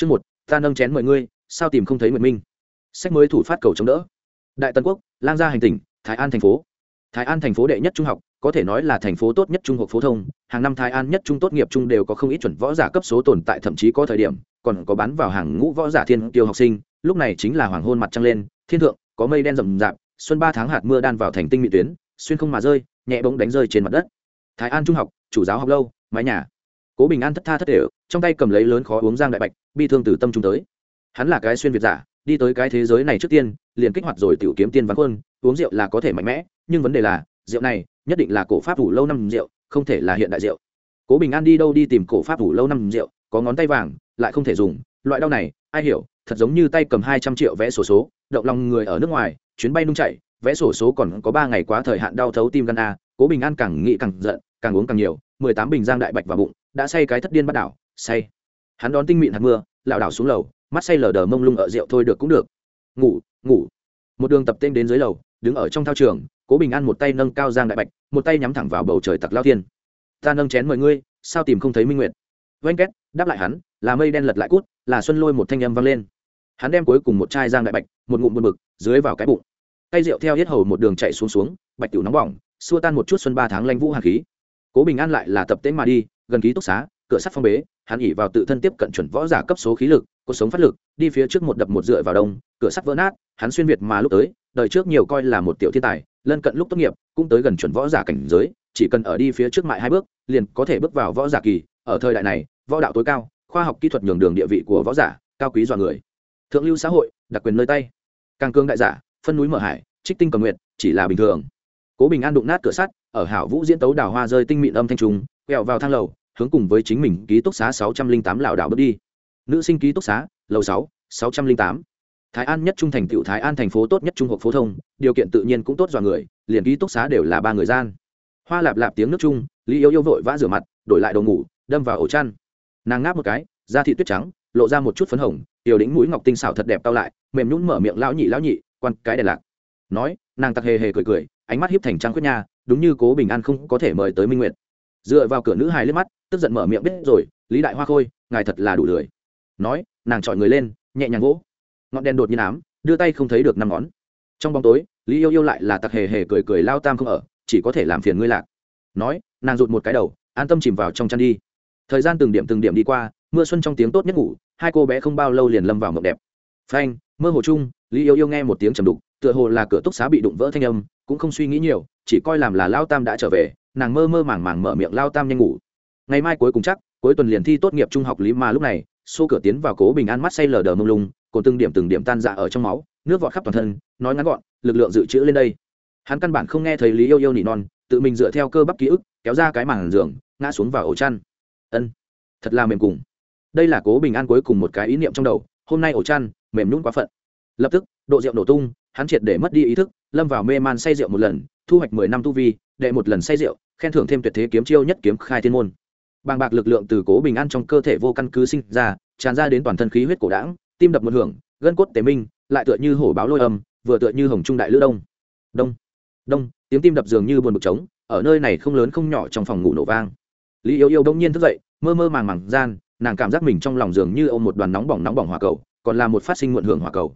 chương một, ta nâng chén mời ngươi, sao tìm không thấy nguyệt minh? Sách mới thủ phát cầu chống đỡ. Đại tân quốc, lang gia hành tỉnh, thái an thành phố. Thái an thành phố đệ nhất trung học, có thể nói là thành phố tốt nhất trung học phổ thông. Hàng năm thái an nhất trung tốt nghiệp trung đều có không ít chuẩn võ giả cấp số tồn tại, thậm chí có thời điểm, còn có bán vào hàng ngũ võ giả thiên tiêu học sinh. Lúc này chính là hoàng hôn mặt trăng lên, thiên thượng, có mây đen rậm rạp, xuân ba tháng hạt mưa đan vào thành tinh mỹ tuyến, xuyên không mà rơi, nhẹ bóng đánh rơi trên mặt đất. Thái an trung học, chủ giáo học lâu, mái nhà cố bình an thất tha thất đều trong tay cầm lấy lớn khó uống giang đại bạch bi thương từ tâm trung tới. Hắn là cái xuyên việt giả đi tới cái thế giới này trước tiên liền kích hoạt rồi tiểu kiếm tiên văn quân uống rượu là có thể mạnh mẽ nhưng vấn đề là rượu này nhất định là cổ pháp thủ lâu năm rượu không thể là hiện đại rượu. Cố bình an đi đâu đi tìm cổ pháp thủ lâu năm rượu có ngón tay vàng lại không thể dùng loại đau này ai hiểu thật giống như tay cầm hai trăm triệu vẽ sổ số, số động lòng người ở nước ngoài chuyến bay nung chạy vẽ sổ số còn có ba ngày quá thời hạn đau thấu tim gan a cố bình an càng nghĩ càng giận càng uống càng nhiều mười tám bình giang đại bạch vào bụng đã say cái thất điên bắt đảo, say. Hắn đón tinh mịn hạt mưa, lảo đảo xuống lầu, mắt say lờ đờ mông lung ở rượu thôi được cũng được. Ngủ ngủ. Một đường tập tên đến dưới lầu, đứng ở trong thao trường, cố bình an một tay nâng cao giang đại bạch, một tay nhắm thẳng vào bầu trời tặc lao thiên. Ta nâng chén mời ngươi, sao tìm không thấy minh nguyệt? Oanh két, đáp lại hắn, là mây đen lật lại cút, là xuân lôi một thanh âm vang lên. Hắn đem cuối cùng một chai giang đại bạch, một ngụm một bực dưới vào cái bụng. Tay rượu theo hết hầu một đường chạy xuống xuống, bạch tiểu nóng bỏng, xua tan một chút xuân ba tháng lanh vũ hàn khí. Cố bình an lại là tập tễnh mà đi gần ký túc xá, cửa sắt phong bế, hắn ỉ vào tự thân tiếp cận chuẩn võ giả cấp số khí lực, có sống phát lực, đi phía trước một đập một dựa vào đông, cửa sắt vỡ nát, hắn xuyên việt mà lúc tới, đời trước nhiều coi là một tiểu thiên tài, lân cận lúc tốt nghiệp, cũng tới gần chuẩn võ giả cảnh giới, chỉ cần ở đi phía trước mại hai bước, liền có thể bước vào võ giả kỳ. Ở thời đại này, võ đạo tối cao, khoa học kỹ thuật nhường đường địa vị của võ giả cao quý dọa người. Thượng lưu xã hội, đặc quyền nơi tay. Càng cương đại giả, phân núi mở hải, trích tinh cầm nguyện chỉ là bình thường. Cố bình an đụng nát cửa sắt ở hảo vũ diễn tấu đào hoa rơi tinh mịn âm thanh trùng, quẹo vào thang lầu, hướng cùng với chính mình ký túc xá sáu trăm linh tám lảo đảo bước đi. Nữ sinh ký túc xá, lầu sáu sáu trăm linh tám. Thái an nhất trung thành tựu thái an thành phố tốt nhất trung học phổ thông, điều kiện tự nhiên cũng tốt dọa người, liền ký túc xá đều là ba người gian. Hoa lạp lạp tiếng nước chung lý yêu yêu vội vã rửa mặt, đổi lại đồ ngủ, đâm vào ổ chăn. Nàng ngáp một cái, da thị tuyết trắng, lộ ra một chút phấn hồng, tiểu đĩnh mũi ngọc tinh xảo thật đẹp cao lại, mềm nhún mở miệng lão nhị lão nhị, quan cái đèn lạc. Nói, nàng tặc hề hề cười cười, ánh mắt hiếp thành trăng quyết nha đúng như cố bình an không có thể mời tới minh nguyệt. Dựa vào cửa nữ hài liếc mắt, tức giận mở miệng biết rồi, lý đại hoa khôi, ngài thật là đủ lười. Nói, nàng chọi người lên, nhẹ nhàng gỗ ngọn đèn đột nhiên ám, đưa tay không thấy được năm ngón. Trong bóng tối, lý yêu yêu lại là tặc hề hề cười cười lao tam không ở, chỉ có thể làm phiền ngươi lạc. Nói, nàng rụt một cái đầu, an tâm chìm vào trong chăn đi. Thời gian từng điểm từng điểm đi qua, mưa xuân trong tiếng tốt nhất ngủ, hai cô bé không bao lâu liền lâm vào mộng đẹp. Phanh, mơ hồ chung, lý yêu yêu nghe một tiếng trầm đục, tựa hồ là cửa túc xá bị đụng vỡ thanh âm, cũng không suy nghĩ nhiều chỉ coi làm là lao tam đã trở về, nàng mơ mơ màng màng mở miệng lao tam nhanh ngủ. Ngày mai cuối cùng chắc, cuối tuần liền thi tốt nghiệp trung học lý mà lúc này, xô cửa tiến vào cố bình an mắt say lờ đờ mông lung cồn từng điểm từng điểm tan dạ ở trong máu, nước vọt khắp toàn thân, nói ngắn gọn, lực lượng dự trữ lên đây. Hắn căn bản không nghe thấy lý yêu yêu nỉ non, tự mình dựa theo cơ bắp ký ức, kéo ra cái mảng giường, ngã xuống vào ổ chăn. Ân, thật là mềm cùng. Đây là cố bình an cuối cùng một cái ý niệm trong đầu, hôm nay ổ chăn, mềm nhún quá phận. Lập tức, độ rượu nổ tung, hắn triệt để mất đi ý thức lâm vào mê man say rượu một lần, thu hoạch mười năm tu vi, đệ một lần say rượu, khen thưởng thêm tuyệt thế kiếm chiêu nhất kiếm khai thiên môn. Bàng bạc lực lượng từ cố bình an trong cơ thể vô căn cứ sinh ra, tràn ra đến toàn thân khí huyết cổ đảng tim đập một hưởng, gân cốt tế minh, lại tựa như hổ báo lôi âm, vừa tựa như hồng trung đại lữ đông. Đông đông, tiếng tim đập dường như buồn bực trống, ở nơi này không lớn không nhỏ trong phòng ngủ nổ vang. Lý yêu yêu đông nhiên thức dậy, mơ mơ màng màng gian, nàng cảm giác mình trong lòng dường như ôm một đoàn nóng bỏng nóng bỏng hỏa cầu, còn là một phát sinh muộn hưởng hỏa cầu.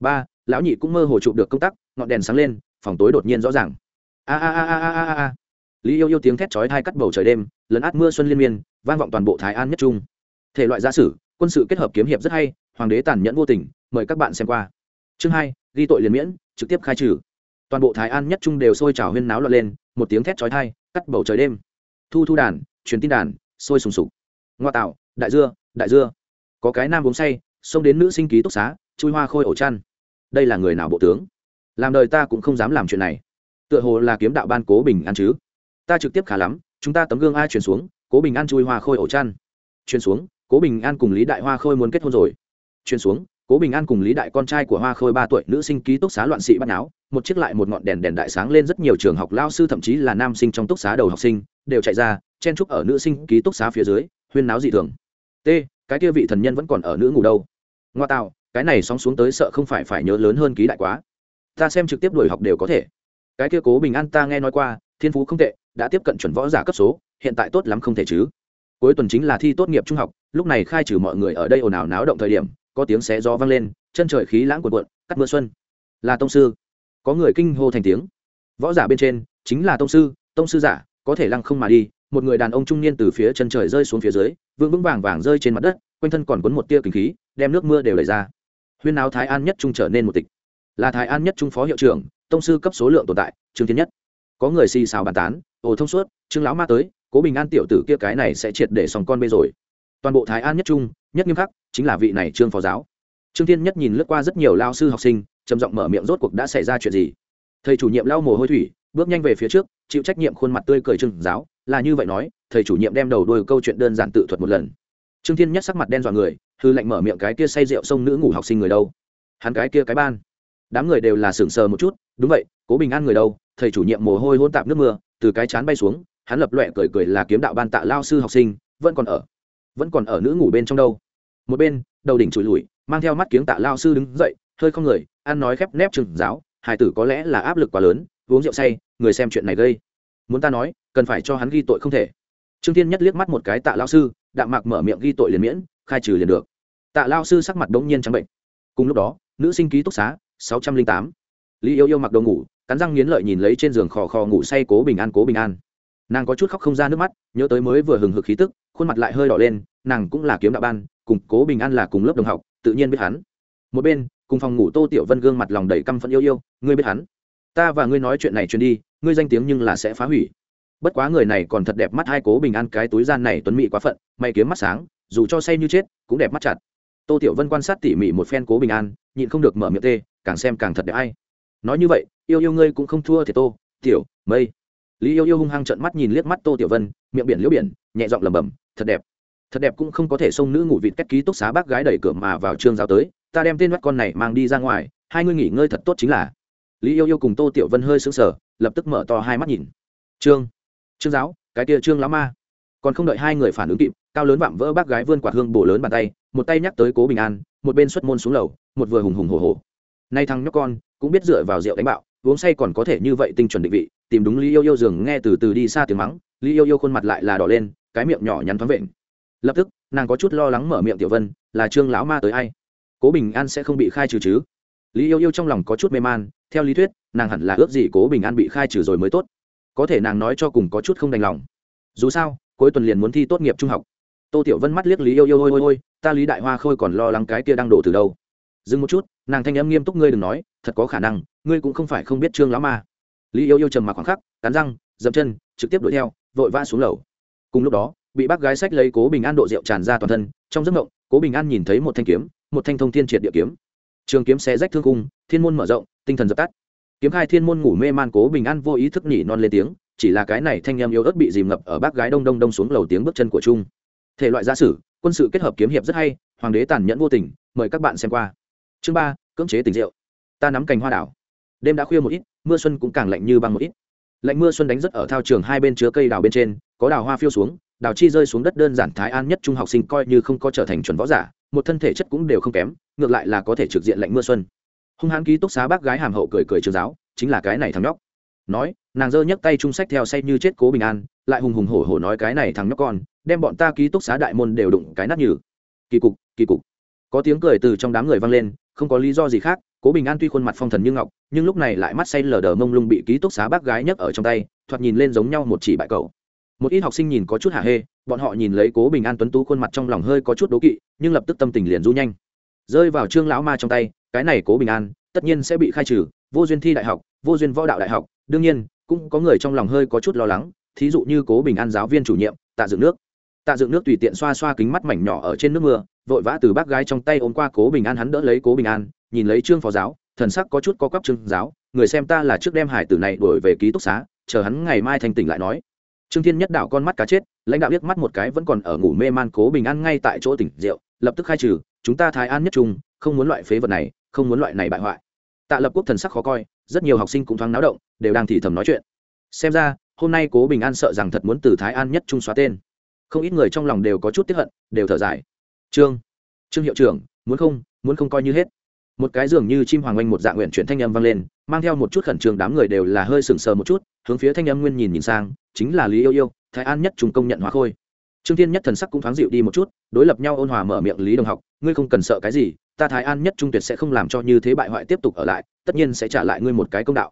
Ba, lão nhị cũng mơ hồ chụp được công tắc ngọn đèn sáng lên, phòng tối đột nhiên rõ ràng. A a a a a a a lý yêu yêu tiếng thét chói thai cắt bầu trời đêm, lấn át mưa xuân liên miên, vang vọng toàn bộ thái an nhất trung. Thể loại gia sử, quân sự kết hợp kiếm hiệp rất hay, hoàng đế tàn nhẫn vô tình, mời các bạn xem qua. Chương hai, ghi tội liền miễn, trực tiếp khai trừ. Toàn bộ thái an nhất trung đều sôi trào huyên náo lọt lên, một tiếng thét chói thai cắt bầu trời đêm. Thu thu đàn, truyền tin đàn, sôi sùng sục. Ngoa tạo, đại dưa đại dưa. Có cái nam uống say, xông đến nữ sinh ký túc xá, chui hoa khôi ổ chăn. Đây là người nào bộ tướng? Làm đời ta cũng không dám làm chuyện này. Tựa hồ là kiếm đạo ban cố bình an chứ. Ta trực tiếp khá lắm, chúng ta tấm gương ai truyền xuống, cố bình an chui hoa khôi ổ chăn. Truyền xuống, cố bình an cùng lý đại hoa khôi muốn kết hôn rồi. Truyền xuống, cố bình an cùng lý đại con trai của hoa khôi ba tuổi nữ sinh ký túc xá loạn sĩ bắt náo, một chiếc lại một ngọn đèn đèn đại sáng lên rất nhiều trường học lao sư thậm chí là nam sinh trong túc xá đầu học sinh, đều chạy ra, chen trúc ở nữ sinh ký túc xá phía dưới, huyên náo dị thường. T, cái kia vị thần nhân vẫn còn ở nữ ngủ đâu? Ngoa tạo, cái này sóng xuống tới sợ không phải phải nhớ lớn hơn ký đại quá ta xem trực tiếp đuổi học đều có thể. Cái kia cố bình an ta nghe nói qua, thiên phú không tệ, đã tiếp cận chuẩn võ giả cấp số, hiện tại tốt lắm không thể chứ. Cuối tuần chính là thi tốt nghiệp trung học, lúc này khai trừ mọi người ở đây ồn ào náo động thời điểm, có tiếng xé gió vang lên, chân trời khí lãng cuộn cuộn, cắt mưa xuân. Là tông sư. Có người kinh hô thành tiếng. Võ giả bên trên, chính là tông sư tông sư giả, có thể lăng không mà đi, một người đàn ông trung niên từ phía chân trời rơi xuống phía dưới, vững vững vàng vàng rơi trên mặt đất, quanh thân còn cuốn một tia kinh khí, đem nước mưa đều lấy ra. Huyên áo thái an nhất trung trở nên một tịch là thái an nhất trung phó hiệu trưởng, tông sư cấp số lượng tồn tại, trương tiến nhất. Có người xì xào bàn tán, ồ, thông suốt, trương lão ma tới, cố bình an tiểu tử kia cái này sẽ triệt để xong con bê rồi. Toàn bộ thái an nhất trung, nhất nghiêm khắc, chính là vị này trương phó giáo. Trương tiên nhất nhìn lướt qua rất nhiều lao sư học sinh, trầm giọng mở miệng rốt cuộc đã xảy ra chuyện gì. Thầy chủ nhiệm lau mồ hôi thủy, bước nhanh về phía trước, chịu trách nhiệm khuôn mặt tươi cười trương giáo, là như vậy nói, thầy chủ nhiệm đem đầu đuôi câu chuyện đơn giản tự thuật một lần. Trương thiên nhất sắc mặt đen dọa người, hư lệnh mở miệng cái kia say rượu sông nữ ngủ học sinh người đâu? Hắn cái kia cái ban đám người đều là sửng sờ một chút, đúng vậy, cố bình an người đâu? Thầy chủ nhiệm mồ hôi hôn tạp nước mưa, từ cái chán bay xuống, hắn lập loẹ cười cười là kiếm đạo ban tạ lao sư học sinh, vẫn còn ở, vẫn còn ở nữ ngủ bên trong đâu. Một bên, đầu đỉnh trụi lùi, mang theo mắt kiếng tạ lao sư đứng dậy, hơi không người, ăn nói khép nép trừng giáo, hải tử có lẽ là áp lực quá lớn, uống rượu say, người xem chuyện này gây. Muốn ta nói, cần phải cho hắn ghi tội không thể. Trương thiên nhất liếc mắt một cái tạ lao sư, đạm mạc mở miệng ghi tội liền miễn, khai trừ liền được. Tạ lao sư sắc mặt đ n g nhiên trắng bệnh. Cùng lúc đó, nữ sinh ký túc xá sáu trăm linh tám. Lý yêu yêu mặc đồ ngủ, cắn răng nghiến lợi nhìn lấy trên giường khò khò ngủ say cố bình an, cố bình an. Nàng có chút khóc không ra nước mắt, nhớ tới mới vừa hừng hực khí tức, khuôn mặt lại hơi đỏ lên, nàng cũng là kiếm đạo ban, cùng cố bình an là cùng lớp đồng học, tự nhiên biết hắn. Một bên, cùng phòng ngủ tô tiểu vân gương mặt lòng đầy căm phẫn yêu yêu, ngươi biết hắn? Ta và ngươi nói chuyện này truyền đi, ngươi danh tiếng nhưng là sẽ phá hủy. Bất quá người này còn thật đẹp mắt, hai cố bình an cái túi gian này tuấn mỹ quá phận, may kiếm mắt sáng, dù cho say như chết, cũng đẹp mắt chặt. Tô tiểu vân quan sát tỉ mỉ một phen cố bình an, nhịn không được mở miệng tê càng xem càng thật đẹp ai. Nói như vậy, yêu yêu ngươi cũng không thua thì tô, tiểu, mây. Lý yêu yêu hung hăng trận mắt nhìn liếc mắt tô tiểu vân, miệng biển liễu biển, nhẹ giọng lẩm bẩm, thật đẹp. Thật đẹp cũng không có thể xông nữ ngủ vịt cách ký túc xá bác gái đẩy cửa mà vào trương giáo tới, ta đem tên mắt con này mang đi ra ngoài, hai ngươi nghỉ ngơi thật tốt chính là. Lý yêu yêu cùng tô tiểu vân hơi sững sờ, lập tức mở to hai mắt nhìn. Trương trương giáo, cái kia trương lão ma. Còn không đợi hai người phản ứng kịp, cao lớn vạm vỡ bác gái vươn quạt hương bổ lớn bàn tay, một tay nhắc tới cố bình an, một bên xuất môn xuống lầu, một vừa hùng hùng hổ hổ nay thằng nhóc con, cũng biết dựa vào rượu đánh bạo, uống say còn có thể như vậy tinh chuẩn định vị, tìm đúng lý yêu yêu giường nghe từ từ đi xa tiếng mắng, lý yêu yêu khuôn mặt lại là đỏ lên, cái miệng nhỏ nhắn thoáng vện. Lập tức, nàng có chút lo lắng mở miệng tiểu vân, là trương lão ma tới ai? Cố bình an sẽ không bị khai trừ chứ? Lý yêu yêu trong lòng có chút mê man, theo lý thuyết, nàng hẳn là ước gì cố bình an bị khai trừ rồi mới tốt. Có thể nàng nói cho cùng có chút không đành lòng. Dù sao, cuối tuần liền muốn thi tốt nghiệp trung học. Tô tiểu vân mắt liếc lý yêu yêu ôi ôi ôi, ta lý đại hoa khôi còn lo lắng cái kia đang đổ từ đâu? Dừng một chút nàng thanh âm nghiêm túc ngươi đừng nói, thật có khả năng, ngươi cũng không phải không biết trương lão ma. Lý yêu yêu trầm mặc khoảng khắc, cắn răng, dậm chân, trực tiếp đuổi theo, vội vã xuống lầu. Cùng lúc đó, bị bác gái sách lấy cố bình an độ rượu tràn ra toàn thân, trong giấc mộng, cố bình an nhìn thấy một thanh kiếm, một thanh thông thiên triệt địa kiếm. Trường kiếm xé rách thương cung thiên môn mở rộng, tinh thần dập tắt. Kiếm khai thiên môn ngủ mê man cố bình an vô ý thức nhỉ non lên tiếng, chỉ là cái này thanh em yếu ớt bị dìm ngập ở bác gái đông đông đông xuống lầu tiếng bước chân của trung. Thể loại gia sử, quân sự kết hợp kiếm hiệp rất hay, hoàng đế tàn nhẫn vô tình, mời các bạn xem qua chương ba, cưỡng chế tình rượu. Ta nắm cành hoa đảo. Đêm đã khuya một ít, mưa xuân cũng càng lạnh như băng một ít. Lạnh mưa xuân đánh rất ở thao trường hai bên chứa cây đào bên trên, có đào hoa phiêu xuống, đào chi rơi xuống đất đơn giản thái an nhất trung học sinh coi như không có trở thành chuẩn võ giả, một thân thể chất cũng đều không kém, ngược lại là có thể trực diện lạnh mưa xuân. Hung hãn ký túc xá bác gái hàm hậu cười cười trường giáo, chính là cái này thằng nhóc. Nói, nàng giơ nhấc tay trung sách theo say như chết cố bình an, lại hùng hùng hổ hổ nói cái này thằng nhóc con, đem bọn ta ký túc xá đại môn đều đụng cái nát nhừ. Kỳ cục kỳ cục. Có tiếng cười từ trong đám người vang lên không có lý do gì khác, cố bình an tuy khuôn mặt phong thần như ngọc, nhưng lúc này lại mắt say lờ đờ mông lung bị ký túc xá bác gái nhấc ở trong tay, thoạt nhìn lên giống nhau một chỉ bại cậu một ít học sinh nhìn có chút hạ hê, bọn họ nhìn lấy cố bình an tuấn tú khuôn mặt trong lòng hơi có chút đố kỵ, nhưng lập tức tâm tình liền du nhanh. Rơi vào trương lão ma trong tay, cái này cố bình an, tất nhiên sẽ bị khai trừ, vô duyên thi đại học, vô duyên võ đạo đại học, đương nhiên, cũng có người trong lòng hơi có chút lo lắng, thí dụ như cố bình an giáo viên chủ nhiệm, tạ dựng nước tạ dựng nước tùy tiện xoa xoa kính mắt mảnh nhỏ ở trên nước mưa, vội vã từ bác gái trong tay ôm qua cố bình an hắn đỡ lấy cố bình an, nhìn lấy trương phó giáo, thần sắc có chút có cắp trương giáo, người xem ta là trước đem hải tử này đổi về ký túc xá, chờ hắn ngày mai thành tỉnh lại nói. Trương thiên nhất đạo con mắt cá chết, lãnh đạo liếc mắt một cái vẫn còn ở ngủ mê man cố bình an ngay tại chỗ tỉnh rượu, lập tức khai trừ, chúng ta thái an nhất trung, không muốn loại phế vật này, không muốn loại này bại hoại. Tạ lập quốc thần sắc khó coi, rất nhiều học sinh cũng thoáng náo động, đều đang thì thầm nói chuyện. Xem ra, hôm nay cố bình an sợ rằng thật muốn từ thái an nhất trung xóa tên không ít người trong lòng đều có chút tiếp hận, đều thở dài. Trương trương hiệu trưởng, muốn không muốn không coi như hết. Một cái dường như chim hoàng oanh một dạng nguyện chuyển thanh âm vang lên, mang theo một chút khẩn trương đám người đều là hơi sừng sờ một chút, hướng phía thanh âm nguyên nhìn nhìn sang, chính là lý yêu yêu, thái an nhất trung công nhận hóa khôi. Trương thiên nhất thần sắc cũng thoáng dịu đi một chút, đối lập nhau ôn hòa mở miệng lý đồng học, ngươi không cần sợ cái gì, ta thái an nhất trung tuyệt sẽ không làm cho như thế bại hoại tiếp tục ở lại, tất nhiên sẽ trả lại ngươi một cái công đạo.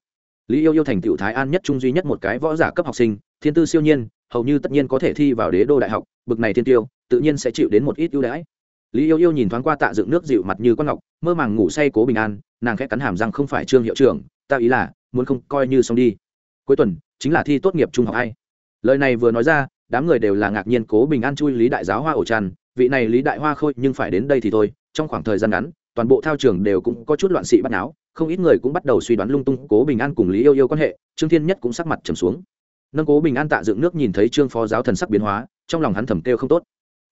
Lý yêu yêu thành tựu thái an nhất trung duy nhất một cái võ giả cấp học sinh, thiên tư siêu nhiên hầu như tất nhiên có thể thi vào đế đô đại học, bực này thiên tiêu, tự nhiên sẽ chịu đến một ít ưu đãi. Lý yêu yêu nhìn thoáng qua tạ dựng nước dịu mặt như con ngọc, mơ màng ngủ say cố bình an, nàng khẽ cắn hàm rằng không phải trương hiệu trưởng, ta ý là, muốn không coi như xong đi. Cuối tuần, chính là thi tốt nghiệp trung học hay lời này vừa nói ra, đám người đều là ngạc nhiên cố bình an chui lý đại giáo hoa ổ tràn vị này lý đại hoa khôi nhưng phải đến đây thì thôi, trong khoảng thời gian ngắn, toàn bộ thao trường đều cũng có chút loạn sĩ bắt náo không ít người cũng bắt đầu suy đoán lung tung cố bình an cùng lý yêu yêu quan hệ, trương thiên nhất cũng sắc mặt trầm xuống nâng cố bình an tạ dựng nước nhìn thấy trương phó giáo thần sắc biến hóa, trong lòng hắn thầm kêu không tốt.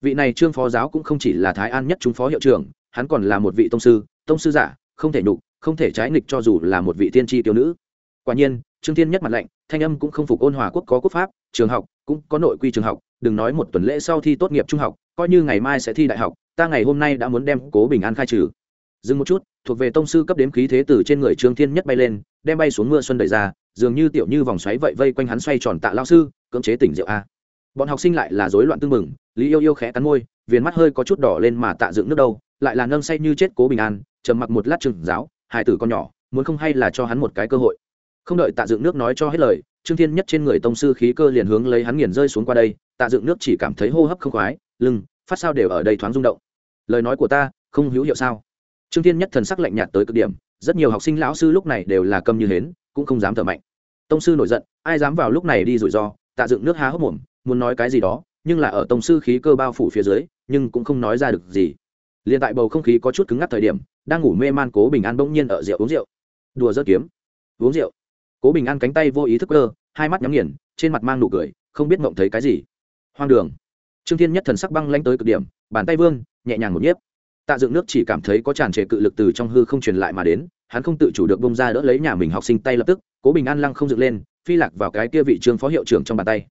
Vị này trương phó giáo cũng không chỉ là thái an nhất trung phó hiệu trưởng, hắn còn là một vị tông sư tông sư giả, không thể nhục, không thể trái nghịch cho dù là một vị tiên tri tiểu nữ. Quả nhiên, trương thiên nhất mặt lạnh, thanh âm cũng không phục ôn hòa quốc có quốc pháp, trường học cũng có nội quy trường học, đừng nói một tuần lễ sau thi tốt nghiệp trung học, coi như ngày mai sẽ thi đại học, ta ngày hôm nay đã muốn đem cố bình an khai trừ. Dừng một chút, thuộc về tông sư cấp đếm khí thế từ trên người trương thiên nhất bay lên, đem bay xuống mưa xuân đầy ra dường như tiểu như vòng xoáy vậy vây quanh hắn xoay tròn tạ lao sư, cưỡng chế tỉnh rượu a. Bọn học sinh lại là rối loạn tương mừng lý yêu yêu khẽ cắn môi, viền mắt hơi có chút đỏ lên mà tạ dựng nước đâu, lại là nâng say như chết cố bình an, trầm mặc một lát trừng giáo, hai tử con nhỏ, muốn không hay là cho hắn một cái cơ hội? Không đợi tạ dựng nước nói cho hết lời, trương thiên nhất trên người tông sư khí cơ liền hướng lấy hắn nghiền rơi xuống qua đây, tạ dựng nước chỉ cảm thấy hô hấp không khoái, lưng, phát sao đều ở đây thoáng rung động. Lời nói của ta, không hữu hiệu sao? Trương thiên nhất thần sắc lạnh nhạt tới cực điểm, rất nhiều học sinh lão sư lúc này đều là câm như hến, cũng không dám thở mạnh tông sư nổi giận, ai dám vào lúc này đi rủi ro, tạ dựng nước há hốc mồm, muốn nói cái gì đó, nhưng là ở tông sư khí cơ bao phủ phía dưới, nhưng cũng không nói ra được gì. Liền tại bầu không khí có chút cứng ngắc thời điểm, đang ngủ mê man cố bình an bỗng nhiên ở rượu uống rượu. Đùa giỡn kiếm. Uống rượu. Cố bình an cánh tay vô ý thức cơ hai mắt nhắm nghiền, trên mặt mang nụ cười, không biết mộng thấy cái gì. Hoang đường. Trương thiên nhất thần sắc băng lanh tới cực điểm, bàn tay vương, nhẹ nhàng một nhiếp tạ dựng nước chỉ cảm thấy có tràn trề cự lực từ trong hư không truyền lại mà đến, hắn không tự chủ được bông ra đỡ lấy nhà mình học sinh tay lập tức, cố bình an lăng không dựng lên, phi lạc vào cái kia vị trương phó hiệu trưởng trong bàn tay.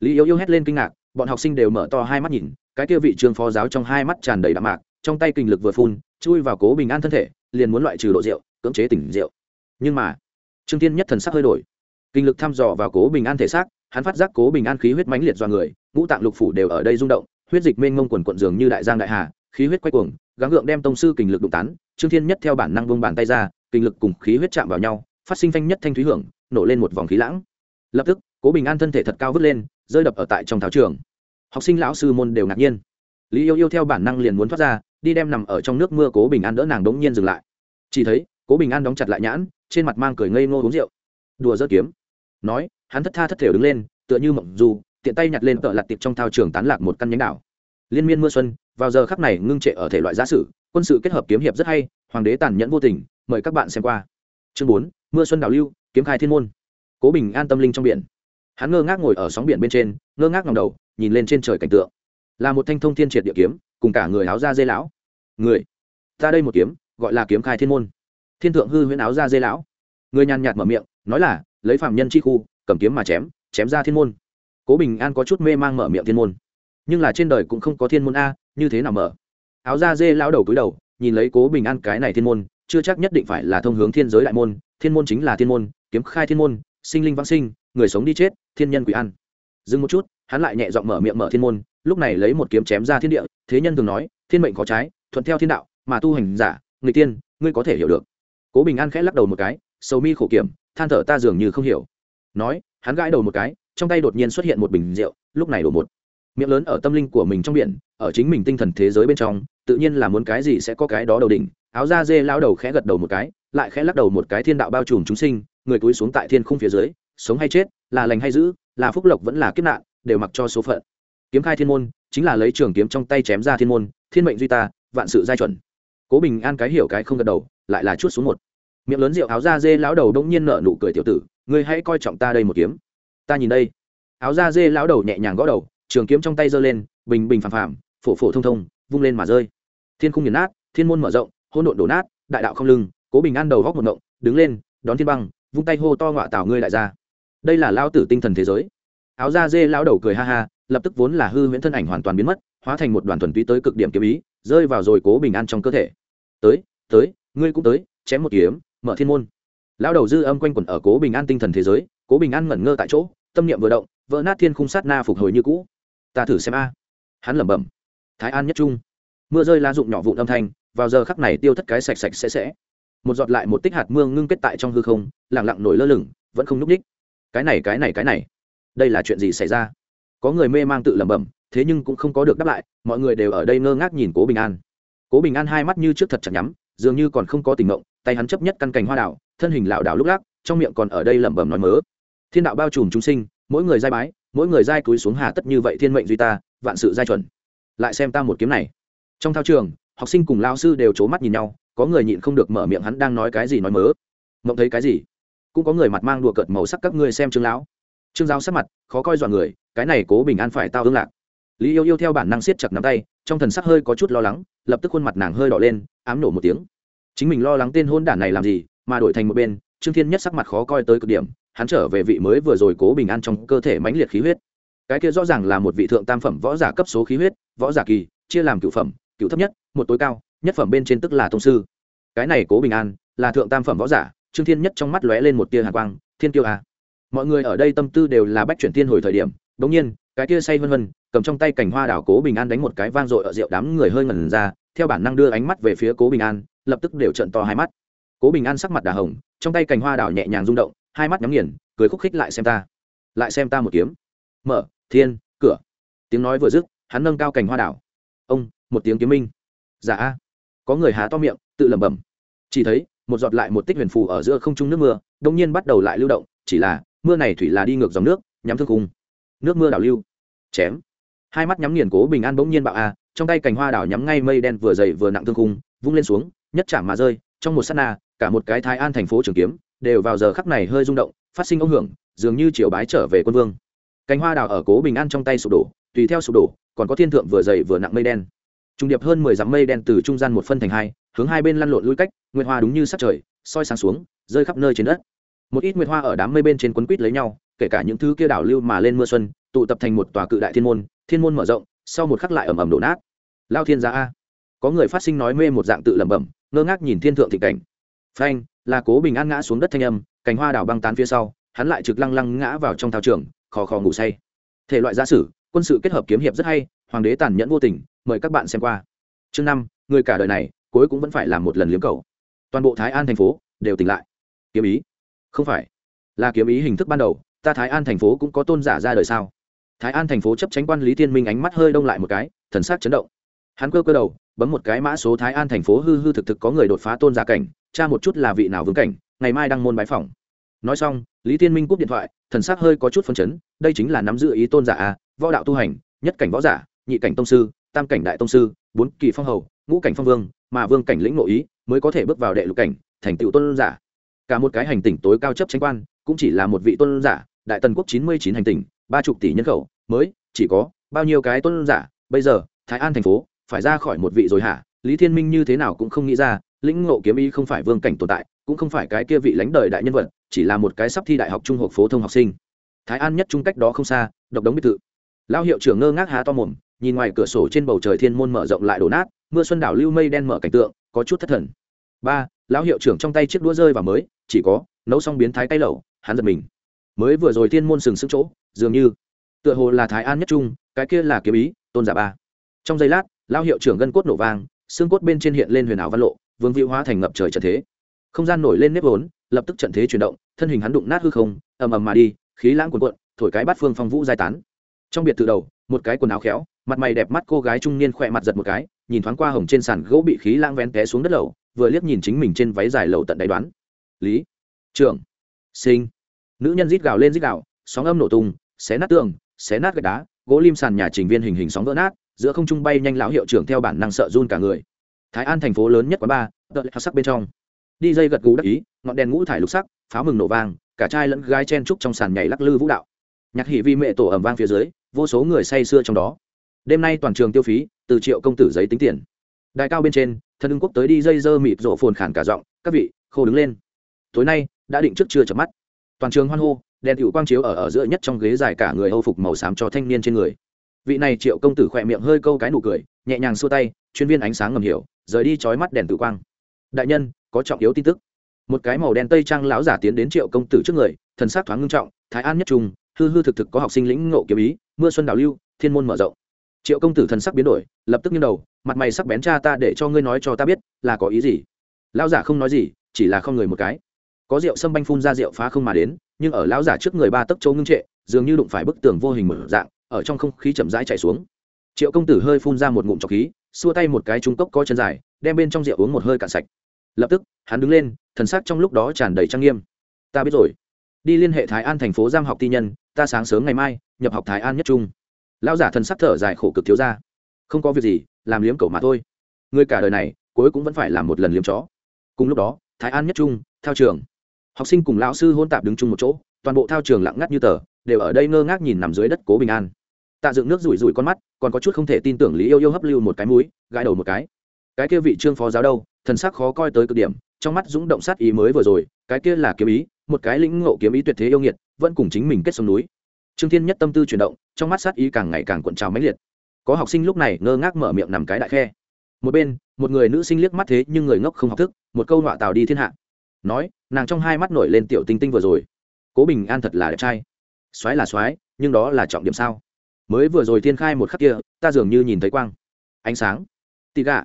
Lý yếu yêu hét lên kinh ngạc, bọn học sinh đều mở to hai mắt nhìn, cái kia vị trương phó giáo trong hai mắt tràn đầy đạm mạc, trong tay kinh lực vừa phun, chui vào cố bình an thân thể, liền muốn loại trừ độ rượu, cưỡng chế tỉnh rượu. Nhưng mà, trương tiên nhất thần sắc hơi đổi. Kinh lực thăm dò vào cố bình an thể xác, hắn phát giác cố bình an khí huyết mãnh liệt do người, ngũ tạng lục phủ đều ở đây rung động, huyết dịch mênh mông quần quận dường như đại giang đại hà, khí huyết quay cuồng gắng gượng đem tông sư kinh lực đụng tán, trương thiên nhất theo bản năng vung bàn tay ra kinh lực cùng khí huyết chạm vào nhau, phát sinh phanh nhất thanh thúy hưởng, nổ lên một vòng khí lãng. Lập tức, cố bình an thân thể thật cao vứt lên, rơi đập ở tại trong tháo trường. Học sinh lão sư môn đều ngạc nhiên. Lý yêu yêu theo bản năng liền muốn thoát ra, đi đem nằm ở trong nước mưa cố bình an đỡ nàng đống nhiên dừng lại. Chỉ thấy, cố bình an đóng chặt lại nhãn, trên mặt mang cười ngây ngô uống rượu. Đùa dơ kiếm. Nói, hắn thất tha thất thể đứng lên, tựa như mộng dù tiện tay nhặt lên tợ lặt tiệp trong thao trường tán lạc một căn nhánh đảo liên miên mưa xuân, vào giờ khắc này ngưng trệ ở thể loại giả sử, quân sự kết hợp kiếm hiệp rất hay, hoàng đế tàn nhẫn vô tình, mời các bạn xem qua. Chương bốn, mưa xuân đào lưu, kiếm khai thiên môn. Cố bình an tâm linh trong biển. Hắn ngơ ngác ngồi ở sóng biển bên trên, ngơ ngác ngầm đầu, nhìn lên trên trời cảnh tượng. Là một thanh thông thiên triệt địa kiếm, cùng cả người áo da dây lão. Người, ta đây một kiếm, gọi là kiếm khai thiên môn. Thiên thượng hư huyễn áo da dây lão. Người nhàn nhạt mở miệng, nói là, lấy phạm nhân chi khu, cầm kiếm mà chém chém ra thiên môn. Cố bình an có chút mê mang mở miệng thiên môn nhưng là trên đời cũng không có thiên môn a, như thế nào mở? Áo da dê lão đầu túi đầu, nhìn lấy cố bình an cái này thiên môn, chưa chắc nhất định phải là thông hướng thiên giới đại môn, thiên môn chính là thiên môn, kiếm khai thiên môn, sinh linh vãng sinh, người sống đi chết, thiên nhân quỷ ăn. Dừng một chút, hắn lại nhẹ giọng mở miệng mở thiên môn, lúc này lấy một kiếm chém ra thiên địa, thế nhân thường nói, thiên mệnh có trái, thuận theo thiên đạo, mà tu hành giả, người tiên, ngươi có thể hiểu được. Cố bình an khẽ lắc đầu một cái, sầu mi khổ kiểm, than thở ta dường như không hiểu. Nói, hắn gãi đầu một cái, trong tay đột nhiên xuất hiện một bình rượu, lúc này đổ một miệng lớn ở tâm linh của mình trong biển, ở chính mình tinh thần thế giới bên trong, tự nhiên là muốn cái gì sẽ có cái đó đầu đỉnh. Áo da dê lao đầu khẽ gật đầu một cái, lại khẽ lắc đầu một cái thiên đạo bao trùm chúng sinh, người túi xuống tại thiên khung phía dưới, sống hay chết, là lành hay giữ là phúc lộc vẫn là kiếp nạn, đều mặc cho số phận. Kiếm khai thiên môn, chính là lấy trường kiếm trong tay chém ra thiên môn, thiên mệnh duy ta, vạn sự giai chuẩn. Cố bình an cái hiểu cái không gật đầu, lại là chút xuống một. Miệng lớn rượu áo da dê lão đầu đông nhiên nở nụ cười tiểu tử, ngươi hãy coi trọng ta đây một kiếm. Ta nhìn đây. Áo da dê lão đầu nhẹ nhàng gõ đầu trường kiếm trong tay giơ lên, bình bình phẳng phẳng phổ phổ thông thông, vung lên mà rơi. Thiên khung nghiền nát, thiên môn mở rộng hôn độn đổ nát, đại đạo không lưng, cố bình an đầu góc một ngộng, đứng lên, đón thiên băng, vung tay hô to ngọa tảo ngươi lại ra đây là lao tử tinh thần thế giới. Áo da dê lão đầu cười ha ha, lập tức vốn là hư huyễn thân ảnh hoàn toàn biến mất, hóa thành một đoàn thuần túy tới cực điểm kiếm ý, rơi vào rồi cố bình an trong cơ thể. Tới tới, ngươi cũng tới, chém một kiếm, mở thiên môn. Lão đầu dư âm quanh quẩn ở cố bình an tinh thần thế giới, cố bình an ngẩn ngơ tại chỗ, tâm niệm vừa động, vỡ nát thiên khung sát na phục hồi như cũ ta thử xem a. Hắn lẩm bẩm. Thái an nhất trung. Mưa rơi lá rụng nhỏ vụn âm thanh, vào giờ khắc này tiêu thất cái sạch sạch sẽ sẽ. Một giọt lại một tích hạt mưa ngưng kết tại trong hư không lẳng lặng nổi lơ lửng, vẫn không n ú c ních cái này cái này cái này. Đây là chuyện gì xảy ra? Có người mê mang tự lẩm bẩm, thế nhưng cũng không có được đáp lại, mọi người đều ở đây ngơ ngác nhìn cố bình an. Cố bình an hai mắt như trước thật chặt nhắm, dường như còn không có tình mộng tay hắn chấp nhất căn cành hoa đảo thân hình lảo đảo lúc lắc, trong miệng còn ở đây lẩm bẩm nói mớ. Thiên đạo bao trùm chúng sinh, mỗi người giai bái mỗi người giai cúi xuống hà tất như vậy thiên mệnh duy ta, vạn sự giai chuẩn. Lại xem ta một kiếm này. Trong thao trường, học sinh cùng lao sư đều c mắt nhìn nhau, có người nhịn không được mở miệng hắn đang nói cái gì nói mớ. Mộng thấy cái gì? Cũng có người mặt mang đùa cợt màu sắc các ngươi xem trương lão. Trương giáo sắc mặt, khó coi dọn người, cái này cố bình an phải tao hương lạc. Lý yêu yêu theo bản năng siết chặt nắm tay, trong thần sắc hơi có chút lo lắng, lập tức khuôn mặt nàng hơi đỏ lên, ám nổ một tiếng. Chính mình lo lắng tên hôn đản này làm gì, mà đổi thành một bên, trương thiên nhất sắc mặt khó coi tới cực điểm hắn trở về vị mới vừa rồi cố bình an trong cơ thể mãnh liệt khí huyết. Cái kia rõ ràng là một vị thượng tam phẩm võ giả cấp số khí huyết, võ giả kỳ, chia làm cựu phẩm, cựu thấp nhất, một tối cao, nhất phẩm bên trên tức là thông sư. Cái này cố bình an là thượng tam phẩm võ giả, trương thiên nhất trong mắt lóe lên một tia hạ quang, thiên kiêu à. mọi người ở đây tâm tư đều là bách chuyển thiên hồi thời điểm. Đ ỗ n g nhiên, cái kia say vân vân, cầm trong tay cành hoa đảo cố bình an đánh một cái vang dội ở rượu đám người hơi ngẩn ra, theo bản năng đưa ánh mắt về phía cố bình an, lập tức đều trận to hai mắt. Cố bình an sắc mặt đà hồng, trong tay cành hoa đảo nhẹ nhàng rung động hai mắt nhắm nghiền, cười khúc khích lại xem ta. Lại xem ta một kiếm. Mở, thiên, cửa. Tiếng nói vừa dứt, hắn nâng cao cành hoa đảo. Ông, một tiếng kiếm minh. Giả dạ a. Có người há to miệng, tự lẩm bẩm. Chỉ thấy, một giọt lại một tích huyền phù ở giữa không trung nước mưa đông nhiên bắt đầu lại lưu động, chỉ là, mưa này thủy là đi ngược dòng nước, nhắm thương khung. Nước mưa đảo lưu. Chém. Hai mắt nhắm nghiền cố bình an bỗng nhiên bạo a, trong tay cành hoa đảo nhắm ngay mây đen vừa dày vừa nặng thương khung, vung lên xuống, nhất chạm mà rơi, trong một sát na, cả một cái thái an thành phố trường kiếm đều vào giờ khắc này hơi rung động, phát sinh ông hưởng, dường như chiều bái trở về quân vương. Cánh hoa đào ở cố bình an trong tay sụp đổ, tùy theo sụp đổ, còn có thiên thượng vừa dày vừa nặng mây đen. Trung điệp hơn mười dặm mây đen từ trung gian một phân thành hai, hướng hai bên lăn lộn lui cách, nguyệt hoa đúng như sắc trời, soi sáng xuống, rơi khắp nơi trên đất. Một ít nguyệt hoa ở đám mây bên trên quấn quít lấy nhau, kể cả những thứ kia đảo lưu mà lên mưa xuân, tụ tập thành một tòa cự đại thiên môn thiên môn mở rộng, sau một khắc lại ầm ầm đổ nát. Lao thiên gia a. Có người phát sinh nói mê một dạng tự lẩm bẩm, ngơ ngác nhìn thiên thượng thị cảnh. Phanh là cố bình an ngã xuống đất thanh âm, cành hoa đảo băng tán phía sau, hắn lại trực lăng lăng ngã vào trong thao trường, khò khò ngủ say. Thể loại gia sử, quân sự kết hợp kiếm hiệp rất hay, hoàng đế tàn nhẫn vô tình, mời các bạn xem qua. Chương năm, người cả đời này, cuối cũng vẫn phải làm một lần liếm cầu toàn bộ thái an thành phố đều tỉnh lại. Kiếm ý? Không phải. Là kiếm ý hình thức ban đầu, ta thái an thành phố cũng có tôn giả ra đời sao? Thái an thành phố chấp tránh quan lý thiên minh ánh mắt hơi đông lại một cái, thần sắc chấn động. Hắn cơ cơ đầu, bấm một cái mã số thái an thành phố hư hư thực thực có người đột phá tôn giả cảnh tra một chút là vị nào vương cảnh, ngày mai đăng môn bái phỏng. Nói xong, lý thiên minh cúp điện thoại, thần sắc hơi có chút phấn chấn, đây chính là nắm giữ ý tôn giả a, võ đạo tu hành, nhất cảnh võ giả, nhị cảnh tông sư, tam cảnh đại tông sư, bốn kỳ phong hầu, ngũ cảnh phong vương, mà vương cảnh lĩnh nội ý, mới có thể bước vào đệ lục cảnh, thành tựu tôn giả. Cả một cái hành tỉnh tối cao chấp tranh quan, cũng chỉ là một vị tôn giả, đại tần quốc chín mươi chín hành tỉnh ba chục tỷ nhân khẩu, mới chỉ có bao nhiêu cái tôn giả, bây giờ, thái an thành phố, phải ra khỏi một vị rồi hả? Lý thiên minh như thế nào cũng không nghĩ ra lĩnh ngộ kiếm ý không phải vương cảnh tồn tại, cũng không phải cái kia vị lãnh đời đại nhân vật, chỉ là một cái sắp thi đại học trung học phổ thông học sinh. Thái an nhất trung cách đó không xa, độc đống biệt thự. Lao hiệu trưởng ngơ ngác há to mồm, nhìn ngoài cửa sổ trên bầu trời thiên môn mở rộng lại đổ nát, mưa xuân đảo lưu mây đen mở cảnh tượng, có chút thất thần. Ba, lão hiệu trưởng trong tay chiếc đũa rơi vào mới, chỉ có, nấu xong biến thái tay lẩu, hắn giật mình. Mới vừa rồi thiên môn sừng sững chỗ, dường như, tựa hồ là thái an nhất trung, cái kia là kiếm ý, tôn giả ba. Trong giây lát, lão hiệu trưởng gân cốt nổ vang, xương cốt bên trên hiện lên huyền ảo văn lộ vương vị hóa thành ngập trời trận thế. Không gian nổi lên nếp vốn, lập tức trận thế chuyển động, thân hình hắn đụng nát hư không, ầm ầm mà đi, khí lãng cuồn cuộn, thổi cái bát phương phong vũ giai tán. Trong biệt thự đầu, một cái quần áo khéo, mặt mày đẹp mắt cô gái trung niên khỏe mặt giật một cái, nhìn thoáng qua hồng trên sàn gỗ bị khí lãng vén té xuống đất lầu, vừa liếc nhìn chính mình trên váy dài lầu tận đáy đoán. Lý, trưởng, sinh. Nữ nhân rít gào lên rít gào, sóng âm nổ tung, xé nát tường, xé nát gạch đá, gỗ lim sàn nhà trình viên hình hình sóng vỡ nát, giữa không trung bay nhanh lão hiệu trưởng theo bản năng sợ run cả người thái an thành phố lớn nhất quán ba đợt sắc bên trong. Đi dây gật gù đắc ý, ngọn đèn ngũ thải lục sắc, pháo mừng nổ vang, cả trai lẫn gái chen trúc trong sàn nhảy lắc lư vũ đạo. Nhạc hỉ vi mẹ tổ ẩm vang phía dưới, vô số người say sưa trong đó. Đêm nay toàn trường tiêu phí, từ triệu công tử giấy tính tiền. Đại cao bên trên, thân ưng quốc tới đi dây dơ mịt rộ phồn khản cả giọng, các vị, khô đứng lên. Tối nay, đã định trước chưa chợp mắt. Toàn trường hoan hô, đèn hữu quang chiếu ở ở giữa nhất trong ghế dài cả người âu phục màu xám cho thanh niên trên người. Vị này triệu công tử khỏe miệng hơi câu cái nụ cười, nhẹ nhàng xua tay, chuyên viên ánh sáng ngầm hiểu rời đi trói mắt đèn tự quang. Đại nhân, có trọng yếu tin tức. Một cái màu đen tây trang lão giả tiến đến triệu công tử trước người, thần sắc thoáng ngưng trọng, thái an nhất trung, hư hư thực thực có học sinh lĩnh ngộ kiếm ý, mưa xuân đào lưu, thiên môn mở rộng. Triệu công tử thần sắc biến đổi, lập tức nghiêng đầu, mặt mày sắc bén cha ta để cho ngươi nói cho ta biết, là có ý gì? Lão giả không nói gì, chỉ là không người một cái. Có rượu sâm banh phun ra rượu phá không mà đến, nhưng ở lão giả trước người ba tấc châu ngưng trệ, dường như đụng phải bức tường vô hình mở dạng, ở trong không khí chậm rãi chảy xuống. Triệu công tử hơi phun ra một ngụm trọc khí xua tay một cái trung cốc có chân dài, đem bên trong rượu uống một hơi cạn sạch. Lập tức, hắn đứng lên, thần sắc trong lúc đó tràn đầy trang nghiêm. Ta biết rồi. Đi liên hệ thái an thành phố giam học ti nhân, ta sáng sớm ngày mai nhập học thái an nhất trung. Lão giả thần sắc thở dài khổ cực thiếu ra. Không có việc gì, làm liếm cầu mà thôi. Người cả đời này, cuối cũng vẫn phải làm một lần liếm chó. Cùng lúc đó, thái an nhất trung theo trường. Học sinh cùng lão sư hôn tạp đứng chung một chỗ, toàn bộ thao trường lặng ngắt như tờ, đều ở đây ngơ ngác nhìn nằm dưới đất cố bình an tạ dựng nước rủi rủi con mắt, còn có chút không thể tin tưởng lý yêu yêu hấp lưu một cái mũi, gãi đầu một cái. Cái kia vị trương phó giáo đâu, thần sắc khó coi tới cực điểm, trong mắt dũng động sát ý mới vừa rồi, cái kia là kiếm ý, một cái lĩnh ngộ kiếm ý tuyệt thế yêu nghiệt, vẫn cùng chính mình kết sông núi. Trương thiên nhất tâm tư chuyển động, trong mắt sát ý càng ngày càng cuộn trào mãnh liệt. Có học sinh lúc này ngơ ngác mở miệng nằm cái đại khe. Một bên, một người nữ sinh liếc mắt thế nhưng người ngốc không học thức, một câu nọa tào đi thiên hạ. Nói, nàng trong hai mắt nổi lên tiểu tinh tinh vừa rồi. Cố bình an thật là đẹp trai. Soái là soái nhưng đó là trọng điểm sao? Mới vừa rồi thiên khai một khắc kia, ta dường như nhìn thấy quang. Ánh sáng. Tì gà.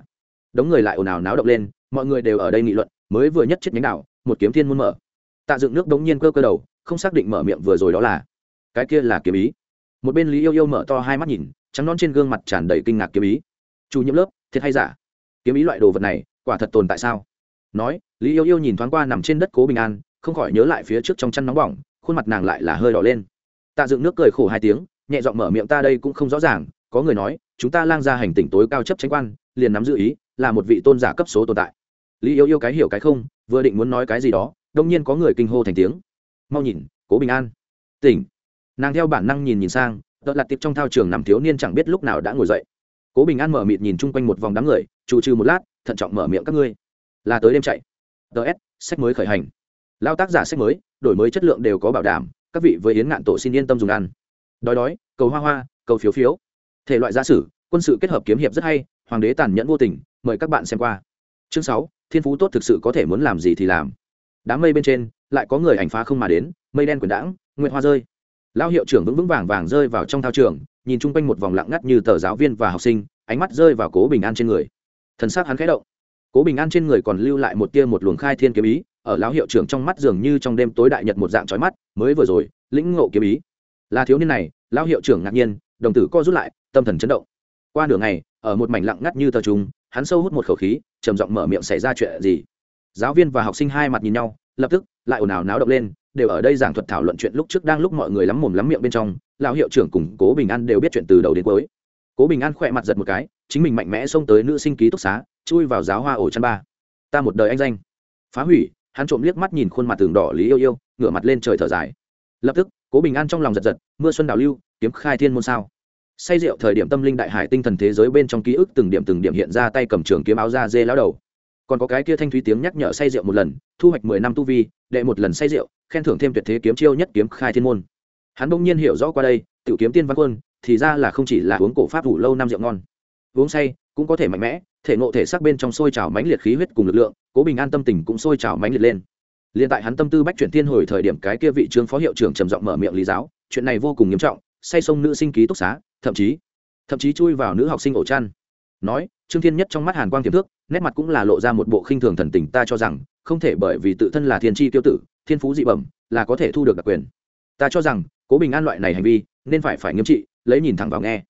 Đống người lại ồn ào náo động lên, mọi người đều ở đây nghị luận, mới vừa nhất chết nhánh đạo một kiếm thiên muôn mở. Tạ dựng nước đống nhiên cơ cơ đầu, không xác định mở miệng vừa rồi đó là cái kia là kiếm ý. Một bên lý yêu yêu mở to hai mắt nhìn, trắng non trên gương mặt tràn đầy kinh ngạc kiếm ý. Chủ nhiệm lớp, thiệt hay giả? Kiếm ý loại đồ vật này, quả thật tồn tại sao? Nói, lý yêu yêu nhìn thoáng qua nằm trên đất cố bình an, không khỏi nhớ lại phía trước trong chăn nóng bỏng, khuôn mặt nàng lại là hơi đỏ lên. Tạ dựng nước cười khổ hai tiếng nhẹ giọng mở miệng ta đây cũng không rõ ràng, có người nói, chúng ta lang ra hành tỉnh tối cao chấp tranh quan, liền nắm giữ ý, là một vị tôn giả cấp số tồn tại. Lý yêu yêu cái hiểu cái không, vừa định muốn nói cái gì đó, đông nhiên có người kinh hô thành tiếng. Mau nhìn, cố bình an. Tỉnh. Nàng theo bản năng nhìn nhìn sang đợt lạc tiệp trong thao trường nằm thiếu niên chẳng biết lúc nào đã ngồi dậy. Cố bình an mở mịt nhìn chung quanh một vòng đám người chủ trừ một lát, thận trọng mở miệng các ngươi. Là tới đêm chạy. Ts sách mới khởi hành. Lao tác giả sách mới, đổi mới chất lượng đều có bảo đảm, các vị với yến ngạn tổ xin yên tâm dùng ăn đói đói, cầu hoa hoa, cầu phiếu phiếu. Thể loại gia sử, quân sự kết hợp kiếm hiệp rất hay, hoàng đế tàn nhẫn vô tình, mời các bạn xem qua. Chương sáu, thiên phú tốt thực sự có thể muốn làm gì thì làm. Đám mây bên trên, lại có người ảnh phá không mà đến, mây đen quyển đãng nguyện hoa rơi. Lao hiệu trưởng vững vững vàng vàng rơi vào trong thao trường, nhìn chung quanh một vòng lặng ngắt như tờ giáo viên và học sinh, ánh mắt rơi vào cố bình an trên người. Thần sắc hắn khẽ động. Cố bình an trên người còn lưu lại một tia một luồng khai thiên kiếm ý, ở lão hiệu trưởng trong mắt dường như trong đêm tối đại nhật một dạng trói mắt, mới vừa rồi, lĩnh ngộ kiếm ý là thiếu niên này, lão hiệu trưởng ngạc nhiên, đồng tử co rút lại, tâm thần chấn động. Qua nửa ngày, ở một mảnh lặng ngắt như tờ trung hắn sâu hút một khẩu khí, trầm giọng mở miệng xảy ra chuyện gì. Giáo viên và học sinh hai mặt nhìn nhau, lập tức, lại ồn ào náo động lên, đều ở đây giảng thuật thảo luận chuyện lúc trước đang lúc mọi người lắm mồm lắm miệng bên trong, lão hiệu trưởng cùng cố bình an đều biết chuyện từ đầu đến cuối. Cố bình an khỏe mặt giật một cái, chính mình mạnh mẽ xông tới nữ sinh ký túc xá, chui vào giáo hoa ổ chăn ba. Ta một đời anh danh. Phá hủy, hắn trộm liếc mắt nhìn khuôn mặt tường đỏ lý yêu yêu, ngửa mặt lên trời thở dài. Lập tức cố bình an trong lòng giật giật, mưa xuân đào lưu, kiếm khai thiên môn sao. Say rượu thời điểm tâm linh đại hải tinh thần thế giới bên trong ký ức từng điểm từng điểm hiện ra tay cầm trường kiếm áo da dê lão đầu. Còn có cái kia thanh thúy tiếng nhắc nhở say rượu một lần, thu hoạch mười năm tu vi, đệ một lần say rượu, khen thưởng thêm tuyệt thế kiếm chiêu nhất kiếm khai thiên môn. Hắn bỗng nhiên hiểu rõ qua đây, tiểu kiếm tiên văn quân, thì ra là không chỉ là uống cổ pháp đủ lâu năm rượu ngon. Uống say cũng có thể mạnh mẽ, thể ngộ thể sắc bên trong sôi trào mãnh liệt khí huyết cùng lực lượng, cố bình an tâm tình cũng sôi trào mãnh liệt lên liền tại hắn tâm tư bách chuyển thiên hồi thời điểm cái kia vị trương phó hiệu trưởng trầm giọng mở miệng lý giáo, chuyện này vô cùng nghiêm trọng, say sông nữ sinh ký túc xá, thậm chí thậm chí chui vào nữ học sinh ổ chăn. Nói, trương thiên nhất trong mắt hàn quang tiềm thước nét mặt cũng là lộ ra một bộ khinh thường thần tình ta cho rằng, không thể bởi vì tự thân là thiên tri tiêu tử, thiên phú dị bẩm, là có thể thu được đặc quyền. Ta cho rằng, cố bình an loại này hành vi, nên phải phải nghiêm trị, lấy nhìn thẳng vào nghe.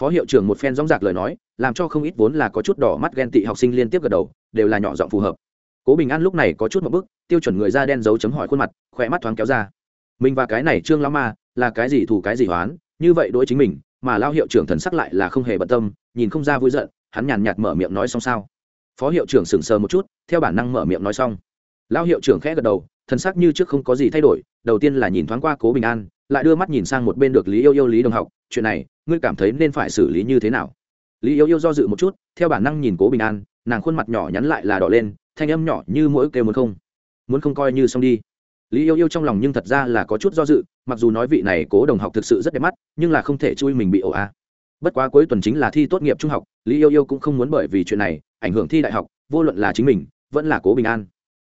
Phó hiệu trưởng một phen dóng dạc lời nói, làm cho không ít vốn là có chút đỏ mắt ghen tị học sinh liên tiếp gật đầu, đều là nhỏ giọng phù hợp cố bình an lúc này có chút một bức, tiêu chuẩn người da đen dấu chấm hỏi khuôn mặt, khỏe mắt thoáng kéo ra. Mình và cái này trương lão ma, là cái gì thù cái gì hoán, như vậy đối chính mình, mà lao hiệu trưởng thần sắc lại là không hề bận tâm, nhìn không ra vui giận, hắn nhàn nhạt mở miệng nói xong sao. Phó hiệu trưởng sững sờ một chút, theo bản năng mở miệng nói xong. Lao hiệu trưởng khẽ gật đầu, thần sắc như trước không có gì thay đổi, đầu tiên là nhìn thoáng qua cố bình an, lại đưa mắt nhìn sang một bên được lý yêu yêu, lý đồng học, chuyện này, ngươi cảm thấy nên phải xử lý như thế nào? Lý yêu yêu do dự một chút, theo bản năng nhìn cố bình an nàng khuôn mặt nhỏ nhắn lại là đỏ lên, thanh âm nhỏ như mỗi kêu muốn không. Muốn không coi như xong đi. Lý yêu yêu trong lòng nhưng thật ra là có chút do dự, mặc dù nói vị này cố đồng học thực sự rất đẹp mắt, nhưng là không thể chui mình bị ổ a. Bất quá cuối tuần chính là thi tốt nghiệp trung học, lý yêu yêu cũng không muốn bởi vì chuyện này, ảnh hưởng thi đại học, vô luận là chính mình, vẫn là cố bình an.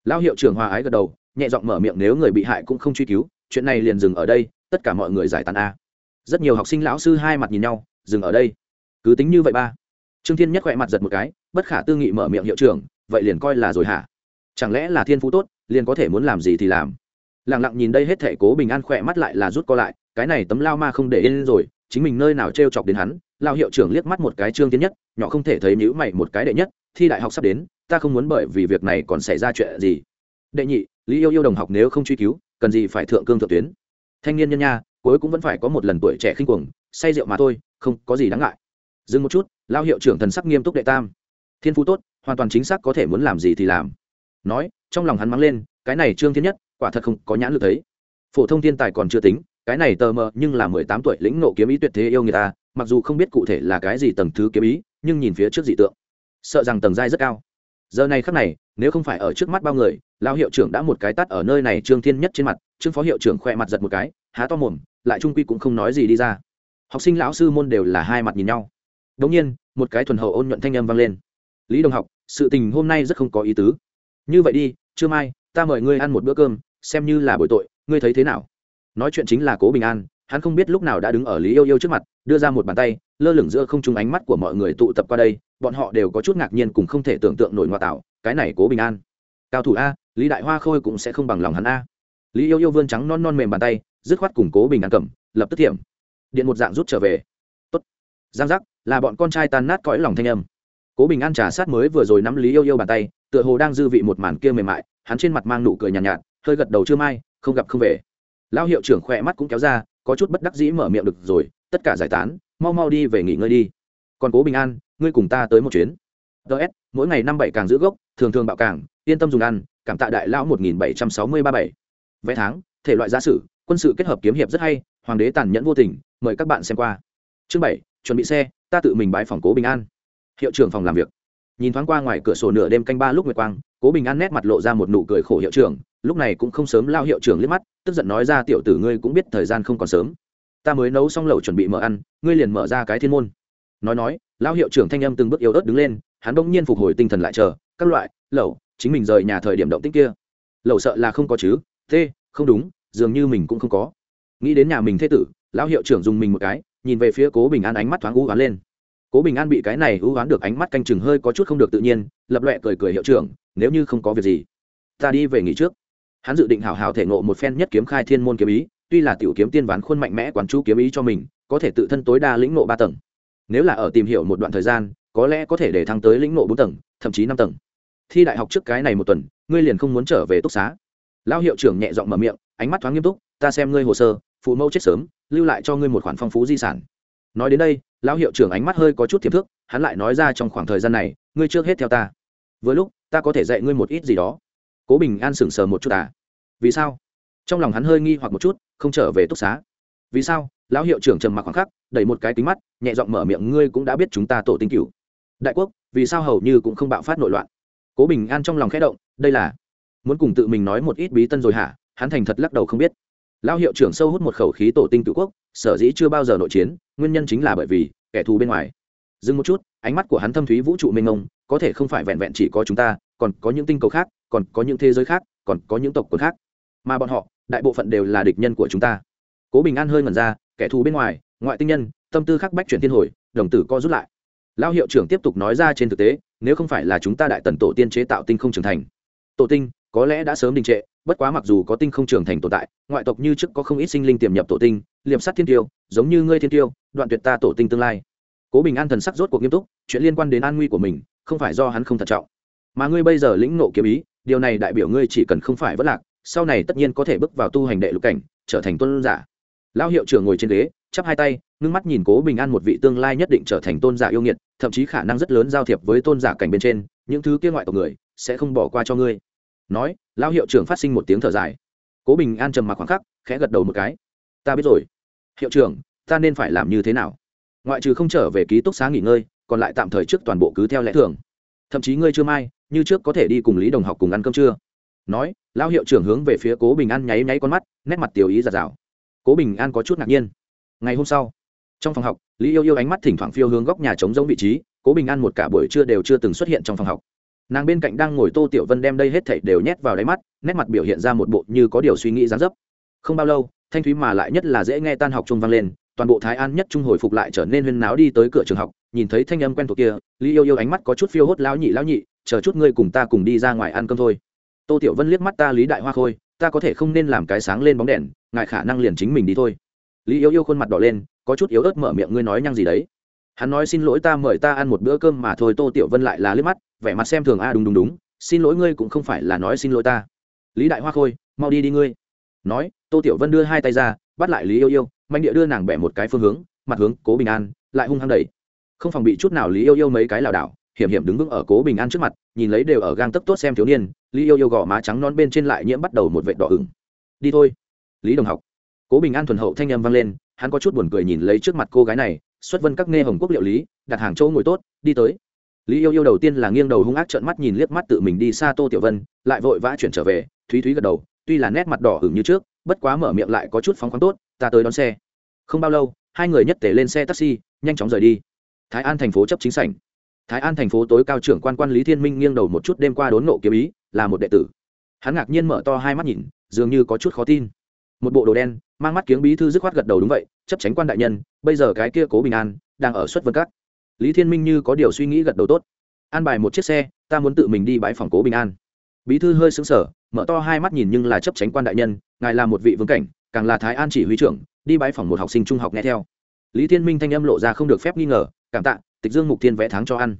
Lao hiệu trưởng hòa ái gật đầu, nhẹ giọng mở miệng nếu người bị hại cũng không truy cứu, chuyện này liền dừng ở đây, tất cả mọi người giải tán a. Rất nhiều học sinh lão sư hai mặt nhìn nhau, dừng ở đây. Cứ tính như vậy ba trương thiên nhất khỏe mặt giật một cái, bất khả tư nghị mở miệng hiệu trưởng, vậy liền coi là rồi hả? Chẳng lẽ là thiên phú tốt, liền có thể muốn làm gì thì làm? Lẳng lặng nhìn đây hết thể cố bình an khỏe mắt lại là rút co lại, cái này tấm lao ma không để yên rồi, chính mình nơi nào t r e o chọc đến hắn? Lao hiệu trưởng liếc mắt một cái trương Thiên nhất, nhỏ không thể thấy nhữ mày một cái đệ nhất, thi đại học sắp đến, ta không muốn bởi vì việc này còn xảy ra chuyện gì. Đệ nhị, lý yêu yêu đồng học nếu không truy cứu, cần gì phải thượng cương thượng tuyến? Thanh niên nhân nha, cuối cũng vẫn phải có một lần tuổi trẻ khinh cuồng, say rượu mà thôi, không có gì đáng ngại. Dừng một chút lao hiệu trưởng thần sắc nghiêm túc đệ tam. Thiên phú tốt, hoàn toàn chính xác có thể muốn làm gì thì làm. Nói, trong lòng hắn mắng lên, cái này trương thiên nhất, quả thật không có nhãn lực thấy. Phổ thông thiên tài còn chưa tính, cái này tờ mờ nhưng là mười tám tuổi lĩnh nộ kiếm ý tuyệt thế yêu người ta, mặc dù không biết cụ thể là cái gì tầng thứ kiếm ý, nhưng nhìn phía trước dị tượng, sợ rằng tầng giai rất cao. Giờ này khắc này, nếu không phải ở trước mắt bao người lao hiệu trưởng đã một cái tắt ở nơi này trương thiên nhất trên mặt, trương phó hiệu trưởng khoe mặt giật một cái, há to mồm, lại trung quy cũng không nói gì đi ra. Học sinh lão sư môn đều là hai mặt nhìn nhau đống nhiên, một cái thuần hậu ôn nhuận thanh âm vang lên. Lý đồng học, sự tình hôm nay rất không có ý tứ. Như vậy đi, trưa mai, ta mời ngươi ăn một bữa cơm, xem như là buổi tội, ngươi thấy thế nào? Nói chuyện chính là cố bình an, hắn không biết lúc nào đã đứng ở lý yêu yêu trước mặt, đưa ra một bàn tay, lơ lửng giữa không trung ánh mắt của mọi người tụ tập qua đây, bọn họ đều có chút ngạc nhiên cùng không thể tưởng tượng nổi ngoại tạo, cái này cố bình an. Cao thủ a, lý đại hoa khôi cũng sẽ không bằng lòng hắn a. Lý yêu yêu vươn trắng non non mềm bàn tay, dứt khoát cùng cố bình an cầm, lập tức thiểm. Điện một dạng rút trở về. Tốt. Giang giác là bọn con trai tan nát cõi lòng thanh âm. Cố bình an trà sát mới vừa rồi nắm lý yêu yêu bàn tay tựa hồ đang dư vị một màn kia mềm mại hắn trên mặt mang nụ cười nhàn nhạt, nhạt hơi gật đầu chưa mai không gặp không về. Lão hiệu trưởng khỏe mắt cũng kéo ra có chút bất đắc dĩ mở miệng được rồi tất cả giải tán mau mau đi về nghỉ ngơi đi. Còn cố bình an ngươi cùng ta tới một chuyến. Ts mỗi ngày năm bảy càng giữ gốc thường thường bạo càng yên tâm dùng ăn cảm tạ đại lão một nghìn bảy trăm sáu mươi ba bảy. Vẽ tháng thể loại gia sử quân sự kết hợp kiếm hiệp rất hay hoàng đế tàn nhẫn vô tình mời các bạn xem qua. Chương bảy chuẩn bị xe ta tự mình bái phòng cố bình an hiệu trưởng phòng làm việc nhìn thoáng qua ngoài cửa sổ nửa đêm canh ba lúc nguyệt quang cố bình an nét mặt lộ ra một nụ cười khổ hiệu trưởng lúc này cũng không sớm lao hiệu trưởng liếc mắt tức giận nói ra tiểu tử ngươi cũng biết thời gian không còn sớm ta mới nấu xong lẩu chuẩn bị mở ăn ngươi liền mở ra cái thiên môn nói nói lao hiệu trưởng thanh âm từng bước yếu ớt đứng lên hắn đông nhiên phục hồi tinh thần lại chờ các loại lẩu chính mình rời nhà thời điểm động tích kia lẩu sợ là không có chứ thế không đúng dường như mình cũng không có nghĩ đến nhà mình thế tử lão hiệu trưởng dùng mình một cái nhìn về phía cố bình an ánh mắt thoáng u oán lên cố bình an bị cái này u oán được ánh mắt canh chừng hơi có chút không được tự nhiên lập loẹ cười cười hiệu trưởng nếu như không có việc gì ta đi về nghỉ trước hắn dự định hào hào thể ngộ một phen nhất kiếm khai thiên môn kiếm ý tuy là tiểu kiếm tiên ván khuôn mạnh mẽ quán chú kiếm ý cho mình có thể tự thân tối đa lĩnh nộ ba tầng nếu là ở tìm hiểu một đoạn thời gian có lẽ có thể để thăng tới lĩnh nộ bốn tầng thậm chí năm tầng thi đại học trước cái này một tuần ngươi liền không muốn trở về túc xá lao hiệu trưởng nhẹ giọng mở miệng ánh mắt thoáng nghiêm túc ta xem ngươi hồ sơ phụ mẫu chết sớm, lưu lại cho ngươi một khoản phong phú di sản. Nói đến đây, lão hiệu trưởng ánh mắt hơi có chút thiệp thước, hắn lại nói ra trong khoảng thời gian này, ngươi trước hết theo ta. Vừa lúc, ta có thể dạy ngươi một ít gì đó. Cố bình an sững sờ một chút à? Vì sao? Trong lòng hắn hơi nghi hoặc một chút, không trở về túc xá. Vì sao? Lão hiệu trưởng trầm mặc khoảng khắc, đẩy một cái kính mắt, nhẹ giọng mở miệng, ngươi cũng đã biết chúng ta tổ tinh cửu. Đại quốc, vì sao hầu như cũng không bạo phát nội loạn? Cố bình an trong lòng khẽ động, đây là muốn cùng tự mình nói một ít bí tân rồi hả? Hắn thành thật lắc đầu không biết lão hiệu trưởng sâu hút một khẩu khí tổ tinh cửu quốc, sở dĩ chưa bao giờ nội chiến, nguyên nhân chính là bởi vì kẻ thù bên ngoài. Dừng một chút, ánh mắt của hắn thâm thúy vũ trụ mênh mông, có thể không phải vẹn vẹn chỉ có chúng ta, còn có những tinh cầu khác, còn có những thế giới khác, còn có những tộc quần khác. Mà bọn họ, đại bộ phận đều là địch nhân của chúng ta. Cố bình an hơi ngẩn ra, kẻ thù bên ngoài, ngoại tinh nhân, tâm tư khắc bách chuyển thiên hồi, đồng tử co rút lại. Lao hiệu trưởng tiếp tục nói ra trên thực tế, nếu không phải là chúng ta đại tần tổ tiên chế tạo tinh không trưởng thành, tổ tinh có lẽ đã sớm đình trệ bất quá mặc dù có tinh không trưởng thành tồn tại, ngoại tộc như trước có không ít sinh linh tiềm nhập tổ tinh liệm sát thiên tiêu, giống như ngươi thiên tiêu, đoạn tuyệt ta tổ tinh tương lai. Cố bình an thần sắc rốt cuộc nghiêm túc, chuyện liên quan đến an nguy của mình, không phải do hắn không thận trọng. Mà ngươi bây giờ lĩnh nộ kiếm ý, điều này đại biểu ngươi chỉ cần không phải vất lạc, sau này tất nhiên có thể bước vào tu hành đệ lục cảnh, trở thành tôn giả. Lão hiệu trưởng ngồi trên ghế, chắp hai tay, ngưng mắt nhìn cố bình an một vị tương lai nhất định trở thành tôn giả yêu nghiệt, thậm chí khả năng rất lớn giao thiệp với tôn giả cảnh bên trên, những thứ kia ngoại tộc người sẽ không bỏ qua cho ngươi nói, lão hiệu trưởng phát sinh một tiếng thở dài. Cố bình an trầm mặc khoảng khắc, khẽ gật đầu một cái. Ta biết rồi. Hiệu trưởng, ta nên phải làm như thế nào? Ngoại trừ không trở về ký túc xá nghỉ ngơi, còn lại tạm thời trước toàn bộ cứ theo lẽ thường. Thậm chí ngươi chưa mai, như trước có thể đi cùng lý đồng học cùng ăn cơm trưa. Nói, lão hiệu trưởng hướng về phía cố bình an nháy nháy con mắt, nét mặt tiểu ý giạt rào cố bình an có chút ngạc nhiên. Ngày hôm sau, trong phòng học, lý yêu yêu ánh mắt thỉnh thoảng phiêu hướng góc nhà trống giống vị trí, cố bình an một cả buổi trưa đều chưa từng xuất hiện trong phòng học nàng bên cạnh đang ngồi tô tiểu vân đem đây hết thảy đều nhét vào đáy mắt, nét mặt biểu hiện ra một bộ như có điều suy nghĩ dán dấp. Không bao lâu, thanh thúy mà lại nhất là dễ nghe tan học trung vang lên, toàn bộ thái an nhất trung hồi phục lại trở nên huyên náo đi tới cửa trường học, nhìn thấy thanh âm quen thuộc kia, lý yêu yêu ánh mắt có chút phiêu hốt lão nhị lão nhị, chờ chút ngươi cùng ta cùng đi ra ngoài ăn cơm thôi. Tô tiểu vân liếc mắt ta lý đại hoa khôi, ta có thể không nên làm cái sáng lên bóng đèn ngại khả năng liền chính mình đi thôi. Lý yêu yêu khuôn mặt đỏ lên, có chút yếu ớt mở miệng, ngươi nói nhăng gì đấy? Hắn nói, xin lỗi ta mời ta ăn một bữa cơm mà thôi. Tô tiểu vân lại là liếc mắt, vẻ mặt xem thường a đúng đúng đúng, xin lỗi ngươi cũng không phải là nói xin lỗi ta. Lý đại hoa khôi, mau đi đi ngươi. Nói, tô tiểu vân đưa hai tay ra, bắt lại lý yêu yêu mạnh địa đưa nàng bẻ một cái phương hướng, mặt hướng cố bình an, lại hung hăng đẩy. Không phòng bị chút nào lý yêu yêu mấy cái lảo đảo, hiểm hiểm đứng vững ở cố bình an trước mặt, nhìn lấy đều ở gang tấp tốt xem thiếu niên, lý yêu yêu gò má trắng non bên trên lại nhiễm bắt đầu một vệt đỏ ửng. Đi thôi. Lý đồng học. Cố bình an thuần hậu thanh â m vang lên, hắn có chút buồn cười nhìn lấy trước mặt cô gái này xuất vân các nghe hồng quốc liệu lý, đặt hàng chỗ ngồi tốt, đi tới. Lý yêu yêu đầu tiên là nghiêng đầu hung ác trợn mắt nhìn liếc mắt tự mình đi xa tô tiểu vân, lại vội vã chuyển trở về, thúy thúy gật đầu, tuy là nét mặt đỏ hửng như trước, bất quá mở miệng lại có chút phóng khoáng tốt, ta tới đón xe. Không bao lâu, hai người nhất tể lên xe taxi, nhanh chóng rời đi. Thái an thành phố chấp chính sảnh. Thái an thành phố tối cao trưởng quan quan lý thiên minh nghiêng đầu một chút đêm qua đốn nộ kiếm ý, là một đệ tử. Hắn ngạc nhiên mở to hai mắt nhìn, dường như có chút khó tin. Một bộ đồ đen, mang mắt kiếng bí thư dứt khoát gật đầu đúng vậy chấp tránh quan đại nhân, bây giờ cái kia cố bình an đang ở xuất vân các. Lý thiên minh như có điều suy nghĩ gật đầu tốt. An bài một chiếc xe, ta muốn tự mình đi bãi phòng cố bình an. Bí thư hơi xứng sở mở to hai mắt nhìn nhưng là chấp tránh quan đại nhân, ngài là một vị vương cảnh, càng là thái an chỉ huy trưởng, đi bãi phòng một học sinh trung học nghe theo. Lý thiên minh thanh âm lộ ra không được phép nghi ngờ, cảm tạ, tịch dương mục thiên vẽ tháng cho ăn.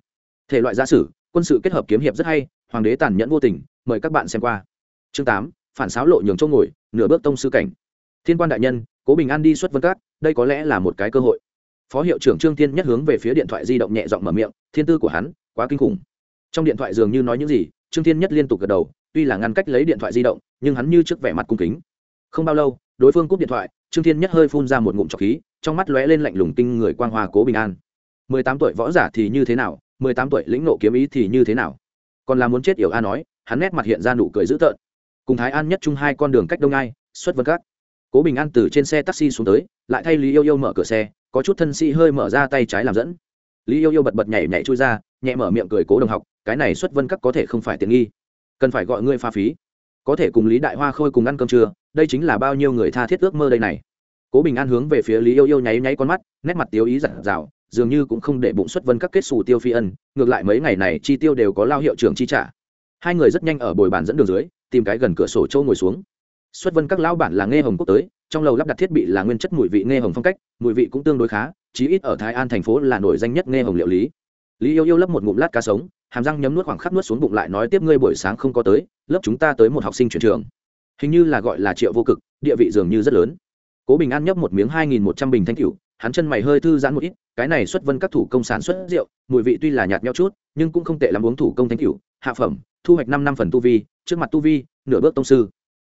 Thể loại gia sử, quân sự kết hợp kiếm hiệp rất hay, hoàng đế tàn nhẫn vô tình, mời các bạn xem qua. Chương tám, phản xáo lộ nhường chỗ ngồi, nửa bước tông sư cảnh. Thiên quan đại nhân cố bình an đi xuất vân cát đây có lẽ là một cái cơ hội. Phó hiệu trưởng trương thiên nhất hướng về phía điện thoại di động nhẹ giọng mở miệng, thiên tư của hắn, quá kinh khủng. Trong điện thoại dường như nói những gì, trương thiên nhất liên tục gật đầu, tuy là ngăn cách lấy điện thoại di động, nhưng hắn như trước vẻ mặt cung kính. Không bao lâu, đối phương cúp điện thoại, trương thiên nhất hơi phun ra một ngụm trọc khí, trong mắt lóe lên lạnh lùng tinh người quang hoa cố bình an. Mười tám tuổi võ giả thì như thế nào, mười tám tuổi lĩnh nộ kiếm ý thì như thế nào? Còn là muốn chết yểu a nói, hắn nét mặt hiện ra nụ cười dữ tợn. Cùng thái an nhất chung hai con đường cách đông ai xuất vân các cố bình an từ trên xe taxi xuống tới, lại thay lý yêu yêu mở cửa xe, có chút thân sĩ hơi mở ra tay trái làm dẫn. Lý yêu yêu bật bật nhảy nhảy chui ra, nhẹ mở miệng cười cố đồng học, cái này xuất vân các có thể không phải tiện nghi. Cần phải gọi ngươi pha phí. Có thể cùng lý đại hoa khôi cùng ăn cơm trưa, đây chính là bao nhiêu người tha thiết ước mơ đây này. Cố bình an hướng về phía lý yêu yêu nháy nháy con mắt, nét mặt tiêu ý giặt rào dường như cũng không để bụng xuất vân các kết xù tiêu phi ân, ngược lại mấy ngày này chi tiêu đều có lao hiệu trưởng chi trả. Hai người rất nhanh ở bồi bàn dẫn đường dưới, tìm cái gần cửa sổ châu ngồi xuống xuất vân các lão bản là nghe hồng quốc tới, trong lầu lắp đặt thiết bị là nguyên chất mùi vị nghe hồng phong cách, mùi vị cũng tương đối khá, chí ít ở thái an thành phố là nổi danh nhất nghe hồng liệu lý. Lý yêu yêu lấp một ngụm lát cá sống, hàm răng nhấm nuốt khoảng khắc nuốt xuống bụng lại nói tiếp ngươi buổi sáng không có tới, lớp chúng ta tới một học sinh chuyển trường. Hình như là gọi là triệu vô cực, địa vị dường như rất lớn. Cố bình an nhấp một miếng hai nghìn một trăm bình thanh cửu hắn chân mày hơi thư giãn một ít, cái này xuất vân các thủ công sản xuất rượu, mùi vị tuy là nhạt nhau chút, nhưng cũng không tệ lắm uống thủ công thanh cửu hạ phẩm, thu hoạch năm năm phần tu vi, trước mặt tu vi, nửa bước tông sư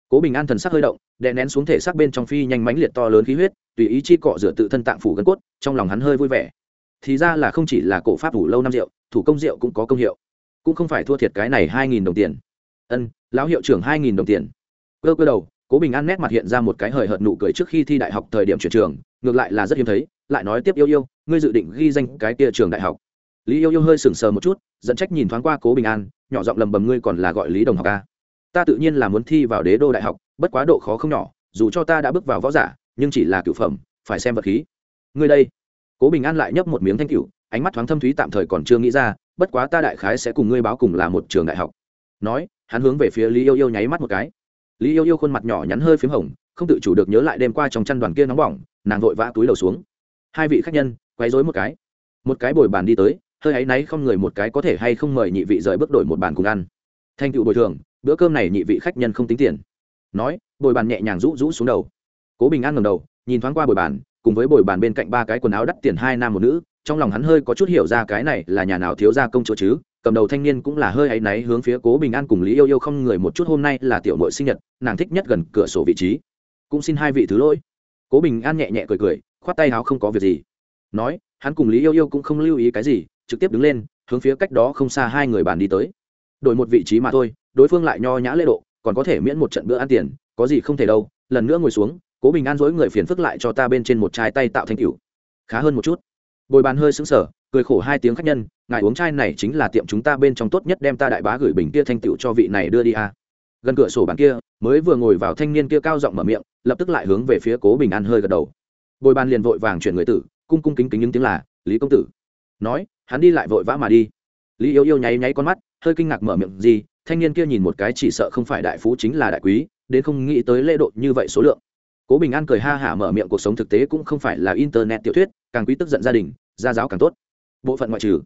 cố bình an thần sắc hơi động, đè nén xuống thể xác bên trong phi nhanh mãnh liệt to lớn khí huyết, tùy ý chi cọ rửa tự thân tạng phủ gân cốt, trong lòng hắn hơi vui vẻ. Thì ra là không chỉ là cổ pháp thủ lâu năm rượu, thủ công rượu cũng có công hiệu. Cũng không phải thua thiệt cái này hai nghìn đồng tiền. Ân, lão hiệu trưởng hai nghìn đồng tiền. Cơ cơ đầu, cố bình an nét mặt hiện ra một cái hời hợt nụ cười trước khi thi đại học thời điểm chuyển trường, ngược lại là rất hiếm thấy, lại nói tiếp yêu yêu, ngươi dự định ghi danh cái kia trường đại học. Lý yêu yêu hơi sừng sờ một chút dẫn trách nhìn thoáng qua cố bình an, nhỏ giọng lầm bầm, ngươi còn là gọi lý đồng học a ta tự nhiên là muốn thi vào đế đô đại học, bất quá độ khó không nhỏ, dù cho ta đã bước vào võ giả, nhưng chỉ là cựu phẩm, phải xem vật khí. Ngươi đây. Cố bình an lại nhấp một miếng thanh cựu ánh mắt thoáng thâm thúy tạm thời còn chưa nghĩ ra, bất quá ta đại khái sẽ cùng ngươi báo cùng là một trường đại học. Nói, hắn hướng về phía lý yêu yêu nháy mắt một cái. Lý yêu yêu khuôn mặt nhỏ nhắn hơi p h í m hồng, không tự chủ được nhớ lại đêm qua trong chăn đoàn kia nóng bỏng, nàng vội vã túi đầu xuống. Hai vị khách nhân quấy dối một cái. Một cái bồi bàn đi tới, hơi áy náy không người một cái có thể hay không mời nhị vị rời bước đổi một bàn cùng ăn. Thanh cựu bồi thường bữa cơm này nhị vị khách nhân không tính tiền. Nói, bồi bàn nhẹ nhàng rũ rũ xuống đầu. Cố bình an ngầm đầu, nhìn thoáng qua bồi bàn, cùng với bồi bàn bên cạnh ba cái quần áo đắt tiền hai nam một nữ, trong lòng hắn hơi có chút hiểu ra cái này là nhà nào thiếu gia công chúa chứ, cầm đầu thanh niên cũng là hơi áy náy hướng phía cố bình an cùng lý yêu yêu không người một chút hôm nay là tiểu mội sinh nhật, nàng thích nhất gần cửa sổ vị trí. Cũng xin hai vị thứ lỗi. Cố bình an nhẹ nhẹ cười cười, khoát tay áo không có việc gì. Nói, hắn cùng lý yêu yêu cũng không lưu ý cái gì, trực tiếp đứng lên, hướng phía cách đó không xa hai người bàn đi tới. Đổi một vị trí mà thôi đối phương lại nho nhã lễ độ, còn có thể miễn một trận bữa ăn tiền, có gì không thể đâu, lần nữa ngồi xuống, cố bình an dối người phiền phức lại cho ta bên trên một chai tay tạo thanh cửu khá hơn một chút. Bồi bàn hơi xứng sở cười khổ hai tiếng khách nhân, ngài uống chai này chính là tiệm chúng ta bên trong tốt nhất đem ta đại bá gửi bình kia thanh tựu cho vị này đưa đi à. gần cửa sổ bàn kia, mới vừa ngồi vào thanh niên kia cao giọng mở miệng, lập tức lại hướng về phía cố bình an hơi gật đầu. Bồi bàn liền vội vàng chuyển người tử, cung cung kính kính những tiếng là, lý công tử. Nói, hắn đi lại vội vã mà đi. Lý yêu yêu nháy nháy con mắt, hơi kinh ngạc mở miệng gì thanh niên kia nhìn một cái chỉ sợ không phải đại phú chính là đại quý, đến không nghĩ tới lễ độ như vậy số lượng. Cố bình an cười ha hả mở miệng cuộc sống thực tế cũng không phải là internet tiểu thuyết, càng quý tức giận gia đình, gia giáo càng tốt. Bộ phận ngoại trừ,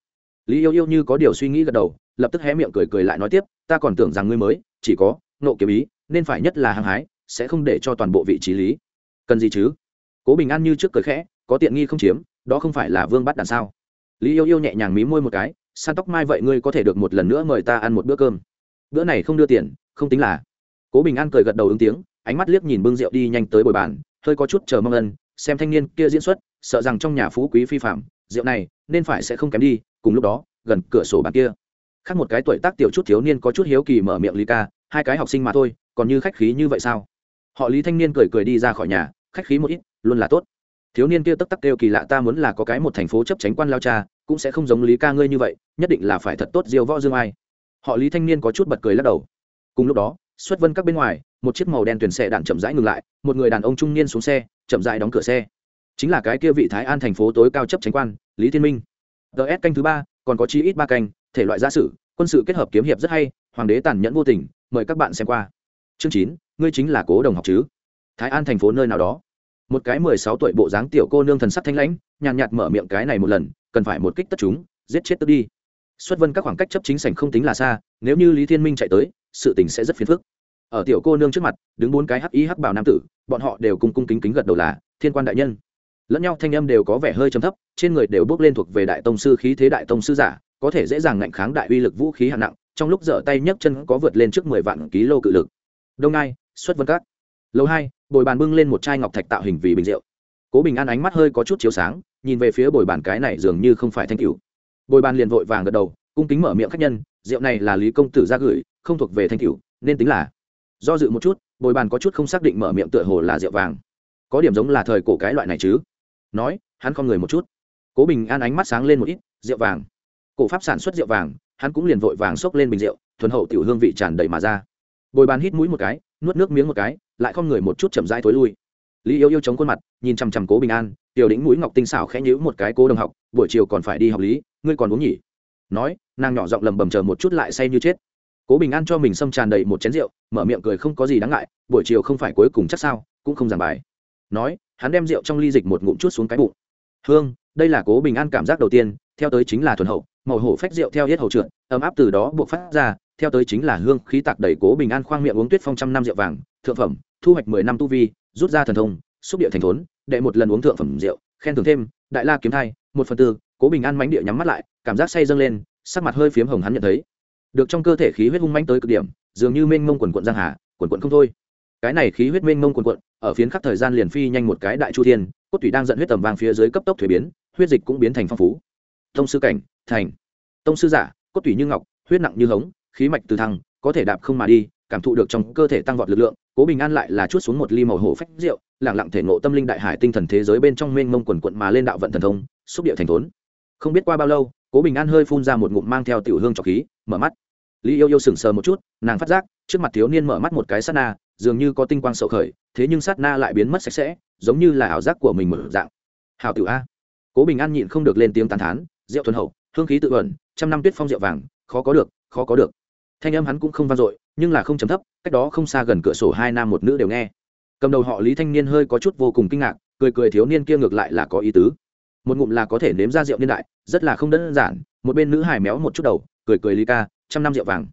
lý yêu yêu như có điều suy nghĩ gật đầu, lập tức hé miệng cười cười lại nói tiếp, ta còn tưởng rằng ngươi mới, chỉ có nộ kiếm ý, nên phải nhất là hăng hái, sẽ không để cho toàn bộ vị trí lý. Cần gì chứ? Cố bình an như trước cười khẽ, có tiện nghi không chiếm, đó không phải là vương bắt đàn sao? Lý yêu yêu nhẹ nhàng mí môi một cái, san tóc mai vậy ngươi có thể được một lần nữa mời ta ăn một bữa cơm bữa này không đưa tiền, không tính là. Cố bình an cười gật đầu ứng tiếng, ánh mắt liếc nhìn bưng rượu đi nhanh tới bồi bàn, hơi có chút chờ mong ân, xem thanh niên kia diễn xuất, sợ rằng trong nhà phú quý phi phạm, rượu này nên phải sẽ không kém đi, cùng lúc đó, gần cửa sổ bàn kia. Khác một cái tuổi tác tiểu chút thiếu niên có chút hiếu kỳ mở miệng lý ca, hai cái học sinh mà thôi, còn như khách khí như vậy sao? Họ lý thanh niên cười cười đi ra khỏi nhà, khách khí một ít, luôn là tốt. Thiếu niên kia tức tắc kêu kỳ lạ ta muốn là có cái một thành phố chấp tránh quan lao cha, cũng sẽ không giống lý ca ngươi như vậy, nhất định là phải thật tốt diêu võ dương ai họ lý thanh niên có chút bật cười lắc đầu. Cùng lúc đó, xuất vân các bên ngoài, một chiếc màu đen tuyển xe đạn chậm rãi ngừng lại, một người đàn ông trung niên xuống xe, chậm rãi đóng cửa xe. Chính là cái kia vị thái an thành phố tối cao chấp tránh quan, lý thiên minh. Ts canh thứ ba, còn có chi ít ba canh, thể loại gia sử quân sự kết hợp kiếm hiệp rất hay, hoàng đế tàn nhẫn vô tình, mời các bạn xem qua. Chương chín, ngươi chính là cố đồng học chứ? Thái an thành phố nơi nào đó. Một cái mười sáu tuổi bộ dáng tiểu cô nương thần sắc thanh lãnh, nhàn nhạt mở miệng cái này một lần, cần phải một kích tất chúng, giết chết tức đi xuất vân các khoảng cách chấp chính sảnh không tính là xa, nếu như lý thiên minh chạy tới, sự tình sẽ rất phiền phức. Ở tiểu cô nương trước mặt, đứng bốn cái hắc y hắc bảo nam tử, bọn họ đều cùng cung kính kính gật đầu là, thiên quan đại nhân. Lẫn nhau thanh âm đều có vẻ hơi trầm thấp, trên người đều bước lên thuộc về đại tông sư khí thế đại tông sư giả, có thể dễ dàng ngạnh kháng đại uy lực vũ khí hạng nặng, trong lúc dở tay nhấc chân có vượt lên trước mười vạn ký lô cự lực. Đông nai xuất vân các. Lâu hai, bồi bàn bưng lên một chai ngọc thạch tạo hình vì bình rượu. Cố bình an ánh mắt hơi có chút chiếu sáng, nhìn về phía bồi bàn cái này dường như không phải thanh cửu bồi bàn liền vội vàng gật đầu, cung kính mở miệng khách nhân, rượu này là lý công tử ra gửi, không thuộc về thanh cửu, nên tính là. Do dự một chút, bồi bàn có chút không xác định mở miệng tựa hồ là rượu vàng. Có điểm giống là thời cổ cái loại này chứ. Nói, hắn không người một chút. Cố bình an ánh mắt sáng lên một ít, rượu vàng. Cổ pháp sản xuất rượu vàng, hắn cũng liền vội vàng xốc lên bình rượu, thuần hậu tiểu hương vị tràn đầy mà ra. Bồi bàn hít mũi một cái, nuốt nước miếng một cái, lại không người một chút chậm rãi thối lui. Lý yêu yêu chống khuôn mặt, nhìn chằm chằm cố bình an tiểu đĩnh mũi ngọc tinh xảo khẽ nhíu một cái, cố đồng học, buổi chiều còn phải đi học lý, ngươi còn uống nhỉ? Nói, nàng nhỏ giọng lầm bầm chờ một chút lại say như chết. Cố bình an cho mình xâm tràn đầy một chén rượu, mở miệng cười không có gì đáng ngại, buổi chiều không phải cuối cùng chắc sao, cũng không giảng bài. Nói, hắn đem rượu trong ly dịch một ngụm chút xuống cái bụng. Hương, đây là cố bình an cảm giác đầu tiên, theo tới chính là thuần hậu, màu hổ phách rượu theo hết hậu trượt, ấm áp từ đó buộc phát ra, theo tới chính là hương khí tạc đẩy cố bình an khoang miệng uống tuyết phong trăm năm rượu vàng, thượng phẩm, thu hoạch mười năm tu vi, rút ra thần thông xúc địa thành thốn, đệ một lần uống thượng phẩm rượu, khen thưởng thêm, đại la kiếm thai, một phần tư, cố bình an mánh địa nhắm mắt lại, cảm giác say dâng lên, sắc mặt hơi phiếm hồng hắn nhận thấy. Được trong cơ thể khí huyết hung mánh tới cực điểm, dường như mênh mông quần quận giang hà, quần quận không thôi. Cái này khí huyết mênh mông quần quận, ở phiến khắc thời gian liền phi nhanh một cái đại chu thiên, cốt thủy đang dẫn huyết tầm vàng phía dưới cấp tốc thuế biến, huyết dịch cũng biến thành phong phú. Tông sư cảnh, thành. Tông sư giả, cốt thủy như ngọc, huyết nặng như hống, khí mạch từ thăng, có thể đạp không mà đi cảm thụ được trong cơ thể tăng vọt lực lượng, cố bình an lại là chút xuống một ly màu hổ phách rượu lẳng lặng thể ngộ tâm linh đại hải tinh thần thế giới bên trong mênh mông quần quận mà lên đạo vận thần thông, xúc địa thành thốn. Không biết qua bao lâu, cố bình an hơi phun ra một ngụm mang theo tiểu hương trọc khí, mở mắt. Lý yêu yêu sừng sờ một chút, nàng phát giác, trước mặt thiếu niên mở mắt một cái sát na, dường như có tinh quang sậu khởi, thế nhưng sát na lại biến mất sạch sẽ, giống như là ảo giác của mình mở dạng. Hào tiểu a. Cố bình an nhịn không được lên tiếng tán thán, rượu thuần hậu, hương khí tự ẩn, trăm năm tuyết phong rượu vàng, khó có được, khó có được. Thanh âm hắn cũng không vang dội nhưng là không chấm thấp, cách đó không xa gần cửa sổ hai nam một nữ đều nghe. Cầm đầu họ lý thanh niên hơi có chút vô cùng kinh ngạc, cười cười thiếu niên kia ngược lại là có ý tứ. Một ngụm là có thể nếm ra rượu niên đại, rất là không đơn giản, một bên nữ hài méo một chút đầu, cười cười lý ca, trăm năm rượu vàng.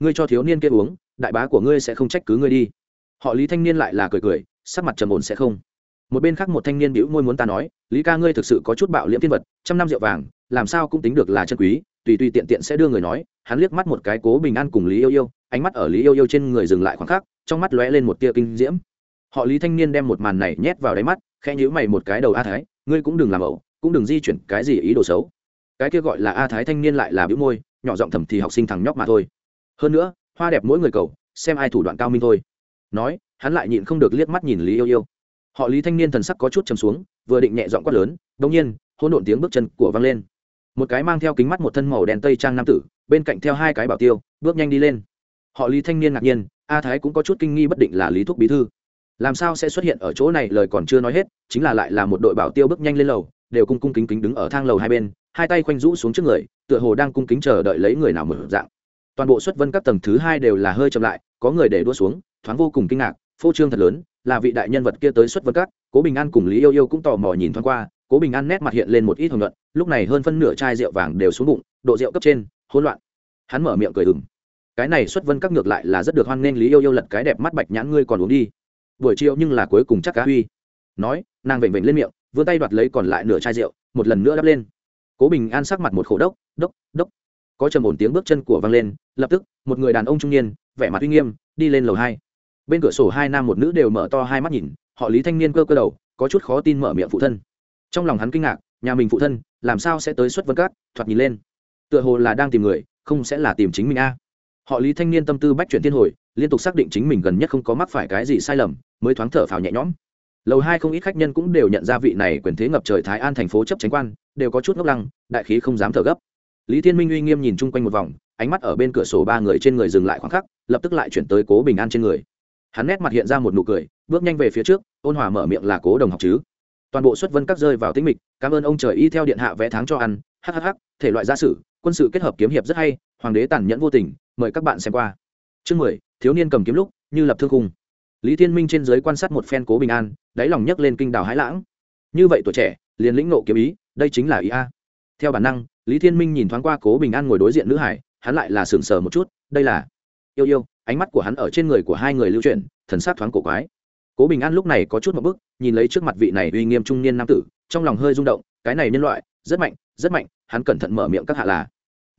Ngươi cho thiếu niên kia uống, đại bá của ngươi sẽ không trách cứ ngươi đi. Họ lý thanh niên lại là cười cười, sắc mặt trầm ổn sẽ không. Một bên khác một thanh niên bĩu môi muốn ta nói, lý ca ngươi thực sự có chút bạo liễm thiên vật, trăm năm rượu vàng, làm sao cũng tính được là chân quý tùy tùy tiện tiện sẽ đưa người nói, hắn liếc mắt một cái cố bình an cùng lý yêu yêu, ánh mắt ở lý yêu yêu trên người dừng lại khoảng khắc, trong mắt lóe lên một tia kinh diễm. Họ lý thanh niên đem một màn này nhét vào đáy mắt, khẽ nhíu mày một cái đầu a thái, ngươi cũng đừng làm ẩu, cũng đừng di chuyển cái gì ý đồ xấu. Cái kia gọi là a thái thanh niên lại là bĩu môi, nhỏ giọng thầm thì học sinh thằng nhóc mà thôi. Hơn nữa, hoa đẹp mỗi người cầu, xem ai thủ đoạn cao minh thôi. Nói, hắn lại nhịn không được liếc mắt nhìn lý yêu yêu. Họ lý thanh niên thần sắc có chút chầm xuống, vừa định nhẹ giọng quát lớn đông nhiên hôn độn tiếng bước chân của văng lên một cái mang theo kính mắt một thân màu đen tây trang nam tử, bên cạnh theo hai cái bảo tiêu, bước nhanh đi lên. Họ lý thanh niên ngạc nhiên, a thái cũng có chút kinh nghi bất định là lý thúc bí thư. Làm sao sẽ xuất hiện ở chỗ này lời còn chưa nói hết, chính là lại là một đội bảo tiêu bước nhanh lên lầu, đều cung cung kính kính đứng ở thang lầu hai bên, hai tay khoanh rũ xuống trước người, tựa hồ đang cung kính chờ đợi lấy người nào mở dạng. Toàn bộ xuất vân các tầng thứ hai đều là hơi chậm lại, có người để đua xuống, thoáng vô cùng kinh ngạc, phô trương thật lớn, là vị đại nhân vật kia tới xuất vân các, cố bình an cùng lý yêu yêu cũng tò mò nhìn thoáng qua, cố bình an nét mặt hiện lên một ít hồng luận lúc này hơn phân nửa chai rượu vàng đều xuống bụng, độ rượu cấp trên, hỗn loạn. Hắn mở miệng cười ừng cái này xuất vân các ngược lại là rất được hoan nghênh lý yêu yêu lật cái đẹp mắt bạch nhãn ngươi còn uống đi. Buổi chiều nhưng là cuối cùng chắc cá huy. Nói, nàng vểnh vểnh lên miệng, vươn tay đoạt lấy còn lại nửa chai rượu, một lần nữa đắp lên. Cố bình an sắc mặt một khổ đốc đốc đốc. Có trầm ổn tiếng bước chân của vang lên, lập tức, một người đàn ông trung niên, vẻ mặt uy nghiêm, đi lên lầu hai. Bên cửa sổ hai nam một nữ đều mở to hai mắt nhìn, họ lý thanh niên cơ cơ đầu, có chút khó tin mở miệng phụ thân. Trong lòng hắn kinh ngạc, nhà mình phụ thân làm sao sẽ tới xuất vân cát thoạt nhìn lên, tựa hồ là đang tìm người, không sẽ là tìm chính mình a. Họ lý thanh niên tâm tư bách chuyển thiên hồi, liên tục xác định chính mình gần nhất không có mắc phải cái gì sai lầm, mới thoáng thở phào nhẹ nhõm. Lầu hai không ít khách nhân cũng đều nhận ra vị này quyền thế ngập trời thái an thành phố chấp tránh quan, đều có chút ngốc lăng, đại khí không dám thở gấp. Lý thiên minh uy nghiêm nhìn chung quanh một vòng, ánh mắt ở bên cửa sổ ba người trên người dừng lại khoảng khắc, lập tức lại chuyển tới cố bình an trên người. Hắn nét mặt hiện ra một nụ cười, bước nhanh về phía trước, ôn hòa mở miệng là cố đồng học chứ toàn bộ xuất vân các rơi vào tĩnh mịch, cảm ơn ông trời y theo điện hạ vẽ tháng cho ăn hhh thể loại gia sử, quân sự kết hợp kiếm hiệp rất hay, hoàng đế tàn nhẫn vô tình, mời các bạn xem qua. Chương mười, thiếu niên cầm kiếm lúc, như lập thương khung. Lý thiên minh trên giới quan sát một phen cố bình an, đáy lòng nhấc lên kinh đào hái lãng. Như vậy tuổi trẻ, liền lĩnh nộ kiếm ý, đây chính là ý a. Theo bản năng, lý thiên minh nhìn thoáng qua cố bình an ngồi đối diện nữ hải, hắn lại là sừng sờ một chút, đây là yêu yêu, ánh mắt của hắn ở trên người của hai người lưu chuyển, thần sát thoáng cổ quái. Cố bình an lúc này có chút một bức nhìn lấy trước mặt vị này uy nghiêm trung niên nam tử, trong lòng hơi rung động, cái này nhân loại, rất mạnh rất mạnh, hắn cẩn thận mở miệng các hạ là.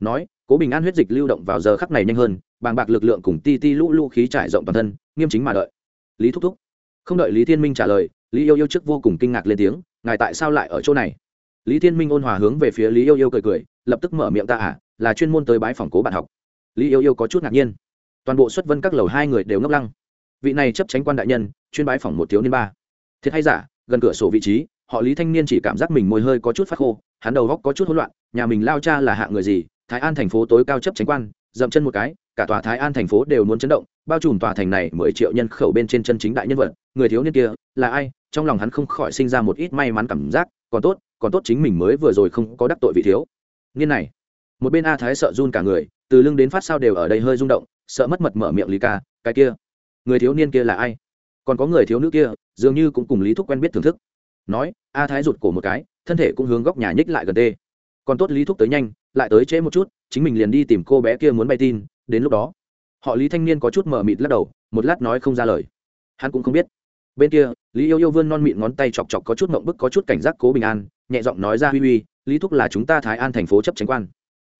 Nói, cố bình an huyết dịch lưu động vào giờ khắc này nhanh hơn, bàng bạc lực lượng cùng ti ti lũ lũ khí trải rộng toàn thân, nghiêm chính mà đợi. Lý thúc thúc. Không đợi lý thiên minh trả lời, lý yêu yêu trước vô cùng kinh ngạc lên tiếng, ngài tại sao lại ở chỗ này? Lý thiên minh ôn hòa hướng về phía lý yêu yêu cười cười, lập tức mở miệng ta à là chuyên môn tới bái phòng cố bạn học. Lý yêu yêu có chút ngạc nhiên. Toàn bộ xuất vân các lầu hai người đều ngốc lăng. Vị này chấp tránh quan đại nhân, chuyên bái phòng một thiếu niên ba thiệt hay giả, gần cửa sổ vị trí, họ lý thanh niên chỉ cảm giác mình môi hơi có chút phát khô, hắn đầu góc có chút hỗn loạn, nhà mình lao cha là hạng người gì, thái an thành phố tối cao chấp tránh quan, dậm chân một cái, cả tòa thái an thành phố đều muốn chấn động, bao trùm tòa thành này mười triệu nhân khẩu bên trên chân chính đại nhân vật, người thiếu niên kia là ai? Trong lòng hắn không khỏi sinh ra một ít may mắn cảm giác, còn tốt còn tốt chính mình mới vừa rồi không có đắc tội vị thiếu. Niên này, một bên a thái sợ run cả người, từ lưng đến phát sao đều ở đây hơi rung động, sợ mất mật mở miệng lý ca, cái kia, người thiếu niên kia là ai? Còn có người thiếu nữ kia, dường như cũng cùng lý thúc quen biết thưởng thức. Nói, a thái rụt cổ một cái, thân thể cũng hướng góc nhà nhích lại gần tê. Còn tốt lý thúc tới nhanh, lại tới trễ một chút, chính mình liền đi tìm cô bé kia muốn bay tin, đến lúc đó, họ lý thanh niên có chút mờ mịt lắc đầu, một lát nói không ra lời. Hắn cũng không biết. Bên kia, lý yêu yêu vươn non mịn ngón tay chọc chọc có chút mộng bức, có chút cảnh giác cố bình an, nhẹ giọng nói ra huy huy lý thúc là chúng ta thái an thành phố chấp tránh quan.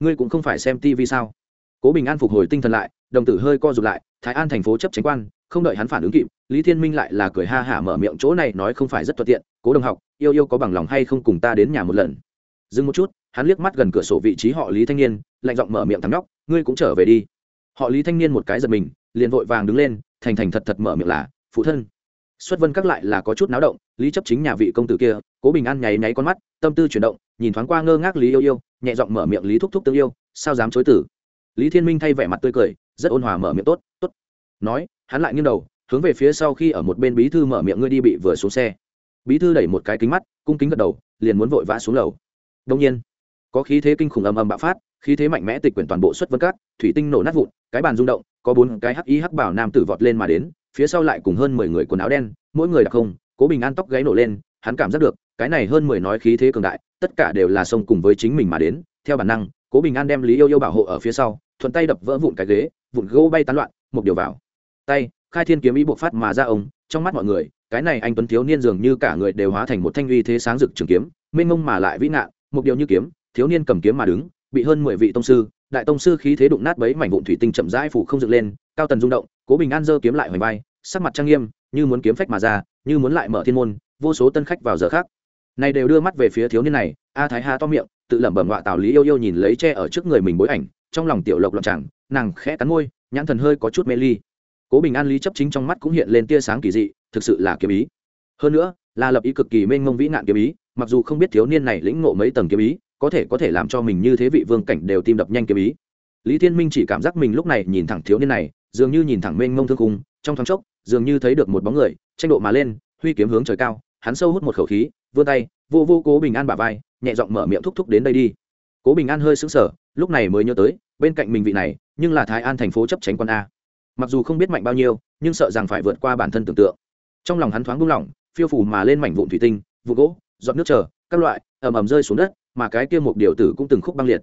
Ngươi cũng không phải xem tv sao? Cố bình an phục hồi tinh thần lại, đồng tử hơi co rụt lại, thái an thành phố chấp tránh quan không đợi hắn phản ứng kịp, lý thiên minh lại là cười ha hả mở miệng chỗ này nói không phải rất thuận tiện, cố đồng học, yêu yêu có bằng lòng hay không cùng ta đến nhà một lần. Dừng một chút, hắn liếc mắt gần cửa sổ vị trí họ lý thanh niên, lạnh giọng mở miệng thắng nhóc, ngươi cũng trở về đi. Họ lý thanh niên một cái giật mình, liền vội vàng đứng lên, thành thành thật thật mở miệng là, phụ thân. Xuất vân các lại là có chút náo động, lý chấp chính nhà vị công tử kia, cố bình an nháy nháy con mắt, tâm tư chuyển động, nhìn thoáng qua ngơ ngác lý yêu yêu, nhẹ giọng mở miệng lý thúc thúc tương yêu, sao dám chối tử lý thiên minh thay vẻ mặt tươi cười, rất ôn hòa mở miệng tốt tốt nói, hắn lại nghiêng đầu, hướng về phía sau khi ở một bên bí thư mở miệng ngươi đi bị vừa xuống xe. Bí thư đẩy một cái kính mắt, cung kính gật đầu, liền muốn vội vã xuống lầu. Đông nhiên, có khí thế kinh khủng ầm ầm bạo phát, khí thế mạnh mẽ tịch quyển toàn bộ xuất vân cát, thủy tinh nổ nát vụn, cái bàn rung động, có bốn cái hắc y hắc bảo nam tử vọt lên mà đến, phía sau lại cùng hơn mười người quần áo đen, mỗi người đặc không cố bình an tóc gáy nổ lên, hắn cảm giác được, cái này hơn mười nói khí thế cường đại, tất cả đều là sông cùng với chính mình mà đến, theo bản năng, cố bình an đem lý yêu yêu bảo hộ ở phía sau, thuận tay đập vỡ vụn cái ghế, vụn gỗ bay tán loạn, một điều vào tay, khai thiên kiếm ý bộc phát mà ra ông, trong mắt mọi người, cái này anh tuấn thiếu niên dường như cả người đều hóa thành một thanh uy thế sáng rực trường kiếm, mênh mông mà lại vĩ nạn, một điều như kiếm, thiếu niên cầm kiếm mà đứng, bị hơn mười vị tông sư, đại tông sư khí thế đụng nát bấy mảnh vụn thủy tinh chậm rãi phủ không dựng lên, cao tần rung động, cố bình an giơ kiếm lại hoành bay sắc mặt trang nghiêm, như muốn kiếm phách mà ra, như muốn lại mở thiên môn, vô số tân khách vào giờ khác. Này đều đưa mắt về phía thiếu niên này, a thái ha to miệng, tự lẩm bẩm họa tào lý yêu yêu nhìn lấy che ở trước người mình bối ảnh, trong lòng tiểu lộc loạn chẳng nàng khẽ cắn môi, nhãn thần hơi có chút mê ly cố bình an lý chấp chính trong mắt cũng hiện lên tia sáng kỳ dị, thực sự là kiếm ý. Hơn nữa là lập ý cực kỳ mênh mông vĩ nạn kiếm ý, mặc dù không biết thiếu niên này lĩnh ngộ mấy tầng kiếm ý, có thể có thể làm cho mình như thế vị vương cảnh đều tim đập nhanh kiếm ý. Lý thiên minh chỉ cảm giác mình lúc này nhìn thẳng thiếu niên này, dường như nhìn thẳng mênh mông thương cung trong thoáng chốc, dường như thấy được một bóng người, tranh độ mà lên, huy kiếm hướng trời cao, hắn sâu hút một khẩu khí, vươn tay, vô vô cố bình an bà vai, nhẹ giọng mở miệng thúc thúc đến đây đi. Cố bình an hơi sững sờ, lúc này mới nhớ tới, bên cạnh mình vị này, nhưng là thái an thành phố chấp tránh quan a mặc dù không biết mạnh bao nhiêu, nhưng sợ rằng phải vượt qua bản thân tưởng tượng. Trong lòng hắn thoáng buông lỏng, phiêu phủ mà lên mảnh vụn thủy tinh, vụ gỗ, giọt nước chờ, các loại, ầm ầm rơi xuống đất, mà cái kia một điều tử cũng từng khúc băng liệt.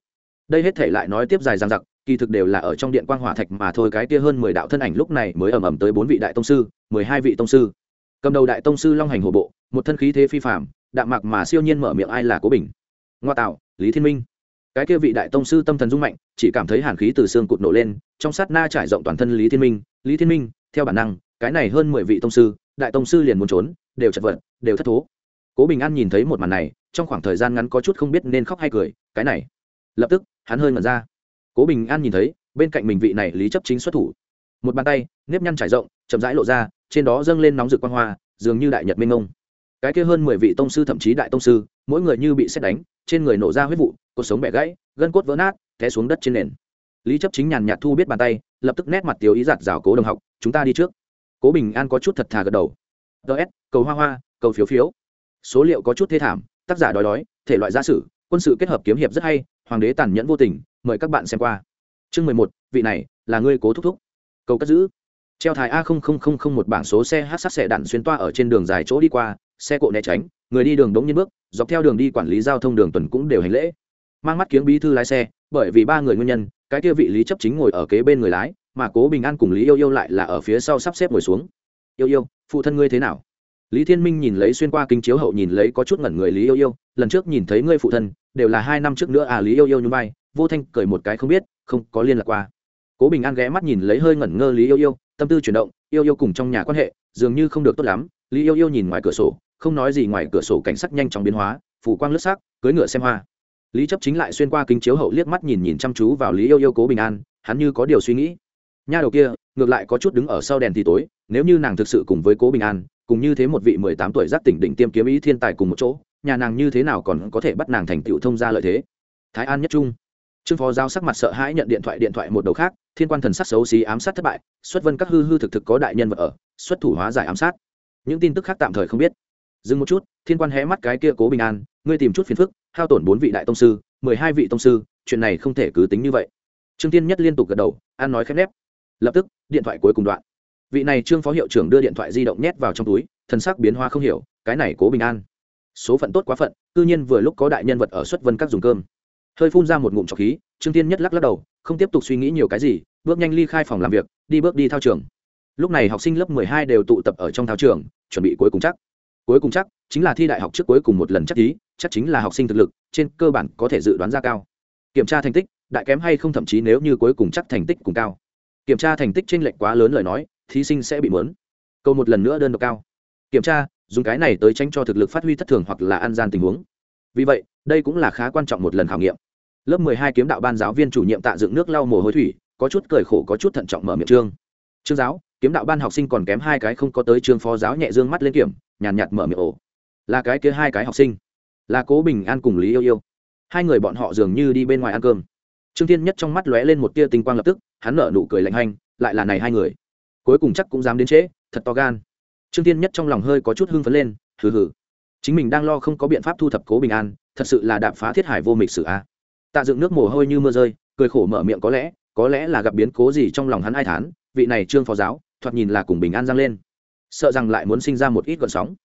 Đây hết thể lại nói tiếp dài dằng dặc, kỳ thực đều là ở trong điện quang hỏa thạch mà thôi, cái kia hơn mười đạo thân ảnh lúc này mới ầm ầm tới bốn vị đại tông sư, mười hai vị tông sư. Cầm đầu đại tông sư long hành hồ bộ, một thân khí thế phi phạm đạm mạc mà siêu nhiên mở miệng ai là cố bình. Ngoa tạo, lý thiên minh cái kia vị đại tông sư tâm thần dung mạnh, chỉ cảm thấy hàn khí từ xương cụt nổ lên, trong sát na trải rộng toàn thân lý thiên minh, lý thiên minh, theo bản năng, cái này hơn mười vị tông sư, đại tông sư liền muốn trốn, đều chật vật, đều thất thố. Cố bình an nhìn thấy một màn này, trong khoảng thời gian ngắn có chút không biết nên khóc hay cười, cái này. Lập tức, hắn hơi ngẩn ra. Cố bình an nhìn thấy, bên cạnh mình vị này lý chấp chính xuất thủ. Một bàn tay, nếp nhăn trải rộng, chậm rãi lộ ra, trên đó dâng lên nóng rực quan hoa, dường như đại nhật minh ông cái kia hơn mười vị tông sư, thậm chí đại tông sư, mỗi người như bị xét đánh, trên người nổ ra huyết vụ cuộc sống bẻ gãy, gân cốt vỡ nát, té xuống đất trên nền. Lý chấp chính nhàn nhạt thu biết bàn tay, lập tức nét mặt tiếu ý giặt rào cố đồng học, chúng ta đi trước. Cố bình an có chút thật thà gật đầu. Ts cầu hoa hoa, cầu phiếu phiếu. Số liệu có chút thê thảm, tác giả đói đói, thể loại gia sử, quân sự kết hợp kiếm hiệp rất hay, hoàng đế tàn nhẫn vô tình, mời các bạn xem qua. Chương mười một, vị này, là ngươi cố thúc thúc. Cầu cất giữ. Treo thái a một bảng số xe hát sát xe đạn xuyên toa ở trên đường dài chỗ đi qua, xe cộ né tránh, người đi đường đống nhiên bước, dọc theo đường đi quản lý giao thông đường tuần cũng đều hành lễ mang mắt kiếng bí thư lái xe, bởi vì ba người nguyên nhân, cái kia vị lý chấp chính ngồi ở kế bên người lái, mà cố bình an cùng lý yêu yêu lại là ở phía sau sắp xếp ngồi xuống. Yêu yêu, phụ thân ngươi thế nào? Lý thiên minh nhìn lấy xuyên qua kính chiếu hậu nhìn lấy có chút ngẩn người lý yêu yêu, lần trước nhìn thấy ngươi phụ thân, đều là hai năm trước nữa à? Lý yêu yêu như bay vô thanh cười một cái không biết, không, có liên lạc qua. Cố bình an ghé mắt nhìn lấy hơi ngẩn ngơ lý yêu yêu, tâm tư chuyển động, yêu yêu cùng trong nhà quan hệ, dường như không được tốt lắm. Lý yêu yêu nhìn ngoài cửa sổ, không nói gì ngoài cửa sổ cảnh sắc nhanh chóng biến hóa, phủ quang lướt sắc cưới ngựa xem hoa lý chấp chính lại xuyên qua kính chiếu hậu liếc mắt nhìn nhìn chăm chú vào lý yêu yêu cố bình an, hắn như có điều suy nghĩ. Nha đầu kia, ngược lại có chút đứng ở sau đèn thì tối, nếu như nàng thực sự cùng với cố bình an, cùng như thế một vị mười tám tuổi giác tỉnh đỉnh tiêm kiếm ý thiên tài cùng một chỗ, nhà nàng như thế nào còn có thể bắt nàng thành tựu thông ra lợi thế? Thái an nhất trung. Trương phó giao sắc mặt sợ hãi nhận điện thoại điện thoại một đầu khác, thiên quan thần sắc xấu xí ám sát thất bại, xuất vân các hư hư thực thực có đại nhân vật ở, xuất thủ hóa giải ám sát. Những tin tức khác tạm thời không biết. Dừng một chút, thiên quan hé mắt cái kia cố bình an, ngươi tìm chút phiền phức hao tổn bốn vị đại tông sư, mười hai vị tông sư, chuyện này không thể cứ tính như vậy. Trương tiên nhất liên tục gật đầu, an nói khép nép. Lập tức, điện thoại cuối cùng đoạn. Vị này trương phó hiệu trưởng đưa điện thoại di động nhét vào trong túi thân sắc biến hoa không hiểu, cái này cố bình an. Số phận tốt quá phận, cư nhiên vừa lúc có đại nhân vật ở xuất vân các dùng cơm. Hơi phun ra một ngụm trọc khí, trương tiên nhất lắc lắc đầu, không tiếp tục suy nghĩ nhiều cái gì, bước nhanh ly khai phòng làm việc, đi bước đi thao trường. Lúc này học sinh lớp mười hai đều tụ tập ở trong thao trường, chuẩn bị cuối cùng chắc cuối cùng chắc, chính là thi đại học trước cuối cùng một lần chắc thí chắc chính là học sinh thực lực, trên cơ bản có thể dự đoán ra cao. Kiểm tra thành tích, đại kém hay không thậm chí nếu như cuối cùng chắc thành tích cùng cao. Kiểm tra thành tích trên lệch quá lớn lời nói, thí sinh sẽ bị mớn. Câu một lần nữa đơn độc cao. Kiểm tra, dùng cái này tới tránh cho thực lực phát huy thất thường hoặc là ăn gian tình huống. Vì vậy, đây cũng là khá quan trọng một lần khảo nghiệm. Lớp mười hai kiếm đạo ban giáo viên chủ nhiệm tạ dựng nước lau mồ hôi thủy, có chút cười khổ, có chút thận trọng mở miệng trương. Trương giáo kiếm đạo ban học sinh còn kém hai cái không có tới trường phó giáo nhẹ dương mắt lên kiểm, nhàn nhạt mở miệng ổ là cái kia hai cái học sinh. Là cố bình an cùng lý yêu yêu. Hai người bọn họ dường như đi bên ngoài ăn cơm. Trương thiên nhất trong mắt lóe lên một tia tinh quang lập tức, hắn nở nụ cười lạnh hanh lại là này hai người. Cuối cùng chắc cũng dám đến trễ, thật to gan. Trương thiên nhất trong lòng hơi có chút hưng phấn lên, hừ hừ. Chính mình đang lo không có biện pháp thu thập cố bình an, thật sự là đạp phá thiết hải vô mịch sử a. Tạ dựng nước mồ hôi như mưa rơi, cười khổ mở miệng có lẽ có lẽ là gặp biến cố gì trong lòng hắn ai thán, vị này trương phó giáo thoạt nhìn là cùng bình an giang lên. Sợ rằng lại muốn sinh ra một ít gọn sóng.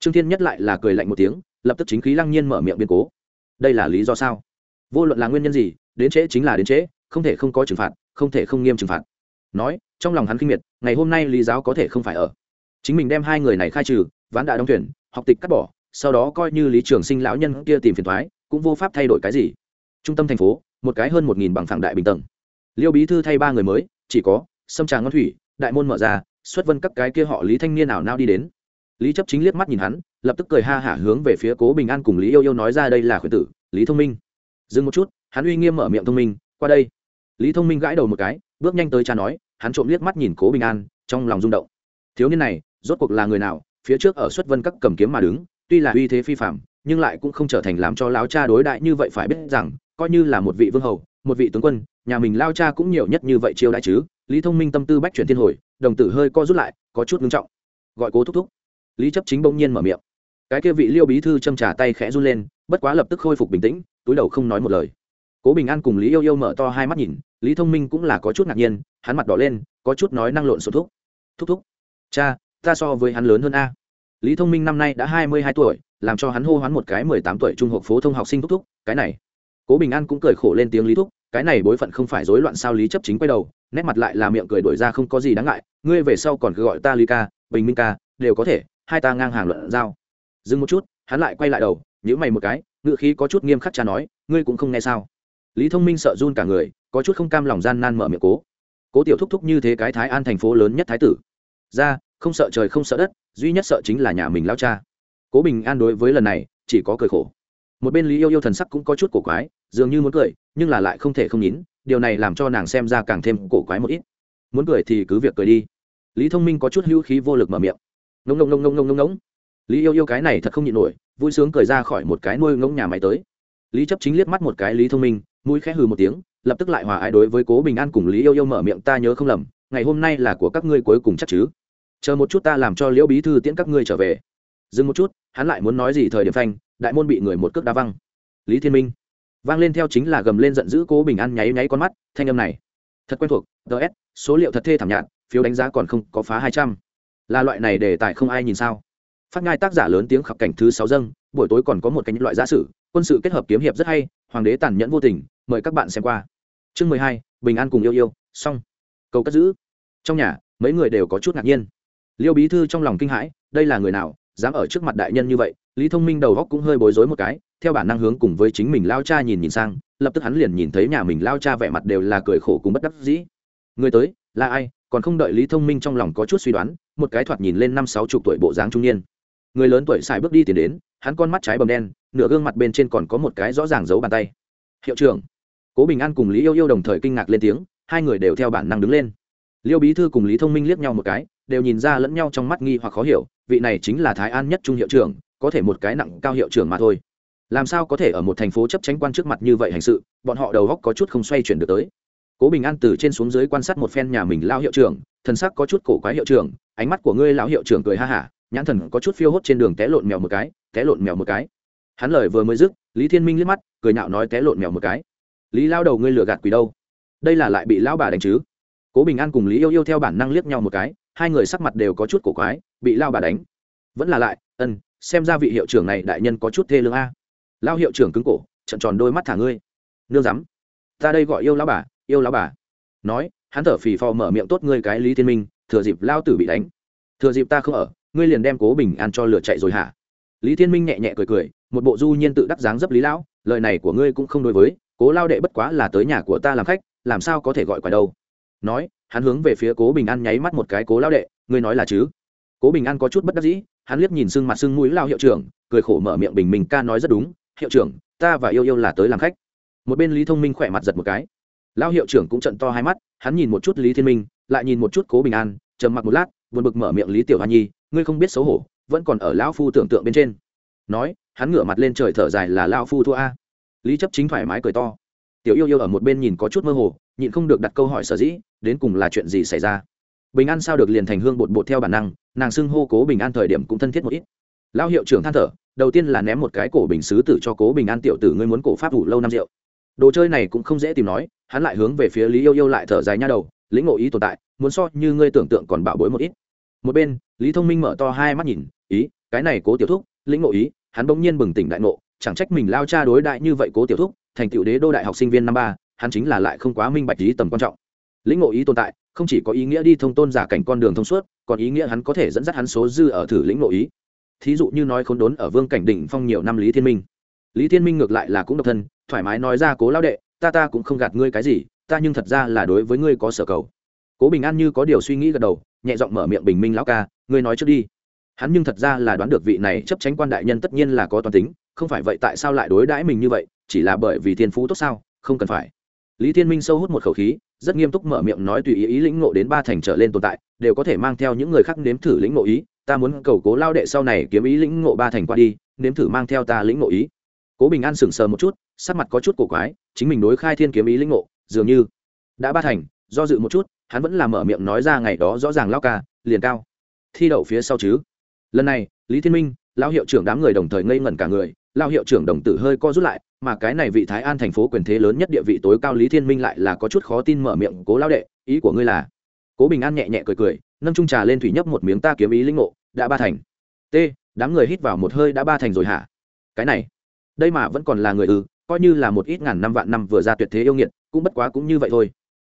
Trương thiên nhất lại là cười lạnh một tiếng, lập tức chính khí lăng nhiên mở miệng biên cố. Đây là lý do sao? Vô luận là nguyên nhân gì, đến trễ chính là đến trễ, không thể không có trừng phạt, không thể không nghiêm trừng phạt. Nói, trong lòng hắn kinh miệt, ngày hôm nay lý giáo có thể không phải ở. Chính mình đem hai người này khai trừ, ván đã đóng thuyền, học tịch cắt bỏ, sau đó coi như lý trường sinh lão nhân kia tìm phiền thoái, cũng vô pháp thay đổi cái gì. Trung tâm thành phố, một cái hơn một nghìn bằng phẳng đại bình tầng. Liêu bí thư thay ba người mới, chỉ có sâm trà ngon thủy đại môn mở ra, xuất vân các cái kia họ lý thanh niên nào nao đi đến. Lý chấp chính liếc mắt nhìn hắn, lập tức cười ha hả hướng về phía cố bình an cùng lý yêu yêu nói ra đây là khuyển tử, lý thông minh. Dừng một chút, hắn uy nghiêm mở miệng thông minh, qua đây. Lý thông minh gãi đầu một cái, bước nhanh tới cha nói, hắn trộm liếc mắt nhìn cố bình an, trong lòng rung động. Thiếu niên này, rốt cuộc là người nào, phía trước ở xuất vân các cầm kiếm mà đứng, tuy là uy thế phi phạm nhưng lại cũng không trở thành làm cho láo cha đối đại như vậy phải biết rằng, coi như là một vị vương hầu một vị tướng quân, nhà mình lao cha cũng nhiều nhất như vậy chiêu đại chứ. Lý thông minh tâm tư bách chuyển thiên hồi, đồng tử hơi co rút lại, có chút ngưng trọng. Gọi cố thúc thúc. Lý chấp chính bỗng nhiên mở miệng. Cái kia vị liêu bí thư châm trả tay khẽ run lên, bất quá lập tức khôi phục bình tĩnh, túi đầu không nói một lời. Cố bình an cùng lý yêu yêu mở to hai mắt nhìn, lý thông minh cũng là có chút ngạc nhiên, hắn mặt đỏ lên, có chút nói năng lộn xộn thúc. Thúc thúc. Cha, ta so với hắn lớn hơn a. Lý thông minh năm nay đã hai mươi hai tuổi, làm cho hắn hô hoán một cái mười tám tuổi trung học phổ thông học sinh thúc thúc, cái này cố bình an cũng cười khổ lên tiếng lý thúc, cái này bối phận không phải rối loạn sao lý chấp chính quay đầu, nét mặt lại là miệng cười đổi ra không có gì đáng ngại, ngươi về sau còn cứ gọi ta lý ca, bình minh ca, đều có thể, hai ta ngang hàng luận giao. Dừng một chút, hắn lại quay lại đầu nhữ mày một cái ngự khí có chút nghiêm khắc cha nói, ngươi cũng không nghe sao. Lý thông minh sợ run cả người, có chút không cam lòng gian nan mở miệng cố. Cố tiểu thúc thúc như thế cái thái an thành phố lớn nhất thái tử. Ra, không sợ trời không sợ đất, duy nhất sợ chính là nhà mình lao cha. Cố bình an đối với lần này, chỉ có cười khổ một bên lý yêu yêu thần sắc cũng có chút cổ quái, dường như muốn cười, nhưng là lại không thể không nhín điều này làm cho nàng xem ra càng thêm cổ quái một ít. Muốn cười thì cứ việc cười đi. Lý thông minh có chút hữu khí vô lực mở miệng. Ngông ngông ngông ngông ngông ngông ngông. Lý yêu yêu cái này thật không nhịn nổi, vui sướng cười ra khỏi một cái nuôi ngông nhà máy tới. Lý chấp chính liếc mắt một cái lý thông minh, mũi khẽ hừ một tiếng, lập tức lại hòa ái đối với cố bình an cùng lý yêu yêu mở miệng, ta nhớ không lầm, ngày hôm nay là của các ngươi cuối cùng chắc chứ? Chờ một chút ta làm cho liễu bí thư tiễn các ngươi trở về. Dừng một chút, hắn lại muốn nói gì thời điểm phanh đại môn bị người một cước đá văng. Lý thiên minh. Vang lên theo chính là gầm lên giận dữ cố bình an nháy nháy con mắt, thanh âm này. Thật quen thuộc ts số liệu thật thê thảm nhạt, phiếu đánh giá còn không có phá hai trăm. Là loại này để tài không ai nhìn sao? Phát ngai tác giả lớn tiếng khập cảnh thứ sáu dâng, buổi tối còn có một cái loại giả sử, quân sự kết hợp kiếm hiệp rất hay, hoàng đế tàn nhẫn vô tình, mời các bạn xem qua. Chương mười hai, bình an cùng yêu yêu, xong. Cầu cất giữ. Trong nhà, mấy người đều có chút ngạc nhiên. Liêu bí thư trong lòng kinh hãi, đây là người nào, dám ở trước mặt đại nhân như vậy lý thông minh đầu góc cũng hơi bối rối một cái, theo bản năng hướng cùng với chính mình lao cha nhìn nhìn sang, lập tức hắn liền nhìn thấy nhà mình lao cha vẻ mặt đều là cười khổ cùng bất đắc dĩ. Người tới, là ai? Còn không đợi lý thông minh trong lòng có chút suy đoán, một cái thoạt nhìn lên năm sáu chục tuổi bộ dáng trung niên. Người lớn tuổi xài bước đi tiến đến, hắn con mắt trái bầm đen, nửa gương mặt bên trên còn có một cái rõ ràng giấu bàn tay. Hiệu trưởng. Cố bình an cùng lý yêu yêu đồng thời kinh ngạc lên tiếng, hai người đều theo bản năng đứng lên. Liêu bí thư cùng lý thông minh liếc nhau một cái, đều nhìn ra lẫn nhau trong mắt nghi hoặc khó hiểu, vị này chính là thái an nhất trung hiệu trưởng có thể một cái nặng cao hiệu trưởng mà thôi. Làm sao có thể ở một thành phố chấp tránh quan trước mặt như vậy hành sự, bọn họ đầu góc có chút không xoay chuyển được tới. Cố bình an từ trên xuống dưới quan sát một phen nhà mình lao hiệu trưởng, thần sắc có chút cổ quái hiệu trưởng, ánh mắt của ngươi lão hiệu trưởng cười ha hả, nhãn thần có chút phiêu hốt trên đường té lộn mèo một cái, té lộn mèo một cái. Hắn lời vừa mới dứt, lý thiên minh liếc mắt, cười nhạo nói té lộn mèo một cái. Lý lao đầu ngươi lừa gạt quỷ đâu? Đây là lại bị lão bà đánh chứ? Cố bình an cùng lý yêu yêu theo bản năng liếc nhau một cái, hai người sắc mặt đều có chút cổ quái, bị lao bà đánh. Vẫn là lại, ân xem ra vị hiệu trưởng này đại nhân có chút thê lương a. Lao hiệu trưởng cứng cổ, trận tròn đôi mắt thả ngươi. Nương rắm, ta đây gọi yêu lão bà, yêu lão bà. Nói, hắn thở phì phò mở miệng tốt ngươi cái lý thiên minh, thừa dịp lao tử bị đánh. Thừa dịp ta không ở, ngươi liền đem cố bình an cho lửa chạy rồi hả? Lý thiên minh nhẹ nhẹ cười cười, một bộ du nhiên tự đắc dáng dấp lý lão, lời này của ngươi cũng không đối với, cố lao đệ bất quá là tới nhà của ta làm khách, làm sao có thể gọi quả đâu. Nói, hắn hướng về phía cố bình an nháy mắt một cái cố lao đệ, ngươi nói là chứ? Cố bình an có chút bất đắc dĩ hắn liếc nhìn sưng mặt sưng mũi lao hiệu trưởng, cười khổ mở miệng bình minh ca nói rất đúng, hiệu trưởng, ta và yêu yêu là tới làm khách. Một bên lý thông minh khỏe mặt giật một cái. Lao hiệu trưởng cũng trận to hai mắt, hắn nhìn một chút lý thiên minh, lại nhìn một chút cố bình an, trầm mặc một lát, buồn bực mở miệng lý tiểu hoa nhi, ngươi không biết xấu hổ, vẫn còn ở lão phu tưởng tượng bên trên. Nói, hắn ngửa mặt lên trời thở dài là lao phu thua a. Lý chấp chính thoải mái cười to. Tiểu yêu yêu ở một bên nhìn có chút mơ hồ, nhịn không được đặt câu hỏi sở dĩ, đến cùng là chuyện gì xảy ra? Bình an sao được liền thành hương bột bột theo bản năng nàng xưng hô cố bình an thời điểm cũng thân thiết một ít lao hiệu trưởng than thở đầu tiên là ném một cái cổ bình xứ tử cho cố bình an tiểu tử ngươi muốn cổ pháp đủ lâu năm rượu đồ chơi này cũng không dễ tìm nói hắn lại hướng về phía lý yêu yêu lại thở dài nha đầu lĩnh ngộ ý tồn tại muốn so như ngươi tưởng tượng còn bảo bối một ít một bên lý thông minh mở to hai mắt nhìn ý cái này cố tiểu thúc lĩnh ngộ ý hắn bỗng nhiên bừng tỉnh đại ngộ chẳng trách mình lao cha đối đại như vậy cố tiểu thúc thành tựu đế đô đại học sinh viên năm ba hắn chính là lại không quá minh bạch lý tầm quan trọng lĩnh ngộ ý tồn tại không chỉ có ý nghĩa đi thông tôn giả cảnh con đường thông suốt còn ý nghĩa hắn có thể dẫn dắt hắn số dư ở thử lĩnh nội ý. Thí dụ như nói khốn đốn ở vương cảnh đỉnh phong nhiều năm lý thiên minh. Lý thiên minh ngược lại là cũng độc thân, thoải mái nói ra, cố lao đệ, ta ta cũng không gạt ngươi cái gì, ta nhưng thật ra là đối với ngươi có sở cầu. Cố bình an như có điều suy nghĩ gật đầu, nhẹ giọng mở miệng bình minh lão ca, ngươi nói trước đi. Hắn nhưng thật ra là đoán được vị này chấp tránh quan đại nhân tất nhiên là có toàn tính, không phải vậy tại sao lại đối đãi mình như vậy, chỉ là bởi vì thiên phú tốt sao, không cần phải. Lý thiên minh sâu hút một khẩu khí, rất nghiêm túc mở miệng nói tùy ý ý lĩnh ngộ đến ba thành trở lên tồn tại đều có thể mang theo những người khác nếm thử lĩnh ngộ ý. Ta muốn cầu cố lao đệ sau này kiếm ý lĩnh ngộ ba thành qua đi, nếm thử mang theo ta lĩnh ngộ ý. Cố bình an sững sờ một chút, sắc mặt có chút cổ quái, chính mình đối khai thiên kiếm ý lĩnh ngộ, dường như đã ba thành, do dự một chút, hắn vẫn làm mở miệng nói ra ngày đó rõ ràng lao ca, liền cao. Thi đậu phía sau chứ. Lần này, lý thiên minh lao hiệu trưởng đám người đồng thời ngây ngẩn cả người lao hiệu trưởng đồng tử hơi co rút lại, mà cái này vị thái an thành phố quyền thế lớn nhất địa vị tối cao lý thiên minh lại là có chút khó tin mở miệng cố lao đệ, ý của ngươi là cố bình an nhẹ nhẹ cười cười, nâng trung trà lên thủy nhấp một miếng ta kiếm ý linh ngộ, đã ba thành. T, đám người hít vào một hơi đã ba thành rồi hả? Cái này, đây mà vẫn còn là người ư coi như là một ít ngàn năm vạn năm vừa ra tuyệt thế yêu nghiệt, cũng bất quá cũng như vậy thôi.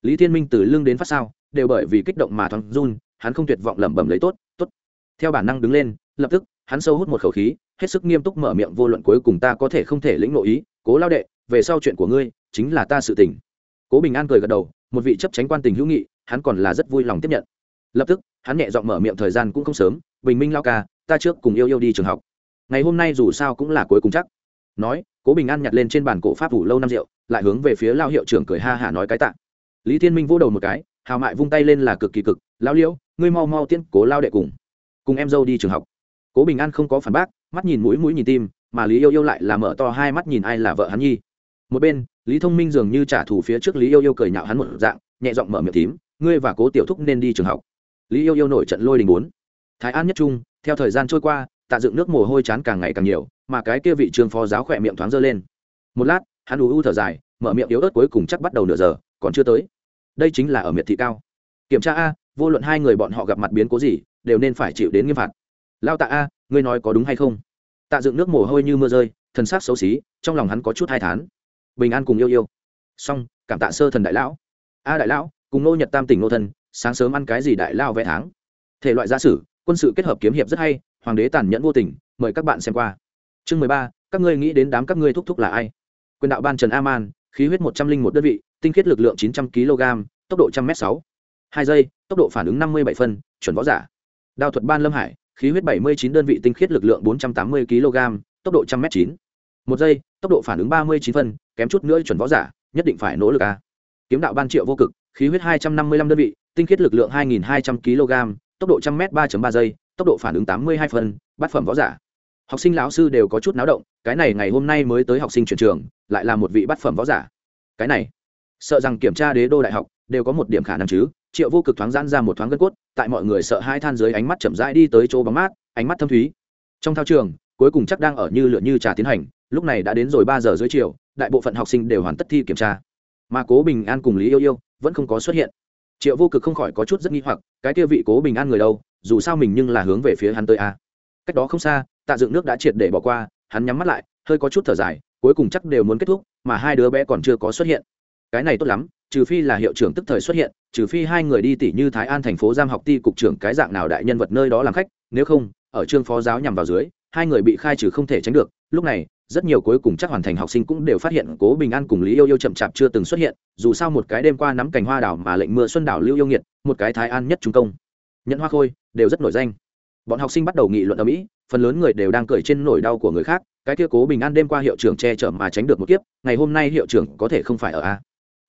Lý thiên minh từ lưng đến phát sao, đều bởi vì kích động mà thoáng run, hắn không tuyệt vọng lẩm bẩm lấy tốt tốt. Theo bản năng đứng lên, lập tức, hắn sâu hút một khẩu khí, hết sức nghiêm túc mở miệng vô luận cuối cùng ta có thể không thể lĩnh nội ý, cố lao đệ, về sau chuyện của ngươi chính là ta sự tình. Cố bình an cười gật đầu, một vị chấp tránh quan tình hữu nghị hắn còn là rất vui lòng tiếp nhận. Lập tức, hắn nhẹ giọng mở miệng thời gian cũng không sớm, bình minh lao ca, ta trước cùng yêu yêu đi trường học. Ngày hôm nay dù sao cũng là cuối cùng chắc. Nói, cố bình an nhặt lên trên bàn cổ pháp thủ lâu năm rượu, lại hướng về phía lao hiệu trưởng cười ha hả nói cái tạ. Lý thiên minh vỗ đầu một cái, hào mại vung tay lên là cực kỳ cực, lao liễu, ngươi mau mau tiễn cố lao đệ cùng cùng em dâu đi trường học. Cố bình an không có phản bác, mắt nhìn mũi mũi nhìn tim, mà lý yêu yêu lại là mở to hai mắt nhìn ai là vợ hắn nhi. Một bên, lý thông minh dường như trả thù phía trước lý yêu yêu cười nhạo hắn một dạng, nhẹ giọng mở miệng tím ngươi và cố tiểu thúc nên đi trường học. Lý yêu yêu nổi trận lôi đình bốn. Thái an nhất trung, theo thời gian trôi qua, tạ dựng nước mồ hôi chán càng ngày càng nhiều, mà cái kia vị trường phó giáo khỏe miệng thoáng dơ lên. Một lát, hắn ù u thở dài, mở miệng yếu ớt cuối cùng chắc bắt đầu nửa giờ, còn chưa tới. Đây chính là ở miệt thị cao. Kiểm tra a, vô luận hai người bọn họ gặp mặt biến cố gì, đều nên phải chịu đến nghiêm phạt. Lao tạ a, ngươi nói có đúng hay không? Tạ dựng nước mồ hôi như mưa rơi thân xác xấu xí, trong lòng hắn có chút hai thán. Bình an cùng yêu yêu. Xong, cảm tạ sơ thần đại lão. A đại lão cùng nô nhật tam tỉnh nô thân, sáng sớm ăn cái gì đại lao vẽ tháng. Thể loại gia sử, quân sự kết hợp kiếm hiệp rất hay, hoàng đế tàn nhẫn vô tình, mời các bạn xem qua. Chương mười ba, các ngươi nghĩ đến đám các ngươi thúc thúc là ai? Quyền đạo ban trần a man khí huyết một trăm linh một đơn vị, tinh khiết lực lượng chín trăm kg, tốc độ trăm m sáu. Hai giây, tốc độ phản ứng năm mươi bảy phân, chuẩn võ giả. Đao thuật ban lâm hải, khí huyết bảy mươi chín đơn vị, tinh khiết lực lượng bốn trăm tám mươi kg, tốc độ trăm m chín. Một giây, tốc độ phản ứng ba mươi chín phân, kém chút nữa chuẩn võ giả, nhất định phải nỗ lực a. Kiếm đạo ban triệu vô cực khí huyết hai trăm năm mươi lăm đơn vị tinh khiết lực lượng hai nghìn hai trăm kg tốc độ 100m ba ba giây tốc độ phản ứng 82 phần, bát phẩm võ giả. Học sinh lão sư đều có chút náo động cái này ngày hôm nay mới tới học sinh chuyển trường lại là một vị bát phẩm võ giả. Cái này sợ rằng kiểm tra đế đô đại học đều có một điểm khả năng chứ triệu vô cực thoáng giãn ra một thoáng gân cốt tại mọi người sợ hai than dưới ánh mắt chậm rãi đi tới chỗ bóng mát ánh mắt thâm thúy. Trong thao trường cuối cùng chắc đang ở như lượn như trà tiến hành lúc này đã đến rồi ba giờ dưới chiều đại bộ phận học sinh đều hoàn tất thi kiểm tra mà cố bình an cùng lý yêu yêu vẫn không có xuất hiện triệu vô cực không khỏi có chút rất nghi hoặc cái kia vị cố bình an người đâu dù sao mình nhưng là hướng về phía hắn tới a cách đó không xa tạ dựng nước đã triệt để bỏ qua hắn nhắm mắt lại hơi có chút thở dài cuối cùng chắc đều muốn kết thúc mà hai đứa bé còn chưa có xuất hiện cái này tốt lắm trừ phi là hiệu trưởng tức thời xuất hiện trừ phi hai người đi tỷ như thái an thành phố giam học ti cục trưởng cái dạng nào đại nhân vật nơi đó làm khách nếu không ở trương phó giáo nhằm vào dưới hai người bị khai trừ không thể tránh được lúc này rất nhiều cuối cùng chắc hoàn thành học sinh cũng đều phát hiện cố bình an cùng lý yêu yêu chậm chạp chưa từng xuất hiện, dù sao một cái đêm qua nắm cành hoa đảo mà lệnh mưa xuân đảo lưu yêu nghiệt, một cái thái an nhất trung công. Nhận hoa khôi, đều rất nổi danh. Bọn học sinh bắt đầu nghị luận ở mỹ phần lớn người đều đang cười trên nỗi đau của người khác, cái kia cố bình an đêm qua hiệu trưởng che chở mà tránh được một kiếp, ngày hôm nay hiệu trưởng có thể không phải ở a.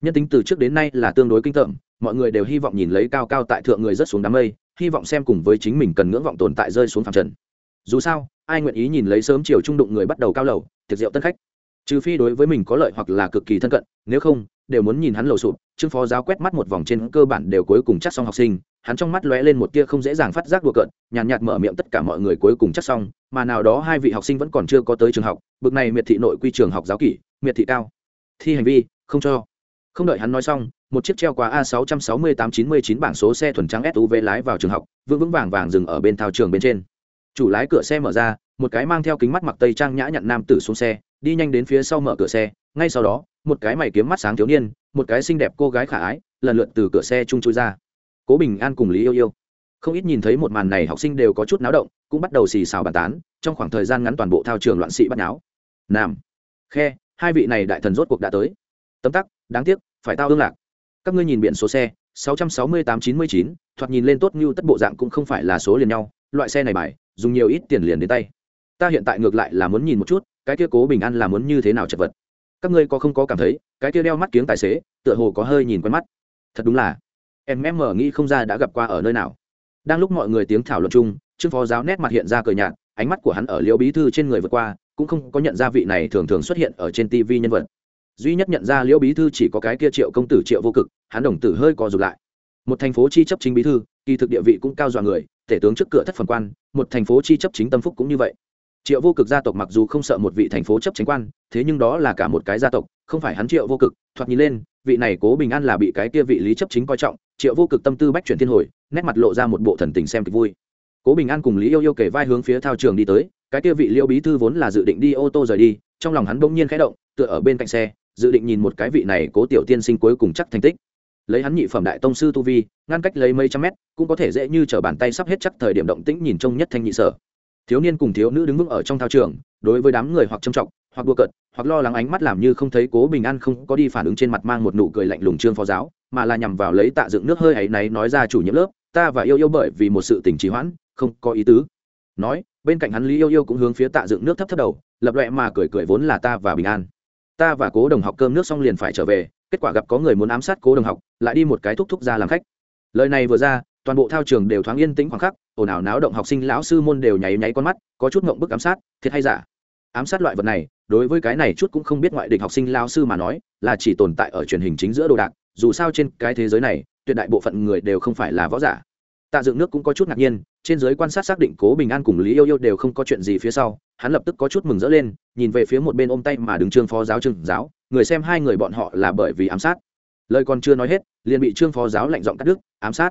Nhân tính từ trước đến nay là tương đối kinh tởm, mọi người đều hy vọng nhìn lấy cao cao tại thượng người rất xuống đám mây, hy vọng xem cùng với chính mình cần ngưỡng vọng tồn tại rơi xuống phàm trần dù sao ai nguyện ý nhìn lấy sớm chiều trung đụng người bắt đầu cao lầu tiệc rượu tân khách. Trừ phi đối với mình có lợi hoặc là cực kỳ thân cận nếu không đều muốn nhìn hắn lầu sụp trương phó giáo quét mắt một vòng trên cơ bản đều cuối cùng chắc xong học sinh hắn trong mắt lóe lên một tia không dễ dàng phát giác đùa cợt nhàn nhạt, nhạt mở miệng tất cả mọi người cuối cùng chắc xong mà nào đó hai vị học sinh vẫn còn chưa có tới trường học bực này miệt thị nội quy trường học giáo kỷ miệt thị cao. Thi hành vi không cho. Không đợi hắn nói xong một chiếc treo quá a 66899 bảng số xe thuần trắng suv lái vào trường học vững vững vàng vàng dừng ở bên thao trường bên trên chủ lái cửa xe mở ra một cái mang theo kính mắt mặc tây trang nhã nhặn nam tử xuống xe đi nhanh đến phía sau mở cửa xe. Ngay sau đó một cái mày kiếm mắt sáng thiếu niên một cái xinh đẹp cô gái khả ái lần lượt từ cửa xe chung chui ra. Cố bình an cùng lý yêu yêu. Không ít nhìn thấy một màn này học sinh đều có chút náo động cũng bắt đầu xì xào bàn tán trong khoảng thời gian ngắn toàn bộ thao trường loạn sĩ bắt náo nam. Khe hai vị này đại thần rốt cuộc đã tới. Tấm tắc đáng tiếc phải tao ương lạc. Các ngươi nhìn biển số xe 66899, thoạt nhìn lên tốt như tất bộ dạng cũng không phải là số liền nhau loại xe này bài dùng nhiều ít tiền liền đến tay. Ta hiện tại ngược lại là muốn nhìn một chút, cái kia cố bình an là muốn như thế nào chật vật. Các ngươi có không có cảm thấy, cái kia đeo mắt kiếng tài xế, tựa hồ có hơi nhìn quen mắt. Thật đúng là, em em mở nghĩ không ra đã gặp qua ở nơi nào. Đang lúc mọi người tiếng thảo luận chung, trương phó giáo nét mặt hiện ra cờ nhạt, ánh mắt của hắn ở liễu bí thư trên người vượt qua, cũng không có nhận ra vị này thường thường xuất hiện ở trên tv nhân vật. Duy nhất nhận ra liễu bí thư chỉ có cái kia triệu công tử triệu vô cực, hắn đồng tử hơi co rụt lại. Một thành phố chi chấp chính bí thư, kỳ thực địa vị cũng cao dọa người tể tướng trước cửa thất phần quan, một thành phố chi chấp chính tâm phúc cũng như vậy. Triệu vô cực gia tộc mặc dù không sợ một vị thành phố chấp chính quan, thế nhưng đó là cả một cái gia tộc, không phải hắn triệu vô cực. Thoạt nhìn lên, vị này cố bình an là bị cái kia vị lý chấp chính coi trọng, triệu vô cực tâm tư bách chuyển thiên hồi, nét mặt lộ ra một bộ thần tình xem kịch vui. Cố bình an cùng lý yêu yêu kể vai hướng phía thao trường đi tới, cái kia vị liêu bí thư vốn là dự định đi ô tô rời đi, trong lòng hắn bỗng nhiên khẽ động, tựa ở bên cạnh xe, dự định nhìn một cái vị này cố tiểu tiên sinh cuối cùng chắc thành tích lấy hắn nhị phẩm đại tông sư tu vi, ngăn cách lấy mấy trăm mét, cũng có thể dễ như t bàn tay sắp hết chắc thời điểm động tĩnh nhìn trông nhất thanh nhị sở. Thiếu niên cùng thiếu nữ đứng vững ở trong thao trường, đối với đám người hoặc trầm trọng, hoặc đua cợt, hoặc lo lắng ánh mắt làm như không thấy cố bình an không có đi phản ứng trên mặt mang một nụ cười lạnh lùng trương phó giáo, mà là nhằm vào lấy tạ dựng nước hơi ấy náy nói ra chủ nhiệm lớp, ta và yêu yêu bởi vì một sự tình trì hoãn, không có ý tứ. Nói, bên cạnh hắn lý yêu yêu cũng hướng phía tạ dựng nước thấp thấp đầu, lập loẹ mà cười cười vốn là ta và bình an. Ta và cố đồng học cơm nước xong liền phải trở về kết quả gặp có người muốn ám sát cố đồng học, lại đi một cái thúc thúc ra làm khách. Lời này vừa ra, toàn bộ thao trường đều thoáng yên tĩnh khoảng khắc, ồn ào náo động học sinh lão sư môn đều nháy nháy con mắt, có chút ngộng bức ám sát, thiệt hay giả? Ám sát loại vật này, đối với cái này chút cũng không biết ngoại địch học sinh lão sư mà nói, là chỉ tồn tại ở truyền hình chính giữa đồ đạc, dù sao trên cái thế giới này, tuyệt đại bộ phận người đều không phải là võ giả. Tạ dựng nước cũng có chút ngạc nhiên, trên giới quan sát xác định cố bình an cùng lý yêu yêu đều không có chuyện gì phía sau, hắn lập tức có chút mừng rỡ lên, nhìn về phía một bên ôm tay mà đứng trương phó giáo trương giáo người xem hai người bọn họ là bởi vì ám sát. Lời còn chưa nói hết, liền bị trương phó giáo lạnh giọng cắt đứt, ám sát?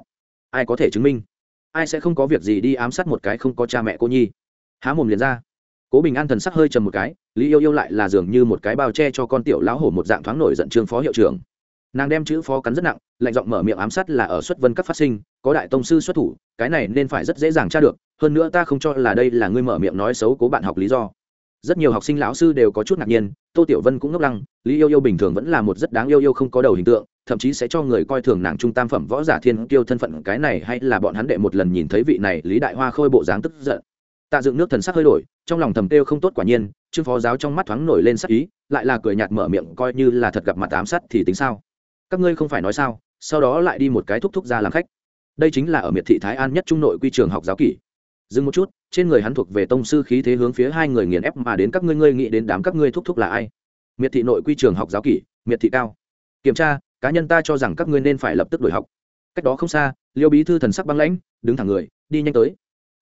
Ai có thể chứng minh? Ai sẽ không có việc gì đi ám sát một cái không có cha mẹ cô nhi? Há mồm liền ra. Cố bình an thần sắc hơi trầm một cái, lý yêu yêu lại là dường như một cái bao che cho con tiểu lão hổ một dạng thoáng nổi giận trương phó hiệu trưởng. Nàng đem chữ phó cắn rất nặng, lạnh giọng mở miệng ám sát là ở xuất vân các phát sinh, có đại tông sư xuất thủ, cái này nên phải rất dễ dàng tra được, hơn nữa ta không cho là đây là ngươi mở miệng nói xấu cố bạn học lý do rất nhiều học sinh lão sư đều có chút ngạc nhiên, tô tiểu vân cũng ngốc lăng, lý yêu yêu bình thường vẫn là một rất đáng yêu yêu không có đầu hình tượng, thậm chí sẽ cho người coi thường nàng trung tam phẩm võ giả thiên kiêu thân phận cái này hay là bọn hắn đệ một lần nhìn thấy vị này lý đại hoa khôi bộ dáng tức giận. Tạ dựng nước thần sắc hơi đổi, trong lòng thầm tiêu không tốt quả nhiên, trương phó giáo trong mắt thoáng nổi lên sắc ý, lại là cười nhạt mở miệng coi như là thật gặp mặt ám sát thì tính sao? Các ngươi không phải nói sao, sau đó lại đi một cái thúc thúc ra làm khách. Đây chính là ở miệt thị thái an nhất trung nội quy trường học giáo kỷ dừng một chút, trên người hắn thuộc về tông sư khí thế hướng phía hai người nghiền ép mà đến các ngươi ngươi nghĩ đến đám các ngươi thúc thúc là ai? Miệt thị nội quy trường học giáo kỷ, miệt thị cao. Kiểm tra, cá nhân ta cho rằng các ngươi nên phải lập tức đổi học. Cách đó không xa, liêu bí thư thần sắc băng lãnh, đứng thẳng người, đi nhanh tới.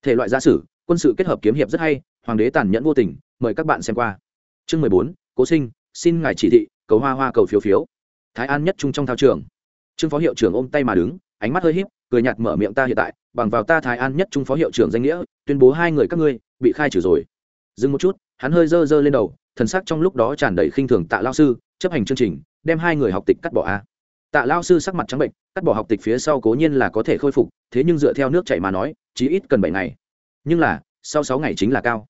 Thể loại giả sử, quân sự kết hợp kiếm hiệp rất hay, hoàng đế tàn nhẫn vô tình, mời các bạn xem qua. Chương mười bốn, cố sinh, xin ngài chỉ thị, cầu hoa hoa cầu phiếu phiếu. Thái an nhất trung trong thao trường. Trương phó hiệu trưởng ôm tay mà đứng ánh mắt hơi híp, cười nhạt mở miệng ta hiện tại, bằng vào ta thái an nhất trung phó hiệu trưởng danh nghĩa, tuyên bố hai người các ngươi bị khai trừ rồi. Dừng một chút, hắn hơi dơ dơ lên đầu, thần sắc trong lúc đó tràn đầy khinh thường tạ lao sư, chấp hành chương trình, đem hai người học tịch cắt bỏ a. Tạ lao sư sắc mặt trắng bệnh, cắt bỏ học tịch phía sau cố nhiên là có thể khôi phục, thế nhưng dựa theo nước chảy mà nói, chí ít cần bảy ngày. Nhưng là, sau sáu ngày chính là cao.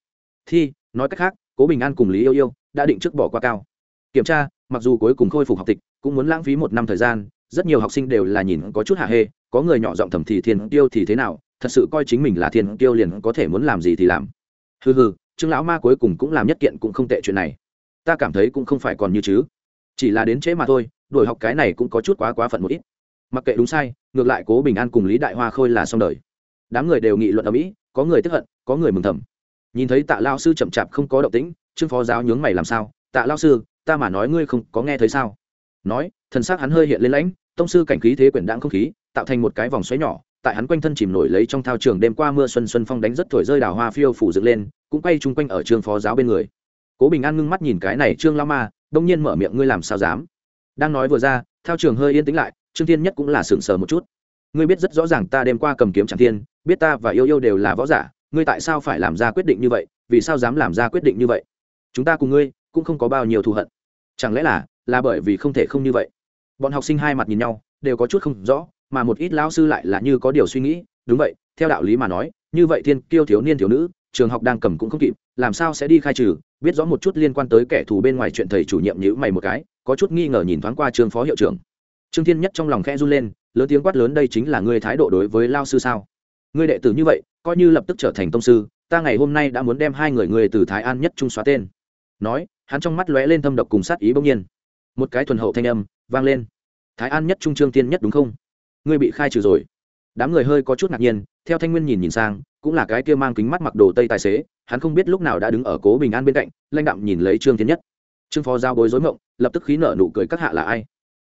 Thi, nói cách khác, cố bình an cùng lý yêu yêu, đã định trước bỏ qua cao. Kiểm tra, mặc dù cuối cùng khôi phục học tịch, cũng muốn lãng phí một năm thời gian rất nhiều học sinh đều là nhìn có chút hạ hê, có người nhỏ giọng thầm thì thiên tiêu thì thế nào, thật sự coi chính mình là thiên tiêu liền có thể muốn làm gì thì làm. Hừ hừ, trương lão ma cuối cùng cũng làm nhất kiện cũng không tệ chuyện này. Ta cảm thấy cũng không phải còn như chứ. Chỉ là đến trễ mà thôi đổi học cái này cũng có chút quá quá phận một ít. Mặc kệ đúng sai, ngược lại cố bình an cùng lý đại hoa khôi là xong đời. Đám người đều nghị luận ở mỹ có người tức hận, có người mừng thầm. Nhìn thấy tạ lao sư chậm chạp không có động tĩnh, trương phó giáo nhướng mày làm sao? Tạ lao sư, ta mà nói ngươi không có nghe thấy sao? Nói, thần xác hắn hơi hiện lên lãnh tông sư cảnh khí thế quyển đãng không khí, tạo thành một cái vòng xoáy nhỏ, tại hắn quanh thân chìm nổi lấy trong thao trường đêm qua mưa xuân xuân phong đánh rất thổi rơi đào hoa phiêu phủ dựng lên, cũng quay chung quanh ở trương phó giáo bên người. Cố bình an ngưng mắt nhìn cái này trương lao ma, đông nhiên mở miệng, ngươi làm sao dám? Đang nói vừa ra, thao trường hơi yên tĩnh lại, trương thiên nhất cũng là sững sờ một chút. Ngươi biết rất rõ ràng ta đêm qua cầm kiếm chẳng thiên, biết ta và yêu yêu đều là võ giả, ngươi tại sao phải làm ra quyết định như vậy, vì sao dám làm ra quyết định như vậy? Chúng ta cùng ngươi cũng không có bao nhiêu thù hận. Chẳng lẽ là là bởi vì không thể không như vậy? Bọn học sinh hai mặt nhìn nhau, đều có chút không rõ, mà một ít lão sư lại là như có điều suy nghĩ, đúng vậy, theo đạo lý mà nói, như vậy thiên kiêu thiếu niên thiếu nữ, trường học đang cầm cũng không kịp, làm sao sẽ đi khai trừ? Biết rõ một chút liên quan tới kẻ thù bên ngoài chuyện thầy chủ nhiệm nhữ mày một cái, có chút nghi ngờ nhìn thoáng qua trường phó hiệu trưởng. Trương thiên nhất trong lòng khẽ run lên, lớn tiếng quát lớn, đây chính là ngươi thái độ đối với lao sư sao? Ngươi đệ tử như vậy, coi như lập tức trở thành tông sư, ta ngày hôm nay đã muốn đem hai người người từ thái an nhất trung xóa tên. Nói, hắn trong mắt lóe lên thâm độc cùng sát ý bỗng nhiên một cái thuần hậu thanh âm vang lên. Thái an nhất trung trương tiên nhất đúng không? Ngươi bị khai trừ rồi. Đám người hơi có chút ngạc nhiên, theo thanh nguyên nhìn nhìn sang, cũng là cái kia mang kính mắt mặc đồ tây tài xế, hắn không biết lúc nào đã đứng ở cố bình an bên cạnh, lãnh đạm nhìn lấy trương tiên nhất. Trương phó giao bối rối mộng, lập tức khí nở nụ cười các hạ là ai?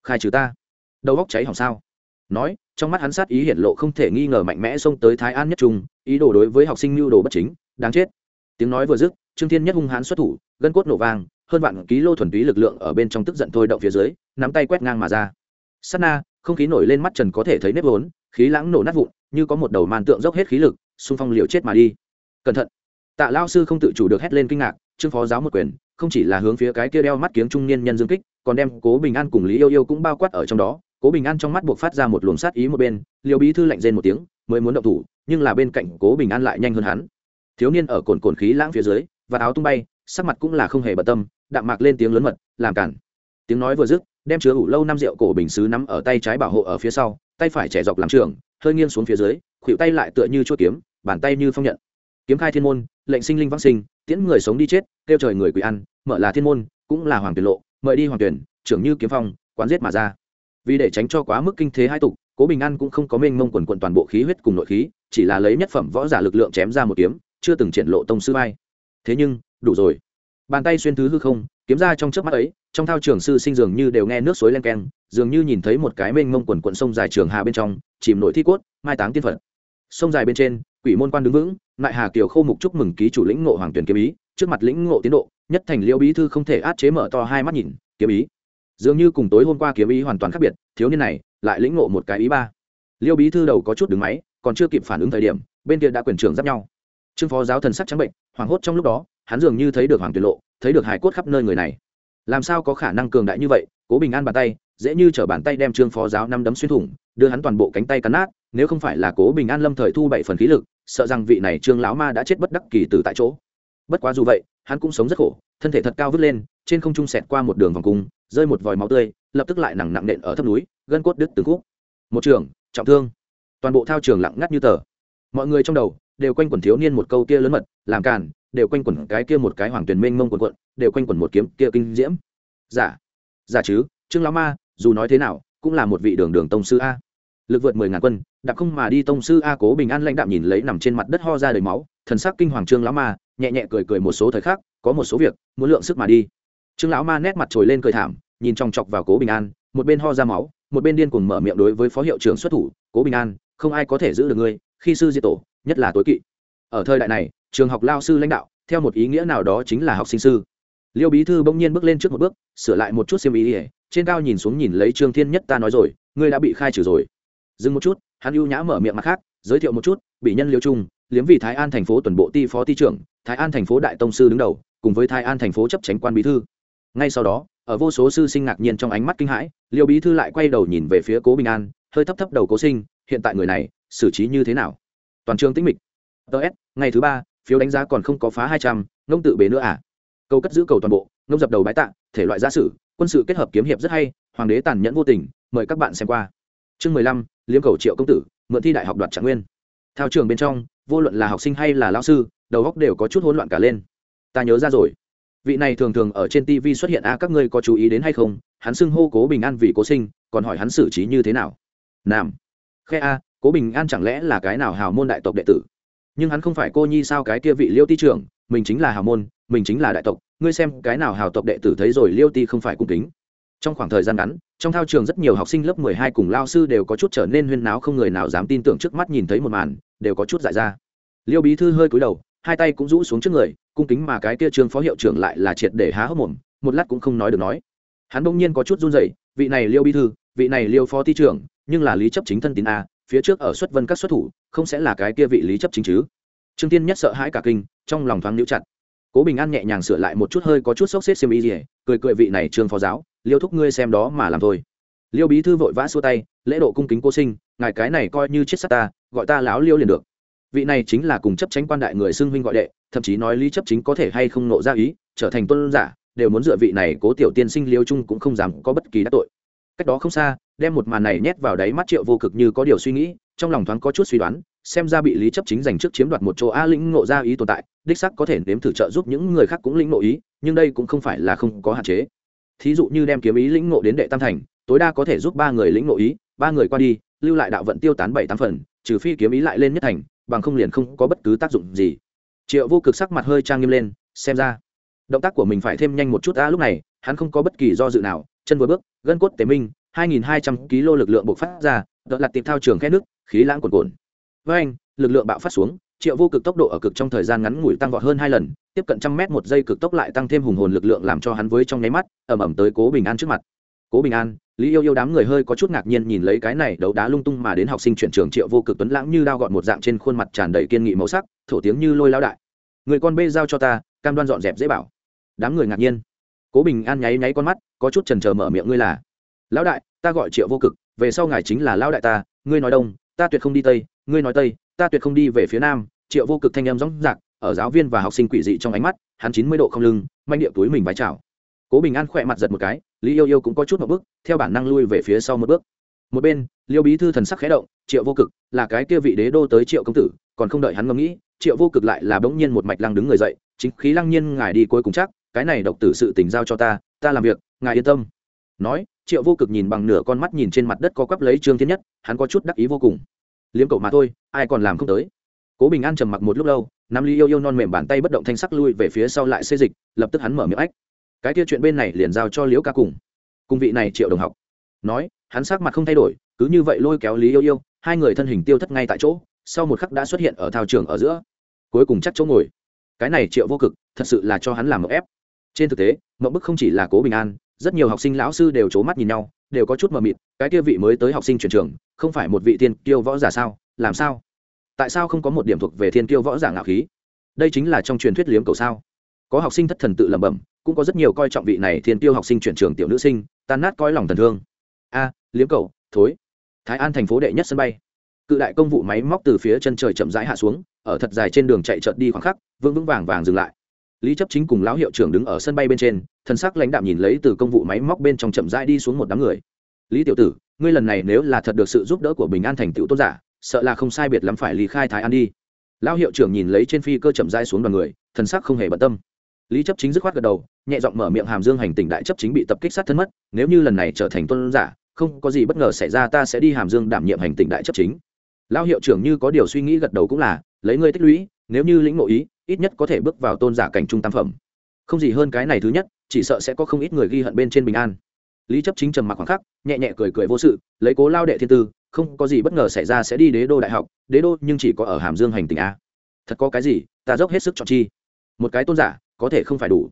Khai trừ ta. Đầu góc cháy hỏng sao? Nói, trong mắt hắn sát ý hiển lộ không thể nghi ngờ mạnh mẽ xông tới thái an nhất trung, ý đồ đối với học sinh mưu đồ bất chính, đáng chết. Tiếng nói vừa dứt, trương thiên nhất hung hãn xuất thủ, gân cốt nổ vang hơn vạn ký lô thuần túy lực lượng ở bên trong tức giận thôi động phía dưới, nắm tay quét ngang mà ra. Sát na, không khí nổi lên mắt trần có thể thấy nếp vốn, khí lãng nổ nát vụn, như có một đầu màn tượng dốc hết khí lực, xung phong liều chết mà đi. Cẩn thận. Tạ lao sư không tự chủ được hét lên kinh ngạc, trương phó giáo một quyền, không chỉ là hướng phía cái kia đeo mắt kiếng trung niên nhân dương kích, còn đem cố bình an cùng lý yêu yêu cũng bao quát ở trong đó. Cố bình an trong mắt buộc phát ra một luồng sát ý một bên liều bí thư lạnh rên một tiếng, mới muốn động thủ, nhưng là bên cạnh cố bình an lại nhanh hơn hắn. Thiếu niên ở cồn cồn khí lãng phía dưới và áo tung bay, sắc mặt cũng là không hề bận tâm đạm mạc lên tiếng lớn mật, làm cản. Tiếng nói vừa dứt, đem chứa ủ lâu năm rượu cổ bình xứ nắm ở tay trái bảo hộ ở phía sau, tay phải trẻ dọc làm trường, hơi nghiêng xuống phía dưới khuỵu tay lại tựa như chuôi kiếm, bàn tay như phong nhận. Kiếm khai thiên môn, lệnh sinh linh vắc sinh, tiễn người sống đi chết, kêu trời người quỷ ăn, mở là thiên môn, cũng là hoàng tuyển lộ, mời đi hoàng tuyển, trưởng như kiếm phong, quán giết mà ra. Vì để tránh cho quá mức kinh thế hai tục, cố bình an cũng không có mênh mông quần quận toàn bộ khí huyết cùng nội khí, chỉ là lấy nhất phẩm võ giả lực lượng chém ra một kiếm, chưa từng triển lộ tông sư vai. Thế nhưng, đủ rồi bàn tay xuyên thứ hư không, kiếm ra trong trước mắt ấy, trong thao trường sư sinh dường như đều nghe nước suối len keng, dường như nhìn thấy một cái mênh mông quần quận sông dài trường hà bên trong, chìm nổi thi cốt, mai táng tiên phật. Sông dài bên trên, quỷ môn quan đứng vững, lại hà kiều khô mục chúc mừng ký chủ lĩnh ngộ hoàng tuyển kiếm ý, trước mặt lĩnh ngộ tiến độ, nhất thành liêu bí thư không thể át chế mở to hai mắt nhìn, kiếm ý. Dường như cùng tối hôm qua kiếm ý hoàn toàn khác biệt, thiếu niên này, lại lĩnh ngộ một cái ý ba. Liêu bí thư đầu có chút đứng máy, còn chưa kịp phản ứng thời điểm, bên kia đã quyền trưởng giáp nhau. Trương phó giáo thần sắc trắng bệnh, hoảng hốt trong lúc đó hắn dường như thấy được hoàng tuyệt lộ, thấy được hải cốt khắp nơi người này. Làm sao có khả năng cường đại như vậy? Cố bình an bàn tay, dễ như t bàn tay đem trương phó giáo năm đấm xuyên thủng, đưa hắn toàn bộ cánh tay cắn nát, nếu không phải là cố bình an lâm thời thu bảy phần khí lực, sợ rằng vị này trương lão ma đã chết bất đắc kỳ từ tại chỗ. Bất quá dù vậy, hắn cũng sống rất khổ, thân thể thật cao vứt lên, trên không trung sẹt qua một đường vòng cung, rơi một vòi máu tươi, lập tức lại nặng nặng nện ở thấp núi, gân cốt đứt từng khúc. Một trường, trọng thương. Toàn bộ thao trường lặng ngắt như tờ. Mọi người trong đầu đều quanh quẩn thiếu niên một câu kia lớn mật, làm càn đều quanh quẩn cái kia một cái hoàng tuyển mênh mông quần quận, đều quanh quẩn một kiếm kia kinh diễm. Giả giả chứ, trương lão ma, dù nói thế nào, cũng là một vị đường đường tông sư a. Lực vượt mười ngàn quân, đạp không mà đi tông sư a cố bình an lãnh đạm nhìn lấy nằm trên mặt đất ho ra đầy máu, thần sắc kinh hoàng trương lão ma, nhẹ nhẹ cười cười một số thời khắc, có một số việc, muốn lượng sức mà đi. Trương lão ma nét mặt trồi lên cười thảm, nhìn chòng chọc vào cố bình an, một bên ho ra máu, một bên điên cuồng mở miệng đối với phó hiệu trưởng xuất thủ, cố bình an, không ai có thể giữ được ngươi, khi sư diệt tổ, nhất là tối kỵ. Ở thời đại này trường học lao sư lãnh đạo, theo một ý nghĩa nào đó chính là học sinh sư. Liêu bí thư bỗng nhiên bước lên trước một bước, sửa lại một chút xiêm ý ỉa trên cao nhìn xuống nhìn lấy trương thiên nhất ta nói rồi, ngươi đã bị khai trừ rồi. Dừng một chút, hắn ưu nhã mở miệng mặt khác, giới thiệu một chút bị nhân liêu trung, liếm vị thái an thành phố tuần bộ ti phó ti trưởng, thái an thành phố đại tông sư đứng đầu, cùng với thái an thành phố chấp tránh quan bí thư. Ngay sau đó, ở vô số sư sinh ngạc nhiên trong ánh mắt kinh hãi, liêu bí thư lại quay đầu nhìn về phía cố bình an, hơi thấp thấp đầu cố sinh, hiện tại người này, xử trí như thế nào? Toàn trường tĩnh mịch. Ts ngày thứ ba phiếu đánh giá còn không có phá hai trăm, ngông tự bế nữa à? Câu cất giữ cầu toàn bộ, ngông dập đầu bái tạ, thể loại gia sử, quân sự kết hợp kiếm hiệp rất hay, hoàng đế tàn nhẫn vô tình, mời các bạn xem qua. Chương mười lăm, liếm cầu triệu công tử, mượn thi đại học đoạt trạng nguyên. Theo trường bên trong, vô luận là học sinh hay là lao sư, đầu góc đều có chút hỗn loạn cả lên. Ta nhớ ra rồi. Vị này thường thường ở trên tv xuất hiện a, các ngươi có chú ý đến hay không? Hắn xưng hô cố bình an vì cố sinh, còn hỏi hắn xử trí như thế nào. Nam. Khe a, cố bình an chẳng lẽ là cái nào hào môn đại tộc đệ tử? Nhưng hắn không phải cô nhi sao cái kia vị liêu ti trưởng, mình chính là hào môn, mình chính là đại tộc, ngươi xem cái nào hào tộc đệ tử thấy rồi liêu ti không phải cung kính. Trong khoảng thời gian ngắn, trong thao trường rất nhiều học sinh lớp mười hai cùng lao sư đều có chút trở nên huyên náo không người nào dám tin tưởng trước mắt nhìn thấy một màn, đều có chút dại ra. Liêu bí thư hơi cúi đầu, hai tay cũng rũ xuống trước người, cung kính mà cái kia trường phó hiệu trưởng lại là triệt để há hốc mồm, một lát cũng không nói được nói. Hắn bỗng nhiên có chút run rẩy, vị này liêu bí thư, vị này liêu phó ti trưởng, nhưng là lý chấp chính thân tín a phía trước ở xuất vân các xuất thủ, không sẽ là cái kia vị lý chấp chính chứ. Trương tiên nhất sợ hãi cả kinh, trong lòng thoáng níu chặt. Cố bình an nhẹ nhàng sửa lại một chút hơi có chút sốc xếp xiêm y rỉa cười cười vị này trương phó giáo, liêu thúc ngươi xem đó mà làm thôi. Liêu bí thư vội vã xua tay, lễ độ cung kính cô sinh, ngài cái này coi như chết sát ta, gọi ta láo liêu liền được. Vị này chính là cùng chấp tránh quan đại người xưng huynh gọi đệ, thậm chí nói lý chấp chính có thể hay không nộ ra ý, trở thành tuân giả, đều muốn dựa vị này cố tiểu tiên sinh liêu trung cũng không dám có bất kỳ đắc tội cách đó không xa, đem một màn này nhét vào đáy mắt triệu vô cực như có điều suy nghĩ, trong lòng thoáng có chút suy đoán, xem ra bị lý chấp chính giành trước chiếm đoạt một chỗ a lĩnh ngộ ra ý tồn tại, đích sắc có thể nếm thử trợ giúp những người khác cũng lĩnh ngộ ý, nhưng đây cũng không phải là không có hạn chế. Thí dụ như đem kiếm ý lĩnh ngộ đến đệ tam thành, tối đa có thể giúp ba người lĩnh ngộ ý, ba người qua đi, lưu lại đạo vận tiêu tán bảy tám phần, trừ phi kiếm ý lại lên nhất thành, bằng không liền không có bất cứ tác dụng gì. Triệu vô cực sắc mặt hơi trang nghiêm lên, xem ra động tác của mình phải thêm nhanh một chút a lúc này, hắn không có bất kỳ do dự nào, chân vừa bước gân cốt tế minh 2.200 kg lực lượng bộc phát ra, đợt lặt tìm thao trường khe nước, khí lãng cuồn cuộn. Với anh, lực lượng bạo phát xuống, triệu vô cực tốc độ ở cực trong thời gian ngắn ngủi tăng vọt hơn hai lần, tiếp cận trăm mét một giây cực tốc lại tăng thêm hùng hồn lực lượng làm cho hắn với trong nháy mắt ẩm ẩm tới cố bình an trước mặt. Cố bình an, lý yêu yêu đám người hơi có chút ngạc nhiên nhìn lấy cái này đấu đá lung tung mà đến học sinh chuyển trường triệu vô cực tuấn lãng như đao gọn một dạng trên khuôn mặt tràn đầy kiên nghị màu sắc, thổ tiếng như lôi lao đại. Người con bê giao cho ta, cam đoan dọn dẹp dễ bảo. Đám người ngạc nhiên cố bình an nháy nháy con mắt, có chút trần trờ mở miệng ngươi là, lão đại, ta gọi triệu vô cực, về sau ngài chính là lão đại ta, ngươi nói đông, ta tuyệt không đi tây, ngươi nói tây, ta tuyệt không đi về phía nam. Triệu vô cực thanh em rõng rạc, ở giáo viên và học sinh quỷ dị trong ánh mắt, hắn chín mươi độ không lưng, manh điệu túi mình vái chào. Cố bình an khỏe mặt giật một cái, lý yêu yêu cũng có chút một bước, theo bản năng lui về phía sau một bước. Một bên, liêu bí thư thần sắc khẽ động, triệu vô cực, là cái kia vị đế đô tới triệu công tử, còn không đợi hắn ngẫm nghĩ, triệu vô cực lại là bỗng nhiên một mạch lăng đứng người dậy, chính khí lăng nhiên ngài đi cuối cùng chắc cái này độc tử sự tình giao cho ta ta làm việc, ngài yên tâm. Nói, triệu vô cực nhìn bằng nửa con mắt nhìn trên mặt đất có quắp lấy trương thiên nhất, hắn có chút đắc ý vô cùng. Liếm cậu mà thôi, ai còn làm không tới. Cố bình an trầm mặc một lúc lâu nam ly yêu yêu non mềm bàn tay bất động thanh sắc lui về phía sau lại xê dịch, lập tức hắn mở miệng ách. Cái kia chuyện bên này liền giao cho liễu ca cùng. Cùng vị này triệu đồng học. Nói, hắn sắc mặt không thay đổi, cứ như vậy lôi kéo lý yêu yêu, hai người thân hình tiêu thất ngay tại chỗ, sau một khắc đã xuất hiện ở thao trường ở giữa. Cuối cùng chắc chỗ ngồi. Cái này triệu vô cực, thật sự là cho hắn làm một ép trên thực tế mậu bức không chỉ là cố bình an, rất nhiều học sinh lão sư đều c h ố mắt nhìn nhau, đều có chút mờ mịt, cái kia vị mới tới học sinh chuyển trường, không phải một vị thiên kiêu võ giả sao, làm sao? Tại sao không có một điểm thuộc về thiên kiêu võ giả ngạo khí? Đây chính là trong truyền thuyết liếm cầu sao. Có học sinh thất thần tự lẩm bẩm, cũng có rất nhiều coi trọng vị này thiên tiêu học sinh chuyển trường tiểu nữ sinh, tan nát coi lòng thần thương. A, liếm cầu, thối. Thái an thành phố đệ nhất sân bay. Cự đại công vụ máy móc từ phía chân trời chậm rãi hạ xuống, ở thật dài trên đường chạy trợt đi khoảng khắc, vững vững vàng vàng dừng lại lý chấp chính cùng lão hiệu trưởng đứng ở sân bay bên trên thân sắc lãnh đạm nhìn lấy từ công vụ máy móc bên trong chậm rãi đi xuống một đám người. Lý tiểu tử, ngươi lần này nếu là thật được sự giúp đỡ của bình an thành tựu tôn giả, sợ là không sai biệt lắm phải lý khai thái an đi. Lão hiệu trưởng nhìn lấy trên phi cơ chậm rãi xuống đoàn người thân sắc không hề bận tâm. Lý chấp chính dứt khoát gật đầu, nhẹ giọng mở miệng hàm dương hành tỉnh đại chấp chính bị tập kích sát thân mất, nếu như lần này trở thành tôn giả, không có gì bất ngờ xảy ra ta sẽ đi hàm dương đảm nhiệm hành tỉnh đại chấp chính. Lão hiệu trưởng như có điều suy nghĩ gật đầu cũng là, lấy ngươi tích lũy, nếu như lĩnh ngộ ý ít nhất có thể bước vào tôn giả cảnh trung tam phẩm. Không gì hơn cái này thứ nhất, chỉ sợ sẽ có không ít người ghi hận bên trên bình an. Lý chấp chính trầm mặc khoảng khắc, nhẹ nhẹ cười cười vô sự, lấy cố lao đệ thiên tư, không có gì bất ngờ xảy ra sẽ đi đế đô đại học, đế đô nhưng chỉ có ở hàm dương hành tỉnh a. Thật có cái gì, ta dốc hết sức chọn chi. Một cái tôn giả, có thể không phải đủ.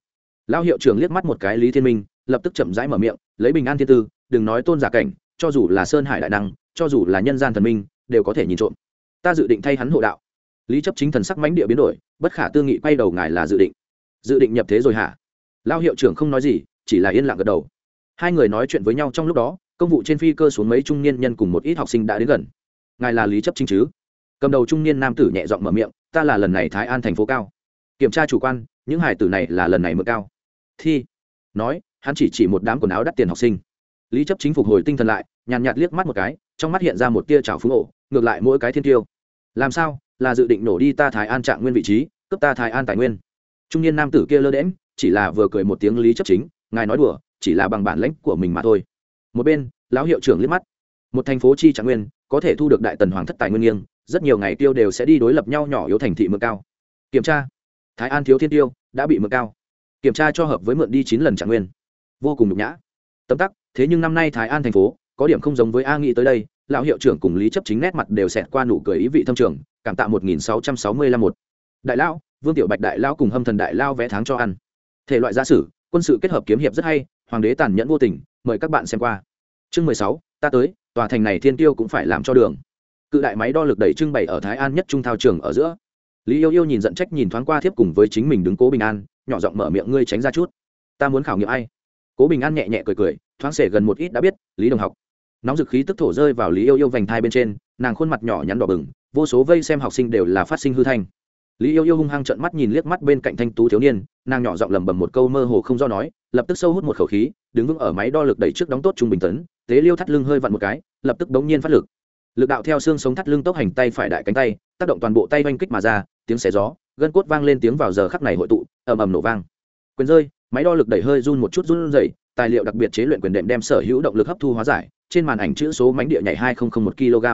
Lao hiệu trưởng liếc mắt một cái lý thiên minh, lập tức chậm rãi mở miệng, lấy bình an thiên tư, đừng nói tôn giả cảnh, cho dù là sơn hải đại năng, cho dù là nhân gian thần minh, đều có thể nhìn trộm. Ta dự định thay hắn hộ đạo lý chấp chính thần sắc mãnh địa biến đổi, bất khả tư nghị quay đầu ngài là dự định. Dự định nhập thế rồi hả? Lao hiệu trưởng không nói gì, chỉ là yên lặng gật đầu. Hai người nói chuyện với nhau trong lúc đó, công vụ trên phi cơ xuống mấy trung niên nhân cùng một ít học sinh đã đến gần. Ngài là lý chấp chính chứ? Cầm đầu trung niên nam tử nhẹ giọng mở miệng, ta là lần này thái an thành phố cao. Kiểm tra chủ quan, những hải tử này là lần này mượn cao. Thi, nói, hắn chỉ chỉ một đám quần áo đắt tiền học sinh. Lý chấp chính phục hồi tinh thần lại, nhàn nhạt liếc mắt một cái, trong mắt hiện ra một tia trào phúng ổ, ngược lại mỗi cái thiên tiêu. Làm sao? Là dự định nổ đi ta thái an trạng nguyên vị trí, cướp ta thái an tài nguyên. Trung niên nam tử kia lơ đễm chỉ là vừa cười một tiếng lý chấp chính, ngài nói đùa, chỉ là bằng bản lãnh của mình mà thôi. Một bên, lão hiệu trưởng liếc mắt. Một thành phố chi trạng nguyên, có thể thu được đại tần hoàng thất tài nguyên nghiêng, rất nhiều ngày tiêu đều sẽ đi đối lập nhau nhỏ yếu thành thị mượn cao. Kiểm tra. Thái an thiếu thiên tiêu, đã bị mượn cao. Kiểm tra cho hợp với mượn đi chín lần trạng nguyên. Vô cùng nhục nhã. Tấm tắc, thế nhưng năm nay thái an thành phố, có điểm không giống với a nghĩ tới đây, lão hiệu trưởng cùng lý chấp chính nét mặt đều xẹt qua nụ cười ý vị thâm trường cảm tạ một nghìn sáu trăm sáu mươi lăm một. Đại lão, vương tiểu bạch đại lão cùng hâm thần đại lao vẽ tháng cho ăn. Thể loại gia sử, quân sự kết hợp kiếm hiệp rất hay, hoàng đế tàn nhẫn vô tình, mời các bạn xem qua. Chương mười sáu, ta tới, tòa thành này thiên tiêu cũng phải làm cho đường. Cự đại máy đo lực đẩy trưng bày ở thái an nhất trung thao trường ở giữa. Lý yêu yêu nhìn giận trách nhìn thoáng qua thiếp cùng với chính mình đứng cố bình an, nhỏ giọng mở miệng, ngươi tránh ra chút. Ta muốn khảo nghiệm ai? Cố bình an nhẹ nhẹ cười cười, thoáng sể gần một ít đã biết, lý đồng học. Nóng dực khí tức thổ rơi vào lý yêu yêu vành thai bên trên, nàng khuôn mặt nhỏ nhắn đỏ bừng vô số vây xem học sinh đều là phát sinh hư thanh. Lý yêu yêu hung hăng trận mắt nhìn liếc mắt bên cạnh thanh tú thiếu niên, nàng nhỏ giọng lầm bầm một câu mơ hồ không do nói, lập tức sâu hút một khẩu khí, đứng vững ở máy đo lực đẩy trước đóng tốt trung bình tấn, tế liêu thắt lưng hơi vặn một cái, lập tức bỗng nhiên phát lực. Lực đạo theo xương sống thắt lưng tốc hành tay phải đại cánh tay, tác động toàn bộ tay oanh kích mà ra, tiếng xé gió, gân cốt vang lên tiếng vào giờ khắc này hội tụ, ầm ầm nổ vang. Quyền rơi, máy đo lực đẩy hơi run một chút run rẩy, tài liệu đặc biệt chế luyện quyền đệm đem sở hữu động lực hấp thu hóa giải, trên màn ảnh chữ số mánh địa nhảy hai một kg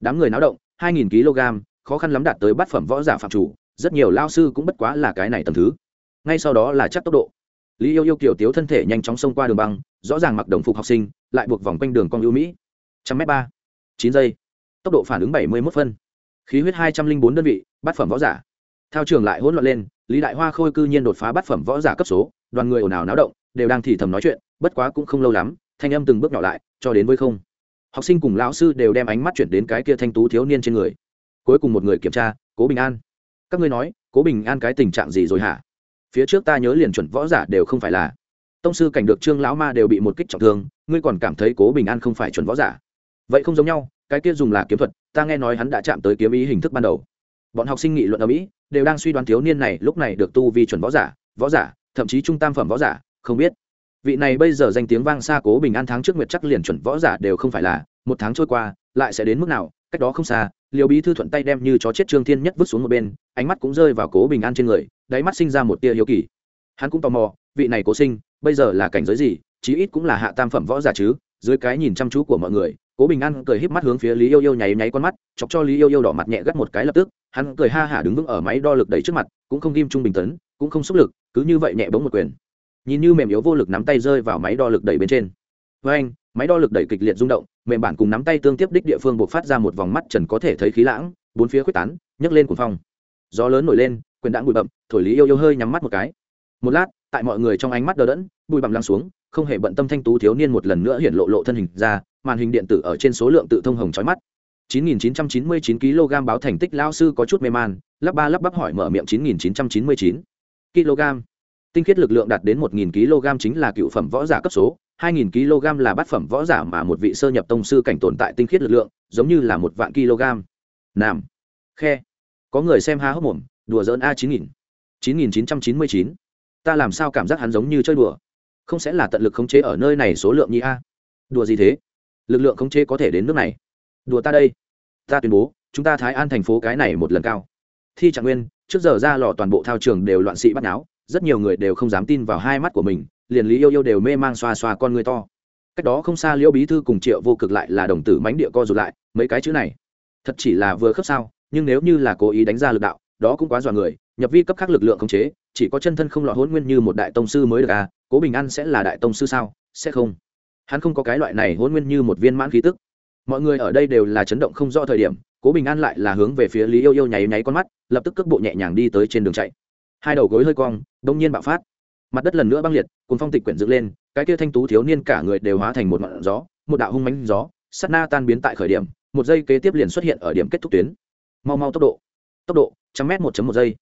đám người náo động hai nghìn kg, khó khăn lắm đạt tới bát phẩm võ giả phạm chủ, rất nhiều lao sư cũng bất quá là cái này tầm thứ. Ngay sau đó là chắc tốc độ. Lý yêu yêu kiểu tiếu thân thể nhanh chóng xông qua đường băng, rõ ràng mặc đồng phục học sinh, lại buộc vòng quanh đường cong ưu mỹ. Trăm m ba, chín giây. Tốc độ phản ứng bảy mươi một phân. Khí huyết hai trăm linh bốn đơn vị, bát phẩm võ giả. Theo trường lại hỗn loạn lên, lý đại hoa khôi cư nhiên đột phá bát phẩm võ giả cấp số, đoàn người ồn ào náo động, đều đang thì thầm nói chuyện, bất quá cũng không lâu lắm, thanh âm từng bước nhỏ lại, cho đến với không học sinh cùng lão sư đều đem ánh mắt chuyển đến cái kia thanh tú thiếu niên trên người. Cuối cùng một người kiểm tra, cố bình an. Các ngươi nói, cố bình an cái tình trạng gì rồi hả? Phía trước ta nhớ liền chuẩn võ giả đều không phải là. Tông sư cảnh được trương lão ma đều bị một kích trọng thương, ngươi còn cảm thấy cố bình an không phải chuẩn võ giả? Vậy không giống nhau, cái kia dùng là kiếm thuật, ta nghe nói hắn đã chạm tới kiếm ý hình thức ban đầu. Bọn học sinh nghị luận ở mỹ, đều đang suy đoán thiếu niên này lúc này được tu vi chuẩn võ giả võ giả, thậm chí trung tam phẩm võ giả, không biết vị này bây giờ danh tiếng vang xa cố bình an tháng trước nguyệt chắc liền chuẩn võ giả đều không phải là, một tháng trôi qua, lại sẽ đến mức nào, cách đó không xa liều bí thư thuận tay đem như chó chết trương thiên nhất vứt xuống một bên, ánh mắt cũng rơi vào cố bình an trên người, đáy mắt sinh ra một tia hiếu kỳ. Hắn cũng tò mò, vị này cố sinh, bây giờ là cảnh giới gì, chí ít cũng là hạ tam phẩm võ giả chứ, dưới cái nhìn chăm chú của mọi người, cố bình an cười híp mắt hướng phía lý yêu yêu nháy nháy con mắt, chọc cho lý yêu yêu đỏ mặt nhẹ gắt một cái lập tức, hắn cười ha hả đứng vững ở máy đo lực đẩy trước mặt, cũng không ghim trung bình tấn, cũng không xúc lực, cứ như vậy nhẹ bóng một quyền nhìn như mềm yếu vô lực nắm tay rơi vào máy đo lực đẩy bên trên. Với anh, máy đo lực đẩy kịch liệt rung động, mềm bản cùng nắm tay tương tiếp đích địa phương buộc phát ra một vòng mắt trần có thể thấy khí lãng, bốn phía quyết tán, nhấc lên cuồng phong. Gió lớn nổi lên, quyền đạn bụi bậm thổi lý yêu yêu hơi nhắm mắt một cái. Một lát, tại mọi người trong ánh mắt đờ đẫn, bụi bặm lăn xuống, không hề bận tâm thanh tú thiếu niên một lần nữa hiện lộ lộ thân hình ra, màn hình điện tử ở trên số lượng tự thông hồng chói mắt. 9.999 kg báo thành tích lao sư có chút mê man, lắp ba lắp bắp hỏi mở miệng 9.999 kg tinh khiết lực lượng đạt đến 1.000 kg chính là cựu phẩm võ giả cấp số 2.000 kg là bát phẩm võ giả mà một vị sơ nhập tông sư cảnh tồn tại tinh khiết lực lượng, giống như là một vạn kg. Nam. Khe. Có người xem há hốc mồm, đùa dỡn a 9.000 9.999 ta làm sao cảm giác hắn giống như chơi đùa? Không sẽ là tận lực khống chế ở nơi này số lượng như a. Đùa gì thế? Lực lượng khống chế có thể đến nước này. Đùa ta đây. Ta tuyên bố, chúng ta thái an thành phố cái này một lần cao. Thi trạng nguyên, trước giờ ra lò toàn bộ thao trường đều loạn sĩ bắt náo rất nhiều người đều không dám tin vào hai mắt của mình, liền lý yêu yêu đều mê mang xoa xoa con người to. Cách đó không xa liễu bí thư cùng triệu vô cực lại là đồng tử mánh địa co rụt lại, mấy cái chữ này. Thật chỉ là vừa khớp sao, nhưng nếu như là cố ý đánh ra lực đạo, đó cũng quá dọa người, nhập vi cấp khác lực lượng khống chế, chỉ có chân thân không lọt hôn nguyên như một đại tông sư mới được à cố bình an sẽ là đại tông sư sao, sẽ không. Hắn không có cái loại này hôn nguyên như một viên mãn khí tức. Mọi người ở đây đều là chấn động không rõ thời điểm, cố bình an lại là hướng về phía lý yêu yêu nháy nháy con mắt, lập tức cước bộ nhẹ nhàng đi tới trên đường chạy hai đầu gối hơi cong, đông nhiên bạo phát. Mặt đất lần nữa băng liệt cùng phong tịch quyển dựng lên, cái kia thanh tú thiếu niên cả người đều hóa thành một ngọn gió, một đạo hung mánh gió sắt na tan biến tại khởi điểm, một giây kế tiếp liền xuất hiện ở điểm kết thúc tuyến. Mau mau tốc độ. Tốc độ, trăm mét một một giây.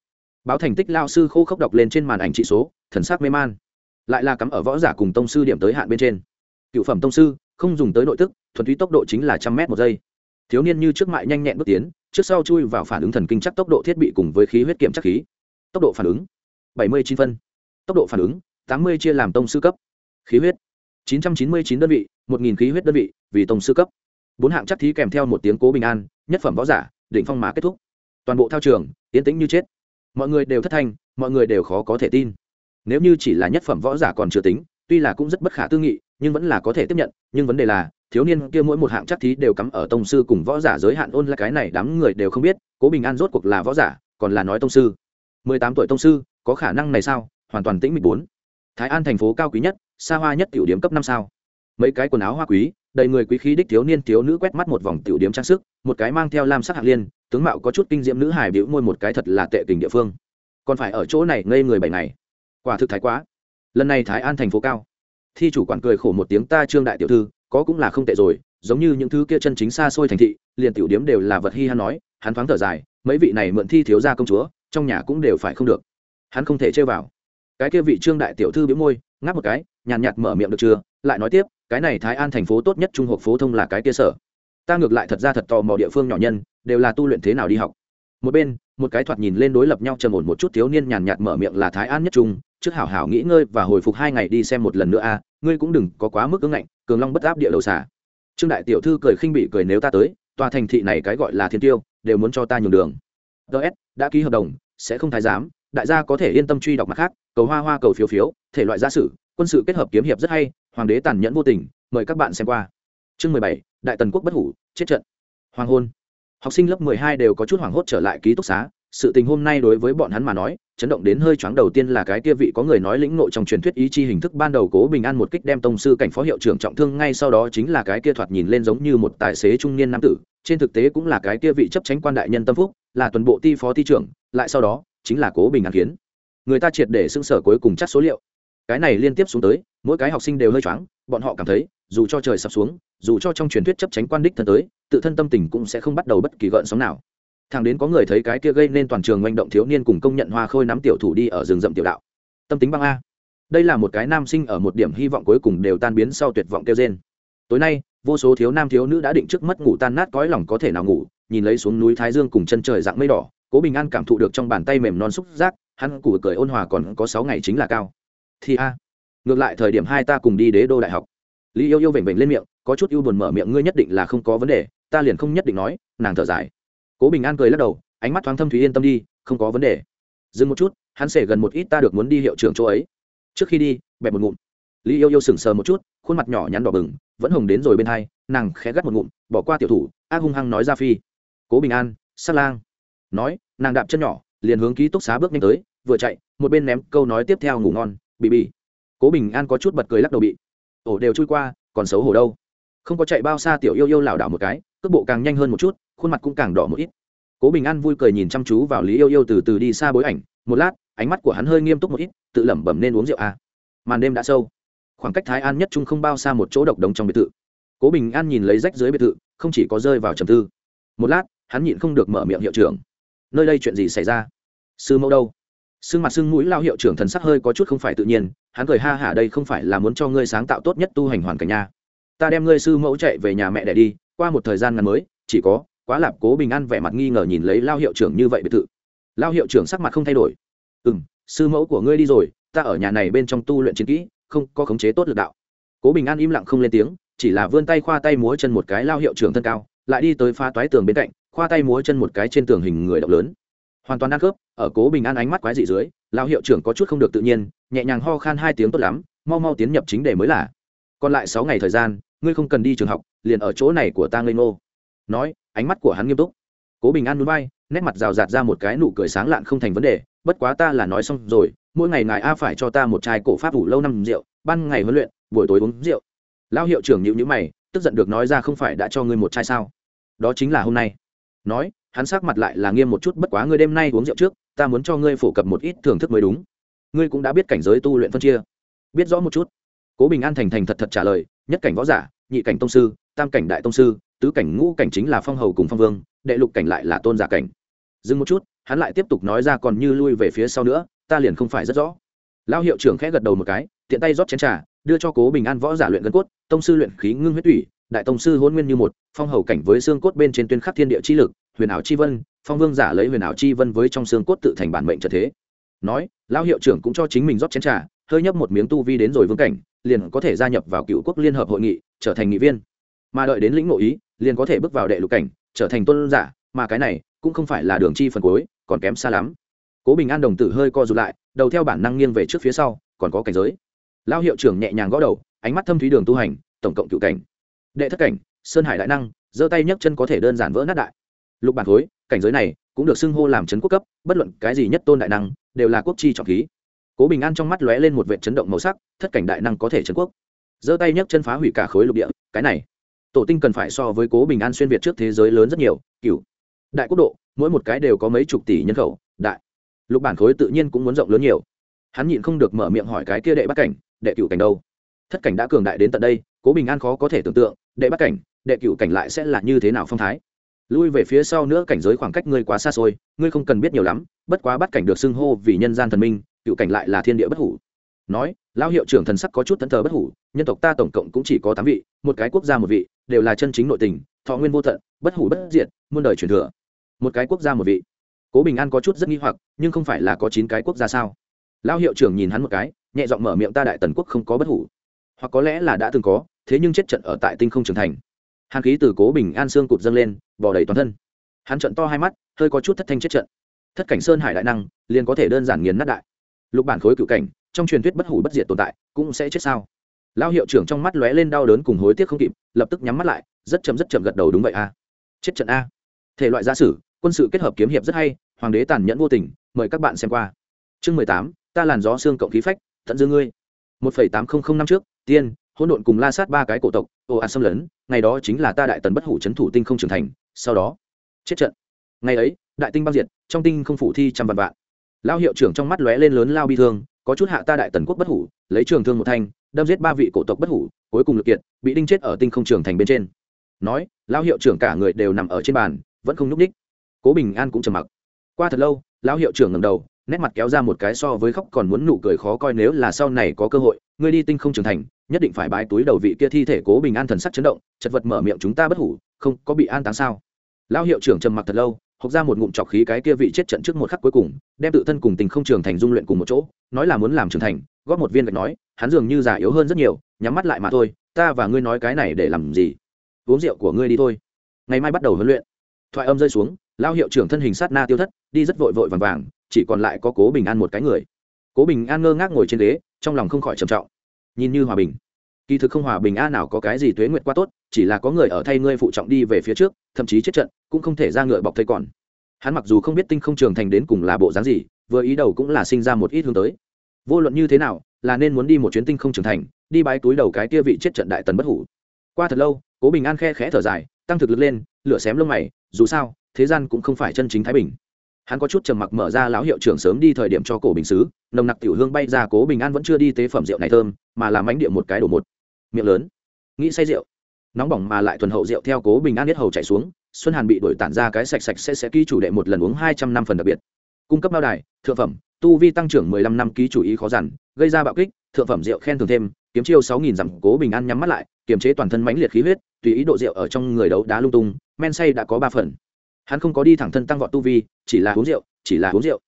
Báo thành tích lao sư khô khốc đọc lên trên màn ảnh trị số, thần sắc mê man. Lại là cắm ở võ giả cùng tông sư điểm tới hạn bên trên. Cựu phẩm tông sư, không dùng tới nội tức, thuần túy tốc độ chính là trăm mét một giây. Thiếu niên như trước mại nhanh nhẹn bước tiến, trước sau chui vào phản ứng thần kinh chắc tốc độ thiết bị cùng với khí huyết kiểm chắc khí tốc độ phản ứng, bảy mươi chín phân. Tốc độ phản ứng, tám mươi chia làm tông sư cấp. Khí huyết, chín trăm chín mươi chín đơn vị, một nghìn khí huyết đơn vị, vì tông sư cấp. Bốn hạng chắc thí kèm theo một tiếng cố bình an, nhất phẩm võ giả định phong mã kết thúc. Toàn bộ thao trường tiến tĩnh như chết. Mọi người đều thất thanh, mọi người đều khó có thể tin. Nếu như chỉ là nhất phẩm võ giả còn chưa tính, tuy là cũng rất bất khả tư nghị, nhưng vẫn là có thể tiếp nhận, nhưng vấn đề là, thiếu niên kia mỗi một hạng chắc thí đều cắm ở tông sư cùng võ giả giới hạn ôn là cái này đám người đều không biết, cố bình an rốt cuộc là võ giả, còn là nói tông sư mười tám tuổi tông sư, có khả năng này sao? Hoàn toàn tĩnh mịch bốn. Thái an thành phố cao quý nhất, xa hoa nhất tiểu điểm cấp năm sao? Mấy cái quần áo hoa quý, đầy người quý khí đích thiếu niên thiếu nữ quét mắt một vòng tiểu điểm trang sức, một cái mang theo lam sắc hạng liên, tướng mạo có chút kinh diễm nữ hài biểu môi một cái thật là tệ tình địa phương. Còn phải ở chỗ này ngây người bảy ngày. Quả thực thái quá. Lần này thái an thành phố cao. Thi chủ quản cười khổ một tiếng, ta trương đại tiểu thư, có cũng là không tệ rồi, giống như những thứ kia chân chính xa xôi thành thị, liền tiểu điếm đều là vật hi hắn nói. Hắn thoáng thở dài, mấy vị này mượn thi thiếu gia công chúa trong nhà cũng đều phải không được. Hắn không thể chơi vào. Cái kia vị trương đại tiểu thư biếu môi, ngáp một cái, nhàn nhạt mở miệng được chưa, lại nói tiếp, cái này thái an thành phố tốt nhất trung học phổ thông là cái kia sở. Ta ngược lại thật ra thật tò mò địa phương nhỏ nhân, đều là tu luyện thế nào đi học. Một bên, một cái thoạt nhìn lên đối lập nhau trầm ổn một chút thiếu niên nhàn nhạt mở miệng là thái an nhất trung, trước hảo hảo nghỉ ngơi và hồi phục hai ngày đi xem một lần nữa a, ngươi cũng đừng có quá mức ứng ngạnh, cường long bất áp địa đầu xả. Trương đại tiểu thư cười khinh bị cười nếu ta tới, tòa thành thị này cái gọi là thiên tiêu, đều muốn cho ta nhường đường. Ts đã ký hợp đồng sẽ không thái giám, đại gia có thể yên tâm truy đọc mặt khác, cầu hoa hoa, cầu phiếu phiếu, thể loại gia sử, quân sự kết hợp kiếm hiệp rất hay, hoàng đế tàn nhẫn vô tình, mời các bạn xem qua. Chương mười bảy, đại tần quốc bất hủ, chết trận. Hoàng hôn. Học sinh lớp mười hai đều có chút hoảng hốt trở lại ký túc xá, sự tình hôm nay đối với bọn hắn mà nói chấn động đến hơi choáng đầu tiên là cái kia vị có người nói lĩnh nội trong truyền thuyết ý chi hình thức ban đầu cố bình an một kích đem tông sư cảnh phó hiệu trưởng trọng thương, ngay sau đó chính là cái kia thoạt nhìn lên giống như một tài xế trung niên nam tử, trên thực tế cũng là cái kia vị chấp tránh quan đại nhân tâm phúc, là tuần bộ ti phó ti trưởng, lại sau đó chính là cố bình an khiến người ta triệt để xưng sở cuối cùng chắc số liệu. Cái này liên tiếp xuống tới, mỗi cái học sinh đều hơi choáng, bọn họ cảm thấy, dù cho trời sập xuống, dù cho trong truyền thuyết chấp tránh quan đích thân tới, tự thân tâm tình cũng sẽ không bắt đầu bất kỳ gợn sóng nào thằng đến có người thấy cái kia gây nên toàn trường manh động thiếu niên cùng công nhận hoa khôi nắm tiểu thủ đi ở rừng rậm tiểu đạo. Tâm tính băng a. Đây là một cái nam sinh ở một điểm hy vọng cuối cùng đều tan biến sau tuyệt vọng kêu trên tối nay, vô số thiếu nam thiếu nữ đã định trước mất ngủ tan nát cõi lòng có thể nào ngủ, nhìn lấy xuống núi thái dương cùng chân trời dạng mây đỏ, cố bình an cảm thụ được trong bàn tay mềm non xúc giác, hắn củ cười ôn hòa còn có sáu ngày chính là cao. Thì a, ngược lại thời điểm hai ta cùng đi đế đô đại học. Lý yêu yêu vểnh vểnh lên miệng, có chút yêu buồn mở miệng, ngươi nhất định là không có vấn đề, ta liền không nhất định nói, nàng thở dài cố bình an cười lắc đầu, ánh mắt thoáng thâm thúy yên tâm đi, không có vấn đề. Dừng một chút, hắn sẽ gần một ít ta được muốn đi hiệu trưởng chỗ ấy. Trước khi đi, bẹp một ngụm. Lý yêu yêu sừng sờ một chút, khuôn mặt nhỏ nhắn đỏ bừng, vẫn hồng đến rồi bên hai, nàng khẽ gắt một ngụm, bỏ qua tiểu thủ ác hung hăng nói ra phi. Cố bình an, sát lang. Nói, nàng đạp chân nhỏ, liền hướng ký túc xá bước nhanh tới, vừa chạy, một bên ném câu nói tiếp theo ngủ ngon, bị bị. Cố bình an có chút bật cười lắc đầu bị. Ổ đều chui qua, còn xấu hổ đâu. Không có chạy bao xa tiểu yêu yêu lảo đảo một cái, cước bộ càng nhanh hơn một chút khuôn mặt cũng càng đỏ một ít. Cố bình an vui cười nhìn chăm chú vào lý yêu yêu từ từ đi xa bối ảnh, một lát, ánh mắt của hắn hơi nghiêm túc một ít, tự lẩm bẩm nên uống rượu à. màn đêm đã sâu. Khoảng cách thái an nhất trung không bao xa một chỗ độc đồng trong biệt thự. Cố bình an nhìn lấy rách dưới biệt thự, không chỉ có rơi vào trầm tư. Một lát, hắn nhịn không được mở miệng hiệu trưởng. Nơi đây chuyện gì xảy ra? Sư mẫu đâu? Sưng mặt sưng mũi lao hiệu trưởng thần sắc hơi có chút không phải tự nhiên, hắn cười ha hả đây không phải là muốn cho ngươi sáng tạo tốt nhất tu hành hoàn cảnh nha. Ta đem ngươi sư mẫu chạy về nhà mẹ để đi, qua một thời gian ngắn mới, chỉ có quá lạp cố bình an vẻ mặt nghi ngờ nhìn lấy lao hiệu trưởng như vậy biệt thự. Lao hiệu trưởng sắc mặt không thay đổi. Ừ m sư mẫu của ngươi đi rồi, ta ở nhà này bên trong tu luyện chiến kỹ, không có khống chế tốt lực đạo. Cố bình an im lặng không lên tiếng, chỉ là vươn tay khoa tay múa chân một cái lao hiệu trưởng thân cao, lại đi tới pha toái tường bên cạnh, khoa tay múa chân một cái trên tường hình người động lớn. Hoàn toàn ăn khớp, ở cố bình an ánh mắt quái dị dưới, lao hiệu trưởng có chút không được tự nhiên, nhẹ nhàng ho khan hai tiếng tốt lắm, mau mau tiến nhập chính đề mới là. Còn lại sáu ngày thời gian, ngươi không cần đi trường học, liền ở chỗ này của ta ngây ngô. Nói ánh mắt của hắn nghiêm túc. Cố bình an núi bay nét mặt rào rạt ra một cái nụ cười sáng lạn không thành vấn đề, bất quá ta là nói xong rồi, mỗi ngày ngài a phải cho ta một chai cổ pháp ủ lâu năm rượu, ban ngày huấn luyện, buổi tối uống rượu. Lão hiệu trưởng nhịu nhữ mày, tức giận được nói ra không phải đã cho ngươi một chai sao? Đó chính là hôm nay. Nói, hắn sắc mặt lại là nghiêm một chút, bất quá ngươi đêm nay uống rượu trước, ta muốn cho ngươi phổ cập một ít thưởng thức mới đúng. Ngươi cũng đã biết cảnh giới tu luyện phân chia. Biết rõ một chút. Cố bình an thành thành thật thật trả lời, nhất cảnh võ giả, nhị cảnh tông sư, tam cảnh đại tông sư tứ cảnh ngũ cảnh chính là phong hầu cùng phong vương, đệ lục cảnh lại là tôn giả cảnh. Dừng một chút, hắn lại tiếp tục nói ra còn như lui về phía sau nữa, ta liền không phải rất rõ. Lão hiệu trưởng khẽ gật đầu một cái, tiện tay rót chén trà, đưa cho cố bình an võ giả luyện gân cốt, tông sư luyện khí ngưng huyết ủy đại tông sư hôn nguyên như một, phong hầu cảnh với xương cốt bên trên tuyên khắc thiên địa chi lực, huyền ảo chi vân, phong vương giả lấy huyền ảo chi vân với trong xương cốt tự thành bản mệnh trợ thế. Nói, lão hiệu trưởng cũng cho chính mình rót chén trà, hơi nhấp một miếng tu vi đến rồi vương cảnh, liền có thể gia nhập vào cựu quốc liên hợp hội nghị, trở thành nghị viên. Mà đợi đến lĩnh ngộ ý liền có thể bước vào đệ lục cảnh, trở thành tôn giả, mà cái này cũng không phải là đường chi phần cuối, còn kém xa lắm. Cố bình an đồng tử hơi co rụt lại, đầu theo bản năng nghiêng về trước phía sau, còn có cảnh giới. Lao hiệu trưởng nhẹ nhàng gõ đầu, ánh mắt thâm thúy đường tu hành, tổng cộng cựu cảnh. Đệ thất cảnh, sơn hải đại năng, giơ tay nhấc chân có thể đơn giản vỡ nát đại. Lục bản khối, cảnh giới này cũng được xưng hô làm trấn quốc cấp, bất luận cái gì nhất tôn đại năng đều là quốc chi trọng khí. Cố bình an trong mắt lóe lên một vệ chấn động màu sắc, thất cảnh đại năng có thể trấn quốc. Giơ tay nhấc chân phá hủy cả khối lục địa, cái này tổ tinh cần phải so với cố bình an xuyên việt trước thế giới lớn rất nhiều cựu đại quốc độ, mỗi một cái đều có mấy chục tỷ nhân khẩu, đại. Lục bản khối tự nhiên cũng muốn rộng lớn nhiều. Hắn nhịn không được mở miệng hỏi cái kia đệ bắt cảnh, đệ cựu cảnh đâu? Thất cảnh đã cường đại đến tận đây, cố bình an khó có thể tưởng tượng, đệ bắt cảnh, đệ cựu cảnh lại sẽ là như thế nào phong thái? Lui về phía sau nữa cảnh giới khoảng cách ngươi quá xa xôi, ngươi không cần biết nhiều lắm, bất quá bắt cảnh được xưng hô vì nhân gian thần minh cựu cảnh lại là thiên địa bất hủ. Nói, lão hiệu trưởng thần sắc có chút thẫn thờ bất hủ, nhân tộc ta tổng cộng cũng chỉ có tám vị, một cái quốc gia một vị đều là chân chính nội tình, thọ nguyên vô tận, bất hủ bất diệt, muôn đời truyền thừa. Một cái quốc gia một vị. Cố bình an có chút rất nghi hoặc, nhưng không phải là có chín cái quốc gia sao? Lão hiệu trưởng nhìn hắn một cái, nhẹ giọng mở miệng ta đại tần quốc không có bất hủ. Hoặc có lẽ là đã từng có, thế nhưng chết trận ở tại tinh không trưởng thành. Hàn khí từ cố bình an xương cụt dâng lên bỏ đầy toàn thân. Hắn trận to hai mắt, hơi có chút thất thanh chết trận. Thất cảnh sơn hải đại năng, liền có thể đơn giản nghiền nát đại. Lục bản khối cựu cảnh, trong truyền thuyết bất hủ bất diệt tồn tại, cũng sẽ chết sao? Lao hiệu trưởng trong mắt lóe lên đau đớn cùng hối tiếc không kịp, lập tức nhắm mắt lại, rất chậm rất chậm gật đầu đúng vậy a. Chết trận a. Thể loại gia sử, quân sự kết hợp kiếm hiệp rất hay, hoàng đế tàn nhẫn vô tình, mời các bạn xem qua. Chương mười tám, ta làn gió xương cộng khí phách tận dương ngươi. Một phẩy tám không không năm trước, tiên, hỗn độn cùng la sát ba cái cổ tộc ồ ạt xâm lấn, ngày đó chính là ta đại tần bất hủ c thủ tinh không trưởng thành, sau đó, chết trận. Ngày ấy, đại tinh băng diệt, trong tinh không phủ thi trăm vạn vạn. Lao hiệu trưởng trong mắt lóe lên lớn lao bi thương, có chút hạ ta đại tần quốc bất hủ, lấy trường thương một thanh đâm giết ba vị cổ tộc bất hủ, cuối cùng lực kiệt, bị đinh chết ở tinh không trường thành bên trên. Nói lao hiệu trưởng cả người đều nằm ở trên bàn, vẫn không nhúc ních cố bình an cũng trầm mặc. Qua thật lâu lao hiệu trưởng ngầm đầu, nét mặt kéo ra một cái so với khóc còn muốn nụ cười khó coi nếu là sau này có cơ hội, ngươi đi tinh không trưởng thành, nhất định phải bái túi đầu vị kia thi thể cố bình an thần sắc chấn động, chật vật mở miệng chúng ta bất hủ, không có bị an táng sao? Lao hiệu trưởng trầm mặc thật lâu hộc ra một ngụm trọc khí cái kia vị chết trận trước một khắc cuối cùng, đem tự thân cùng tình không trường thành dung luyện cùng một chỗ, nói là muốn làm trưởng thành, góp một viên gạch nói, hắn dường như già yếu hơn rất nhiều, nhắm mắt lại mà thôi, ta và ngươi nói cái này để làm gì? Uống rượu của ngươi đi thôi. Ngày mai bắt đầu huấn luyện. Thoại âm rơi xuống lao hiệu trưởng thân hình sát na tiêu thất, đi rất vội vội vàng vàng, chỉ còn lại có cố bình an một cái người. Cố bình an ngơ ngác ngồi trên ghế, trong lòng không khỏi trầm trọng. Nhìn như hòa bình kỳ thực không hòa bình a nào có cái gì tuế nguyệt quá tốt, chỉ là có người ở thay ngươi phụ trọng đi về phía trước, thậm chí chết trận, cũng không thể ra ngựa bọc thây còn. Hắn mặc dù không biết tinh không trường thành đến cùng là bộ dáng gì, vừa ý đầu cũng là sinh ra một ít hướng tới. Vô luận như thế nào, là nên muốn đi một chuyến tinh không trường thành, đi bái túi đầu cái kia vị chết trận đại tần bất hủ. Qua thật lâu, cố bình an khe khẽ thở dài, tăng thực lực lên, lửa xém lông mày, dù sao, thế gian cũng không phải chân chính thái bình. Hắn có chút trầm mặc mở ra lão hiệu trưởng sớm đi thời điểm cho cổ bình xứ, nồng nặc tiểu hương bay ra, cố bình an vẫn chưa đi tế phẩm rượu này thơm, mà làm ánh địa một cái đổ một miệng lớn. Nghĩ say rượu. Nóng bỏng mà lại thuần hậu rượu theo cố bình an biết hầu chạy xuống xuân hàn bị đổi tản ra cái sạch sạch sẽ sẽ ký chủ đệ một lần uống hai trăm năm phần đặc biệt. Cung cấp bao đài thượng phẩm tu vi tăng trưởng mười lăm năm ký chủ ý khó giản, gây ra bạo kích thượng phẩm rượu khen thường thêm kiếm chiêu sáu nghìn dặm cố bình an nhắm mắt lại kiềm chế toàn thân mãnh liệt khí huyết tùy ý độ rượu ở trong người đấu đá lung tung men say đã có ba phần. Hắn không có đi thẳng thân tăng vọt tu vi chỉ là uống rượu chỉ là uống rượu.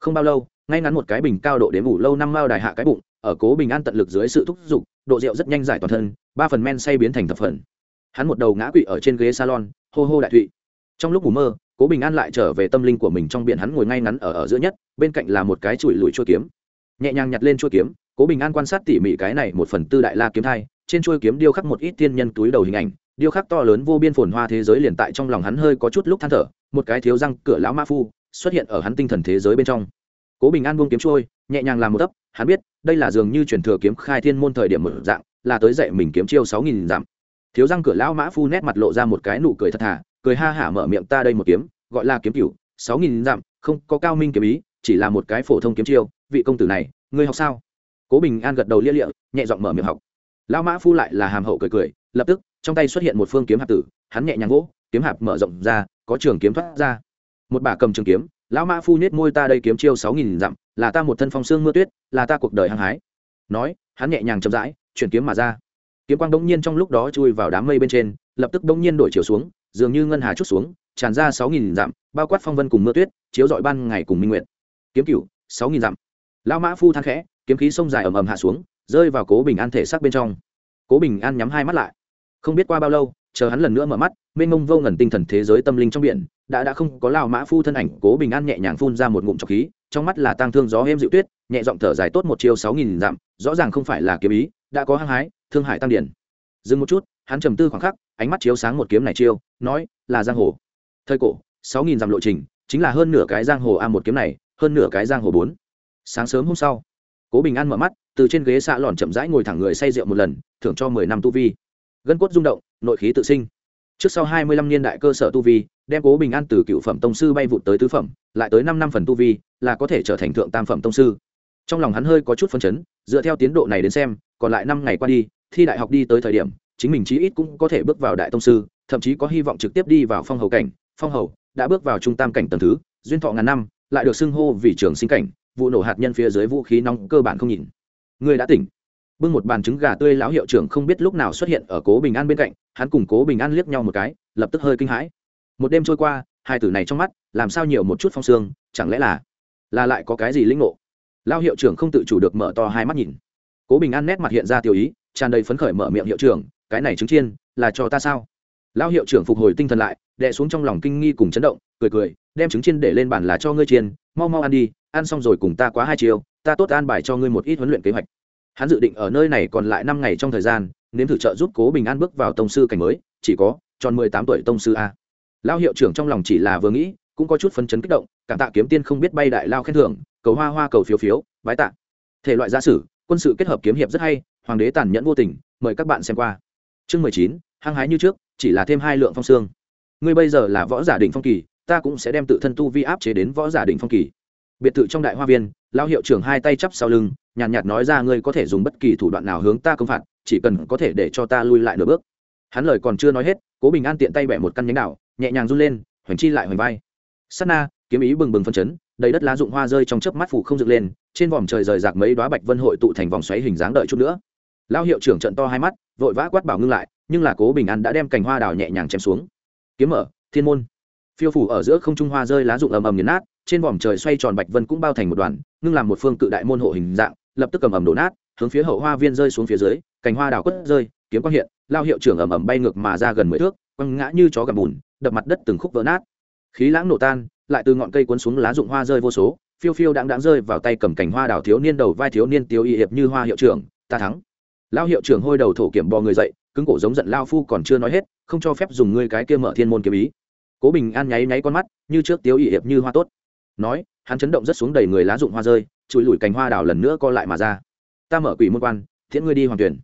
Không bao lâu ngay ngắn một cái bình cao độ đến ngủ lâu năm mao đài hạ cái bụng ở cố bình an tận lực dưới sự thúc giục độ rượu rất nhanh giải toàn thân, ba phần men say biến thành thập phần. Hắn một đầu ngã quỵ ở trên ghế salon, hô hô đại thụy. Trong lúc ngủ mơ, cố bình an lại trở về tâm linh của mình trong biển hắn ngồi ngay ngắn ở ở giữa nhất, bên cạnh là một cái chùi lùi chuôi kiếm. Nhẹ nhàng nhặt lên chuôi kiếm, cố bình an quan sát tỉ mỉ cái này một phần tư đại la kiếm thai, trên chuôi kiếm điêu khắc một ít tiên nhân túi đầu hình ảnh, điêu khắc to lớn vô biên phồn hoa thế giới liền tại trong lòng hắn hơi có chút lúc than thở, một cái thiếu răng cửa lão ma phu xuất hiện ở hắn tinh thần thế giới bên trong. Cố bình an buông kiếm trôi nhẹ nhàng làm một tấp hắn biết, đây là dường như truyền thừa kiếm khai thiên môn thời điểm một dạng, là tới dạy mình kiếm chiêu sáu nghìn dặm. Thiếu răng cửa lão mã phu nét mặt lộ ra một cái nụ cười thật thà, cười ha hả mở miệng ta đây một kiếm, gọi là kiếm cửu, sáu nghìn dặm, không có cao minh kiếm ý, chỉ là một cái phổ thông kiếm chiêu, vị công tử này, ngươi học sao? Cố bình an gật đầu lia lịa, nhẹ giọng mở miệng học. Lão mã phu lại là hàm hậu cười cười, lập tức, trong tay xuất hiện một phương kiếm hạp tử, hắn nhẹ nhàng gỗ kiếm hạp mở rộng ra, có trường kiếm thoát ra. Một bà cầm trường kiếm, lão mã phu nhét môi ta đây kiếm chiêu sáu nghìn dặm là ta một thân phong sương mưa tuyết, là ta cuộc đời hăng hái. Nói, hắn nhẹ nhàng chậm rãi, chuyển kiếm mà ra. Kiếm quang đống nhiên trong lúc đó chui vào đám mây bên trên, lập tức đống nhiên đổi chiều xuống, dường như ngân hà chút xuống, tràn ra sáu nghìn dặm, bao quát phong vân cùng mưa tuyết, chiếu dọi ban ngày cùng minh nguyện kiếm cửu, sáu nghìn dặm. Lão mã phu than khẽ, kiếm khí sông dài ầm ầm hạ xuống, rơi vào cố bình an thể xác bên trong. Cố bình an nhắm hai mắt lại. Không biết qua bao lâu, chờ hắn lần nữa mở mắt, mênh mông vô ngần tinh thần thế giới tâm linh trong biển, đã đã không có lao mã phu thân ảnh cố bình an nhẹ nhàng phun ra một ngụm trọc khí trong mắt là tang thương gió êm dịu tuyết, nhẹ giọng thở dài tốt một chiêu sáu nghìn dặm, rõ ràng không phải là kiếm ý, đã có hăng hái, thương hải tăng điển. Dừng một chút, hắn trầm tư khoảng khắc, ánh mắt chiếu sáng một kiếm này chiêu, nói, là giang hồ. Thời cổ, sáu nghìn dặm lộ trình, chính là hơn nửa cái giang hồ a một kiếm này, hơn nửa cái giang hồ bốn. Sáng sớm hôm sau, cố bình an mở mắt, từ trên ghế xạ lòn chậm rãi ngồi thẳng người say rượu một lần, thưởng cho mười năm tu vi. Gân cốt rung động, nội khí tự sinh. Trước sau hai mươi lăm niên đại cơ sở tu vi, đem cố bình an từ cựu phẩm tông sư bay vụt tới tứ phẩm, lại tới năm năm phần tu vi là có thể trở thành thượng tam phẩm tông sư. Trong lòng hắn hơi có chút phân chấn, dựa theo tiến độ này đến xem, còn lại năm ngày qua đi, thi đại học đi tới thời điểm, chính mình chí ít cũng có thể bước vào đại tông sư, thậm chí có hy vọng trực tiếp đi vào phong hầu cảnh. Phong hầu đã bước vào trung tam cảnh tầng thứ, duyên thọ ngàn năm, lại được xưng hô vì trường sinh cảnh, vụ nổ hạt nhân phía dưới vũ khí nóng cơ bản không nhìn. Người đã tỉnh. Bưng một bàn trứng gà tươi lão hiệu trưởng không biết lúc nào xuất hiện ở cố bình an bên cạnh, hắn cùng cố bình an liếc nhau một cái, lập tức hơi kinh hãi. Một đêm trôi qua, hai tử này trong mắt, làm sao nhiều một chút phong sương, chẳng lẽ là là lại có cái gì linh ngộ? Lao hiệu trưởng không tự chủ được mở to hai mắt nhìn. Cố bình an nét mặt hiện ra tiêu ý, tràn đầy phấn khởi mở miệng hiệu trưởng, cái này trứng chiên, là cho ta sao? Lao hiệu trưởng phục hồi tinh thần lại, đè xuống trong lòng kinh nghi cùng chấn động, cười cười, đem trứng chiên để lên bàn là cho ngươi chiên, mau mau ăn đi, ăn xong rồi cùng ta quá hai chiều, ta tốt an bài cho ngươi một ít huấn luyện kế hoạch. Hắn dự định ở nơi này còn lại năm ngày trong thời gian, nếm thử trợ giúp cố bình an bước vào tông sư cảnh mới, chỉ có, tròn mười tám tuổi tông sư a. Lao hiệu trưởng trong lòng chỉ là vừa nghĩ cũng có chút phấn chấn kích động cảm tạ kiếm tiên không biết bay đại lao khen thưởng cầu hoa hoa cầu phiếu phiếu bái tạ. Thể loại gia sử quân sự kết hợp kiếm hiệp rất hay hoàng đế tàn nhẫn vô tình mời các bạn xem qua. Chương mười chín hăng hái như trước chỉ là thêm hai lượng phong xương. Ngươi bây giờ là võ giả đỉnh phong kỳ ta cũng sẽ đem tự thân tu vi áp chế đến võ giả đỉnh phong kỳ. Biệt thự trong đại hoa viên lao hiệu trưởng hai tay chắp sau lưng nhàn nhạt, nhạt nói ra ngươi có thể dùng bất kỳ thủ đoạn nào hướng ta công phạt chỉ cần có thể để cho ta lui lại nửa bước. Hắn lời còn chưa nói hết cố bình an tiện tay bẻ một căn nhánh đảo, nhẹ nhàng run lên hoành chi lại hoành vai sát na, kiếm ý bừng bừng phân chấn, đầy đất lá dụng hoa rơi trong chớp mắt phủ không dựng lên, trên vòm trời rời rạc mấy đoá bạch vân hội tụ thành vòng xoáy hình dáng đợi chút nữa. Lao hiệu trưởng trận to hai mắt, vội vã quát bảo ngưng lại, nhưng là cố bình an đã đem cành hoa đào nhẹ nhàng chém xuống. Kiếm mở, thiên môn. Phiêu phủ ở giữa không trung hoa rơi lá dụng ầm ầm nghiền nát, trên vòm trời xoay tròn bạch vân cũng bao thành một đoàn, ngưng làm một phương cự đại môn hộ hình dạng, lập tức cầm ầm đổ nát, hướng phía hậu hoa viên rơi xuống phía dưới, cành hoa đào quất rơi, kiếm quang hiện lao hiệu trưởng ầm ầm bay ngược mà ra gần mười thước, quăng ngã như chó gặp bùn, đập mặt đất từng khúc vỡ nát khí lãng nổ tan, lại từ ngọn cây cuốn xuống lá dụng hoa rơi vô số, phiêu phiêu đáng đáng rơi vào tay cầm cành hoa đào thiếu niên đầu vai thiếu niên tiêu y hiệp như hoa hiệu trưởng, ta thắng. Lao hiệu trưởng hôi đầu thổ kiểm bò người dậy, cứng cổ giống giận lao phu còn chưa nói hết, không cho phép dùng ngươi cái kia mở thiên môn kiếm ý. Cố bình an nháy nháy con mắt, như trước tiếu y hiệp như hoa tốt. Nói, hắn chấn động rất xuống đầy người lá dụng hoa rơi, chùi lùi cành hoa đào lần nữa co lại mà ra. Ta mở quỷ môn quan thiện ngươi đi hoàng tuyển.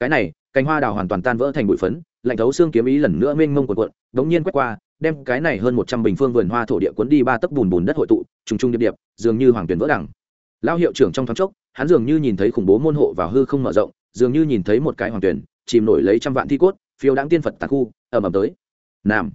Cái này, cành hoa đào hoàn toàn tan vỡ thành bụi phấn, lạnh thấu xương kiếm ý lần nữa mênh mông quần quận đống nhiên quét qua đem cái này hơn một trăm bình phương vườn hoa thổ địa cuốn đi ba tấc bùn bùn đất hội tụ, trùng trùng điệp điệp, dường như hoàng tuyển vỡ đẳng lao hiệu trưởng trong thoáng chốc, hắn dường như nhìn thấy khủng bố môn hộ vào hư không mở rộng, dường như nhìn thấy một cái hoàng tuyển, chìm nổi lấy trăm vạn thi cốt, phiêu đáng tiên phật tạc khu, ầm ầm tới. Nam.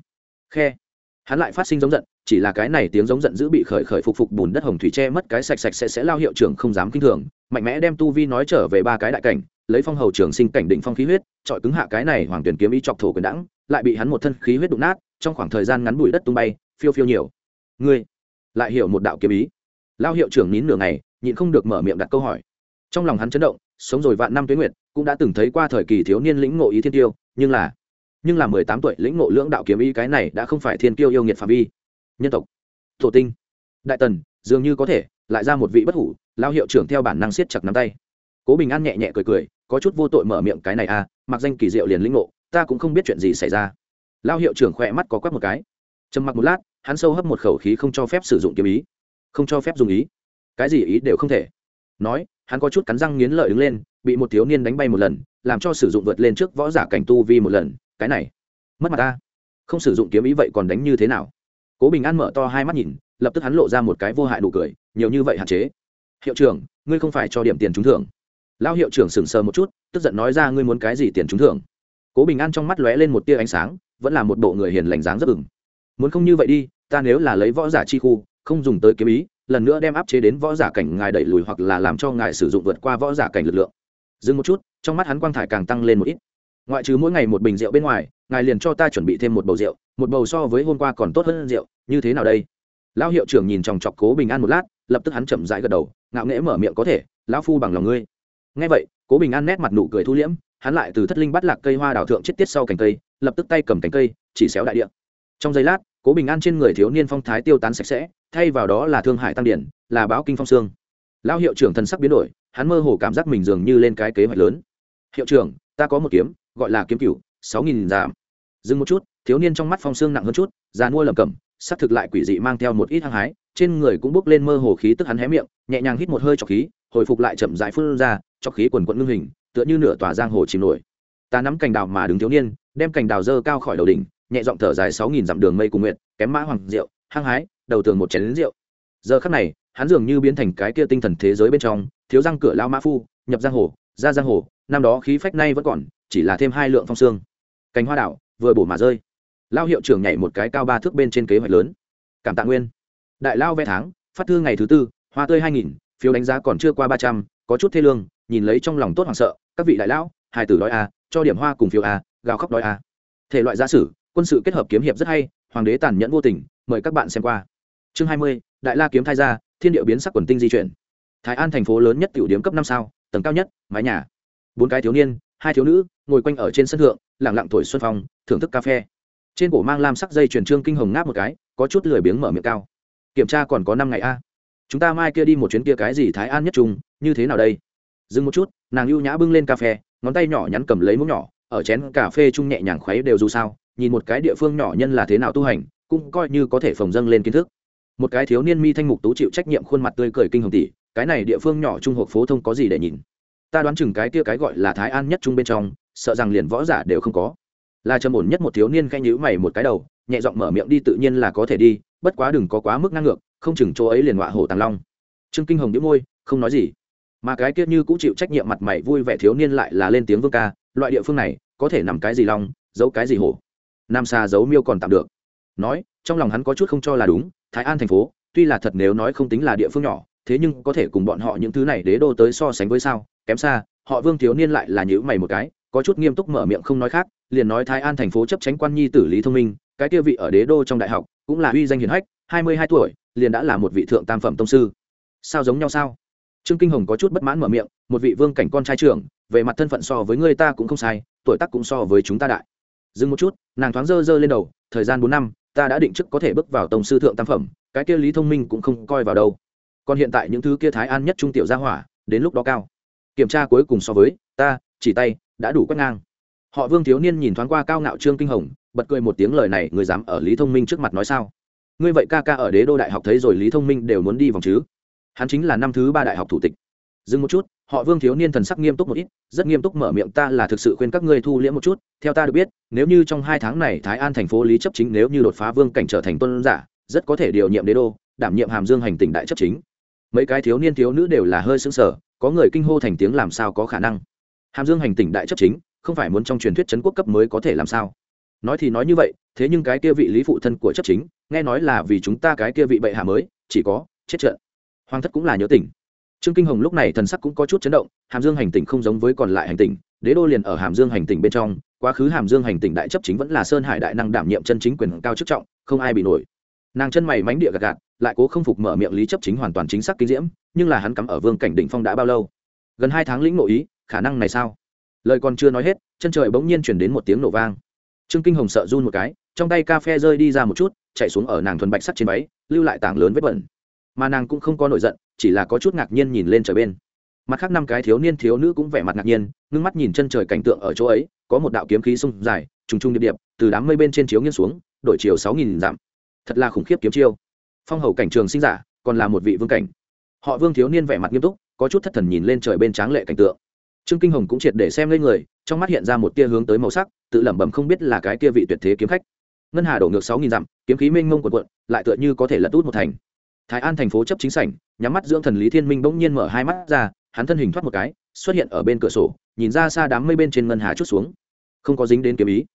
Khe. Hắn lại phát sinh giống giận, chỉ là cái này tiếng giống giận dữ bị khởi khởi phục phục bùn đất hồng thủy che mất cái sạch sạch sẽ sẽ lao hiệu trưởng không dám kinh thường, mạnh mẽ đem tu vi nói trở về ba cái đại cảnh, lấy phong hầu trưởng sinh cảnh định phong khí huyết trọi cứng hạ cái này hoàng tuyển kiếm ý chọc thổ quyền đẳng lại bị hắn một thân khí huyết đụng nát trong khoảng thời gian ngắn bụi đất tung bay, phiêu phiêu nhiều. Ngươi lại hiểu một đạo kiếm ý. Lao hiệu trưởng nín nửa ngày, nhịn không được mở miệng đặt câu hỏi. Trong lòng hắn chấn động, sống rồi vạn năm tuế nguyệt, cũng đã từng thấy qua thời kỳ thiếu niên lĩnh ngộ ý thiên tiêu, nhưng là nhưng là mười tám tuổi lĩnh ngộ lưỡng đạo kiếm ý cái này đã không phải thiên tiêu yêu nghiệt phạm vi. Nhân tộc thổ tinh, đại tần, dường như có thể, lại ra một vị bất hủ, lao hiệu trưởng theo bản năng siết chặt nắm tay. Cố bình an nhẹ nhẹ cười cười, có chút vô tội mở miệng cái này à mặc danh kỳ diệu liền lĩnh ngộ, ta cũng không biết chuyện gì xảy ra lao hiệu trưởng khỏe mắt có quắc một cái. Trầm mặc một lát, hắn sâu hấp một khẩu khí không cho phép sử dụng kiếm ý. Không cho phép dùng ý. Cái gì ý đều không thể. Nói, hắn có chút cắn răng nghiến lợi đứng lên, bị một thiếu niên đánh bay một lần, làm cho sử dụng vượt lên trước võ giả cảnh tu vi một lần. Cái này, mất mặt ta. Không sử dụng kiếm ý vậy còn đánh như thế nào? Cố bình an mở to hai mắt nhìn, lập tức hắn lộ ra một cái vô hại nụ cười, nhiều như vậy hạn chế. Hiệu trưởng, ngươi không phải cho điểm tiền trúng thưởng. Lão hiệu trưởng sừng sờ một chút, tức giận nói ra ngươi muốn cái gì tiền trúng thưởng. Cố bình an trong mắt lóe lên một tia ánh sáng vẫn là một bộ người hiền lành dáng rất ừng muốn không như vậy đi, ta nếu là lấy võ giả chi khu, không dùng tới kiếm ý, lần nữa đem áp chế đến võ giả cảnh ngài đẩy lùi hoặc là làm cho ngài sử dụng vượt qua võ giả cảnh lực lượng. Dừng một chút, trong mắt hắn quang thải càng tăng lên một ít. Ngoại trừ mỗi ngày một bình rượu bên ngoài, ngài liền cho ta chuẩn bị thêm một bầu rượu, một bầu so với hôm qua còn tốt hơn rượu, như thế nào đây? Lão hiệu trưởng nhìn chòng chọc cố bình an một lát, lập tức hắn chậm rãi gật đầu, ngạo nghễ mở miệng có thể, lão phu bằng lòng ngươi. Nghe vậy, cố bình an nét mặt nụ cười thu liễm, hắn lại từ thất linh bắt lạc cây hoa đào thượng chết tiết sau cành cây lập tức tay cầm cánh cây, chỉ xéo đại địa. Trong giây lát, cố bình an trên người thiếu niên phong thái tiêu tán sạch sẽ, thay vào đó là thương hải tăng điển, là báo kinh phong sương. Lão hiệu trưởng thần sắc biến đổi, hắn mơ hồ cảm giác mình dường như lên cái kế hoạch lớn. Hiệu trưởng, ta có một kiếm, gọi là kiếm cửu, sáu nghìn giảm. Dừng một chút, thiếu niên trong mắt phong sương nặng hơn chút, già mua lẩm cẩm, sắc thực lại quỷ dị mang theo một ít hăng hái, trên người cũng bốc lên mơ hồ khí tức hắn hé miệng, nhẹ nhàng hít một hơi trọc khí, hồi phục lại chậm rãi phun ra, trọc khí quần quận ngưng hình, tựa như nửa tòa giang hồ chìm nổi. Ta nắm cành đào mà đứng thiếu niên đem cành đào dơ cao khỏi đầu đỉnh, nhẹ giọng thở dài sáu nghìn dặm đường mây cùng nguyện kém mã hoàng rượu hăng hái, đầu tường một chén lính rượu. Giờ khắc này, hắn dường như biến thành cái kia tinh thần thế giới bên trong, thiếu răng cửa lao mã phu, nhập giang hồ, ra giang hồ, năm đó khí phách nay vẫn còn, chỉ là thêm hai lượng phong xương. Cành hoa đảo, vừa bổ mà rơi. Lao hiệu trưởng nhảy một cái cao ba thước bên trên kế hoạch lớn. Cảm tạ nguyên. Đại lao vé tháng, phát thư ngày thứ tư, hoa tươi hai nghìn, phiếu đánh giá còn chưa qua ba trăm, có chút thê lương, nhìn lấy trong lòng tốt hoảng sợ, các vị đại lão hài tử đói a cho điểm hoa cùng phiếu a gào khóc đói à? thể loại gia sử, quân sự kết hợp kiếm hiệp rất hay, hoàng đế tàn nhẫn vô tình, mời các bạn xem qua. Chương hai mươi, đại la kiếm thai gia thiên điệu biến sắc quần tinh di chuyển. Thái an thành phố lớn nhất tiểu điếm cấp năm sao, tầng cao nhất, mái nhà. Bốn cái thiếu niên, hai thiếu nữ, ngồi quanh ở trên sân thượng lẳng lặng thổi xuân phong, thưởng thức cà phê. Trên cổ mang lam sắc dây truyền trương kinh hồng ngáp một cái, có chút lười biếng mở miệng cao. Kiểm tra còn có năm ngày a. Chúng ta mai kia đi một chuyến kia cái gì thái an nhất trung như thế nào đây? Dừng một chút, nàng ưu nhã bưng lên cà phê, ngón tay nhỏ nhắn cầm lấy muỗng nhỏ ở chén cà phê chung nhẹ nhàng khuấy đều dù sao, nhìn một cái địa phương nhỏ nhân là thế nào tu hành, cũng coi như có thể phồng dâng lên kiến thức. Một cái thiếu niên mi thanh mục tú chịu trách nhiệm khuôn mặt tươi cười kinh hồng tỷ cái này địa phương nhỏ trung hộp phố thông có gì để nhìn? Ta đoán chừng cái kia cái gọi là thái an nhất trung bên trong, sợ rằng liền võ giả đều không có. Là trầm ổn nhất một thiếu niên khanh nhữ mày một cái đầu, nhẹ giọng mở miệng đi tự nhiên là có thể đi, bất quá đừng có quá mức ngang ngược, không chừng chỗ ấy liền họa hổ tàng long. Trương kinh hồng đĩu môi, không nói gì. Mà cái kia như cũng chịu trách nhiệm mặt mày vui vẻ thiếu niên lại là lên tiếng vương ca loại địa phương này có thể nằm cái gì long giấu cái gì hổ. Nam xa giấu miêu còn tạm được. Nói, trong lòng hắn có chút không cho là đúng, thái an thành phố, tuy là thật nếu nói không tính là địa phương nhỏ, thế nhưng có thể cùng bọn họ những thứ này đế đô tới so sánh với sao, kém xa, họ vương thiếu niên lại là nhữ mày một cái, có chút nghiêm túc mở miệng không nói khác, liền nói thái an thành phố chấp tránh quan nhi tử lý thông minh, cái kia vị ở đế đô trong đại học, cũng là uy danh hiền hách, hai mươi hai tuổi, liền đã là một vị thượng tam phẩm tông sư. Sao giống nhau sao? Trương kinh hồng có chút bất mãn mở miệng, một vị vương cảnh con trai trưởng về mặt thân phận so với người ta cũng không sai, tuổi tác cũng so với chúng ta đại. Dừng một chút, nàng thoáng dơ dơ lên đầu, thời gian bốn năm, ta đã định trước có thể bước vào tổng sư thượng tam phẩm, cái kia lý thông minh cũng không coi vào đâu. Còn hiện tại những thứ kia thái an nhất trung tiểu gia hỏa, đến lúc đó cao. Kiểm tra cuối cùng so với, ta, chỉ tay, đã đủ quét ngang. Họ vương thiếu niên nhìn thoáng qua cao ngạo trương kinh hồng, bật cười một tiếng lời này, người dám ở lý thông minh trước mặt nói sao? Ngươi vậy ca ca ở đế đô đại học thấy rồi lý thông minh đều muốn đi vòng chứ? Hắn chính là năm thứ ba đại học thủ tịch dừng một chút, họ vương thiếu niên thần sắc nghiêm túc một ít, rất nghiêm túc mở miệng, ta là thực sự khuyên các ngươi thu liễm một chút, theo ta được biết, nếu như trong hai tháng này thái an thành phố lý chấp chính nếu như đột phá vương cảnh trở thành tuân giả, rất có thể điều nhiệm đế đô, đảm nhiệm hàm dương hành tỉnh đại chấp chính. Mấy cái thiếu niên thiếu nữ đều là hơi xứng sở có người kinh hô thành tiếng làm sao có khả năng? Hàm dương hành tỉnh đại chấp chính, không phải muốn trong truyền thuyết trấn quốc cấp mới có thể làm sao? Nói thì nói như vậy, thế nhưng cái kia vị lý phụ thân của chấp chính, nghe nói là vì chúng ta cái kia vị bệ hạ mới, chỉ có chết trận. Hoàng thất cũng là nhớ tỉnh trương kinh hồng lúc này thần sắc cũng có chút chấn động, hàm dương hành tỉnh không giống với còn lại hành tỉnh, đế đô liền ở hàm dương hành tỉnh bên trong, quá khứ hàm dương hành tỉnh đại chấp chính vẫn là sơn hải đại năng đảm nhiệm chân chính quyền cao chức trọng, không ai bị nổi. Nàng chân mày mánh địa gạt gạt, lại cố không phục mở miệng lý chấp chính hoàn toàn chính xác kinh diễm, nhưng là hắn cắm ở vương cảnh đỉnh phong đã bao lâu? Gần hai tháng lĩnh nội ý, khả năng này sao? Lời còn chưa nói hết, chân trời bỗng nhiên chuyển đến một tiếng nổ vang. Trương kinh hồng sợ run một cái, trong tay cà phê rơi đi ra một chút, chạy xuống ở nàng thuần bạch sắt trên váy, lưu lại tảng lớn vết bẩn. Mà nàng cũng không có nổi giận chỉ là có chút ngạc nhiên nhìn lên trời bên. Mặt khác năm cái thiếu niên thiếu nữ cũng vẻ mặt ngạc nhiên, ngưng mắt nhìn chân trời cảnh tượng ở chỗ ấy, có một đạo kiếm khí sung dài, trùng trùng điệp điệp, từ đám mây bên trên chiếu nghiêng xuống, đổi chiều sáu nghìn dặm. Thật là khủng khiếp kiếm chiêu. Phong hầu cảnh trường sinh giả, còn là một vị vương cảnh. Họ vương thiếu niên vẻ mặt nghiêm túc, có chút thất thần nhìn lên trời bên tráng lệ cảnh tượng. Trương kinh hồng cũng triệt để xem lên người, trong mắt hiện ra một tia hướng tới màu sắc, tự lẩm bẩm không biết là cái tia vị tuyệt thế kiếm khách. Ngân hà đổ ngược sáu nghìn dặm, kiếm khí mênh mông quần quận lại tựa như có thể lật út một thành thái an thành phố chấp chính sảnh, nhắm mắt dưỡng thần lý thiên minh bỗng nhiên mở hai mắt ra, hắn thân hình thoát một cái, xuất hiện ở bên cửa sổ, nhìn ra xa đám mây bên trên ngân hà chút xuống. Không có dính đến kiếm ý.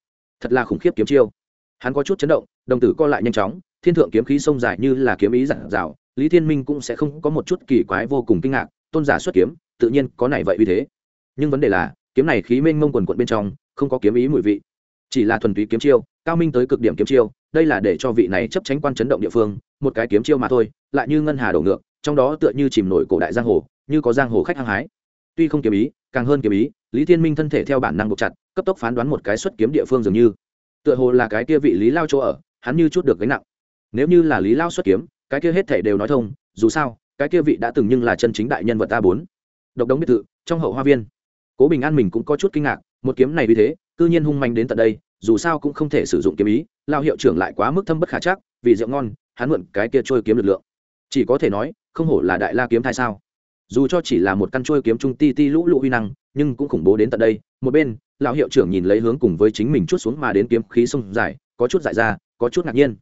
Thật là khủng khiếp kiếm chiêu. Hắn có chút chấn động, đồng tử co lại nhanh chóng, thiên thượng kiếm khí sông dài như là kiếm ý giản dạo lý thiên minh cũng sẽ không có một chút kỳ quái vô cùng kinh ngạc, tôn giả xuất kiếm, tự nhiên có này vậy uy thế. Nhưng vấn đề là, kiếm này khí mênh mông quần quận bên trong, không có kiếm ý mùi vị. Chỉ là thuần túy kiếm chiêu, cao minh tới cực điểm kiếm chiêu, đây là để cho vị này chấp tránh quan chấn động địa phương một cái kiếm chiêu mà thôi, lại như ngân hà đổ ngược, trong đó tựa như chìm nổi cổ đại giang hồ, như có giang hồ khách hăng hái. Tuy không kiếm ý, càng hơn kiếm ý, lý thiên minh thân thể theo bản năng buộc chặt, cấp tốc phán đoán một cái xuất kiếm địa phương dường như. Tựa hồ là cái kia vị lý lao chỗ ở, hắn như chút được gánh nặng. Nếu như là lý lao xuất kiếm, cái kia hết thể đều nói thông, dù sao, cái kia vị đã từng nhưng là chân chính đại nhân vật ta bốn. Độc đống biệt thự, trong hậu hoa viên. Cố bình an mình cũng có chút kinh ngạc, một kiếm này vì thế, cư nhiên hung manh đến tận đây, dù sao cũng không thể sử dụng kiếm ý, lao hiệu trưởng lại quá mức thâm bất khả chắc, vì rượu ngon hắn mượn cái kia trôi kiếm lực lượng. Chỉ có thể nói, không hổ là đại la kiếm thai sao. Dù cho chỉ là một căn trôi kiếm trung ti ti lũ lũ huy năng, nhưng cũng khủng bố đến tận đây. Một bên, lão hiệu trưởng nhìn lấy hướng cùng với chính mình chút xuống mà đến kiếm khí sông dài, có chút dại ra, có chút ngạc nhiên.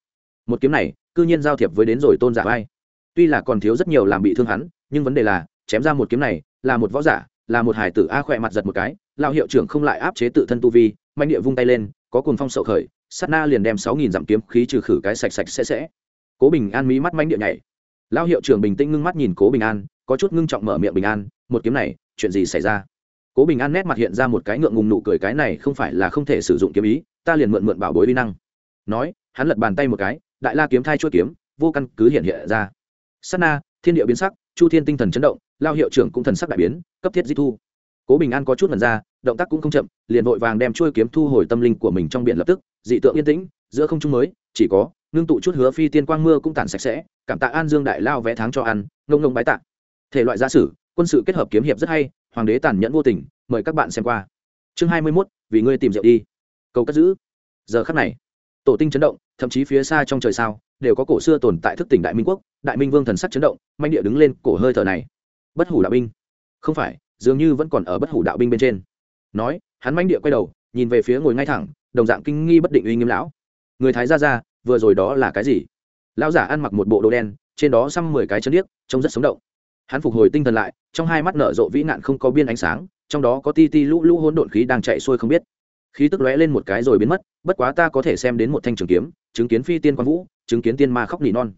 Một kiếm này, cư nhiên giao thiệp với đến rồi tôn giả vai. Tuy là còn thiếu rất nhiều làm bị thương hắn, nhưng vấn đề là, chém ra một kiếm này, là một võ giả, là một hải tử a khỏe mặt giật một cái, lão hiệu trưởng không lại áp chế tự thân tu vi, mạnh địa vung tay lên, có cuồng phong sậu khởi, sát na liền đem sáu nghìn dặm kiếm khí trừ khử cái sạch sạch sẽ sẽ cố bình an mí mắt manh địa nhảy. Lão hiệu trưởng bình tĩnh ngưng mắt nhìn cố bình an, có chút ngưng trọng mở miệng bình an, một kiếm này, chuyện gì xảy ra? Cố bình an nét mặt hiện ra một cái ngượng ngùng nụ cười, cái này không phải là không thể sử dụng kiếm ý, ta liền mượn mượn bảo bối vi năng. Nói, hắn lật bàn tay một cái, đại la kiếm thai chuỗi kiếm, vô căn cứ hiện hiện ra. Sắt na, thiên địa biến sắc, chu thiên tinh thần chấn động, lao hiệu trưởng cũng thần sắc đại biến, cấp thiết di thu. Cố bình an có chút lần ra, động tác cũng không chậm, liền vội vàng đem chuôi kiếm thu hồi tâm linh của mình trong biển lập tức, dị tượng yên tĩnh giữa không trung mới chỉ có nương tụ chút hứa phi tiên quang mưa cũng tản sạch sẽ cảm tạ an dương đại lao vẽ tháng cho ăn ngông ngông bái tạ. Thể loại gia sử quân sự kết hợp kiếm hiệp rất hay hoàng đế tàn nhẫn vô tình mời các bạn xem qua. Chương hai mươi 21, vì ngươi tìm rượu đi. Cầu cất giữ. Giờ khắc này tổ tinh chấn động thậm chí phía xa trong trời sao đều có cổ xưa tồn tại thức tỉnh đại minh quốc đại minh vương thần sắc chấn động manh địa đứng lên cổ hơi thở này. Bất hủ đạo binh. Không phải dường như vẫn còn ở bất hủ đạo binh bên trên. Nói hắn manh địa quay đầu nhìn về phía ngồi ngay thẳng đồng dạng kinh nghi bất định uy nghiêm lão người thái ra ra vừa rồi đó là cái gì? Lão giả ăn mặc một bộ đồ đen, trên đó xăm mười cái chân điếc, trông rất sống động. Hắn phục hồi tinh thần lại, trong hai mắt nở rộ vĩ nạn không có biên ánh sáng, trong đó có ti ti lũ lũ hỗn độn khí đang chạy xuôi không biết. Khí tức lóe lên một cái rồi biến mất, bất quá ta có thể xem đến một thanh trường kiếm, chứng kiến phi tiên quan vũ, chứng kiến tiên ma khóc nỉ non.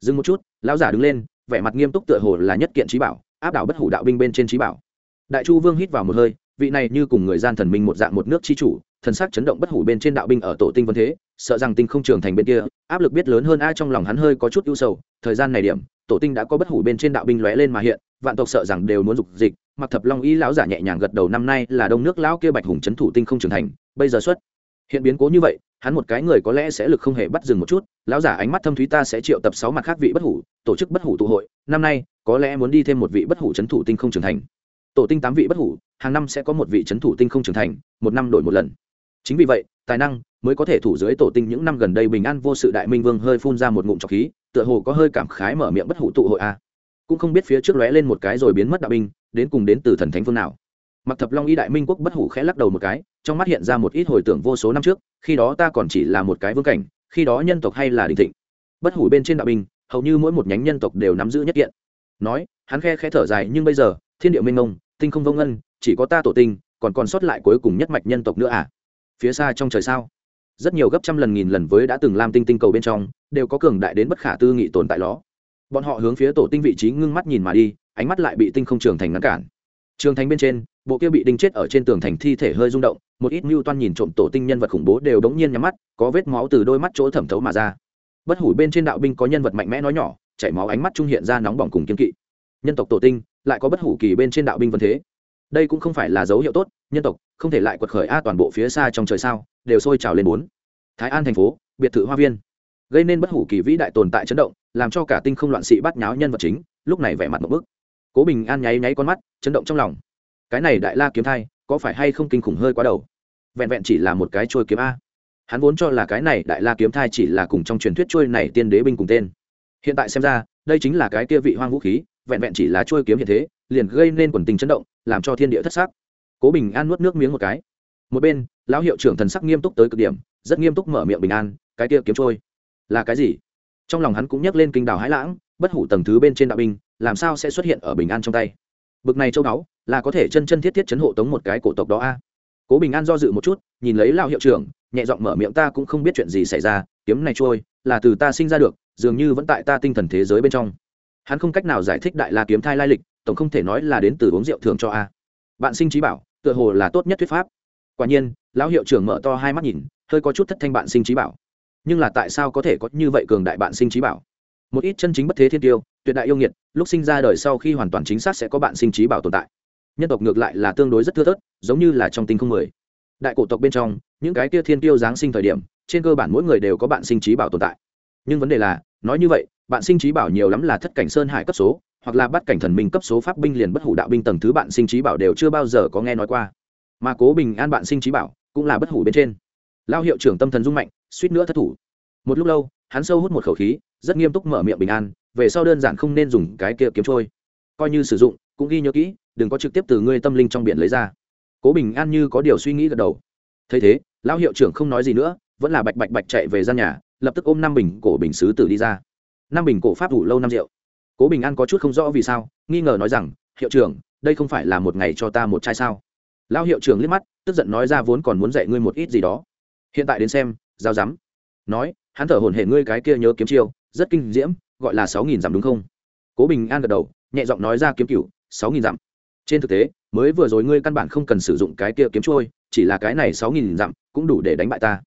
Dừng một chút, lão giả đứng lên, vẻ mặt nghiêm túc tựa hồ là nhất kiện trí bảo, áp đảo bất hủ đạo binh bên trên trí bảo. Đại chu vương hít vào một hơi, vị này như cùng người gian thần minh một dạng một nước chi chủ thần sắc chấn động bất hủ bên trên đạo binh ở tổ tinh vân thế, sợ rằng tinh không trưởng thành bên kia, áp lực biết lớn hơn ai trong lòng hắn hơi có chút ưu sầu. Thời gian này điểm, tổ tinh đã có bất hủ bên trên đạo binh lóe lên mà hiện, vạn tộc sợ rằng đều muốn dục dịch. Mặc thập long ý lão giả nhẹ nhàng gật đầu, năm nay là đông nước lão kia bạch hùng trấn thủ tinh không trưởng thành, bây giờ xuất hiện biến cố như vậy, hắn một cái người có lẽ sẽ lực không hề bắt dừng một chút. Lão giả ánh mắt thâm thúy ta sẽ triệu tập sáu mặt khác vị bất hủ, tổ chức bất hủ tụ hội. Năm nay, có lẽ muốn đi thêm một vị bất hủ trấn thủ tinh không trưởng thành. Tổ tinh tám vị bất hủ, hàng năm sẽ có một vị trấn thủ tinh không trưởng thành, một năm đổi một lần chính vì vậy, tài năng mới có thể thủ dưới tổ tinh những năm gần đây bình an vô sự đại minh vương hơi phun ra một ngụm trọc khí, tựa hồ có hơi cảm khái mở miệng bất hủ tụ hội a. Cũng không biết phía trước lóe lên một cái rồi biến mất đạo binh, đến cùng đến từ thần thánh phương nào. Mặc thập long y đại minh quốc bất hủ khẽ lắc đầu một cái, trong mắt hiện ra một ít hồi tưởng vô số năm trước, khi đó ta còn chỉ là một cái vương cảnh, khi đó nhân tộc hay là đình thịnh. Bất hủ bên trên đạo binh, hầu như mỗi một nhánh nhân tộc đều nắm giữ nhất kiện. Nói, hắn khe khẽ thở dài, nhưng bây giờ, thiên địa minh ngông tinh không vông ngân, chỉ có ta tổ tinh, còn còn sót lại cuối cùng nhất mạch nhân tộc nữa à? Phía xa trong trời sao? Rất nhiều gấp trăm lần nghìn lần với đã từng làm tinh tinh cầu bên trong, đều có cường đại đến bất khả tư nghị tồn tại đó bọn họ hướng phía tổ tinh vị trí ngưng mắt nhìn mà đi, ánh mắt lại bị tinh không trường thành ngăn cản. Trường thành bên trên, bộ kia bị đinh chết ở trên tường thành thi thể hơi rung động, một ít mưu toan nhìn trộm tổ tinh nhân vật khủng bố đều đống nhiên nhắm mắt, có vết máu từ đôi mắt chỗ thẩm thấu mà ra. Bất hủ bên trên đạo binh có nhân vật mạnh mẽ nói nhỏ, chảy máu ánh mắt trung hiện ra nóng bỏng cùng kiên kỵ. Nhân tộc tổ tinh, lại có bất hủ kỳ bên trên đạo binh vân thế. Đây cũng không phải là dấu hiệu tốt, nhân tộc không thể lại quật khởi a toàn bộ phía xa trong trời sao, đều sôi trào lên bốn. Thái an thành phố, biệt thự hoa viên. Gây nên bất hủ kỳ vĩ đại tồn tại chấn động, làm cho cả tinh không loạn sĩ bắt nháo nhân vật chính, lúc này vẻ mặt một bức. Cố bình an nháy nháy con mắt, chấn động trong lòng. Cái này đại la kiếm thai, có phải hay không kinh khủng hơi quá đầu? Vẹn vẹn chỉ là một cái trôi kiếm a. Hắn vốn cho là cái này đại la kiếm thai chỉ là cùng trong truyền thuyết trôi này tiên đế binh cùng tên. Hiện tại xem ra, đây chính là cái kia vị hoang vũ khí, vẹn vẹn chỉ là trôi kiếm hiện thế, liền gây nên quần tình chấn động, làm cho thiên địa thất sắc cố bình an nuốt nước miếng một cái. Một bên, lão hiệu trưởng thần sắc nghiêm túc tới cực điểm, rất nghiêm túc mở miệng bình an, cái kia kiếm trôi, là cái gì? Trong lòng hắn cũng nhắc lên kinh đào hãi lãng, bất hủ tầng thứ bên trên đạo binh, làm sao sẽ xuất hiện ở bình an trong tay? Bực này châu đáo là có thể chân chân thiết thiết chấn hộ tống một cái cổ tộc đó a. Cố bình an do dự một chút, nhìn lấy lao hiệu trưởng, nhẹ giọng mở miệng, ta cũng không biết chuyện gì xảy ra, kiếm này trôi, là từ ta sinh ra được, dường như vẫn tại ta tinh thần thế giới bên trong. Hắn không cách nào giải thích đại la kiếm thai lai lịch, tổng không thể nói là đến từ uống rượu thường cho a bạn sinh trí bảo, tựa hồ là tốt nhất thuyết pháp. Quả nhiên, lão hiệu trưởng mở to hai mắt nhìn, hơi có chút thất thanh bạn sinh trí bảo. Nhưng là tại sao có thể có như vậy cường đại bạn sinh trí bảo? Một ít chân chính bất thế thiên tiêu, tuyệt đại yêu nghiệt, lúc sinh ra đời sau khi hoàn toàn chính xác sẽ có bạn sinh trí bảo tồn tại. Nhân tộc ngược lại là tương đối rất thưa thớt, giống như là trong tinh không mười. Đại cổ tộc bên trong, những cái kia thiên tiêu giáng sinh thời điểm, trên cơ bản mỗi người đều có bạn sinh trí bảo tồn tại. Nhưng vấn đề là, nói như vậy bạn sinh trí bảo nhiều lắm là thất cảnh sơn hải cấp số, hoặc là bắt cảnh thần minh cấp số pháp binh liền bất hủ đạo binh tầng thứ bạn sinh trí bảo đều chưa bao giờ có nghe nói qua. Mà cố bình an bạn sinh trí bảo cũng là bất hủ bên trên. Lao hiệu trưởng tâm thần dung mạnh, suýt nữa thất thủ. Một lúc lâu, hắn sâu hút một khẩu khí, rất nghiêm túc mở miệng bình an, về sau đơn giản không nên dùng cái kia kiếm trôi. Coi như sử dụng, cũng ghi nhớ kỹ, đừng có trực tiếp từ ngươi tâm linh trong biển lấy ra. Cố bình an như có điều suy nghĩ gật đầu. Thấy thế lão hiệu trưởng không nói gì nữa, vẫn là bạch bạch bạch chạy về gian nhà, lập tức ôm năm bình cổ bình sứ tử đi ra năm bình cổ pháp đủ lâu năm rượu. Cố bình an có chút không rõ vì sao, nghi ngờ nói rằng, hiệu trưởng, đây không phải là một ngày cho ta một chai sao? Lão hiệu trưởng liếc mắt, tức giận nói ra vốn còn muốn dạy ngươi một ít gì đó. Hiện tại đến xem, giao dám nói, hắn thở hổn hển ngươi cái kia nhớ kiếm chiêu, rất kinh diễm, gọi là sáu nghìn dặm đúng không? Cố bình an gật đầu, nhẹ giọng nói ra kiếm cựu sáu nghìn dặm. Trên thực tế, mới vừa rồi ngươi căn bản không cần sử dụng cái kia kiếm trôi chỉ là cái này sáu nghìn dặm cũng đủ để đánh bại ta.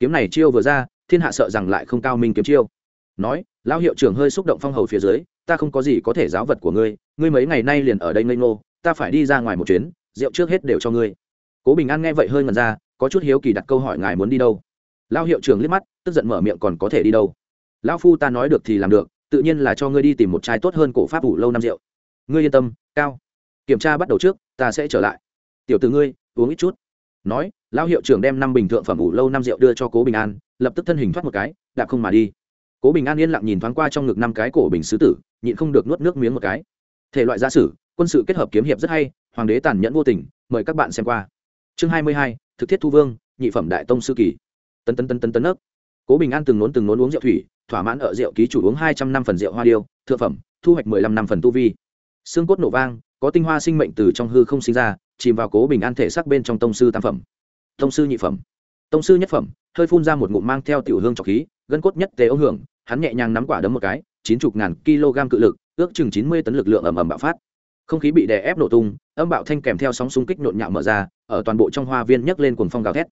Kiếm này chiêu vừa ra, thiên hạ sợ rằng lại không cao minh kiếm chiêu nói, lão hiệu trưởng hơi xúc động phong hầu phía dưới, ta không có gì có thể giáo vật của ngươi ngươi mấy ngày nay liền ở đây ngây ngô, ta phải đi ra ngoài một chuyến, rượu trước hết đều cho ngươi. Cố bình an nghe vậy hơi ngần ra, có chút hiếu kỳ đặt câu hỏi ngài muốn đi đâu. Lao hiệu trưởng liếc mắt, tức giận mở miệng còn có thể đi đâu? Lão phu ta nói được thì làm được, tự nhiên là cho ngươi đi tìm một chai tốt hơn cổ pháp ủ lâu năm rượu. Ngươi yên tâm, cao. Kiểm tra bắt đầu trước, ta sẽ trở lại. Tiểu từ ngươi, uống ít chút. Nói lao hiệu trưởng đem năm bình thượng phẩm ủ lâu năm rượu đưa cho cố bình an, lập tức thân hình thoát một cái, đạp không mà đi cố bình an yên lặng nhìn thoáng qua trong ngực năm cái cổ bình sứ tử, nhịn không được nuốt nước miếng một cái. Thể loại gia sử, quân sự kết hợp kiếm hiệp rất hay, hoàng đế tàn nhẫn vô tình, mời các bạn xem qua. Chương hai mươi hai, thực thiết thu vương, nhị phẩm đại tông sư kỳ. Tân tân tân tân tân ấp cố bình an từng nốn từng nốn uống rượu thủy, thỏa mãn ở rượu ký chủ uống hai trăm năm phần rượu hoa điêu, thượng phẩm, thu hoạch mười lăm năm phần tu vi. Xương cốt nổ vang, có tinh hoa sinh mệnh từ trong hư không sinh ra, chìm vào cố bình an thể xác bên trong tông sư tam phẩm. Tông sư nhị phẩm. Tông sư nhất phẩm, hơi phun ra một ngụm mang theo tiểu hương trọc khí, gân cốt nhất tế ông hưởng hắn nhẹ nhàng nắm quả đấm một cái, chín chục ngàn kg cự lực, ước chừng chín mươi tấn lực lượng ầm ầm bạo phát. Không khí bị đè ép nổ tung, âm bạo thanh kèm theo sóng xung kích nhộn nhạo mở ra, ở toàn bộ trong hoa viên nhấc lên cuồng phong gào thét.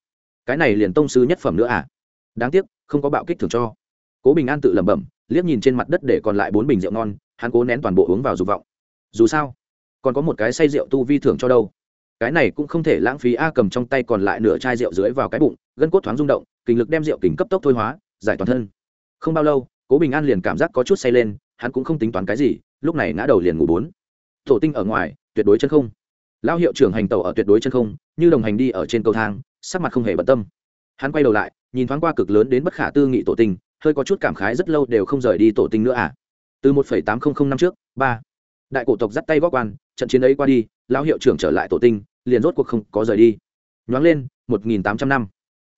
Cái này liền tông sư nhất phẩm nữa à? Đáng tiếc, không có bạo kích thường cho. Cố bình an tự lẩm bẩm, liếc nhìn trên mặt đất để còn lại bốn bình rượu ngon, hắn cố nén toàn bộ uống vào dục vọng. Dù sao, còn có một cái say rượu tu vi thưởng cho đâu? Cái này cũng không thể lãng phí a cầm trong tay còn lại nửa chai rượu dưới vào cái bụng, gân cốt thoáng rung động, kinh lực đem rượu kính cấp tốc thôi hóa, giải toàn thân không bao lâu, cố bình an liền cảm giác có chút say lên, hắn cũng không tính toán cái gì, lúc này ngã đầu liền ngủ bốn. Thổ tinh ở ngoài, tuyệt đối chân không. Lao hiệu trưởng hành tàu ở tuyệt đối chân không, như đồng hành đi ở trên cầu thang, sắc mặt không hề bận tâm. Hắn quay đầu lại, nhìn thoáng qua cực lớn đến bất khả tư nghị tổ tinh, hơi có chút cảm khái rất lâu đều không rời đi tổ tinh nữa à? Từ một tám nghìn năm trước, ba. Đại cổ tộc dắt tay góp quan, trận chiến ấy qua đi, lão hiệu trưởng trở lại tổ tinh, liền rốt cuộc không có rời đi. Nhoáng lên, một nghìn tám trăm năm.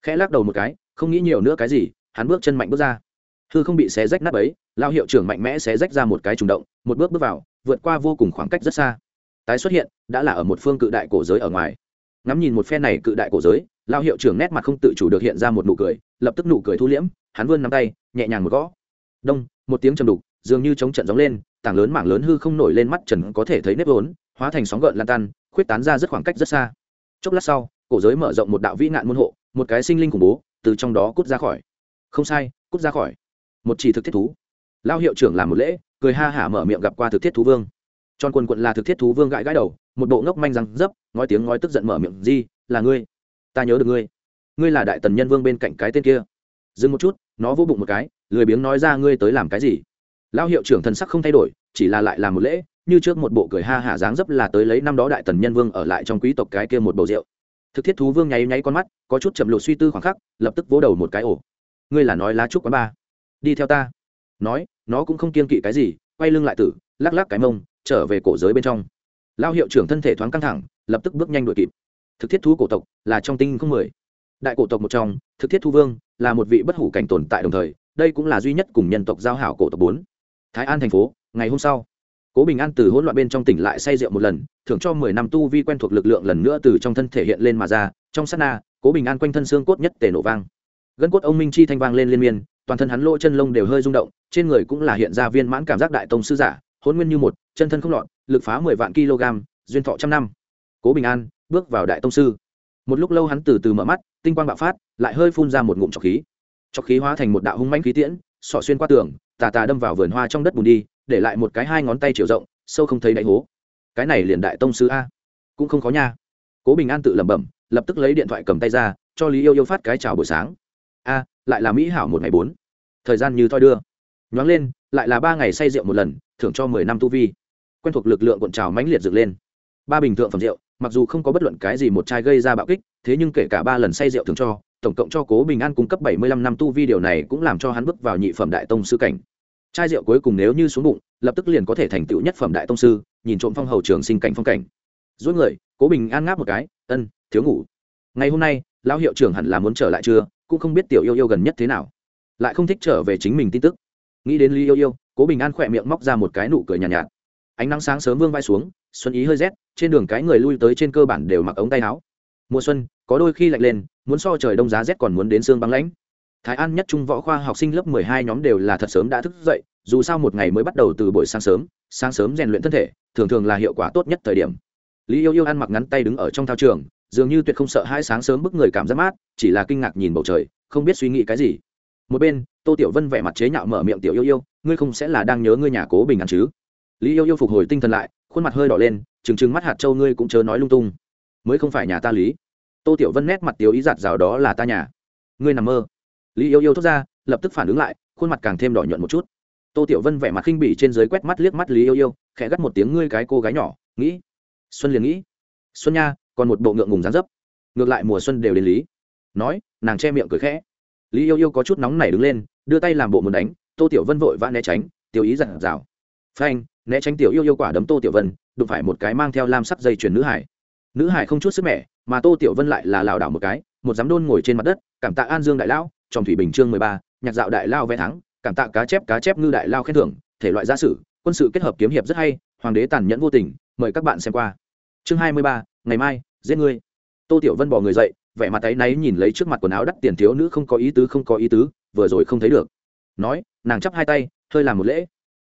Khẽ lắc đầu một cái, không nghĩ nhiều nữa cái gì, hắn bước chân mạnh bước ra hư không bị xé rách nát ấy lao hiệu trưởng mạnh mẽ xé rách ra một cái trùng động, một bước bước vào, vượt qua vô cùng khoảng cách rất xa. Tái xuất hiện, đã là ở một phương cự đại cổ giới ở ngoài. Ngắm nhìn một phe này cự đại cổ giới lao hiệu trưởng nét mặt không tự chủ được hiện ra một nụ cười, lập tức nụ cười thu liễm, hắn vươn nắm tay, nhẹ nhàng một gõ. Đông, một tiếng trầm đục, dường như chống trận gióng lên, tảng lớn mảng lớn hư không nổi lên mắt trần có thể thấy nếp vốn, hóa thành sóng gợn lan tan, khuyết tán ra rất khoảng cách rất xa. Chốc lát sau, cổ giới mở rộng một đạo vĩ nạn môn hộ, một cái sinh linh khủng bố, từ trong đó cút ra khỏi. Không sai, cút ra khỏi một chỉ thực thiết thú. Lao hiệu trưởng làm một lễ, cười ha hả mở miệng gặp qua thực thiết thú vương. Tròn quần quận là thực thiết thú vương gãi gãi đầu, một bộ ngốc manh răng dấp ngói tiếng ngói tức giận mở miệng, di, là ngươi. Ta nhớ được ngươi. Ngươi là đại tần nhân vương bên cạnh cái tên kia. Dừng một chút, nó vô bụng một cái, lười biếng nói ra ngươi tới làm cái gì? Lao hiệu trưởng thần sắc không thay đổi, chỉ là lại làm một lễ, như trước một bộ cười ha hả dáng dấp là tới lấy năm đó đại tần nhân vương ở lại trong quý tộc cái kia một bầu rượu. Thực thiết thú vương nháy nháy con mắt, có chút chậm lộ suy tư khoảng khắc, lập tức vỗ đầu một cái ổ ngươi là nói lá trúc quán ba? Đi theo ta. Nói, nó cũng không kiên kỵ cái gì, quay lưng lại tử, lắc lắc cái mông, trở về cổ giới bên trong. Lao hiệu trưởng thân thể thoáng căng thẳng, lập tức bước nhanh đuổi kịp. Thực thiết thú cổ tộc là trong tinh không mười. Đại cổ tộc một trong, thực thiết thu vương là một vị bất hủ cảnh tồn tại đồng thời, đây cũng là duy nhất cùng nhân tộc giao hảo cổ tộc bốn. Thái an thành phố, ngày hôm sau, cố bình an từ hỗn loạn bên trong tỉnh lại say rượu một lần, thưởng cho mười năm tu vi quen thuộc lực lượng lần nữa từ trong thân thể hiện lên mà ra, trong sát na, cố bình an quanh thân xương cốt nhất tề nổ vang. Gân cốt ông minh chi thanh vang lên liên miên toàn thân hắn lỗ chân lông đều hơi rung động, trên người cũng là hiện ra viên mãn cảm giác đại tông sư giả hôn nguyên như một, chân thân không lọt, lực phá mười vạn kg, duyên thọ trăm năm. Cố bình an, bước vào đại tông sư. Một lúc lâu hắn từ từ mở mắt, tinh quang bạo phát, lại hơi phun ra một ngụm trọc khí. Trọc khí hóa thành một đạo hung manh khí tiễn sọ xuyên qua tường, tà tà đâm vào vườn hoa trong đất bùn đi, để lại một cái hai ngón tay chiều rộng, sâu không thấy đáy hố. Cái này liền đại tông sư a. Cũng không khó nha. Cố bình an tự lẩm bẩm, lập tức lấy điện thoại cầm tay ra, cho lý yêu yêu phát cái chào buổi sáng a, lại là mỹ hảo một ngày bốn. Thời gian như thoi đưa. Nhoáng lên, lại là ba ngày say rượu một lần, thưởng cho mười năm tu vi. Quen thuộc lực lượng cuộn trào mãnh liệt dựng lên. Ba bình thượng phẩm rượu, mặc dù không có bất luận cái gì một chai gây ra bạo kích, thế nhưng kể cả ba lần say rượu thường cho, tổng cộng cho cố bình an cung cấp bảy mươi lăm năm tu vi điều này cũng làm cho hắn bước vào nhị phẩm đại tông sư cảnh. Chai rượu cuối cùng nếu như xuống bụng, lập tức liền có thể thành tựu nhất phẩm đại tông sư, nhìn trộm phong hầu trường sinh cảnh phong cảnh. Dối người, cố bình an ngáp một cái, ân, thiếu ngủ. Ngày hôm nay, lão hiệu trưởng hẳn là muốn trở lại chưa? Cũng không biết tiểu yêu yêu gần nhất thế nào lại không thích trở về chính mình tin tức. Nghĩ đến ly yêu yêu cố bình an khỏe miệng móc ra một cái nụ cười nhàn nhạt, nhạt. Ánh nắng sáng sớm vương vai xuống xuân ý hơi rét trên đường cái người lui tới trên cơ bản đều mặc ống tay áo. Mùa xuân có đôi khi lạnh lên muốn so trời đông giá rét còn muốn đến sương băng lãnh. Thái an nhất trung võ khoa học sinh lớp mười hai nhóm đều là thật sớm đã thức dậy dù sao một ngày mới bắt đầu từ buổi sáng sớm sáng sớm rèn luyện thân thể thường thường là hiệu quả tốt nhất thời điểm. Lý yêu yêu ăn mặc ngắn tay đứng ở trong thao trường dường như tuyệt không sợ hai sáng sớm bức người cảm giác mát, chỉ là kinh ngạc nhìn bầu trời, không biết suy nghĩ cái gì. Một bên, tô tiểu vân vẻ mặt chế nhạo mở miệng, tiểu yêu yêu, ngươi không sẽ là đang nhớ ngươi nhà cố bình ăn chứ? Lý yêu yêu phục hồi tinh thần lại, khuôn mặt hơi đỏ lên, trừng trừng mắt hạt châu ngươi cũng chớ nói lung tung. Mới không phải nhà ta lý. Tô tiểu vân nét mặt tiểu ý giạt rào, đó là ta nhà. Ngươi nằm mơ. Lý yêu yêu thốt ra, lập tức phản ứng lại, khuôn mặt càng thêm đỏ nhuận một chút. Tô tiểu vân vẻ mặt khinh bỉ trên dưới quét mắt liếc mắt lý yêu yêu, khẽ gắt một tiếng, ngươi cái cô gái nhỏ, nghĩ. Xuân liền nghĩ. Xuân nha còn một bộ ngượng ngùng dán dấp. Ngược lại mùa xuân đều đến lý. Nói, nàng che miệng cười khẽ. Lý yêu yêu có chút nóng nảy đứng lên, đưa tay làm bộ muốn đánh, tô tiểu vân vội vã né tránh, tiểu ý giận rào phanh, né tránh tiểu yêu yêu quả đấm tô tiểu vân, đụng phải một cái mang theo lam sắc dây chuyền nữ hải. Nữ hải không chút sức mẻ, mà tô tiểu vân lại là lảo đảo một cái, một giám đôn ngồi trên mặt đất, cảm tạ an dương đại lão trong thủy bình chương mười ba, nhạc dạo đại lao vẽ thắng, cảm tạ cá chép cá chép ngư đại lao khen thưởng, thể loại gia sử, quân sự kết hợp kiếm hiệp rất hay, hoàng đế tàn nhẫn vô tình, mời các bạn xem qua. Chương hai mươi ba ngày mai, giết ngươi. Tô tiểu vân bỏ người dậy, vẻ mặt tay náy nhìn lấy trước mặt quần áo đắt tiền thiếu nữ không có ý tứ, không có ý tứ, vừa rồi không thấy được. Nói, nàng chắp hai tay, hơi làm một lễ.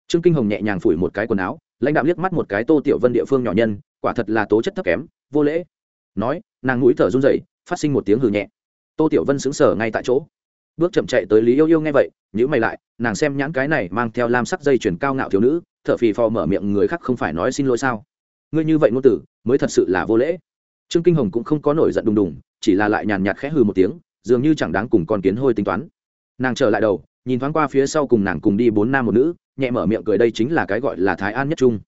Trương kinh hồng nhẹ nhàng phủi một cái quần áo, lãnh đạo liếc mắt một cái tô tiểu vân địa phương nhỏ nhân, quả thật là tố chất thấp kém, vô lễ. Nói, nàng mũi thở run rẩy, phát sinh một tiếng hừ nhẹ. Tô tiểu vân sững sờ ngay tại chỗ. Bước chậm chạy tới lý yêu yêu nghe vậy nhữ mày lại, nàng xem nhãn cái này mang theo lam sắc dây chuyển cao ngạo thiếu nữ, thở phì phò mở miệng người khác không phải nói xin lỗi sao? Ngươi như vậy ngôn tử, mới thật sự là vô lễ. Trương kinh hồng cũng không có nổi giận đùng đùng, chỉ là lại nhàn nhạt khẽ hừ một tiếng, dường như chẳng đáng cùng con kiến hôi tính toán. Nàng trở lại đầu, nhìn thoáng qua phía sau cùng nàng cùng đi bốn nam một nữ, nhẹ mở miệng cười đây chính là cái gọi là thái an nhất trung.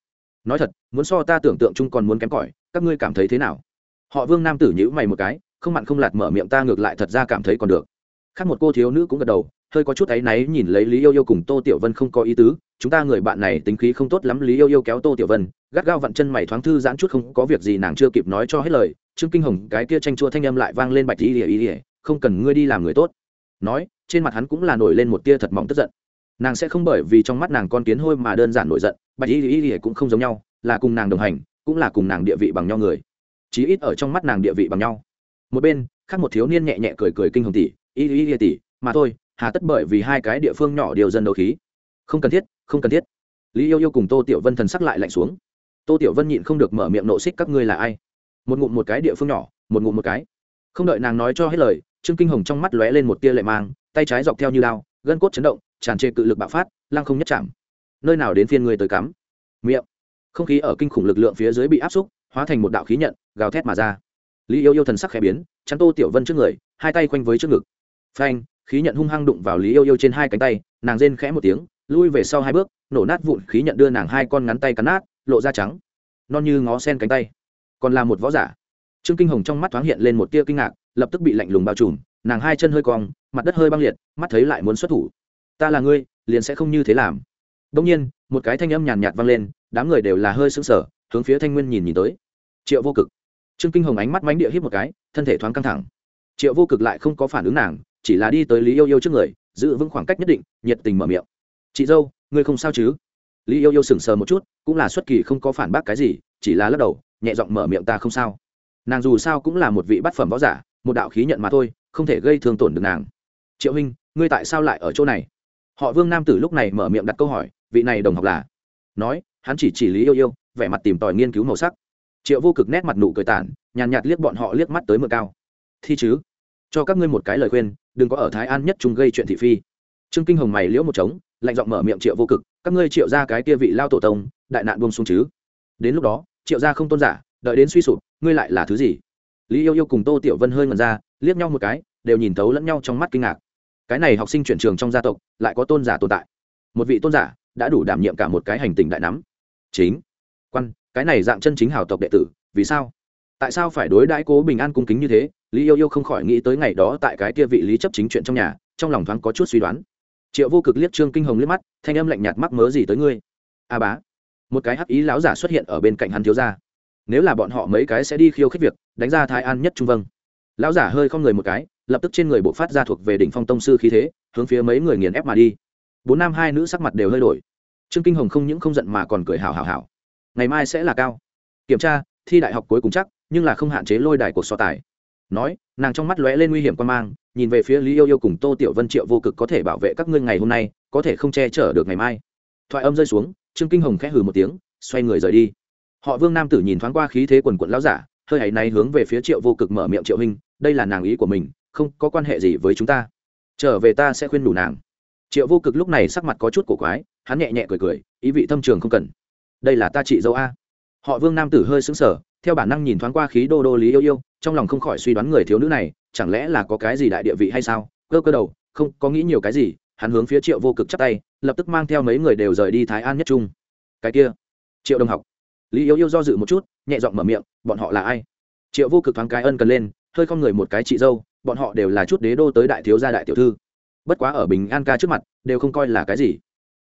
Nói thật, muốn so ta tưởng tượng chung còn muốn kém cỏi, các ngươi cảm thấy thế nào? Họ vương nam tử nhữ mày một cái, không mặn không lạt mở miệng ta ngược lại thật ra cảm thấy còn được. Khác một cô thiếu nữ cũng gật đầu, hơi có chút áy náy nhìn lấy lý yêu yêu cùng tô tiểu vân không có ý tứ, chúng ta người bạn này tính khí không tốt lắm, lý yêu yêu kéo tô tiểu vân gắt gao vặn chân mày thoáng thư giãn chút không có việc gì nàng chưa kịp nói cho hết lời, trương kinh hồng, cái kia tranh chua thanh âm lại vang lên bạch y ỉa ý ỉa không cần ngươi đi làm người tốt. Nói, trên mặt hắn cũng là nổi lên một tia thật mỏng tức giận. Nàng sẽ không bởi vì trong mắt nàng con kiến hôi mà đơn giản nổi giận, bạch y ý ỉa cũng không giống nhau, là cùng nàng đồng hành, cũng là cùng nàng địa vị bằng nhau người. Chí ít ở trong mắt nàng địa vị bằng nhau. Một bên, khác một thiếu niên nhẹ nhẹ cười cười kinh hồng tỷ ý ý ỉa tỷ, mà thôi, hà tất bởi vì hai cái địa phương nhỏ điều dân đấu khí. Không cần thiết, không cần thiết. Lý yêu yêu cùng tô tiểu vân thần sắc lại lạnh xuống tô tiểu vân nhịn không được mở miệng nộ xích, các ngươi là ai? Một ngụm một cái địa phương nhỏ, một ngụm một cái. Không đợi nàng nói cho hết lời, trương kinh hồng trong mắt lóe lên một tia lệ mang, tay trái dọc theo như lao, gân cốt chấn động, tràn trề cự lực bạo phát, lăng không nhất chạm. Nơi nào đến phiên người tới cắm? Miệng. Không khí ở kinh khủng lực lượng phía dưới bị áp xúc, hóa thành một đạo khí nhận, gào thét mà ra. Lý yêu yêu thần sắc khẽ biến, chắn tô tiểu vân trước người, hai tay quanh với trước ngực. Phanh, khí nhận hung hăng đụng vào lý yêu yêu trên hai cánh tay, nàng rên khẽ một tiếng, lui về sau hai bước, nổ nát vụn khí nhận đưa nàng hai con ngắn tay cắn nát lộ da trắng. Non như ngó sen cánh tay. Còn là một võ giả. Trương kinh hồng trong mắt thoáng hiện lên một tia kinh ngạc, lập tức bị lạnh lùng bao trùm, nàng hai chân hơi cong, mặt đất hơi băng liệt, mắt thấy lại muốn xuất thủ. Ta là ngươi, liền sẽ không như thế làm. Đông nhiên, một cái thanh âm nhàn nhạt vang lên, đám người đều là hơi sững sờ, hướng phía thanh nguyên nhìn nhìn tới. Triệu vô cực. Trương kinh hồng ánh mắt mánh địa hít một cái, thân thể thoáng căng thẳng. Triệu vô cực lại không có phản ứng nàng, chỉ là đi tới lý yêu yêu trước người, giữ vững khoảng cách nhất định, nhiệt tình mở miệng. Chị dâu, ngươi không sao chứ? Lý yêu yêu sừng sờ một chút, cũng là xuất kỳ không có phản bác cái gì, chỉ là lắc đầu, nhẹ giọng mở miệng ta không sao. Nàng dù sao cũng là một vị bát phẩm võ giả, một đạo khí nhận mà thôi, không thể gây thương tổn được nàng. Triệu huynh, ngươi tại sao lại ở chỗ này? Họ vương nam tử lúc này mở miệng đặt câu hỏi, vị này đồng học là? Nói, hắn chỉ chỉ lý yêu yêu, vẻ mặt tìm tòi nghiên cứu màu sắc. Triệu vô cực nét mặt nụ cười tản nhàn nhạt liếc bọn họ liếc mắt tới mưa cao. Thi chứ, cho các ngươi một cái lời khuyên, đừng có ở thái an nhất chúng gây chuyện thị phi. Trương kinh hồng mày liễu một trống, lạnh giọng mở miệng triệu vô cực các ngươi triệu ra cái kia vị lao tổ tông, đại nạn buông xuống chứ? Đến lúc đó, triệu gia không tôn giả, đợi đến suy sụp, ngươi lại là thứ gì? Lý yêu yêu cùng tô tiểu vân hơi ngần ra, liếc nhau một cái, đều nhìn thấu lẫn nhau trong mắt kinh ngạc. Cái này học sinh chuyển trường trong gia tộc, lại có tôn giả tồn tại. Một vị tôn giả đã đủ đảm nhiệm cả một cái hành tình đại nắm. Chính. Quan, cái này dạng chân chính hào tộc đệ tử, vì sao? Tại sao phải đối đãi cố bình an cung kính như thế? Lý yêu yêu không khỏi nghĩ tới ngày đó tại cái kia vị lý chấp chính chuyện trong nhà, trong lòng thoáng có chút suy đoán triệu vô cực liếc trương kinh hồng liếc mắt, thanh âm lạnh nhạt mắc mớ gì tới ngươi? A bá, một cái hắc ý láo giả xuất hiện ở bên cạnh hắn thiếu gia. Nếu là bọn họ mấy cái sẽ đi khiêu khích việc, đánh ra thái an nhất trung vâng. Lão giả hơi không người một cái, lập tức trên người bộ phát ra thuộc về đỉnh phong tông sư khí thế, hướng phía mấy người nghiền ép mà đi. Bốn nam hai nữ sắc mặt đều hơi đổi. Trương kinh hồng không những không giận mà còn cười hào hào hào ngày mai sẽ là cao. Kiểm tra, thi đại học cuối cùng chắc, nhưng là không hạn chế lôi đài cuộc so tài nói, nàng trong mắt lóe lên nguy hiểm quan mang, nhìn về phía lý yêu yêu cùng tô tiểu vân triệu vô cực có thể bảo vệ các ngươi ngày hôm nay, có thể không che chở được ngày mai. Thoại âm rơi xuống, trương kinh hồng khẽ hừ một tiếng, xoay người rời đi. Họ vương nam tử nhìn thoáng qua khí thế quần quận lão giả, hơi hãy náy hướng về phía triệu vô cực mở miệng triệu hình đây là nàng ý của mình, không có quan hệ gì với chúng ta. Trở về ta sẽ khuyên đủ nàng. Triệu vô cực lúc này sắc mặt có chút cổ quái, hắn nhẹ nhẹ cười cười, ý vị thâm trường không cần. Đây là ta chị dâu a. Họ vương nam tử hơi xứng sở theo bản năng nhìn thoáng qua khí đô đô lý yêu yêu, trong lòng không khỏi suy đoán người thiếu nữ này chẳng lẽ là có cái gì đại địa vị hay sao? Cơ cơ đầu, không, có nghĩ nhiều cái gì, hắn hướng phía triệu vô cực chắp tay, lập tức mang theo mấy người đều rời đi thái an nhất trung. Cái kia, triệu đồng học. Lý yêu yêu do dự một chút, nhẹ giọng mở miệng, bọn họ là ai? Triệu vô cực thoáng cái ân cần lên, hơi không người một cái chị dâu, bọn họ đều là chút đế đô tới đại thiếu gia đại tiểu thư. Bất quá ở bình an ca trước mặt, đều không coi là cái gì.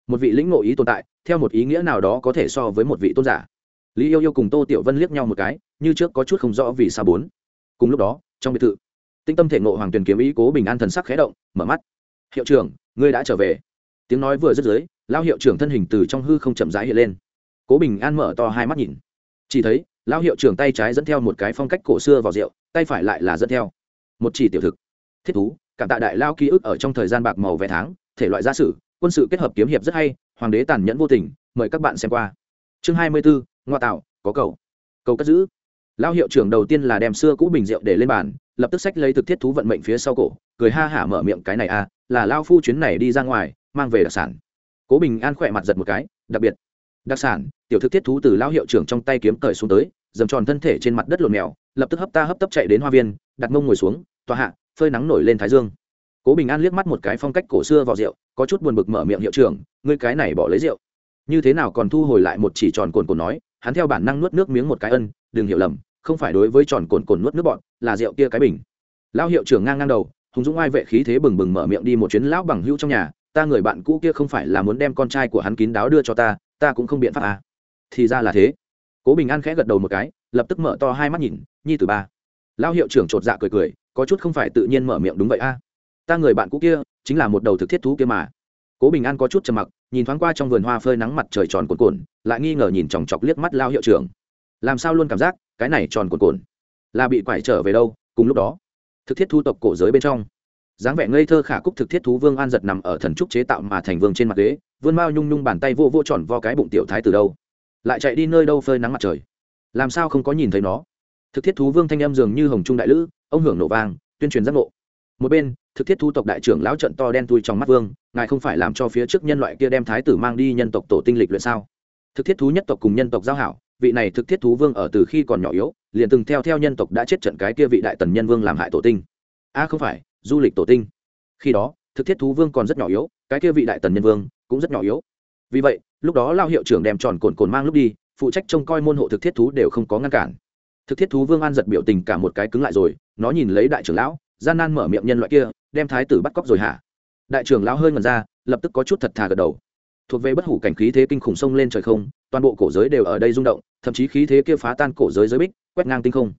Một vị lĩnh ngộ ý tồn tại, theo một ý nghĩa nào đó có thể so với một vị tôn giả lý yêu yêu cùng tô tiểu vân liếc nhau một cái, như trước có chút không rõ vì sao bốn. Cùng lúc đó, trong biệt thự, tinh tâm thể ngộ hoàng tuyền kiếm ý cố bình an thần sắc khẽ động, mở mắt. Hiệu trưởng, ngươi đã trở về. Tiếng nói vừa dứt dưới lao hiệu trưởng thân hình từ trong hư không chậm rãi hiện lên. Cố bình an mở to hai mắt nhìn. Chỉ thấy lao hiệu trưởng tay trái dẫn theo một cái phong cách cổ xưa vào rượu, tay phải lại là dẫn theo. Một chỉ tiểu thực. Thiết thú, cảm tạ đại lao ký ức ở trong thời gian bạc màu vài tháng, thể loại gia sử, quân sự kết hợp kiếm hiệp rất hay, hoàng đế tàn nhẫn vô tình, mời các bạn xem qua. Chương hai mươi bốn ngoa tạo, có cầu. Cầu cất giữ. Lao hiệu trưởng đầu tiên là đem xưa cũ bình rượu để lên bàn, lập tức sách lấy thực thiết thú vận mệnh phía sau cổ, cười ha hả mở miệng cái này à là lao phu chuyến này đi ra ngoài, mang về đặc sản. Cố bình an khỏe mặt giật một cái, đặc biệt. Đặc sản, tiểu thực thiết thú từ lao hiệu trưởng trong tay kiếm cởi xuống tới, dầm tròn thân thể trên mặt đất lộn mèo, lập tức hấp ta hấp tấp chạy đến hoa viên, đặt mông ngồi xuống, tòa hạ, phơi nắng nổi lên thái dương. Cố bình an liếc mắt một cái phong cách cổ xưa vào rượu, có chút buồn bực mở miệng hiệu trưởng, ngươi cái này bỏ lấy rượu. Như thế nào còn thu hồi lại một chỉ tròn cồn cồn nói hắn theo bản năng nuốt nước miếng một cái ân, đừng hiểu lầm, không phải đối với tròn cồn cồn nuốt nước bọn, là rượu kia cái bình lão hiệu trưởng ngang ngang đầu, hùng dũng ai vệ khí thế bừng bừng mở miệng đi một chuyến, lão bằng hữu trong nhà, ta người bạn cũ kia không phải là muốn đem con trai của hắn kín đáo đưa cho ta ta cũng không biện pháp à. thì ra là thế cố bình an khẽ gật đầu một cái, lập tức mở to hai mắt nhìn, nhi từ ba lão hiệu trưởng chột dạ cười cười, có chút không phải tự nhiên mở miệng đúng vậy a à. ta người bạn cũ kia, chính là một đầu thực thiết thú kia mà cố bình an có chút trầm mặc nhìn thoáng qua trong vườn hoa phơi nắng mặt trời tròn cuồn cuộn, lại nghi ngờ nhìn chòng chọc liếc mắt lao hiệu trưởng. Làm sao luôn cảm giác cái này tròn cuồn cuộn, là bị quải trở về đâu? Cùng lúc đó thực thiết thu tộc cổ giới bên trong dáng vẻ ngây thơ khả cúc thực thiết thú vương an giật nằm ở thần trúc chế tạo mà thành vương trên mặt ghế vươn mao nhung nhung bàn tay vô vô tròn vo cái bụng tiểu thái từ đâu? Lại chạy đi nơi đâu phơi nắng mặt trời? Làm sao không có nhìn thấy nó? Thực thiết thú vương thanh âm dường như hồng trung đại lữ ông hưởng nổ vang tuyên truyền giác ngộ. Một bên thực thiết thu tộc đại trưởng lão trận to đen tui trong mắt vương, ngài không phải làm cho phía trước nhân loại kia đem thái tử mang đi nhân tộc tổ tinh lịch luyện sao? Thực thiết thú nhất tộc cùng nhân tộc giao hảo, vị này thực thiết thú vương ở từ khi còn nhỏ yếu, liền từng theo theo nhân tộc đã chết trận cái kia vị đại tần nhân vương làm hại tổ tinh. A, không phải, du lịch tổ tinh. Khi đó, thực thiết thú vương còn rất nhỏ yếu, cái kia vị đại tần nhân vương cũng rất nhỏ yếu. Vì vậy, lúc đó lao hiệu trưởng đem tròn cồn cồn mang lúc đi, phụ trách trông coi môn hộ thực thiết thú đều không có ngăn cản. Thực thiết thú vương an giật biểu tình cả một cái cứng lại rồi, nó nhìn lấy đại trưởng lão, gian nan mở miệng nhân loại kia đem thái tử bắt cóc rồi hả? Đại trưởng lão hơi ngần ra, lập tức có chút thật thà gật đầu. Thuộc về bất hủ cảnh khí thế kinh khủng sông lên trời không, toàn bộ cổ giới đều ở đây rung động, thậm chí khí thế kia phá tan cổ giới giới bích, quét ngang tinh không.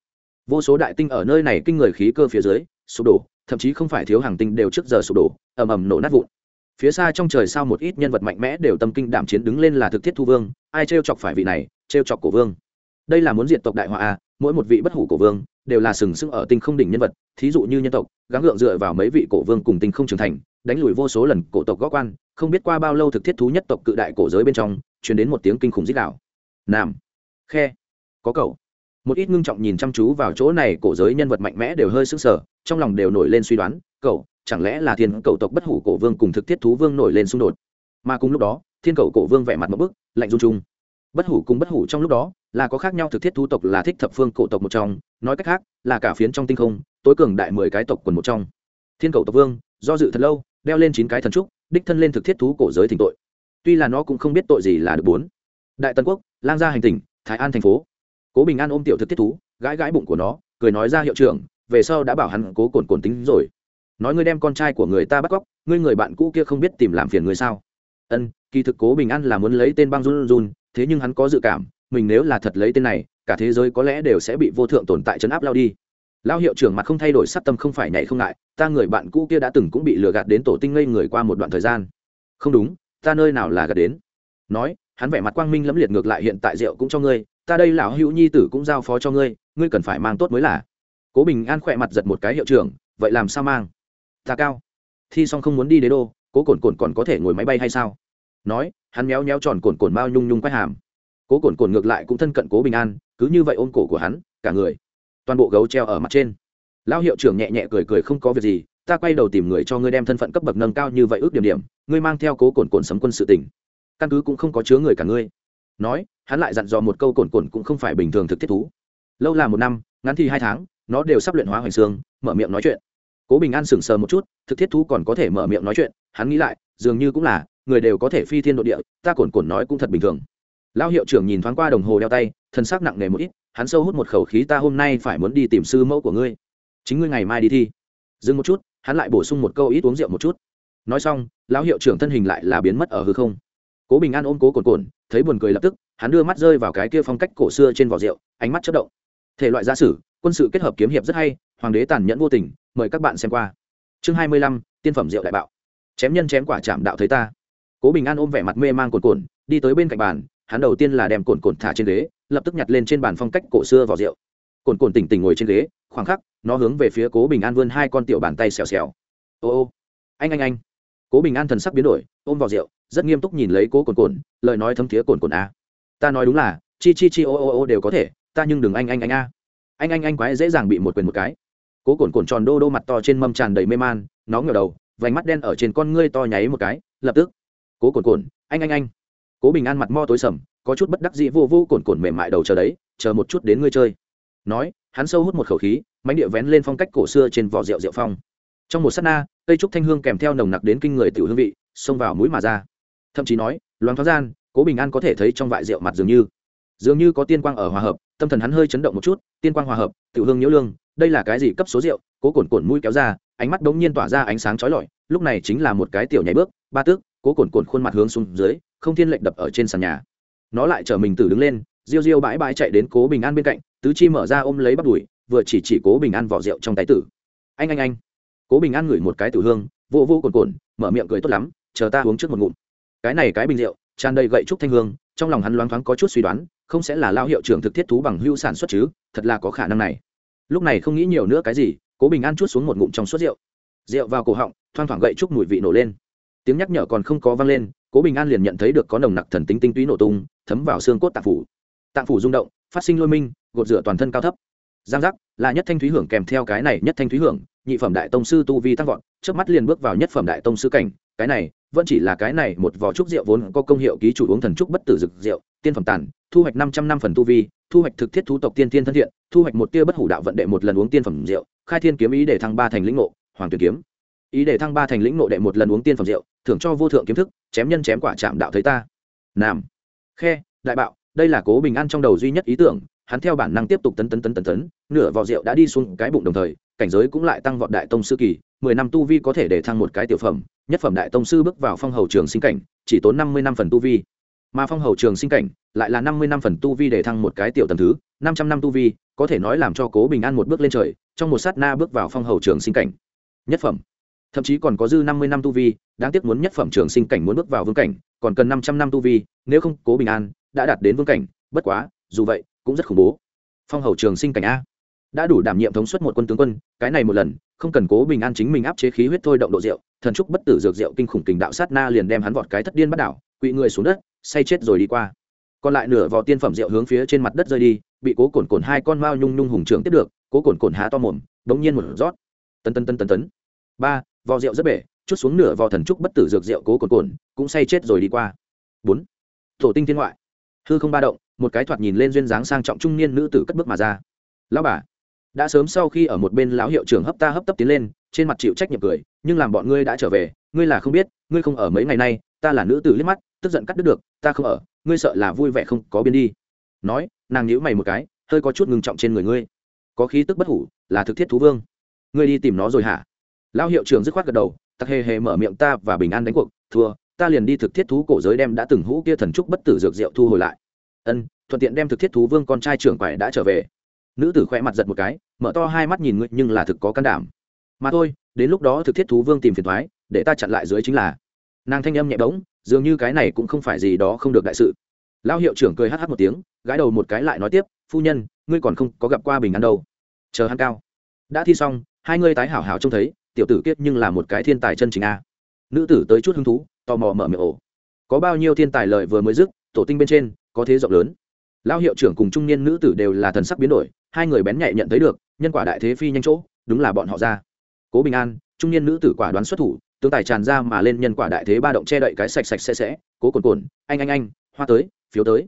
Vô số đại tinh ở nơi này kinh người khí cơ phía dưới, sụp đổ, thậm chí không phải thiếu hàng tinh đều trước giờ sụp đổ, ầm ầm nổ nát vụn. Phía xa trong trời sao một ít nhân vật mạnh mẽ đều tâm kinh đảm chiến đứng lên là thực thiết thu vương, ai trêu chọc phải vị này, trêu chọc cổ vương. Đây là muốn diệt tộc đại họa à mỗi một vị bất hủ cổ vương đều là sừng sững ở tinh không đỉnh nhân vật, thí dụ như nhân tộc, gắng gượng dựa vào mấy vị cổ vương cùng tinh không trưởng thành, đánh lùi vô số lần cổ tộc góc quan, không biết qua bao lâu thực thiết thú nhất tộc cự đại cổ giới bên trong chuyển đến một tiếng kinh khủng dích đạo nam. Khe. Có cầu một ít ngưng trọng nhìn chăm chú vào chỗ này, cổ giới nhân vật mạnh mẽ đều hơi sững sờ, trong lòng đều nổi lên suy đoán cầu chẳng lẽ là thiên cầu tộc bất hủ cổ vương cùng thực thiết thú vương nổi lên xung đột? Mà cùng lúc đó, thiên cầu cổ vương vẻ mặt một bức, lạnh run trung bất hủ cùng bất hủ trong lúc đó, là có khác nhau thực thiết thu tộc là thích thập phương cổ tộc một trong, nói cách khác, là cả phiến trong tinh không, tối cường đại mười cái tộc quần một trong. Thiên cầu tộc vương, do dự thật lâu, đeo lên chín cái thần trúc, đích thân lên thực thiết thú cổ giới thỉnh tội. Tuy là nó cũng không biết tội gì là được bốn. Đại tân quốc, lang gia hành tỉnh, thái an thành phố. Cố bình an ôm tiểu thực thiết thú, gãi gãi bụng của nó, cười nói ra hiệu trưởng, về sau đã bảo hắn cố cồn cồn tính rồi. Nói ngươi đem con trai của người ta bắt cóc, ngươi người bạn cũ kia không biết tìm làm phiền người sao? Ân, kỳ thực cố bình an là muốn lấy tên băng run run thế nhưng hắn có dự cảm, mình nếu là thật lấy tên này, cả thế giới có lẽ đều sẽ bị vô thượng tồn tại chấn áp lao đi. Lao hiệu trưởng mặt không thay đổi sắc tâm không phải nhảy không ngại, ta người bạn cũ kia đã từng cũng bị lừa gạt đến tổ tinh ngây người qua một đoạn thời gian. Không đúng, ta nơi nào là gạt đến? Nói, hắn vẻ mặt quang minh lẫm liệt ngược lại hiện tại rượu cũng cho ngươi, ta đây lão hữu nhi tử cũng giao phó cho ngươi ngươi cần phải mang tốt mới là. Cố bình an khỏe mặt giật một cái hiệu trưởng, vậy làm sao mang? Ta cao. Thi xong không muốn đi đế đô, cố cồn cồn còn có thể ngồi máy bay hay sao? Nói hắn méo méo tròn cồn cồn mao nhung nhung quay hàm. Cố cồn cồn ngược lại cũng thân cận cố bình an, cứ như vậy ôm cổ của hắn, cả người, toàn bộ gấu treo ở mặt trên. Lão hiệu trưởng nhẹ nhẹ cười cười không có việc gì, ta quay đầu tìm người cho ngươi đem thân phận cấp bậc nâng cao như vậy ước điểm điểm, ngươi mang theo cố cồn cồn sấm quân sự tỉnh căn cứ cũng không có chứa người cả ngươi. Nói, hắn lại dặn dò một câu cồn cồn cũng không phải bình thường thực thiết thú. Lâu là một năm, ngắn thì hai tháng, nó đều sắp luyện hóa hoành xương, mở miệng nói chuyện. Cố bình an sững sờ một chút, thực thiết thú còn có thể mở miệng nói chuyện, hắn nghĩ lại, dường như cũng là người đều có thể phi thiên độ địa, ta cồn cồn nói cũng thật bình thường. Lão hiệu trưởng nhìn thoáng qua đồng hồ đeo tay, thân xác nặng nề một ít, hắn sâu hút một khẩu khí, ta hôm nay phải muốn đi tìm sư mẫu của ngươi. Chính ngươi ngày mai đi thi. Dừng một chút, hắn lại bổ sung một câu ít uống rượu một chút. Nói xong, lão hiệu trưởng thân hình lại là biến mất ở hư không. Cố bình an ôm cố cồn cồn thấy buồn cười lập tức, hắn đưa mắt rơi vào cái kia phong cách cổ xưa trên vỏ rượu, ánh mắt chất động. Thể loại gia sử, quân sự kết hợp kiếm hiệp rất hay, hoàng đế tàn nhẫn vô tình, mời các bạn xem qua. Chương hai mươi lăm, tiên phẩm rượu đại bạo. Chém nhân chém quả chạm đạo thấy ta cố bình an ôm vẻ mặt mê man cồn cồn đi tới bên cạnh bàn, hắn đầu tiên là đem cồn cồn thả trên ghế, lập tức nhặt lên trên bàn phong cách cổ xưa vỏ rượu. Cồn cồn tỉnh tỉnh ngồi trên ghế, khoảng khắc, nó hướng về phía cố bình an vươn hai con tiểu bàn tay xèo xèo. Ô ô, anh anh anh. Cố bình an thần sắc biến đổi, ôm vỏ rượu, rất nghiêm túc nhìn lấy cố cồn cồn lời nói thấm thiế cồn cồn a. Ta nói đúng là, chi chi chi ô ô ô đều có thể, ta nhưng đừng anh anh anh a. Anh anh anh quái dễ dàng bị một quyền một cái. Cố cồn cồn tròn đô đô mặt to trên mâm tràn đầy mê man, nó ngửa đầu, vành mắt đen ở trên con ngươi to nháy một cái, lập tức cố cồn cồn, anh anh anh. Cố bình an mặt mo tối sầm, có chút bất đắc dĩ vô vô cồn cồn mềm mại đầu chờ đấy, chờ một chút đến ngươi chơi. Nói, hắn sâu hút một khẩu khí mánh địa vén lên phong cách cổ xưa trên vỏ rượu rượu phong. Trong một s á t na, cây trúc thanh hương kèm theo nồng nặc đến kinh người tiểu hương vị, xông vào mũi mà ra. Thậm chí nói, loáng thoáng gian, cố bình an có thể thấy trong vại rượu mặt dường như dường như có tiên quang ở hòa hợp, tâm thần hắn hơi chấn động một chút, tiên quang hòa hợp, tiểu hương nhiễu lương, đây là cái gì cấp số rượu? Cố cồn cồn mũi kéo ra, ánh mắt đống nhiên tỏa ra ánh sáng chói lọi, lúc này chính là một cái tiểu nhảy bước, ba tước cố cồn cồn khuôn mặt hướng xuống dưới, không thiên lệnh đập ở trên sàn nhà. Nó lại chở mình tử đứng lên riêu riêu bãi bãi chạy đến cố bình an bên cạnh, tứ chi mở ra ôm lấy bắt đùi, vừa chỉ chỉ cố bình an vỏ rượu trong tay tử. Anh anh anh. Cố bình an ngửi một cái tử hương, vô vô cồn cồn, mở miệng cười tốt lắm, chờ ta uống trước một ngụm. Cái này cái bình rượu, tràn đầy gậy trúc thanh hương, trong lòng hắn loáng thoáng có chút suy đoán, không sẽ là lao hiệu trưởng thực thiết thú bằng hưu sản xuất chứ, thật là có khả năng này. Lúc này không nghĩ nhiều nữa cái gì, cố bình an chút xuống một ngụm trong suốt rượu. Rượu vào cổ họng, thoang thoảng gậy trúc mùi vị nổ lên tiếng nhắc nhở còn không có vang lên, cố bình an liền nhận thấy được có nồng nặc thần tính tinh túy nổ tung, thấm vào xương cốt tạng phủ. Tạng phủ rung động, phát sinh lôi minh, gột rửa toàn thân cao thấp. Giang giác, là nhất thanh thúy hưởng kèm theo cái này nhất thanh thúy hưởng, nhị phẩm đại tông sư tu vi tăng vọt trước mắt liền bước vào nhất phẩm đại tông sư cảnh. Cái này, vẫn chỉ là cái này một vỏ trúc rượu vốn có công hiệu ký chủ uống thần trúc bất tử dực rượu, tiên phẩm tàn, thu hoạch năm trăm năm phần tu vi, thu hoạch thực thiết thú tộc tiên tiên thân thiện, thu hoạch một tia bất hủ đạo vận đệ một lần uống tiên phẩm rượu, khai thiên kiếm ý để thăng ba thành lĩnh ngộ, hoàng tuyển kiếm ý để thăng ba thành lĩnh nội đệ một lần uống tiên phẩm rượu, thưởng cho vô thượng kiếm thức, chém nhân chém quả chạm đạo thấy ta. Nam. Khe, đại bạo, đây là cố bình an trong đầu duy nhất ý tưởng, hắn theo bản năng tiếp tục tấn tấn tấn tấn tấn, nửa vỏ rượu đã đi xuống cái bụng đồng thời, cảnh giới cũng lại tăng vọt đại tông sư kỳ, mười năm tu vi có thể để thăng một cái tiểu phẩm, nhất phẩm đại tông sư bước vào phong hầu trường sinh cảnh, chỉ tốn năm mươi năm phần tu vi. Mà phong hầu trường sinh cảnh, lại là năm mươi năm phần tu vi để thăng một cái tiểu tầm thứ, năm trăm năm tu vi, có thể nói làm cho cố bình an một bước lên trời, trong một sát na bước vào phong hầu trường sinh cảnh. Nhất phẩm thậm chí còn có dư năm mươi năm tu vi, đáng tiếc muốn nhất phẩm trường sinh cảnh muốn bước vào vương cảnh, còn cần năm trăm năm tu vi, nếu không, cố bình an đã đạt đến vương cảnh, bất quá, dù vậy, cũng rất khủng bố. Phong hầu trường sinh cảnh a. Đã đủ đảm nhiệm thống suất một quân tướng quân, cái này một lần, không cần cố bình an chính mình áp chế khí huyết thôi động độ rượu, thần trúc bất tử dược rượu kinh khủng kình đạo sát na liền đem hắn vọt cái thất điên bắt đảo, quỵ người xuống đất, say chết rồi đi qua. Còn lại nửa vò tiên phẩm rượu hướng phía trên mặt đất rơi đi, bị cố cồn cồn hai con mao nhung nhung hùng trưởng tiếp được, cố cồn cồn há to mồm bỗng nhiên một rót tân tân tân tân tấn. Ba vò rượu rất bể, chút xuống nửa vò thần trúc bất tử dược rượu cố cồn cồn, cũng say chết rồi đi qua. Bốn, thổ tinh thiên ngoại. Hư không ba động, một cái thoạt nhìn lên duyên dáng sang trọng trung niên nữ tử cất bước mà ra. Lão bà, đã sớm sau khi ở một bên lão hiệu trưởng hấp ta hấp tấp tiến lên, trên mặt chịu trách nhiệm cười, nhưng làm bọn ngươi đã trở về, ngươi là không biết, ngươi không ở mấy ngày nay, ta là nữ tử liếc mắt, tức giận cắt đứt được, ta không ở, ngươi sợ là vui vẻ không có biên đi. Nói, nàng nhíu mày một cái, hơi có chút ngừng trọng trên người ngươi. Có khí tức bất hủ, là thực thiết thú vương. Ngươi đi tìm nó rồi hả? Lão hiệu trưởng dứt khoát gật đầu, tặc hề hề mở miệng ta và bình an đánh cuộc, thua, ta liền đi thực thiết thú cổ giới đem đã từng hũ kia thần trúc bất tử dược rượu thu hồi lại. Ân, thuận tiện đem thực thiết thú vương con trai trưởng quải đã trở về. Nữ tử khỏe mặt giật một cái, mở to hai mắt nhìn ngươi, nhưng là thực có can đảm. Mà thôi, đến lúc đó thực thiết thú vương tìm phiền thoái, để ta chặn lại dưới chính là. Nàng thanh âm nhẹ bỗng, dường như cái này cũng không phải gì đó không được đại sự. Lão hiệu trưởng cười hh một tiếng gái đầu một cái lại nói tiếp, phu nhân, ngươi còn không có gặp qua bình an đâu. Chờ hắn cao. Đã thi xong, hai ngươi tái hảo hảo trông thấy tiểu tử kiết nhưng là một cái thiên tài chân chính a. Nữ tử tới chút hứng thú, tò mò mở miệng ổ có bao nhiêu thiên tài lợi vừa mới dứt, tổ tinh bên trên, có thế rộng lớn. Lão hiệu trưởng cùng trung niên nữ tử đều là thần sắc biến đổi, hai người bén nhạy nhận thấy được, nhân quả đại thế phi nhanh chỗ, đúng là bọn họ ra. Cố bình an, trung niên nữ tử quả đoán xuất thủ, tướng tài tràn ra mà lên nhân quả đại thế ba động che đậy cái sạch sạch sẽ sẽ, cố cồn cồn anh anh anh, hoa tới, phiếu tới.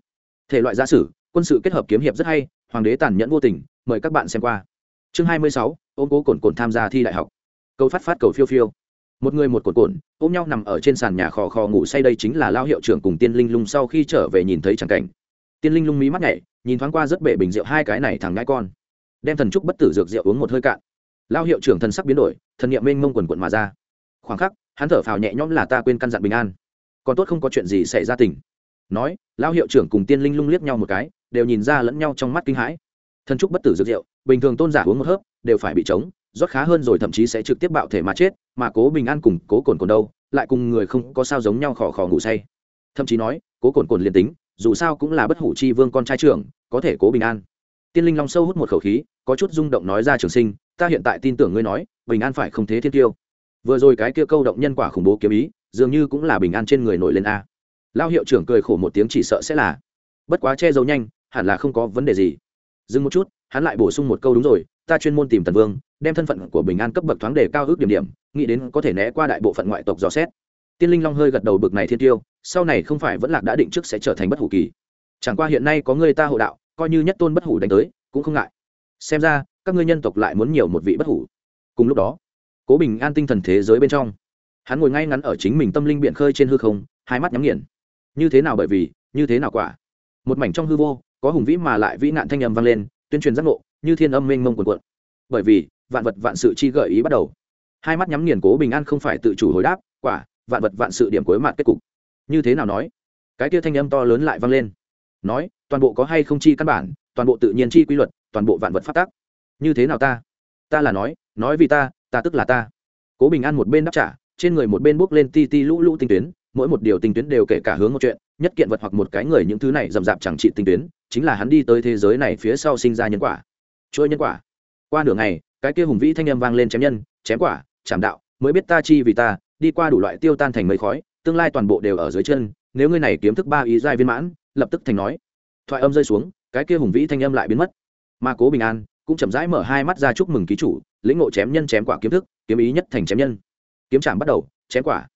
Thể loại gia sử, quân sự kết hợp kiếm hiệp rất hay, hoàng đế tàn nhẫn vô tình, mời các bạn xem qua. Chương hai mươi sáu, ôm cố cồn cồn tham gia thi đại học câu phát phát cầu phiêu phiêu. Một người một cồn cồn ôm nhau nằm ở trên sàn nhà khò khò ngủ say đây chính là lao hiệu trưởng cùng tiên linh lung sau khi trở về nhìn thấy tràng cảnh. Tiên linh lung mí mắt nhảy, nhìn thoáng qua rất bể bình rượu hai cái này thằng ngãi con. Đem thần trúc bất tử dược rượu uống một hơi cạn. Lao hiệu trưởng thần sắc biến đổi, thần nghiệm mênh mông quần quận mà ra. Khoảng khắc, hắn thở phào nhẹ nhõm là ta quên căn dặn bình an. Còn tốt không có chuyện gì xảy ra tình. Nói, lao hiệu trưởng cùng tiên linh lung liếc nhau một cái, đều nhìn ra lẫn nhau trong mắt kinh hãi. Thần trúc bất tử dược rượu, bình thường tôn giả uống một hớp, đều phải bị trống rót khá hơn rồi thậm chí sẽ trực tiếp bạo thể mà chết, mà cố bình an cùng cố cồn cồn đâu, lại cùng người không có sao giống nhau khò khò ngủ say. Thậm chí nói, cố cồn cồn liền tính, dù sao cũng là bất hủ chi vương con trai trưởng, có thể cố bình an. Tiên linh long sâu hút một khẩu khí, có chút rung động nói ra trường sinh, ta hiện tại tin tưởng ngươi nói, bình an phải không thế thiên tiêu. Vừa rồi cái kia câu động nhân quả khủng bố kiếm ý, dường như cũng là bình an trên người nổi lên a. Lao hiệu trưởng cười khổ một tiếng chỉ sợ sẽ là, bất quá che giấu nhanh, hẳn là không có vấn đề gì. Dừng một chút, hắn lại bổ sung một câu đúng rồi, ta chuyên môn tìm tần vương đem thân phận của bình an cấp bậc thoáng đề cao ước điểm điểm, nghĩ đến có thể né qua đại bộ phận ngoại tộc dò xét. Tiên linh long hơi gật đầu bực này thiên tiêu, sau này không phải vẫn lạc đã định trước sẽ trở thành bất hủ kỳ. Chẳng qua hiện nay có người ta hộ đạo, coi như nhất tôn bất hủ đánh tới, cũng không ngại. Xem ra, các ngươi nhân tộc lại muốn nhiều một vị bất hủ. Cùng lúc đó, cố bình an tinh thần thế giới bên trong, hắn ngồi ngay ngắn ở chính mình tâm linh biện khơi trên hư không, hai mắt nhắm nghiền. Như thế nào bởi vì, như thế nào quả? Một mảnh trong hư vô, có hùng vĩ mà lại vĩ nạn thanh âm vang lên, tuyên truyền giác ngộ, như thiên âm mênh mông quần quận bởi vì vạn vật vạn sự chi gợi ý bắt đầu. Hai mắt nhắm nghiền cố bình an không phải tự chủ hồi đáp, quả, vạn vật vạn sự điểm cuối mặt kết cục. Như thế nào nói? Cái kia thanh âm to lớn lại vang lên. Nói, toàn bộ có hay không chi căn bản, toàn bộ tự nhiên chi quy luật, toàn bộ vạn vật phát tác như thế nào ta? Ta là nói nói vì ta ta tức là ta. Cố bình an một bên đáp trả, trên người một bên bước lên ti ti lũ lũ tinh tuyến, mỗi một điều tinh tuyến đều kể cả hướng một chuyện, nhất kiện vật hoặc một cái người những thứ này rầm rạp chẳng trị tinh tuyến, chính là hắn đi tới thế giới này phía sau sinh ra nhân quả. Chuỗi nhân quả. Qua nửa ngày cái kia hùng vĩ thanh âm vang lên chém nhân, chém quả, chảm đạo, mới biết ta chi vì ta, đi qua đủ loại tiêu tan thành mấy khói, tương lai toàn bộ đều ở dưới chân, nếu ngươi này kiếm thức ba ý giai viên mãn, lập tức thành nói. Thoại âm rơi xuống, cái kia hùng vĩ thanh âm lại biến mất. Mà cố bình an cũng chậm rãi mở hai mắt ra chúc mừng ký chủ, lĩnh ngộ chém nhân chém quả kiếm thức, kiếm ý nhất thành chém nhân. Kiếm trảm bắt đầu, chém quả.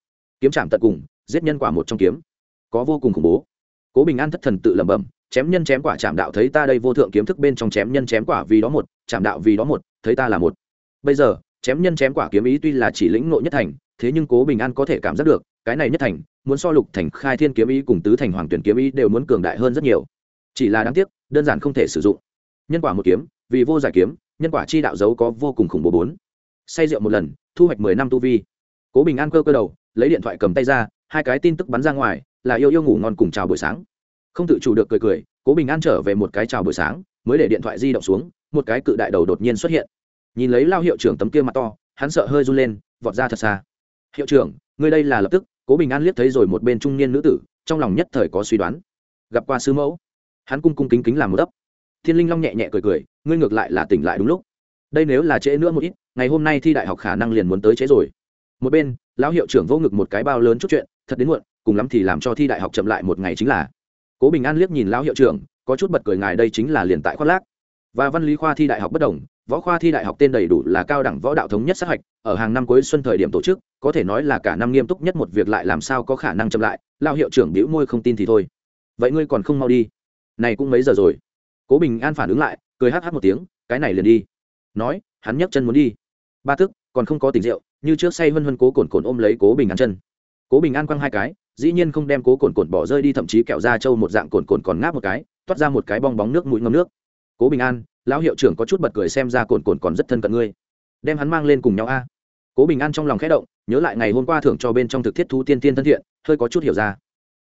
Kiếm trảm tận cùng, giết nhân quả một trong kiếm. Có vô cùng khủng bố. Cố bình an thất thần tự lẩm bẩm, chém nhân chém quả chạm đạo thấy ta đây vô thượng kiếm thức bên trong chém nhân chém quả vì đó một chạm đạo vì đó một thấy ta là một. Bây giờ, chém nhân chém quả kiếm ý tuy là chỉ lĩnh ngộ nhất thành, thế nhưng cố bình an có thể cảm giác được, cái này nhất thành, muốn so lục thành khai thiên kiếm ý cùng tứ thành hoàng tuyển kiếm ý đều muốn cường đại hơn rất nhiều. Chỉ là đáng tiếc, đơn giản không thể sử dụng. Nhân quả một kiếm, vì vô giải kiếm, nhân quả chi đạo dấu có vô cùng khủng bố bốn. Say rượu một lần, thu hoạch mười năm tu vi. Cố bình an cơ cơ đầu, lấy điện thoại cầm tay ra, hai cái tin tức bắn ra ngoài, là yêu yêu ngủ ngon cùng chào buổi sáng. Không tự chủ được cười cười, cố bình an trở về một cái chào buổi sáng, mới để điện thoại di động xuống một cái cự đại đầu đột nhiên xuất hiện. Nhìn lấy lao hiệu trưởng tấm kia mặt to, hắn sợ hơi run lên, vọt ra thật xa. Hiệu trưởng, ngươi đây là lập tức. Cố bình an liếc thấy rồi một bên trung niên nữ tử, trong lòng nhất thời có suy đoán. Gặp qua sư mẫu, hắn cung cung kính kính làm một ấp thiên linh long nhẹ nhẹ cười cười, ngươi ngược lại là tỉnh lại đúng lúc. Đây nếu là trễ nữa một ít, ngày hôm nay thi đại học khả năng liền muốn tới trễ rồi. Một bên, lão hiệu trưởng vô ngực một cái bao lớn chút chuyện, thật đến muộn, cùng lắm thì làm cho thi đại học chậm lại một ngày chính là. Cố bình an liếc nhìn lão hiệu trưởng, có chút bật cười, ngài đây chính là liền tại khoác lác và văn lý khoa thi đại học bất đồng, võ khoa thi đại học tên đầy đủ là cao đẳng võ đạo thống nhất sát hạch, ở hàng năm cuối xuân thời điểm tổ chức, có thể nói là cả năm nghiêm túc nhất một việc lại làm sao có khả năng chậm lại, lao hiệu trưởng đĩu môi không tin thì thôi. Vậy ngươi còn không mau đi. Này cũng mấy giờ rồi? Cố bình an phản ứng lại, cười hh một tiếng, cái này liền đi. Nói, hắn nhấc chân muốn đi. Ba thức còn không có tình rượu, như trước say vân vân cố cồn cồn ôm lấy cố bình an chân. Cố bình an quăng hai cái, dĩ nhiên không đem cố cồn cồn bỏ rơi đi, thậm chí kẹo ra trâu một dạng cồn cồn còn ngáp một cái, toát ra một cái bong bóng nước mũi ngâm nước cố bình an, lão hiệu trưởng có chút bật cười xem ra cồn cồn còn rất thân cận ngươi. Đem hắn mang lên cùng nhau a. Cố bình an trong lòng khẽ động, nhớ lại ngày hôm qua thưởng cho bên trong thực thiết thú tiên tiên thân thiện, hơi có chút hiểu ra.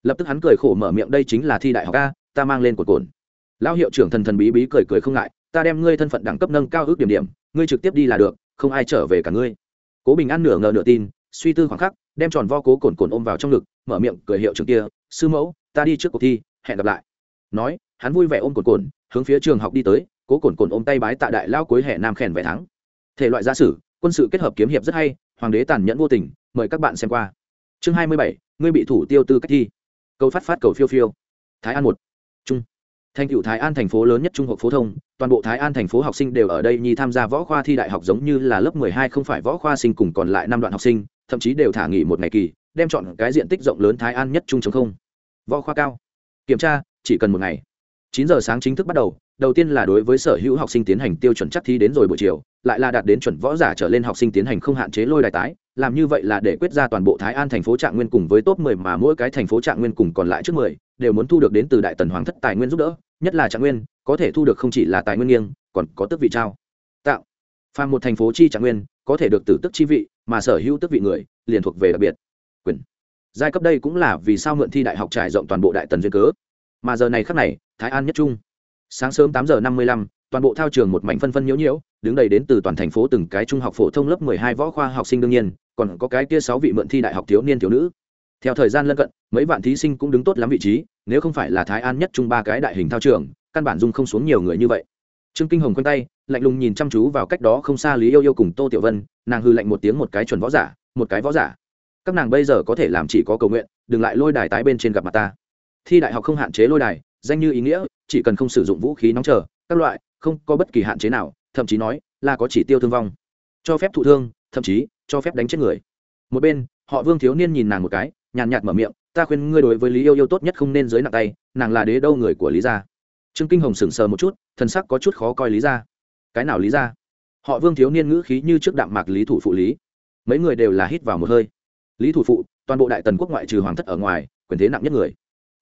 Lập tức hắn cười khổ mở miệng, đây chính là thi đại học a, ta mang lên cồn cồn. Lão hiệu trưởng thần thần bí bí cười cười không ngại, ta đem ngươi thân phận đẳng cấp nâng cao ước điểm điểm, ngươi trực tiếp đi là được, không ai trở về cả ngươi. Cố bình an nửa ngờ nửa tin, suy tư khoảng khắc, đem tròn vo cố cồn cồn ôm vào trong ngực, mở miệng cười hiệu trưởng kia, sư mẫu, ta đi trước cuộc thi, hẹn gặp lại. Nói, hắn vui vẻ ôm cồn cồn hướng phía trường học đi tới, cố cồn cồn ôm tay bái tạ đại lao cuối hệ nam khen vẻ thắng. Thể loại gia sử, quân sự kết hợp kiếm hiệp rất hay, hoàng đế tàn nhẫn vô tình, mời các bạn xem qua. Chương hai mươi bảy, ngươi bị thủ tiêu tư cách thi. Câu phát phát cầu phiêu phiêu. Thái an một. Trung. Thành cựu thái an thành phố lớn nhất trung học phổ thông, toàn bộ thái an thành phố học sinh đều ở đây nhi tham gia võ khoa thi đại học giống như là lớp mười hai không phải võ khoa sinh cùng còn lại năm đoạn học sinh, thậm chí đều thả nghỉ một ngày kỳ, đem chọn cái diện tích rộng lớn thái an nhất trung chống không. Võ khoa cao. Kiểm tra, chỉ cần một ngày chín giờ sáng chính thức bắt đầu đầu tiên là đối với sở hữu học sinh tiến hành tiêu chuẩn chắc thi đến rồi buổi chiều lại là đạt đến chuẩn võ giả trở lên học sinh tiến hành không hạn chế lôi đài tái làm như vậy là để quyết ra toàn bộ thái an thành phố trạng nguyên cùng với top 10 mà mỗi cái thành phố trạng nguyên cùng còn lại trước 10, đều muốn thu được đến từ đại tần hoàng thất tài nguyên giúp đỡ nhất là trạng nguyên có thể thu được không chỉ là tài nguyên nghiêng còn có tước vị trao. Tạo. Phàm một thành phố chi trạng nguyên có thể được tử tức chi vị mà sở hữu tước vị người liền thuộc về đặc biệt. Quyền. Giai cấp đây cũng là vì sao mượn thi đại học trải rộng toàn bộ đại tần duyên cớ mà giờ này khắc này, thái an nhất trung. Sáng sớm tám giờ năm mươi lăm, toàn bộ thao trường một mảnh phân phân nhiễu nhiễu, đứng đầy đến từ toàn thành phố từng cái trung học phổ thông lớp mười hai võ khoa học sinh đương nhiên, còn có cái kia sáu vị mượn thi đại học thiếu niên thiếu nữ. Theo thời gian lân cận, mấy vạn thí sinh cũng đứng tốt lắm vị trí, nếu không phải là thái an nhất trung ba cái đại hình thao trường, căn bản dung không xuống nhiều người như vậy. Trương kinh hồng quanh tay, lạnh lùng nhìn chăm chú vào cách đó không xa lý yêu yêu cùng tô tiểu vân, nàng hư lạnh một tiếng một cái chuẩn võ giả, một cái võ giả. Các nàng bây giờ có thể làm chỉ có cầu nguyện, đừng lại lôi đài tái bên trên gặp mặt ta thi đại học không hạn chế lôi đài, danh như ý nghĩa, chỉ cần không sử dụng vũ khí nóng chờ, các loại, không có bất kỳ hạn chế nào, thậm chí nói là có chỉ tiêu thương vong. Cho phép thụ thương, thậm chí cho phép đánh chết người. Một bên, họ vương thiếu niên nhìn nàng một cái, nhàn nhạt mở miệng, ta khuyên ngươi đối với lý yêu yêu tốt nhất không nên giới nặng tay, nàng là đế đâu người của lý gia. Trương kinh hồng sững sờ một chút, thần sắc có chút khó coi lý gia. Cái nào lý gia? Họ vương thiếu niên ngữ khí như trước đạm mạc lý thủ phụ lý. Mấy người đều là hít vào một hơi. Lý thủ phụ, toàn bộ đại tần quốc ngoại trừ hoàng thất ở ngoài, quyền thế nặng nhất người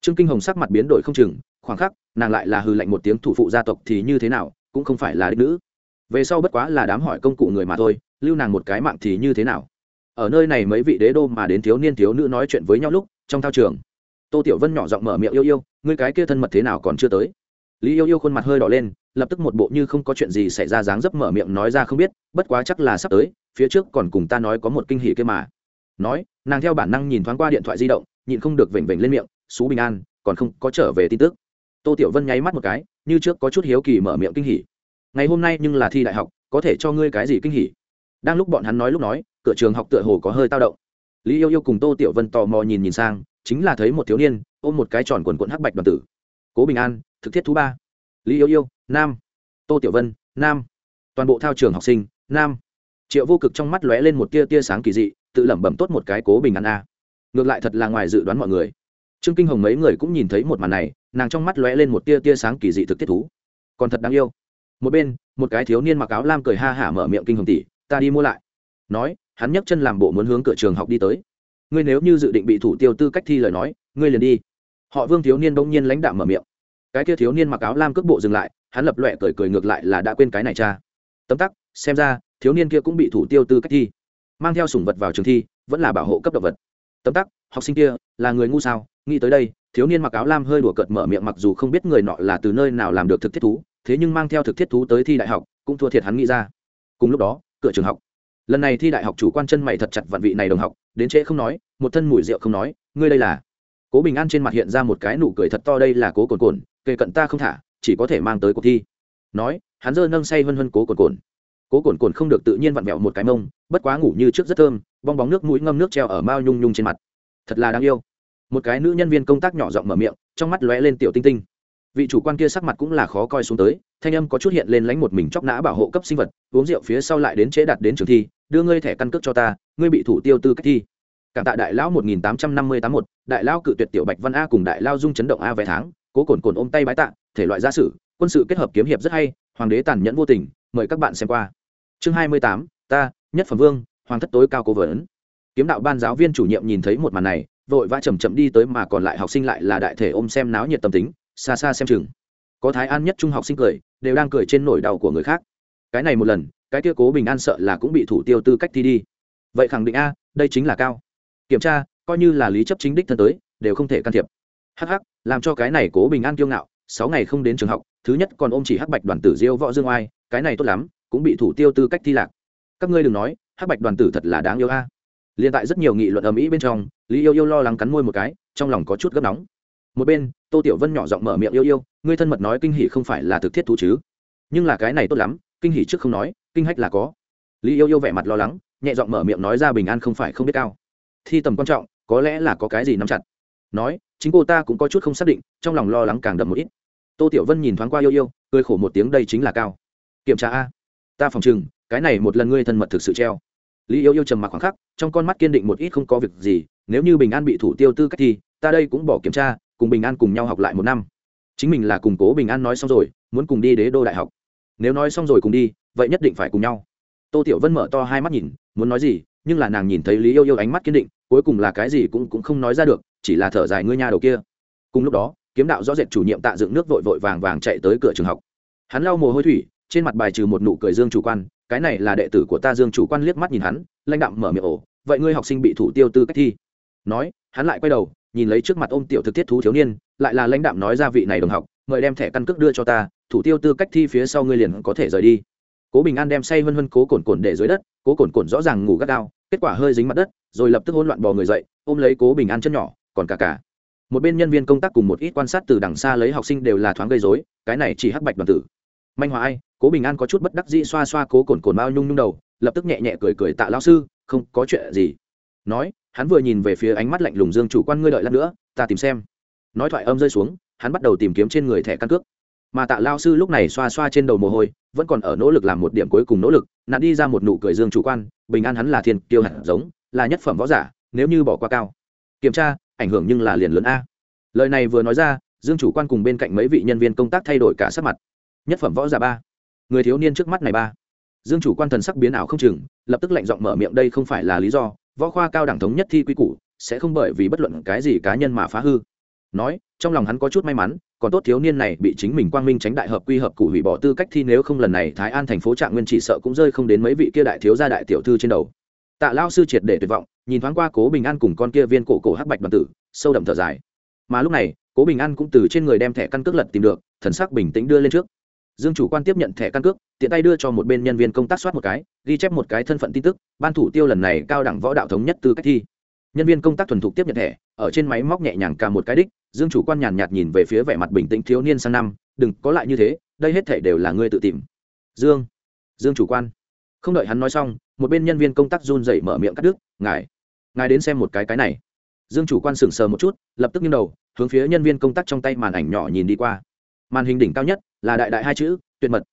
trương kinh hồng sắc mặt biến đổi không chừng, khoảng khắc, nàng lại là hư lệnh một tiếng thủ phụ gia tộc thì như thế nào, cũng không phải là đích nữ. Về sau bất quá là đám hỏi công cụ người mà thôi, lưu nàng một cái mạng thì như thế nào? Ở nơi này mấy vị đế đô mà đến thiếu niên thiếu nữ nói chuyện với nhau lúc, trong thao trường, tô tiểu vân nhỏ giọng mở miệng yêu yêu, ngươi cái kia thân mật thế nào còn chưa tới? Lý yêu yêu khuôn mặt hơi đỏ lên, lập tức một bộ như không có chuyện gì xảy ra dáng dấp mở miệng nói ra không biết, bất quá chắc là sắp tới, phía trước còn cùng ta nói có một kinh hỉ kia mà. Nói, nàng theo bản năng nhìn thoáng qua điện thoại di động, nhịn không được vểnh vểnh lên miệng xú bình an, còn không có trở về tin tức. Tô tiểu vân nháy mắt một cái, như trước có chút hiếu kỳ mở miệng kinh hỉ. Ngày hôm nay nhưng là thi đại học, có thể cho ngươi cái gì kinh hỉ? Đang lúc bọn hắn nói lúc nói, cửa trường học tựa hồ có hơi tao động. Lý yêu yêu cùng tô tiểu vân tò mò nhìn nhìn sang, chính là thấy một thiếu niên, ôm một cái tròn quần quận hắc bạch đoàn tử. Cố bình an, thực thiết thứ ba. Lý yêu yêu, nam. Tô tiểu vân, nam. Toàn bộ thao trường học sinh, nam. Triệu vô cực trong mắt lóe lên một tia tia sáng kỳ dị, tự lẩm bẩm tốt một cái cố bình an a. Ngược lại thật là ngoài dự đoán mọi người trương kinh hồng mấy người cũng nhìn thấy một màn này, nàng trong mắt lóe lên một tia tia sáng kỳ dị thực tiết thú. Còn thật đáng yêu. Một bên, một cái thiếu niên mặc áo lam cười ha hả mở miệng kinh hồng tỷ, ta đi mua lại. Nói, hắn nhấc chân làm bộ muốn hướng cửa trường học đi tới. Ngươi nếu như dự định bị thủ tiêu tư cách thi lời nói, ngươi liền đi. Họ vương thiếu niên bỗng nhiên lãnh đạm mở miệng. Cái kia thiếu niên mặc áo lam cước bộ dừng lại, hắn lập loẹ cười cười ngược lại là đã quên cái này cha. Tấm tắc, xem ra, thiếu niên kia cũng bị thủ tiêu tư cách thi. Mang theo sủng vật vào trường thi, vẫn là bảo hộ cấp động vật. Tấm tắc, học sinh kia là người ngu sao? Nghĩ tới đây, thiếu niên mặc áo lam hơi đùa cợt mở miệng mặc dù không biết người nọ là từ nơi nào làm được thực thiết thú, thế nhưng mang theo thực thiết thú tới thi đại học, cũng thua thiệt hắn nghĩ ra. Cùng lúc đó, cửa trường học. Lần này thi đại học chủ quan chân mày thật chặt vạn vị này đồng học, đến trễ không nói, một thân mùi rượu không nói, ngươi đây là? Cố bình an trên mặt hiện ra một cái nụ cười thật to, đây là cố cồn cồn kề cận ta không thả, chỉ có thể mang tới cuộc thi. Nói, hắn dơ nâng say vân vân cố cồn cồn cố cồn cồn không được tự nhiên vặn vẹo một cái mông, bất quá ngủ như trước rất thơm, bong bóng nước mũi ngâm nước treo ở mao nhung nhung trên mặt. Thật là đáng yêu một cái nữ nhân viên công tác nhỏ giọng mở miệng, trong mắt lóe lên tiểu tinh tinh. Vị chủ quan kia sắc mặt cũng là khó coi xuống tới, thanh âm có chút hiện lên lánh một mình chóc nã bảo hộ cấp sinh vật, uống rượu phía sau lại đến chế đặt đến trường thi, đưa ngươi thẻ căn cước cho ta, ngươi bị thủ tiêu tư cách thi. Cảm tạ đại lão một nghìn tám trăm năm mươi tám một, đại lão cự tuyệt tiểu bạch văn a cùng đại lao dung chấn động a vé tháng, cố cồn cồn ôm tay bái tạ, thể loại gia sử quân sự kết hợp kiếm hiệp rất hay, hoàng đế tàn nhẫn vô tình, mời các bạn xem qua. Chương hai mươi tám, ta, nhất phẩm vương, hoàng thất tối cao cố vấn. Kiếm đạo ban giáo viên chủ nhiệm nhìn thấy một màn này vội vã chầm chậm đi tới mà còn lại học sinh lại là đại thể ôm xem náo nhiệt tâm tính, xa xa xem chừng. Có thái an nhất trung học sinh cười, đều đang cười trên nỗi đau của người khác. Cái này một lần, cái kia cố bình an sợ là cũng bị thủ tiêu tư cách thi đi. Vậy khẳng định a, đây chính là cao. Kiểm tra, coi như là lý chấp chính đích thân tới, đều không thể can thiệp. Hh làm cho cái này cố bình an kiêu ngạo, sáu ngày không đến trường học, thứ nhất còn ôm chỉ hắc bạch đoàn tử diêu võ dương oai, cái này tốt lắm, cũng bị thủ tiêu tư cách thi lạc. Các ngươi đừng nói, hắc bạch đoàn tử thật là đáng yêu a liên tại rất nhiều nghị luận ầm ĩ bên trong lý yêu yêu lo lắng cắn môi một cái trong lòng có chút gấp nóng. Một bên tô tiểu vân nhỏ giọng mở miệng yêu yêu ngươi thân mật nói kinh hỉ không phải là thực thiết thú chứ? Nhưng là cái này tốt lắm kinh hỉ trước không nói kinh hách là có. Lý yêu yêu vẻ mặt lo lắng nhẹ giọng mở miệng nói ra bình an không phải không biết cao. Thi tầm quan trọng có lẽ là có cái gì nắm chặt. Nói chính cô ta cũng có chút không xác định trong lòng lo lắng càng đậm một ít. Tô tiểu vân nhìn thoáng qua yêu yêu cười khổ một tiếng đây chính là cao. Kiểm tra a ta phòng trừng, cái này một lần ngươi thân mật thực sự treo lý yêu yêu trầm mặc khoảng khắc, trong con mắt kiên định một ít không có việc gì, nếu như bình an bị thủ tiêu tư cách thì, ta đây cũng bỏ kiểm tra, cùng bình an cùng nhau học lại một năm. Chính mình là củng cố bình an nói xong rồi, muốn cùng đi đế đô đại học. Nếu nói xong rồi cùng đi, vậy nhất định phải cùng nhau. Tô tiểu vân mở to hai mắt nhìn, muốn nói gì, nhưng là nàng nhìn thấy lý yêu yêu ánh mắt kiên định, cuối cùng là cái gì cũng cũng không nói ra được, chỉ là thở dài ngươi nhà đầu kia. Cùng lúc đó, kiếm đạo rõ rệt chủ nhiệm tạ dựng nước vội vội vàng vàng chạy tới cửa trường học. Hắn lau mồ hôi thủy, trên mặt bài trừ một nụ cười dương chủ quan cái này là đệ tử của ta dương chủ quan liếc mắt nhìn hắn, lãnh đạm mở miệng ổ vậy ngươi học sinh bị thủ tiêu tư cách thi? Nói, hắn lại quay đầu, nhìn lấy trước mặt ôm tiểu thực thiết thú thiếu niên, lại là lãnh đạm nói ra vị này đồng học, mời đem thẻ căn cước đưa cho ta, thủ tiêu tư cách thi phía sau ngươi liền có thể rời đi. Cố bình an đem say vân vân cố cồn cồn để dưới đất, cố cồn cồn rõ ràng ngủ gắt gao, kết quả hơi dính mặt đất, rồi lập tức hỗn loạn bò người dậy, ôm lấy cố bình an chân nhỏ, còn cả cả. Một bên nhân viên công tác cùng một ít quan sát từ đằng xa lấy học sinh đều là thoáng gây dối cái này chỉ hắc bạch đoàn tử. Manh hòa ai? Cố bình an có chút bất đắc dĩ xoa xoa cố cồn cồn bao nhung nhung đầu, lập tức nhẹ nhẹ cười cười tạ lao sư, không có chuyện gì. Nói, hắn vừa nhìn về phía ánh mắt lạnh lùng dương chủ quan ngươi đợi lát nữa, ta tìm xem. Nói thoại âm rơi xuống, hắn bắt đầu tìm kiếm trên người thẻ căn cước. Mà tạ lao sư lúc này xoa xoa trên đầu mồ hôi, vẫn còn ở nỗ lực làm một điểm cuối cùng nỗ lực nạn đi ra một nụ cười dương chủ quan, bình an hắn là thiên tiêu hạt giống, là nhất phẩm võ giả, nếu như bỏ qua cao, kiểm tra, ảnh hưởng nhưng là liền lớn a. Lời này vừa nói ra, dương chủ quan cùng bên cạnh mấy vị nhân viên công tác thay đổi cả sắc mặt. Nhất phẩm võ giả ba người thiếu niên trước mắt này ba. Dương chủ quan thần sắc biến ảo không chừng, lập tức lạnh giọng mở miệng, đây không phải là lý do, võ khoa cao đẳng thống nhất thi quy củ, sẽ không bởi vì bất luận cái gì cá nhân mà phá hư. Nói, trong lòng hắn có chút may mắn, còn tốt thiếu niên này bị chính mình quang minh tránh đại hợp quy hợp cụ hủy bỏ tư cách thi nếu không lần này thái an thành phố trạng nguyên chỉ sợ cũng rơi không đến mấy vị kia đại thiếu gia đại tiểu thư trên đầu. Tạ lao sư triệt để tuyệt vọng, nhìn thoáng qua cố bình an cùng con kia viên cổ cổ hắc bạch đoàn tử, sâu đậm thở dài. Mà lúc này, cố bình an cũng từ trên người đem thẻ căn cước lật tìm được, thần sắc bình tĩnh đưa lên trước dương chủ quan tiếp nhận thẻ căn cước, tiện tay đưa cho một bên nhân viên công tác soát một cái, ghi chép một cái thân phận tin tức, ban thủ tiêu lần này cao đẳng võ đạo thống nhất tư cách thi. Nhân viên công tác thuần thục tiếp nhận thẻ, ở trên máy móc nhẹ nhàng cả một cái đích, dương chủ quan nhàn nhạt nhìn về phía vẻ mặt bình tĩnh thiếu niên sang năm, đừng, có lại như thế, đây hết thể đều là ngươi tự tìm. Dương dương chủ quan. Không đợi hắn nói xong, một bên nhân viên công tác run dậy mở miệng cắt đứt, ngài ngài đến xem một cái cái này. Dương chủ quan sững sờ một chút, lập tức nghiêng đầu, hướng phía nhân viên công tác trong tay màn ảnh nhỏ nhìn đi qua màn hình đỉnh cao nhất là đại đại hai chữ, tuyệt mật.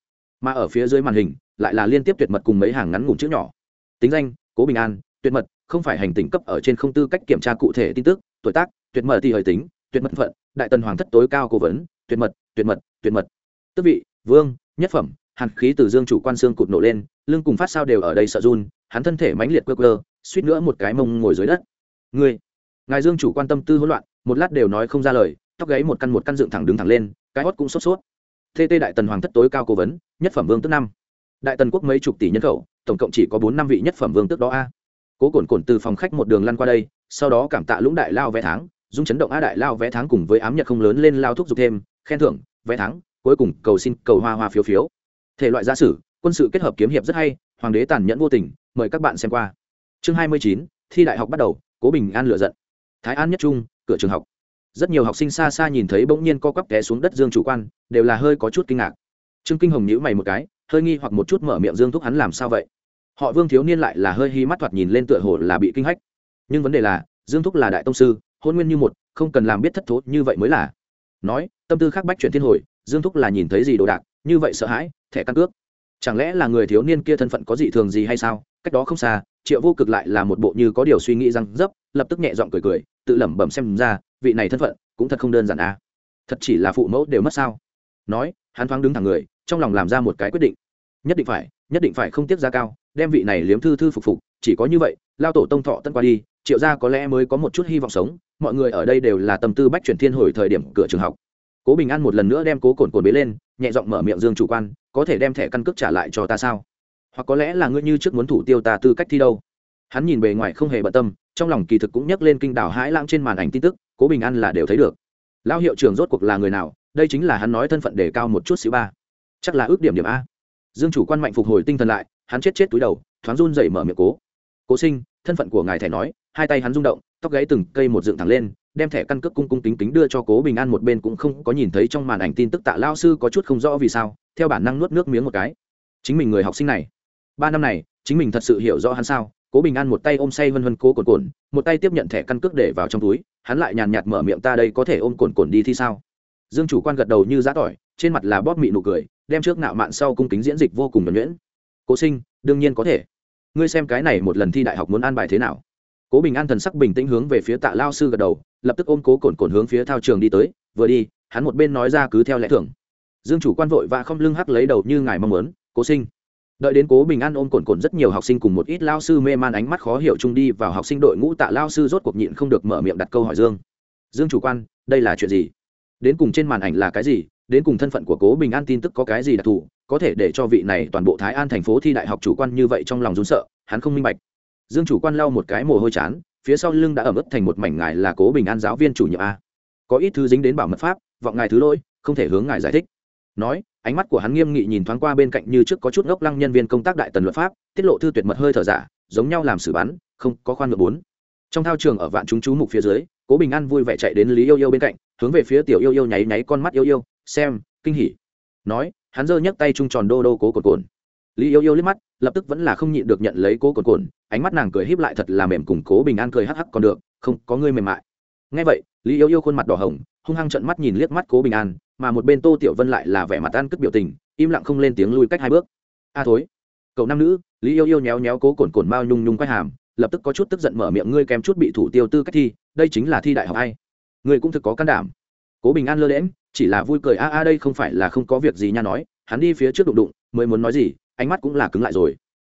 Mà ở phía dưới màn hình lại là liên tiếp tuyệt mật cùng mấy hàng ngắn ngủn chữ nhỏ. Tính danh, cố bình an, tuyệt mật, không phải hành tinh cấp ở trên không tư cách kiểm tra cụ thể tin tức, tuổi tác, tuyệt mật thì hơi tính, tuyệt mật phận, đại tần hoàng thất tối cao cố vấn, tuyệt mật tuyệt mật tuyệt mật. Tước vị, vương, nhất phẩm, hàn khí từ dương chủ quan xương cụt nổ lên, lưng cùng phát sao đều ở đây sợ run, hắn thân thể mãnh liệt quơ quơ, suýt nữa một cái mông ngồi dưới đất. Ngươi, ngài dương chủ quan tâm tư hỗn loạn, một lát đều nói không ra lời tóc gáy một căn một căn dựng thẳng đứng thẳng lên, cái hót cũng sốt sốt. Tt đại tần hoàng thất tối cao cố vấn, nhất phẩm vương tức năm. Đại tần quốc mấy chục tỷ nhân khẩu, tổng cộng chỉ có bốn năm vị nhất phẩm vương tước đó a. Cố cổn cổn từ phòng khách một đường lăn qua đây, sau đó cảm tạ lũng đại lao vé tháng, dung chấn động a đại lao vé tháng cùng với ám nhật không lớn lên lao thúc giục thêm, khen thưởng, vé tháng, cuối cùng cầu xin cầu hoa hoa phiếu phiếu. Thể loại gia sử, quân sự kết hợp kiếm hiệp rất hay, hoàng đế tàn nhẫn vô tình, mời các bạn xem qua. Chương hai mươi chín, thi đại học bắt đầu, cố bình an lựa giận. Thái an nhất trung, cửa trường học rất nhiều học sinh xa xa nhìn thấy bỗng nhiên co quắp té xuống đất dương chủ quan, đều là hơi có chút kinh ngạc. Trương kinh hồng nhữ mày một cái, hơi nghi hoặc một chút mở miệng dương thúc hắn làm sao vậy? Họ vương thiếu niên lại là hơi hi mắt thoạt nhìn lên tựa hồ là bị kinh hách. Nhưng vấn đề là, dương thúc là đại tông sư, hôn nguyên như một, không cần làm biết thất thố như vậy mới là. Nói, tâm tư khác bách chuyển thiên hồi, dương thúc là nhìn thấy gì đồ đạc, như vậy sợ hãi, thẻ căn cước. Chẳng lẽ là người thiếu niên kia thân phận có dị thường gì hay sao? Cách đó không xa, triệu vô cực lại là một bộ như có điều suy nghĩ răng dấp, lập tức nhẹ giọng cười cười, tự lẩm bẩm xem ra vị này thân phận cũng thật không đơn giản à. Thật chỉ là phụ mẫu đều mất sao? Nói, hắn thoáng đứng thẳng người, trong lòng làm ra một cái quyết định. Nhất định phải, nhất định phải không tiếc giá cao, đem vị này liếm thư thư phục phục, chỉ có như vậy, lao tổ tông thọ tân qua đi, triệu gia có lẽ mới có một chút hy vọng sống, mọi người ở đây đều là tâm tư bách chuyển thiên hồi thời điểm cửa trường học. Cố bình an một lần nữa đem cố cồn cồn bế lên, nhẹ giọng mở miệng dương chủ quan, có thể đem thẻ căn cước trả lại cho ta sao? Hoặc có lẽ là ngươi như trước muốn thủ tiêu ta tư cách thi đâu? Hắn nhìn bề ngoài không hề bận tâm trong lòng kỳ thực cũng nhắc lên kinh đảo hãi lãng trên màn ảnh tin tức, cố bình an là đều thấy được. Lao hiệu trưởng rốt cuộc là người nào, đây chính là hắn nói thân phận đề cao một chút xíu ba. Chắc là ước điểm điểm a. Dương chủ quan mạnh phục hồi tinh thần lại, hắn chết chết túi đầu, thoáng run dậy mở miệng cố. Cố sinh, thân phận của ngài thẻ nói, hai tay hắn rung động, tóc gáy từng cây một dựng thẳng lên, đem thẻ căn cước cung cung kính kính đưa cho cố bình an một bên cũng không có nhìn thấy trong màn ảnh tin tức tạ lao sư có chút không rõ vì sao, theo bản năng nuốt nước miếng một cái. Chính mình người học sinh này. Ba năm này, chính mình thật sự hiểu rõ hắn sao cố bình an một tay ôm say vân vân cố cồn cồn, một tay tiếp nhận thẻ căn cước để vào trong túi, hắn lại nhàn nhạt mở miệng ta đây có thể ôm cồn cồn đi thì sao? Dương chủ quan gật đầu như giã tỏi, trên mặt là bóp mị nụ cười, đem trước nạo mạn sau cung kính diễn dịch vô cùng nhuẩn nhuyễn. Cố sinh, đương nhiên có thể. Ngươi xem cái này một lần thi đại học muốn an bài thế nào? Cố bình an thần sắc bình tĩnh hướng về phía tạ lao sư gật đầu, lập tức ôm cố cồn cồn hướng phía thao trường đi tới, vừa đi, hắn một bên nói ra cứ theo lẽ thường. Dương chủ quan vội và không lưng hắc lấy đầu như ngài mong muốn, cố sinh đợi đến cố bình an ôm cồn cồn rất nhiều học sinh cùng một ít lao sư mê man ánh mắt khó hiểu chung đi vào học sinh đội ngũ tạ lao sư rốt cuộc nhịn không được mở miệng đặt câu hỏi dương. Dương chủ quan, đây là chuyện gì? Đến cùng trên màn ảnh là cái gì? Đến cùng thân phận của cố bình an tin tức có cái gì đặc thù? Có thể để cho vị này toàn bộ thái an thành phố thi đại học chủ quan như vậy trong lòng rún sợ, hắn không minh bạch. Dương chủ quan lau một cái mồ hôi chán, phía sau lưng đã ẩm ướt thành một mảnh ngài là cố bình an giáo viên chủ nhiệm a. Có ít thứ dính đến bảo mật pháp, vọng ngài thứ lỗi, không thể hướng ngài giải thích nói, ánh mắt của hắn nghiêm nghị nhìn thoáng qua bên cạnh như trước có chút ngốc lăng nhân viên công tác đại tần luật pháp, tiết lộ thư tuyệt mật hơi thở giả, giống nhau làm xử bắn, không có khoan ngựa bốn. Trong thao trường ở vạn chúng chú mục phía dưới, cố bình an vui vẻ chạy đến lý yêu yêu bên cạnh, hướng về phía tiểu yêu yêu nháy nháy con mắt yêu yêu, xem, kinh hỉ. Nói, hắn giơ nhấc tay trung tròn đô đô cố cồn cồn. Lý yêu yêu liếc mắt, lập tức vẫn là không nhịn được nhận lấy cố cồn cồn, ánh mắt nàng cười híp lại thật là mềm cùng cố bình an cười hắc hắc còn được, không, có ngươi mềm mại. Ngay vậy, lý yêu yêu khuôn mặt đỏ hồng hung hăng trận mắt nhìn liếc mắt cố bình an mà một bên tô tiểu vân lại là vẻ mặt ăn cất biểu tình im lặng không lên tiếng lui cách hai bước a à thối cậu nam nữ lý yêu yêu nhéo nhéo cố cồn cồn mao nhung nhung quay hàm lập tức có chút tức giận mở miệng ngươi kém chút bị thủ tiêu tư cách thi đây chính là thi đại học hay ngươi cũng thực có can đảm cố bình an lơ lẽm chỉ là vui cười a à a à đây không phải là không có việc gì nha nói hắn đi phía trước đụng đụng mới muốn nói gì ánh mắt cũng là cứng lại rồi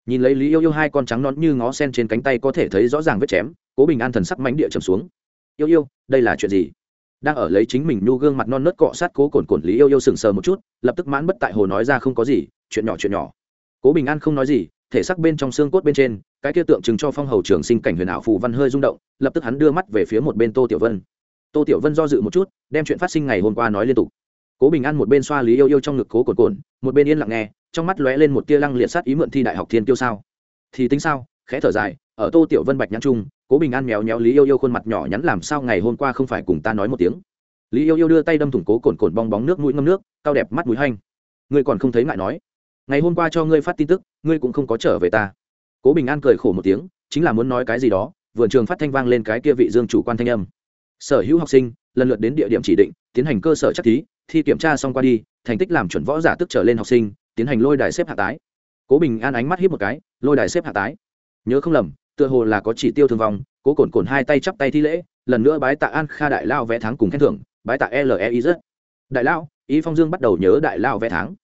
nhìn lấy lý yêu yêu hai con trắng nón như ngó sen trên cánh tay có thể thấy rõ ràng vết chém cố bình an thần sắc mánh địa trầm xuống yêu yêu đây là chuyện gì đang ở lấy chính mình nhu gương mặt non nớt cọ sát cố cồn cồn lý yêu yêu sừng sờ một chút, lập tức mãn bất tại hồ nói ra không có gì, chuyện nhỏ chuyện nhỏ. Cố bình an không nói gì, thể xác bên trong xương cốt bên trên, cái kia tượng trưng cho phong hầu trường sinh cảnh huyền ảo phù văn hơi rung động, lập tức hắn đưa mắt về phía một bên tô tiểu vân. Tô tiểu vân do dự một chút, đem chuyện phát sinh ngày hôm qua nói liên tục. Cố bình an một bên xoa lý yêu yêu trong ngực cố cồn cồn, một bên yên lặng nghe, trong mắt lóe lên một tia lăng liệt sát ý mượn thi đại học thiên tiêu sao. Thì tính sao? Khẽ thở dài, ở tô tiểu vân bạch nhãn trung cố bình an méo méo lý yêu yêu khuôn mặt nhỏ nhắn làm sao ngày hôm qua không phải cùng ta nói một tiếng. Lý yêu yêu đưa tay đâm thủng cố cồn cồn bong bóng nước mũi ngâm nước cao đẹp mắt mũi hanh. Ngươi còn không thấy ngại nói. Ngày hôm qua cho ngươi phát tin tức, ngươi cũng không có trở về ta. Cố bình an cười khổ một tiếng, chính là muốn nói cái gì đó, vườn trường phát thanh vang lên cái kia vị dương chủ quan thanh âm. Sở hữu học sinh, lần lượt đến địa điểm chỉ định, tiến hành cơ sở chắc thí, thi kiểm tra xong qua đi, thành tích làm chuẩn võ giả tức trở lên học sinh, tiến hành lôi đài xếp hạ tái. Cố bình an ánh mắt hiếp một cái, lôi đài xếp hạ tái. Nhớ không lầm tựa hồ là có chỉ tiêu thương vong, cố cồn cồn hai tay chắp tay thi lễ, lần nữa bái tạ an kha đại lao vẽ tháng cùng khen thưởng, bái tạ lei rất đại lao ý phong dương bắt đầu nhớ đại lao vẽ tháng.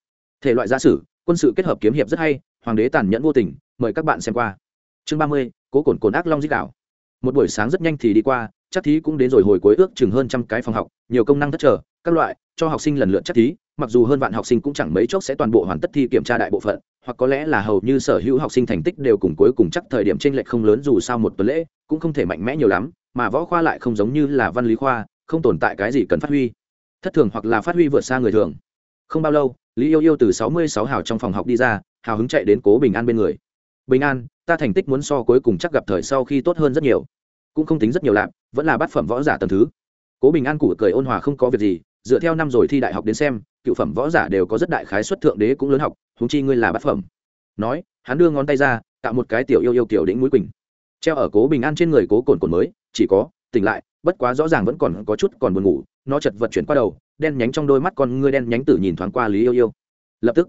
Thể loại gia sử, quân sự kết hợp kiếm hiệp rất hay, hoàng đế tàn nhẫn vô tình, mời các bạn xem qua. Chương ba mươi, cố cồn cồn ác long dích đảo một buổi sáng rất nhanh thì đi qua, chắc thí cũng đến rồi hồi cuối ước chừng hơn trăm cái phòng học, nhiều công năng thất trở, các loại, cho học sinh lần lượt chắc thí mặc dù hơn vạn học sinh cũng chẳng mấy chốc sẽ toàn bộ hoàn tất thi kiểm tra đại bộ phận, hoặc có lẽ là hầu như sở hữu học sinh thành tích đều cùng cuối cùng chắc thời điểm trên lệch không lớn dù sao một tuần lễ cũng không thể mạnh mẽ nhiều lắm, mà võ khoa lại không giống như là văn lý khoa, không tồn tại cái gì cần phát huy. Thất thường hoặc là phát huy vượt xa người thường. Không bao lâu, lý yêu yêu từ sáu mươi sáu hào trong phòng học đi ra, hào hứng chạy đến cố bình an bên người. Bình an, ta thành tích muốn so cuối cùng chắc gặp thời sau khi tốt hơn rất nhiều. Cũng không tính rất nhiều lạp vẫn là bát phẩm võ giả tầm thứ. Cố bình an cụ cười ôn hòa không có việc gì dựa theo năm rồi thi đại học đến xem, cựu phẩm võ giả đều có rất đại khái xuất thượng đế cũng lớn học húng chi ngươi là bát phẩm. Nói, hắn đưa ngón tay ra tạo một cái tiểu yêu yêu kiểu đĩnh mũi quỳnh. Treo ở cố bình an trên người cố cồn cồn mới, chỉ có, tỉnh lại, bất quá rõ ràng vẫn còn có chút còn buồn ngủ, nó chật vật chuyển qua đầu, đen nhánh trong đôi mắt con ngươi đen nhánh tử nhìn thoáng qua lý yêu yêu. Lập tức,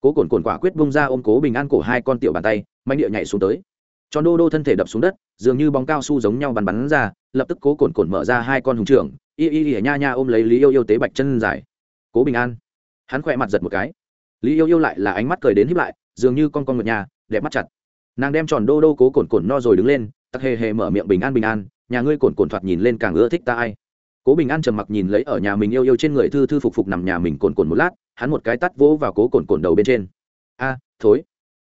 cố cồn cồn quả quyết bung ra ôm cố bình an cổ hai con tiểu bàn tay manh địa nhảy xuống tới. Tròn đô đô thân thể đập xuống đất, dường như bóng cao su giống nhau bắn bắn ra, lập tức cố cồn cồn mở ra hai con hùng trưởng y y y nha nha ôm lấy lý yêu yêu tế bạch chân dài. Cố bình an. Hắn khỏe mặt giật một cái. Lý yêu yêu lại là ánh mắt cười đến hiếp lại, dường như con con ngựa nhà, đẹp mắt chặt. Nàng đem tròn đô đô cố cồn cồn no rồi đứng lên, tặc hề hề mở miệng bình an bình an, nhà ngươi cồn cồn thoạt nhìn lên càng ưa thích ta ai. Cố bình an trầm mặc nhìn lấy ở nhà mình yêu yêu trên người thư thư phục phục nằm nhà mình cồn cồn một lát, hắn một cái tắt vỗ vào cố cồn cồn đầu bên trên. A, thối.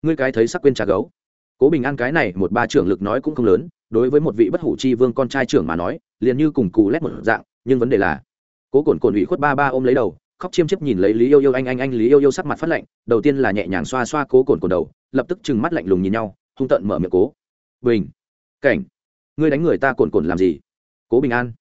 Ngươi cái thấy sắc quên trà gấu. Cố bình an cái này một ba trưởng lực nói cũng không lớn, đối với một vị bất hủ chi vương con trai trưởng mà nói, liền như cùng cù lét một dạng nhưng vấn đề là cố cồn cồn ủy khuất ba ba ôm lấy đầu khóc chiêm chiếp nhìn lấy lý yêu yêu anh anh anh lý yêu yêu sắc mặt phát lạnh đầu tiên là nhẹ nhàng xoa xoa cố cồn cồn đầu lập tức trừng mắt lạnh lùng nhìn nhau hung tận mở miệng cố bình cảnh ngươi đánh người ta cồn cồn làm gì cố bình an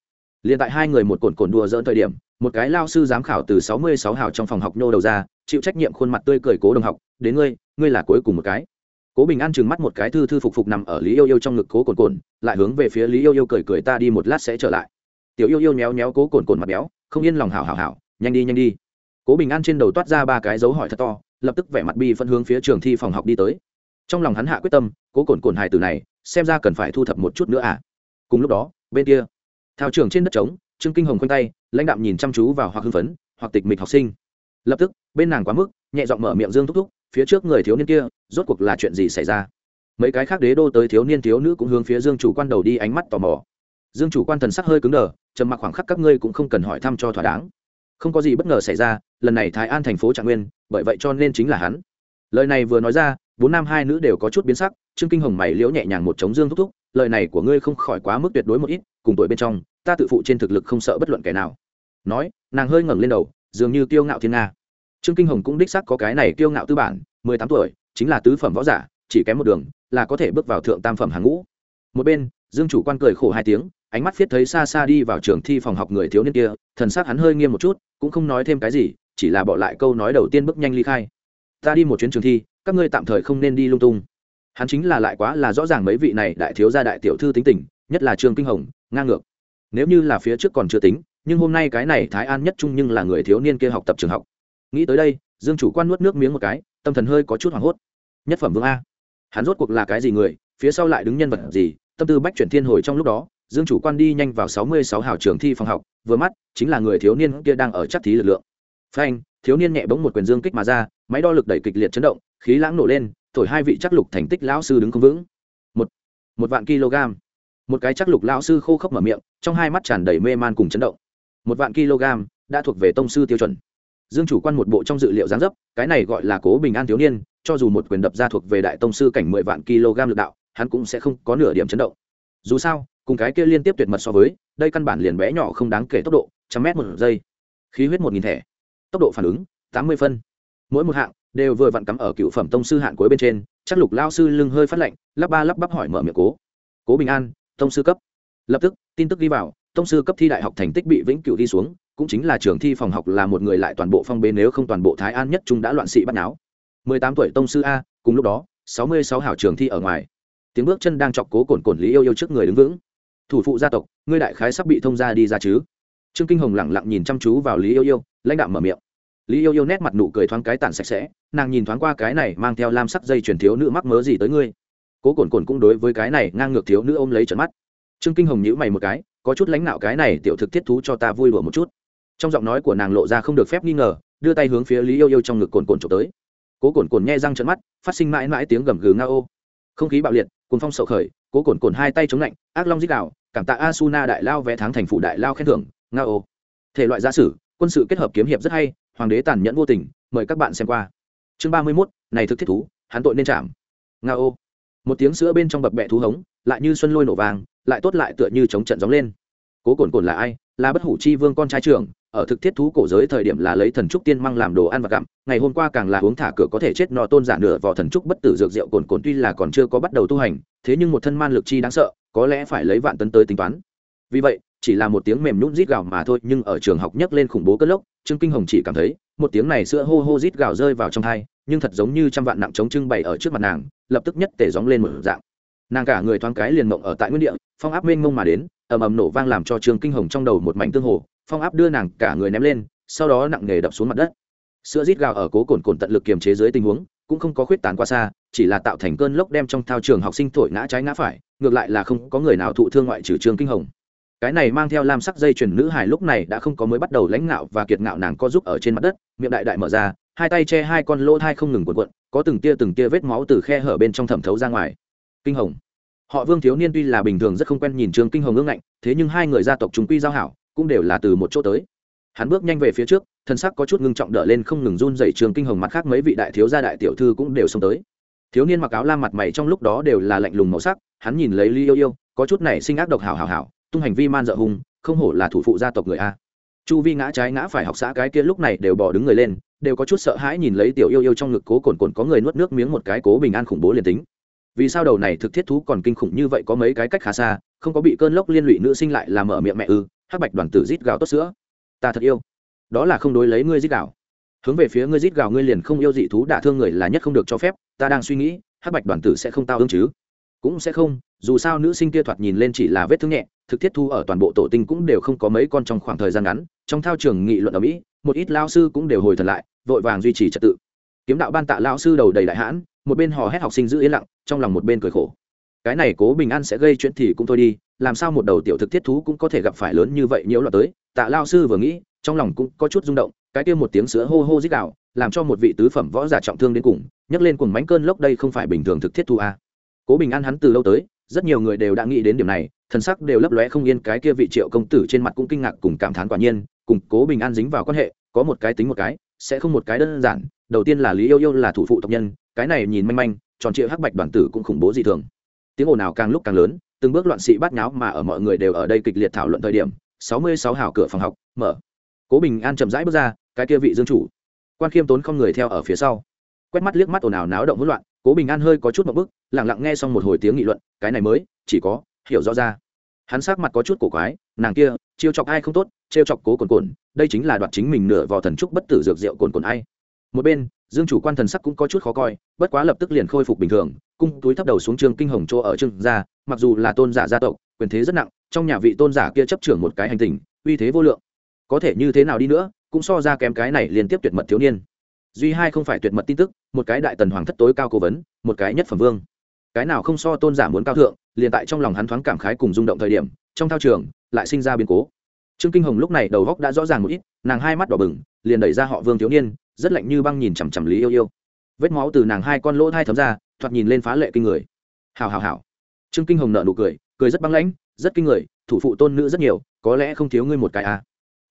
liền tại hai người một cồn cồn đùa dỡn thời điểm một cái lao sư giám khảo từ sáu mươi sáu hào trong phòng học nhô đầu ra chịu trách nhiệm khuôn mặt tươi cười cố đồng học đến ngươi ngươi là cuối cùng một cái cố bình an chừng mắt một cái thư thư phục phục nằm ở lý yêu yêu trong ngực cố cồn cồn lại hướng về phía lý yêu yêu cười cười ta đi một lát sẽ trở lại tiểu yêu yêu méo méo cố cồn cồn mặt béo, không yên lòng hào hào hào nhanh đi nhanh đi. Cố bình an trên đầu toát ra ba cái dấu hỏi thật to, lập tức vẻ mặt bi phân hướng phía trường thi phòng học đi tới. Trong lòng hắn hạ quyết tâm, cố cồn cồn hài từ này, xem ra cần phải thu thập một chút nữa à. Cùng lúc đó, bên kia, thao trường trên đất trống, trương kinh hồng khoanh tay, lãnh đạm nhìn chăm chú vào hoặc hưng phấn, hoặc tịch mịch học sinh. Lập tức, bên nàng quá mức, nhẹ giọng mở miệng dương thúc thúc, phía trước người thiếu niên kia, rốt cuộc là chuyện gì xảy ra? Mấy cái khác đế đô tới thiếu niên thiếu nữ cũng hướng phía dương chủ quan đầu đi ánh mắt tò mò dương chủ quan thần sắc hơi cứng đờ, trầm mặc khoảng khắc các ngươi cũng không cần hỏi thăm cho thỏa đáng. Không có gì bất ngờ xảy ra, lần này thái an thành phố trạng nguyên, bởi vậy cho nên chính là hắn. Lời này vừa nói ra, bốn nam hai nữ đều có chút biến sắc, trương kinh hồng mày liễu nhẹ nhàng một trống dương thúc thúc, lời này của ngươi không khỏi quá mức tuyệt đối một ít, cùng tuổi bên trong, ta tự phụ trên thực lực không sợ bất luận kẻ nào. Nói, nàng hơi ngẩng lên đầu, dường như kiêu ngạo thiên nga. Trương kinh hồng cũng đích xác có cái này kiêu ngạo tư bản, mười tám tuổi, chính là tứ phẩm võ giả, chỉ kém một đường, là có thể bước vào thượng tam phẩm hàng ngũ. Một bên, dương chủ quan cười khổ hai tiếng ánh mắt viết thấy xa xa đi vào trường thi phòng học người thiếu niên kia, thần s á c hắn hơi nghiêm một chút, cũng không nói thêm cái gì, chỉ là bỏ lại câu nói đầu tiên bước nhanh ly khai. Ta đi một chuyến trường thi, các ngươi tạm thời không nên đi lung tung. Hắn chính là lại quá là rõ ràng mấy vị này đại thiếu gia đại tiểu thư tính tình, nhất là trương kinh hồng, ngang ngược. Nếu như là phía trước còn chưa tính, nhưng hôm nay cái này thái an nhất trung nhưng là người thiếu niên kia học tập trường học. Nghĩ tới đây, dương chủ quan nuốt nước miếng một cái, tâm thần hơi có chút hoảng hốt. Nhất phẩm vương a. Hắn rốt cuộc là cái gì người, phía sau lại đứng nhân vật gì, tâm tư bách chuyển thiên hồi trong lúc đó dương chủ quan đi nhanh vào sáu mươi sáu hào trường thi phòng học, vừa mắt, chính là người thiếu niên kia đang ở chắc thí lực lượng. Phanh, thiếu niên nhẹ bỗng một quyền dương kích mà ra, máy đo lực đẩy kịch liệt chấn động, khí lãng nổ lên, thổi hai vị chắc lục thành tích lão sư đứng không vững. Một một vạn kg. Một cái chắc lục lão sư khô khốc mở miệng, trong hai mắt tràn đầy mê man cùng chấn động. Một vạn kg, đã thuộc về tông sư tiêu chuẩn. Dương chủ quan một bộ trong dự liệu giáng dấp, cái này gọi là cố bình an thiếu niên, cho dù một quyền đập ra thuộc về đại tông sư cảnh mười vạn kg lực đạo, hắn cũng sẽ không có nửa điểm chấn động. Dù sao cùng cái kia liên tiếp tuyệt mật so với, đây căn bản liền bé nhỏ không đáng kể tốc độ, trăm mét một giây. Khí huyết một nghìn thẻ. Tốc độ phản ứng, tám mươi phân. Mỗi một hạng đều vừa vặn cắm ở cựu phẩm tông sư hạn cuối bên trên, chắc lục lao sư lưng hơi phát lạnh, lắp ba lắp bắp hỏi mở miệng cố. Cố bình an, tông sư cấp. Lập tức, tin tức đi vào, tông sư cấp thi đại học thành tích bị vĩnh cửu đi xuống, cũng chính là trường thi phòng học là một người lại toàn bộ phong bế nếu không toàn bộ thái an nhất trung đã loạn sĩ bắt náo mười tám tuổi tông sư a, cùng lúc đó, sáu mươi sáu hảo trường thi ở ngoài. Tiếng bước chân đang chọc cố cồn cồn lý yêu yêu trước người đứng vững thủ phụ gia tộc, ngươi đại khái sắp bị thông ra đi ra chứ? Trương kinh hồng lẳng lặng nhìn chăm chú vào lý yêu yêu, lãnh đạo mở miệng. Lý yêu yêu nét mặt nụ cười thoáng cái tản sạch sẽ, nàng nhìn thoáng qua cái này mang theo lam sắc dây truyền thiếu nữ mắc mớ gì tới ngươi. Cố cồn cồn cũng đối với cái này ngang ngược thiếu nữ ôm lấy trận mắt. Trương kinh hồng nhữ mày một cái, có chút lãnh đạo cái này tiểu thực thiết thú cho ta vui đùa một chút. Trong giọng nói của nàng lộ ra không được phép nghi ngờ, đưa tay hướng phía lý yêu yêu trong ngực cồn cồn trộm tới. Cố cồn cồn nhẹ răng trận mắt, phát sinh mãi mãi tiếng gầm gừ nga ô. Không khí bạo liệt cùng phong sậu khởi, cố cồn cồn hai tay chống lạnh, ác long dích đạo cảm tạ asuna đại lao vẽ tháng thành phủ đại lao khen thưởng nga ô thể loại gia sử, quân sự kết hợp kiếm hiệp rất hay, hoàng đế tàn nhẫn vô tình, mời các bạn xem qua. Chương ba mươi mốt, này thực thiết thú, hắn tội nên chạm. Nga ô một tiếng sữa bên trong bập bẹ thú hống, lại như xuân lôi nổ vàng, lại tốt lại tựa như chống trận gióng lên. Cố cồn cồn là ai? Là bất hủ chi vương con trai trưởng, ở thực thiết thú cổ giới thời điểm là lấy thần trúc tiên măng làm đồ ăn và gặm, ngày hôm qua càng là uống thả cửa có thể chết nọ tôn giả nửa vỏ thần trúc bất tử dược rượu cồn cồn tuy là còn chưa có bắt đầu tu hành, thế nhưng một thân man lực chi đáng sợ có lẽ phải lấy vạn tấn tới tính toán. Vì vậy, chỉ là một tiếng mềm nhún rít gào mà thôi, nhưng ở trường học nhấc lên khủng bố cất lốc, trương kinh hồng chỉ cảm thấy, một tiếng này sữa hô hô rít gào rơi vào trong thai, nhưng thật giống như trăm vạn nặng chống trưng bày ở trước mặt nàng, lập tức nhất tể gióng lên một dạng. Nàng cả người thoáng cái liền mộng ở tại nguyên địa, phong áp mênh mông mà đến, ầm ầm nổ vang làm cho trương kinh hồng trong đầu một mảnh tương hồ, phong áp đưa nàng cả người ném lên, sau đó nặng nề đập xuống mặt đất. Sữa rít gào ở cố cồn cồn tận lực kiềm chế dưới tình huống, cũng không có khuyết tán quá xa, chỉ là tạo thành cơn lốc đem trong thao trường học sinh thổi ngã trái ngã phải ngược lại là không có người nào thụ thương ngoại trừ trương kinh hồng. Cái này mang theo lam sắc dây chuyền nữ hài lúc này đã không có mới bắt đầu lãnh ngạo và kiệt ngạo nàng co giúp ở trên mặt đất, miệng đại đại mở ra, hai tay che hai con lỗ thai không ngừng cuộn cuộn, có từng tia từng tia vết máu từ khe hở bên trong thẩm thấu ra ngoài. Kinh hồng. Họ vương thiếu niên tuy là bình thường rất không quen nhìn trương kinh hồng ương ngạnh, thế nhưng hai người gia tộc chúng quy giao hảo, cũng đều là từ một chỗ tới. Hắn bước nhanh về phía trước, thân sắc có chút ngưng trọng đỡ lên không ngừng run dậy trương kinh hồng mặt khác mấy vị đại thiếu gia đại tiểu thư cũng đều xông tới. Thiếu niên mặc áo lam mặt mày trong lúc đó đều là lạnh lùng màu sắc hắn nhìn lấy lý yêu yêu, có chút này sinh ác độc hảo hảo hảo, tung hành vi man dợ hùng không hổ là thủ phụ gia tộc người a. Chu vi ngã trái ngã phải học xã cái kia lúc này đều bỏ đứng người lên, đều có chút sợ hãi nhìn lấy tiểu yêu yêu trong ngực cố cồn cồn có người nuốt nước miếng một cái cố bình an khủng bố liền tính. Vì sao đầu này thực thiết thú còn kinh khủng như vậy có mấy cái cách khá xa, không có bị cơn lốc liên lụy nữ sinh lại làm mở miệng mẹ ư, hắc bạch đoàn tử rít gào tốt sữa. Ta thật yêu. Đó là không đối lấy ngươi rít gào. Hướng về phía ngươi rít gào ngươi liền không yêu dị thú đả thương người là nhất không được cho phép, ta đang suy nghĩ, hắc bạch đoàn tử sẽ không tao ương chứ cũng sẽ không, dù sao nữ sinh kia thoạt nhìn lên chỉ là vết thương nhẹ, thực thiết thu ở toàn bộ tổ tinh cũng đều không có mấy con trong khoảng thời gian ngắn. Trong thao trường nghị luận ở mỹ, một ít lao sư cũng đều hồi thần lại, vội vàng duy trì trật tự. Kiếm đạo ban tạ lao sư đầu đầy đại hãn, một bên hò hét học sinh giữ yên lặng, trong lòng một bên cười khổ. Cái này cố bình an sẽ gây chuyện thì cũng thôi đi, làm sao một đầu tiểu thực thiết thú cũng có thể gặp phải lớn như vậy nhiễu loạn tới? Tạ lao sư vừa nghĩ, trong lòng cũng có chút rung động, cái kia một tiếng sữa hô hô dích đạo làm cho một vị tứ phẩm võ giả trọng thương đến cùng, nhấc lên cùng mánh cơn lốc đây không phải bình thường thực thiết thu a à? Cố bình an hắn từ lâu tới, rất nhiều người đều đã nghĩ đến điểm này, thần sắc đều lấp lóe không yên, cái kia vị triệu công tử trên mặt cũng kinh ngạc cùng cảm thán quả nhiên, cùng cố bình an dính vào quan hệ, có một cái tính một cái, sẽ không một cái đơn giản, đầu tiên là lý yêu yêu là thủ phụ tộc nhân, cái này nhìn manh manh, tròn triệu hắc bạch đoàn tử cũng khủng bố dị thường. Tiếng ồn nào càng lúc càng lớn, từng bước loạn sĩ bát nháo mà ở mọi người đều ở đây kịch liệt thảo luận thời điểm, sáu mươi sáu hào cửa phòng học, mở. Cố bình an chậm rãi bước ra, cái kia vị dương chủ. Quan khiêm tốn không người theo ở phía sau. Quét mắt liếc mắt ồn ào náo động hỗn loạn cố bình an hơi có chút một bức lẳng lặng nghe xong một hồi tiếng nghị luận, cái này mới, chỉ có, hiểu rõ ra. Hắn sắc mặt có chút cổ quái, nàng kia, chiêu chọc ai không tốt trêu chọc cố cồn cồn đây chính là đoạt chính mình nửa vò thần trúc bất tử dược rượu cồn cồn ai. Một bên, dương chủ quan thần sắc cũng có chút khó coi, bất quá lập tức liền khôi phục bình thường, cung túi thấp đầu xuống trường kinh hồng chỗ ở trương gia, mặc dù là tôn giả gia tộc, quyền thế rất nặng, trong nhà vị tôn giả kia chấp trưởng một cái hành tình, uy thế vô lượng. Có thể như thế nào đi nữa, cũng so ra kém cái này liên tiếp tuyệt mật thiếu niên duy hai không phải tuyệt mật tin tức, một cái đại tần hoàng thất tối cao cố vấn, một cái nhất phẩm vương. Cái nào không so tôn giả muốn cao thượng, liền tại trong lòng hắn thoáng cảm khái cùng rung động thời điểm, trong thao trường, lại sinh ra biến cố. Trương kinh hồng lúc này đầu góc đã rõ ràng một ít, nàng hai mắt đỏ bừng, liền đẩy ra họ vương thiếu niên, rất lạnh như băng nhìn chằm chằm lý yêu yêu. Vết máu từ nàng hai con lỗ thai thấm ra, thoạt nhìn lên phá lệ kinh người. Hào hào hào trương kinh hồng nợ nụ cười cười rất băng lãnh, rất kinh người, thủ phụ tôn nữ rất nhiều, có lẽ không thiếu ngươi một cái à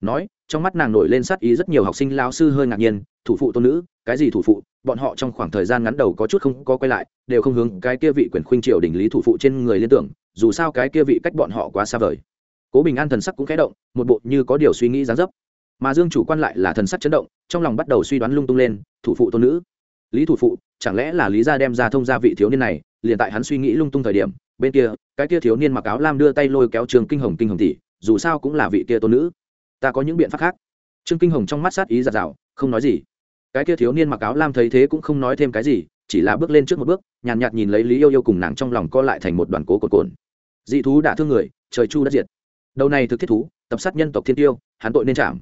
nói, trong mắt nàng nổi lên sát ý rất nhiều học sinh lao sư hơi ngạc nhiên, thủ phụ tôn nữ, cái gì thủ phụ? Bọn họ trong khoảng thời gian ngắn đầu có chút không có quay lại, đều không hướng cái kia vị quyền khuynh triều đình lý thủ phụ trên người liên tưởng, dù sao cái kia vị cách bọn họ quá xa vời. Cố bình an thần sắc cũng khẽ động, một bộ như có điều suy nghĩ dáng dấp. Mà dương chủ quan lại là thần sắc chấn động, trong lòng bắt đầu suy đoán lung tung lên, thủ phụ tôn nữ. Lý thủ phụ, chẳng lẽ là lý gia đem ra thông gia vị thiếu niên này, liền tại hắn suy nghĩ lung tung thời điểm, bên kia, cái kia thiếu niên mặc áo lam đưa tay lôi kéo trường kinh hồng kinh hồng tỷ, dù sao cũng là vị kia tôn nữ ta có những biện pháp khác. Trương kinh hồng trong mắt sát ý giạt rào không nói gì. Cái kia thiếu niên mặc áo lam thấy thế cũng không nói thêm cái gì chỉ là bước lên trước một bước nhàn nhạt, nhạt nhìn lấy lý yêu yêu cùng nàng trong lòng co lại thành một đoàn cố cột cồn dị thú đã thương người trời chu đất diệt. Đầu này thực thiết thú tập sát nhân tộc thiên tiêu hắn tội nên chạm.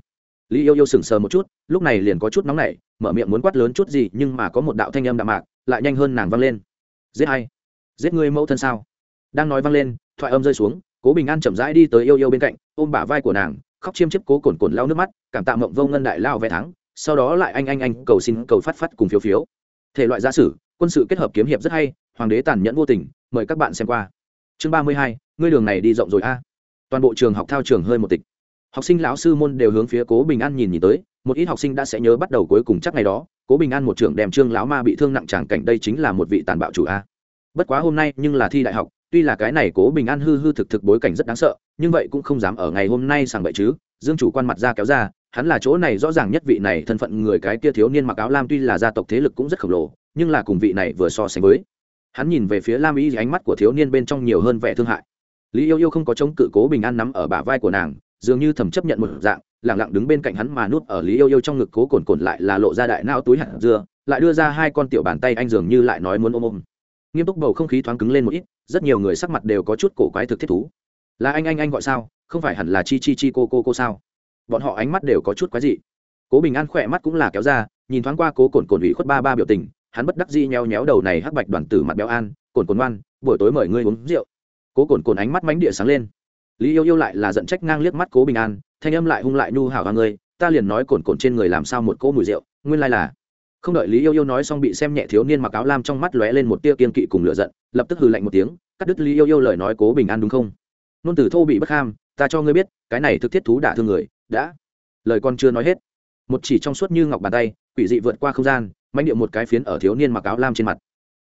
Lý yêu yêu sững sờ một chút lúc này liền có chút nóng nảy mở miệng muốn quát lớn chút gì nhưng mà có một đạo thanh âm đạm mạc lại nhanh hơn nàng vang lên. Giết hay giết người mẫu thân sao? Đang nói vang lên thoại âm rơi xuống cố bình an chậm rãi đi tới yêu yêu bên cạnh ôm bả vai của nàng khóc chiêm chiếp cố cồn cồn lau nước mắt, cảm tạ mộng vô ngân đại lao vé thắng, sau đó lại anh anh anh cầu xin cầu phát phát cùng phiếu phiếu. Thể loại gia sử, quân sự kết hợp kiếm hiệp rất hay, hoàng đế tàn nhẫn vô tình, mời các bạn xem qua. Chương ba mươi hai, ngươi đường này đi rộng rồi a. Toàn bộ trường học thao trường hơi một tịch. Học sinh lão sư môn đều hướng phía cố bình an nhìn nhìn tới, một ít học sinh đã sẽ nhớ bắt đầu cuối cùng chắc ngày đó, cố bình an một trưởng đem trương lão ma bị thương nặng tràng cảnh đây chính là một vị tàn bạo chủ a. Bất quá hôm nay nhưng là thi đại học tuy là cái này cố bình an hư hư thực thực bối cảnh rất đáng sợ, nhưng vậy cũng không dám ở ngày hôm nay sàng bậy chứ, dương chủ quan mặt ra kéo ra, hắn là chỗ này rõ ràng nhất vị này thân phận người cái kia thiếu niên mặc áo lam tuy là gia tộc thế lực cũng rất khổng lồ, nhưng là cùng vị này vừa so sánh với. Hắn nhìn về phía lam y ánh mắt của thiếu niên bên trong nhiều hơn vẻ thương hại. Lý yêu yêu không có chống cự cố bình an nắm ở bả vai của nàng, dường như thầm chấp nhận một dạng lẳng lặng đứng bên cạnh hắn mà nuốt ở lý yêu yêu trong ngực cố cồn cồn lại là lộ ra đại nao túi hạt dưa, lại đưa ra hai con tiểu bàn tay anh dường như lại nói muốn ôm ôm nghiêm túc bầu không khí thoáng cứng lên một ít, rất nhiều người sắc mặt đều có chút cổ quái thực thiết thú. Là anh anh anh gọi sao? Không phải hẳn là chi chi chi cô cô cô sao? Bọn họ ánh mắt đều có chút quái dị. Cố bình an khỏe mắt cũng là kéo ra, nhìn thoáng qua cố cồn cồn ủy khuất ba ba biểu tình, hắn bất đắc dĩ nheo nhéo đầu này hắc bạch đoàn tử mặt béo an cồn cồn ngoan, buổi tối mời ngươi uống rượu. Cố cồn cồn ánh mắt mánh địa sáng lên. Lý yêu yêu lại là giận trách ngang liếc mắt cố bình an, thanh âm lại hung lại nhu hảo hoa ngươi, ta liền nói cồn cồn trên người làm sao một cỗ mùi rượu, nguyên lai là không đợi lý yêu yêu nói xong bị xem nhẹ thiếu niên mặc áo lam trong mắt lóe lên một tia kiên kỵ cùng lửa giận, lập tức hừ lạnh một tiếng, cắt đứt lý yêu yêu lời nói cố bình an đúng không? Nôn tử thô bị bất ham, ta cho ngươi biết, cái này thực thiết thú đả thương người, đã. Lời con chưa nói hết, một chỉ trong suốt như ngọc bàn tay, quỷ dị vượt qua không gian manh điệu một cái phiến ở thiếu niên mặc áo lam trên mặt.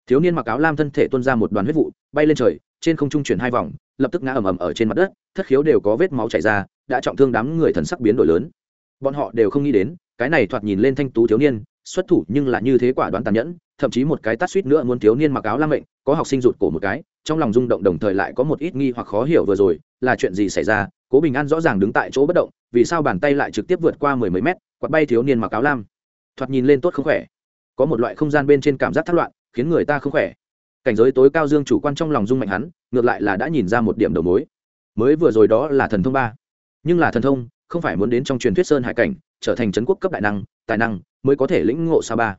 Thiếu niên mặc áo lam thân thể tuôn ra một đoàn huyết vụ, bay lên trời, trên không trung chuyển hai vòng, lập tức ngã ầm ầm ở trên mặt đất, thất khiếu đều có vết máu chảy ra, đã trọng thương đám người thần sắc biến đổi lớn. Bọn họ đều không nghĩ đến, cái này thoạt nhìn lên thanh tú thiếu niên xuất thủ nhưng lại như thế quả đoán tàn nhẫn, thậm chí một cái tát suýt nữa muốn thiếu niên mặc áo lam mệnh, có học sinh rụt cổ một cái, trong lòng rung động đồng thời lại có một ít nghi hoặc khó hiểu vừa rồi, là chuyện gì xảy ra? Cố bình an rõ ràng đứng tại chỗ bất động, vì sao bàn tay lại trực tiếp vượt qua mười mấy mét, quạt bay thiếu niên mặc áo lam? Thoạt nhìn lên tốt không khỏe. Có một loại không gian bên trên cảm giác thất loạn, khiến người ta không khỏe. Cảnh giới tối cao dương chủ quan trong lòng rung mạnh hắn, ngược lại là đã nhìn ra một điểm đầu mối. Mới vừa rồi đó là thần thông ba. Nhưng là thần thông, không phải muốn đến trong truyền thuyết sơn hải cảnh, trở thành trấn quốc cấp đại năng tài năng mới có thể lĩnh ngộ xa ba.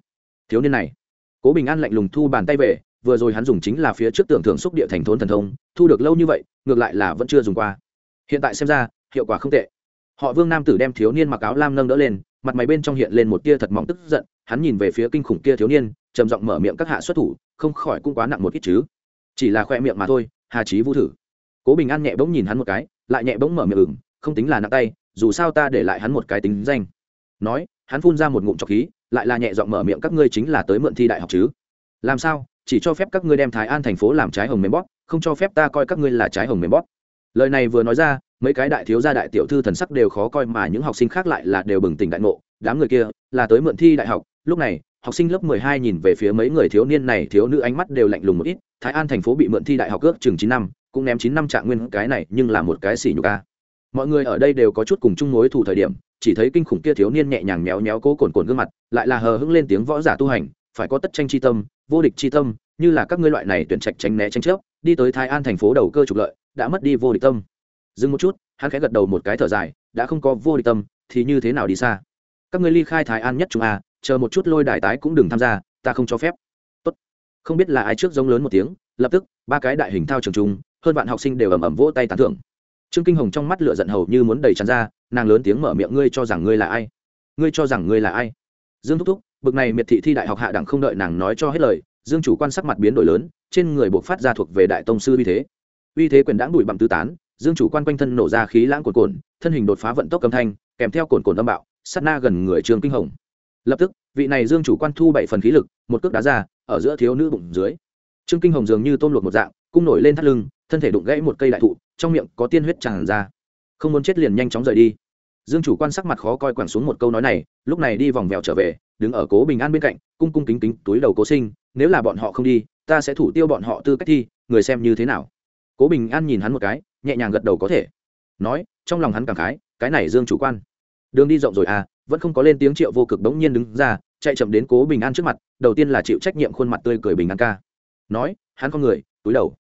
Thiếu niên này, cố bình an lạnh lùng thu bàn tay về, vừa rồi hắn dùng chính là phía trước tưởng thưởng xúc địa thành thốn thần thông, thu được lâu như vậy, ngược lại là vẫn chưa dùng qua. Hiện tại xem ra, hiệu quả không tệ. Họ vương nam tử đem thiếu niên mặc áo lam nâng đỡ lên, mặt mày bên trong hiện lên một tia thật mỏng tức giận, hắn nhìn về phía kinh khủng kia thiếu niên, trầm giọng mở miệng các hạ xuất thủ, không khỏi cũng quá nặng một ít chứ. Chỉ là khoe miệng mà thôi, hà trí vũ thử. Cố bình an nhẹ bỗng nhìn hắn một cái, lại nhẹ bỗng mở miệng ửng, không tính là nặng tay, dù sao ta để lại hắn một cái tính danh. Nói hắn phun ra một ngụm trọc khí, lại là nhẹ giọng mở miệng, các ngươi chính là tới mượn thi đại học chứ? Làm sao? Chỉ cho phép các ngươi đem thái an thành phố làm trái hồng mềm bóp, không cho phép ta coi các ngươi là trái hồng mềm bóp. Lời này vừa nói ra, mấy cái đại thiếu gia đại tiểu thư thần sắc đều khó coi mà những học sinh khác lại là đều bừng tỉnh đại ngộ. Đám người kia là tới mượn thi đại học. Lúc này, học sinh lớp mười hai nhìn về phía mấy người thiếu niên này, thiếu nữ ánh mắt đều lạnh lùng một ít. Thái an thành phố bị mượn thi đại học ước chừng chín năm, cũng ném chín năm trạng nguyên, cái này nhưng là một cái xỉ nhục ca mọi người ở đây đều có chút cùng chung mối thủ thời điểm chỉ thấy kinh khủng kia thiếu niên nhẹ nhàng méo méo cố cồn cồn gương mặt, lại là hờ hững lên tiếng võ giả tu hành, phải có tất tranh chi tâm, vô địch chi tâm, như là các ngươi loại này tuyển trạch tránh né tranh chấp đi tới thái an thành phố đầu cơ trục lợi, đã mất đi vô địch tâm. Dừng một chút, hắn khẽ gật đầu một cái thở dài, đã không có vô địch tâm, thì như thế nào đi xa? Các ngươi ly khai thái an nhất chúng a chờ một chút lôi đài tái cũng đừng tham gia, ta không cho phép. Tốt. không biết là ai trước giống lớn một tiếng, lập tức, ba cái đại hình thao trường trung hơn vạn học sinh đều ầm ầm vỗ tay tán thưởng trương kinh hồng trong mắt lửa giận hầu như muốn đầy tràn ra, nàng lớn tiếng mở miệng, ngươi cho rằng ngươi là ai? Ngươi cho rằng ngươi là ai? Dương thúc thúc, bực này miệt thị thi đại học hạ đẳng không đợi nàng nói cho hết lời, dương chủ quan sắc mặt biến đổi lớn, trên người buộc phát ra thuộc về đại tông sư uy thế. Uy thế quyền đãng đùi bằng tứ tán, dương chủ quan quanh thân nổ ra khí lãng cồn cồn thân hình đột phá vận tốc âm thanh, kèm theo cồn cồn âm bạo, sát na gần người trương kinh hồng. Lập tức, vị này dương chủ quan thu bảy phần khí lực, một cước đá ra, ở giữa thiếu nữ bụng dưới. Trương kinh hồng dường như tôm luộc một dạng, cung nổi lên thắt lưng, thân thể đụng gãy một cây đại thụ trong miệng có tiên huyết tràn ra. Không muốn chết liền nhanh chóng rời đi. Dương chủ quan sắc mặt khó coi quẳng xuống một câu nói này, lúc này đi vòng vèo trở về, đứng ở cố bình an bên cạnh, cung cung kính kính, túi đầu cố sinh, nếu là bọn họ không đi, ta sẽ thủ tiêu bọn họ tư cách thi, người xem như thế nào? Cố bình an nhìn hắn một cái, nhẹ nhàng gật đầu có thể. Nói, trong lòng hắn cảm khái, cái này dương chủ quan. Đường đi rộng rồi à vẫn không có lên tiếng triệu vô cực đống nhiên đứng ra, chạy chậm đến cố bình an trước mặt, đầu tiên là chịu trách nhiệm khuôn mặt tươi cười bình an ca. Nói, hắn con người, túi đầu.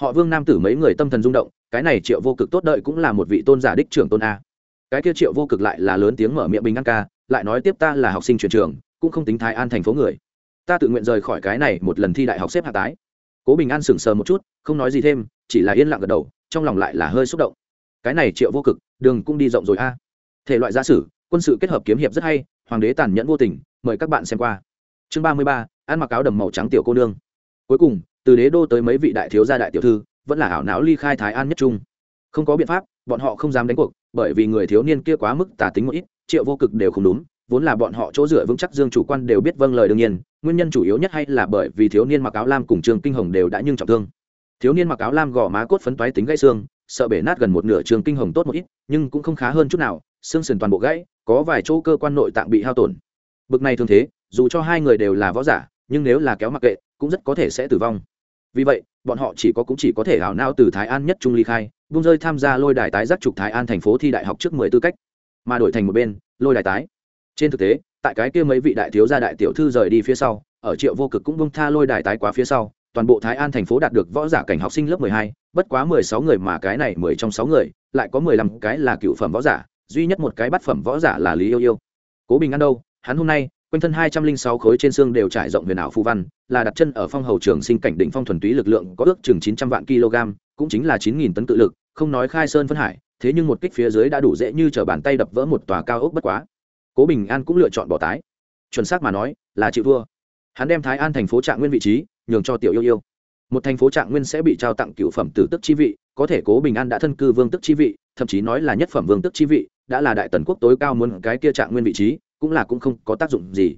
Họ vương nam tử mấy người tâm thần rung động cái này triệu vô cực tốt đợi cũng là một vị tôn giả đích trưởng tôn a. Cái kia triệu vô cực lại là lớn tiếng mở miệng bình an ca, lại nói tiếp ta là học sinh chuyển trường, cũng không tính thái an thành phố người. Ta tự nguyện rời khỏi cái này một lần thi đại học xếp hạ tái. Cố bình an sững sờ một chút, không nói gì thêm, chỉ là yên lặng gật đầu, trong lòng lại là hơi xúc động. Cái này triệu vô cực, đường cũng đi rộng rồi a. Thể loại giả sử, quân sự kết hợp kiếm hiệp rất hay, hoàng đế tàn nhẫn vô tình, mời các bạn xem qua. Chương ba mươi ba, ăn mặc áo đầm màu trắng tiểu cô nương. Cuối cùng, từ đế đô tới mấy vị đại thiếu gia đại tiểu thư vẫn là ảo não ly khai thái an nhất trung. Không có biện pháp, bọn họ không dám đánh cuộc, bởi vì người thiếu niên kia quá mức tà tính một ít, triệu vô cực đều không đúng, vốn là bọn họ chỗ dựa vững chắc dương chủ quan đều biết vâng lời đương nhiên, nguyên nhân chủ yếu nhất hay là bởi vì thiếu niên mặc áo lam cùng trương kinh hồng đều đã nhưng trọng thương. Thiếu niên mặc áo lam gò má cốt phấn toái tính gãy xương, sợ bể nát gần một nửa trương kinh hồng tốt một ít, nhưng cũng không khá hơn chút nào, xương sườn toàn bộ gãy, có vài chỗ cơ quan nội tạng bị hao tổn. Bực này thường thế, dù cho hai người đều là võ giả, nhưng nếu là kéo mặc kệ, cũng rất có thể sẽ tử vong. Vì vậy bọn họ chỉ có cũng chỉ có thể hảo nao từ thái an nhất trung ly khai bung rơi tham gia lôi đài tái giác trục thái an thành phố thi đại học trước mười tư cách, mà đổi thành một bên, lôi đài tái. Trên thực tế, tại cái kia mấy vị đại thiếu gia đại tiểu thư rời đi phía sau, ở triệu vô cực cũng bung tha lôi đài tái quá phía sau, toàn bộ thái an thành phố đạt được võ giả cảnh học sinh lớp mười hai, bất quá mười sáu người mà cái này mười trong sáu người, lại có mười lăm cái là cựu phẩm võ giả, duy nhất một cái bát phẩm võ giả là lý yêu yêu. Cố bình an đâu? Hắn hôm nay quanh thân hai trăm linh sáu khối trên xương đều trải rộng huyền ảo phù văn, là đặt chân ở phong hầu trường sinh cảnh đỉnh phong thuần túy lực lượng có ước chừng chín trăm vạn kg, cũng chính là chín nghìn tấn tự lực, không nói khai sơn phân hải, thế nhưng một kích phía dưới đã đủ dễ như t bàn tay đập vỡ một tòa cao ốc bất quá. Cố bình an cũng lựa chọn bỏ tái. Chuẩn xác mà nói, là chịu thua. Hắn đem thái an thành phố trạng nguyên vị trí, nhường cho tiểu yêu yêu. Một thành phố trạng nguyên sẽ bị trao tặng cựu phẩm tử tức chi vị, có thể cố bình an đã thân cư vương tức chi vị, thậm chí nói là nhất phẩm vương tức chi vị, đã là đại tần quốc tối cao muốn cái kia trạng nguyên vị trí cũng là cũng không có tác dụng gì.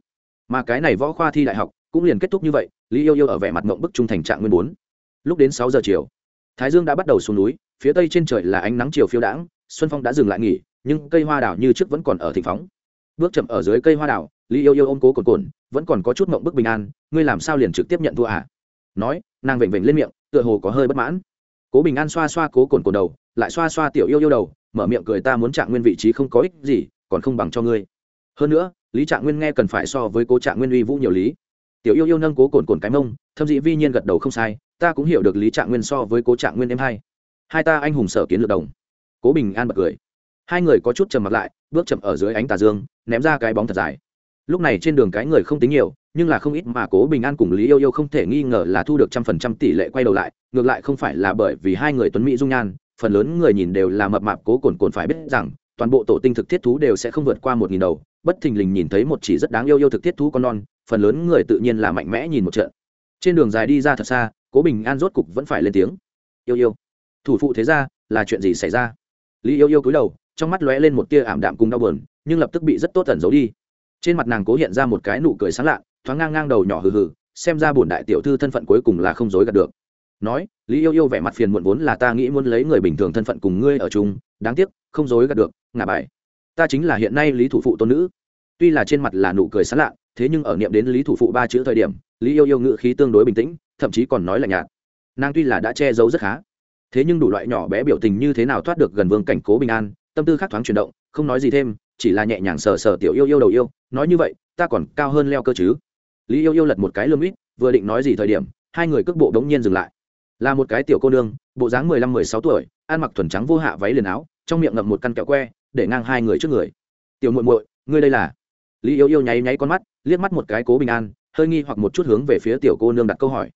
Mà cái này võ khoa thi đại học cũng liền kết thúc như vậy, lý yêu yêu ở vẻ mặt mộng bức trung thành trạng nguyên bốn. Lúc đến sáu giờ chiều, thái dương đã bắt đầu xuống núi, phía tây trên trời là ánh nắng chiều phiêu đãng, xuân phong đã dừng lại nghỉ, nhưng cây hoa đào như trước vẫn còn ở thịnh phóng. Bước chậm ở dưới cây hoa đào, lý yêu yêu ôm cố cồn cồn vẫn còn có chút mộng bức bình an, ngươi làm sao liền trực tiếp nhận thua à? Nói, nàng vểnh vểnh lên miệng, tựa hồ có hơi bất mãn. Cố bình an xoa xoa cố cồn cồn đầu, lại xoa xoa tiểu yêu yêu đầu, mở miệng cười, ta muốn trạng nguyên vị trí không có ích gì, còn không bằng cho ngươi hơn nữa, lý trạng nguyên nghe cần phải so với cố trạng nguyên uy vũ nhiều lý. Tiểu yêu yêu nâng cố cồn cồn cái mông, thâm dị vi nhiên gật đầu không sai, ta cũng hiểu được lý trạng nguyên so với cố trạng nguyên em hai. Hai ta anh hùng sở kiến lược đồng. Cố bình an bật cười. Hai người có chút trầm mặt lại, bước chậm ở dưới ánh tà dương, ném ra cái bóng thật dài. Lúc này trên đường cái người không tính nhiều, nhưng là không ít mà cố bình an cùng lý yêu yêu không thể nghi ngờ là thu được trăm phần trăm tỷ lệ quay đầu lại, ngược lại không phải là bởi vì hai người tuấn mỹ dung nhan, phần lớn người nhìn đều là mập mạp cố cồn cồn phải biết rằng toàn bộ tổ tinh thực thiết thú đều sẽ không vượt qua một nghìn đầu. Bất thình lình nhìn thấy một chỉ rất đáng yêu yêu thực thiết thú con non, phần lớn người tự nhiên là mạnh mẽ nhìn một trận. Trên đường dài đi ra thật xa, cố bình an rốt cục vẫn phải lên tiếng. Yêu yêu, thủ phụ thế ra là chuyện gì xảy ra? Lý yêu yêu cúi đầu, trong mắt lóe lên một tia ảm đạm cùng đau buồn, nhưng lập tức bị rất tốt tẩn giấu đi. Trên mặt nàng cố hiện ra một cái nụ cười sáng lạ, thoáng ngang ngang đầu nhỏ hừ hừ, xem ra bổn đại tiểu thư thân phận cuối cùng là không dối gạt được. Nói lý yêu yêu vẻ mặt phiền muộn vốn là ta nghĩ muốn lấy người bình thường thân phận cùng ngươi ở chung, đáng tiếc, không dối gạt được, ngả bài. Ta chính là hiện nay lý thủ phụ tôn nữ. Tuy là trên mặt là nụ cười sán lạ, thế nhưng ở niệm đến lý thủ phụ ba chữ thời điểm, lý yêu yêu ngự khí tương đối bình tĩnh, thậm chí còn nói là nhạt. Nàng tuy là đã che giấu rất khá, thế nhưng đủ loại nhỏ bé biểu tình như thế nào thoát được gần vương cảnh cố bình an, tâm tư khác thoáng chuyển động, không nói gì thêm, chỉ là nhẹ nhàng sờ sờ tiểu yêu yêu đầu yêu, nói như vậy, ta còn cao hơn leo cơ chứ? Lý yêu yêu lật một cái lơm ít vừa định nói gì thời điểm, hai người cước bộ đống nhiên dừng lại là một cái tiểu cô nương, bộ dáng mười lăm, mười sáu tuổi, ăn mặc thuần trắng vô hạ váy liền áo, trong miệng ngậm một căn kẹo que, để ngang hai người trước người. Tiểu muội muội, ngươi đây là? Lý yêu yêu nháy nháy con mắt, liếc mắt một cái cố bình an, hơi nghi hoặc một chút hướng về phía tiểu cô nương đặt câu hỏi.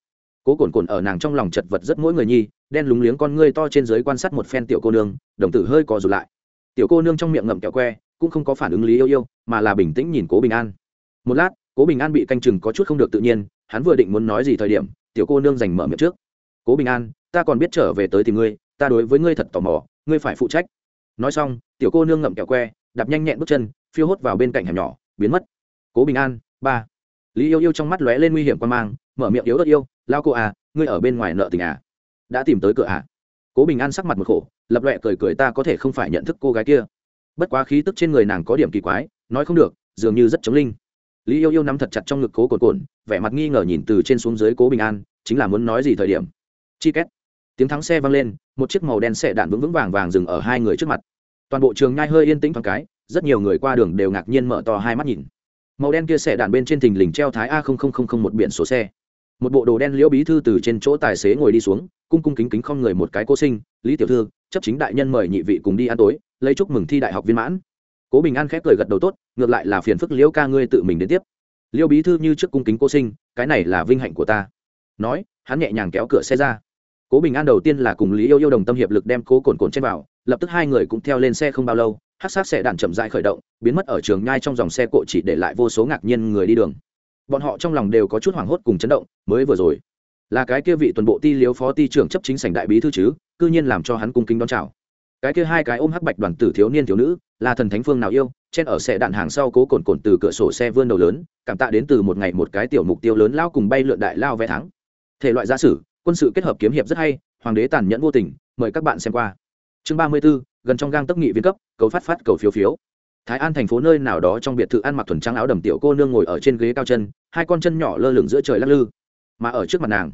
Cố cồn cồn ở nàng trong lòng chật vật rất mỗi người nhi, đen lúng liếng con ngươi to trên dưới quan sát một phen tiểu cô nương, đồng tử hơi cò rụt lại. Tiểu cô nương trong miệng ngậm kẹo que, cũng không có phản ứng lý yêu yêu, mà là bình tĩnh nhìn cố bình an. Một lát, cố bình an bị canh chừng có chút không được tự nhiên, hắn vừa định muốn nói gì thời điểm, tiểu cô nương giành mở miệng trước cố bình an, ta còn biết trở về tới tìm ngươi, ta đối với ngươi thật tò mò, ngươi phải phụ trách. Nói xong, tiểu cô nương ngậm kẹo que, đạp nhanh nhẹn bước chân, phiêu hốt vào bên cạnh hẻm nhỏ, biến mất. Cố bình an, ba. Lý yêu yêu trong mắt lóe lên nguy hiểm quan mang, mở miệng yếu ớt yêu, lao cô à ngươi ở bên ngoài nợ tình à? Đã tìm tới cửa à? Cố bình an sắc mặt một khổ, lập loẹ cười cười, ta có thể không phải nhận thức cô gái kia. Bất quá khí tức trên người nàng có điểm kỳ quái, nói không được, dường như rất chống linh. Lý yêu yêu nắm thật chặt trong ngực cố cồn cồn vẻ mặt nghi ngờ nhìn từ trên xuống dưới cố bình an, chính là muốn nói gì thời điểm chi két. Tiếng thắng xe vang lên, một chiếc màu đen xe đạn vững vững vàng vàng dừng ở hai người trước mặt. Toàn bộ trường nhai hơi yên tĩnh thoáng cái, rất nhiều người qua đường đều ngạc nhiên mở to hai mắt nhìn. Màu đen kia xe đạn bên trên thình lình treo thái a một biển số xe. Một bộ đồ đen liễu bí thư từ trên chỗ tài xế ngồi đi xuống, cung cung kính kính không người một cái cô sinh, lý tiểu thư, chấp chính đại nhân mời nhị vị cùng đi ăn tối, lấy chúc mừng thi đại học viên mãn. Cố bình an khép cười gật đầu tốt, ngược lại là phiền phức liễu ca ngươi tự mình đến tiếp. Liễu bí thư như trước cung kính cô sinh, cái này là vinh hạnh của ta. Nói, hắn nhẹ nhàng kéo cửa xe ra cố bình an đầu tiên là cùng lý yêu yêu đồng tâm hiệp lực đem cố cồn cồn trên vào, lập tức hai người cũng theo lên xe không bao lâu, hát sát xe đạn chậm dại khởi động, biến mất ở trường nhai trong dòng xe cộ chỉ để lại vô số ngạc nhiên người đi đường. Bọn họ trong lòng đều có chút hoảng hốt cùng chấn động, mới vừa rồi, là cái kia vị tuần bộ ti liếu phó ti trưởng chấp chính sảnh đại bí thư chứ, cư nhiên làm cho hắn cung kính đón chào. Cái kia hai cái ôm hắc bạch đoàn tử thiếu niên thiếu nữ, là thần thánh phương nào yêu trên ở xe đạn hàng sau cố cồn cồn từ cửa sổ xe vươn đầu lớn, cảm tạ đến từ một ngày một cái tiểu mục tiêu lớn lao cùng bay lượn đại lao vẽ thắng. Thể loại gia sử quân sự kết hợp kiếm hiệp rất hay hoàng đế tàn nhẫn vô tình mời các bạn xem qua. Chương ba mươi 34, gần trong gang tấc nghị viên cấp cầu phát phát cầu phiếu phiếu. Thái an thành phố nơi nào đó trong biệt thự ăn mặc thuần trắng áo đầm tiểu cô nương ngồi ở trên ghế cao chân hai con chân nhỏ lơ lửng giữa trời lắc lư. Mà ở trước mặt nàng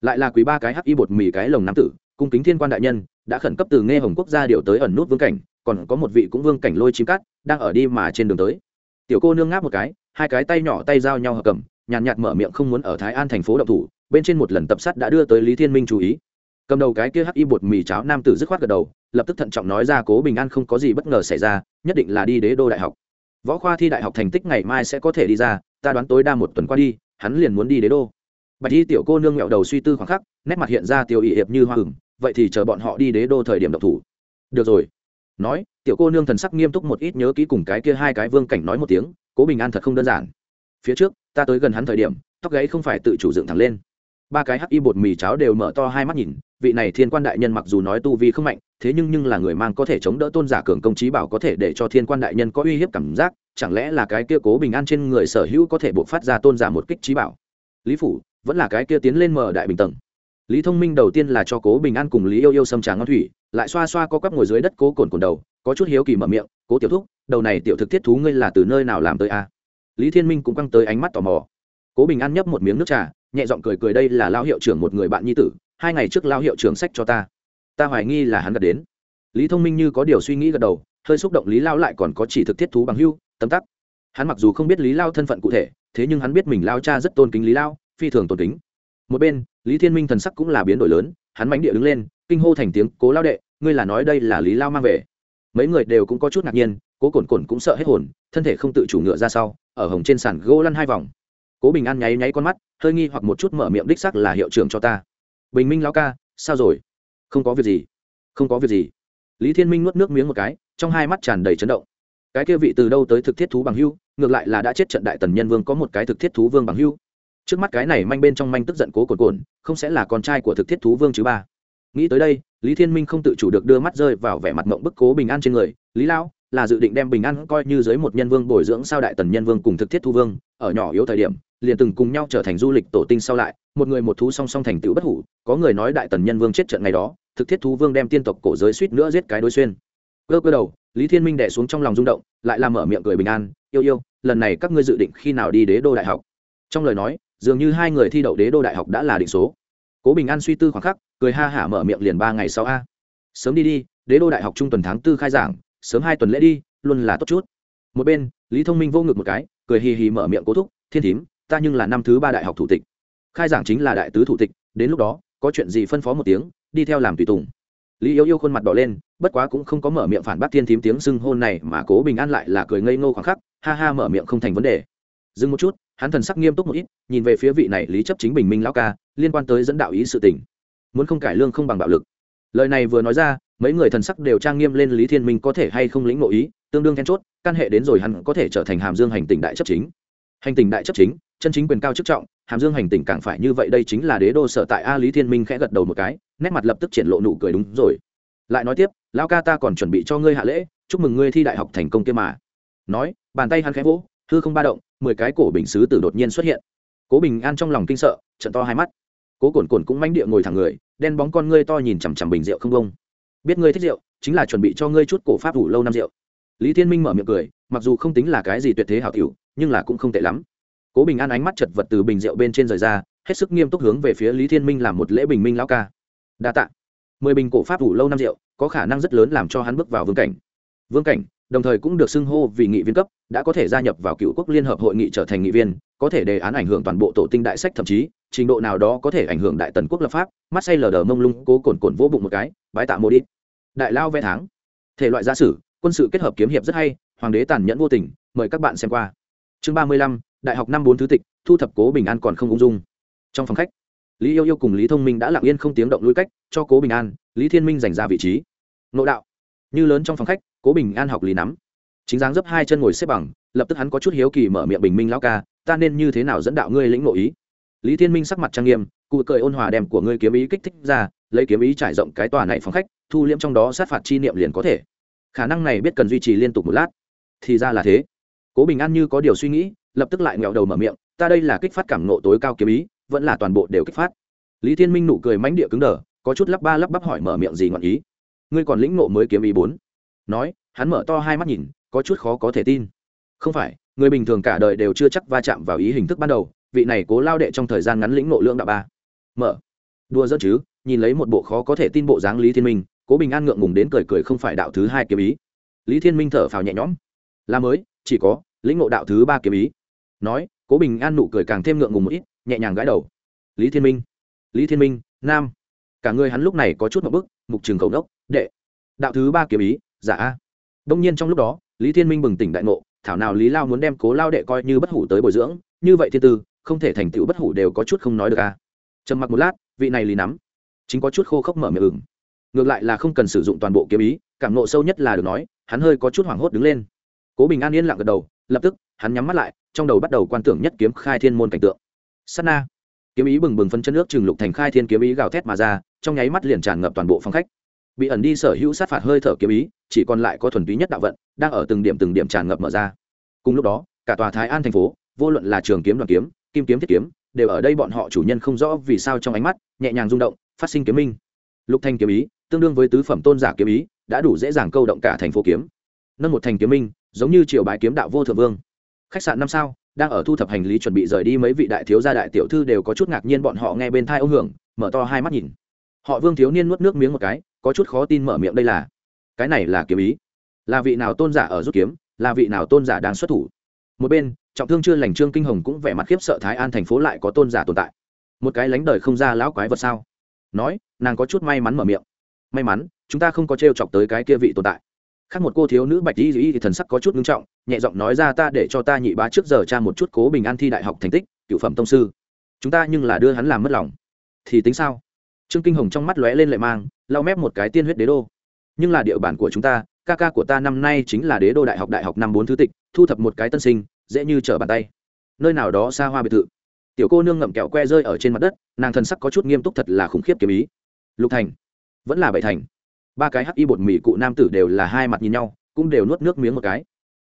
lại là quý ba cái hắc y bột mì cái lồng nam tử cung kính thiên quan đại nhân đã khẩn cấp từ nghe hồng quốc gia điều tới ẩn nút vương cảnh còn có một vị cũng vương cảnh lôi chim cắt đang ở đi mà trên đường tới. Tiểu cô nương ngáp một cái hai cái tay nhỏ tay giao nhau hợp cầm nhàn nhạt mở miệng không muốn ở thái an thành phố động thủ bên trên một lần tập sát đã đưa tới lý thiên minh chú ý. Cầm đầu cái kia hắc y bột mì cháo nam tử dứt khoát gật đầu, lập tức thận trọng nói ra cố bình an không có gì bất ngờ xảy ra, nhất định là đi đế đô đại học. Võ khoa thi đại học thành tích ngày mai sẽ có thể đi ra, ta đoán tối đa một tuần qua đi, hắn liền muốn đi đế đô. Bạch y tiểu cô nương nghẹo đầu suy tư khoảng khắc, nét mặt hiện ra tiểu ỵ hiệp như hoa hừng vậy thì chờ bọn họ đi đế đô thời điểm độc thủ. Được rồi. Nói, tiểu cô nương thần sắc nghiêm túc một ít nhớ kỹ cùng cái kia hai cái vương cảnh nói một tiếng, cố bình an thật không đơn giản. Phía trước, ta tới gần hắn thời điểm, tóc gáy không phải tự chủ dựng thẳng lên ba cái hắc y bột mì cháo đều mở to hai mắt nhìn, vị này thiên quan đại nhân mặc dù nói tu vi không mạnh, thế nhưng nhưng là người mang có thể chống đỡ tôn giả cường công trí bảo có thể để cho thiên quan đại nhân có uy hiếp cảm giác, chẳng lẽ là cái kia cố bình an trên người sở hữu có thể buộc phát ra tôn giả một kích trí bảo? Lý phủ, vẫn là cái kia tiến lên mở đại bình tầng. Lý thông minh đầu tiên là cho cố bình an cùng lý yêu yêu xâm trà ngon thủy, lại xoa xoa co quắp ngồi dưới đất cố cồn cồn đầu, có chút hiếu kỳ mở miệng, cố tiểu thúc, đầu này tiểu thực thiết thú ngươi là từ nơi nào làm tới a? Lý thiên minh cũng căng tới ánh mắt tò mò. Cố bình an nhấp một miếng nước trà nhẹ giọng cười cười, đây là lao hiệu trưởng một người bạn nhi tử, hai ngày trước lao hiệu trưởng sách cho ta. Ta hoài nghi là hắn gật đến. Lý thông minh như có điều suy nghĩ gật đầu, hơi xúc động lý lao lại còn có chỉ thực thiết thú bằng hưu, tấm tắc. Hắn mặc dù không biết lý lao thân phận cụ thể, thế nhưng hắn biết mình lao cha rất tôn kính lý lao, phi thường tôn kính. Một bên, lý thiên minh thần sắc cũng là biến đổi lớn, hắn mánh địa đứng lên, kinh hô thành tiếng, cố lao đệ, ngươi là nói đây là lý lao mang về. Mấy người đều cũng có chút ngạc nhiên, cố cồn cồn cũng sợ hết hồn, thân thể không tự chủ ngựa ra sau, ở hồng trên sàn gỗ lăn hai vòng cố bình an nháy nháy con mắt, hơi nghi hoặc một chút mở miệng đích sắc là hiệu trưởng cho ta. Bình minh lao ca, sao rồi? Không có việc gì. Không có việc gì. Lý thiên minh nuốt nước miếng một cái, trong hai mắt tràn đầy chấn động. Cái kia vị từ đâu tới thực thiết thú bằng hưu, ngược lại là đã chết trận đại tần nhân vương có một cái thực thiết thú vương bằng hưu. Trước mắt cái này manh bên trong manh tức giận cố cồn cồn không sẽ là con trai của thực thiết thú vương chứ ba. Nghĩ tới đây, lý thiên minh không tự chủ được đưa mắt rơi vào vẻ mặt mộng bức cố bình an trên người. Lý lão, là dự định đem bình an coi như dưới một nhân vương bồi dưỡng sao đại tần nhân vương cùng thực thiết thu vương, ở nhỏ yếu thời điểm liền từng cùng nhau trở thành du lịch tổ tinh sau lại, một người một thú song song thành tựu bất hủ, có người nói đại tần nhân vương chết trận ngày đó, thực thiết thú vương đem tiên tộc cổ giới suýt nữa giết cái đối xuyên. Cơ cơ đầu, lý thiên minh đẻ xuống trong lòng rung động, lại làm mở miệng cười bình an, yêu yêu, lần này các ngươi dự định khi nào đi đế đô đại học? Trong lời nói, dường như hai người thi đậu đế đô đại học đã là định số. Cố bình an suy tư khoảng khắc, cười ha hả mở miệng liền ba ngày sau a. Sớm đi đi, đế đô đại học trung tuần tháng tư khai giảng, sớm hai tuần lễ đi, luôn là tốt chút. Một bên, lý thông minh vô ngực một cái, cười hì hì mở miệng cố thúc, thiên thím ta nhưng là năm thứ ba đại học thủ tịch. Khai giảng chính là đại tứ thủ tịch, đến lúc đó, có chuyện gì phân phó một tiếng, đi theo làm tùy tùng. Lý yêu yêu khuôn mặt đỏ lên, bất quá cũng không có mở miệng phản bác thiên thím tiếng xưng hôn này mà cố bình an lại là cười ngây ngô khoảng khắc, ha ha mở miệng không thành vấn đề. Dừng một chút, hắn thần sắc nghiêm túc một ít, nhìn về phía vị này lý chấp chính bình minh lão ca, liên quan tới dẫn đạo ý sự tình. Muốn không cải lương không bằng bạo lực. Lời này vừa nói ra, mấy người thần sắc đều trang nghiêm lên lý thiên minh có thể hay không lĩnh nội ý, tương đương then chốt, căn hệ đến rồi hắn có thể trở thành hàm dương hành tỉnh đại chấp chính. Hành tỉnh đại chấp chính chân chính quyền cao chức trọng, hàm dương hành tỉnh càng phải như vậy, đây chính là đế đô sở tại a lý thiên minh khẽ gật đầu một cái, nét mặt lập tức triển lộ nụ cười đúng rồi. Lại nói tiếp, lão ca ta còn chuẩn bị cho ngươi hạ lễ, chúc mừng ngươi thi đại học thành công kia mà. Nói, bàn tay hắn khẽ vỗ, hư không ba động, mười cái cổ bình sứ tử đột nhiên xuất hiện. Cố bình an trong lòng kinh sợ, trận to hai mắt. Cố cồn cồn cũng manh địa ngồi thẳng người, đen bóng con ngươi to nhìn chằm chằm bình rượu không bông. Biết ngươi thích rượu, chính là chuẩn bị cho ngươi chút cổ pháp đủ lâu năm rượu. Lý thiên minh mở miệng cười, mặc dù không tính là cái gì tuyệt thế hảo tiểu, nhưng là cũng không tệ lắm cố bình an ánh mắt chật vật từ bình rượu bên trên rời ra, hết sức nghiêm túc hướng về phía lý thiên minh làm một lễ bình minh lão ca. Đa tạ. Mười bình cổ pháp đủ lâu năm rượu, có khả năng rất lớn làm cho hắn bước vào vương cảnh. Vương cảnh, đồng thời cũng được xưng hô vì nghị viên cấp, đã có thể gia nhập vào cựu quốc liên hợp hội nghị trở thành nghị viên, có thể đề án ảnh hưởng toàn bộ tổ tinh đại sách thậm chí, trình độ nào đó có thể ảnh hưởng đại tần quốc lập pháp, mắt say lờ đờ mông lung, cố cồn cồn vỗ bụng một cái, bái tạ mô đi. Đại lao vẽ tháng. Thể loại gia sử, quân sự kết hợp kiếm hiệp rất hay, hoàng đế tàn nhẫn vô tình, mời các bạn xem qua. Chương ba mươi lăm đại học năm bốn thứ tịch, thu thập cố bình an còn không ung dung. Trong phòng khách, lý yêu yêu cùng lý thông minh đã lặng yên không tiếng động lui cách, cho cố bình an, lý thiên minh giành ra vị trí. Nội đạo. Như lớn trong phòng khách, cố bình an học lý nắm. Chính dáng dấp hai chân ngồi xếp bằng, lập tức hắn có chút hiếu kỳ mở miệng bình minh lão ca, ta nên như thế nào dẫn đạo ngươi lĩnh nội ý? Lý thiên minh sắc mặt trang nghiêm, cụ cười ôn hòa đem của ngươi kiếm ý kích thích ra, lấy kiếm ý trải rộng cái tòa này phòng khách, thu liễm trong đó sát phạt chi niệm liền có thể. Khả năng này biết cần duy trì liên tục một lát. Thì ra là thế. Cố bình an như có điều suy nghĩ lập tức lại nghèo đầu mở miệng, ta đây là kích phát cảm nộ tối cao kiếm ý, vẫn là toàn bộ đều kích phát. Lý thiên minh nụ cười mánh địa cứng đờ, có chút lắp ba lắp bắp hỏi mở miệng gì ngọn ý. Ngươi còn lĩnh nộ mới kiếm ý bốn? Nói, hắn mở to hai mắt nhìn, có chút khó có thể tin. Không phải, người bình thường cả đời đều chưa chắc va chạm vào ý hình thức ban đầu, vị này cố lao đệ trong thời gian ngắn lĩnh nộ lượng đạo ba. Mở. Đua dẫn chứ, nhìn lấy một bộ khó có thể tin bộ dáng lý thiên minh, cố bình an ngượng ngùng đến cười cười không phải đạo thứ hai kiếm ý. Lý thiên minh thở phào nhẹ nhõm. Là mới, chỉ có lĩnh ngộ đạo thứ ba kiếm ý nói, cố bình an nụ cười càng thêm ngượng ngùng một ít, nhẹ nhàng gãi đầu. Lý thiên minh, lý thiên minh, nam. Cả người hắn lúc này có chút một bức, mục trường cầu đốc, đệ. Đạo thứ ba kiếm ý, giả a. Đông nhiên trong lúc đó, lý thiên minh bừng tỉnh đại ngộ, thảo nào lý lao muốn đem cố lao đệ coi như bất hủ tới bồi dưỡng, như vậy thiên tư, không thể thành tựu bất hủ đều có chút không nói được a. Trầm mặc một lát, vị này lý nắm. Chính có chút khô khốc mở miệng ừng ngược lại là không cần sử dụng toàn bộ kiếm ý, cảm nộ sâu nhất là được nói, hắn hơi có chút hoảng hốt đứng lên. Cố bình an yên lặng gật đầu lập tức, hắn nhắm mắt lại, trong đầu bắt đầu quan tưởng nhất kiếm khai thiên môn cảnh tượng. Sát na. Kiếm ý bừng bừng phân chân nước trừng lục thành khai thiên kiếm ý gào thét mà ra, trong nháy mắt liền tràn ngập toàn bộ phòng khách. Bị ẩn đi sở hữu sát phạt hơi thở kiếm ý, chỉ còn lại có thuần túy nhất đạo vận, đang ở từng điểm từng điểm tràn ngập mở ra. Cùng lúc đó, cả tòa thái an thành phố, vô luận là trường kiếm, đoàn kiếm, kim kiếm, thiết kiếm, đều ở đây bọn họ chủ nhân không rõ vì sao trong ánh mắt nhẹ nhàng rung động, phát sinh kiếm minh. Lục thanh kiếm ý, tương đương với tứ phẩm tôn giả kiếm ý, đã đủ dễ dàng câu động cả thành phố kiếm nâng một thành kiếm minh, giống như triều bái kiếm đạo vô thượng vương. Khách sạn năm sao, đang ở thu thập hành lý chuẩn bị rời đi, mấy vị đại thiếu gia đại tiểu thư đều có chút ngạc nhiên bọn họ nghe bên thai ông hưởng, mở to hai mắt nhìn. Họ vương thiếu niên nuốt nước miếng một cái, có chút khó tin mở miệng đây là, cái này là kiếm ý. Là vị nào tôn giả ở rút kiếm, là vị nào tôn giả đang xuất thủ. Một bên, trọng thương chưa lành trương kinh hồng cũng vẻ mặt khiếp sợ thái an thành phố lại có tôn giả tồn tại. Một cái lánh đời không ra lão quái vật sao? Nói, nàng có chút may mắn mở miệng. May mắn, chúng ta không có t r e o chọc tới cái kia vị tồn tại khác một cô thiếu nữ bạch y thì thần sắc có chút ngưng trọng, nhẹ giọng nói ra ta để cho ta nhị bá trước giờ cha một chút cố bình an thi đại học thành tích, cựu phẩm tông sư. Chúng ta nhưng là đưa hắn làm mất lòng. Thì tính sao? Trương kinh hồng trong mắt lóe lên lệ mang, lau mép một cái tiên huyết đế đô. Nhưng là địa bàn của chúng ta, ca ca của ta năm nay chính là đế đô đại học đại học năm bốn thứ tịch, thu thập một cái tân sinh, dễ như trở bàn tay. Nơi nào đó xa hoa biệt thự. Tiểu cô nương ngậm kẹo que rơi ở trên mặt đất, nàng thần sắc có chút nghiêm túc thật là khủng khiếp kiếm ý. Lục thành. Vẫn là bảy thành ba cái hắc y bột mì cụ nam tử đều là hai mặt nhìn nhau, cũng đều nuốt nước miếng một cái.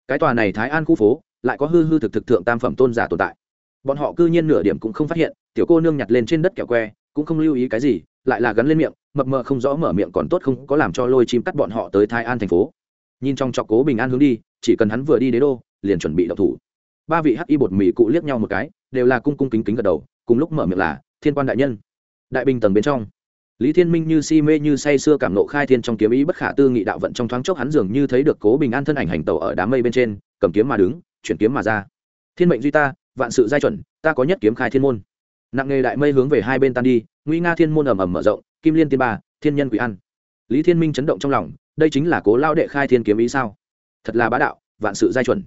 Cái tòa này thái an khu phố, lại có hư hư thực thực thượng tam phẩm tôn giả tồn tại. Bọn họ cư nhiên nửa điểm cũng không phát hiện, tiểu cô nương nhặt lên trên đất kẹo que, cũng không lưu ý cái gì, lại là gắn lên miệng, mập mờ không rõ mở miệng còn tốt không có làm cho lôi chim cắt bọn họ tới thái an thành phố. Nhìn trong trọc cố bình an hướng đi, chỉ cần hắn vừa đi đế đô, liền chuẩn bị đậu thủ. Ba vị hắc y bột mì cụ liếc nhau một cái, đều là cung cung kính kính gật đầu, cùng lúc mở miệng là, thiên quan đại nhân. Đại bình tầng bên trong lý thiên minh như si mê như say sưa cảm nộ khai thiên trong kiếm ý bất khả tư nghị đạo vận trong thoáng chốc hắn dường như thấy được cố bình an thân ảnh hành tàu ở đám mây bên trên, cầm kiếm mà đứng, chuyển kiếm mà ra. Thiên mệnh duy ta, vạn sự giai chuẩn, ta có nhất kiếm khai thiên môn. Nặng nghề đại mây hướng về hai bên tan đi, nguy nga thiên môn ầm ầm mở rộng, kim liên tiên ba, thiên nhân quỷ ăn lý thiên minh chấn động trong lòng, đây chính là cố lao đệ khai thiên kiếm ý sao? Thật là bá đạo, vạn sự giai chuẩn.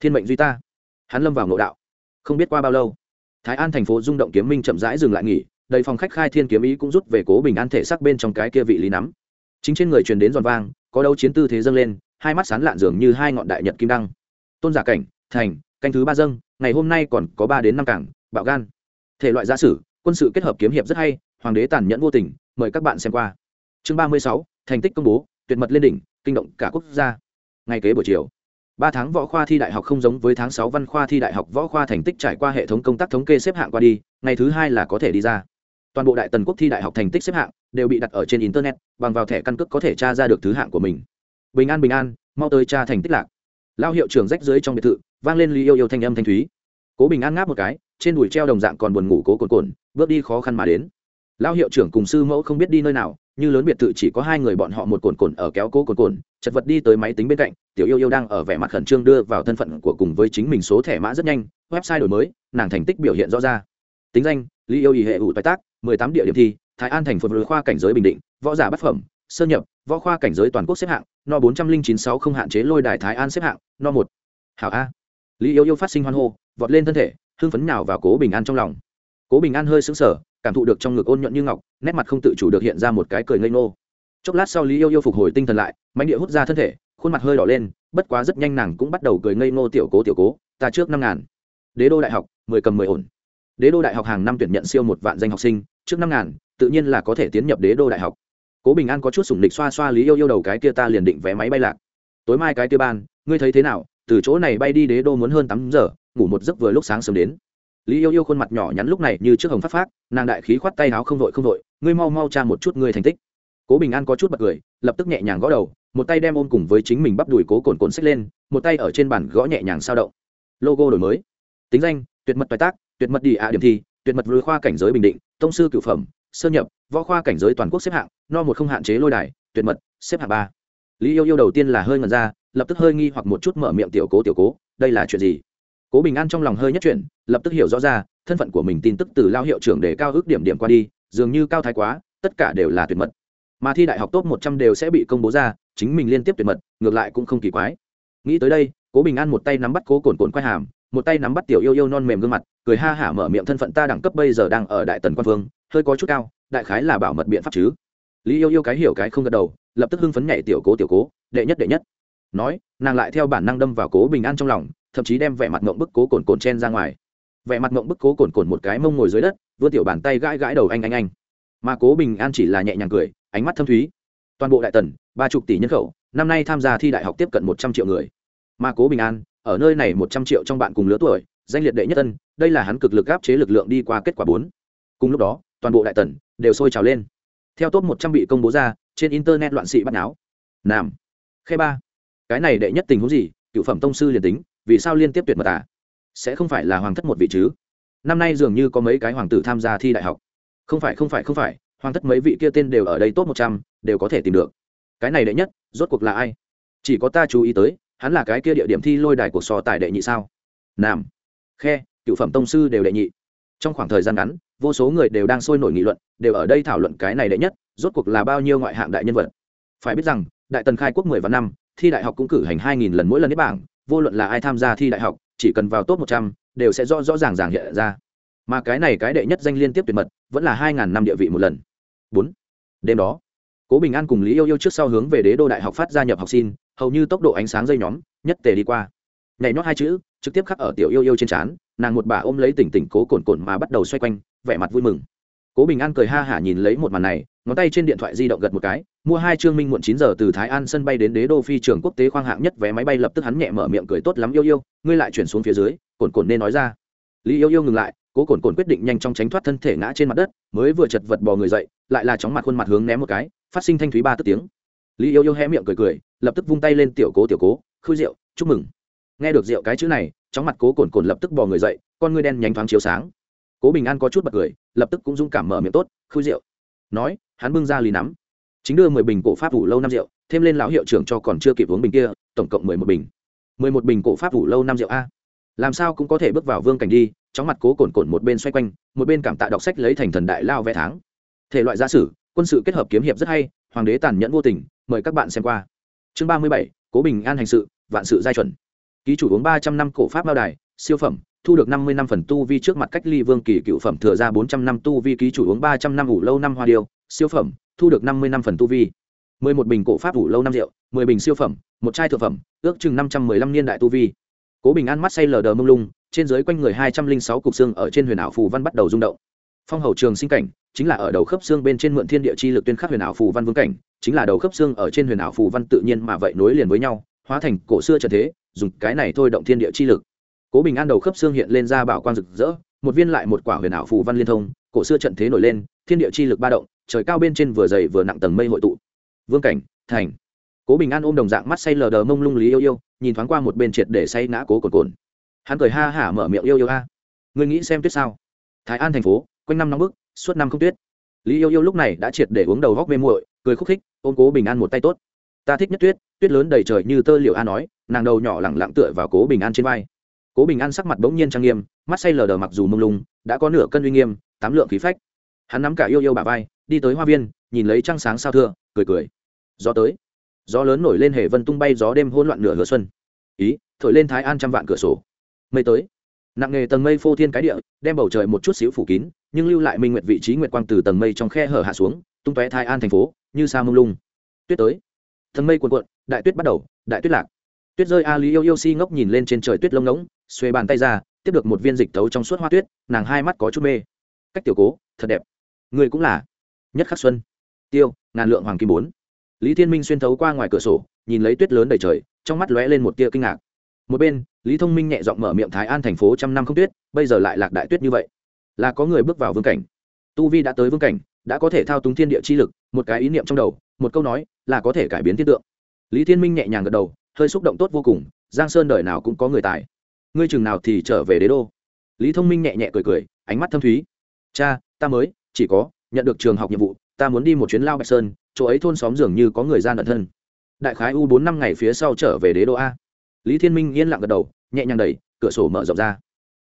Thiên mệnh duy ta. Hắn lâm vào ngộ đạo. Không biết qua bao lâu, thái an thành phố rung động kiếm minh chậm rãi dừng lại nghỉ đầy phòng khách khai thiên kiếm ý cũng rút về cố bình an thể sắc bên trong cái kia vị lý nắm. Chính trên người truyền đến giòn vang, có đấu chiến tư thế dâng lên, hai mắt sán lạn dường như hai ngọn đại nhật kim đăng. Tôn giả cảnh, thành, canh thứ ba dâng, ngày hôm nay còn có ba đến năm cảng, bạo gan. Thể loại gia sử, quân sự kết hợp kiếm hiệp rất hay, hoàng đế tàn nhẫn vô tình, mời các bạn xem qua. Chương ba mươi sáu, thành tích công bố, tuyệt mật lên đỉnh, kinh động cả quốc gia. Ngày kế buổi chiều, ba tháng võ khoa thi đại học không giống với tháng sáu văn khoa thi đại học võ khoa thành tích trải qua hệ thống công tác thống kê xếp hạng qua đi, ngày thứ hai là có thể đi ra toàn bộ đại tần quốc thi đại học thành tích xếp hạng đều bị đặt ở trên internet, bằng vào thẻ căn cước có thể tra ra được thứ hạng của mình. Bình an bình an, mau tới tra thành tích lạc. Lao hiệu trưởng rách dưới trong biệt thự, vang lên lý yêu yêu thanh âm thanh thúy. Cố bình an ngáp một cái, trên đùi treo đồng dạng còn buồn ngủ cố cồn cồn bước đi khó khăn mà đến. Lao hiệu trưởng cùng sư mẫu không biết đi nơi nào, như lớn biệt thự chỉ có hai người bọn họ một cồn cồn ở kéo cố cồn cồn chật vật đi tới máy tính bên cạnh, tiểu yêu yêu đang ở vẻ mặt khẩn trương đưa vào thân phận của cùng với chính mình số thẻ mã rất nhanh, website đổi mới, nàng thành tích biểu hiện rõ ra. Tính danh, lý yêu ý hệ ủ toái tác mười tám địa điểm thi, thái an thành phố khoa cảnh giới bình định, võ giả bất phẩm, sơ nhập, võ khoa cảnh giới toàn quốc xếp hạng, no bốn trăm linh chín sáu không hạn chế lôi đài thái an xếp hạng, no một. Hảo a. Lý yêu yêu phát sinh hoan hô, vọt lên thân thể, hưng phấn nào vào cố bình an trong lòng. Cố bình an hơi sững sờ, cảm thụ được trong ngực ôn nhuận như ngọc, nét mặt không tự chủ được hiện ra một cái cười ngây ngô. Chốc lát sau lý yêu yêu phục hồi tinh thần lại mánh địa hút ra thân thể, khuôn mặt hơi đỏ lên, bất quá rất nhanh nàng cũng bắt đầu cười ngây ngô tiểu cố tiểu cố, ta trước năm ngàn. Đế đô đại học, mười cầm mười ổn. Đế đô đại học hàng năm tuyển nhận siêu một vạn danh học sinh trước năm ngàn, tự nhiên là có thể tiến nhập đế đô đại học. Cố bình an có chút sủng địch xoa xoa lý yêu yêu đầu cái kia ta liền định vé máy bay lạc. Tối mai cái kia ban, ngươi thấy thế nào? Từ chỗ này bay đi đế đô muốn hơn tám giờ, ngủ một giấc vừa lúc sáng sớm đến. Lý yêu yêu khuôn mặt nhỏ nhắn lúc này như trước hồng phát phát nàng đại khí khoát tay áo không vội không vội, ngươi mau mau tra một chút ngươi thành tích. Cố bình an có chút bật cười, lập tức nhẹ nhàng gõ đầu, một tay đem ôm cùng với chính mình bắp đùi cố cồn cồn xích lên, một tay ở trên bàn gõ nhẹ nhàng sao động. Logo đổi mới. Tính danh, tuyệt mật toại tác, tuyệt mật đi ạ điểm thi tuyệt mật lôi khoa cảnh giới bình định tông sư cửu phẩm sơ nhập võ khoa cảnh giới toàn quốc xếp hạng no một không hạn chế lôi đài tuyệt mật xếp hạng ba. Lý yêu yêu đầu tiên là hơi ngần ra lập tức hơi nghi hoặc một chút mở miệng tiểu cố tiểu cố đây là chuyện gì? Cố bình an trong lòng hơi nhất chuyện, lập tức hiểu rõ ra thân phận của mình tin tức từ lao hiệu trưởng để cao ước điểm điểm qua đi dường như cao thái quá tất cả đều là tuyệt mật. Mà thi đại học top một trăm đều sẽ bị công bố ra chính mình liên tiếp tuyệt mật ngược lại cũng không kỳ quái. Nghĩ tới đây cố bình an một tay nắm bắt cố cồn cồn quay hàm một tay nắm bắt tiểu yêu yêu non mềm gương mặt, cười ha hả mở miệng thân phận ta đẳng cấp bây giờ đang ở đại tần quan vương, hơi có chút cao, đại khái là bảo mật biện pháp chứ. Lý yêu yêu cái hiểu cái không gật đầu, lập tức hưng phấn nhảy tiểu cố tiểu cố, đệ nhất đệ nhất. Nói, nàng lại theo bản năng đâm vào cố bình an trong lòng, thậm chí đem vẻ mặt ngộng bức cố cồn cồn chen ra ngoài. Vẻ mặt ngộng bức cố cồn cồn một cái mông ngồi dưới đất, vươn tiểu bàn tay gãi gãi đầu anh anh anh. Mà cố bình an chỉ là nhẹ nhàng cười, ánh mắt thâm thúy. Toàn bộ đại tần, ba chục tỷ nhân khẩu, năm nay tham gia thi đại học tiếp cận một trăm triệu người. Mà cố bình an ở nơi này một trăm triệu trong bạn cùng lứa tuổi, danh liệt đệ nhất tân, đây là hắn cực lực áp chế lực lượng đi qua kết quả bốn. Cùng lúc đó, toàn bộ đại tần đều sôi trào lên. Theo top một trăm bị công bố ra, trên internet loạn sĩ bắt náo. Nam. Khe ba. Cái này đệ nhất tình huống gì? Cựu phẩm tông sư liền tính, vì sao liên tiếp tuyệt mật à? Sẽ không phải là hoàng thất một vị chứ? Năm nay dường như có mấy cái hoàng tử tham gia thi đại học. Không phải không phải không phải, hoàng thất mấy vị kia tên đều ở đây top một trăm, đều có thể tìm được. Cái này đệ nhất, rốt cuộc là ai? Chỉ có ta chú ý tới hắn là cái kia địa điểm thi lôi đài cuộc so tài đệ nhị sao? Nam. Khe, cựu phẩm tông sư đều đệ nhị. Trong khoảng thời gian ngắn, vô số người đều đang sôi nổi nghị luận, đều ở đây thảo luận cái này đệ nhất, rốt cuộc là bao nhiêu ngoại hạng đại nhân vật. Phải biết rằng, đại tần khai quốc mười vạn năm, thi đại học cũng cử hành hai nghìn lần mỗi lần đến bảng, vô luận là ai tham gia thi đại học, chỉ cần vào top một trăm, đều sẽ rõ rõ ràng ràng hiện ra. Mà cái này cái đệ nhất danh liên tiếp tuyệt mật, vẫn là hai ngàn năm địa vị một lần. Bốn. Đêm đó, cố bình an cùng lý yêu yêu trước sau hướng về đế đô đại học phát gia nhập học sinh hầu như tốc độ ánh sáng dây nhóm, nhất tề đi qua. Nhảy nhót hai chữ, trực tiếp khắc ở tiểu yêu yêu trên trán, nàng một bà ôm lấy tỉnh tỉnh cố cồn cồn mà bắt đầu xoay quanh, vẻ mặt vui mừng. Cố bình an cười ha hả nhìn lấy một màn này, ngón tay trên điện thoại di động gật một cái, mua hai chương minh muộn chín giờ từ thái an sân bay đến đế đô phi trường quốc tế khoang hạng nhất vé máy bay lập tức hắn nhẹ mở miệng cười tốt lắm yêu yêu, ngươi lại chuyển xuống phía dưới, cồn cồn nên nói ra. Lý yêu yêu ngừng lại, cố cồn cồn quyết định nhanh chóng tránh thoát thân thể ngã trên mặt đất, mới vừa chật vật bò người dậy, lại là chóng mặt khuôn mặt hướng ném một cái, phát sinh thanh thúy ba tức tiếng. Lý yêu yêu hé miệng cười cười lập tức vung tay lên tiểu cố tiểu cố, khui rượu, chúc mừng. Nghe được rượu cái chữ này chóng mặt cố cồn cồn lập tức bò người dậy, con ngươi đen nhánh thoáng chiếu sáng. Cố bình an có chút bật cười, lập tức cũng dũng cảm mở miệng tốt, khui rượu. Nói, hắn bưng ra lì nắm. Chính đưa mười bình cổ pháp ủ lâu năm rượu, thêm lên lão hiệu trưởng cho còn chưa kịp uống bình kia, tổng cộng mười một bình. Mười một bình cổ pháp ủ lâu năm rượu a. Làm sao cũng có thể bước vào vương cảnh đi chóng mặt cố cồn cồn một bên xoay quanh, một bên cảm tạ đọc sách lấy thành thần đại lao vẽ tháng. Thể loại gia sử, quân sự kết hợp kiếm hiệp rất hay, hoàng đế tàn nhẫn vô tình, mời các bạn xem qua chương ba mươi bảy, cố bình an hành sự, vạn sự giai chuẩn. Ký chủ uống ba trăm năm cổ pháp bao đài, siêu phẩm, thu được năm mươi năm phần tu vi trước mặt cách ly vương kỳ cựu phẩm thừa ra bốn trăm năm tu vi, ký chủ uống ba trăm năm ủ lâu năm hoa điêu, siêu phẩm, thu được năm mươi năm phần tu vi. Mười một bình cổ pháp ủ lâu năm rượu, mười bình siêu phẩm, một chai thực phẩm, ước chừng năm trăm mười lăm niên đại tu vi. Cố bình an mắt say lờ đờ mông lung, trên dưới quanh người hai trăm linh sáu cục xương ở trên huyền ảo phù văn bắt đầu rung động. Phong hầu trường sinh cảnh chính là ở đầu khớp xương bên trên mượn thiên địa chi lực tuyên khắc huyền ảo phù văn vương cảnh, chính là đầu khớp xương ở trên huyền ảo phù văn tự nhiên mà vậy nối liền với nhau, hóa thành cổ xưa trần thế, dùng cái này thôi động thiên địa chi lực. Cố bình an đầu khớp xương hiện lên ra bảo quang rực rỡ, một viên lại một quả huyền ảo phù văn liên thông, cổ xưa trận thế nổi lên, thiên địa chi lực ba động, trời cao bên trên vừa dày vừa nặng tầng mây hội tụ. Vương cảnh, thành. Cố bình an ôm đồng dạng mắt say lờ đờ mông lung lý yêu yêu, nhìn thoáng qua một bên triệt để say ngã cố cồn cồn. Hắn cười ha hả mở miệng yêu yêu a. Ngươi nghĩ xem tuyết sao? Thái an thành phố, quanh năm nóng bức suốt năm không tuyết. Lý yêu yêu lúc này đã triệt để uống đầu góc mê muội, cười khúc khích, ôm cố bình an một tay tốt. Ta thích nhất tuyết tuyết lớn đầy trời như tơ liệu a nói, nàng đầu nhỏ lẳng lặng tựa vào cố bình an trên vai. Cố bình an sắc mặt bỗng nhiên trang nghiêm, mắt say lờ đờ mặc dù mông lung, đã có nửa cân uy nghiêm, tám lượng khí phách. Hắn nắm cả yêu yêu bà vai, đi tới hoa viên, nhìn lấy trăng sáng sao thưa, cười cười. Gió tới. Gió lớn nổi lên hề vân tung bay gió đêm hôn loạn nửa hửa xuân. Ý, thổi lên thái an trăm vạn cửa sổ. Mây tới. Nặng nghề tầng mây phô thiên cái địa, đem bầu trời một chút xíu phủ kín nhưng lưu lại minh nguyệt vị trí nguyệt quang từ tầng mây trong khe hở hạ xuống, tung tóe thái an thành phố, như sa mông lung. Tuyết tới. Thần mây cuộn cuộn, đại tuyết bắt đầu, đại tuyết lạc. Tuyết rơi, a lý yêu yêu si ngốc nhìn lên trên trời tuyết lông ngỗng, xuê bàn tay ra, tiếp được một viên dịch tấu trong suốt hoa tuyết, nàng hai mắt có chút mê. Cách tiểu cố, thật đẹp. Người cũng là. Nhất khắc xuân. Tiêu, ngàn lượng hoàng kim bốn. Lý thiên minh xuyên thấu qua ngoài cửa sổ, nhìn lấy tuyết lớn đầy trời, trong mắt lóe lên một tia kinh ngạc. Một bên, lý thông minh nhẹ giọng mở miệng thái an thành phố trăm năm không tuyết, bây giờ lại lạc đại tuyết như vậy là có người bước vào vương cảnh. Tu vi đã tới vương cảnh, đã có thể thao túng thiên địa chi lực, một cái ý niệm trong đầu, một câu nói, là có thể cải biến thiên tượng. Lý thiên minh nhẹ nhàng gật đầu, hơi xúc động tốt vô cùng, giang sơn đời nào cũng có người tài. Ngươi chừng nào thì trở về đế đô. Lý thông minh nhẹ nhẹ cười cười, ánh mắt thâm thúy. Cha, ta mới, chỉ có, nhận được trường học nhiệm vụ, ta muốn đi một chuyến lao bạch sơn, chỗ ấy thôn xóm dường như có người gian ẩn thân. Đại khái u bốn năm ngày phía sau trở về đế đô a. Lý thiên minh yên lặng gật đầu, nhẹ nhàng đẩy, cửa sổ mở rộng ra.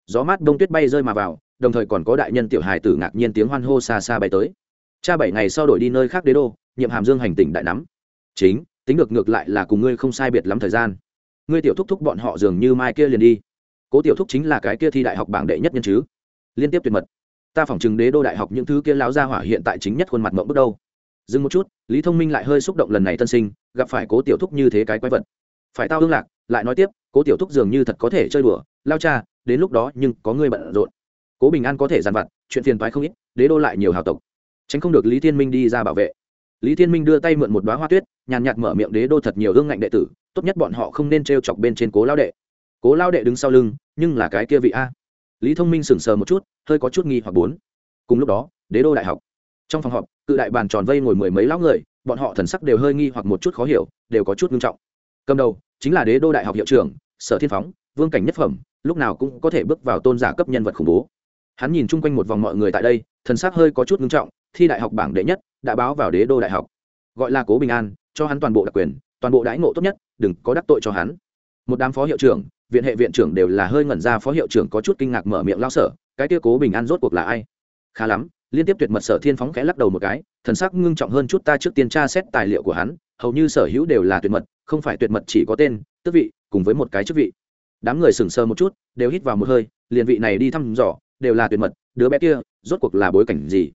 Gió mát đông tuyết bay rơi mà vào đồng thời còn có đại nhân tiểu hài tử ngạc nhiên tiếng hoan hô xa xa bay tới. Cha bảy ngày sau đổi đi nơi khác đế đô, nhiệm hàm dương hành tỉnh đại nắm. Chính, tính được ngược lại là cùng ngươi không sai biệt lắm thời gian. Ngươi tiểu thúc thúc bọn họ dường như mai kia liền đi. Cố tiểu thúc chính là cái kia thi đại học bảng đệ nhất nhân chứ. Liên tiếp tuyệt mật. Ta phỏng chừng đế đô đại học những thứ kia láo ra hỏa hiện tại chính nhất khuôn mặt mộng bước đâu. Dừng một chút, lý thông minh lại hơi xúc động lần này tân sinh, gặp phải cố tiểu thúc như thế cái quái vật. Phải tao hương lạc, lại nói tiếp, cố tiểu thúc dường như thật có thể chơi đùa. Lao cha, đến lúc đó nhưng có người bận rộn cố bình an có thể dàn vặt, chuyện phiền thoái không ít, đế đô lại nhiều hào tộc. Tránh không được lý thiên minh đi ra bảo vệ. Lý thiên minh đưa tay mượn một đoá hoa tuyết, nhàn nhạt mở miệng đế đô thật nhiều hương ngạnh đệ tử, tốt nhất bọn họ không nên t r e o chọc bên trên cố lao đệ. Cố lao đệ đứng sau lưng, nhưng là cái kia vị a. Lý thông minh sững sờ một chút, hơi có chút nghi hoặc bốn. Cùng lúc đó, đế đô đại học. Trong phòng họp, cự đại bàn tròn vây ngồi mười mấy lão người, bọn họ thần sắc đều hơi nghi hoặc một chút khó hiểu, đều có chút nghiêm trọng. Cầm đầu, chính là đế đô đại học hiệu trưởng, sở thiên phóng, vương cảnh nhất phẩm, lúc nào cũng có thể bước vào tôn giả cấp nhân vật khủng bố hắn nhìn chung quanh một vòng mọi người tại đây, thần sắc hơi có chút nghiêm trọng, thi đại học bảng đệ nhất đã báo vào đế đô đại học. Gọi là cố bình an, cho hắn toàn bộ đặc quyền, toàn bộ đãi ngộ tốt nhất, đừng có đắc tội cho hắn. Một đám phó hiệu trưởng, viện hệ viện trưởng đều là hơi ngẩn ra, phó hiệu trưởng có chút kinh ngạc mở miệng lao sở, cái kia cố bình an rốt cuộc là ai? Khá lắm, liên tiếp tuyệt mật sở thiên phóng khẽ lắc đầu một cái, thần sắc ngưng trọng hơn chút ta trước tiên tra xét tài liệu của hắn, hầu như sở hữu đều là tuyệt mật, không phải tuyệt mật chỉ có tên, tước vị, cùng với một cái chức vị. Đám người sừng sờ một chút, đều hít vào một hơi, liền vị này đi thăm dò đều là tuyệt mật, đứa bé kia rốt cuộc là bối cảnh gì?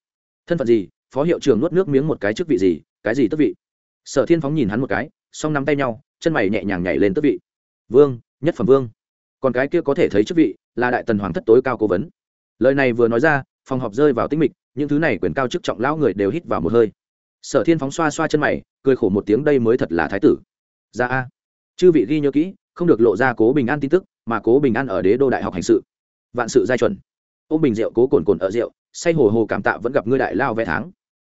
Thân phận gì? Phó hiệu trưởng nuốt nước miếng một cái chức vị gì? Cái gì tước vị? Sở thiên phóng nhìn hắn một cái, song nắm tay nhau, chân mày nhẹ nhàng nhảy lên tước vị. Vương, nhất phẩm vương. Còn cái kia có thể thấy chức vị là đại tần hoàng thất tối cao cố vấn. Lời này vừa nói ra, phòng họp rơi vào tĩnh mịch, những thứ này quyền cao chức trọng lão người đều hít vào một hơi. Sở thiên phóng xoa xoa chân mày, cười khổ một tiếng, đây mới thật là thái tử. Ra a. Chư vị ghi nhớ kỹ, không được lộ ra cố bình an tin tức, mà cố bình an ở đế đô đại học hành sự. Vạn sự giai chuẩn ôm bình rượu cố cồn cồn ở rượu, say hồ hồ cảm tạ vẫn gặp ngươi đại lao vẽ tháng.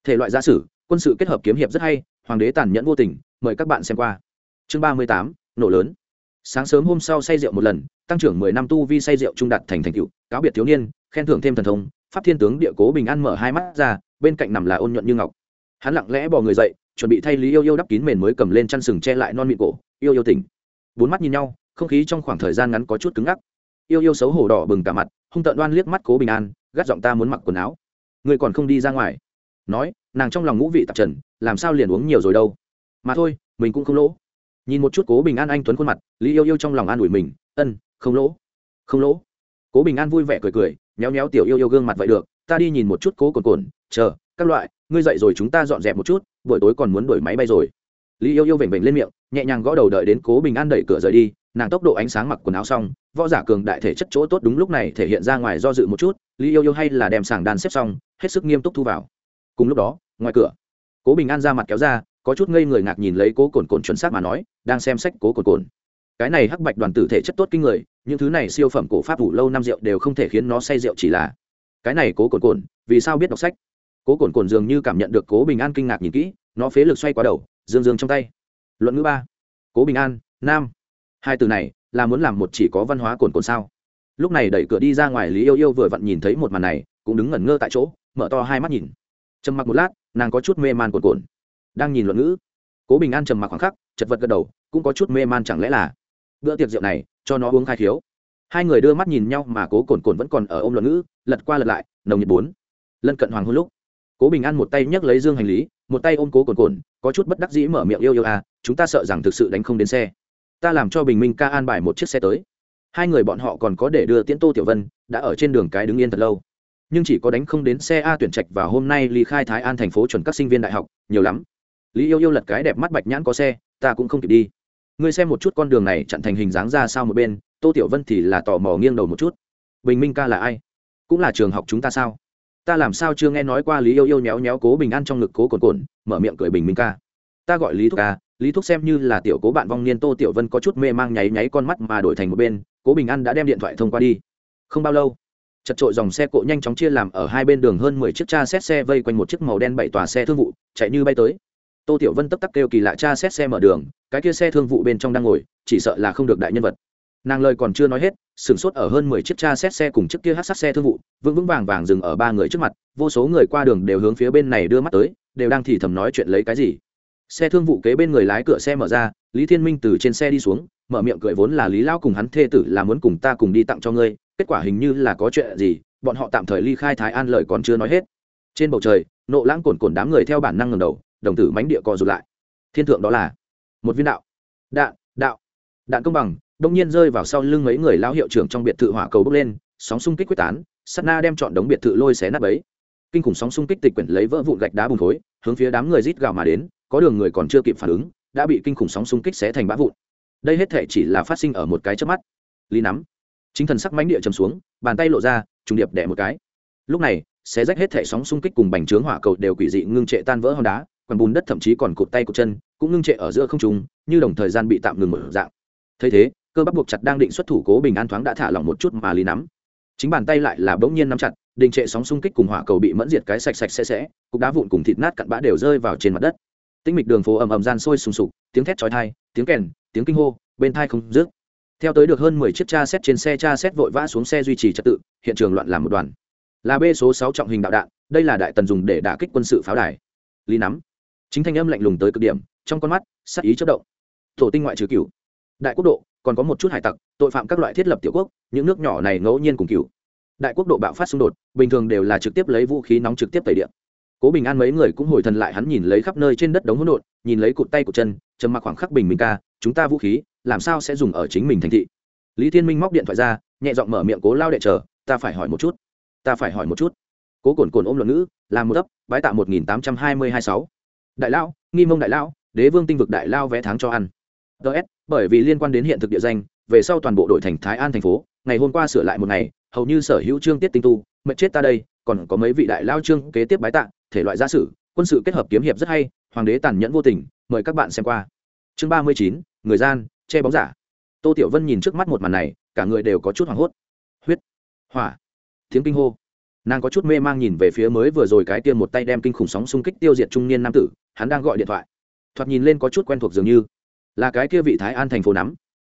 Thể loại gia sử, quân sự kết hợp kiếm hiệp rất hay, hoàng đế tàn nhẫn vô tình, mời các bạn xem qua. Chương ba mươi tám, nổ lớn. Sáng sớm hôm sau say rượu một lần, tăng trưởng mười năm tu vi say rượu trung đạt thành thành cựu cáo biệt thiếu niên, khen thưởng thêm thần thông, pháp thiên tướng địa cố bình an mở hai mắt ra, bên cạnh nằm là ôn nhuận như ngọc. Hắn lặng lẽ bò người dậy, chuẩn bị thay lý yêu yêu đắp kín mền mới cầm lên chăn sừng che lại non mịn cổ, yêu yêu tỉnh. Bốn mắt nhìn nhau, không khí trong khoảng thời gian ngắn có chút cứng ngắc. Yêu yêu xấu hổ đỏ bừng cả mặt hung tợn đoan liếc mắt cố bình an, gắt giọng ta muốn mặc quần áo. Người còn không đi ra ngoài. Nói, nàng trong lòng ngũ vị tạp trần, làm sao liền uống nhiều rồi đâu. Mà thôi, mình cũng không lỗ. Nhìn một chút cố bình an anh tuấn khuôn mặt, lý yêu yêu trong lòng an ủi mình, ân, không lỗ. Không lỗ. Cố bình an vui vẻ cười cười, méo méo tiểu yêu yêu gương mặt vậy được, ta đi nhìn một chút cố cồn cồn, chờ, các loại, ngươi dậy rồi chúng ta dọn dẹp một chút, buổi tối còn muốn đổi máy bay rồi. Lý yêu yêu vểnh vểnh lên miệng, nhẹ nhàng gõ đầu đợi đến cố bình an đẩy cửa rời đi nàng tốc độ ánh sáng mặc quần áo xong, võ giả cường đại thể chất chỗ tốt đúng lúc này thể hiện ra ngoài do dự một chút, lý yêu yêu hay là đem sàng đàn xếp xong, hết sức nghiêm túc thu vào. Cùng lúc đó, ngoài cửa, cố bình an ra mặt kéo ra, có chút ngây người ngạc nhìn lấy cố cồn cồn chuẩn xác mà nói, đang xem sách cố cồn cồn. Cái này hắc bạch đoàn tử thể chất tốt kinh người, những thứ này siêu phẩm cổ pháp vụ lâu năm rượu đều không thể khiến nó say rượu chỉ là. Cái này cố cồn cồn, vì sao biết đọc sách? Cố cồn cồn dường như cảm nhận được cố bình an kinh ngạc nhìn kỹ, nó phế lực xoay qua đầu, dương dương trong tay. Luận ngữ ba, cố bình an, nam hai từ này là muốn làm một chỉ có văn hóa cồn cồn sao? Lúc này đẩy cửa đi ra ngoài lý yêu yêu vừa vặn nhìn thấy một màn này, cũng đứng ngẩn ngơ tại chỗ, mở to hai mắt nhìn. Trầm mặc một lát, nàng có chút mê man cồn cồn. Đang nhìn luận ngữ, cố bình an trầm mặc khoảng khắc, chật vật gật đầu, cũng có chút mê man chẳng lẽ là bữa tiệc rượu này cho nó uống khai thiếu. Hai người đưa mắt nhìn nhau mà cố cồn cồn vẫn còn ở ôm luận ngữ, lật qua lật lại, nồng nhiệt bốn. Lân cận hoàng hôn lúc, cố bình an một tay nhấc lấy dương hành lý, một tay ôm cố cồn cồn có chút bất đắc dĩ mở miệng yêu yêu à chúng ta sợ rằng thực sự đánh không đến xe ta làm cho bình minh ca an bài một chiếc xe tới. Hai người bọn họ còn có để đưa tiễn tô tiểu vân, đã ở trên đường cái đứng yên thật lâu. Nhưng chỉ có đánh không đến xe a tuyển trạch và hôm nay ly khai thái an thành phố chuẩn các sinh viên đại học, nhiều lắm. Lý yêu yêu lật cái đẹp mắt bạch nhãn có xe, ta cũng không kịp đi. Ngươi xem một chút con đường này chặn thành hình dáng ra sao một bên, tô tiểu vân thì là tò mò nghiêng đầu một chút. Bình minh ca là ai? Cũng là trường học chúng ta sao? Ta làm sao chưa nghe nói qua lý yêu yêu nhéo nhéo cố bình an trong ngực cố cồn cồn mở miệng cười bình minh ca. Ta gọi lý thúc ca lý thúc xem như là tiểu cố bạn vong niên tô tiểu vân có chút mê mang nháy nháy con mắt mà đổi thành một bên, cố bình an đã đem điện thoại thông qua đi. Không bao lâu, chật trội dòng xe cộ nhanh chóng chia làm ở hai bên đường hơn mười chiếc cha xét xe vây quanh một chiếc màu đen bảy tòa xe thương vụ, chạy như bay tới. Tô tiểu vân tấp tắc kêu kỳ lạ cha xét xe mở đường, cái kia xe thương vụ bên trong đang ngồi, chỉ sợ là không được đại nhân vật. Nàng lời còn chưa nói hết, sửng sốt ở hơn mười chiếc cha xét xe cùng chiếc kia hát sát xe thương vụ, vững vững vàng vàng dừng ở ba người trước mặt, vô số người qua đường đều hướng phía bên này đưa mắt tới, đều đang thì thầm nói chuyện lấy cái gì xe thương vụ kế bên người lái cửa xe mở ra, lý thiên minh từ trên xe đi xuống, mở miệng cười vốn là lý lao cùng hắn thê tử là muốn cùng ta cùng đi tặng cho ngươi, kết quả hình như là có chuyện gì, bọn họ tạm thời ly khai thái an lời còn chưa nói hết. Trên bầu trời, nộ lãng cồn cồn đám người theo bản năng ngầm đầu, đồng tử mánh địa co rụt lại. Thiên thượng đó là một viên đạo. Đạn đạo. Đạn công bằng, đông nhiên rơi vào sau lưng mấy người lao hiệu trưởng trong biệt thự hỏa cầu bốc lên, sóng xung kích quyết tán sắt na đem chọn đống biệt thự lôi xé nát bấy. Kinh khủng sóng xung kích tịch quyển lấy vỡ vụn gạch đá bùng khối, hướng phía đám người rít gào mà đến có đường người còn chưa kịp phản ứng, đã bị kinh khủng sóng xung kích xé thành bã vụn. Đây hết thể chỉ là phát sinh ở một cái chớp mắt. Lý nắm. Chính thần sắc mánh địa chầm xuống, bàn tay lộ ra, trùng điệp đẻ một cái. Lúc này, xé rách hết thể sóng xung kích cùng bành trướng hỏa cầu đều quỷ dị ngưng trệ tan vỡ hòn đá còn bùn đất thậm chí còn cụt tay cụt chân, cũng ngưng trệ ở giữa không trùng như đồng thời gian bị tạm ngừng mở dạng. Thấy thế, cơ bắp buộc chặt đang định xuất thủ cố bình an thoáng đã thả lỏng một chút mà lý nắm. Chính bàn tay lại là bỗng nhiên nắm chặt, đình trệ sóng xung kích cùng hỏa cầu bị mẫn diệt cái sạch sạch sẽ sẽ, cục đá vụn cùng thịt nát cặn bã đều rơi vào trên mặt đất tinh mịch đường phố ầm ầm gian sôi sùng sục, tiếng thét chói thai tiếng kèn, tiếng kinh hô, bên thai không dứt. Theo tới được hơn mười chiếc cha xét trên xe cha xét vội vã xuống xe duy trì trật tự, hiện trường loạn làm một đoàn. Là b số sáu trọng hình đạo đạn, đây là đại tần dùng để đả kích quân sự pháo đài. Lý nắm. Chính thanh âm lạnh lùng tới cực điểm, trong con mắt sắc ý chất động. Tổ tinh ngoại trừ cửu. Đại quốc độ, còn có một chút hải tặc, tội phạm các loại thiết lập tiểu quốc, những nước nhỏ này ngẫu nhiên cùng cửu. Đại quốc độ bạo phát xung đột, bình thường đều là trực tiếp lấy vũ khí nóng trực tiếp tẩy điện cố bình an mấy người cũng hồi thần lại hắn nhìn lấy khắp nơi trên đất đống hỗn độn, nhìn lấy cụt tay cụt chân, trầm mặc khoảng khắc bình minh ca, chúng ta vũ khí, làm sao sẽ dùng ở chính mình thành thị? Lý thiên minh móc điện thoại ra, nhẹ giọng mở miệng cố lao đệ chờ, ta phải hỏi một chút, ta phải hỏi một chút. Cố cồn cồn ôm luận ngữ, làm một ấp, bái tạ một nghìn tám trăm hai mươi hai sáu. Đại lao nghi mông đại lao đế vương tinh vực đại lao vé tháng cho ăn. Ts bởi vì liên quan đến hiện thực địa danh, về sau toàn bộ đội thành thái an thành phố, ngày hôm qua sửa lại một ngày, hầu như sở hữu trương tiết tinh tu, mệt chết ta đây, còn có mấy vị đại lao trương kế tiếp bái tạ thể loại gia sử, quân sự kết hợp kiếm hiệp rất hay, hoàng đế tàn nhẫn vô tình, mời các bạn xem qua. Chương ba mươi chín, người gian, che bóng giả. Tô tiểu vân nhìn trước mắt một màn này, cả người đều có chút hoảng hốt. Huyết, hỏa, tiếng kinh hô. Nàng có chút mê mang nhìn về phía mới vừa rồi cái tiên một tay đem kinh khủng sóng xung kích tiêu diệt trung niên nam tử, hắn đang gọi điện thoại. Thoạt nhìn lên có chút quen thuộc dường như. Là cái kia vị thái an thành phố nắm.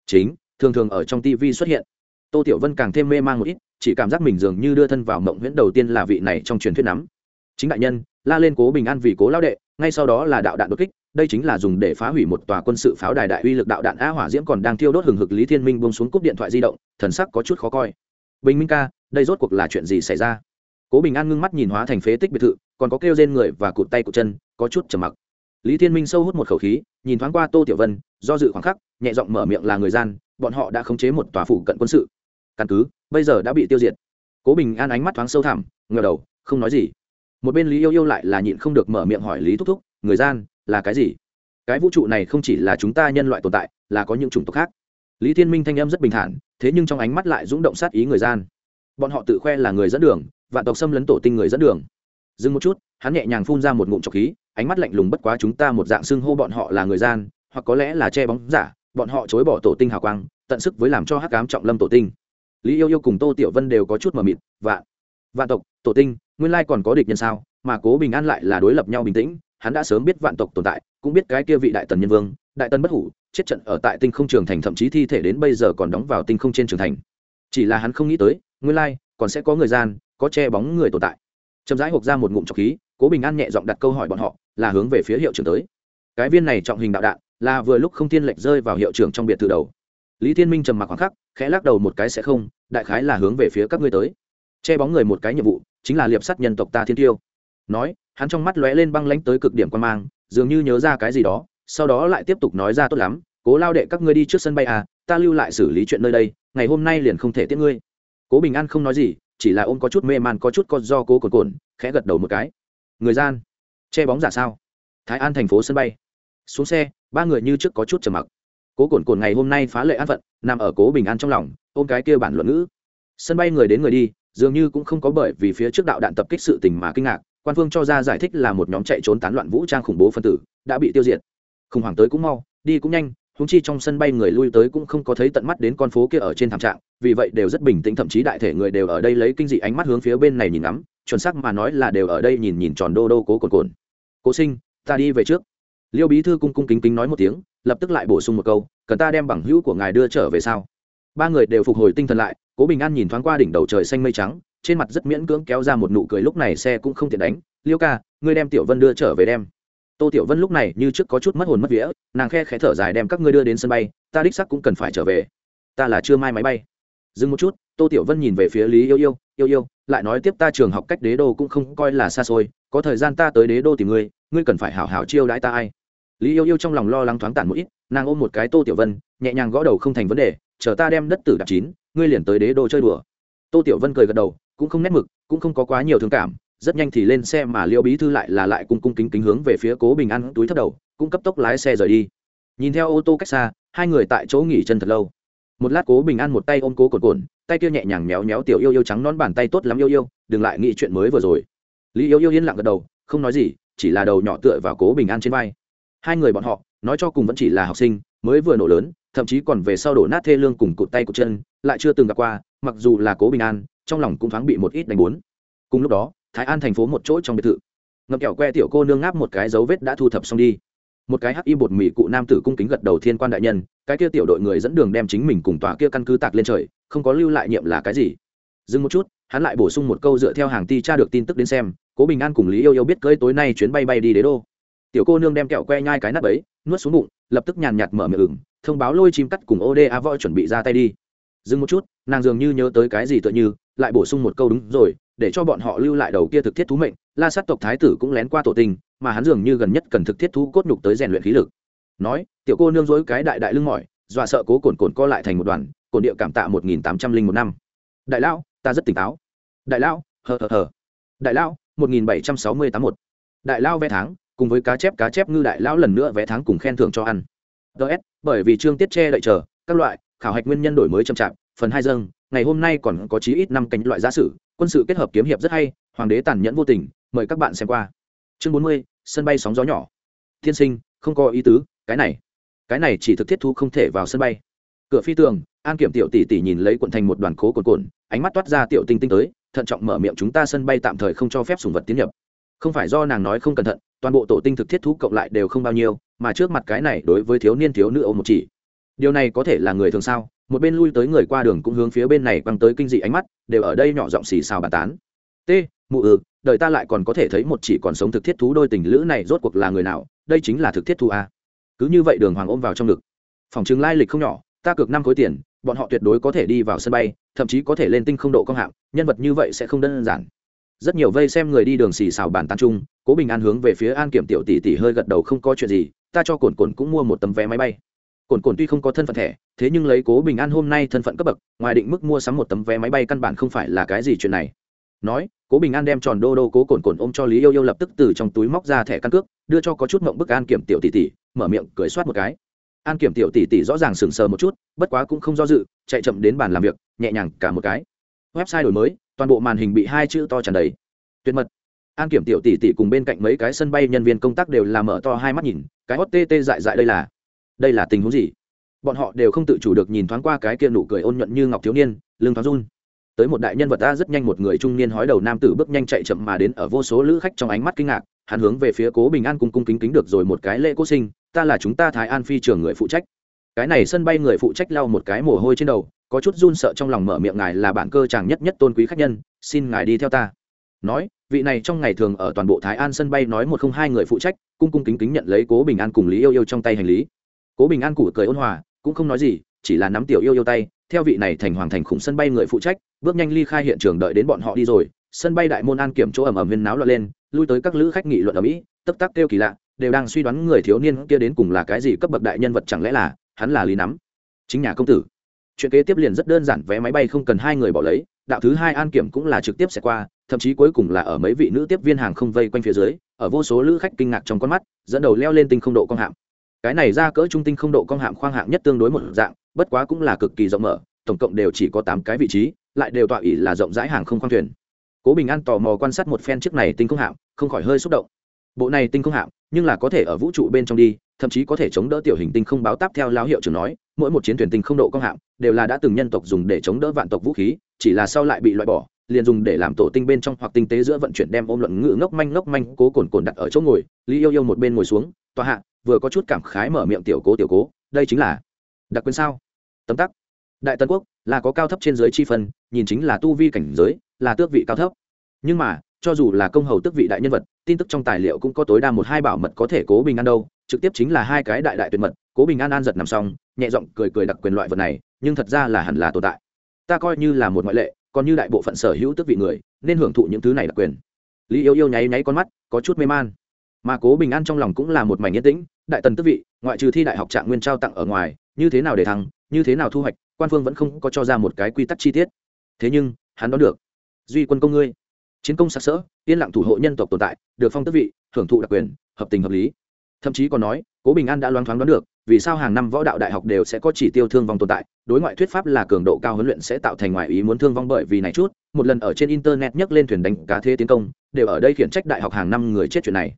Chính, thường thường ở trong tv xuất hiện. Tô tiểu vân càng thêm mê mang một ít, chỉ cảm giác mình dường như đưa thân vào mộng huyễn đầu tiên là vị này trong truyền thuyết nắm chính đại nhân, la lên cố bình an vì cố lao đệ, ngay sau đó là đạo đạn đột kích, đây chính là dùng để phá hủy một tòa quân sự pháo đài đại uy lực đạo đạn a hỏa diễm còn đang thiêu đốt hừng hực lý thiên minh buông xuống cúp điện thoại di động, thần sắc có chút khó coi. Bình minh ca, đây rốt cuộc là chuyện gì xảy ra? Cố bình an ngưng mắt nhìn hóa thành phế tích biệt thự, còn có kêu trên người và cụt tay cụt chân, có chút trầm mặc. Lý thiên minh sâu hút một khẩu khí, nhìn thoáng qua tô tiểu vân, do dự khoảng khắc, nhẹ giọng mở miệng là người gian, bọn họ đã khống chế một tòa phủ cận quân sự. Căn cứ, bây giờ đã bị tiêu diệt. Cố bình an ánh mắt thoáng sâu thẳm ngờ đầu, không nói gì một bên lý yêu yêu lại là nhịn không được mở miệng hỏi lý thúc thúc, người gian là cái gì? Cái vũ trụ này không chỉ là chúng ta nhân loại tồn tại, là có những chủng tộc khác. Lý thiên minh thanh em rất bình thản, thế nhưng trong ánh mắt lại rúng động sát ý người gian. Bọn họ tự khoe là người dẫn đường, vạn tộc xâm lấn tổ tinh người dẫn đường. Dừng một chút, hắn nhẹ nhàng phun ra một ngụm trọc khí, ánh mắt lạnh lùng bất quá chúng ta một dạng xưng hô bọn họ là người gian, hoặc có lẽ là che bóng giả, bọn họ chối bỏ tổ tinh hào quang, tận sức với làm cho hắc cám trọng lâm tổ tinh. Lý yêu yêu cùng tô tiểu vân đều có chút mờ mịt, vạn vạn tộc, tổ tinh nguyên lai còn có địch nhân sao? Mà cố bình an lại là đối lập nhau bình tĩnh, hắn đã sớm biết vạn tộc tồn tại, cũng biết cái kia vị đại tần nhân vương, đại tân bất hủ, chết trận ở tại tinh không trường thành, thậm chí thi thể đến bây giờ còn đóng vào tinh không trên trường thành. Chỉ là hắn không nghĩ tới, nguyên lai, còn sẽ có người gian, có che bóng người tồn tại. Chậm rãi hộp ra một ngụm trọc khí, cố bình an nhẹ giọng đặt câu hỏi bọn họ, là hướng về phía hiệu trưởng tới. Cái viên này trọng hình đạo đạn, là vừa lúc không thiên lệch rơi vào hiệu trưởng trong biệt thự đầu. Lý thiên minh trầm mặc khoảng khắc, khẽ lắc đầu một cái sẽ không, đại khái là hướng về phía các ngươi tới che bóng người một cái nhiệm vụ chính là liệp sắt nhân tộc ta thiên tiêu. Nói, hắn trong mắt lóe lên băng lãnh tới cực điểm quan mang, dường như nhớ ra cái gì đó, sau đó lại tiếp tục nói ra tốt lắm, cố lao đệ, các ngươi đi trước sân bay à ta lưu lại xử lý chuyện nơi đây, ngày hôm nay liền không thể tiếp ngươi. Cố bình an không nói gì, chỉ là ôm có chút mê man, có chút con do cố cồn cồn khẽ gật đầu một cái. Người gian, che bóng giả sao? Thái an thành phố sân bay. Xuống xe, ba người như trước có chút trầm mặc. Cố cồn cồn ngày hôm nay phá lệ an phận, nằm ở cố bình an trong lòng, ôm cái kia bản luận ngữ. Sân bay người đến người đi dường như cũng không có bởi vì phía trước đạo đạn tập kích sự tình mà kinh ngạc, quan phương cho ra giải thích là một nhóm chạy trốn tán loạn vũ trang khủng bố phân tử, đã bị tiêu diệt. Khủng hoảng tới cũng mau, đi cũng nhanh húng chi trong sân bay người lui tới cũng không có thấy tận mắt đến con phố kia ở trên thảm trạng, vì vậy đều rất bình tĩnh, thậm chí đại thể người đều ở đây lấy kinh dị ánh mắt hướng phía bên này nhìn ngắm, chuẩn xác mà nói là đều ở đây nhìn nhìn tròn đô đô cố cồn cồn. Cố sinh, ta đi về trước. Liêu bí thư cung cung kính kính nói một tiếng, lập tức lại bổ sung một câu, cần ta đem bằng hữu của ngài đưa trở về sao? Ba người đều phục hồi tinh thần lại cố bình an nhìn thoáng qua đỉnh đầu trời xanh mây trắng, trên mặt rất miễn cưỡng kéo ra một nụ cười lúc này xe cũng không tiện đánh. Liêu ca, ngươi đem tiểu vân đưa trở về đem. Tô tiểu vân lúc này như trước có chút mất hồn mất vía, nàng khe khẽ thở dài đem các ngươi đưa đến sân bay, ta đích sắc cũng cần phải trở về. Ta là chưa mai máy bay. Dừng một chút, tô tiểu vân nhìn về phía lý yêu yêu yêu yêu, lại nói tiếp ta trường học cách đế đô cũng không coi là xa xôi, có thời gian ta tới đế đô tìm ngươi ngươi cần phải hảo hảo chiêu đãi ta ai? Lý yêu yêu trong lòng lo lắng thoáng tản một ít, nàng ôm một cái tô tiểu vân, nhẹ nhàng gõ đầu không thành vấn đề chờ ta đem đất tử đạp chín, ngươi liền tới đế đô chơi đùa. Tô tiểu vân cười gật đầu, cũng không nét mực, cũng không có quá nhiều thương cảm, rất nhanh thì lên xe mà liệu bí thư lại là lại cung cung kính kính hướng về phía cố bình an túi thấp đầu, cũng cấp tốc lái xe rời đi. Nhìn theo ô tô cách xa, hai người tại chỗ nghỉ chân thật lâu. Một lát cố bình an một tay ôm cố cồn cồn tay kia nhẹ nhàng méo méo tiểu yêu yêu trắng non bàn tay tốt lắm yêu yêu, đừng lại nghĩ chuyện mới vừa rồi. Lý yêu yêu yên lặng gật đầu, không nói gì, chỉ là đầu nhỏ tựa vào cố bình an trên vai. Hai người bọn họ, nói cho cùng vẫn chỉ là học sinh, mới vừa nổ lớn thậm chí còn về sau đổ nát thê lương cùng cụt tay cụt chân, lại chưa từng gặp qua, mặc dù là cố bình an, trong lòng cũng thoáng bị một ít đánh bốn. Cùng lúc đó, thái an thành phố một chỗ trong biệt thự. Ngập kẹo que tiểu cô nương ngáp một cái dấu vết đã thu thập xong đi. Một cái hắc y bột mì cụ nam tử cung kính gật đầu thiên quan đại nhân, cái kia tiểu đội người dẫn đường đem chính mình cùng tòa kia căn cứ tạc lên trời, không có lưu lại nhiệm là cái gì. Dừng một chút, hắn lại bổ sung một câu dựa theo hàng ti tra được tin tức đến xem, cố bình an cùng lý yêu yêu biết cưới tối nay chuyến bay bay đi đế đô. Tiểu cô nương đem kẹo que nhai cái nắp ấy, nuốt xuống bụng, lập tức nhàn nhạt mở miệng ửng thông báo lôi chim cắt cùng oda voi chuẩn bị ra tay đi. Dừng một chút, nàng dường như nhớ tới cái gì tựa như, lại bổ sung một câu đúng rồi, để cho bọn họ lưu lại đầu kia thực thiết thú mệnh. La sát tộc thái tử cũng lén qua tổ tình, mà hắn dường như gần nhất cần thực thiết thú cốt nhục tới rèn luyện khí lực. Nói, tiểu cô nương dối cái đại đại lưng mỏi, dọa sợ cố cồn cồn co lại thành một đoàn cồn địa cảm tạ một nghìn tám trăm linh một năm. Đại lão, ta rất tỉnh táo. Đại lão, hờ hờ hờ. Đại lão, một nghìn bảy trăm sáu mươi tám một. Đại lão vé tháng, cùng với cá chép cá chép ngư đại lão lần nữa vé tháng cùng khen thưởng cho ăn ts bởi vì trương tiết che đợi chờ, các loại, khảo hạch nguyên nhân đổi mới chậm chạp, phần hai dâng, ngày hôm nay còn có chí ít năm cánh loại giả sử, quân sự kết hợp kiếm hiệp rất hay, hoàng đế tàn nhẫn vô tình, mời các bạn xem qua. Chương bốn mươi, sân bay sóng gió nhỏ. Thiên sinh, không có ý tứ, cái này cái này chỉ thực thiết thu không thể vào sân bay. Cửa phi tường, an kiểm tiểu tỷ tỷ nhìn lấy quận thành một đoàn cố cồn cồn ánh mắt toát ra tiểu tinh tinh tới, thận trọng mở miệng chúng ta sân bay tạm thời không cho phép sùng vật tiến nhập không phải do nàng nói không cẩn thận, toàn bộ tổ tinh thực thiết thú cộng lại đều không bao nhiêu, mà trước mặt cái này đối với thiếu niên thiếu nữ ôm một chỉ. Điều này có thể là người thường sao? Một bên lui tới người qua đường cũng hướng phía bên này quăng tới kinh dị ánh mắt, đều ở đây nhỏ giọng xì xào bàn tán. T, mụ ừ đời ta lại còn có thể thấy một chỉ còn sống thực thiết thú đôi tình lữ này rốt cuộc là người nào? Đây chính là thực thiết thú a. Cứ như vậy đường hoàng ôm vào trong ngực. Phòng chứng lai lịch không nhỏ, ta cược năm khối tiền, bọn họ tuyệt đối có thể đi vào sân bay, thậm chí có thể lên tinh không độ công hạng, nhân vật như vậy sẽ không đơn giản rất nhiều vây xem người đi đường xì xào bàn tán chung, cố bình an hướng về phía an kiểm tiểu tỷ tỷ hơi gật đầu không có chuyện gì, ta cho cồn cồn cũng mua một tấm vé máy bay. Cồn cồn tuy không có thân phận thẻ, thế nhưng lấy cố bình an hôm nay thân phận cấp bậc, ngoài định mức mua sắm một tấm vé máy bay căn bản không phải là cái gì chuyện này. Nói, cố bình an đem tròn đô đô cố cồn cồn ôm cho lý yêu yêu lập tức từ trong túi móc ra thẻ căn cước, đưa cho có chút mộng bức an kiểm tiểu tỷ tỷ, mở miệng cười soát một cái. An kiểm tiểu tỷ tỷ rõ ràng sừng sờ một chút, bất quá cũng không do dự, chạy chậm đến bàn làm việc, nhẹ nhàng cả một cái. Website đổi mới toàn bộ màn hình bị hai chữ to tràn đầy. Tuyệt mật. An kiểm tiểu tỷ tỷ cùng bên cạnh mấy cái sân bay nhân viên công tác đều làm mở to hai mắt nhìn, cái hot tê tê dại dại đây là. Đây là tình huống gì? Bọn họ đều không tự chủ được nhìn thoáng qua cái kia nụ cười ôn nhuận như ngọc thiếu niên lương thoáng run. Tới một đại nhân vật ta rất nhanh một người trung niên hói đầu nam tử bước nhanh chạy chậm mà đến ở vô số lữ khách trong ánh mắt kinh ngạc, hắn hướng về phía cố bình an cung cung kính kính được rồi một cái lễ cố sinh, ta là chúng ta thái an phi trường người phụ trách. Cái này sân bay người phụ trách lau một cái mồ hôi trên đầu có chút run sợ trong lòng mở miệng ngài là bản cơ chàng nhất nhất tôn quý khách nhân, xin ngài đi theo ta. Nói, vị này trong ngày thường ở toàn bộ thái an sân bay nói một không hai người phụ trách, cung cung kính kính nhận lấy cố bình an cùng lý yêu yêu trong tay hành lý. Cố bình an củ cười ôn hòa, cũng không nói gì, chỉ là nắm tiểu yêu yêu tay, theo vị này thành hoàng thành khủng sân bay người phụ trách, bước nhanh ly khai hiện trường đợi đến bọn họ đi rồi, sân bay đại môn an kiểm chỗ ẩm ẩm viên náo loạn lên, lui tới các lữ khách nghị luận ở mỹ, tấp tắc kêu kỳ lạ, đều đang suy đoán người thiếu niên kia đến cùng là cái gì cấp bậc đại nhân vật chẳng lẽ là, hắn là lý nắm, chính nhà công tử chuyện kế tiếp liền rất đơn giản, vé máy bay không cần hai người bỏ lấy, đạo thứ hai an kiểm cũng là trực tiếp sẽ qua, thậm chí cuối cùng là ở mấy vị nữ tiếp viên hàng không vây quanh phía dưới, ở vô số lữ khách kinh ngạc trong con mắt, dẫn đầu leo lên tinh không độ con hạm. Cái này ra cỡ trung tinh không độ con hạm khoang hạng nhất tương đối một dạng, bất quá cũng là cực kỳ rộng mở, tổng cộng đều chỉ có tám cái vị trí, lại đều tọa ý là rộng rãi hàng không khoang thuyền. Cố bình an tò mò quan sát một phen chiếc này tinh không hạm, không khỏi hơi xúc động. Bộ này tinh không hạm, nhưng là có thể ở vũ trụ bên trong đi thậm chí có thể chống đỡ tiểu hình tinh không báo táp theo lão hiệu trưởng nói, mỗi một chiến thuyền tinh không độ công hạm đều là đã từng nhân tộc dùng để chống đỡ vạn tộc vũ khí, chỉ là sau lại bị loại bỏ, liền dùng để làm tổ tinh bên trong hoặc tinh tế giữa vận chuyển đem ôm luận ngự ngốc manh ngốc manh cố cồn cồn đặt ở chỗ ngồi, lý yêu yêu một bên ngồi xuống, tòa hạ, vừa có chút cảm khái mở miệng tiểu cố tiểu cố, đây chính là đặc quyền sao? Tấm tắc. Đại tân quốc là có cao thấp trên dưới chi phân, nhìn chính là tu vi cảnh giới, là tước vị cao thấp. Nhưng mà, cho dù là công hầu tước vị đại nhân vật, tin tức trong tài liệu cũng có tối đa một hai bảo mật có thể cố bình an đâu trực tiếp chính là hai cái đại đại tuyệt mật, cố bình an an giật nằm xong, nhẹ giọng cười cười đặc quyền loại vật này, nhưng thật ra là hẳn là tồn tại. Ta coi như là một ngoại lệ, còn như đại bộ phận sở hữu tước vị người, nên hưởng thụ những thứ này đặc quyền. Lý yêu yêu nháy nháy con mắt, có chút mê man. Mà cố bình an trong lòng cũng là một mảnh yên tĩnh, đại tần tước vị, ngoại trừ thi đại học trạng nguyên trao tặng ở ngoài, như thế nào để thăng, như thế nào thu hoạch, quan phương vẫn không có cho ra một cái quy tắc chi tiết. Thế nhưng, hắn đoán được. Duy quân công ngươi. Chiến công sặc sỡ, yên lặng thủ hộ nhân tộc tồn tại, được phong tước vị, hưởng thụ đặc quyền, hợp tình hợp lý thậm chí còn nói, cố bình an đã loáng thoáng đoán được, vì sao hàng năm võ đạo đại học đều sẽ có chỉ tiêu thương vong tồn tại, đối ngoại thuyết pháp là cường độ cao huấn luyện sẽ tạo thành ngoại ý muốn thương vong bởi vì này chút, một lần ở trên internet nhắc lên thuyền đánh cá thế tiến công, đều ở đây khiển trách đại học hàng năm người chết chuyện này.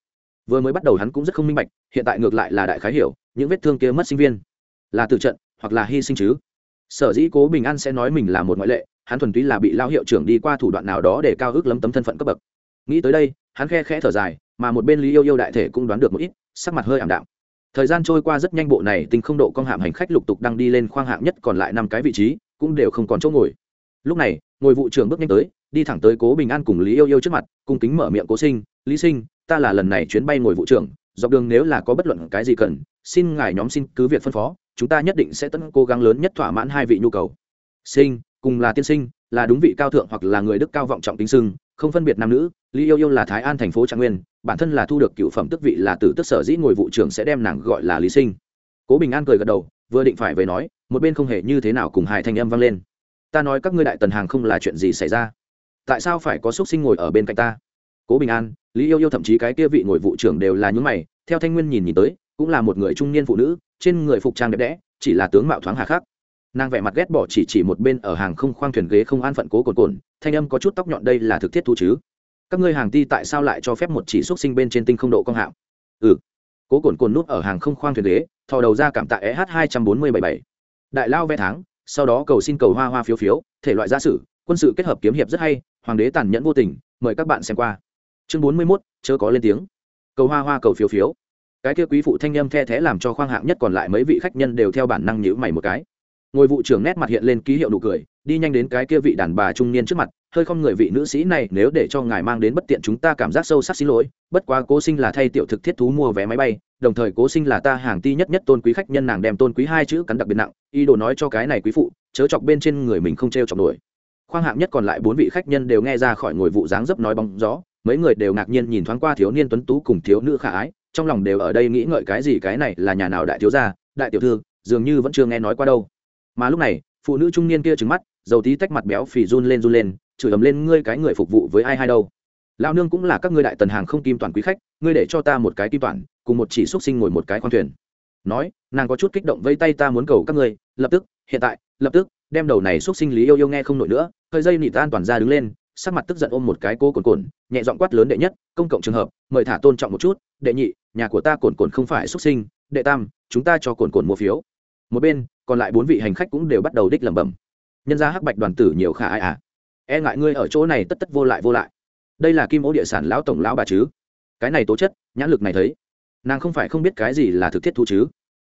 Vừa mới bắt đầu hắn cũng rất không minh bạch, hiện tại ngược lại là đại khái hiểu, những vết thương kia mất sinh viên, là từ trận, hoặc là hy sinh chứ. Sở dĩ cố bình an sẽ nói mình là một ngoại lệ, hắn thuần túy là bị lao hiệu trưởng đi qua thủ đoạn nào đó để cao ước lấm tấm thân phận cấp bậc. Nghĩ tới đây, hắn khe khẽ thở dài mà một bên lý yêu yêu đại thể cũng đoán được một ít, sắc mặt hơi ảm đạm. Thời gian trôi qua rất nhanh bộ này tinh không độ con hạm hành khách lục tục đang đi lên khoang hạng nhất còn lại năm cái vị trí, cũng đều không còn chỗ ngồi. Lúc này, ngồi vụ trưởng bước nhanh tới, đi thẳng tới cố bình an cùng lý yêu yêu trước mặt, cung kính mở miệng cố sinh, lý sinh, ta là lần này chuyến bay ngồi vụ trưởng, dọc đường nếu là có bất luận cái gì cần, xin ngài nhóm xin cứ việc phân phó, chúng ta nhất định sẽ tận cố gắng lớn nhất thỏa mãn hai vị nhu cầu. Sinh, cùng là tiên sinh, là đúng vị cao thượng hoặc là người đức cao vọng trọng tính sưng, không phân biệt nam nữ, lý yêu yêu là thái an thành phố trạng nguyên bản thân là thu được cựu phẩm tức vị là tử tức sở dĩ ngồi vụ trưởng sẽ đem nàng gọi là lý sinh. Cố bình an cười gật đầu, vừa định phải về nói, một bên không hề như thế nào cùng hai thanh âm vang lên. Ta nói các ngươi đại tần hàng không là chuyện gì xảy ra? Tại sao phải có x sinh ngồi ở bên cạnh ta? Cố bình an, lý yêu yêu thậm chí cái kia vị ngồi vụ trưởng đều là những mày, theo thanh nguyên nhìn nhìn tới, cũng là một người trung niên phụ nữ, trên người phục trang đẹp đẽ, chỉ là tướng mạo thoáng hà khắc. Nàng vẻ mặt ghét bỏ chỉ chỉ một bên ở hàng không khoang thuyền ghế không an phận cố cồn cồn, thanh âm có chút tóc nhọn đây là thực thiết thu chứ các ngươi hàng ti tại sao lại cho phép một chỉ xuất sinh bên trên tinh không độ công hạng? Ừ. Cố cồn cồn nút ở hàng không khoang thuyền ghế, thò đầu ra cảm tạ eh hai trăm bốn mươi bảy bảy. Đại lao vẽ tháng, sau đó cầu xin cầu hoa hoa phiếu phiếu, thể loại gia sử, quân sự kết hợp kiếm hiệp rất hay, hoàng đế tàn nhẫn vô tình, mời các bạn xem qua. Chương bốn mươi mốt, chớ có lên tiếng. Cầu hoa hoa cầu phiếu phiếu. Cái kia quý phụ thanh â m the thé làm cho khoang hạng nhất còn lại mấy vị khách nhân đều theo bản năng nhữ mày một cái. Ngồi vụ trưởng nét mặt hiện lên ký hiệu nụ cười, đi nhanh đến cái kia vị đàn bà trung niên trước mặt hơi không người vị nữ sĩ này nếu để cho ngài mang đến bất tiện chúng ta cảm giác sâu sắc xin lỗi, bất quá cố sinh là thay tiểu thực thiết thú mua vé máy bay, đồng thời cố sinh là ta hàng ti nhất nhất tôn quý khách nhân nàng đem tôn quý hai chữ cắn đặc biệt nặng, ý đồ nói cho cái này quý phụ, chớ chọc bên trên người mình không t r e o chọc nổi. Khoang hạng nhất còn lại bốn vị khách nhân đều nghe ra khỏi ngồi vụ dáng dấp nói bóng gió, mấy người đều ngạc nhiên nhìn thoáng qua thiếu niên tuấn tú cùng thiếu nữ khả ái, trong lòng đều ở đây nghĩ ngợi cái gì cái này là nhà nào đại thiếu gia, đại tiểu thư, dường như vẫn chưa nghe nói qua đâu. Mà lúc này, phụ nữ trung niên kia trứng mắt, dầu tí tách mặt béo phì run lên run lên chửi ầm lên, ngươi cái người phục vụ với ai hai đâu? Lao nương cũng là các ngươi đại tần hàng không kim toàn quý khách, ngươi để cho ta một cái kim toàn, cùng một chỉ xúc sinh ngồi một cái khoang thuyền. Nói, nàng có chút kích động vây tay, ta muốn cầu các ngươi, lập tức, hiện tại, lập tức, đem đầu này xúc sinh lý yêu yêu nghe không nổi nữa, hơi dây nị tan toàn ra đứng lên. Sắc mặt tức giận ôm một cái cô cồn cồn nhẹ giọng quát lớn đệ nhất, công cộng trường hợp, mời thả tôn trọng một chút, đệ nhị, nhà của ta cồn cồn không phải xúc sinh, đệ tam, chúng ta cho cồn cồn mua phiếu. Một bên, còn lại bốn vị hành khách cũng đều bắt đầu đích lẩm bẩm. Nhân ra hắc bạch đoàn tử nhiều khả ai à? E ngại ngươi ở chỗ này tất tất vô lại vô lại. Đây là kim ô địa sản lão tổng lão bà chứ? Cái này tố chất, nhãn lực này thấy, nàng không phải không biết cái gì là thực thiết thu chứ?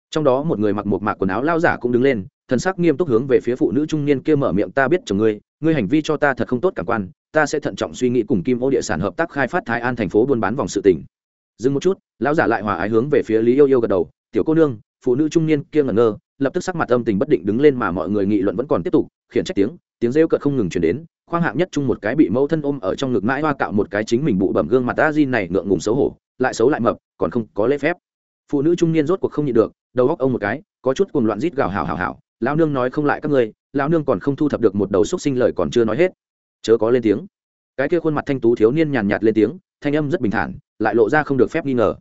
Trong đó một người mặc một mạc quần áo lao giả cũng đứng lên, thần sắc nghiêm túc hướng về phía phụ nữ trung niên kia mở miệng, ta biết chồng ngươi ngươi hành vi cho ta thật không tốt cảm quan, ta sẽ thận trọng suy nghĩ cùng kim ô địa sản hợp tác khai phát thái an thành phố buôn bán vòng sự tỉnh dừng một chút, lão giả lại hòa ái hướng về phía lý yêu yêu gật đầu, tiểu cô nương. Phụ nữ trung niên kia ngẩn ngơ, lập tức sắc mặt âm tình bất định đứng lên mà mọi người nghị luận vẫn còn tiếp tục khiển trách tiếng tiếng rêu cợt không ngừng chuyển đến, khoang hạng nhất chung một cái bị mẫu thân ôm ở trong ngực mãi hoa cạo một cái chính mình bụ bẩm gương mặt a di này ngượng ngùng xấu hổ, lại xấu lại mập, còn không có lễ phép. Phụ nữ trung niên rốt cuộc không nhịn được, đầu góc ông một cái, có chút cuồng loạn rít gào hào hào hào lão nương nói không lại các ngươi, lão nương còn không thu thập được một đầu xúc sinh lời còn chưa nói hết. Chớ có lên tiếng. Cái kia khuôn mặt thanh tú thiếu niên nhàn nhạt lên tiếng, thanh âm rất bình thản, lại lộ ra không được phép nghi ngờ.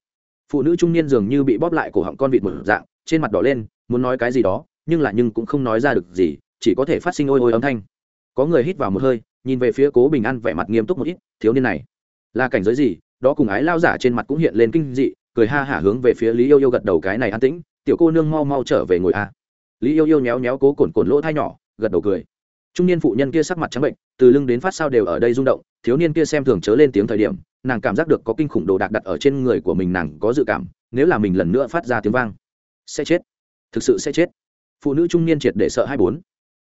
Phụ nữ trung niên dường như bị bóp lại cổ họng con vịt một dạng, trên mặt đỏ lên, muốn nói cái gì đó, nhưng là nhưng cũng không nói ra được gì chỉ có thể phát sinh ôi ôi âm thanh. Có người hít vào một hơi, nhìn về phía cố bình an vẻ mặt nghiêm túc một ít, thiếu niên này, là cảnh giới gì? Đó cùng ái lao giả trên mặt cũng hiện lên kinh dị, cười ha hả hướng về phía lý yêu yêu gật đầu cái này an tĩnh, tiểu cô nương mau mau trở về ngồi a. Lý yêu yêu nhéo nhéo cố cồn cồn lỗ thai nhỏ, gật đầu cười. Trung niên phụ nhân kia sắc mặt trắng bệnh, từ lưng đến phát sao đều ở đây rung động, thiếu niên kia xem thường chớ lên tiếng thời điểm, nàng cảm giác được có kinh khủng đồ đạc đặt ở trên người của mình nàng có dự cảm, nếu là mình lần nữa phát ra tiếng vang, sẽ chết, thực sự sẽ chết. Phụ nữ trung niên triệt để sợ hai bốn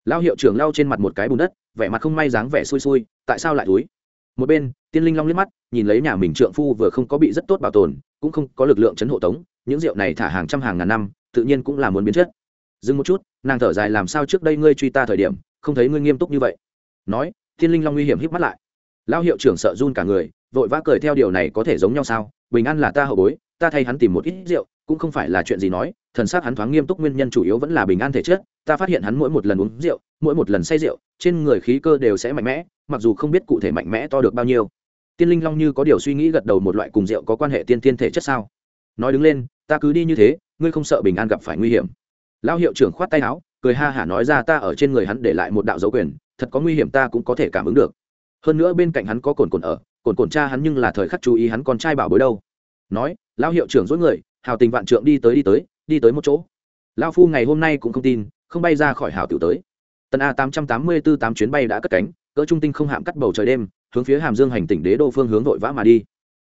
lao hiệu trưởng lao trên mặt một cái bùn đất, vẻ mặt không may dáng vẻ xui xui, tại sao lại túi? Một bên, tiên linh long liếc mắt, nhìn lấy nhà mình trượng phu vừa không có bị rất tốt bảo tồn, cũng không có lực lượng chấn hộ tống, những rượu này thả hàng trăm hàng ngàn năm, tự nhiên cũng là muốn biến chất. Dừng một chút, nàng thở dài làm sao trước đây ngươi truy ta thời điểm, không thấy ngươi nghiêm túc như vậy. Nói thiên linh long nguy hiểm hít mắt lại. Lao hiệu trưởng sợ run cả người, vội vã cười theo điều này có thể giống nhau sao? Bình an là ta hậu bối, ta thay hắn tìm một ít rượu, cũng không phải là chuyện gì nói thần sắc hắn thoáng nghiêm túc nguyên nhân chủ yếu vẫn là bình an thể chất, ta phát hiện hắn mỗi một lần uống rượu, mỗi một lần say rượu, trên người khí cơ đều sẽ mạnh mẽ, mặc dù không biết cụ thể mạnh mẽ to được bao nhiêu. Tiên linh long như có điều suy nghĩ gật đầu một loại cùng rượu có quan hệ tiên tiên thể chất sao? Nói đứng lên, ta cứ đi như thế, ngươi không sợ bình an gặp phải nguy hiểm. Lao hiệu trưởng khoát tay áo, cười ha hả nói ra ta ở trên người hắn để lại một đạo dấu quyền, thật có nguy hiểm ta cũng có thể cảm ứng được. Hơn nữa bên cạnh hắn có cồn cồn ở, cồn cồn cha hắn nhưng là thời khắc chú ý hắn con trai bảo bối đâu. Nói lao hiệu trưởng dối người, hào tình vạn trượng đi tới đi tới đi tới một chỗ. Lao phu ngày hôm nay cũng không tin, không bay ra khỏi hảo tiểu tới. Tần a tám trăm tám mươi b ố tám chuyến bay đã cất cánh, cỡ trung tinh không hạm cắt bầu trời đêm, hướng phía hàm dương hành tỉnh đế đô phương hướng vội vã mà đi.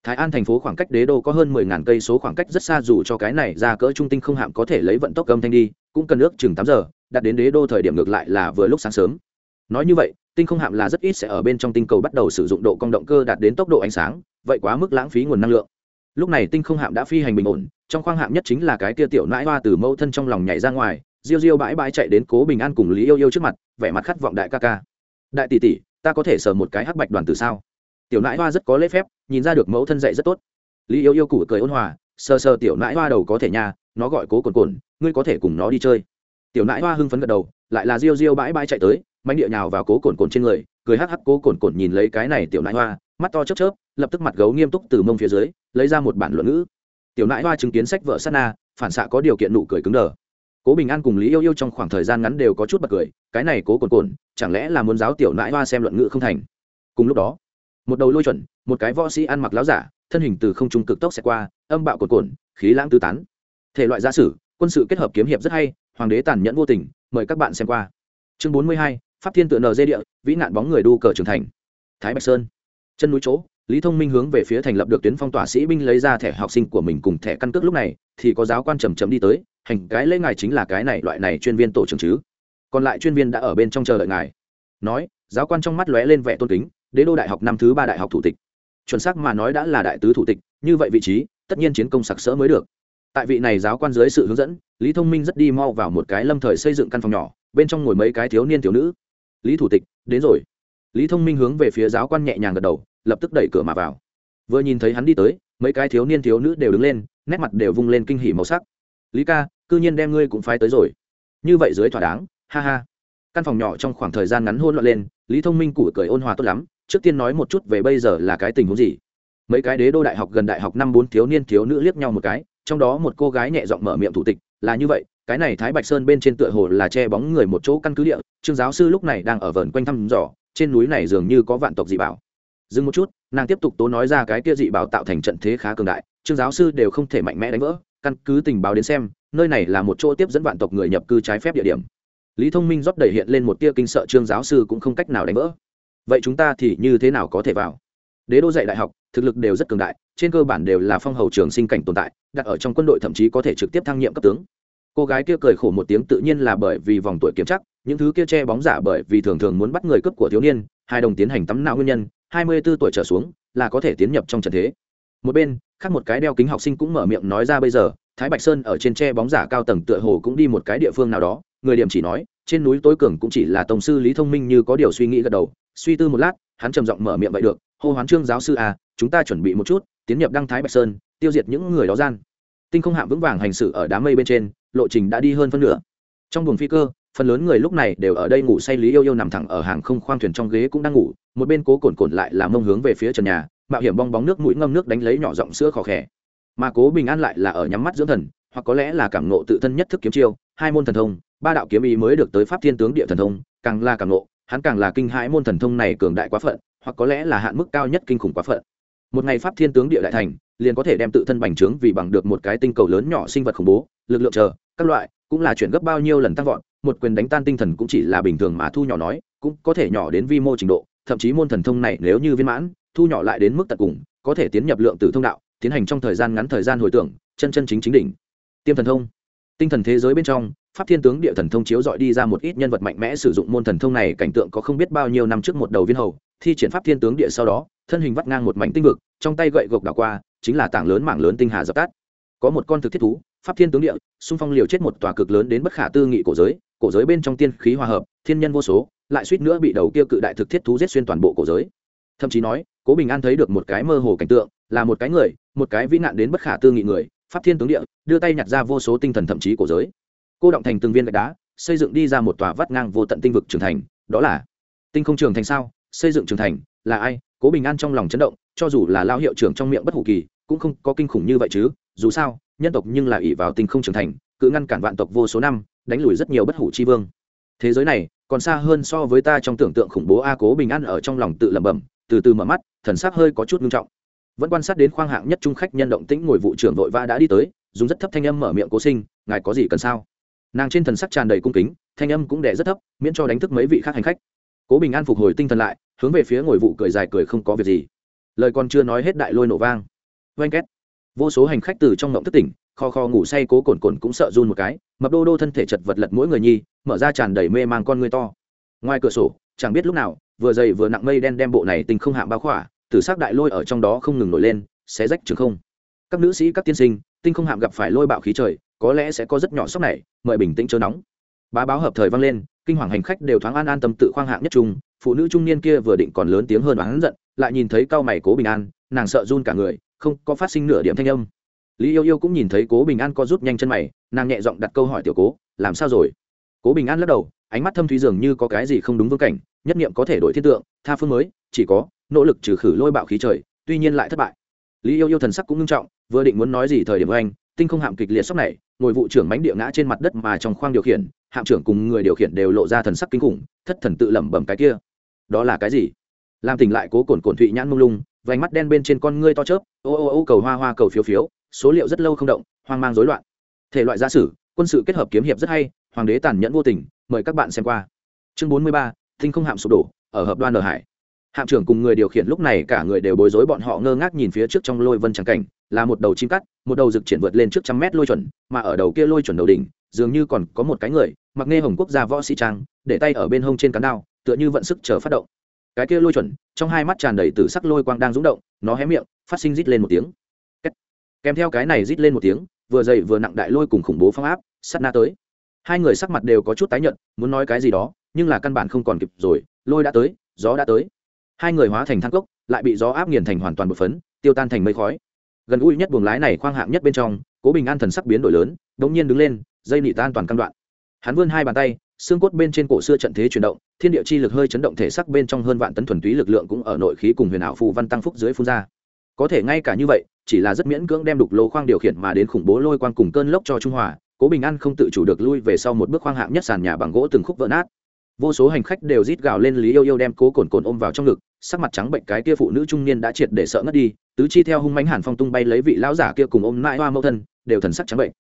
Thái an thành phố khoảng cách đế đô có hơn mười ngàn cây số khoảng cách rất xa dù cho cái này ra cỡ trung tinh không hạm có thể lấy vận tốc âm thanh đi, cũng cần ước chừng tám giờ, đặt đến đế đô thời điểm ngược lại là vừa lúc sáng sớm. Nói như vậy, tinh không hạm là rất ít sẽ ở bên trong tinh cầu bắt đầu sử dụng độ cong động cơ đạt đến tốc độ ánh sáng, vậy quá mức lãng phí nguồn năng lượng lúc này tinh không hạm đã phi hành bình ổn, trong khoang hạm nhất chính là cái tia tiểu nãi hoa từ mâu thân trong lòng nhảy ra ngoài riêu riêu bãi bãi chạy đến cố bình an cùng lý yêu yêu trước mặt, vẻ mặt khát vọng đại ca ca. Đại tỷ tỷ, ta có thể sờ một cái hắc bạch đoàn từ sao? Tiểu nãi hoa rất có lễ phép, nhìn ra được mẫu thân dạy rất tốt. Lý yêu yêu củ cười ôn hòa, sờ sờ tiểu nãi hoa đầu có thể nhà nó gọi cố cồn cồn ngươi có thể cùng nó đi chơi. Tiểu nãi hoa hưng phấn gật đầu, lại là riêu riêu bãi bãi chạy tới mánh địa nhào vào cố cồn cồn trên người, cười hắc hắc cố cồn cồn nhìn lấy cái này tiểu nãi hoa mắt to chớp chớp, lập tức mặt gấu nghiêm túc từ mông phía dưới, lấy ra một bản luận ngữ. Tiểu nãi hoa chứng kiến sách vợ sát na, phản xạ có điều kiện nụ cười cứng đờ. Cố bình an cùng lý yêu yêu trong khoảng thời gian ngắn đều có chút bật cười, cái này cố cồn cồn chẳng lẽ là muốn giáo tiểu nãi hoa xem luận ngữ không thành? Cùng lúc đó, một đầu lôi chuẩn, một cái võ sĩ ăn mặc láo giả, thân hình từ không trung cực tốc xẹt qua, âm bạo cồn cồn khí lãng tứ tán. Thể loại gia sử, quân sự kết hợp kiếm hiệp rất hay, hoàng đế tàn nhẫn vô tình, mời các bạn xem qua. Chương bốn mươi hai, pháp thiên tự nờ dê địa, vĩ nạn bóng người đu cờ trưởng thành. Thái bạch sơn chân núi chỗ, lý thông minh hướng về phía thành lập được tuyến phong tỏa sĩ binh lấy ra thẻ học sinh của mình cùng thẻ căn cước lúc này, thì có giáo quan trầm trầm đi tới, hành, cái lễ ngài chính là cái này, loại này chuyên viên tổ trưởng chứ? Còn lại chuyên viên đã ở bên trong chờ đợi ngài. Nói, giáo quan trong mắt lóe lên vẻ tôn kính, đế đô đại học năm thứ ba đại học thủ tịch. Chuẩn xác mà nói đã là đại tứ thủ tịch, như vậy vị trí, tất nhiên chiến công sặc sỡ mới được. Tại vị này giáo quan dưới sự hướng dẫn, lý thông minh rất đi mau vào một cái lâm thời xây dựng căn phòng nhỏ, bên trong ngồi mấy cái thiếu niên, thiếu nữ. Lý thủ tịch, đến rồi lý thông minh hướng về phía giáo quan nhẹ nhàng gật đầu, lập tức đẩy cửa mà vào. Vừa nhìn thấy hắn đi tới, mấy cái thiếu niên thiếu nữ đều đứng lên, nét mặt đều vung lên kinh hỉ màu sắc. Lý ca, cư nhiên đem ngươi cũng phái tới rồi. Như vậy dưới thỏa đáng, ha ha. Căn phòng nhỏ trong khoảng thời gian ngắn hôn loạn lên, lý thông minh củ cười ôn hòa tốt lắm, trước tiên nói một chút về bây giờ là cái tình huống gì. Mấy cái đế đô đại học gần đại học năm bốn thiếu niên thiếu nữ liếc nhau một cái, trong đó một cô gái nhẹ giọng mở miệng thủ tịch, là như vậy, cái này thái bạch sơn bên trên tựa hồ là che bóng người một chỗ căn cứ địa, trương giáo sư lúc này đang ở vườn quanh thăm dò trên núi này dường như có vạn tộc dị bảo. Dừng một chút, nàng tiếp tục tố nói ra cái kia dị bảo tạo thành trận thế khá cường đại, trương giáo sư đều không thể mạnh mẽ đánh vỡ, căn cứ tình báo đến xem, nơi này là một chỗ tiếp dẫn vạn tộc người nhập cư trái phép địa điểm. Lý thông minh rót đẩy hiện lên một tia kinh sợ trương giáo sư cũng không cách nào đánh vỡ. Vậy chúng ta thì như thế nào có thể vào? Đế đô dạy đại học, thực lực đều rất cường đại, trên cơ bản đều là phong hầu trường sinh cảnh tồn tại, đặt ở trong quân đội thậm chí có thể trực tiếp thăng nhiệm cấp tướng. Cô gái kia cười khổ một tiếng tự nhiên là bởi vì vòng tuổi kiểm chắc những thứ kia che bóng giả bởi vì thường thường muốn bắt người cướp của thiếu niên, hai đồng tiến hành tắm não nguyên nhân, hai mươi 24 tuổi trở xuống, là có thể tiến nhập trong trận thế. Một bên, khác một cái đeo kính học sinh cũng mở miệng nói ra bây giờ, thái bạch sơn ở trên tre bóng giả cao tầng tựa hồ cũng đi một cái địa phương nào đó. Người điểm chỉ nói, trên núi tối cường cũng chỉ là tổng sư lý thông minh như có điều suy nghĩ gật đầu. Suy tư một lát, hắn trầm giọng mở miệng vậy được, hô hoán trương giáo sư à chúng ta chuẩn bị một chút, tiến nhập đăng thái bạch sơn, tiêu diệt những người đó gian. Tinh không hạm vững vàng hành xử ở đám mây bên trên, lộ trình đã đi hơn phân nửa. Trong buồng phi cơ phần lớn người lúc này đều ở đây ngủ say lý yêu yêu nằm thẳng ở hàng không khoang thuyền trong ghế cũng đang ngủ, một bên cố cồn cồn lại là mông hướng về phía trần nhà, mạo hiểm bong bóng nước mũi ngâm nước đánh lấy nhỏ giọng sữa khó khẽ mà cố bình an lại là ở nhắm mắt dưỡng thần, hoặc có lẽ là cảm nộ tự thân nhất thức kiếm chiêu, hai môn thần thông, ba đạo kiếm ý mới được tới pháp thiên tướng địa thần thông, càng là cảm nộ hắn càng là kinh hãi môn thần thông này cường đại quá phận, hoặc có lẽ là hạn mức cao nhất kinh khủng quá phận. Một ngày pháp thiên tướng địa đại thành, liền có thể đem tự thân bành trướng vì bằng được một cái tinh cầu lớn nhỏ sinh vật khủng bố, lực lượng chờ, các loại, cũng là chuyển gấp bao nhiêu lần tăng vọt một quyền đánh tan tinh thần cũng chỉ là bình thường mà thu nhỏ nói, cũng có thể nhỏ đến vi mô trình độ, thậm chí môn thần thông này nếu như viên mãn, thu nhỏ lại đến mức tận cùng, có thể tiến nhập lượng tử thông đạo, tiến hành trong thời gian ngắn thời gian hồi tưởng, chân chân chính chính đỉnh. Tiêm thần thông. Tinh thần thế giới bên trong, pháp thiên tướng địa thần thông chiếu dọi đi ra một ít nhân vật mạnh mẽ sử dụng môn thần thông này cảnh tượng có không biết bao nhiêu năm trước một đầu viên hầu, thi triển pháp thiên tướng địa sau đó, thân hình vắt ngang một mảnh tinh vực, trong tay gậy gộc đảo qua, chính là tảng lớn mảng lớn tinh hà dập tắt. Có một con thực thiết thú, pháp thiên tướng địa, xung phong liều chết một tòa cực lớn đến bất khả tư nghị cổ giới cổ giới bên trong tiên khí hòa hợp, thiên nhân vô số, lại suýt nữa bị đầu kia cự đại thực thiết thú giết xuyên toàn bộ cổ giới. Thậm chí nói, cố bình an thấy được một cái mơ hồ cảnh tượng, là một cái người, một cái vĩ nạn đến bất khả tư nghị người, pháp thiên tướng địa, đưa tay nhặt ra vô số tinh thần thậm chí cổ giới. Cô động thành từng viên gạch đá, xây dựng đi ra một tòa vắt ngang vô tận tinh vực trưởng thành, đó là tinh không trường thành sao? Xây dựng trưởng thành, là ai? Cố bình an trong lòng chấn động, cho dù là lao hiệu trưởng trong miệng bất hủ kỳ, cũng không có kinh khủng như vậy chứ. Dù sao, nhân tộc nhưng là ỷ vào tinh không trưởng thành cứ ngăn cản vạn tộc vô số năm đánh lùi rất nhiều bất hủ chi vương. Thế giới này, còn xa hơn so với ta trong tưởng tượng khủng bố a cố bình an ở trong lòng tự lẩm bẩm, từ từ mở mắt, thần sắc hơi có chút nghiêm trọng. Vẫn quan sát đến khoang hạng nhất trung khách nhân động tĩnh ngồi vụ trưởng vội vã đã đi tới, dùng rất thấp thanh âm mở miệng cố sinh, ngài có gì cần sao? Nàng trên thần sắc tràn đầy cung kính, thanh âm cũng đẻ rất thấp, miễn cho đánh thức mấy vị khác hành khách. Cố bình an phục hồi tinh thần lại, hướng về phía ngồi vụ cười dài cười không có việc gì. Lời còn chưa nói hết đại lôi nổ vang. Oanh két. Vô số hành khách từ trong ngộng thức tỉnh kho kho ngủ say cố cồn cồn cũng sợ run một cái, mập đô đô thân thể chật vật lật mỗi người nhi, mở ra tràn đầy mê mang con người to. Ngoài cửa sổ, chẳng biết lúc nào, vừa dày vừa nặng mây đen đem bộ này tình không hạng bao khỏa, tử s ắ c đại lôi ở trong đó không ngừng nổi lên, xé rách trường không. Các nữ sĩ, các tiên sinh, tinh không hạm gặp phải lôi bạo khí trời, có lẽ sẽ có rất nhỏ sốc này, mời bình tĩnh chớ nóng. Bá báo hợp thời vang lên, kinh hoàng hành khách đều thoáng an an tâm tự khoang hạng nhất trung, phụ nữ trung niên kia vừa định còn lớn tiếng hơn và hắn giận, lại nhìn thấy cao mày cố bình an, nàng sợ run cả người, không có phát sinh nửa điểm thanh âm lý yêu yêu cũng nhìn thấy cố bình an co rút nhanh chân mày, nàng nhẹ giọng đặt câu hỏi tiểu cố, làm sao rồi? Cố bình an lắc đầu, ánh mắt thâm thúy dường như có cái gì không đúng vương cảnh, nhất niệm có thể đổi thiên tượng, tha phương mới, chỉ có nỗ lực trừ khử lôi bạo khí trời, tuy nhiên lại thất bại. Lý yêu yêu thần sắc cũng nghiêm trọng, vừa định muốn nói gì thời điểm anh, tinh không hạm kịch liệt sốc này, ngồi vụ trưởng bánh địa ngã trên mặt đất mà trong khoang điều khiển, hạm trưởng cùng người điều khiển đều lộ ra thần sắc kinh khủng, thất thần tự lẩm bẩm cái kia. Đó là cái gì? Làm tỉnh lại cố cồn cồn thụy nhãn mông lung, vành mắt đen bên trên con ngươi to chớp, ô ô ô cầu hoa hoa cầu phiếu phiếu số liệu rất lâu không động, hoang mang rối loạn. Thể loại gia sử, quân sự kết hợp kiếm hiệp rất hay, hoàng đế tàn nhẫn vô tình, mời các bạn xem qua. Chương bốn mươi ba, thinh không hạm sụp đổ, ở hợp đoan ở hải. Hạm trưởng cùng người điều khiển lúc này cả người đều bối rối bọn họ ngơ ngác nhìn phía trước trong lôi vân trắng cảnh, là một đầu chim cắt, một đầu rực triển vượt lên trước trăm mét lôi chuẩn, mà ở đầu kia lôi chuẩn đầu đỉnh, dường như còn có một cái người, mặc nghe hồng quốc gia võ sĩ trang, để tay ở bên hông trên cán đao, tựa như vận sức chờ phát động. Cái kia lôi chuẩn, trong hai mắt tràn đầy từ sắc lôi quang đang rúng động, nó hé miệng, phát sinh rít lên một tiếng kèm theo cái này rít lên một tiếng, vừa dậy vừa nặng đại lôi cùng khủng bố phong áp sắt na tới. Hai người sắc mặt đều có chút tái nhợt, muốn nói cái gì đó, nhưng là căn bản không còn kịp rồi, lôi đã tới, gió đã tới. Hai người hóa thành thang cốc, lại bị gió áp nghiền thành hoàn toàn một phấn, tiêu tan thành mây khói. Gần gũi nhất buồng lái này khoang hạng nhất bên trong, cố bình an thần sắc biến đổi lớn đ ỗ n g nhiên đứng lên, dây nị tan toàn căn đoạn. Hắn vươn hai bàn tay, xương cốt bên trên cổ xưa trận thế chuyển động, thiên địa chi lực hơi chấn động thể sắc bên trong hơn vạn tấn thuần túy lực lượng cũng ở nội khí cùng huyền ảo phù văn tăng phúc dưới phun ra. Có thể ngay cả như vậy chỉ là rất miễn cưỡng đem đục lỗ khoang điều khiển mà đến khủng bố lôi quang cùng cơn lốc cho trung hòa, cố bình an không tự chủ được lui về sau một bước khoang hạng nhất sàn nhà bằng gỗ từng khúc vỡ nát. Vô số hành khách đều rít gào lên lý yêu yêu đem cố cồn cồn ôm vào trong ngực, sắc mặt trắng bệnh cái kia phụ nữ trung niên đã triệt để sợ ngất đi, tứ chi theo hung mánh hàn phong tung bay lấy vị lão giả kia cùng ôm mãi hoa mẫu thân, đều thần sắc trắng bệnh.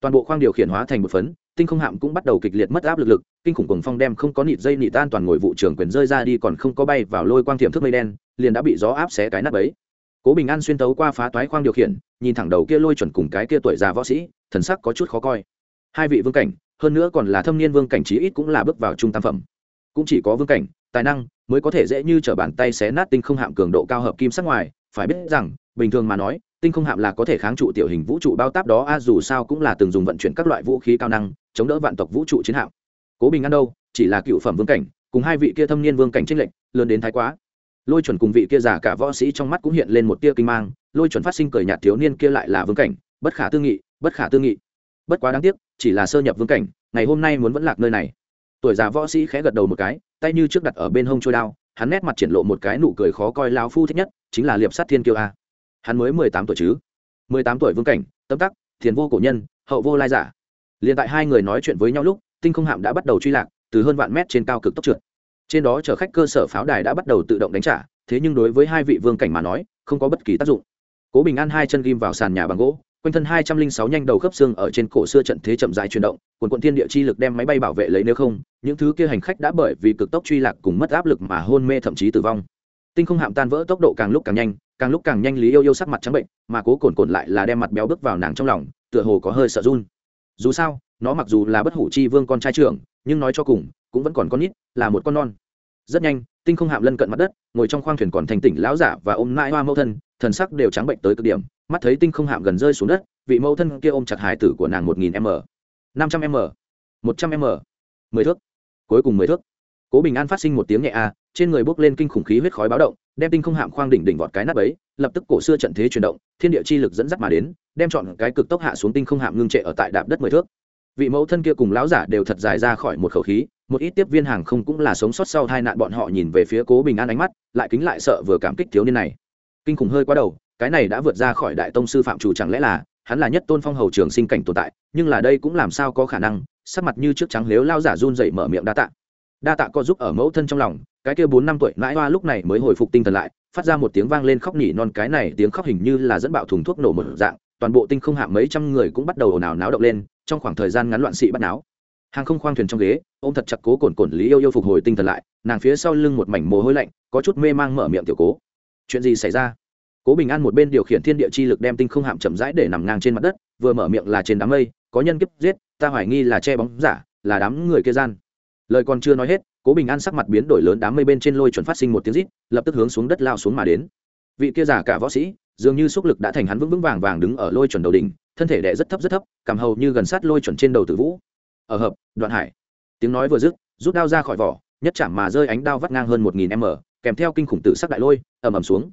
Toàn bộ khoang điều khiển hóa thành một phấn, tinh không hạm cũng bắt đầu kịch liệt mất áp lực lực, kinh khủng cuồng phong đem không có nịt dây nịt tan toàn ngồi vụ trưởng quyền rơi ra đi còn không có bay vào lôi quang tiềm thức mây đen, liền đã bị gió áp xé cái nắp ấy cố bình an xuyên tấu qua phá toái khoang điều khiển, nhìn thẳng đầu kia lôi chuẩn cùng cái kia tuổi già võ sĩ, thần sắc có chút khó coi. Hai vị vương cảnh, hơn nữa còn là thâm niên vương cảnh chí ít cũng là bước vào trung tam phẩm. Cũng chỉ có vương cảnh, tài năng mới có thể dễ như t r ở bàn tay xé nát tinh không hạm cường độ cao hợp kim sắc ngoài, phải biết rằng, bình thường mà nói, tinh không hạm là có thể kháng trụ tiểu hình vũ trụ bao táp đó, a, dù sao cũng là từng dùng vận chuyển các loại vũ khí cao năng, chống đỡ vạn tộc vũ trụ chiến hạm. Cố bình an đâu, chỉ là cựu phẩm vương cảnh, cùng hai vị kia thâm niên vương cảnh trinh lệnh lớn đến thái quá lôi chuẩn cùng vị kia giả cả võ sĩ trong mắt cũng hiện lên một tia kinh mang, lôi chuẩn phát sinh cười nhạt thiếu niên kia lại là vương cảnh, bất khả tư nghị, bất khả tư nghị. Bất quá đáng tiếc, chỉ là sơ nhập vương cảnh, ngày hôm nay muốn vẫn lạc nơi này. Tuổi già võ sĩ khẽ gật đầu một cái, tay như trước đặt ở bên hông trôi đao, hắn nét mặt triển lộ một cái nụ cười khó coi lao phu thích nhất, chính là liệp sát thiên kiêu a. Hắn mới mười tám tuổi chứ? Mười tám tuổi vương cảnh, tâm tắc, thiền vô cổ nhân, hậu vô lai giả. Liền tại hai người nói chuyện với nhau lúc, tinh không hạm đã bắt đầu truy lạc, từ hơn vạn mét trên cao cực tốc trượt trên đó chở khách cơ sở pháo đài đã bắt đầu tự động đánh trả, thế nhưng đối với hai vị vương cảnh mà nói, không có bất kỳ tác dụng. Cố bình an hai chân ghim vào sàn nhà bằng gỗ, quanh thân hai trăm linh sáu nhanh đầu khớp xương ở trên cổ xưa trận thế chậm dài chuyển động, quần quận thiên địa chi lực đem máy bay bảo vệ lấy nếu không, những thứ kia hành khách đã bởi vì cực tốc truy lạc cùng mất áp lực mà hôn mê thậm chí tử vong. Tinh không hạm tan vỡ tốc độ càng lúc càng nhanh, càng lúc càng nhanh lý yêu yêu sắc mặt trắng bệnh, mà cố cồn cồn lại là đem mặt béo bước vào nàng trong lòng, tựa hồ có hơi sợ run. Dù sao, nó mặc dù là bất hủ chi vương con trai trưởng, nhưng nói cho cùng cũng vẫn còn con nít, là một con non. Rất nhanh, tinh không hạm lân cận mặt đất, ngồi trong khoang thuyền còn thành tỉnh lão giả và ôm nãi hoa mẫu thân, thần sắc đều trắng bệnh tới cực điểm. Mắt thấy tinh không hạm gần rơi xuống đất, vị mẫu thân kia ôm chặt hải tử của nàng một nghìn m. năm trăm m. một trăm m. mười thước. Cuối cùng mười thước. Cố bình an phát sinh một tiếng nhẹ a, trên người bốc lên kinh khủng khí huyết khói báo động, đem tinh không hạm khoang đỉnh đỉnh vọt cái nắp ấy, lập tức cổ xưa trận thế chuyển động, thiên địa chi lực dẫn dắt mà đến, đem chọn cái cực tốc hạ xuống tinh không hạm ngưng trệ ở tại đạp đất mười thước. Vị mẫu thân kia cùng lão giả đều thật dài ra khỏi một khẩu khí một ít tiếp viên hàng không cũng là sống sót sau tai nạn bọn họ nhìn về phía cố bình an ánh mắt, lại kính lại sợ vừa cảm kích thiếu niên này. Kinh khủng hơi quá đầu, cái này đã vượt ra khỏi đại tông sư phạm chủ chẳng lẽ là, hắn là nhất tôn phong hầu trường sinh cảnh tồn tại, nhưng là đây cũng làm sao có khả năng, sắc mặt như trước trắng nếu lao giả run dậy mở miệng đa tạ. Đa tạ có giúp ở mẫu thân trong lòng, cái kia bốn năm tuổi mãi hoa lúc này mới hồi phục tinh thần lại, phát ra một tiếng vang lên khóc nỉ non, cái này tiếng khóc hình như là dẫn bạo thùng thuốc nổ một dạng, toàn bộ tinh không hạ mấy trăm người cũng bắt đầu ồn ào náo động lên, trong khoảng thời gian ngắn loạn sĩ bắt náo hàng không khoang thuyền trong ghế ô m thật chặt cố cồn cồn lý yêu yêu phục hồi tinh thần lại, nàng phía sau lưng một mảnh mồ hôi lạnh, có chút mê mang mở miệng tiểu cố. Chuyện gì xảy ra? Cố bình an một bên điều khiển thiên địa chi lực đem tinh không hạm chậm rãi để nằm ngang trên mặt đất, vừa mở miệng là trên đám mây, có nhân kiếp giết, ta hoài nghi là che bóng giả, là đám người kia gian. Lời còn chưa nói hết, cố bình an sắc mặt biến đổi lớn đám mây bên trên lôi chuẩn phát sinh một tiếng rít, lập tức hướng xuống đất lao xuống mà đến. Vị kia giả cả võ sĩ, dường như sốc lực đã thành hắn vững vững vàng vàng đứng ở lôi chuẩn đầu đỉnh, thân thể đẻ rất thấp rất thấp cảm hầu như gần sát lôi chuẩn trên đầu tử vũ ở hợp, đoạn hải. Tiếng nói vừa dứt, rút đao ra khỏi vỏ, nhất chạm mà rơi ánh đao vắt ngang hơn một nghìn m, kèm theo kinh khủng tử sắc đại lôi, ầm ầm xuống.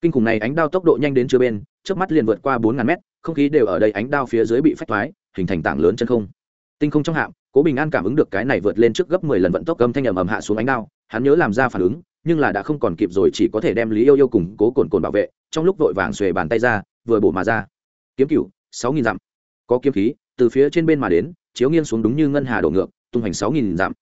Kinh khủng này ánh đao tốc độ nhanh đến chưa bên trước mắt liền vượt qua bốn ngàn mét, không khí đều ở đây ánh đao phía dưới bị phách thoái, hình thành tảng lớn chân không. Tinh không trong hạm, cố bình an cảm ứng được cái này vượt lên trước gấp mười lần vận tốc cầm thanh ầm ầm hạ xuống ánh đao, hắn nhớ làm ra phản ứng, nhưng là đã không còn kịp rồi chỉ có thể đem lý yêu yêu cùng cố cồn cồn bảo vệ, trong lúc vội vàng xuề bàn tay ra, vừa bổ mà ra. Kiếm cựu sáu nghìn dặm. Có kiếm khí, từ phía trên bên mà đến chiếu nghiêng xuống đúng như ngân hà đổ ngược, tung hành sáu nghìn dặm.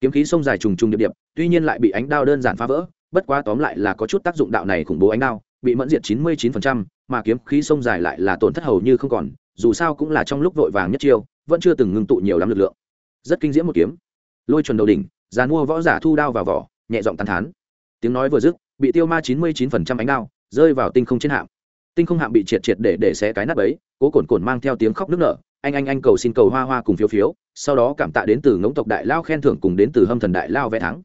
Kiếm khí sông dài trùng trùng điệp điệp, tuy nhiên lại bị ánh đao đơn giản phá vỡ, bất quá tóm lại là có chút tác dụng đạo này khủng bố ánh đao, bị mẫn diệt chín mươi chín phần trăm, mà kiếm khí sông dài lại là tổn thất hầu như không còn, dù sao cũng là trong lúc vội vàng nhất chiêu, vẫn chưa từng ngưng tụ nhiều lắm lực lượng. Rất kinh diễm một kiếm. Lôi chuẩn đầu đỉnh giàn mua võ giả thu đao vào vỏ, nhẹ giọng tàn thán. Tiếng nói vừa dứt, bị tiêu ma chín mươi chín phần trăm ánh đao rơi vào tinh không trên hạm. Tinh không hạm bị triệt triệt để để xé cái nắp ấy, cố cồn cồn mang theo tiếng khóc nức nở anh anh anh cầu xin cầu hoa hoa cùng phiếu phiếu, sau đó cảm tạ đến từ ngỗng tộc đại lao khen thưởng cùng đến từ hâm thần đại lao vẽ thắng.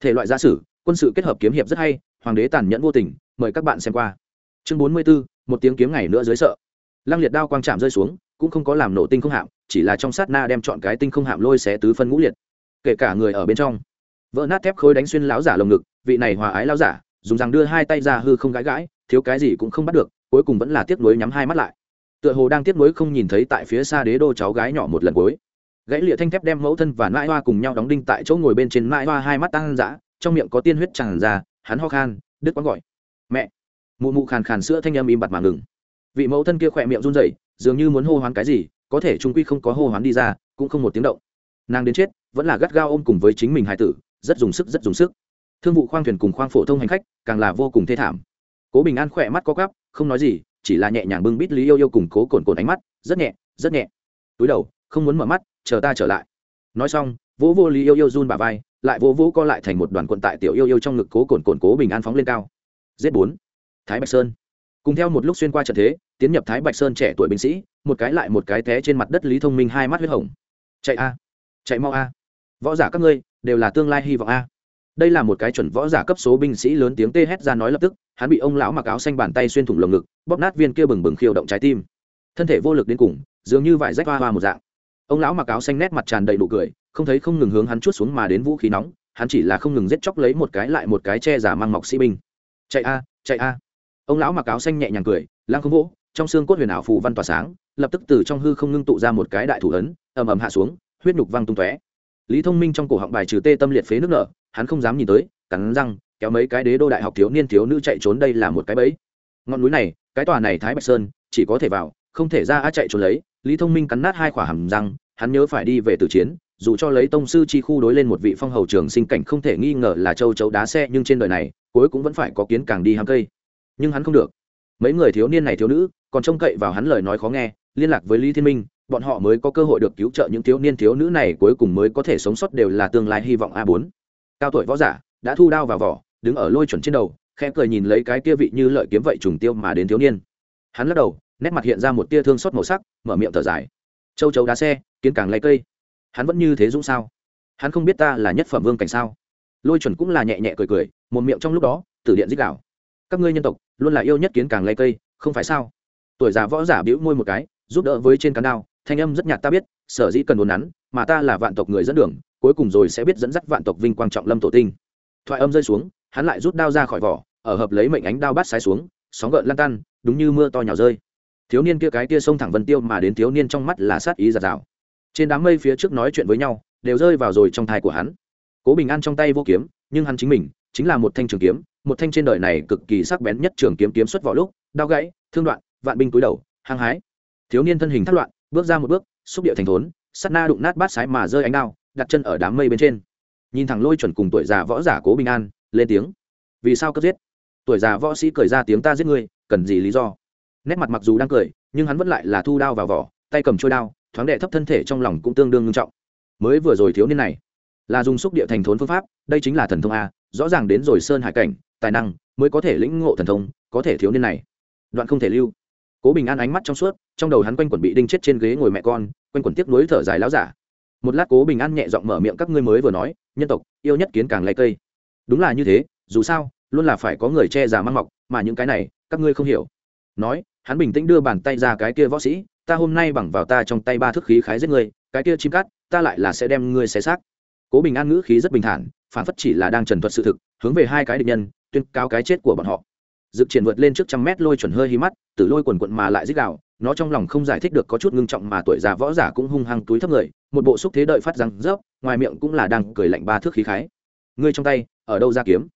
Thể loại gia sử, quân sự kết hợp kiếm hiệp rất hay, hoàng đế tàn nhẫn vô tình, mời các bạn xem qua. Chương bốn mươi b ố một tiếng kiếm ngày nữa dưới sợ. Lăng liệt đao quang chạm rơi xuống, cũng không có làm nổ tinh không hạm, chỉ là trong sát na đem chọn cái tinh không hạm lôi xé tứ phân ngũ liệt. Kể cả người ở bên trong, vỡ nát thép khối đánh xuyên láo giả lồng ngực, vị này hòa ái láo giả, dùng rằng đưa hai tay ra hư không gãi gãi, thiếu cái gì cũng không bắt được, cuối cùng vẫn là tiếc nuối nhắm hai mắt lại tựa hồ đang tiếc nuối không nhìn thấy tại phía xa đế đô cháu gái nhỏ một lần cuối. Gãy lịa thanh thép đem mẫu thân và mãi hoa cùng nhau đóng đinh tại chỗ ngồi bên trên mãi hoa hai mắt tăng dã, trong miệng có tiên huyết tràn ra, hắn ho khan, đứt quán gọi. Mẹ! Mụ mụ khàn khàn sữa thanh âm im bặt mà ngừng. Vị mẫu thân kia khỏe miệng run rẩy, dường như muốn hô hoán cái gì, có thể trung quy không có hô hoán đi ra, cũng không một tiếng động. Nàng đến chết, vẫn là gắt gao ôm cùng với chính mình hài tử, rất dùng sức, rất dùng sức. Thương vụ khoang thuyền cùng khoang phổ thông hành khách, càng là vô cùng thê thảm. Cố bình an khỏe mắt có gắp không nói gì chỉ là nhẹ nhàng bưng bít lý yêu yêu cùng cố cồn cồn ánh mắt, rất nhẹ rất nhẹ. Túi đầu, không muốn mở mắt, chờ ta trở lại. Nói xong, vỗ vô lý yêu yêu run bà vai, lại vỗ vỗ co lại thành một đoàn quận tại tiểu yêu yêu trong ngực cố cồn cồn cố bình an phóng lên cao. Z bốn. Thái bạch sơn. Cùng theo một lúc xuyên qua trận thế, tiến nhập thái bạch sơn trẻ tuổi binh sĩ, một cái lại một cái té trên mặt đất lý thông minh hai mắt huyết hồng. Chạy a. Chạy mau a. Võ giả các ngươi, đều là tương lai hy vọng a đây là một cái chuẩn võ giả cấp số binh sĩ lớn tiếng tê hét ra nói lập tức, hắn bị ông lão mặc áo xanh bàn tay xuyên thủng lồng ngực, bóp nát viên kia bừng bừng khiêu động trái tim. Thân thể vô lực đến cùng, dường như vải rách hoa hoa một dạng. Ông lão mặc áo xanh nét mặt tràn đầy nụ cười, không thấy không ngừng hướng hắn chút xuống mà đến vũ khí nóng, hắn chỉ là không ngừng giết chóc lấy một cái lại một cái che giả mang mọc sĩ binh. Chạy a chạy a. Ông lão mặc áo xanh nhẹ nhàng cười, lăng không vỗ, trong xương cốt huyền ảo phù văn tỏa sáng, lập tức từ trong hư không ngưng tụ ra một cái đại thủ ấn, ầm ầm hạ xuống, huyết nhục văng tung tóe lý thông minh trong cổ họng bài trừ tê tâm liệt phế nước nở, hắn không dám nhìn tới, cắn răng, kéo mấy cái đế đô đại học thiếu niên thiếu nữ chạy trốn đây là một cái bẫy. Ngọn núi này, cái tòa này thái bạch sơn, chỉ có thể vào, không thể ra á chạy trốn lấy. Lý thông minh cắn nát hai khỏa hầm răng, hắn nhớ phải đi về từ chiến, dù cho lấy tông sư chi khu đối lên một vị phong hầu trường sinh cảnh không thể nghi ngờ là châu chấu đá xe, nhưng trên đời này, cuối cũng vẫn phải có kiến càng đi ham cây. Nhưng hắn không được. Mấy người thiếu niên này thiếu nữ, còn trông cậy vào hắn lời nói khó nghe, liên lạc với lý thiên minh bọn họ mới có cơ hội được cứu trợ những thiếu niên thiếu nữ này cuối cùng mới có thể sống sót đều là tương lai hy vọng a bốn. Cao tuổi võ giả, đã thu đao vào vỏ, đứng ở lôi chuẩn trên đầu, khẽ cười nhìn lấy cái kia vị như lợi kiếm vậy trùng tiêu mà đến thiếu niên. Hắn lắc đầu, nét mặt hiện ra một tia thương xót màu sắc, mở miệng thở dài. Châu chấu đá xe, kiến càng lấy cây. Hắn vẫn như thế dũng sao? Hắn không biết ta là nhất phẩm vương cảnh sao? Lôi chuẩn cũng là nhẹ nhẹ cười cười, một miệng trong lúc đó, tử điện dích đạo. Các ngươi nhân tộc, luôn là yêu nhất kiến càng lấy cây, không phải sao? Tuổi già võ giả bĩu môi một cái, giúp đỡ với trên cán đao thanh âm rất nhạt ta biết, sở dĩ cần đồn nắn, mà ta là vạn tộc người dẫn đường, cuối cùng rồi sẽ biết dẫn dắt vạn tộc vinh quang trọng lâm tổ tinh. Thoại âm rơi xuống, hắn lại rút đao ra khỏi vỏ, ở hợp lấy mệnh ánh đao bát sái xuống, sóng gợn lan tan, đúng như mưa to nhào rơi. Thiếu niên kia cái kia sông thẳng vân tiêu mà đến thiếu niên trong mắt là sát ý giạt rào. Trên đám mây phía trước nói chuyện với nhau, đều rơi vào rồi trong thai của hắn. Cố bình an trong tay vô kiếm, nhưng hắn chính mình, chính là một thanh trường kiếm, một thanh trên đời này cực kỳ sắc bén nhất trường kiếm kiếm xuất vỏ lúc, đao gãy, thương đoạn, vạn binh túi đầu, hăng hái. Thiếu niên thân hình thất loạn bước ra một bước, xúc điệu thành thốn sắt na đụng nát bát sái mà rơi ánh đao, đặt chân ở đám mây bên trên. Nhìn thẳng lôi chuẩn cùng tuổi già võ giả cố bình an, lên tiếng. Vì sao cấp giết? Tuổi già võ sĩ cười ra tiếng ta giết ngươi, cần gì lý do? Nét mặt mặc dù đang cười, nhưng hắn vẫn lại là thu đao vào vỏ, tay cầm trôi đao, thoáng đệ thấp thân thể trong lòng cũng tương đương nghiêm trọng. Mới vừa rồi thiếu niên này, là dùng xúc địa thành thốn phương pháp, đây chính là thần thông a, rõ ràng đến rồi sơn hải cảnh, tài năng, mới có thể lĩnh ngộ thần thông, có thể thiếu niên này. Đoạn không thể lưu cố bình an ánh mắt trong suốt, trong đầu hắn quanh quẩn bị đinh chết trên ghế ngồi mẹ con, quanh quẩn tiếc nuối thở dài láo giả. Một lát cố bình an nhẹ giọng mở miệng các ngươi mới vừa nói, nhân tộc, yêu nhất kiến càng lấy cây. Đúng là như thế, dù sao, luôn là phải có người che giả mang mọc, mà những cái này, các ngươi không hiểu. Nói, hắn bình tĩnh đưa bàn tay ra cái kia võ sĩ, ta hôm nay bằng vào ta trong tay ba thước khí khái giết người cái kia chim cắt, ta lại là sẽ đem ngươi xé xác. Cố bình an ngữ khí rất bình thản, phản phất chỉ là đang trần thuật sự thực, hướng về hai cái địch nhân, tuyên cao cái chết của bọn họ dực triển vượt lên trước trăm mét lôi chuẩn hơi hí mắt từ lôi quần quận mà lại dích đạo nó trong lòng không giải thích được có chút ngưng trọng mà tuổi già võ giả cũng hung hăng túi thấp người, một bộ xúc thế đợi phát răng rớp, ngoài miệng cũng là đang cười lạnh ba thước khí khái. Ngươi trong tay, ở đâu ra kiếm?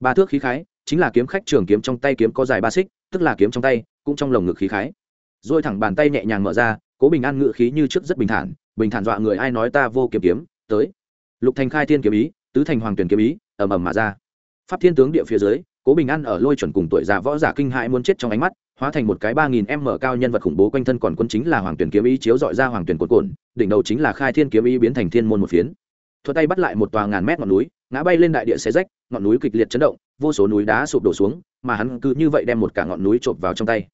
Ba thước khí khái, chính là kiếm khách trường kiếm trong tay kiếm có dài ba xích, tức là kiếm trong tay, cũng trong lồng ngực khí khái. Rồi thẳng bàn tay nhẹ nhàng mở ra, cố bình an ngự khí như trước rất bình thản bình thản dọa người ai nói ta vô kiếm kiếm, tới. Lục thành khai thiên kiếm ý, tứ thành hoàng tuyển kiếm ý, ầm ầm mà ra. Pháp thiên tướng địa phía dưới cố bình an ở lôi chuẩn cùng tuổi già võ giả kinh hãi muốn chết trong ánh mắt, hóa thành một cái ba nghìn m cao nhân vật khủng bố quanh thân còn quân chính là hoàng tuyển kiếm ý chiếu dọi ra hoàng tuyển cột cồn đỉnh đầu chính là khai thiên kiếm ý biến thành thiên môn một phiến. Thuật tay bắt lại một tòa ngàn mét ngọn núi, ngã bay lên đại địa xé rách, ngọn núi kịch liệt chấn động, vô số núi đá sụp đổ xuống, mà hắn cứ như vậy đem một cả ngọn núi trộm vào trong tay.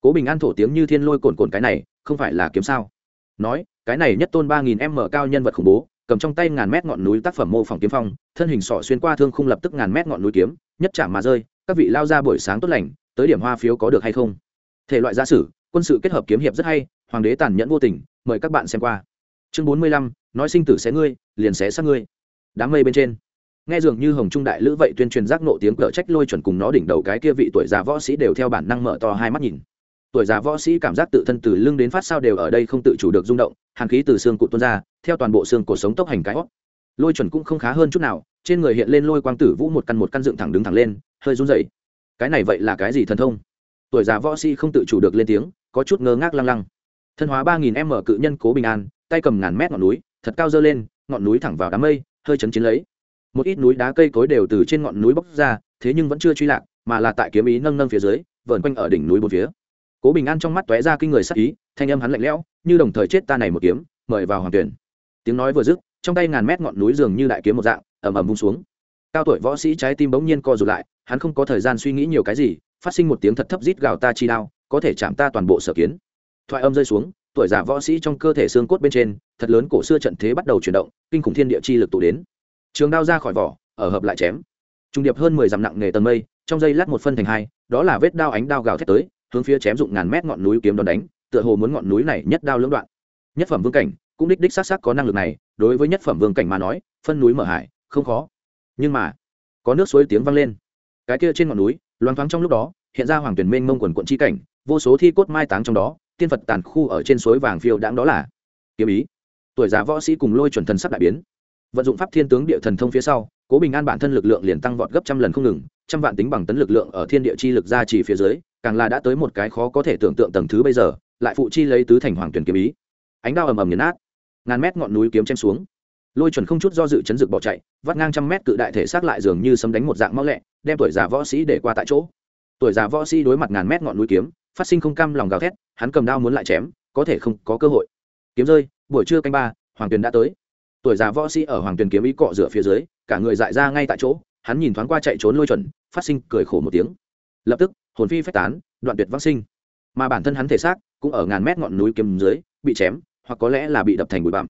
Cố bình an thổ tiếng như thiên lôi cồn cồn cái này, không phải là kiếm sao? Nói, cái này nhất tôn ba nghìn m cao nhân vật khủng bố cầm trong tay ngàn mét ngọn núi tác phẩm mô phỏng kiếm phong, thân hình sọ xuyên qua thương khung lập tức ngàn mét ngọn núi kiếm, nhất chạm mà rơi, các vị lao ra buổi sáng tốt lành, tới điểm hoa phiếu có được hay không? Thể loại gia sử, quân sự kết hợp kiếm hiệp rất hay, hoàng đế tàn nhẫn vô tình, mời các bạn xem qua. Chương bốn mươi lăm, nói sinh tử xé ngươi, liền xé xác ngươi. Đám mây bên trên. Nghe dường như hồng trung đại lữ vậy tuyên truyền giác nộ tiếng cỡ trách lôi chuẩn cùng nó đỉnh đầu cái kia vị tuổi già võ sĩ đều theo bản năng mở to hai mắt nhìn tuổi già võ sĩ cảm giác tự thân từ lưng đến phát sao đều ở đây không tự chủ được rung động, hàn khí từ xương cụt tuôn ra, theo toàn bộ xương cổ sống tốc hành cái hót. Lôi chuẩn cũng không khá hơn chút nào, trên người hiện lên lôi quang tử vũ một căn một căn dựng thẳng đứng thẳng lên, hơi run rẩy. Cái này vậy là cái gì thần thông? Tuổi già võ sĩ không tự chủ được lên tiếng, có chút ngơ ngác lăng lăng. Thân hóa ba nghìn m cự nhân cố bình an, tay cầm ngàn mét ngọn núi, thật cao dơ lên, ngọn núi thẳng vào đám mây, hơi chấn chiến lấy. Một ít núi đá cây cối đều từ trên ngọn núi bốc ra, thế nhưng vẫn chưa truy lạc, mà là tại kiếm ý nâng nâng phía dưới, vờn quanh ở đỉnh núi bốn phía cố bình an trong mắt tóe ra kinh người sắc ý, thanh âm hắn lạnh lẽo, như đồng thời chết ta này một kiếm, mời vào hoàng tuyển. Tiếng nói vừa dứt, trong tay ngàn mét ngọn núi dường như đại kiếm một dạng, ầm ầm vung xuống. Cao tuổi võ sĩ trái tim bỗng nhiên co rụt lại, hắn không có thời gian suy nghĩ nhiều cái gì, phát sinh một tiếng thật thấp rít gào ta chi đao, có thể chạm ta toàn bộ sở kiến. Thoại âm rơi xuống, tuổi già võ sĩ trong cơ thể xương cốt bên trên, thật lớn cổ xưa trận thế bắt đầu chuyển động, kinh khủng thiên địa chi lực tụ đến. Trường đao ra khỏi vỏ, ở hợp lại chém. Trung điệp hơn mười dặm nặng nghề tầng mây, trong dây lát một phân thành hai, đó là vết đao ánh đao gào thét tới hướng phía chém dụng ngàn mét ngọn núi kiếm đón đánh, tựa hồ muốn ngọn núi này nhất đao lưỡng đoạn. Nhất phẩm vương cảnh, cũng đích đích xác xác có năng lực này, đối với nhất phẩm vương cảnh mà nói, phân núi mở hải, không khó. Nhưng mà, có nước suối tiếng vang lên. Cái kia trên ngọn núi loáng thoáng trong lúc đó, hiện ra hoàng tuyển mênh mông quần quận chi cảnh, vô số thi cốt mai táng trong đó, tiên phật tàn khu ở trên suối vàng phiêu đãng đó là kiếm ý. Tuổi già võ sĩ cùng lôi chuẩn thần sắc đại biến. Vận dụng pháp thiên tướng địa thần thông phía sau, cố bình an bản thân lực lượng liền tăng vọt gấp trăm lần không ngừng, trăm vạn tính bằng tấn lực lượng ở thiên địa chi lực ra chỉ phía dưới càng là đã tới một cái khó có thể tưởng tượng tầng thứ bây giờ, lại phụ chi lấy tứ thành hoàng tuyển kiếm ý. Ánh đao ầm ầm nhấn át ngàn mét ngọn núi kiếm chém xuống. Lôi chuẩn không chút do dự chấn rực bỏ chạy, vắt ngang trăm mét cự đại thể xác lại dường như sấm đánh một dạng mau lẹ, đem tuổi già võ sĩ để qua tại chỗ. Tuổi già võ sĩ đối mặt ngàn mét ngọn núi kiếm, phát sinh không cam lòng gào thét, hắn cầm đao muốn lại chém, có thể không có cơ hội. Kiếm rơi, buổi trưa canh ba, hoàng tuyền đã tới. Tuổi già võ sĩ ở hoàng tuyền kiếm ý cọ rửa phía dưới, cả người dại ra ngay tại chỗ, hắn nhìn thoáng qua chạy trốn lôi chuẩn, phát sinh cười khổ một tiếng. Lập tức hồn phi phách tán, đoạn tuyệt vắc sinh. Mà bản thân hắn thể xác cũng ở ngàn mét ngọn núi kiếm dưới bị chém, hoặc có lẽ là bị đập thành bụi bặm.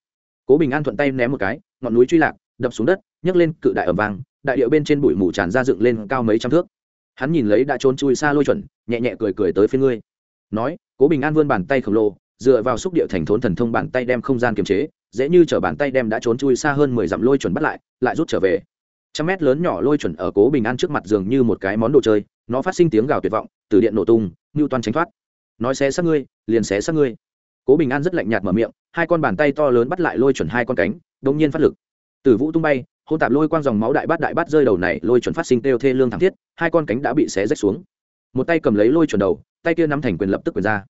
Cố bình an thuận tay ném một cái, ngọn núi truy lạc, đập xuống đất, nhấc lên cự đại ẩm vàng đại điệu bên trên bụi mù tràn ra dựng lên cao mấy trăm thước. Hắn nhìn lấy đã trốn chui xa lôi chuẩn, nhẹ nhẹ cười cười tới phía ngươi. Nói, cố bình an vươn bàn tay khổng lồ, dựa vào xúc điệu thành thốn thần thông bàn tay đem không gian kiềm chế, dễ như chở bàn tay đem đã trốn chui xa hơn mười dặm lôi chuẩn bắt lại lại rút trở về trăm mét lớn nhỏ lôi chuẩn ở cố bình an trước mặt dường như một cái món đồ chơi, nó phát sinh tiếng gào tuyệt vọng, từ điện nổ tung, ngưu toàn tránh thoát. Nói xé xác ngươi, liền xé xác ngươi. Cố bình an rất lạnh nhạt mở miệng, hai con bàn tay to lớn bắt lại lôi chuẩn hai con cánh đông nhiên phát lực. Từ vũ tung bay hôn tạp lôi quang dòng máu đại bát đại bát rơi đầu này, lôi chuẩn phát sinh têu thê lương thảm thiết, hai con cánh đã bị xé rách xuống. Một tay cầm lấy lôi chuẩn đầu, tay kia nắm thành quyền lập tức quyền ra.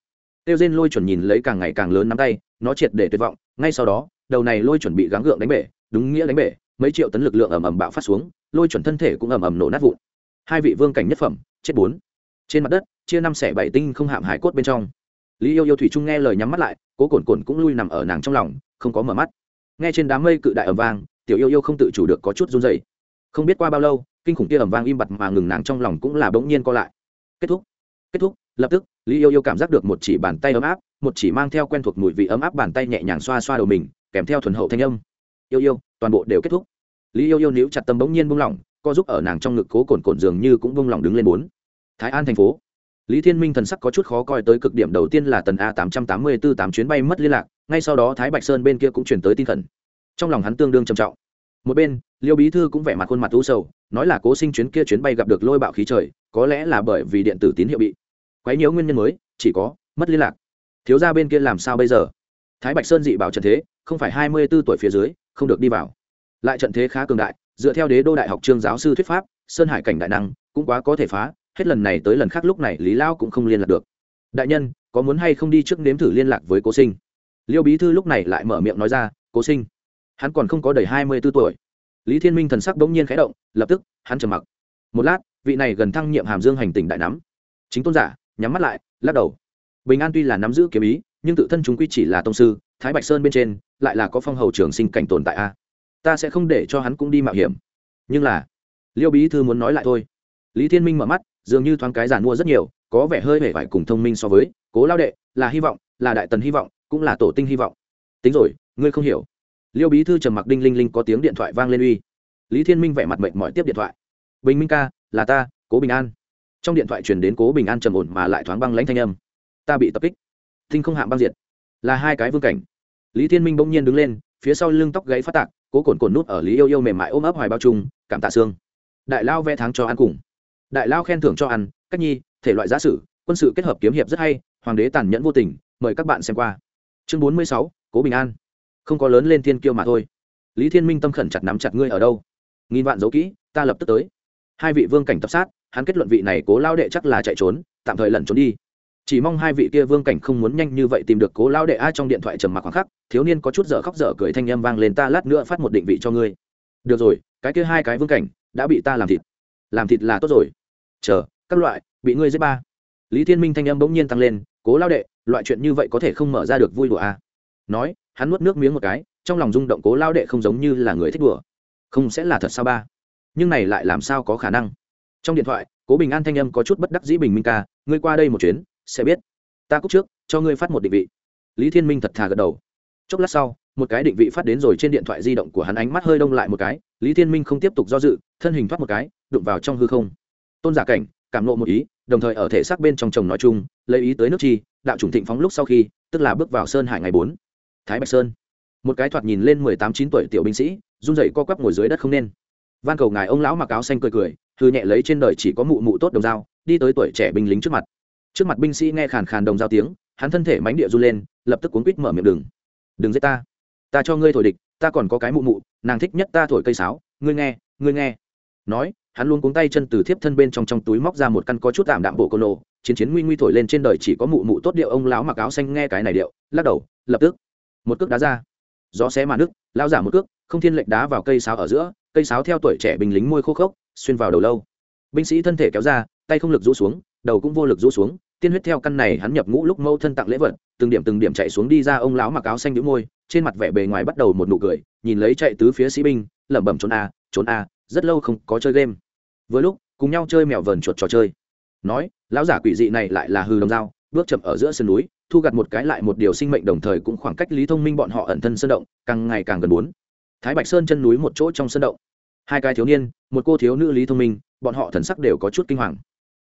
Têu rên lôi chuẩn nhìn lấy càng ngày càng lớn nắm tay, nó triệt để tuyệt vọng, ngay sau đó, đầu này lôi chuẩn bị gắng gượng đánh bể, đúng nghĩa đánh bể mấy triệu tấn lực lượng ầm ầm bạo phát xuống, lôi chuẩn thân thể cũng ầm ầm nổ nát vụn. Hai vị vương cảnh nhất phẩm, chết bốn. Trên mặt đất, chia năm xẻ bảy tinh không hạm hải cốt bên trong. Lý yêu yêu thủy trung nghe lời nhắm mắt lại, cố cồn cồn cũng lui nằm ở nàng trong lòng, không có mở mắt. Nghe trên đám mây cự đại ầm vang, tiểu yêu yêu không tự chủ được có chút run dày không biết qua bao lâu, kinh khủng kia ầm vang im bặt mà ngừng nàng trong lòng cũng là bỗng nhiên co lại. Kết thúc kết thúc, lập tức, lý yêu yêu cảm giác được một chỉ bàn tay ấm áp, một chỉ mang theo quen thuộc mùi vị ấm áp bàn tay nhẹ nhàng xoa xoa đầu mình, kèm theo thuần hậu thanh âm yêu yêu, toàn bộ đều kết thúc. Lý yêu yêu níu chặt tâm bỗng nhiên buông lỏng, co giúp ở nàng trong ngực cố cồn cồn dường như cũng buông lỏng đứng lên bốn. Thái an thành phố. Lý thiên minh thần sắc có chút khó coi tới cực điểm, đầu tiên là tần a tám trăm tám mươi b ố tám chuyến bay mất liên lạc, ngay sau đó thái bạch sơn bên kia cũng chuyển tới tin khẩn. Trong lòng hắn tương đương trầm trọng. Một bên, liêu bí thư cũng vẻ mặt khuôn mặt u sầu, nói là cố sinh chuyến kia chuyến bay gặp được lôi bạo khí trời, có lẽ là bởi vì điện tử tín hiệu bị quấy nhiễu nguyên nhân mới, chỉ có mất liên lạc. Thiếu ra bên kia làm sao bây giờ? Thái bạch sơn dị bảo trần thế không phải hai mươi b ố tuổi phía dưới, không được đi vào. Lại trận thế khá cường đại, dựa theo đế đô đại học trương giáo sư thuyết pháp, sơn hải cảnh đại năng cũng quá có thể phá, hết lần này tới lần khác lúc này lý lao cũng không liên lạc được. Đại nhân, có muốn hay không đi trước nếm thử liên lạc với cố sinh? Liêu bí thư lúc này lại mở miệng nói ra, cố sinh, hắn còn không có đầy hai mươi b ố tuổi. Lý thiên minh thần sắc bỗng nhiên khẽ động, lập tức, hắn trầm mặc. Một lát, vị này gần thăng nhiệm hàm dương hành tỉnh đại nắm. Chính tôn giả, nhắm mắt lại, lắc đầu. Bình an tuy là nắm giữ kiếm ý, nhưng tự thân chúng quy chỉ là tông sư thái bạch sơn bên trên lại là có phong hầu trường sinh cảnh tồn tại a. Ta sẽ không để cho hắn cũng đi mạo hiểm. Nhưng là, liêu bí thư muốn nói lại thôi. Lý thiên minh mở mắt, dường như thoáng cái giản mua rất nhiều, có vẻ hơi hề vải cùng thông minh so với, cố lao đệ, là hy vọng, là đại tần hy vọng, cũng là tổ tinh hy vọng. Tính rồi, ngươi không hiểu. Liêu bí thư trầm mặc đinh linh linh có tiếng điện thoại vang lên uy. Lý thiên minh vẻ mặt mệnh mọi tiếp điện thoại. Bình minh ca, là ta, cố bình an. Trong điện thoại truyền đến cố bình an trầm ổn mà lại thoáng băng lãnh thanh âm. Ta bị tập kích. Thinh không hạng băng diệt là hai cái vương cảnh. Lý thiên minh bỗng nhiên đứng lên, phía sau lưng tóc gãy phát tạc, cố cồn cồn nút ở lý yêu yêu mềm mại ôm ấp hoài bao trung cảm tạ xương đại lao vẽ tháng cho ăn cùng. Đại lao khen thưởng cho ăn, cách nhi, thể loại giả sử, quân sự kết hợp kiếm hiệp rất hay, hoàng đế tàn nhẫn vô tình, mời các bạn xem qua. Chương bốn mươi sáu, cố bình an. Không có lớn lên thiên kiêu mà thôi. Lý thiên minh tâm khẩn chặt nắm chặt ngươi ở đâu? Nghìn vạn dấu kỹ, ta lập tức tới. Hai vị vương cảnh tập sát, hắn kết luận vị này cố lao đệ chắc là chạy trốn, tạm thời lẩn trốn đi chỉ mong hai vị kia vương cảnh không muốn nhanh như vậy tìm được cố lão đệ a trong điện thoại trầm mặc khoảng khắc, thiếu niên có chút dở khóc dở cười thanh â m vang lên ta lát nữa phát một định vị cho ngươi. Được rồi, cái kia hai cái vương cảnh đã bị ta làm thịt. Làm thịt là tốt rồi. Chờ, các loại, bị ngươi giết ba. Lý thiên minh thanh âm bỗng nhiên tăng lên, cố lao đệ, loại chuyện như vậy có thể không mở ra được vui đùa à. nói, hắn nuốt nước miếng một cái, trong lòng rung động cố lao đệ không giống như là người thích đùa. Không sẽ là thật sao ba? Nhưng này lại làm sao có khả năng? Trong điện thoại, cố bình an thanh âm có chút bất đắc dĩ bình minh ca, ngươi qua đây một chuyến sẽ biết. Ta cúc trước, cho ngươi phát một định vị. Lý thiên minh thật thà gật đầu. Chốc lát sau, một cái định vị phát đến rồi trên điện thoại di động của hắn ánh mắt hơi đông lại một cái, lý thiên minh không tiếp tục do dự, thân hình thoát một cái, đụng vào trong hư không. Tôn giả cảnh, cảm nộ một ý, đồng thời ở thể xác bên trong chồng nói chung, lấy ý tới nước chi, đạo chủng thịnh phóng lúc sau khi, tức là bước vào sơn hải ngày bốn. Thái bạch sơn. Một cái thoạt nhìn lên mười tám chín tuổi tiểu binh sĩ, run rẩy co quắp ngồi dưới đất không nên. Van cầu ngài ông lão mặc áo xanh cười cười thư nhẹ lấy trên đời chỉ có mụ mụ tốt đồng dao, đi tới tuổi trẻ binh lính trước mặt trước mặt binh sĩ nghe khàn khàn đồng dao tiếng, hắn thân thể mánh địa run lên, lập tức cuốn quýt mở miệng đường. đừng giết ta. Ta cho ngươi thổi địch, ta còn có cái mụ mụ, nàng thích nhất ta thổi cây sáo. Ngươi nghe ngươi nghe. Nói, hắn luôn cuống tay chân từ thiếp thân bên trong trong túi móc ra một căn có chút tạm đạm bộ cô nô chiến chiến nguy nguy thổi lên trên đời chỉ có mụ mụ tốt điệu ông lão mặc áo xanh nghe cái này điệu, lắc đầu, lập tức. Một cước đá ra. Gió xé mà nước lao giả một cước, không thiên lệnh đá vào cây sáo ở giữa, cây sáo theo tuổi trẻ bình lính môi khô khốc, xuyên vào đầu lâu. Binh sĩ thân thể kéo ra, tay không lực rũ xuống, đầu cũng vô lực rũ xuống tiên huyết theo căn này hắn nhập ngũ lúc mâu thân tặng lễ vật, từng điểm từng điểm chạy xuống đi ra ông lão mặc áo xanh nhũ môi, trên mặt vẻ bề ngoài bắt đầu một nụ cười, nhìn lấy chạy tứ phía sĩ binh, lẩm bẩm trốn a trốn a, rất lâu không có chơi game. Vừa lúc, cùng nhau chơi mèo vờn chuột trò chơi. Nói, lão giả quỷ dị này lại là hư đồng dao, bước chậm ở giữa sườn núi, thu gặt một cái lại một điều sinh mệnh đồng thời cũng khoảng cách lý thông minh bọn họ ẩn thân sơn động, càng ngày càng gần bốn. Thái bạch sơn chân núi một chỗ trong sơn động. Hai cái thiếu niên, một cô thiếu nữ lý thông minh, bọn họ thần sắc đều có chút kinh hoàng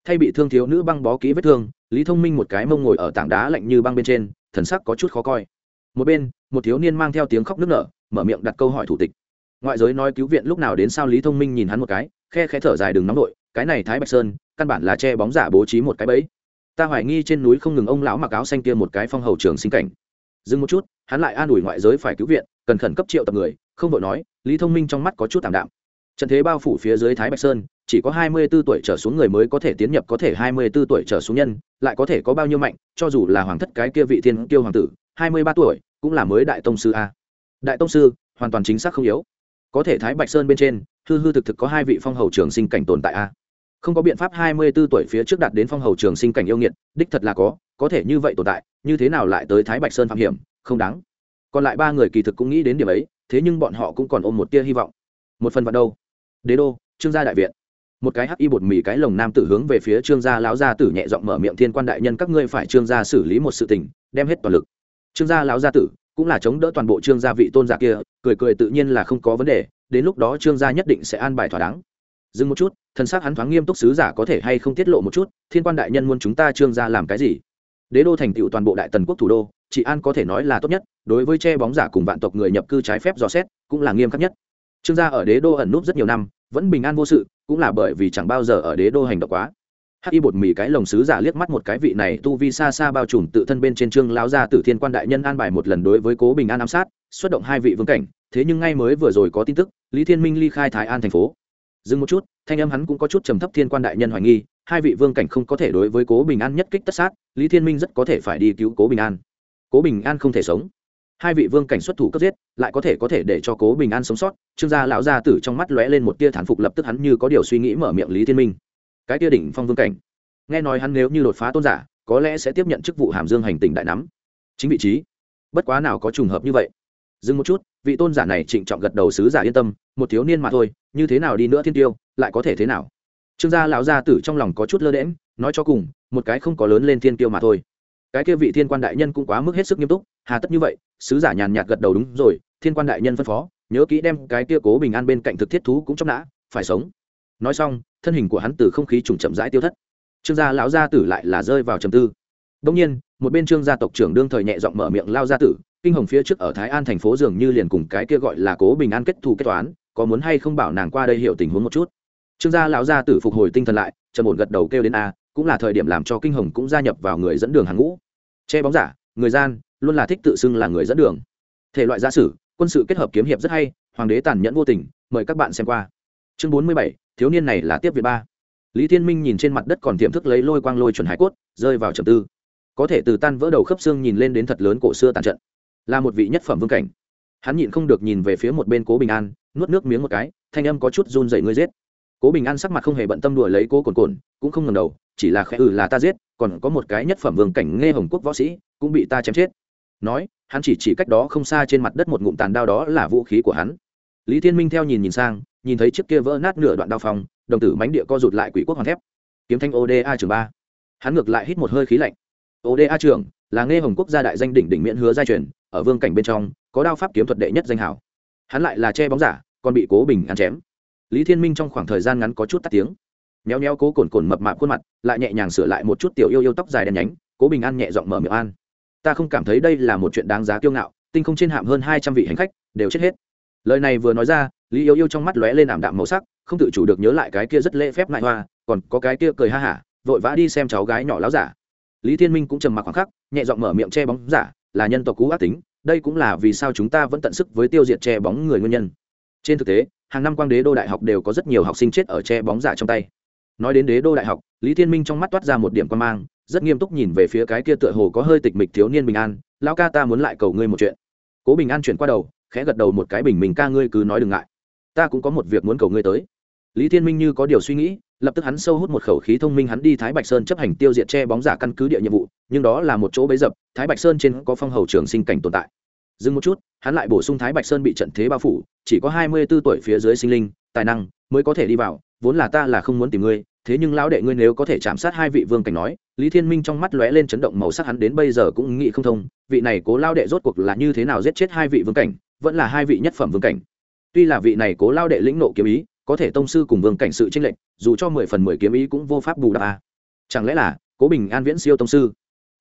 thay bị thương thiếu nữ băng bó kỹ vết thương, lý thông minh một cái mông ngồi ở tảng đá lạnh như băng bên trên, thần sắc có chút khó coi. Một bên, một thiếu niên mang theo tiếng khóc nức nở, mở miệng đặt câu hỏi thủ tịch. Ngoại giới nói cứu viện lúc nào đến sao lý thông minh nhìn hắn một cái, khe khẽ thở dài đừng nóng đội cái này thái bạch sơn, căn bản là che bóng giả bố trí một cái bẫy. Ta hoài nghi trên núi không ngừng ông lão mặc áo xanh kia một cái phong hầu trường sinh cảnh. Dừng một chút, hắn lại an ủi ngoại giới phải cứu viện, cần khẩn cấp triệu tập người, không vội nói, lý thông minh trong mắt có chút tạm đạm. Trận thế bao phủ phía dưới thái bạch sơn chỉ có hai mươi 24 tuổi trở xuống người mới có thể tiến nhập, có thể hai mươi 24 tuổi trở xuống nhân, lại có thể có bao nhiêu mạnh, cho dù là hoàng thất cái kia vị thiên kiêu hoàng tử, hai mươi ba tuổi cũng là mới đại tông sư a. Đại tông sư, hoàn toàn chính xác không yếu. Có thể thái bạch sơn bên trên, hư hư thực thực có hai vị phong hầu trường sinh cảnh tồn tại a. Không có biện pháp hai mươi 24 tuổi phía trước đạt đến phong hầu trường sinh cảnh yêu nghiệt, đích thật là có có thể như vậy tồn tại, như thế nào lại tới thái bạch sơn phạm hiểm, không đáng. Còn lại ba người kỳ thực cũng nghĩ đến điểm ấy, thế nhưng bọn họ cũng còn ôm một tia hy vọng. Một phần vào đâu? Đế đô, trương gia đại viện một cái hắc y bột mì cái lồng nam tử hướng về phía trương gia lão gia tử nhẹ giọng mở miệng, thiên quan đại nhân, các ngươi phải trương gia xử lý một sự tình, đem hết toàn lực. Trương gia lão gia tử cũng là chống đỡ toàn bộ trương gia vị tôn giả kia, cười cười tự nhiên là không có vấn đề, đến lúc đó trương gia nhất định sẽ an bài thỏa đáng. Dừng một chút thân xác hắn thoáng nghiêm túc, sứ giả có thể hay không tiết lộ một chút, thiên quan đại nhân muốn chúng ta trương gia làm cái gì? Đế đô thành tựu toàn bộ đại tần quốc thủ đô chị an có thể nói là tốt nhất, đối với che bóng giả cùng vạn tộc người nhập cư trái phép dò xét cũng là nghiêm khắc nhất. Trương gia ở đế đô ẩn núp rất nhiều năm vẫn bình an vô sự, cũng là bởi vì chẳng bao giờ ở đế đô hành động quá. Hắc y bột mì cái lồng sứ giả liếc mắt một cái vị này tu vi xa xa bao trùm tự thân bên trên trương lão gia tử thiên quan đại nhân an bài một lần đối với cố bình an ám sát, xuất động hai vị vương cảnh, thế nhưng ngay mới vừa rồi có tin tức, lý thiên minh ly khai thái an thành phố. Dừng một chút, thanh âm hắn cũng có chút trầm thấp thiên quan đại nhân hoài nghi, hai vị vương cảnh không có thể đối với cố bình an nhất kích tất sát, lý thiên minh rất có thể phải đi cứu cố bình an. Cố bình an không thể sống hai vị vương cảnh xuất thủ cấp giết, lại có thể có thể để cho cố bình an sống sót. Trương gia lão gia tử trong mắt lóe lên một tia thản phục, lập tức hắn như có điều suy nghĩ mở miệng lý thiên minh. Cái tia đỉnh phong vương cảnh. Nghe nói hắn nếu như đột phá tôn giả, có lẽ sẽ tiếp nhận chức vụ hàm dương hành tỉnh đại nắm. Chính vị trí. Bất quá nào có trùng hợp như vậy. Dừng một chút, vị tôn giả này trịnh trọng gật đầu sứ giả yên tâm, một thiếu niên mà thôi, như thế nào đi nữa thiên tiêu, lại có thể thế nào? Trương gia lão gia tử trong lòng có chút lơ đễm nói cho cùng, một cái không có lớn lên thiên tiêu mà thôi cái kia vị thiên quan đại nhân cũng quá mức hết sức nghiêm túc, hà tất như vậy, sứ giả nhàn nhạt gật đầu đúng rồi, thiên quan đại nhân phân phó, nhớ kỹ đem cái kia cố bình an bên cạnh thực thiết thú cũng trong nã, phải sống. Nói xong, thân hình của hắn từ không khí trùng chậm rãi tiêu thất. Trương gia lão gia tử lại là rơi vào trầm tư. Đông nhiên, một bên trương gia tộc trưởng đương thời nhẹ giọng mở miệng lao gia tử, kinh hồng phía trước ở thái an thành phố dường như liền cùng cái kia gọi là cố bình an kết thù kết toán, có muốn hay không bảo nàng qua đây hiểu tình huống một chút. Trương gia lão gia tử phục hồi tinh thần lại, trầm ổn gật đầu kêu đến a cũng là thời điểm làm cho kinh hồng cũng gia nhập vào người dẫn đường hàng ngũ. Che bóng giả, người gian, luôn là thích tự xưng là người dẫn đường. Thể loại gia sử, quân sự kết hợp kiếm hiệp rất hay, hoàng đế tàn nhẫn vô tình, mời các bạn xem qua. Chương bốn mươi bảy, thiếu niên này là tiếp việt ba. Lý thiên minh nhìn trên mặt đất còn tiềm thức lấy lôi quang lôi chuẩn hải cốt, rơi vào trầm tư. Có thể từ tan vỡ đầu khớp xương nhìn lên đến thật lớn cổ xưa tàn trận. Là một vị nhất phẩm vương cảnh. Hắn nhịn không được nhìn về phía một bên cố bình an, nuốt nước miếng một cái, thanh âm có chút run dậy ngươi giết. Cố bình an sắc mặt không hề bận tâm đùa lấy cố cồn cồn cũng không ngầm đầu chỉ là khẽ ừ là ta giết, còn có một cái nhất phẩm vương cảnh nghe hồng quốc võ sĩ, cũng bị ta chém chết. Nói, hắn chỉ chỉ cách đó không xa trên mặt đất một ngụm tàn đao đó là vũ khí của hắn. Lý thiên minh theo nhìn nhìn sang, nhìn thấy chiếc kia vỡ nát nửa đoạn đao phong, đồng tử mánh địa co rụt lại quỷ quốc hoàng thép. Kiếm thanh oda trường ba. Hắn ngược lại hít một hơi khí lạnh. Oda trường là nghe hồng quốc gia đại danh đỉnh đỉnh miễn hứa gia truyền, ở vương cảnh bên trong, có đao pháp kiếm thuật đệ nhất danh hảo. Hắn lại là che bóng giả, còn bị cố bình ăn chém. Lý thiên minh trong khoảng thời gian ngắn có chút tắt tiếng méo méo cố cồn cồn mập mạp khuôn mặt, lại nhẹ nhàng sửa lại một chút tiểu yêu yêu tóc dài đen nhánh, cố bình an nhẹ giọng mở miệng an. Ta không cảm thấy đây là một chuyện đáng giá kiêu ngạo, tinh không trên hạm hơn hai trăm vị hành khách, đều chết hết. Lời này vừa nói ra, lý yêu yêu trong mắt lóe lên ảm đạm màu sắc, không tự chủ được nhớ lại cái kia rất lễ phép lại hoa, còn có cái kia cười ha hả, vội vã đi xem cháu gái nhỏ láo giả. Lý thiên minh cũng trầm mặc khoảng khắc, nhẹ giọng mở miệng che bóng giả, là nhân tộc cú ác tính, đây cũng là vì sao chúng ta vẫn tận sức với tiêu diệt che bóng người nguyên nhân. Trên thực tế, hàng năm quang đế đô đại học đều có rất nhiều học sinh chết ở che bóng giả trong tay nói đến đế đô đại học, lý thiên minh trong mắt toát ra một điểm quan mang, rất nghiêm túc nhìn về phía cái kia tựa hồ có hơi tịch mịch thiếu niên bình an, lão ca ta muốn lại cầu ngươi một chuyện. Cố bình an chuyển qua đầu, khẽ gật đầu một cái bình mình, ca ngươi cứ nói đừng ngại. Ta cũng có một việc muốn cầu ngươi tới. Lý thiên minh như có điều suy nghĩ, lập tức hắn sâu hút một khẩu khí thông minh, hắn đi thái bạch sơn chấp hành tiêu diệt che bóng giả căn cứ địa nhiệm vụ, nhưng đó là một chỗ bấy dập, thái bạch sơn trên có phong hầu trường sinh cảnh tồn tại. Dừng một chút, hắn lại bổ sung thái bạch sơn bị trận thế bao phủ, chỉ có hai mươi b ố tuổi phía dưới sinh linh, tài năng mới có thể đi vào, vốn là ta là không muốn tìm ngươi thế nhưng lão đệ ngươi nếu có thể chạm sát hai vị vương cảnh nói, lý thiên minh trong mắt lóe lên chấn động màu sắc hắn đến bây giờ cũng nghĩ không thông, vị này cố lao đệ rốt cuộc là như thế nào giết chết hai vị vương cảnh, vẫn là hai vị nhất phẩm vương cảnh. Tuy là vị này cố lao đệ lĩnh nộ kiếm ý, có thể tông sư cùng vương cảnh sự tranh lệch, dù cho mười phần mười kiếm ý cũng vô pháp bù đắp à. chẳng lẽ là cố bình an viễn siêu tông sư?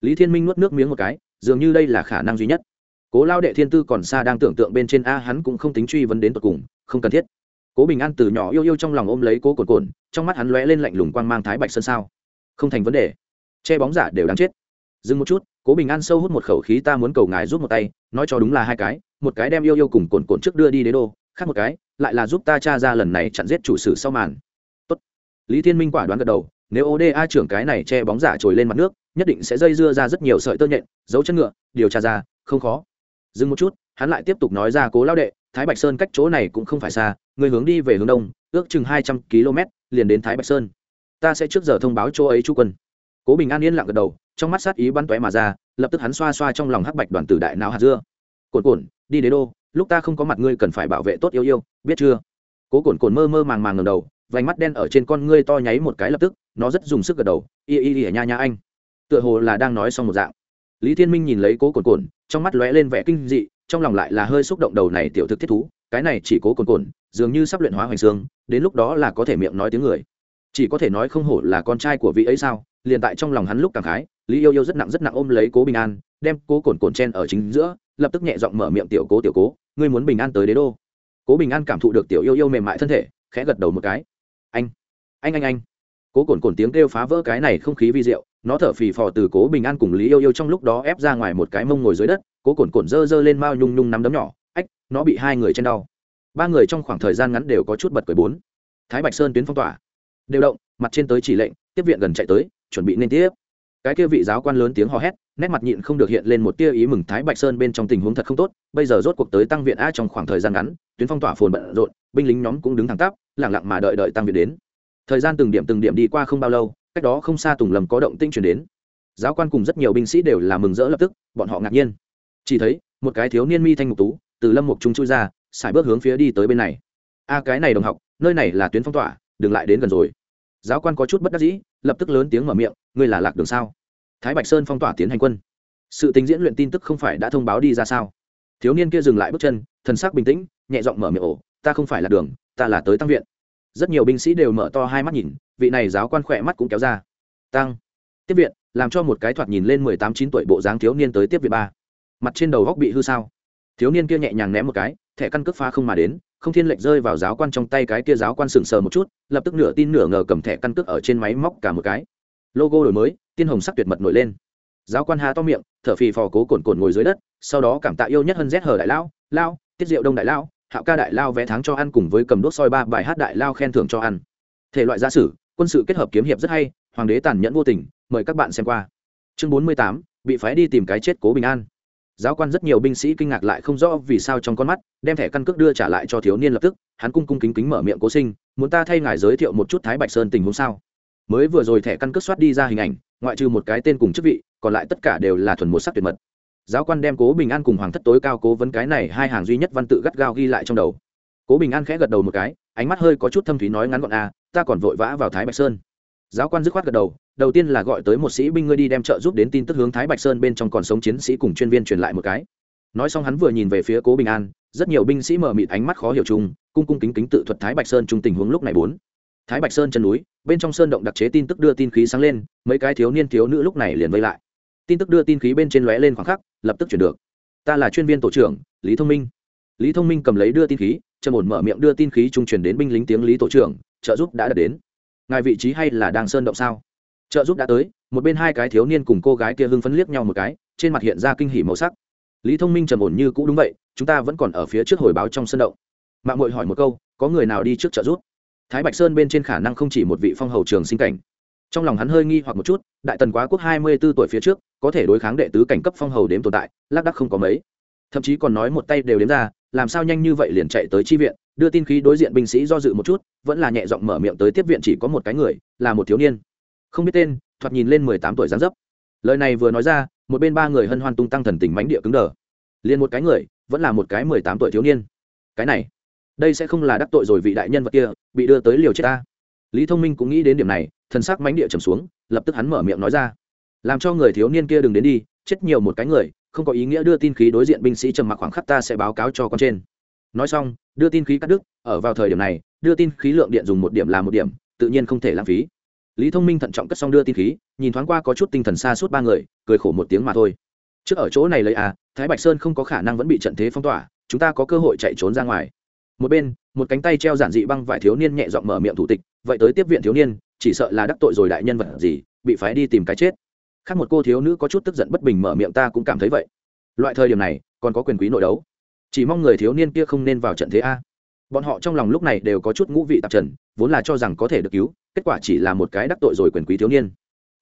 Lý thiên minh nuốt nước miếng một cái, dường như đây là khả năng duy nhất. Cố lao đệ thiên tư còn xa đang tưởng tượng bên trên a, hắn cũng không tính truy vấn đến tột cùng, không cần thiết cố bình an từ nhỏ yêu yêu trong lòng ôm lấy cố cồn cồn, trong mắt hắn lóe lên lạnh lùng quang mang thái bạch sơn sao? Không thành vấn đề. Che bóng giả đều đáng chết. Dừng một chút, cố bình an sâu hút một khẩu khí, ta muốn cầu ngài giúp một tay, nói cho đúng là hai cái, một cái đem yêu yêu cùng cồn cồn trước đưa đi đế đô, khác một cái, lại là giúp ta cha ra lần này chặn giết chủ sử sau màn. Tốt. lý thiên minh quả đoán gật đầu, nếu oda trưởng cái này che bóng giả trồi lên mặt nước, nhất định sẽ dây dưa ra rất nhiều sợi tơ nhện dấu chân ngựa, điều tra ra, không khó. Dừng một chút, hắn lại tiếp tục nói ra cố lao đệ thái bạch sơn cách chỗ này cũng không phải xa, người hướng đi về hướng đông, ước chừng hai trăm km, liền đến thái bạch sơn. Ta sẽ trước giờ thông báo chỗ ấy chú quân. Cố bình an yên lặng gật đầu, trong mắt sát ý bắn tóe mà ra, lập tức hắn xoa xoa trong lòng hắc bạch đoàn tử đại não hạt dưa. Cồn cồn đi đế đô, lúc ta không có mặt ngươi cần phải bảo vệ tốt yêu yêu, biết chưa? Cố cồn cồn mơ mơ màng màng ngầm đầu, vành mắt đen ở trên con ngươi to nháy một cái lập tức, nó rất dùng sức gật đầu y y y nha nha, anh. Tựa hồ là đang nói xong một dạng. Lý thiên minh nhìn lấy cố cồn cồn trong mắt lóe lên vẻ kinh dị trong lòng lại là hơi xúc động đầu này tiểu thực thiết thú, cái này chỉ cố cồn cồn, dường như sắp luyện hóa hoành xương, đến lúc đó là có thể miệng nói tiếng người. Chỉ có thể nói không hổ là con trai của vị ấy sao, liền tại trong lòng hắn lúc cảm khái, lý yêu yêu rất nặng rất nặng ôm lấy cố bình an, đem cố cồn cồn chen ở chính giữa, lập tức nhẹ giọng mở miệng tiểu cố tiểu cố, ngươi muốn bình an tới đế đô? Cố bình an cảm thụ được tiểu yêu yêu mềm mại thân thể, khẽ gật đầu một cái. Anh anh anh anh. Cố cồn cồn tiếng kêu phá vỡ cái này không khí vi diệu, nó thở phì phò từ cố bình an cùng lý yêu yêu trong lúc đó ép ra ngoài một cái mông ngồi dưới đất cố cồn cồn dơ dơ lên mao nhung nhung nắm đấm nhỏ, ách, nó bị hai người chen đau. Ba người trong khoảng thời gian ngắn đều có chút bật cười bốn. Thái bạch sơn tuyến phong tỏa. Đều động, mặt trên tới chỉ lệnh, tiếp viện gần chạy tới, chuẩn bị nên tiếp. Cái kia vị giáo quan lớn tiếng hò hét, nét mặt nhịn không được hiện lên một tia ý mừng thái bạch sơn bên trong tình huống thật không tốt, bây giờ rốt cuộc tới tăng viện a trong khoảng thời gian ngắn, tuyến phong tỏa phồn bận rộn, binh lính nhóm cũng đứng thẳng tắp lẳng lặng mà đợi đợi tăng viện đến. Thời gian từng điểm từng điểm đi qua không bao lâu, cách đó không xa tùng lầm có động tinh chuyển đến. Giáo quan cùng rất nhiều binh sĩ đều là mừng rỡ lập tức, bọn họ ngạc nhiên chỉ thấy một cái thiếu niên mi thanh ngục tú từ lâm mục trung chui ra xài bước hướng phía đi tới bên này. A, cái này đồng học, nơi này là tuyến phong tỏa, đừng lại đến gần rồi. Giáo quan có chút bất đắc dĩ, lập tức lớn tiếng mở miệng, ngươi là lạc đường sao? Thái bạch sơn phong tỏa tiến hành quân. Sự tính diễn luyện tin tức không phải đã thông báo đi ra sao? Thiếu niên kia dừng lại bước chân, thần sắc bình tĩnh, nhẹ giọng mở miệng ổ ta không phải là đường, ta là tới tăng viện. Rất nhiều binh sĩ đều mở to hai mắt nhìn, vị này giáo quan khỏe mắt cũng kéo ra. Tăng, tiếp viện, làm cho một cái thoạt nhìn lên mười tám, chín tuổi bộ dáng thiếu niên tới tiếp viện ba mặt trên đầu góc bị hư sao? Thiếu niên kia nhẹ nhàng ném một cái, thẻ căn cước pha không mà đến, không thiên lệnh rơi vào giáo quan trong tay cái kia giáo quan sừng sờ một chút, lập tức nửa tin nửa ngờ cầm thẻ căn cước ở trên máy móc cả một cái. Logo đổi mới, tiên hồng sắc tuyệt mật nổi lên. Giáo quan hà to miệng, thở phì phò cố cồn cồn ngồi dưới đất, sau đó cảm tạ yêu nhất hơn rét hờ đại lao lao, tiết diệu đông đại lao, hạo ca đại lao vé tháng cho ăn cùng với cầm đốt soi ba bài hát đại lao khen thưởng cho ăn. Thể loại gia sử, quân sự kết hợp kiếm hiệp rất hay, hoàng đế tàn nhẫn vô tình, mời các bạn xem qua. Chương bốn mươi tám, bị phái đi tìm cái chết cố bình an giáo quan rất nhiều binh sĩ kinh ngạc lại không rõ vì sao trong con mắt đem thẻ căn cước đưa trả lại cho thiếu niên lập tức hắn cung cung kính kính mở miệng cố sinh muốn ta thay ngài giới thiệu một chút thái bạch sơn tình huống sao? Mới vừa rồi thẻ căn cước soát đi ra hình ảnh ngoại trừ một cái tên cùng chức vị còn lại tất cả đều là thuần một sắc tuyệt mật. Giáo quan đem cố bình an cùng hoàng thất tối cao cố vấn cái này hai hàng duy nhất văn tự gắt gao ghi lại trong đầu. Cố bình an khẽ gật đầu một cái ánh mắt hơi có chút thâm thúy nói ngắn gọn a à, ta còn vội vã vào thái bạch sơn. Giáo quan dứt khoát gật đầu đầu tiên là gọi tới một sĩ binh ngươi đi đem trợ giúp đến tin tức hướng thái bạch sơn bên trong còn sống chiến sĩ cùng chuyên viên truyền lại một cái. Nói xong hắn vừa nhìn về phía cố bình an, rất nhiều binh sĩ mở mịt ánh mắt khó hiểu chung, cung cung kính kính tự thuật thái bạch sơn chung tình huống lúc này bốn. Thái bạch sơn chân núi, bên trong sơn động đặc chế tin tức đưa tin khí sáng lên, mấy cái thiếu niên thiếu nữ lúc này liền vây lại. Tin tức đưa tin khí bên trên lóe lên khoảng khắc, lập tức chuyển được. Ta là chuyên viên tổ trưởng, lý thông minh. Lý thông minh cầm lấy đưa tin khí, trầm ổn mở miệng đưa tin khí trung truyền đến binh lính tiếng lý tổ trưởng, trợ giúp đã đạt đến. Ngài vị trí hay là đang sơn động sao? Trợ giúp đã tới, một bên hai cái thiếu niên cùng cô gái kia hưng phấn liếc nhau một cái, trên mặt hiện ra kinh hỉ màu sắc. Lý thông minh trầm ổn như cũ đúng vậy, chúng ta vẫn còn ở phía trước hồi báo trong sân động. Mạng hội hỏi một câu, có người nào đi trước trợ giúp? Thái bạch sơn bên trên khả năng không chỉ một vị phong hầu trường sinh cảnh. Trong lòng hắn hơi nghi hoặc một chút, đại tần quá quốc hai mươi b ố tuổi phía trước, có thể đối kháng đệ tứ cảnh cấp phong hầu đếm tồn tại, lác đắc không có mấy. Thậm chí còn nói một tay đều đếm ra, làm sao nhanh như vậy liền chạy tới chi viện, đưa tin khí đối diện binh sĩ do dự một chút, vẫn là nhẹ giọng mở miệng tới tiếp viện chỉ có một cái người, là một thiếu niên không biết tên, thoạt nhìn lên mười tám tuổi gián dấp. Lời này vừa nói ra, một bên ba người hân hoan tung tăng thần tình mánh địa cứng đờ. Liền một cái người, vẫn là một cái mười tám tuổi thiếu niên. Cái này, đây sẽ không là đắc tội rồi vị đại nhân vật kia, bị đưa tới liều chết ta. Lý thông minh cũng nghĩ đến điểm này, thần sắc mánh địa trầm xuống, lập tức hắn mở miệng nói ra. Làm cho người thiếu niên kia đừng đến đi, chết nhiều một cái người, không có ý nghĩa đưa tin khí đối diện binh sĩ trầm mặc khoảng khắc ta sẽ báo cáo cho con trên. Nói xong, đưa tin khí cắt đứt, ở vào thời điểm này, đưa tin khí lượng điện dùng một điểm là một điểm, tự nhiên không thể lãng phí lý thông minh thận trọng cất xong đưa tin khí, nhìn thoáng qua có chút tinh thần xa suốt ba người, cười khổ một tiếng mà thôi. Trước ở chỗ này lấy à thái bạch sơn không có khả năng vẫn bị trận thế phong tỏa, chúng ta có cơ hội chạy trốn ra ngoài. Một bên, một cánh tay treo giản dị băng vài thiếu niên nhẹ giọng mở miệng thủ tịch, vậy tới tiếp viện thiếu niên, chỉ sợ là đắc tội rồi đại nhân vật gì, bị phái đi tìm cái chết. Khác một cô thiếu nữ có chút tức giận bất bình mở miệng ta cũng cảm thấy vậy. Loại thời điểm này, còn có quyền quý nội đấu. Chỉ mong người thiếu niên kia không nên vào trận thế a bọn họ trong lòng lúc này đều có chút ngũ vị tạp trần, vốn là cho rằng có thể được cứu, kết quả chỉ là một cái đắc tội rồi quyền quý thiếu niên.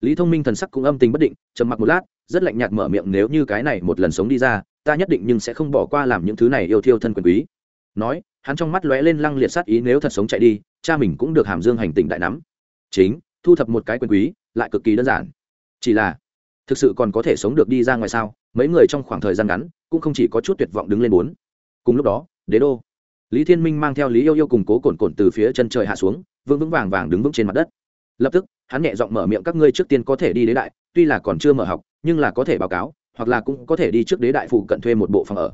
Lý thông minh thần sắc cũng âm tình bất định, trầm mặc một lát, rất lạnh nhạt mở miệng, nếu như cái này một lần sống đi ra, ta nhất định nhưng sẽ không bỏ qua làm những thứ này yêu thiêu thân quyền quý. Nói, hắn trong mắt lóe lên lăng liệt sát ý, nếu thật sống chạy đi, cha mình cũng được hàm dương hành tình đại nắm. Chính, thu thập một cái quyền quý, lại cực kỳ đơn giản. Chỉ là, thực sự còn có thể sống được đi ra ngoài sao? Mấy người trong khoảng thời gian ngắn, cũng không chỉ có chút tuyệt vọng đứng lên bốn. Cùng lúc đó, đế đô lý thiên minh mang theo lý yêu yêu cùng cố cồn cồn từ phía chân trời hạ xuống, vững vững vàng vàng đứng vững trên mặt đất. Lập tức, hắn nhẹ giọng mở miệng, các ngươi trước tiên có thể đi đế đại, tuy là còn chưa mở học, nhưng là có thể báo cáo, hoặc là cũng có thể đi trước đế đại phụ cận thuê một bộ phòng ở.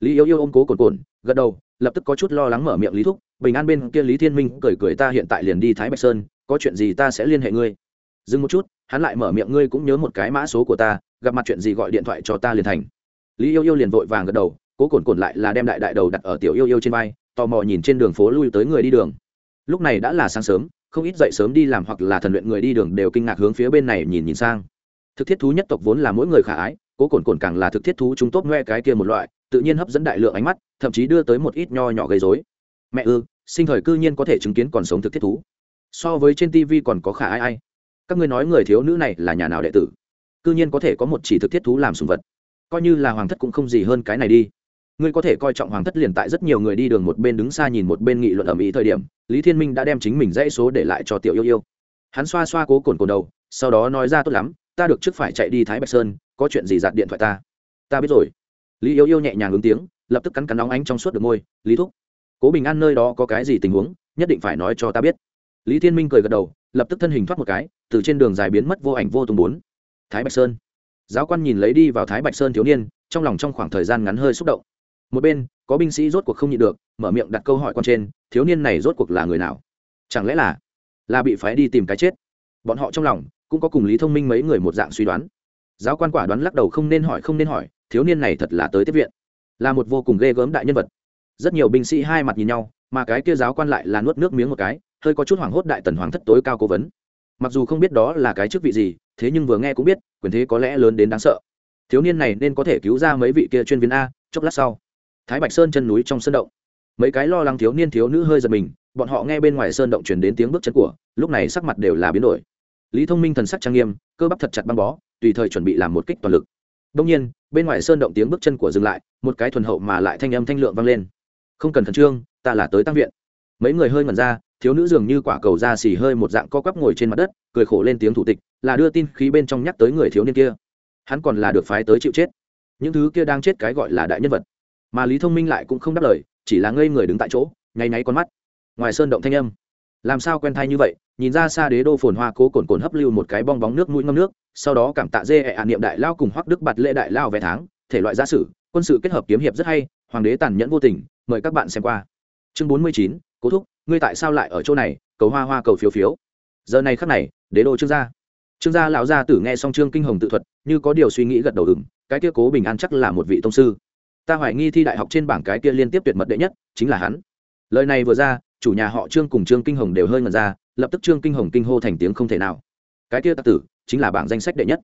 Lý yêu yêu ôm cố cồn cồn gật đầu, lập tức có chút lo lắng mở miệng lý thúc, bình an bên kia lý thiên minh cười cười ta hiện tại liền đi thái bạch sơn, có chuyện gì ta sẽ liên hệ ngươi. Dừng một chút, hắn lại mở miệng, ngươi cũng nhớ một cái mã số của ta, gặp mặt chuyện gì gọi điện thoại cho ta liền thành. Lý yêu yêu liền vội vàng gật đầu cố cồn cồn lại là đem đại đại đầu đặt ở tiểu yêu yêu trên vai, tò mò nhìn trên đường phố lui tới người đi đường. Lúc này đã là sáng sớm, không ít dậy sớm đi làm hoặc là thần luyện người đi đường đều kinh ngạc hướng phía bên này nhìn nhìn sang. Thực thiết thú nhất tộc vốn là mỗi người khả ái, cố cồn cồn càng là thực thiết thú chúng tốt ngoe cái kia một loại, tự nhiên hấp dẫn đại lượng ánh mắt, thậm chí đưa tới một ít nho nhỏ gây dối mẹ ư, sinh thời cư nhiên có thể chứng kiến còn sống thực thiết thú. So với trên tv còn có khả ai ai? Các ngươi nói người thiếu nữ này là nhà nào đệ tử? Cư nhiên có thể có một chỉ thực thiết thú làm sùng vật. Coi như là hoàng thất cũng không gì hơn cái này đi ngươi có thể coi trọng hoàng thất liền tại rất nhiều người đi đường một bên đứng xa nhìn một bên nghị luận ở mỹ thời điểm, lý thiên minh đã đem chính mình dãy số để lại cho tiểu yêu yêu. Hắn xoa xoa cố cồn cồn đầu, sau đó nói ra tốt lắm, ta được trước phải chạy đi thái bạch sơn, có chuyện gì giặt điện thoại ta. Ta biết rồi. Lý yêu yêu nhẹ nhàng ứng tiếng, lập tức cắn cắn nóng ánh trong suốt được môi lý thúc, cố bình an nơi đó có cái gì tình huống, nhất định phải nói cho ta biết. Lý thiên minh cười gật đầu, lập tức thân hình thoát một cái, từ trên đường dài biến mất vô ảnh vô tùng bốn. Thái bạch sơn. Giáo quan nhìn lấy đi vào thái bạch sơn thiếu niên, trong lòng trong khoảng thời gian ngắn hơi xúc động một bên, có binh sĩ rốt cuộc không nhịn được, mở miệng đặt câu hỏi con trên, thiếu niên này rốt cuộc là người nào? Chẳng lẽ là là bị phái đi tìm cái chết? Bọn họ trong lòng cũng có cùng lý thông minh mấy người một dạng suy đoán. Giáo quan quả đoán lắc đầu không nên hỏi, không nên hỏi, thiếu niên này thật là tới tiếp viện. Là một vô cùng ghê gớm đại nhân vật. Rất nhiều binh sĩ hai mặt nhìn nhau, mà cái kia giáo quan lại là nuốt nước miếng một cái, hơi có chút hoảng hốt đại tần hoàng thất tối cao cố vấn. Mặc dù không biết đó là cái chức vị gì, thế nhưng vừa nghe cũng biết, quyền thế có lẽ lớn đến đáng sợ. Thiếu niên này nên có thể cứu ra mấy vị kia chuyên viên a, chốc lát sau thái bạch sơn chân núi trong sơn động. Mấy cái lo lắng thiếu niên thiếu nữ hơi giật mình, bọn họ nghe bên ngoài sơn động chuyển đến tiếng bước chân của, lúc này sắc mặt đều là biến đổi. Lý thông minh thần sắc trang nghiêm, cơ bắp thật chặt băng bó, tùy thời chuẩn bị làm một kích toàn lực. Đông nhiên, bên ngoài sơn động tiếng bước chân của dừng lại, một cái thuần hậu mà lại thanh âm thanh lượng vang lên. Không cần khẩn trương, ta là tới tăng viện. Mấy người hơi ngẩn ra, thiếu nữ dường như quả cầu da xì hơi một dạng co quắp ngồi trên mặt đất, cười khổ lên tiếng thủ tịch, là đưa tin khí bên trong nhắc tới người thiếu niên kia. Hắn còn là được phái tới chịu chết. Những thứ kia đang chết cái gọi là đại nhân vật mà lý thông minh lại cũng không đáp lời, chỉ là ngây người đứng tại chỗ ngay nháy con mắt. Ngoài sơn động thanh âm. Làm sao quen thai như vậy, nhìn ra xa đế đô phồn hoa cố cồn cồn hấp lưu một cái bong bóng nước mũi ngâm nước, sau đó cảm tạ dê ẹ niệm đại lao cùng hoắc đức bạt lễ đại lao vé tháng, thể loại gia sử, quân sự kết hợp kiếm hiệp rất hay, hoàng đế tàn nhẫn vô tình, mời các bạn xem qua. Chương bốn mươi chín, cố thúc, ngươi tại sao lại ở chỗ này, cầu hoa hoa cầu phiếu phiếu. Giờ này khắc này, đế đô trương gia. Trương gia lão gia tử nghe xong trương kinh hồng tự thuật, như có điều suy nghĩ gật đầu ừng cái kia cố bình an chắc là một vị tông sư ta hoài nghi thi đại học trên bảng cái kia liên tiếp tuyệt mật đệ nhất, chính là hắn. Lời này vừa ra, chủ nhà họ trương cùng trương kinh hồng đều hơi ngần ra, lập tức trương kinh hồng kinh hô thành tiếng không thể nào. Cái kia tạc tử, chính là bảng danh sách đệ nhất.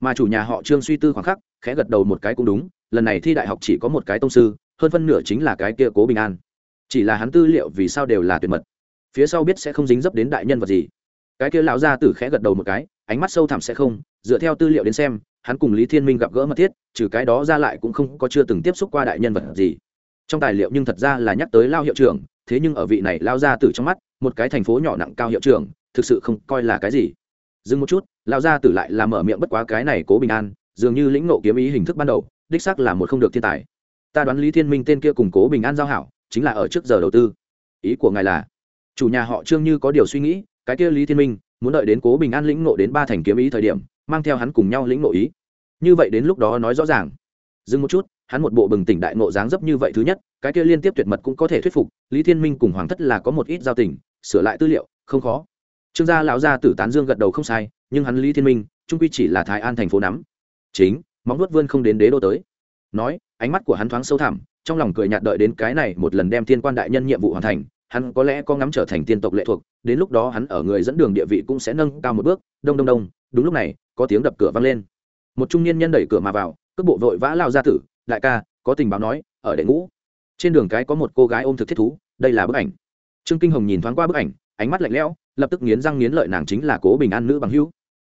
Mà chủ nhà họ trương suy tư khoảng khắc, khẽ gật đầu một cái cũng đúng, lần này thi đại học chỉ có một cái tông sư, hơn phân nửa chính là cái kia cố bình an. Chỉ là hắn tư liệu vì sao đều là tuyệt mật? Phía sau biết sẽ không dính dấp đến đại nhân vật gì. Cái kia lão gia tử khẽ gật đầu một cái, ánh mắt sâu thẳm sẽ không, dựa theo tư liệu đến xem hắn cùng lý thiên minh gặp gỡ mật thiết, trừ cái đó ra lại cũng không có chưa từng tiếp xúc qua đại nhân vật gì. Trong tài liệu nhưng thật ra là nhắc tới lao hiệu trưởng, thế nhưng ở vị này lao ra từ trong mắt, một cái thành phố nhỏ nặng cao hiệu trưởng, thực sự không coi là cái gì. Dừng một chút, lao ra tử lại làm mở miệng bất quá cái này cố bình an, dường như lĩnh nộ kiếm ý hình thức ban đầu, đích xác là một không được thiên tài. Ta đoán lý thiên minh tên kia cùng cố bình an giao hảo, chính là ở trước giờ đầu tư. Ý của ngài là, chủ nhà họ trương như có điều suy nghĩ, cái kia lý thiên minh, muốn đợi đến cố bình an lĩnh nộ đến ba thành kiếm ý thời điểm mang theo hắn cùng nhau lĩnh nội ý. Như vậy đến lúc đó nói rõ ràng. Dừng một chút, hắn một bộ bừng tỉnh đại nộ dáng dấp như vậy thứ nhất, cái kia liên tiếp tuyệt mật cũng có thể thuyết phục, lý thiên minh cùng hoàng thất là có một ít giao tình, sửa lại tư liệu, không khó. Trương gia lão gia tử tán dương gật đầu không sai, nhưng hắn lý thiên minh trung quy chỉ là thái an thành phố nắm. Chính, móng nuốt vươn không đến đế đô tới. Nói, ánh mắt của hắn thoáng sâu thẳm, trong lòng cười nhạt đợi đến cái này một lần đem thiên quan đại nhân nhiệm vụ hoàn thành, hắn có lẽ có ngắm trở thành tiên tộc lệ thuộc, đến lúc đó hắn ở người dẫn đường địa vị cũng sẽ nâng cao một bước, đông đông đông đúng lúc này, có tiếng đập cửa vang lên. Một trung niên nhân đẩy cửa mà vào, cước bộ vội vã lao ra tử, đại ca, có tình báo nói, ở đệ ngũ trên đường cái có một cô gái ôm thực thiết thú, đây là bức ảnh. Trương kinh hồng nhìn thoáng qua bức ảnh, ánh mắt lạnh lẽo, lập tức nghiến răng nghiến lợi nàng chính là cố bình an nữ bằng hữu.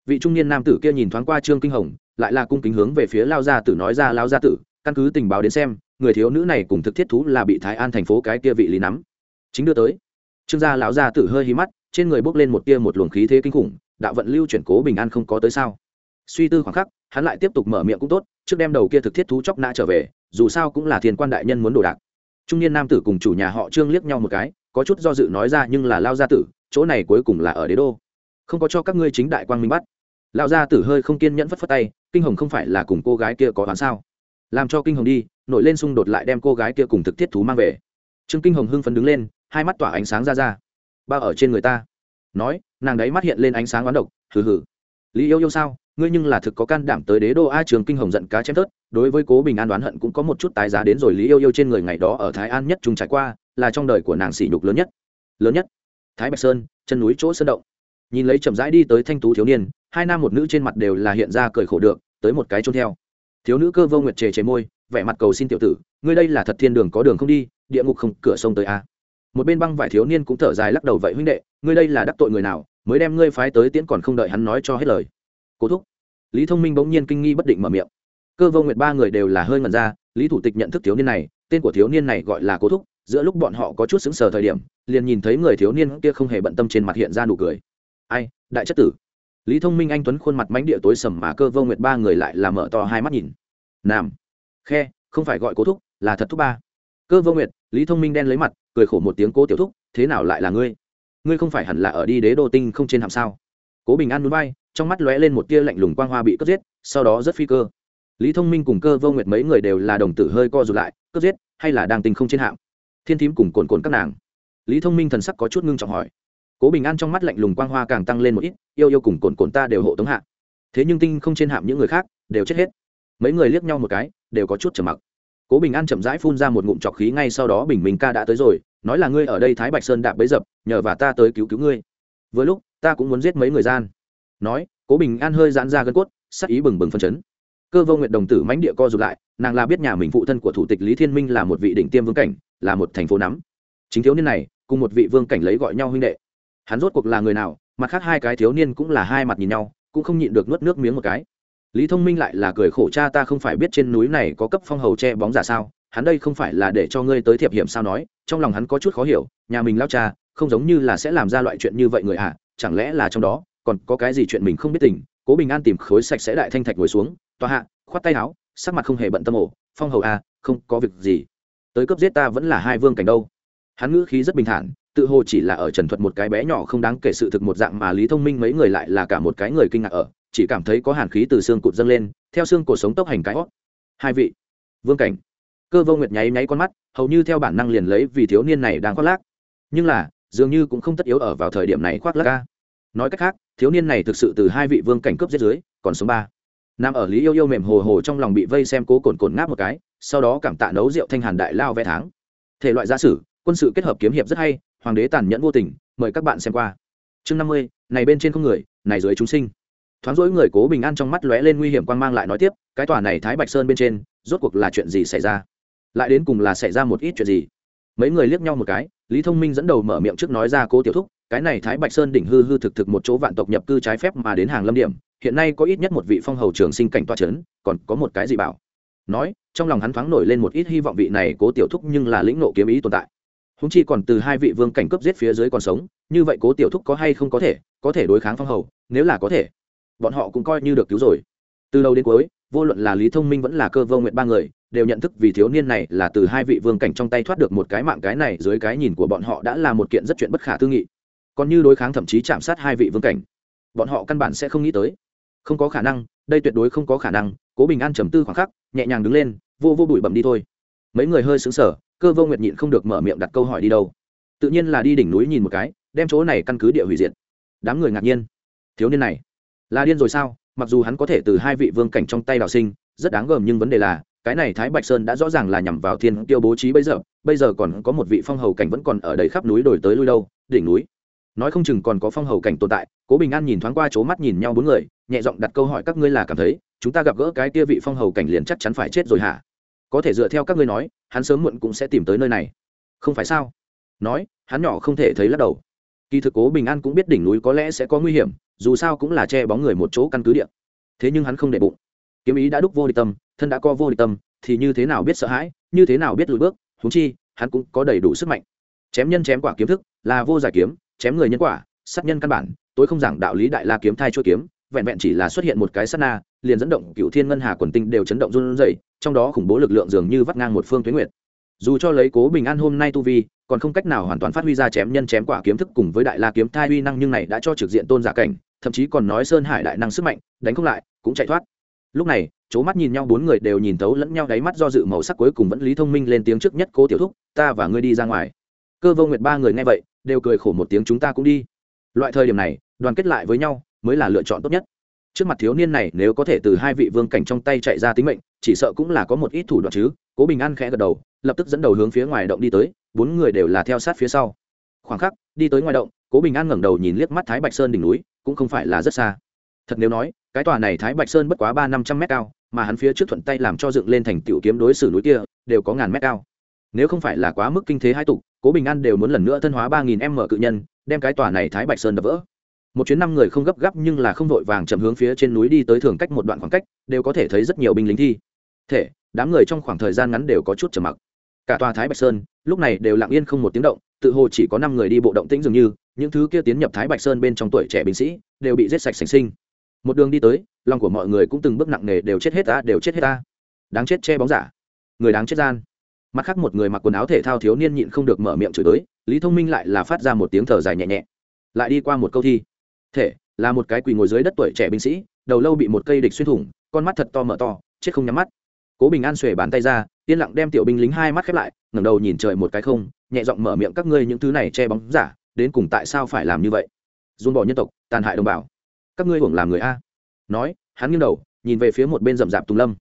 Vị trung niên nam tử kia nhìn thoáng qua trương kinh hồng, lại là cung kính hướng về phía lao gia tử nói ra, lao gia tử, căn cứ tình báo đến xem, người thiếu nữ này cùng thực thiết thú là bị thái an thành phố cái kia vị lý nắm. Chính đưa tới. Trương gia lão gia tử hơi hí mắt, trên người bốc lên một tia một luồng khí thế kinh khủng đạo vận lưu chuyển cố bình an không có tới sao? Suy tư khoảng khắc, hắn lại tiếp tục mở miệng cũng tốt, trước đem đầu kia thực thiết thú chóc nã trở về, dù sao cũng là thiên quan đại nhân muốn đồ đạc. Trung niên nam tử cùng chủ nhà họ trương liếc nhau một cái, có chút do dự nói ra nhưng là lao gia tử, chỗ này cuối cùng là ở đế đô. Không có cho các ngươi chính đại quang minh bắt. Lao gia tử hơi không kiên nhẫn phất phất tay, kinh hồng không phải là cùng cô gái kia có đoán sao? Làm cho kinh hồng đi, nổi lên xung đột lại đem cô gái kia cùng thực thiết thú mang về. Trương kinh hồng hưng phấn đứng lên, hai mắt tỏa ánh sáng ra ra. Ba ở trên người ta nói, nàng đấy mắt hiện lên ánh sáng oán độc, hừ hừ. Lý yêu yêu sao, ngươi nhưng là thực có can đảm tới đế đô a trường kinh hồng giận cá chém tớt đối với cố bình an đoán hận cũng có một chút tái giá đến rồi lý yêu yêu trên người ngày đó ở thái an nhất trung trải qua, là trong đời của nàng sỉ nhục lớn nhất. Lớn nhất. Thái bạch sơn, chân núi chỗ sơn động. Nhìn lấy chậm rãi đi tới thanh tú thiếu niên, hai nam một nữ trên mặt đều là hiện ra cười khổ được, tới một cái trôn theo. Thiếu nữ cơ vô nguyệt trề chế môi, vẻ mặt cầu xin tiểu tử, ngươi đây là thật thiên đường có đường không đi, địa ngục không, cửa sông tới a một bên băng vải thiếu niên cũng thở dài lắc đầu vậy, huynh đệ, ngươi đây là đắc tội người nào, mới đem ngươi phái tới tiễn còn không đợi hắn nói cho hết lời. Cố thúc. Lý thông minh bỗng nhiên kinh nghi bất định mở miệng. Cơ vô nguyệt ba người đều là hơi ngẩn ra, lý thủ tịch nhận thức thiếu niên này, tên của thiếu niên này gọi là cố thúc, giữa lúc bọn họ có chút xứng sờ thời điểm, liền nhìn thấy người thiếu niên kia không hề bận tâm trên mặt hiện ra nụ cười. Ai, đại chất tử. Lý thông minh anh tuấn khuôn mặt mánh địa tối sầm mà cơ vô nguyệt ba người lại là mở to hai mắt nhìn. Nam, khe, không phải gọi cố thúc, là thật thúc ba. Cơ vô nguyệt, lý thông minh đen lấy mặt cười khổ một tiếng, cố tiểu thúc, thế nào lại là ngươi? Ngươi không phải hẳn là ở đi đế đô tinh không trên hạm sao? Cố bình an núi bay trong mắt lóe lên một tia lạnh lùng quang hoa bị cướp giết, sau đó rất phi cơ. Lý thông minh cùng cơ vô nguyệt mấy người đều là đồng tử hơi co rụt lại, cướp giết, hay là đang tinh không trên hạm? Thiên thím cùng cồn cồn các nàng. Lý thông minh thần sắc có chút ngưng trọng hỏi. Cố bình an trong mắt lạnh lùng quang hoa càng tăng lên một ít, yêu yêu cùng cồn cồn ta đều hộ tống hạ. Thế nhưng tinh không trên hạm những người khác đều chết hết. Mấy người liếc nhau một cái, đều có chút trầm mặc cố bình an chậm rãi phun ra một ngụm trọc khí ngay sau đó bình minh ca đã tới rồi, nói là ngươi ở đây thái bạch sơn đạp bấy dập, nhờ và ta tới cứu cứu ngươi. Vừa lúc, ta cũng muốn giết mấy người gian. Nói, cố bình an hơi giãn ra gân cốt, sắc ý bừng bừng phân chấn. Cơ vô nguyện đồng tử mãnh địa co rụt lại, nàng là biết nhà mình phụ thân của thủ tịch lý thiên minh là một vị đỉnh tiêm vương cảnh, là một thành phố nắm. Chính thiếu niên này, cùng một vị vương cảnh lấy gọi nhau huynh đệ. Hắn rốt cuộc là người nào, mặt khác hai cái thiếu niên cũng là hai mặt nhìn nhau, cũng không nhịn được nuốt nước miếng một cái lý thông minh lại là cười khổ cha ta không phải biết trên núi này có cấp phong hầu che bóng giả sao? Hắn đây không phải là để cho ngươi tới thiệp hiểm sao nói? Trong lòng hắn có chút khó hiểu nhà mình lao cha không giống như là sẽ làm ra loại chuyện như vậy người ạ à, chẳng lẽ là trong đó còn có cái gì chuyện mình không biết tình? Cố bình an tìm khối sạch sẽ đại thanh thạch ngồi xuống tòa hạ khoát tay áo sắc mặt không hề bận tâm ổ phong hầu a à, không có việc gì. Tới cấp giết ta vẫn là hai vương cảnh đâu. Hắn ngữ khí rất bình thản tự hồ chỉ là ở trần thuật một cái bé nhỏ không đáng kể sự thực một dạng mà lý thông minh mấy người lại là cả một cái người kinh ngạc ở chỉ cảm thấy có hàn khí từ xương cụt dâng lên, theo xương cổ sống tốc hành cái hót. Hai vị, vương cảnh. Cơ vô nguyệt nháy nháy con mắt, hầu như theo bản năng liền lấy vì thiếu niên này đang khoác lác. Nhưng là, dường như cũng không tất yếu ở vào thời điểm này khoác lác ca nói cách khác, thiếu niên này thực sự từ hai vị vương cảnh cướp giết dưới, còn số ba. Nam ở lý yêu yêu mềm hồ hồ trong lòng bị vây xem cố cồn cồn ngáp một cái, sau đó cảm tạ nấu rượu thanh hàn đại lao vẽ tháng. Thể loại gia sử, quân sự kết hợp kiếm hiệp rất hay, hoàng đế tàn nhẫn vô tình, mời các bạn xem qua. Chương năm mươi, này bên trên không người, này dưới chúng sinh thoáng dỗi người cố bình an trong mắt lóe lên nguy hiểm quan mang lại nói tiếp, cái tòa này thái bạch sơn bên trên, rốt cuộc là chuyện gì xảy ra? Lại đến cùng là xảy ra một ít chuyện gì? Mấy người liếc nhau một cái, lý thông minh dẫn đầu mở miệng trước nói ra cố tiểu thúc, cái này thái bạch sơn đỉnh hư hư thực thực một chỗ vạn tộc nhập cư trái phép mà đến hàng lâm điểm, hiện nay có ít nhất một vị phong hầu trường sinh cảnh toa c h ấ n còn có một cái gì bảo? Nói, trong lòng hắn thoáng nổi lên một ít hy vọng vị này cố tiểu thúc nhưng là lĩnh nộ kiếm ý tồn tại. Húng chi còn từ hai vị vương cảnh cấp giết phía dưới còn sống, như vậy cố tiểu thúc có hay không có thể có thể đối kháng phong hầu, nếu là có thể bọn họ cũng coi như được cứu rồi. Từ đầu đến cuối, vô luận là lý thông minh vẫn là cơ vô nguyện ba người, đều nhận thức vì thiếu niên này là từ hai vị vương cảnh trong tay thoát được một cái mạng cái này dưới cái nhìn của bọn họ đã là một kiện rất chuyện bất khả tư nghị. Còn như đối kháng thậm chí chạm sát hai vị vương cảnh, bọn họ căn bản sẽ không nghĩ tới. Không có khả năng, đây tuyệt đối không có khả năng, cố bình an trầm tư khoảng khắc, nhẹ nhàng đứng lên, vô vô bụi bẩm đi thôi. Mấy người hơi xứng sở cơ vô nguyệt nhịn không được mở miệng đặt câu hỏi đi đâu. Tự nhiên là đi đỉnh núi nhìn một cái, đem chỗ này căn cứ địa hủy diệt. Đám người ngạc nhiên. Thiếu niên này là điên rồi sao? Mặc dù hắn có thể từ hai vị vương cảnh trong tay đào sinh, rất đáng gờm nhưng vấn đề là, cái này thái bạch sơn đã rõ ràng là nhằm vào thiên tiêu bố trí bây giờ bây giờ còn có một vị phong hầu cảnh vẫn còn ở đầy khắp núi đổi tới lui đâu, đỉnh núi. Nói không chừng còn có phong hầu cảnh tồn tại, cố bình an nhìn thoáng qua chỗ mắt nhìn nhau bốn người, nhẹ giọng đặt câu hỏi các ngươi là cảm thấy, chúng ta gặp gỡ cái kia vị phong hầu cảnh liền chắc chắn phải chết rồi hả? Có thể dựa theo các ngươi nói, hắn sớm muộn cũng sẽ tìm tới nơi này. Không phải sao? Nói, hắn nhỏ không thể thấy lắc đầu. Kỳ thực cố bình an cũng biết đỉnh núi có lẽ sẽ có nguy hiểm dù sao cũng là che bóng người một chỗ căn cứ địa, thế nhưng hắn không để bụng. Kiếm ý đã đúc vô địch tâm thân đã co vô địch tâm thì như thế nào biết sợ hãi như thế nào biết lùi bước húng chi hắn cũng có đầy đủ sức mạnh. Chém nhân chém quả kiếm thức là vô giải kiếm chém người nhân quả sát nhân căn bản tôi không giảng đạo lý đại la kiếm thai chua kiếm vẹn vẹn chỉ là xuất hiện một cái sát na liền dẫn động cựu thiên ngân hà quần tinh đều chấn động run rẩy trong đó khủng bố lực lượng dường như vắt ngang một phương tuyến nguyệt. Dù cho lấy cố bình an hôm nay tu vi còn không cách nào hoàn toàn phát huy ra chém nhân chém quả kiếm thức cùng với đại la kiếm thai uy năng nhưng này đã cho trực diện tôn giả cảnh thậm chí còn nói sơn hải đại năng sức mạnh, đánh không lại, cũng chạy thoát. Lúc này c mắt nhìn nhau, bốn người đều nhìn thấu lẫn nhau đáy mắt do dự màu sắc cuối cùng vẫn lý thông minh lên tiếng trước nhất, cố tiểu thúc, ta và ngươi đi ra ngoài. Cơ vô nguyệt ba người nghe vậy, đều cười khổ một tiếng, chúng ta cũng đi. Loại thời điểm này, đoàn kết lại với nhau, mới là lựa chọn tốt nhất. Trước mặt thiếu niên này, nếu có thể từ hai vị vương cảnh trong tay chạy ra tính mệnh, chỉ sợ cũng là có một ít thủ đoạn chứ. Cố bình an khẽ gật đầu, lập tức dẫn đầu hướng phía ngoài động đi tới, bốn người đều là theo sát phía sau. Khoảng khắc, đi tới ngoài động, cố bình an ngẩng đầu nhìn liếc mắt thái bạch sơn đỉnh núi cũng không phải là rất xa. Thật nếu nói, cái tòa này thái bạch sơn bất quá ba năm trăm mét cao, mà hắn phía trước thuận tay làm cho dựng lên thành tiểu kiếm đối xử núi kia, đều có ngàn mét cao. Nếu không phải là quá mức kinh thế hai tục, cố bình an đều muốn lần nữa thân hóa ba nghìn m cự nhân, đem cái tòa này thái bạch sơn đập vỡ. Một chuyến năm người không gấp gáp nhưng là không vội vàng chậm hướng phía trên núi đi tới thường cách một đoạn khoảng cách, đều có thể thấy rất nhiều binh lính thi. Thể, đám người trong khoảng thời gian ngắn đều có chút trầm mặc. Cả tòa thái bạch sơn, lúc này đều lặng yên không một tiếng động, tự hồ chỉ có năm người đi bộ động tĩnh dường như những thứ kia tiến nhập thái bạch sơn bên trong tuổi trẻ binh sĩ đều bị giết sạch sành sinh. Một đường đi tới, lòng của mọi người cũng từng bước nặng nề đều chết hết ta, đều chết hết ta. Đáng chết che bóng giả. Người đáng chết gian. Mặt khác một người mặc quần áo thể thao thiếu niên nhịn không được mở miệng chửi tới, lý thông minh lại là phát ra một tiếng thở dài nhẹ nhẹ. Lại đi qua một câu thi. Thể, là một cái quỳ ngồi dưới đất tuổi trẻ binh sĩ, đầu lâu bị một cây địch xuyên thủng, con mắt thật to mở to, chết không nhắm mắt. Cố bình an xuề bàn tay ra, yên lặng đem tiểu binh lính hai mắt khép lại, ngẩng đầu nhìn trời một cái không, nhẹ giọng mở miệng các ngươi những thứ này che bóng giả đến cùng tại sao phải làm như vậy? Dùng bỏ nhân tộc, tàn hại đồng bào. Các ngươi hưởng làm người a. Nói, hắn nghiêng đầu, nhìn về phía một bên rậm rạp tùng lâm.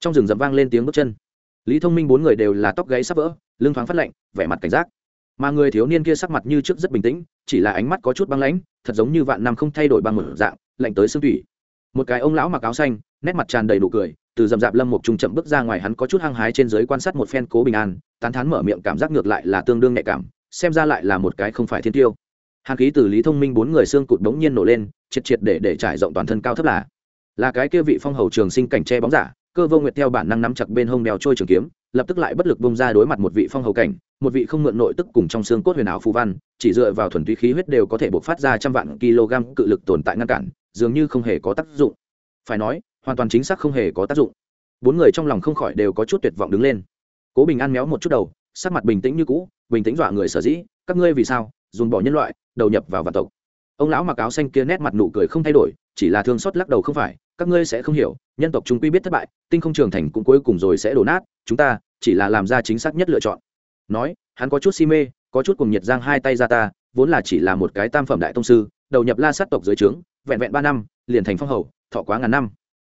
Trong rừng rậm vang lên tiếng bước chân. Lý thông minh bốn người đều là tóc gáy sắp vỡ, lưng thoáng phát lạnh, vẻ mặt cảnh giác. Mà người thiếu niên kia sắc mặt như trước rất bình tĩnh, chỉ là ánh mắt có chút băng lãnh, thật giống như vạn năm không thay đổi bằng một dạng, lạnh tới xương thủy một cái ông lão mặc áo xanh, nét mặt tràn đầy nụ cười, từ dầm dạp lâm một trung chậm bước ra ngoài hắn có chút hăng hái trên giới quan sát một phen cố bình an, tán thán mở miệng cảm giác ngược lại là tương đương nhạy cảm xem ra lại là một cái không phải thiên tiêu. Hàn khí từ lý thông minh bốn người xương cụt đống nhiên nổ lên, triệt triệt để để trải rộng toàn thân cao thấp là. Là cái kia vị phong hầu trường sinh cảnh che bóng giả, cơ vô nguyệt theo bản năng nắm chặt bên hông đèo trôi trường kiếm, lập tức lại bất lực bông ra đối mặt một vị phong hầu cảnh, một vị không mượn nội tức cùng trong xương cốt huyền ảo phù văn, chỉ dựa vào thuần túy khí huyết đều có thể bộc phát ra trăm vạn kg cự lực tồn tại ngăn cản, dường như không hề có tác dụng. Phải nói, hoàn toàn chính xác không hề có tác dụng. Bốn người trong lòng không khỏi đều có chút tuyệt vọng đứng lên. Cố bình an méo một chút đầu, sắc mặt bình tĩnh như cũ bình tĩnh dọa người sở dĩ, các ngươi vì sao, dùng bỏ nhân loại, đầu nhập vào vạn tộc. Ông lão mặc áo xanh kia nét mặt nụ cười không thay đổi, chỉ là thương xót lắc đầu không phải, các ngươi sẽ không hiểu, nhân tộc chúng quy biết thất bại, tinh không trường thành cũng cuối cùng rồi sẽ đổ nát, chúng ta chỉ là làm ra chính xác nhất lựa chọn. Nói, hắn có chút si mê, có chút cùng nhiệt giang hai tay ra ta, vốn là chỉ là một cái tam phẩm đại tông sư, đầu nhập la sát tộc dưới trướng, vẹn vẹn ba năm, liền thành phong hầu, thọ quá ngàn năm.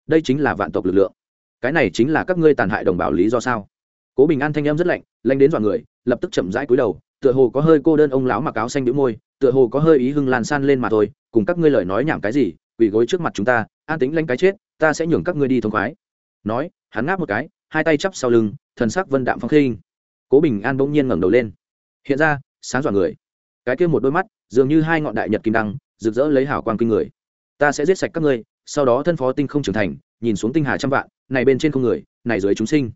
Đây chính là vạn tộc lực lượng. Cái này chính là các ngươi tàn hại đồng bào lý do sao? Cố bình an thanh em rất lạnh lanh đến dọa người lập tức chậm rãi cúi đầu, tựa hồ có hơi cô đơn ông lão mặc áo xanh đĩu môi, tựa hồ có hơi ý hưng lan san lên mà thôi, cùng các ngươi lời nói nhảm cái gì, quỳ gối trước mặt chúng ta, an tính lanh cái chết, ta sẽ nhường các ngươi đi thông khoái. Nói, hắn ngáp một cái, hai tay chắp sau lưng, thần sắc vân đạm phong khinh. Cố bình an bỗng nhiên ngẩng đầu lên. Hiện ra, sáng dọa người. Cái kia một đôi mắt, dường như hai ngọn đại nhật kim đăng, rực rỡ lấy hảo quang kinh người. Ta sẽ giết sạch các ngươi, sau đó thân phó tinh không trưởng thành, nhìn xuống tinh hà trăm vạn, này bên trên không người, này dưới chúng sinh,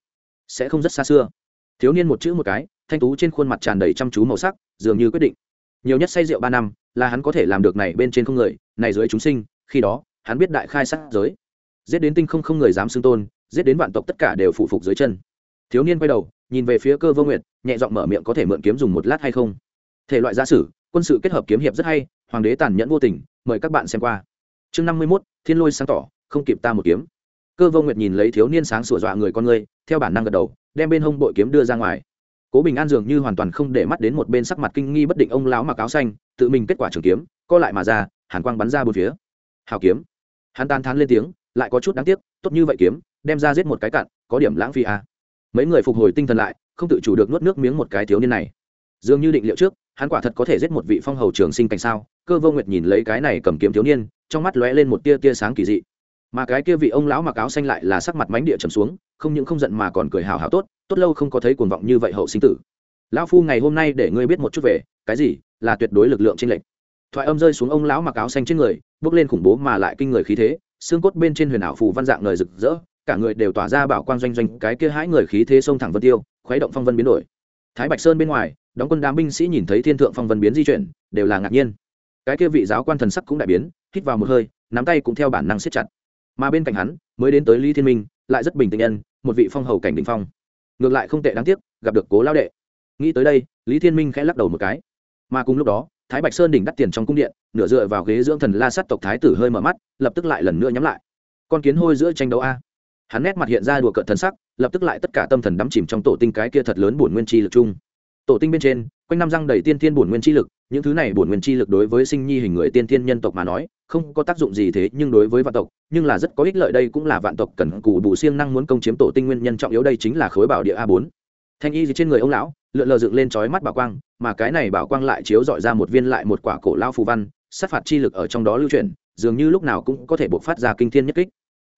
sẽ không rất xa xưa. Thiếu niên một chữ một cái thanh tú trên khuôn mặt tràn đầy chăm chú màu sắc, dường như quyết định. Nhiều nhất say rượu ba năm, là hắn có thể làm được này bên trên không người, này dưới chúng sinh, khi đó, hắn biết đại khai sát giới. Giết đến tinh không không người dám xưng tôn, giết đến vạn tộc tất cả đều phụ phục dưới chân. Thiếu niên quay đầu, nhìn về phía cơ vô nguyệt, nhẹ giọng mở miệng có thể mượn kiếm dùng một lát hay không? Thể loại gia sử, quân sự kết hợp kiếm hiệp rất hay, hoàng đế tàn nhẫn vô tình, mời các bạn xem qua. Chương năm mươi mốt, thiên lôi sáng tỏ, không kịp ta một kiếm. Cơ vô nguyệt nhìn lấy thiếu niên sáng sủa dọa người con người, theo bản năng gật đầu, đem bên hông bội kiếm đưa ra ngoài cố bình an dường như hoàn toàn không để mắt đến một bên sắc mặt kinh nghi bất định ông lão mặc áo xanh, tự mình kết quả trường kiếm, co lại mà ra, hàn quang bắn ra bốn phía. Hào kiếm. Hắn tan thán lên tiếng, lại có chút đáng tiếc, tốt như vậy kiếm, đem ra giết một cái cạn, có điểm lãng phí à. mấy người phục hồi tinh thần lại, không tự chủ được nuốt nước miếng một cái thiếu niên này. Dường như định liệu trước, hắn quả thật có thể giết một vị phong hầu trường sinh cảnh sao? Cơ vô nguyệt nhìn lấy cái này cầm kiếm thiếu niên, trong mắt lóe lên một tia tia sáng kỳ dị mà cái kia vị ông lão mặc áo xanh lại là sắc mặt mánh địa trầm xuống, không những không giận mà còn cười hào hào tốt tốt lâu không có thấy cuồng vọng như vậy hậu sinh tử. Lão phu ngày hôm nay để ngươi biết một chút về, cái gì là tuyệt đối lực lượng trên lệnh thoại âm rơi xuống ông lão mặc áo xanh trên người, bước lên khủng bố mà lại kinh người khí thế, xương cốt bên trên huyền ảo phù văn dạng lời rực rỡ, cả người đều tỏa ra bảo quang doanh doanh, cái kia hãi người khí thế sông thẳng vân tiêu, khuấy động phong vân biến đổi. Thái bạch sơn bên ngoài, đóng quân đám binh sĩ nhìn thấy thiên thượng phong vân biến di chuyển, đều là ngạc nhiên. Cái kia vị giáo quan thần sắc cũng đại biến, hít vào một hơi, nắm tay cũng theo bản năng siết chặt mà bên cạnh hắn, mới đến tới lý thiên minh, lại rất bình tĩnh nhân, một vị phong hầu cảnh đ phong. Ngược lại không tệ đáng tiếc, gặp được cố lao đệ. Nghĩ tới đây, lý thiên minh khẽ lắc đầu một cái. Mà cùng lúc đó, thái bạch sơn đỉnh đắt tiền trong cung điện, nửa dựa vào ghế dưỡng thần la sát tộc thái tử hơi mở mắt, lập tức lại lần nữa nhắm lại. Con kiến hôi giữa tranh đấu a. Hắn nét mặt hiện ra đùa cợt thần sắc, lập tức lại tất cả tâm thần đắm chìm trong tổ tinh cái kia thật lớn bổn nguyên chi lực chung. Tổ tinh bên trên quanh năm răng đầy tiên thiên bổn nguyên chi lực, những thứ này bổn nguyên chi lực đối với sinh nhi hình người tiên thiên nhân tộc mà nói, không có tác dụng gì thế, nhưng đối với vạn tộc, nhưng là rất có ích lợi đây cũng là vạn tộc cần cù bù siêng năng muốn công chiếm tổ tinh nguyên nhân trọng yếu đây chính là khối bảo địa a bốn. Thanh y gì trên người ông lão, lượn lờ dựng lên chói mắt bảo quang, mà cái này bảo quang lại chiếu dọi ra một viên lại một quả cổ lao phù văn, sát phạt chi lực ở trong đó lưu truyền dường như lúc nào cũng có thể bộc phát ra kinh thiên nhất kích.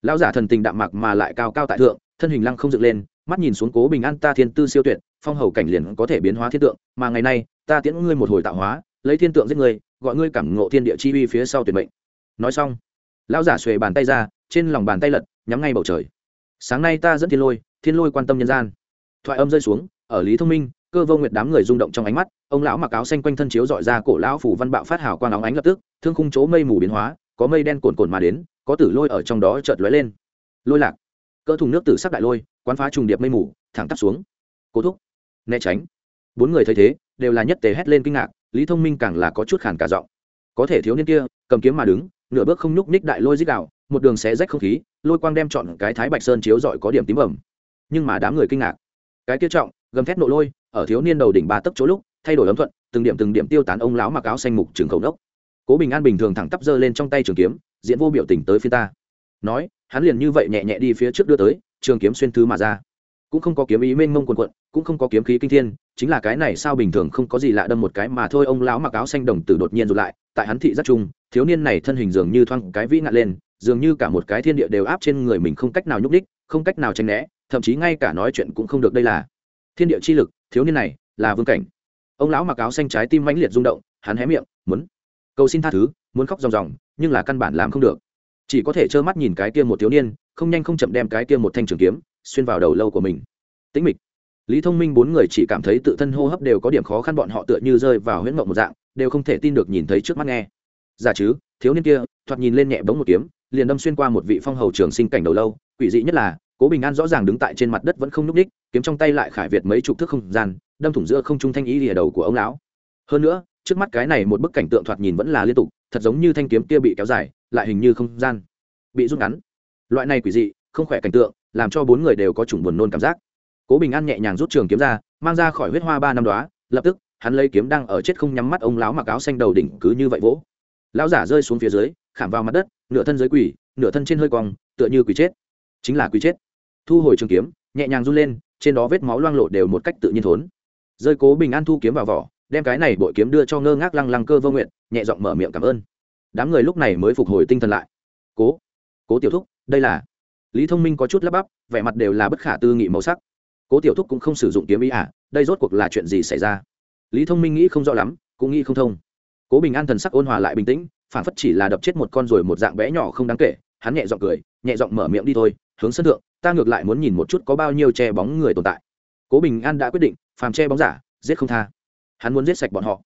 Lão giả thần tình đạm mạc mà lại cao cao tại thượng, thân hình lăng không dựng lên, mắt nhìn xuống cố bình an ta thiên tư siêu tuyệt phong hầu cảnh liền có thể biến hóa thiên tượng, mà ngày nay, ta tiễn ngươi một hồi tạo hóa, lấy thiên tượng giết ngươi, gọi ngươi cảm ngộ thiên địa chi uy phía sau tuyệt mệnh. Nói xong, lão giả xuề bàn tay ra, trên lòng bàn tay lật, nhắm ngay bầu trời. Sáng nay ta dẫn thiên lôi thiên lôi quan tâm nhân gian. Thoại âm rơi xuống, ở lý thông minh, cơ vô nguyệt đám người rung động trong ánh mắt, ông lão mặc áo xanh quanh thân chiếu dọi ra cổ lão phủ văn bạo phát hào quang óng ánh lập tức, thương khung chỗ mây mù biến hóa, có mây đen cồn cồn mà đến, có tử lôi ở trong đó chợt lóe lên. Lôi lạc. Cỡ thùng nước tử sắc đại lôi, quán phá trùng điệp mây mù, thẳng tắp xuống. Cố thúc né tránh. Bốn người thấy thế, đều là nhất tề hét lên kinh ngạc, lý thông minh càng là có chút khản cả giọng. Có thể thiếu niên kia, cầm kiếm mà đứng, nửa bước không nhúc ních đại lôi dích đạo một đường xé rách không khí, lôi quang đem chọn cái thái bạch sơn chiếu dọi có điểm tím bẩm. Nhưng mà đám người kinh ngạc. Cái kia trọng, gầm thét nộ lôi, ở thiếu niên đầu đỉnh ba tấc chỗ lúc, thay đổi ấm thuận, từng điểm từng điểm tiêu tán ông lão mặc áo xanh mục trường khẩu đốc cố bình an bình thường thẳng tắp giơ lên trong tay trường kiếm, diễn vô biểu tình tới phía ta. Nói, hắn liền như vậy nhẹ nhẹ đi phía trước đưa tới, trường kiếm xuyên thứ mà ra cũng không có kiếm ý mênh mông quần quận cũng không có kiếm khí kinh thiên, chính là cái này sao bình thường không có gì lạ đâm một cái mà thôi, ông lão mặc áo xanh đồng tử đột nhiên rụt lại, tại hắn thị giác chung, thiếu niên này thân hình dường như thoang cái vĩ ngạn lên, dường như cả một cái thiên địa đều áp trên người mình không cách nào nhúc đích không cách nào tránh né, thậm chí ngay cả nói chuyện cũng không được đây là. Thiên địa chi lực, thiếu niên này, là vương cảnh. Ông lão mặc áo xanh trái tim mãnh liệt rung động, hắn hé miệng, muốn cầu xin tha thứ, muốn khóc ròng ròng, nhưng là căn bản làm không được. Chỉ có thể trơ mắt nhìn cái kia một thiếu niên, không nhanh không chậm đem cái kia một thanh trường kiếm xuyên vào đầu lâu của mình. Tĩnh mịch. Lý thông minh bốn người chỉ cảm thấy tự thân hô hấp đều có điểm khó khăn, bọn họ tựa như rơi vào huyễn mộng một dạng, đều không thể tin được nhìn thấy trước mắt nghe. Giả chứ, thiếu niên kia, thoạt nhìn lên nhẹ bóng một kiếm, liền đâm xuyên qua một vị phong hầu trường sinh cảnh đầu lâu, quỷ dị nhất là, cố bình an rõ ràng đứng tại trên mặt đất vẫn không nhúc ních kiếm trong tay lại khải việt mấy chục thước không gian, đâm thủng giữa không trung thanh ý lìa đầu của ông lão. Hơn nữa, trước mắt cái này một bức cảnh tượng thoạt nhìn vẫn là liên tục, thật giống như thanh kiếm kia bị kéo dài, lại hình như không gian bị rút ngắn. Loại này quỷ dị, không khỏe cảnh tượng làm cho bốn người đều có chủng buồn nôn cảm giác. Cố bình an nhẹ nhàng rút trường kiếm ra, mang ra khỏi huyết hoa ba năm đó lập tức, hắn lấy kiếm đang ở chết không nhắm mắt ông lão mặc áo xanh đầu đỉnh cứ như vậy vỗ. Lão giả rơi xuống phía dưới, khảm vào mặt đất, nửa thân dưới quỷ, nửa thân trên hơi cong, tựa như quỷ chết. Chính là quỷ chết. Thu hồi trường kiếm, nhẹ nhàng run lên, trên đó vết máu loang lộ đều một cách tự nhiên thốn. Rơi cố bình an thu kiếm vào vỏ, đem cái này bội kiếm đưa cho ngơ ngác lăng lăng cơ vô nguyện, nhẹ giọng mở miệng cảm ơn. Đám người lúc này mới phục hồi tinh thần lại. Cố cố tiểu thúc, đây là lý thông minh có chút lắp bắp, vẻ mặt đều là bất khả tư nghị màu sắc. Cố tiểu thúc cũng không sử dụng kiếm ý à đây rốt cuộc là chuyện gì xảy ra? Lý thông minh nghĩ không rõ lắm, cũng nghĩ không thông. Cố bình an thần sắc ôn hòa lại bình tĩnh, phản phất chỉ là đập chết một con rồi một dạng bé nhỏ không đáng kể, hắn nhẹ giọng cười, nhẹ giọng mở miệng đi thôi, hướng sân thượng, ta ngược lại muốn nhìn một chút có bao nhiêu che bóng người tồn tại. Cố bình an đã quyết định, phàm che bóng giả, giết không tha. Hắn muốn giết sạch bọn họ.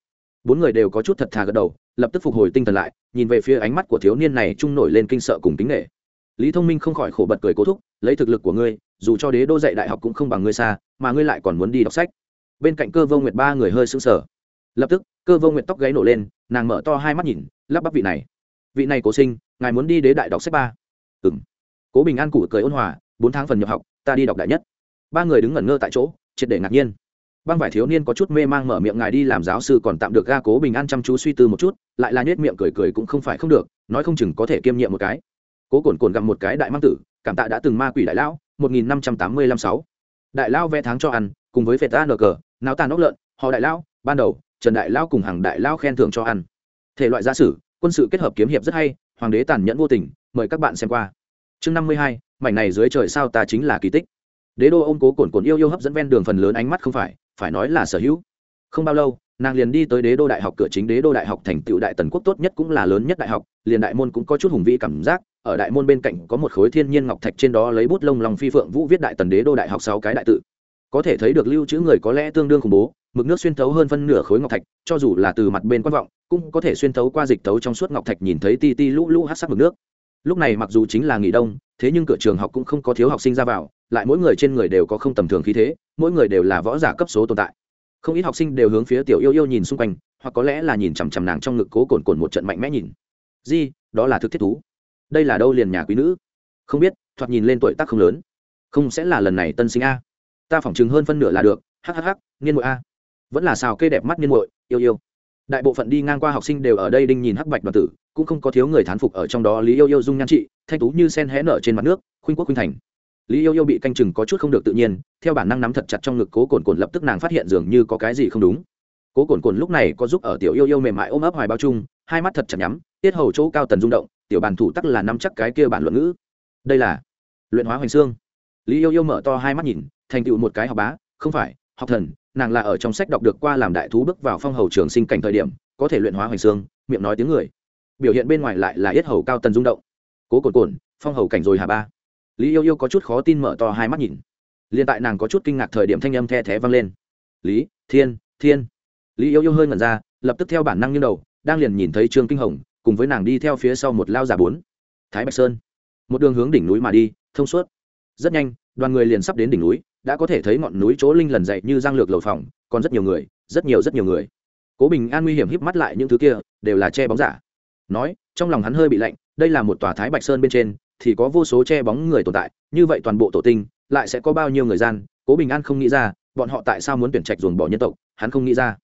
Bốn người đều có chút thật thà gật đầu, lập tức phục hồi tinh thần lại, nhìn về phía ánh mắt của thiếu niên này trung nổi lên kinh sợ cùng tính nghệ lý thông minh không khỏi khổ bật cười cố thúc, lấy thực lực của ngươi, dù cho đế đô dạy đại học cũng không bằng ngươi xa, mà ngươi lại còn muốn đi đọc sách. Bên cạnh cơ vô nguyệt ba người hơi sững sờ. Lập tức, cơ vô nguyệt tóc gáy nổ lên, nàng mở to hai mắt nhìn, lắp bắp vị này. Vị này cố sinh, ngài muốn đi đế đại đọc sách ba? Ừ m cố bình an cụ cười ôn hòa, bốn tháng phần nhập học, ta đi đọc đại nhất. Ba người đứng ngẩn ngơ tại chỗ, triệt để ngạc nhiên. Băng vải thiếu niên có chút mê mang mở miệng ngài đi làm giáo sư còn tạm được ga cố bình an chăm chú suy tư một chút, lại là nhét miệng cười cười cũng không phải không được, nói không chừng có thể kiêm nhiệm một cái cố cồn cồn gặm một cái đại mang tử, cảm tạ đã từng ma quỷ đại lão, một nghìn năm trăm tám mươi lăm sáu. Đại lão vẽ tháng cho ăn, cùng với phệt ta nờ cờ, náo tàn ốc lợn, họ đại lão, ban đầu, trần đại lão cùng hàng đại lão khen thưởng cho ăn. Thể loại gia sử, quân sự kết hợp kiếm hiệp rất hay, hoàng đế tàn nhẫn vô tình, mời các bạn xem qua. Chương năm mươi hai, mảnh này dưới trời sao ta chính là kỳ tích. Đế đô ông cố cồn cồn yêu yêu hấp dẫn ven đường phần lớn ánh mắt không phải phải nói là sở hữu. Không bao lâu, nàng liền đi tới đế đô đại học cửa chính đế đô đại học thành tựu đại tần quốc tốt nhất cũng là lớn nhất đại học, liền đại môn cũng có chút hùng vĩ cảm giác ở đại môn bên cạnh có một khối thiên nhiên ngọc thạch trên đó lấy bút lông lòng phi phượng vũ viết đại tần đế đô đại học sáu cái đại tự. Có thể thấy được lưu trữ người có lẽ tương đương khủng bố, mực nước xuyên thấu hơn phân nửa khối ngọc thạch, cho dù là từ mặt bên quan vọng, cũng có thể xuyên thấu qua dịch thấu trong suốt ngọc thạch nhìn thấy ti ti lũ lũ hát sắc mực nước. Lúc này mặc dù chính là nghỉ đông, thế nhưng cửa trường học cũng không có thiếu học sinh ra vào, lại mỗi người trên người đều có không tầm thường khí thế, mỗi người đều là võ giả cấp số tồn tại. Không ít học sinh đều hướng phía tiểu yêu yêu nhìn xung quanh, hoặc có lẽ là nhìn chằm chằm nàng trong ngực cố cồn cồn một trận mạnh mẽ nhìn. Di, đó là thực thiết thú đây là đâu liền nhà quý nữ? Không biết, thoạt nhìn lên tuổi tác không lớn. Không sẽ là lần này tân sinh a. Ta phỏng chừng hơn phân nửa là được. Hhh niên mội a. Vẫn là xào kê đẹp mắt niên mội yêu yêu. Đại bộ phận đi ngang qua học sinh đều ở đây đinh nhìn hắc bạch đoàn tử, cũng không có thiếu người thán phục ở trong đó lý yêu yêu dung nhan trị, thanh tú như sen hé nở trên mặt nước, khuynh quốc khuynh thành. Lý yêu yêu bị canh chừng có chút không được tự nhiên, theo bản năng nắm thật chặt trong ngực cố cồn cồn lập tức nàng phát hiện dường như có cái gì không đúng. Cố cồn cồn lúc này có giúp ở tiểu yêu yêu mềm mại ôm ấp hoài bao chung hai mắt thật chặt nhắm, tiết hầu chỗ cao tần rung động, tiểu bàn thủ tắc là nắm chắc cái kia bản luận ngữ. Đây là luyện hóa hoành xương. Lý yêu yêu mở to hai mắt nhìn, thành tựu một cái học bá, không phải, học thần, nàng là ở trong sách đọc được qua làm đại thú bước vào phong hầu trường sinh cảnh thời điểm, có thể luyện hóa hoành xương, miệng nói tiếng người. Biểu hiện bên ngoài lại là yết hầu cao tần rung động. Cố cồn cồn, phong hầu cảnh rồi hà ba? Lý yêu yêu có chút khó tin mở to hai mắt nhìn. Liền tại nàng có chút kinh ngạc thời điểm thanh âm the thé vang lên. Lý, thiên thiên. Lý yêu yêu hơi ngẩn ra, lập tức theo bản năng như đầu đang liền nhìn thấy trương kinh hồng, cùng với nàng đi theo phía sau một lao giả bốn. Thái bạch sơn. Một đường hướng đỉnh núi mà đi, thông suốt. Rất nhanh, đoàn người liền sắp đến đỉnh núi, đã có thể thấy ngọn núi chỗ linh lần dậy như giang lược lầu phòng, còn rất nhiều người, rất nhiều rất nhiều người. Cố bình an nguy hiểm híp mắt lại những thứ kia, đều là che bóng giả. Nói, trong lòng hắn hơi bị lạnh, đây là một tòa thái bạch sơn bên trên, thì có vô số che bóng người tồn tại, như vậy toàn bộ tổ tinh, lại sẽ có bao nhiêu người gian? Cố bình an không nghĩ ra, bọn họ tại sao muốn tuyển trạch dồn bỏ nhân tộc, hắn không nghĩ ra.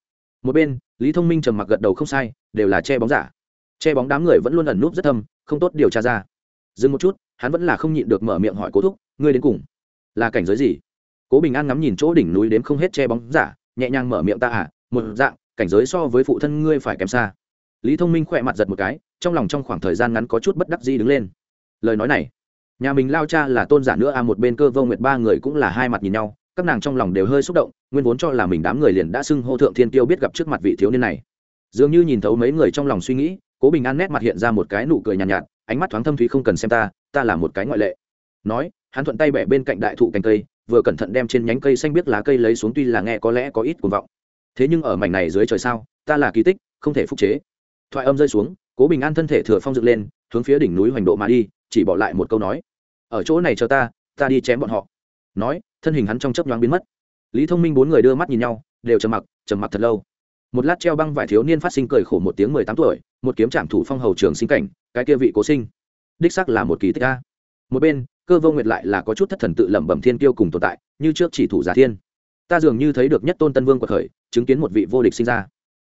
Một bên lý thông minh trầm mặc gật đầu không sai, đều là che bóng giả. Che bóng đám người vẫn luôn ẩn núp rất thâm, không tốt điều tra ra. Dừng một chút, hắn vẫn là không nhịn được mở miệng hỏi cố thúc, ngươi đến cùng là cảnh giới gì? Cố bình an ngắm nhìn chỗ đỉnh núi đếm không hết che bóng giả, nhẹ nhàng mở miệng ta à một dạng, cảnh giới so với phụ thân ngươi phải kém xa. Lý thông minh khỏe mặt giật một cái, trong lòng trong khoảng thời gian ngắn có chút bất đắc di đứng lên. Lời nói này, nhà mình lao cha là tôn giả nữa à một bên cơ vô nguyệt ba người cũng là hai mặt nhìn nhau các nàng trong lòng đều hơi xúc động nguyên vốn cho là mình đám người liền đã xưng hô thượng thiên tiêu biết gặp trước mặt vị thiếu niên này. Dường như nhìn thấu mấy người trong lòng suy nghĩ cố bình an nét mặt hiện ra một cái nụ cười nhàn nhạt, nhạt ánh mắt thoáng thâm thúy không cần xem ta ta là một cái ngoại lệ. Nói hắn thuận tay bẻ bên cạnh đại thụ cành cây vừa cẩn thận đem trên nhánh cây xanh biết lá cây lấy xuống tuy là nghe có lẽ có ít cuồng vọng. Thế nhưng ở mảnh này dưới trời sao ta là kỳ tích không thể phục chế. Thoại âm rơi xuống cố bình an thân thể thừa phong dựng lên hướng phía đỉnh núi hoành độ mà đi chỉ bỏ lại một câu nói. Ở chỗ này cho ta ta đi chém bọn họ nói, thân hình hắn trong chớp nhoáng biến mất. Lý thông minh bốn người đưa mắt nhìn nhau, đều trầm mặc trầm mặc thật lâu. Một lát treo băng vải thiếu niên phát sinh cười khổ một tiếng mười tám tuổi, một kiếm trạm thủ phong hầu trường sinh cảnh, cái kia vị cố sinh. Đích sắc là một kỳ tích a. Một bên, cơ vô nguyệt lại là có chút thất thần tự lẩm bẩm thiên tiêu cùng tồn tại, như trước chỉ thủ giả thiên. Ta dường như thấy được nhất tôn tân vương của khởi, chứng kiến một vị vô địch sinh ra.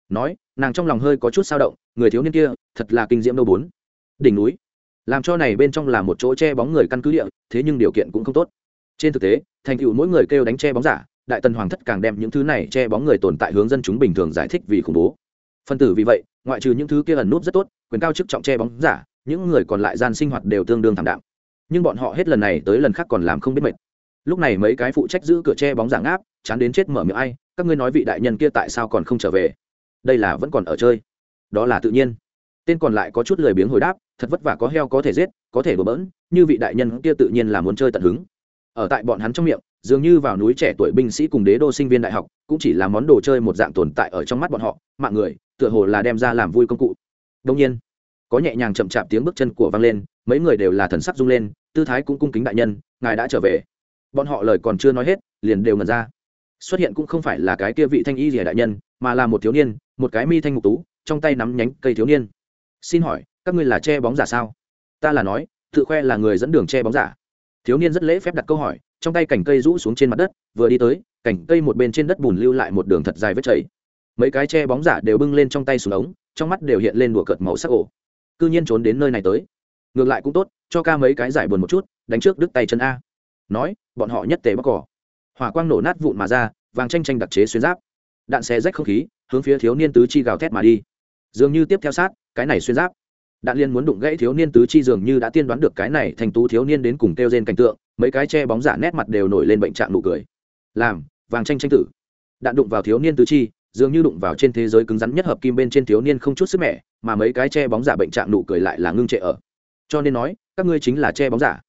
Nói, nàng trong lòng hơi có chút sao động, người thiếu niên kia, thật là kinh diễm đâu bốn. Đỉnh núi. Làm cho này bên trong là một chỗ che bóng người căn cứ địa, thế nhưng điều kiện cũng không tốt trên thực tế, thành tựu mỗi người kêu đánh che bóng giả, đại tần hoàng thất càng đem những thứ này che bóng người tồn tại hướng dân chúng bình thường giải thích vì khủng bố. Phân tử vì vậy, ngoại trừ những thứ kia ẩn nút rất tốt, quyền cao chức trọng che bóng giả, những người còn lại gian sinh hoạt đều tương đương thảm đạm. Nhưng bọn họ hết lần này tới lần khác còn làm không biết mệt. Lúc này mấy cái phụ trách giữ cửa che bóng giả ngáp, chán đến chết mở miệng ai, các ngươi nói vị đại nhân kia tại sao còn không trở về? Đây là vẫn còn ở chơi. Đó là tự nhiên. Tên còn lại có chút lười biếng hồi đáp, thật vất vả có heo có thể giết, có thể đổ bỡn, như vị đại nhân kia tự nhiên là muốn chơi tận hứng ở tại bọn hắn trong miệng, dường như vào núi trẻ tuổi binh sĩ cùng đế đô sinh viên đại học, cũng chỉ là món đồ chơi một dạng tồn tại ở trong mắt bọn họ, mạng người, tựa hồ là đem ra làm vui công cụ. Đông nhiên, có nhẹ nhàng chậm chạp tiếng bước chân của vang lên, mấy người đều là thần sắc rung lên, tư thái cũng cung kính đại nhân, ngài đã trở về. Bọn họ lời còn chưa nói hết, liền đều ngần ra. Xuất hiện cũng không phải là cái kia vị thanh y rỉa đại nhân, mà là một thiếu niên, một cái mi thanh mục tú, trong tay nắm nhánh cây thiếu niên. Xin hỏi, các ngươi là che bóng giả sao? Ta là nói, tự khoe là người dẫn đường che bóng giả thiếu niên rất lễ phép đặt câu hỏi, trong tay cành cây rũ xuống trên mặt đất, vừa đi tới, cành cây một bên trên đất bùn lưu lại một đường thật dài vết chảy. Mấy cái che bóng giả đều bưng lên trong tay xuống ống, trong mắt đều hiện lên đùa cợt màu sắc ổ. Cư nhiên trốn đến nơi này tới. Ngược lại cũng tốt, cho ca mấy cái giải buồn một chút, đánh trước đứt tay chân a. Nói, bọn họ nhất tề bóc cỏ. Hỏa quang nổ nát vụn mà ra, vàng tranh tranh đặc chế xuyên giáp. Đạn xé rách không khí, hướng phía thiếu niên tứ chi gào thét mà đi. Dường như tiếp theo sát, cái này xuyên giáp đạn liên muốn đụng gãy thiếu niên tứ chi dường như đã tiên đoán được cái này thành tú thiếu niên đến cùng kêu trên cảnh tượng, mấy cái che bóng giả nét mặt đều nổi lên bệnh trạng nụ cười. Làm, vàng tranh tranh tử. Đạn đụng vào thiếu niên tứ chi, dường như đụng vào trên thế giới cứng rắn nhất hợp kim bên trên thiếu niên không chút sức mẻ, mà mấy cái che bóng giả bệnh trạng nụ cười lại là ngưng trệ ở. Cho nên nói, các ngươi chính là che bóng giả.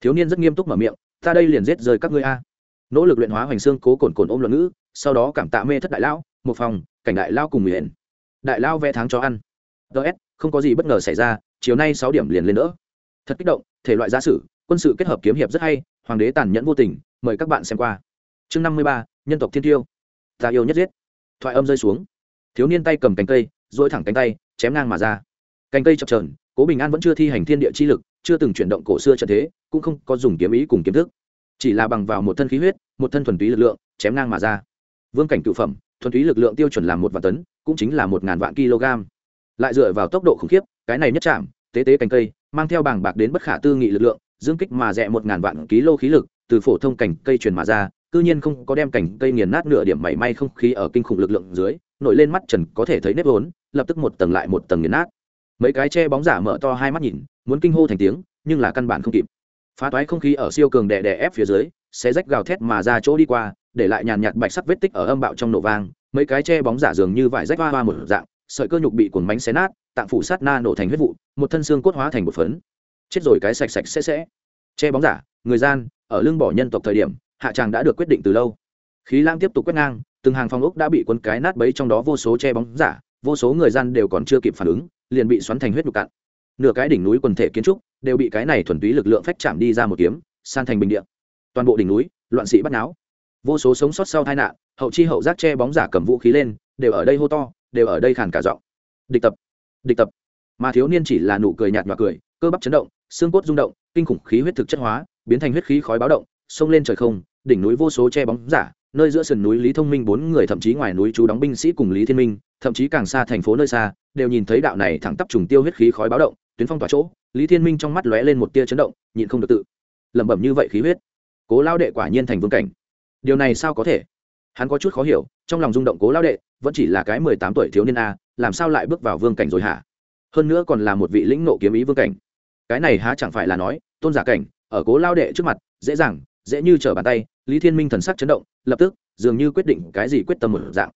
Thiếu niên rất nghiêm túc mở miệng, ta đây liền giết rời các ngươi a. Nỗ lực luyện hóa hoành xương cố cồn cồn ôm luận ngữ, sau đó cảm tạ mê thất đại lão, một phòng, cảnh đại lao cùng người hển đại lao vẽ tháng cho ăn. Ts không có gì bất ngờ xảy ra, chiều nay sáu điểm liền lên nữa thật kích động, thể loại giả sử, quân sự kết hợp kiếm hiệp rất hay, hoàng đế tàn nhẫn vô tình, mời các bạn xem qua. Chương năm mươi ba, nhân tộc thiên tiêu. Ta yêu nhất giết. Thoại âm rơi xuống. Thiếu niên tay cầm cành cây dỗi thẳng cánh tay, chém ngang mà ra. Cành cây chập trờn cố bình an vẫn chưa thi hành thiên địa chi lực, chưa từng chuyển động cổ xưa trận thế, cũng không có dùng kiếm ý cùng kiếm thức. Chỉ là bằng vào một thân khí huyết, một thân thuần túy lực lượng, chém ngang mà ra. Vương cảnh cựu phẩm, thuần túy lực lượng tiêu chuẩn là một vạn tấn, cũng chính là một ngàn vạn kg lại dựa vào tốc độ khủng khiếp, cái này nhất chạm tế tế cành cây, mang theo bảng bạc đến bất khả tư nghị lực lượng, dương kích mà rẽ một ngàn vạn ký lô khí lực, từ phổ thông cành cây truyền mà ra, cư nhiên không có đem cành cây nghiền nát nửa điểm mảy may không khí ở kinh khủng lực lượng dưới, nổi lên mắt trần có thể thấy nếp vốn, lập tức một tầng lại một tầng nghiền nát. Mấy cái che bóng giả mở to hai mắt nhìn, muốn kinh hô thành tiếng, nhưng là căn bản không kịp. Phá toái không khí ở siêu cường đè đè ép phía dưới sẽ rách gào thét mà ra chỗ đi qua, để lại nhàn nhạt bạch sắc vết tích ở âm bạo trong nổ vang, mấy cái che bóng giả dường như vải rách hoa hoa một dạng sợi cơ nhục bị cuồng bánh xé nát, tạng phủ sát na nổ thành huyết vụ, một thân xương cốt hóa thành một phấn. Chết rồi cái sạch sạch sẽ sẽ. Che bóng giả, người gian, ở lưng bỏ nhân tộc thời điểm, hạ tràng đã được quyết định từ lâu. Khí lang tiếp tục quét ngang, từng hàng phòng ốc đã bị quân cái nát bấy trong đó vô số che bóng giả, vô số người gian đều còn chưa kịp phản ứng, liền bị xoắn thành huyết nhục cạn. Nửa cái đỉnh núi quần thể kiến trúc đều bị cái này thuần túy lực lượng phách chạm đi ra một kiếm, san thành bình địa. Toàn bộ đỉnh núi, loạn sĩ bắt náo. Vô số sống sót sau tai nạn, hậu chi hậu giác che bóng giả cầm vũ khí lên, đều ở đây hô to đều ở đây khàn cả giọng. Địch tập địch tập. Mà thiếu niên chỉ là nụ cười nhạt nhòa cười, cơ bắp chấn động, xương cốt rung động, kinh khủng khí huyết thực chất hóa, biến thành huyết khí khói báo động, xông lên trời không, đỉnh núi vô số che bóng giả, nơi giữa sườn núi lý thông minh bốn người thậm chí ngoài núi chú đóng binh sĩ cùng lý thiên minh, thậm chí càng xa thành phố nơi xa, đều nhìn thấy đạo này thẳng tắp trùng tiêu huyết khí khói báo động, tuyến phong tỏa chỗ, lý thiên minh trong mắt lóe lên một tia chấn động, nhịn không được tự lẩm bẩm như vậy khí huyết. Cố lao đệ quả nhiên thành vương cảnh. Điều này sao có thể? Hắn có chút khó hiểu, trong lòng rung động cố lao đệ vẫn chỉ là cái mười tám tuổi thiếu niên a, làm sao lại bước vào vương cảnh rồi hả? Hơn nữa còn là một vị lĩnh nộ kiếm ý vương cảnh. Cái này há chẳng phải là nói, tôn giả cảnh, ở cố lao đệ trước mặt, dễ dàng, dễ như trở bàn tay, lý thiên minh thần sắc chấn động, lập tức, dường như quyết định cái gì quyết tâm một dạng.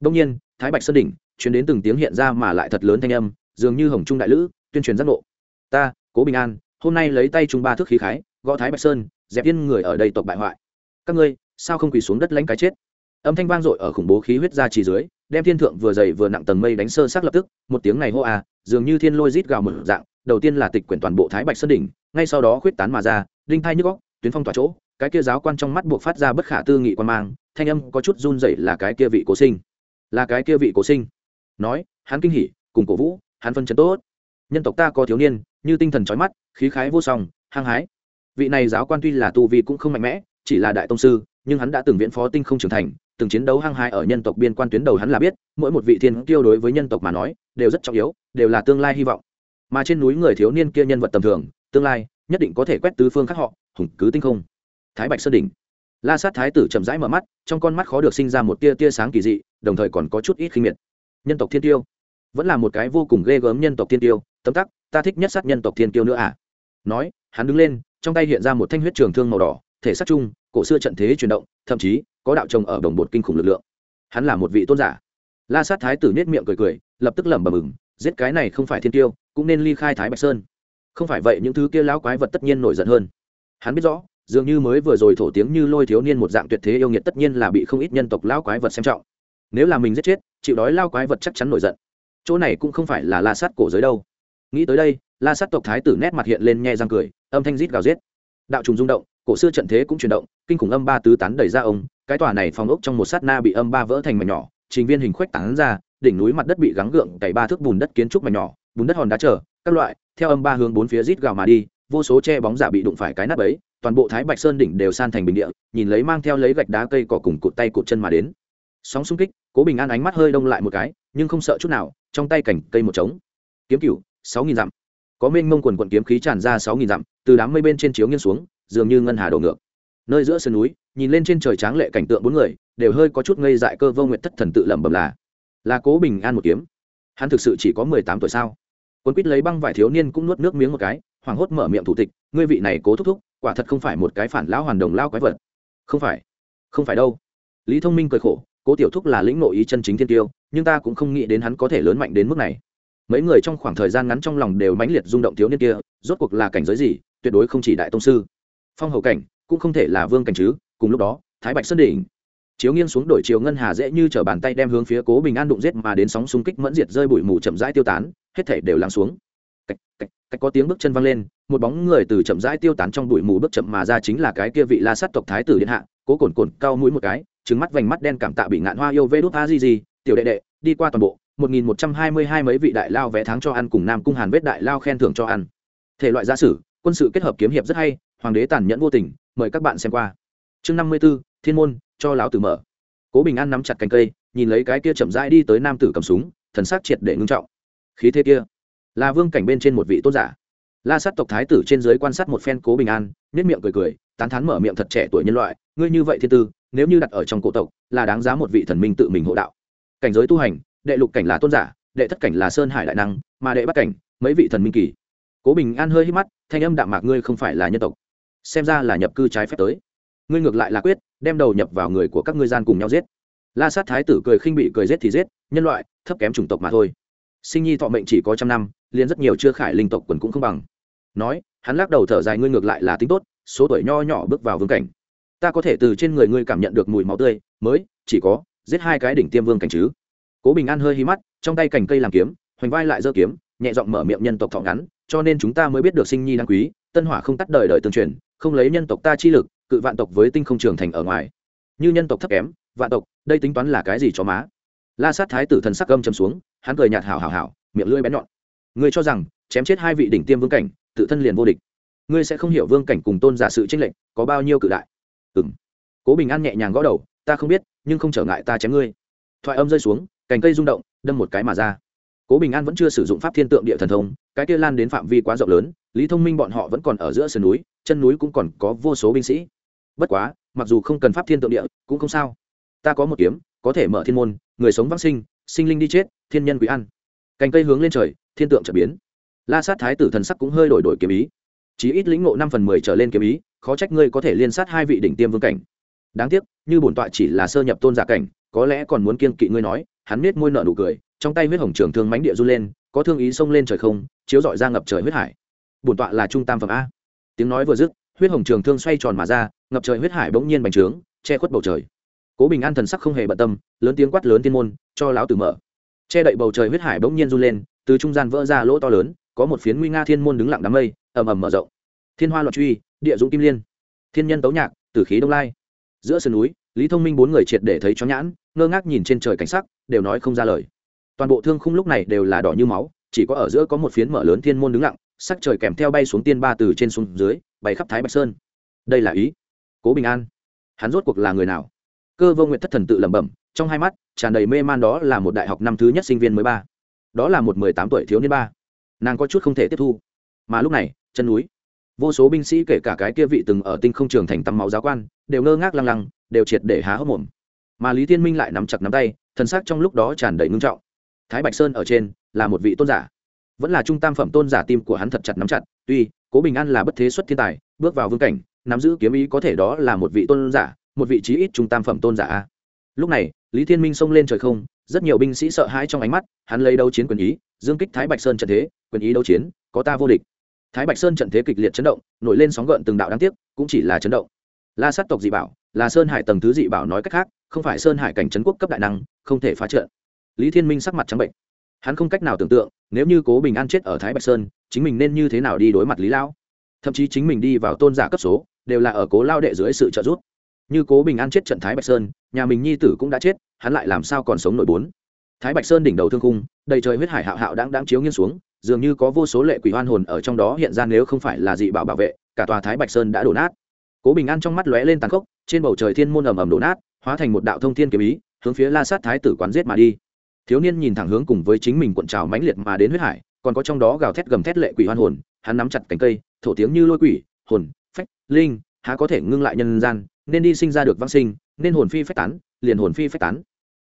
Đông nhiên, thái bạch sơn đỉnh chuyển đến từng tiếng hiện ra mà lại thật lớn thanh âm, dường như hồng trung đại lữ, tuyên truyền giác ngộ. Ta, cố bình an, hôm nay lấy tay trung ba thước khí khái, gõ thái bạch sơn, dẹp yên người ở đây tộc bại hoại. Các ngươi, sao không quỳ xuống đất lãnh cái chết? Âm thanh vang dội ở khủng bố khí huyết ra chỉ dưới, đem thiên thượng vừa dày vừa nặng tầng mây đánh sơ sát lập tức, một tiếng này hô à dường như thiên lôi rít gào mở dạng, đầu tiên là tịch quyển toàn bộ thái bạch sơn đỉnh, ngay sau đó khuyết tán mà ra, đinh thai nhức góc tuyến phong tỏa chỗ, cái kia giáo quan trong mắt buộc phát ra bất khả tư nghị quan mang, thanh âm có chút run rẩy là cái kia vị cố sinh. Là cái kia vị cố sinh. Nói, hắn kinh hỉ, cùng cổ vũ, hắn phân chấn tốt. Nhân tộc ta có thiếu niên, như tinh thần trói mắt, khí khái vô song, hăng hái. Vị này giáo quan tuy là tu vi cũng không mạnh mẽ, chỉ là đại tông sư, nhưng hắn đã từng viễn phó tinh không trưởng thành từng chiến đấu hăng hái ở nhân tộc biên quan tuyến đầu hắn là biết, mỗi một vị thiên tiêu đối với nhân tộc mà nói, đều rất trọng yếu, đều là tương lai hy vọng. Mà trên núi người thiếu niên kia nhân vật tầm thường, tương lai, nhất định có thể quét tứ phương khác họ, hùng cứ tinh không. Thái bạch sơn đỉnh. La sát thái tử chậm rãi mở mắt, trong con mắt khó được sinh ra một tia tia sáng kỳ dị, đồng thời còn có chút ít khinh miệt. Nhân tộc thiên tiêu vẫn là một cái vô cùng ghê gớm nhân tộc thiên tiêu tấm tắc, ta thích nhất sát nhân tộc thiên tiêu nữa à? Nói, hắn đứng lên, trong tay hiện ra một thanh huyết trường thương màu đỏ, thể sát chung, cổ xưa trận thế chuyển động, thậm chí có đạo trồng ở đồng bột kinh khủng lực lượng. Hắn là một vị tôn giả. La sát thái tử nết miệng cười cười, lập tức lẩm bẩm mừng giết cái này không phải thiên tiêu cũng nên ly khai thái bạch sơn. Không phải vậy những thứ kia lão quái vật tất nhiên nổi giận hơn. Hắn biết rõ, dường như mới vừa rồi thổ tiếng như lôi thiếu niên một dạng tuyệt thế yêu nghiệt tất nhiên là bị không ít nhân tộc lão quái vật xem trọng. Nếu là mình giết chết, chịu đói lao quái vật chắc chắn nổi giận. Chỗ này cũng không phải là la sát cổ giới đâu. Nghĩ tới đây, la sát tộc thái tử nét mặt hiện lên nhe răng cười, âm thanh rít gào giết. Đạo trùng rung động, cổ xưa trận thế cũng chuyển động, kinh khủng âm ba tứ tán đẩy ra ông cái tòa này phòng ốc trong một sát na bị âm ba vỡ thành mảnh nhỏ, trình viên hình khuếch tán ra, đỉnh núi mặt đất bị gắng gượng cày ba thước bùn đất kiến trúc mảnh nhỏ, bùn đất hòn đá trở các loại, theo âm ba hướng bốn phía rít gào mà đi, vô số che bóng giả bị đụng phải cái nắp ấy toàn bộ thái bạch sơn đỉnh đều san thành bình địa, nhìn lấy mang theo lấy gạch đá cây cỏ cùng cụt tay cụt chân mà đến. Sóng xung kích, cố bình an ánh mắt hơi đông lại một cái, nhưng không sợ chút nào, trong tay cảnh cây một trống. Kiếm cựu sáu nghìn dặm. Có mênh mông quần quận kiếm khí tràn ra sáu nghìn dặm, từ đám mây bên trên chiếu nghiêng xuống, dường như ngân hà đổ ngược nơi giữa sườn núi, nhìn lên trên trời tráng lệ cảnh tượng bốn người, đều hơi có chút ngây dại cơ vô nguyện thất thần tự lẩm bẩm là là cố bình an một kiếm. Hắn thực sự chỉ có mười tám tuổi sao? Quân quýt lấy băng vải thiếu niên cũng nuốt nước miếng một cái, hoảng hốt mở miệng thủ tịch, ngươi vị này cố thúc thúc, quả thật không phải một cái phản lão hoàn đồng lao quái vật. Không phải không phải đâu. Lý thông minh cười khổ, cố tiểu thúc là lĩnh nội ý chân chính thiên tiêu, nhưng ta cũng không nghĩ đến hắn có thể lớn mạnh đến mức này. Mấy người trong khoảng thời gian ngắn trong lòng đều mãnh liệt rung động thiếu niên kia, rốt cuộc là cảnh giới gì, tuyệt đối không chỉ đại tông sư. Phong hầu cảnh cũng không thể là vương cảnh chứ cùng lúc đó thái bạch sơn đỉnh chiếu nghiêng xuống đổi chiều ngân hà dễ như t bàn tay đem hướng phía cố bình an đụng giết mà đến sóng xung kích mẫn diệt rơi bụi mù chậm rãi tiêu tán hết thể đều lắng xuống. Cách, cách, cách có tiếng bước chân văng lên một bóng người từ chậm rãi tiêu tán trong bụi mù bước chậm mà ra chính là cái kia vị la sát tộc thái tử điện hạ cố cồn cồn cao mũi một cái trứng mắt vành mắt đen cảm tạ bị ngạn hoa yêu vê đốt a di di tiểu đệ đệ đi qua toàn bộ một nghìn một trăm hai mươi hai mấy vị đại lao vé tháng cho ăn cùng nam cung hàn vết đại lao khen thưởng cho ăn. Thể loại gia sử quân sự kết hợp kiếm hiệp rất hay, hoàng đế tàn nhẫn vô tình, mời các bạn xem qua. Chương năm mươi b ố thiên môn, cho lão tử mở. Cố bình an nắm chặt cành cây, nhìn lấy cái kia chậm rãi đi tới nam tử cầm súng, thần sắc triệt để ngưng trọng. Khí thế kia, là vương cảnh bên trên một vị tôn giả. La sát tộc thái tử trên dưới quan sát một phen cố bình an nếp miệng cười cười, tán thán mở miệng thật trẻ tuổi nhân loại, ngươi như vậy thiên tư, nếu như đặt ở trong cổ tộc, là đáng giá một vị thần minh tự mình hộ đạo. Cảnh giới tu hành, đệ lục cảnh là tôn giả, đệ thất cảnh là sơn hải đại năng, mà đệ bắt cảnh, mấy vị thần minh kỳ cố bình an hơi hít mắt, thanh âm đạm mạc, ngươi không phải là nhân tộc, xem ra là nhập cư trái phép tới. Ngươi ngược lại là quyết, đem đầu nhập vào người của các ngươi gian cùng nhau giết. La sát thái tử cười khinh bị, cười giết thì giết, nhân loại, thấp kém chủng tộc mà thôi. Sinh nhi thọ mệnh chỉ có trăm năm, liền rất nhiều chưa khải linh tộc quần cũng không bằng. Nói, hắn lắc đầu thở dài, ngươi ngược lại là tính tốt, số tuổi nho nhỏ bước vào vương cảnh. Ta có thể từ trên người ngươi cảm nhận được mùi máu tươi, mới, chỉ có, giết hai cái đỉnh tiêm vương cảnh chứ. Cố bình an hơi hí mắt, trong tay cành cây làm kiếm, hoành vai lại giơ kiếm, nhẹ giọng mở miệng nhân tộc thọ ngắn cho nên chúng ta mới biết được sinh nhi đáng quý, tân hỏa không tắt đời đời tương truyền, không lấy nhân tộc ta chi lực, cự vạn tộc với tinh không trường thành ở ngoài. Như nhân tộc thấp kém, vạn tộc, đây tính toán là cái gì cho má? La sát thái tử thần sắc gâm chầm xuống, hắn cười nhạt hảo hảo hảo, miệng lưỡi bén nhọn. Ngươi cho rằng, chém chết hai vị đỉnh tiêm vương cảnh, tự thân liền vô địch. Ngươi sẽ không hiểu vương cảnh cùng tôn giả sự tranh lệch, có bao nhiêu cự đại. Ừng cố bình an nhẹ nhàng gõ đầu, ta không biết, nhưng không trở ngại ta chém ngươi. Thoại âm rơi xuống, cành cây rung động, đâm một cái mà ra cố bình an vẫn chưa sử dụng pháp thiên tượng địa thần thông, cái kia lan đến phạm vi quá rộng lớn, lý thông minh bọn họ vẫn còn ở giữa sườn núi, chân núi cũng còn có vô số binh sĩ. Bất quá, mặc dù không cần pháp thiên tượng địa, cũng không sao. Ta có một kiếm, có thể mở thiên môn, người sống vãng sinh sinh linh đi chết, thiên nhân quý ăn. Cành cây hướng lên trời, thiên tượng trở biến. La sát thái tử thần sắc cũng hơi đổi đổi kiếm ý. Chí ít lĩnh ngộ năm phần mười trở lên kiếm ý, khó trách ngươi có thể liên sát hai vị đỉnh tiêm vương cảnh. Đáng tiếc, như bổn tọa chỉ là sơ nhập tôn giả cảnh, có lẽ còn muốn kiên kỵ ngươi nói, hắn nết môi nợ nụ cười trong tay huyết hồng trường thương mánh địa run lên, có thương ý xông lên trời không, chiếu dọi ra ngập trời huyết hải. Bổn tọa là trung tam phẩm a. Tiếng nói vừa dứt, huyết hồng trường thương xoay tròn mà ra, ngập trời huyết hải bỗng nhiên bành trướng, che khuất bầu trời. Cố bình an thần sắc không hề bận tâm, lớn tiếng quát lớn tiên môn, cho lão tử mở. Che đậy bầu trời huyết hải bỗng nhiên run lên, từ trung gian vỡ ra lỗ to lớn, có một phiến nguy nga thiên môn đứng lặng đám mây, ầm ầm mở rộng. Thiên hoa loạn truy, địa dũng kim liên. Thiên nhân tấu nhạc, tử khí đông lai. Giữa sườn núi, lý thông minh bốn người triệt để thấy chó nhãn, ngơ ngác nhìn trên trời cảnh sắc, đều nói không ra lời toàn bộ thương khung lúc này đều là đỏ như máu, chỉ có ở giữa có một phiến mở lớn thiên môn đứng lặng, sắc trời kèm theo bay xuống tiên ba từ trên xuống dưới, bay khắp thái bạch sơn. Đây là ý. Cố bình an. Hắn rốt cuộc là người nào? Cơ vô nguyện thất thần tự lẩm bẩm, trong hai mắt tràn đầy mê man đó là một đại học năm thứ nhất sinh viên mới ba. Đó là một mười tám tuổi thiếu niên ba. Nàng có chút không thể tiếp thu. Mà lúc này, chân núi. Vô số binh sĩ kể cả cái kia vị từng ở tinh không trường thành tầm máu giáo quan, đều ngơ ngác lăng lăng, đều triệt để há hốc mồm. Mà lý thiên minh lại nắm chặt nắm tay, thần sắc trong lúc đó tràn đầy ngưng trọng thái bạch sơn ở trên là một vị tôn giả. Vẫn là trung tam phẩm tôn giả tim của hắn thật chặt nắm chặt, tuy cố bình an là bất thế xuất thiên tài, bước vào vương cảnh, nắm giữ kiếm ý có thể đó là một vị tôn giả, một vị trí ít trung tam phẩm tôn giả lúc này, lý thiên minh xông lên trời không, rất nhiều binh sĩ sợ hãi trong ánh mắt, hắn lấy đấu chiến quyền ý, dương kích thái bạch sơn trận thế, quyền ý đấu chiến, có ta vô địch. Thái bạch sơn trận thế kịch liệt chấn động, nổi lên sóng gợn từng đạo đáng tiếc, cũng chỉ là chấn động. La sát tộc dị bảo, là sơn hải tầng thứ dị bảo nói cách khác, không phải sơn hải cảnh trấn quốc cấp đại năng, không thể phá trận lý thiên minh sắc mặt trắng bệnh. Hắn không cách nào tưởng tượng, nếu như cố bình an chết ở thái bạch sơn, chính mình nên như thế nào đi đối mặt lý lão? Thậm chí chính mình đi vào tôn giả cấp số, đều là ở cố lao đệ dưới sự trợ giúp. Như cố bình an chết trận thái bạch sơn, nhà mình nhi tử cũng đã chết, hắn lại làm sao còn sống nổi bốn? Thái bạch sơn đỉnh đầu thương cung đầy trời huyết hải hạo hạo đáng đáng chiếu nghiêng xuống, dường như có vô số lệ quỷ hoan hồn ở trong đó hiện ra nếu không phải là dị bảo bảo vệ, cả tòa thái bạch sơn đã đổ nát. Cố bình an trong mắt lóe lên tàn khốc, trên bầu trời thiên môn ầm ầm đổ nát, hóa thành một đạo thông thiên kiếm ý, hướng phía la sát thái tử quán giết mà đi thiếu niên nhìn thẳng hướng cùng với chính mình cuộn trào mãnh liệt mà đến huyết hải, còn có trong đó gào thét gầm thét lệ quỷ hoan hồn, hắn nắm chặt cánh cây, thổ tiếng như lôi quỷ, hồn, phách, linh, há có thể ngưng lại nhân gian, nên đi sinh ra được vang sinh, nên hồn phi phách tán, liền hồn phi phách tán.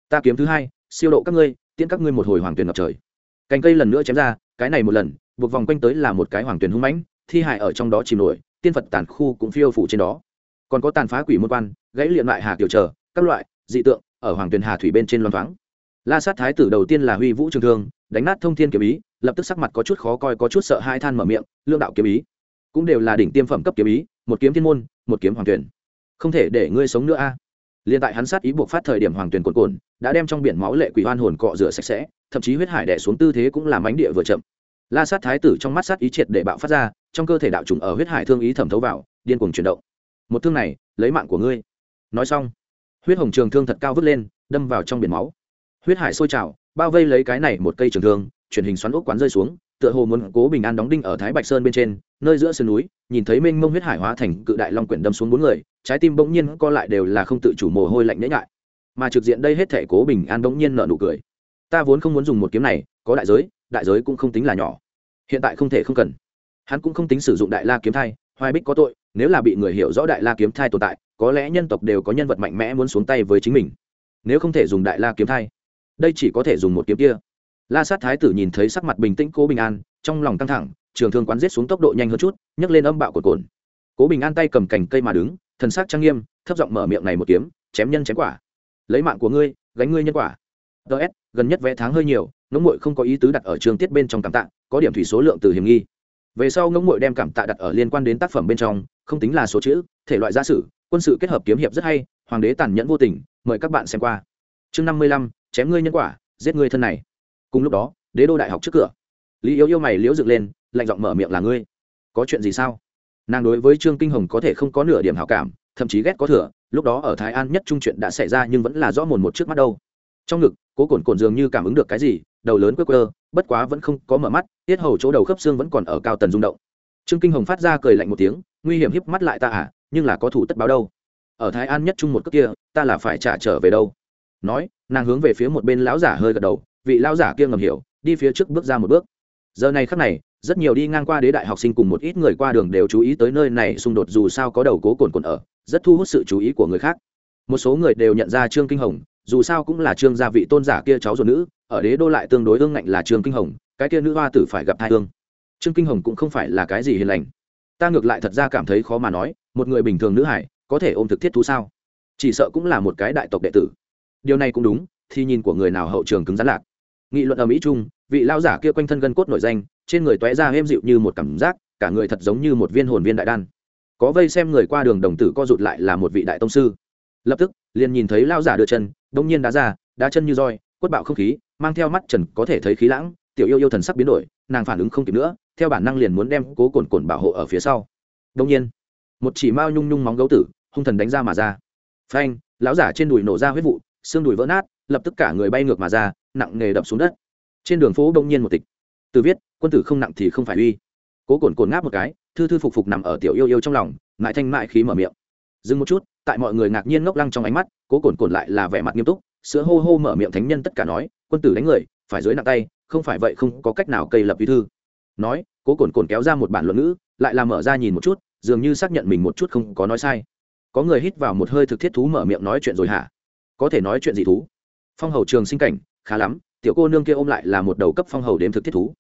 Ta kiếm thứ hai, siêu độ các ngươi, tiễn các ngươi một hồi hoàng tuyền ngập trời. Cành cây lần nữa chém ra, cái này một lần, buộc vòng quanh tới là một cái hoàng tuyền hung mãnh, thi hại ở trong đó chìm nổi, tiên phật tàn khu cũng phiêu phủ trên đó. Còn có tàn phá quỷ môn quan, gãy liệm lại hà tiểu chờ các loại dị tượng ở hoàng tuyền hà thủy bên trên loan thoáng la sát thái tử đầu tiên là huy vũ trường thương, đánh nát thông thiên kiếm ý, lập tức sắc mặt có chút khó coi, có chút sợ hai than mở miệng lương đạo kiếm ý, cũng đều là đỉnh tiêm phẩm cấp kiếm ý, một kiếm thiên môn, một kiếm hoàng tuyển. Không thể để ngươi sống nữa a. Liên tại hắn sát ý buộc phát thời điểm hoàng tuyển cồn cồn đã đem trong biển máu lệ quỷ hoan hồn cọ rửa sạch sẽ, thậm chí huyết hải đẻ xuống tư thế cũng làm ánh địa vừa chậm. La sát thái tử trong mắt sát ý triệt để bạo phát ra, trong cơ thể đạo trùng ở huyết hải thương ý thẩm thấu vào, điên cuồng chuyển động. Một thương này, lấy mạng của ngươi. Nói xong, huyết hồng trường thương thật cao vứt lên, đâm vào trong biển máu huyết hải sôi trào, bao vây lấy cái này một cây trường thương, chuyển hình xoắn ốc quán rơi xuống, tựa hồ muốn cố bình an đóng đinh ở thái bạch sơn bên trên, nơi giữa sườn núi, nhìn thấy mênh mông huyết hải hóa thành cự đại long quyển đâm xuống bốn người, trái tim bỗng nhiên co lại đều là không tự chủ mồ hôi lạnh nhễ ngại mà trực diện đây hết thể cố bình an bỗng nhiên nợ nụ cười. Ta vốn không muốn dùng một kiếm này, có đại giới đại giới cũng không tính là nhỏ. Hiện tại không thể không cần. Hắn cũng không tính sử dụng đại la kiếm thai, hoài bích có tội, nếu là bị người hiểu rõ đại la kiếm thai tồn tại, có lẽ nhân tộc đều có nhân vật mạnh mẽ muốn xuống tay với chính mình. Nếu không thể dùng đại la kiếm thai đây chỉ có thể dùng một kiếm kia. La sát thái tử nhìn thấy sắc mặt bình tĩnh cố bình an, trong lòng căng thẳng, trường thương quán giết xuống tốc độ nhanh hơn chút, nhấc lên âm bạo của cồn cố bình an tay cầm cành cây mà đứng, thần sắc trang nghiêm, thấp giọng mở miệng này một kiếm, chém nhân chém quả. Lấy mạng của ngươi, gánh ngươi nhân quả. Ts gần nhất vẽ tháng hơi nhiều, ngỗng mội không có ý tứ đặt ở trường tiết bên trong cảm tạ, có điểm thủy số lượng từ hiểm nghi. Về sau ngỗng mội đem cảm tạ đặt ở liên quan đến tác phẩm bên trong, không tính là số chữ, thể loại gia sử, quân sự kết hợp kiếm hiệp rất hay, hoàng đế tàn nhẫn vô tình, mời các bạn xem qua. Chương năm mươi lăm chém ngươi nhân quả, giết ngươi thân này. Cùng lúc đó, đế đô đại học trước cửa, lý yếu yêu mày liễu dựng lên, lạnh giọng mở miệng là ngươi. Có chuyện gì sao? Nàng đối với trương kinh hồng có thể không có nửa điểm hảo cảm, thậm chí ghét có thừa, lúc đó ở thái an nhất trung chuyện đã xảy ra nhưng vẫn là rõ mồn một trước mắt đâu. Trong ngực, cố cồn cồn dường như cảm ứng được cái gì, đầu lớn quơ quơ, bất quá vẫn không có mở mắt, tiết hầu chỗ đầu khớp xương vẫn còn ở cao tần rung động. Trương kinh hồng phát ra cười lạnh một tiếng, nguy hiểm híp mắt lại ta à nhưng là có thủ tất báo đâu. Ở thái an nhất trung một cước kia, ta là phải trả trở về đâu? Nói, nàng hướng về phía một bên lão giả hơi gật đầu, vị lão giả kia ngầm hiểu, đi phía trước bước ra một bước. Giờ này khắc này, rất nhiều đi ngang qua đế đại học sinh cùng một ít người qua đường đều chú ý tới nơi này xung đột dù sao có đầu cố cồn cồn ở, rất thu hút sự chú ý của người khác. Một số người đều nhận ra trương kinh hồng, dù sao cũng là trương gia vị tôn giả kia cháu ruột nữ, ở đế đô lại tương đối ương ngạnh là trương kinh hồng, cái kia nữ hoa tử phải gặp hai thương. trương kinh hồng cũng không phải là cái gì hiền lành. Ta ngược lại thật ra cảm thấy khó mà nói, một người bình thường nữ hải, có thể ôm thực thiết thú sao? Chỉ sợ cũng là một cái đại tộc đệ tử điều này cũng đúng, thì nhìn của người nào hậu trường cứng rắn lạc. Nghị luận ở mỹ trung, vị lao giả kia quanh thân gân cốt nổi danh, trên người toé ra êm dịu như một cảm giác, cả người thật giống như một viên hồn viên đại đan. Có vây xem người qua đường đồng tử co rụt lại là một vị đại tông sư. Lập tức, liền nhìn thấy lao giả đưa chân, đông nhiên đá ra, đá chân như roi, quất bạo không khí, mang theo mắt trần có thể thấy khí lãng, tiểu yêu yêu thần sắc biến đổi, nàng phản ứng không kịp nữa, theo bản năng liền muốn đem cố cồn cồn bảo hộ ở phía sau. Đông nhiên, một chỉ mao nhung nhung móng gấu tử, hung thần đánh ra mà ra. Phanh, lão giả trên đùi nổ ra huyết vụ xương đùi vỡ nát, lập tức cả người bay ngược mà ra, nặng nề đập xuống đất. Trên đường phố đông nhiên một tịch. Từ viết, quân tử không nặng thì không phải uy. Cố cồn cồn ngáp một cái, thư thư phục phục nằm ở tiểu yêu yêu trong lòng, mãi thanh mãi khí mở miệng. Dừng một chút, tại mọi người ngạc nhiên ngốc lăng trong ánh mắt, cố cồn cồn lại là vẻ mặt nghiêm túc, sữa hô hô mở miệng thánh nhân tất cả nói, quân tử đánh người, phải dưới nặng tay, không phải vậy không có cách nào cây lập uy thư. Nói, cố cồn cồn kéo ra một bản luận ngữ, lại là mở ra nhìn một chút, dường như xác nhận mình một chút không có nói sai. Có người hít vào một hơi thực thiết thú mở miệng nói chuyện rồi hả? Có thể nói chuyện gì thú. Phong hầu trường sinh cảnh, khá lắm, tiểu cô nương kia ôm lại là một đầu cấp phong hầu đếm thực thiết thú.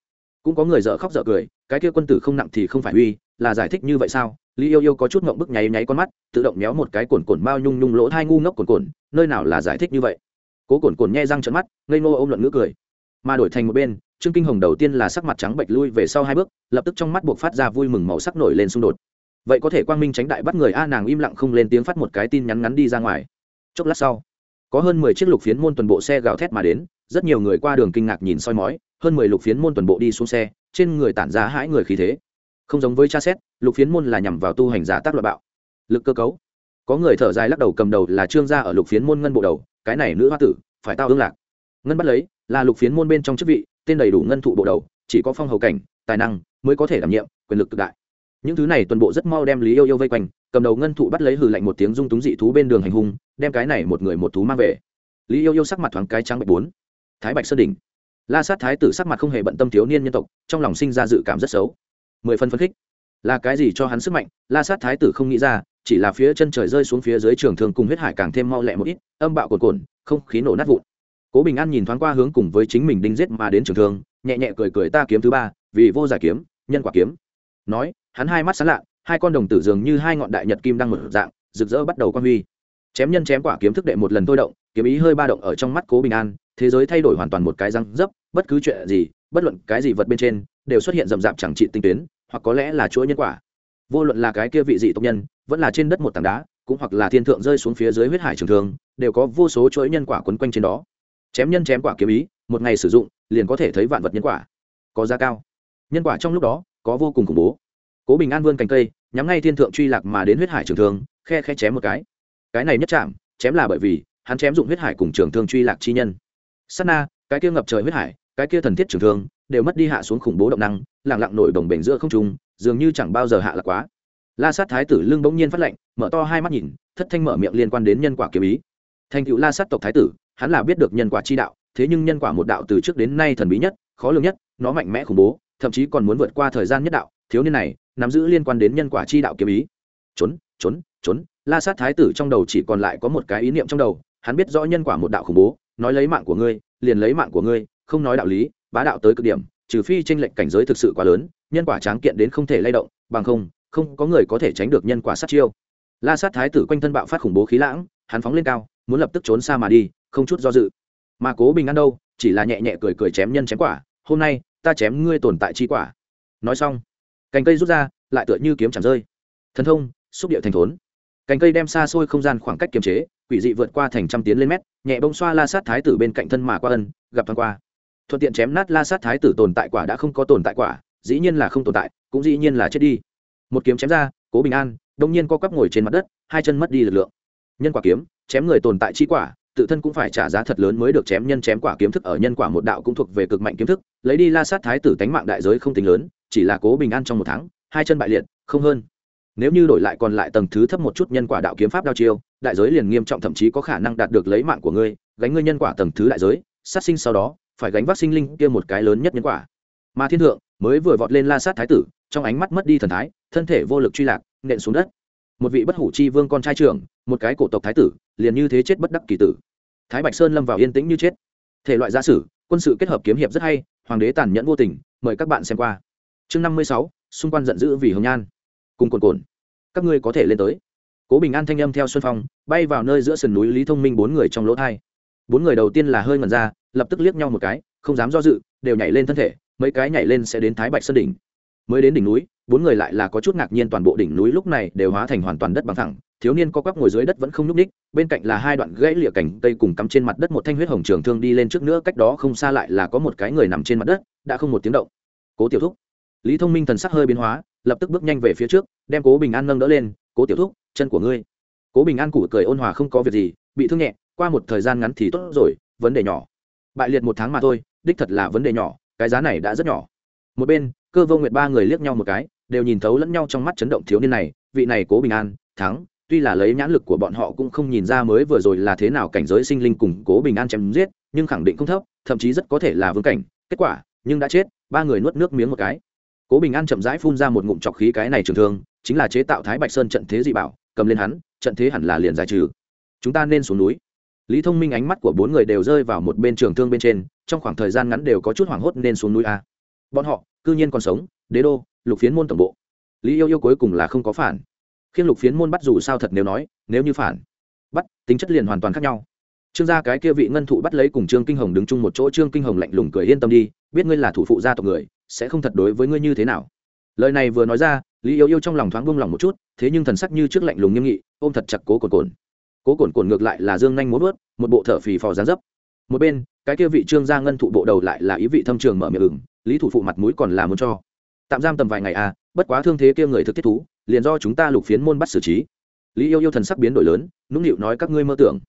Cũng có người dở khóc dở cười, cái kia quân tử không nặng thì không phải uy, là giải thích như vậy sao? Lý yêu yêu có chút ngộng bức nháy nháy con mắt, tự động méo một cái cồn cồn bao nhung nhung lỗ thai ngu ngốc cồn cồn nơi nào là giải thích như vậy? Cố cồn cồn nhe răng trận mắt, ngây ngô ôm luận ngữ cười. Mà đổi thành một bên, trương kinh hồng đầu tiên là sắc mặt trắng bệch lui về sau hai bước, lập tức trong mắt buộc phát ra vui mừng màu sắc nổi lên xung đột. Vậy có thể quang minh tránh đại bắt người a nàng im lặng không lên tiếng phát một cái tin nhắn ngắn đi ra ngoài. Chốc lát sau có hơn mười chiếc lục phiến môn toàn bộ xe gào thét mà đến, rất nhiều người qua đường kinh ngạc nhìn soi mói, hơn mười lục phiến môn toàn bộ đi xuống xe, trên người tản ra hãi người khí thế. Không giống với cha xét, lục phiến môn là nhằm vào tu hành giả tác loại bạo. Lực cơ cấu. Có người thở dài lắc đầu cầm đầu là trương gia ở lục phiến môn ngân bộ đầu, cái này nữ hoa tử, phải tao ương lạc. Ngân bắt lấy, là lục phiến môn bên trong chức vị, tên đầy đủ ngân thụ bộ đầu, chỉ có phong hầu cảnh, tài năng, mới có thể đảm nhiệm quyền lực cực đại những thứ này toàn bộ rất mau đem lý yêu yêu vây quanh, cầm đầu ngân thụ bắt lấy hừ lạnh một tiếng dung túng dị thú bên đường hành hung, đem cái này một người một thú mang về. Lý yêu yêu sắc mặt thoáng cái trắng bạch bốn. Thái bạch sơn đỉnh. La sát thái tử sắc mặt không hề bận tâm thiếu niên nhân tộc, trong lòng sinh ra dự cảm rất xấu. Mười phân phân khích. Là cái gì cho hắn sức mạnh? La sát thái tử không nghĩ ra, chỉ là phía chân trời rơi xuống phía dưới trường thường cùng huyết hải càng thêm mau lẹ một ít, âm bạo cồn cồn không khí nổ nát vụn. Cố bình an nhìn thoáng qua hướng cùng với chính mình đinh giết mà đến trường thương, nhẹ nhẹ cười cười ta kiếm thứ ba, vì vô giải kiếm, nhân quả kiếm nói, hắn hai mắt sán lạ, hai con đồng tử dường như hai ngọn đại nhật kim đang mở dạng, rực rỡ bắt đầu quan huy. Chém nhân chém quả kiếm thức đệ một lần thôi động, kiếm ý hơi ba động ở trong mắt cố bình an, thế giới thay đổi hoàn toàn một cái răng dấp, bất cứ chuyện gì, bất luận cái gì vật bên trên, đều xuất hiện rậm rạp chẳng trị tinh tuyến, hoặc có lẽ là chuỗi nhân quả. Vô luận là cái kia vị dị tộc nhân, vẫn là trên đất một tảng đá, cũng hoặc là thiên thượng rơi xuống phía dưới huyết hải trường thường đều có vô số chuỗi nhân quả quấn quanh trên đó. Chém nhân chém quả kiếm ý, một ngày sử dụng, liền có thể thấy vạn vật nhân quả. Có giá cao. Nhân quả trong lúc đó có vô cùng khủng bố. Cố bình an vươn cành cây, nhắm ngay thiên thượng truy lạc mà đến huyết hải trường thương, khe khe chém một cái. Cái này nhất chạm, chém là bởi vì, hắn chém dụng huyết hải cùng trường thương truy lạc chi nhân. Sát na, cái kia ngập trời huyết hải, cái kia thần thiết trường thương, đều mất đi hạ xuống khủng bố động năng lẳng lặng nổi đồng bể giữa không trung, dường như chẳng bao giờ hạ lạc quá. La sát thái tử lưng bỗng nhiên phát lệnh mở to hai mắt nhìn, thất thanh mở miệng liên quan đến nhân quả kiếm ý. Thành cựu la sát tộc thái tử, hắn là biết được nhân quả chi đạo, thế nhưng nhân quả một đạo từ trước đến nay thần bí nhất, khó lường nhất, nó mạnh mẽ khủng bố thậm chí còn muốn vượt qua thời gian nhất đạo, thiếu niên này, nắm giữ liên quan đến nhân quả chi đạo kiếm ý. Trốn trốn trốn, la sát thái tử trong đầu chỉ còn lại có một cái ý niệm trong đầu, hắn biết rõ nhân quả một đạo khủng bố, nói lấy mạng của ngươi, liền lấy mạng của ngươi, không nói đạo lý, bá đạo tới cực điểm, trừ phi tranh lệnh cảnh giới thực sự quá lớn, nhân quả tráng kiện đến không thể lay động, bằng không không có người có thể tránh được nhân quả sát chiêu. La sát thái tử quanh thân bạo phát khủng bố khí lãng, hắn phóng lên cao, muốn lập tức trốn xa mà đi, không chút do dự. Mà cố bình an đâu, chỉ là nhẹ nhẹ cười cười chém nhân chém quả, hôm nay ta chém ngươi tồn tại chi quả. Nói xong, cành cây rút ra, lại tựa như kiếm chẳng rơi. Thần thông, xúc địa thành thốn. Cành cây đem xa xôi không gian khoảng cách kiềm chế, quỷ dị vượt qua thành trăm tiến lên mét, nhẹ bông xoa la sát thái tử bên cạnh thân mà qua ân, gặp thoáng qua. Thuận tiện chém nát la sát thái tử tồn tại quả đã không có tồn tại quả, dĩ nhiên là không tồn tại, cũng dĩ nhiên là chết đi. Một kiếm chém ra, cố bình an, đông nhiên co quắp ngồi trên mặt đất, hai chân mất đi lực lượng. Nhân quả kiếm, chém người tồn tại chi quả tự thân cũng phải trả giá thật lớn mới được chém nhân chém quả kiếm thức ở nhân quả một đạo cũng thuộc về cực mạnh kiếm thức, lấy đi la sát thái tử tánh mạng đại giới không tính lớn, chỉ là cố bình an trong một tháng, hai chân bại liệt, không hơn. Nếu như đổi lại còn lại tầng thứ thấp một chút nhân quả đạo kiếm pháp đao chiêu, đại giới liền nghiêm trọng thậm chí có khả năng đạt được lấy mạng của ngươi, gánh ngươi nhân quả tầng thứ đại giới, sát sinh sau đó, phải gánh vác sinh linh kia một cái lớn nhất nhân quả. Mà thiên thượng, mới vừa vọt lên la sát thái tử, trong ánh mắt mất đi thần thái, thân thể vô lực truy lạc, nện xuống đất. Một vị bất hủ chi vương con trai trưởng một cái cổ tộc thái tử, liền như thế chết bất đắc kỳ tử. Thái bạch sơn lâm vào yên tĩnh như chết. Thể loại gia sử, quân sự kết hợp kiếm hiệp rất hay, hoàng đế tàn nhẫn vô tình, mời các bạn xem qua. Chương năm mươi sáu, xung quanh giận dữ vì hồng nhan. Cùng cồn cồn các ngươi có thể lên tới. Cố bình an thanh âm theo xuân phong, bay vào nơi giữa sườn núi lý thông minh bốn người trong lỗ thai. Bốn người đầu tiên là hơi ngần ra, lập tức liếc nhau một cái, không dám do dự, đều nhảy lên thân thể, mấy cái nhảy lên sẽ đến thái bạch sơn đỉnh. Mới đến đỉnh núi bốn người lại là có chút ngạc nhiên toàn bộ đỉnh núi lúc này đều hóa thành hoàn toàn đất bằng thẳng, thiếu niên co quắp ngồi dưới đất vẫn không nhúc ních bên cạnh là hai đoạn gãy lịa cành cây cùng cắm trên mặt đất một thanh huyết hồng trường thương đi lên trước nữa, cách đó không xa lại là có một cái người nằm trên mặt đất, đã không một tiếng động. Cố tiểu thúc. Lý thông minh thần sắc hơi biến hóa, lập tức bước nhanh về phía trước, đem cố bình an nâng đỡ lên, cố tiểu thúc, chân của ngươi. Cố bình an củ cười ôn hòa không có việc gì, bị thương nhẹ, qua một thời gian ngắn thì tốt rồi, vấn đề nhỏ. Bại liệt một tháng mà thôi, đích thật là vấn đề nhỏ, cái giá này đã rất nhỏ. Một bên, cơ vô nguyệt ba người liếc nhau một cái đều nhìn thấu lẫn nhau trong mắt chấn động thiếu niên này, vị này cố bình an, thắng, tuy là lấy nhãn lực của bọn họ cũng không nhìn ra mới vừa rồi là thế nào cảnh giới sinh linh cùng cố bình an chém giết, nhưng khẳng định không thấp, thậm chí rất có thể là vương cảnh, kết quả, nhưng đã chết, ba người nuốt nước miếng một cái. Cố bình an chậm rãi phun ra một ngụm trọc khí cái này trường thương, chính là chế tạo thái bạch sơn trận thế dị bảo, cầm lên hắn, trận thế hẳn là liền giải trừ. Chúng ta nên xuống núi. Lý thông minh ánh mắt của bốn người đều rơi vào một bên trường thương bên trên, trong khoảng thời gian ngắn đều có chút hoảng hốt nên xuống núi a. Bọn họ, cư nhiên còn sống, đế đô lục phiến môn tổng bộ. Lý yêu yêu cuối cùng là không có phản. Khiến lục phiến môn bắt dù sao thật nếu nói, nếu như phản, bắt, tính chất liền hoàn toàn khác nhau. Trương gia cái kia vị ngân thụ bắt lấy cùng trương kinh hồng đứng chung một chỗ, trương kinh hồng lạnh lùng cười yên tâm đi, biết ngươi là thủ phụ gia tộc người, sẽ không thật đối với ngươi như thế nào. Lời này vừa nói ra, lý yêu yêu trong lòng thoáng buông lòng một chút, thế nhưng thần sắc như trước lạnh lùng nghiêm nghị, ôm thật chặt cố cồn cồn. Cố cồn cồn ngược lại là dương nhanh muốn vớt một bộ thở phì phò dáng dấp. Một bên, cái kia vị trương gia ngân thụ bộ đầu lại là ý vị thâm trường mở miệng ửng, lý thủ phụ mặt mũi còn là muốn cho tạm giam tầm vài ngày à bất quá thương thế kia người thực thiết thú, liền do chúng ta lục phiến môn bắt xử trí. Lý yêu yêu thần sắc biến đổi lớn, nũng nịu nói các ngươi mơ tưởng.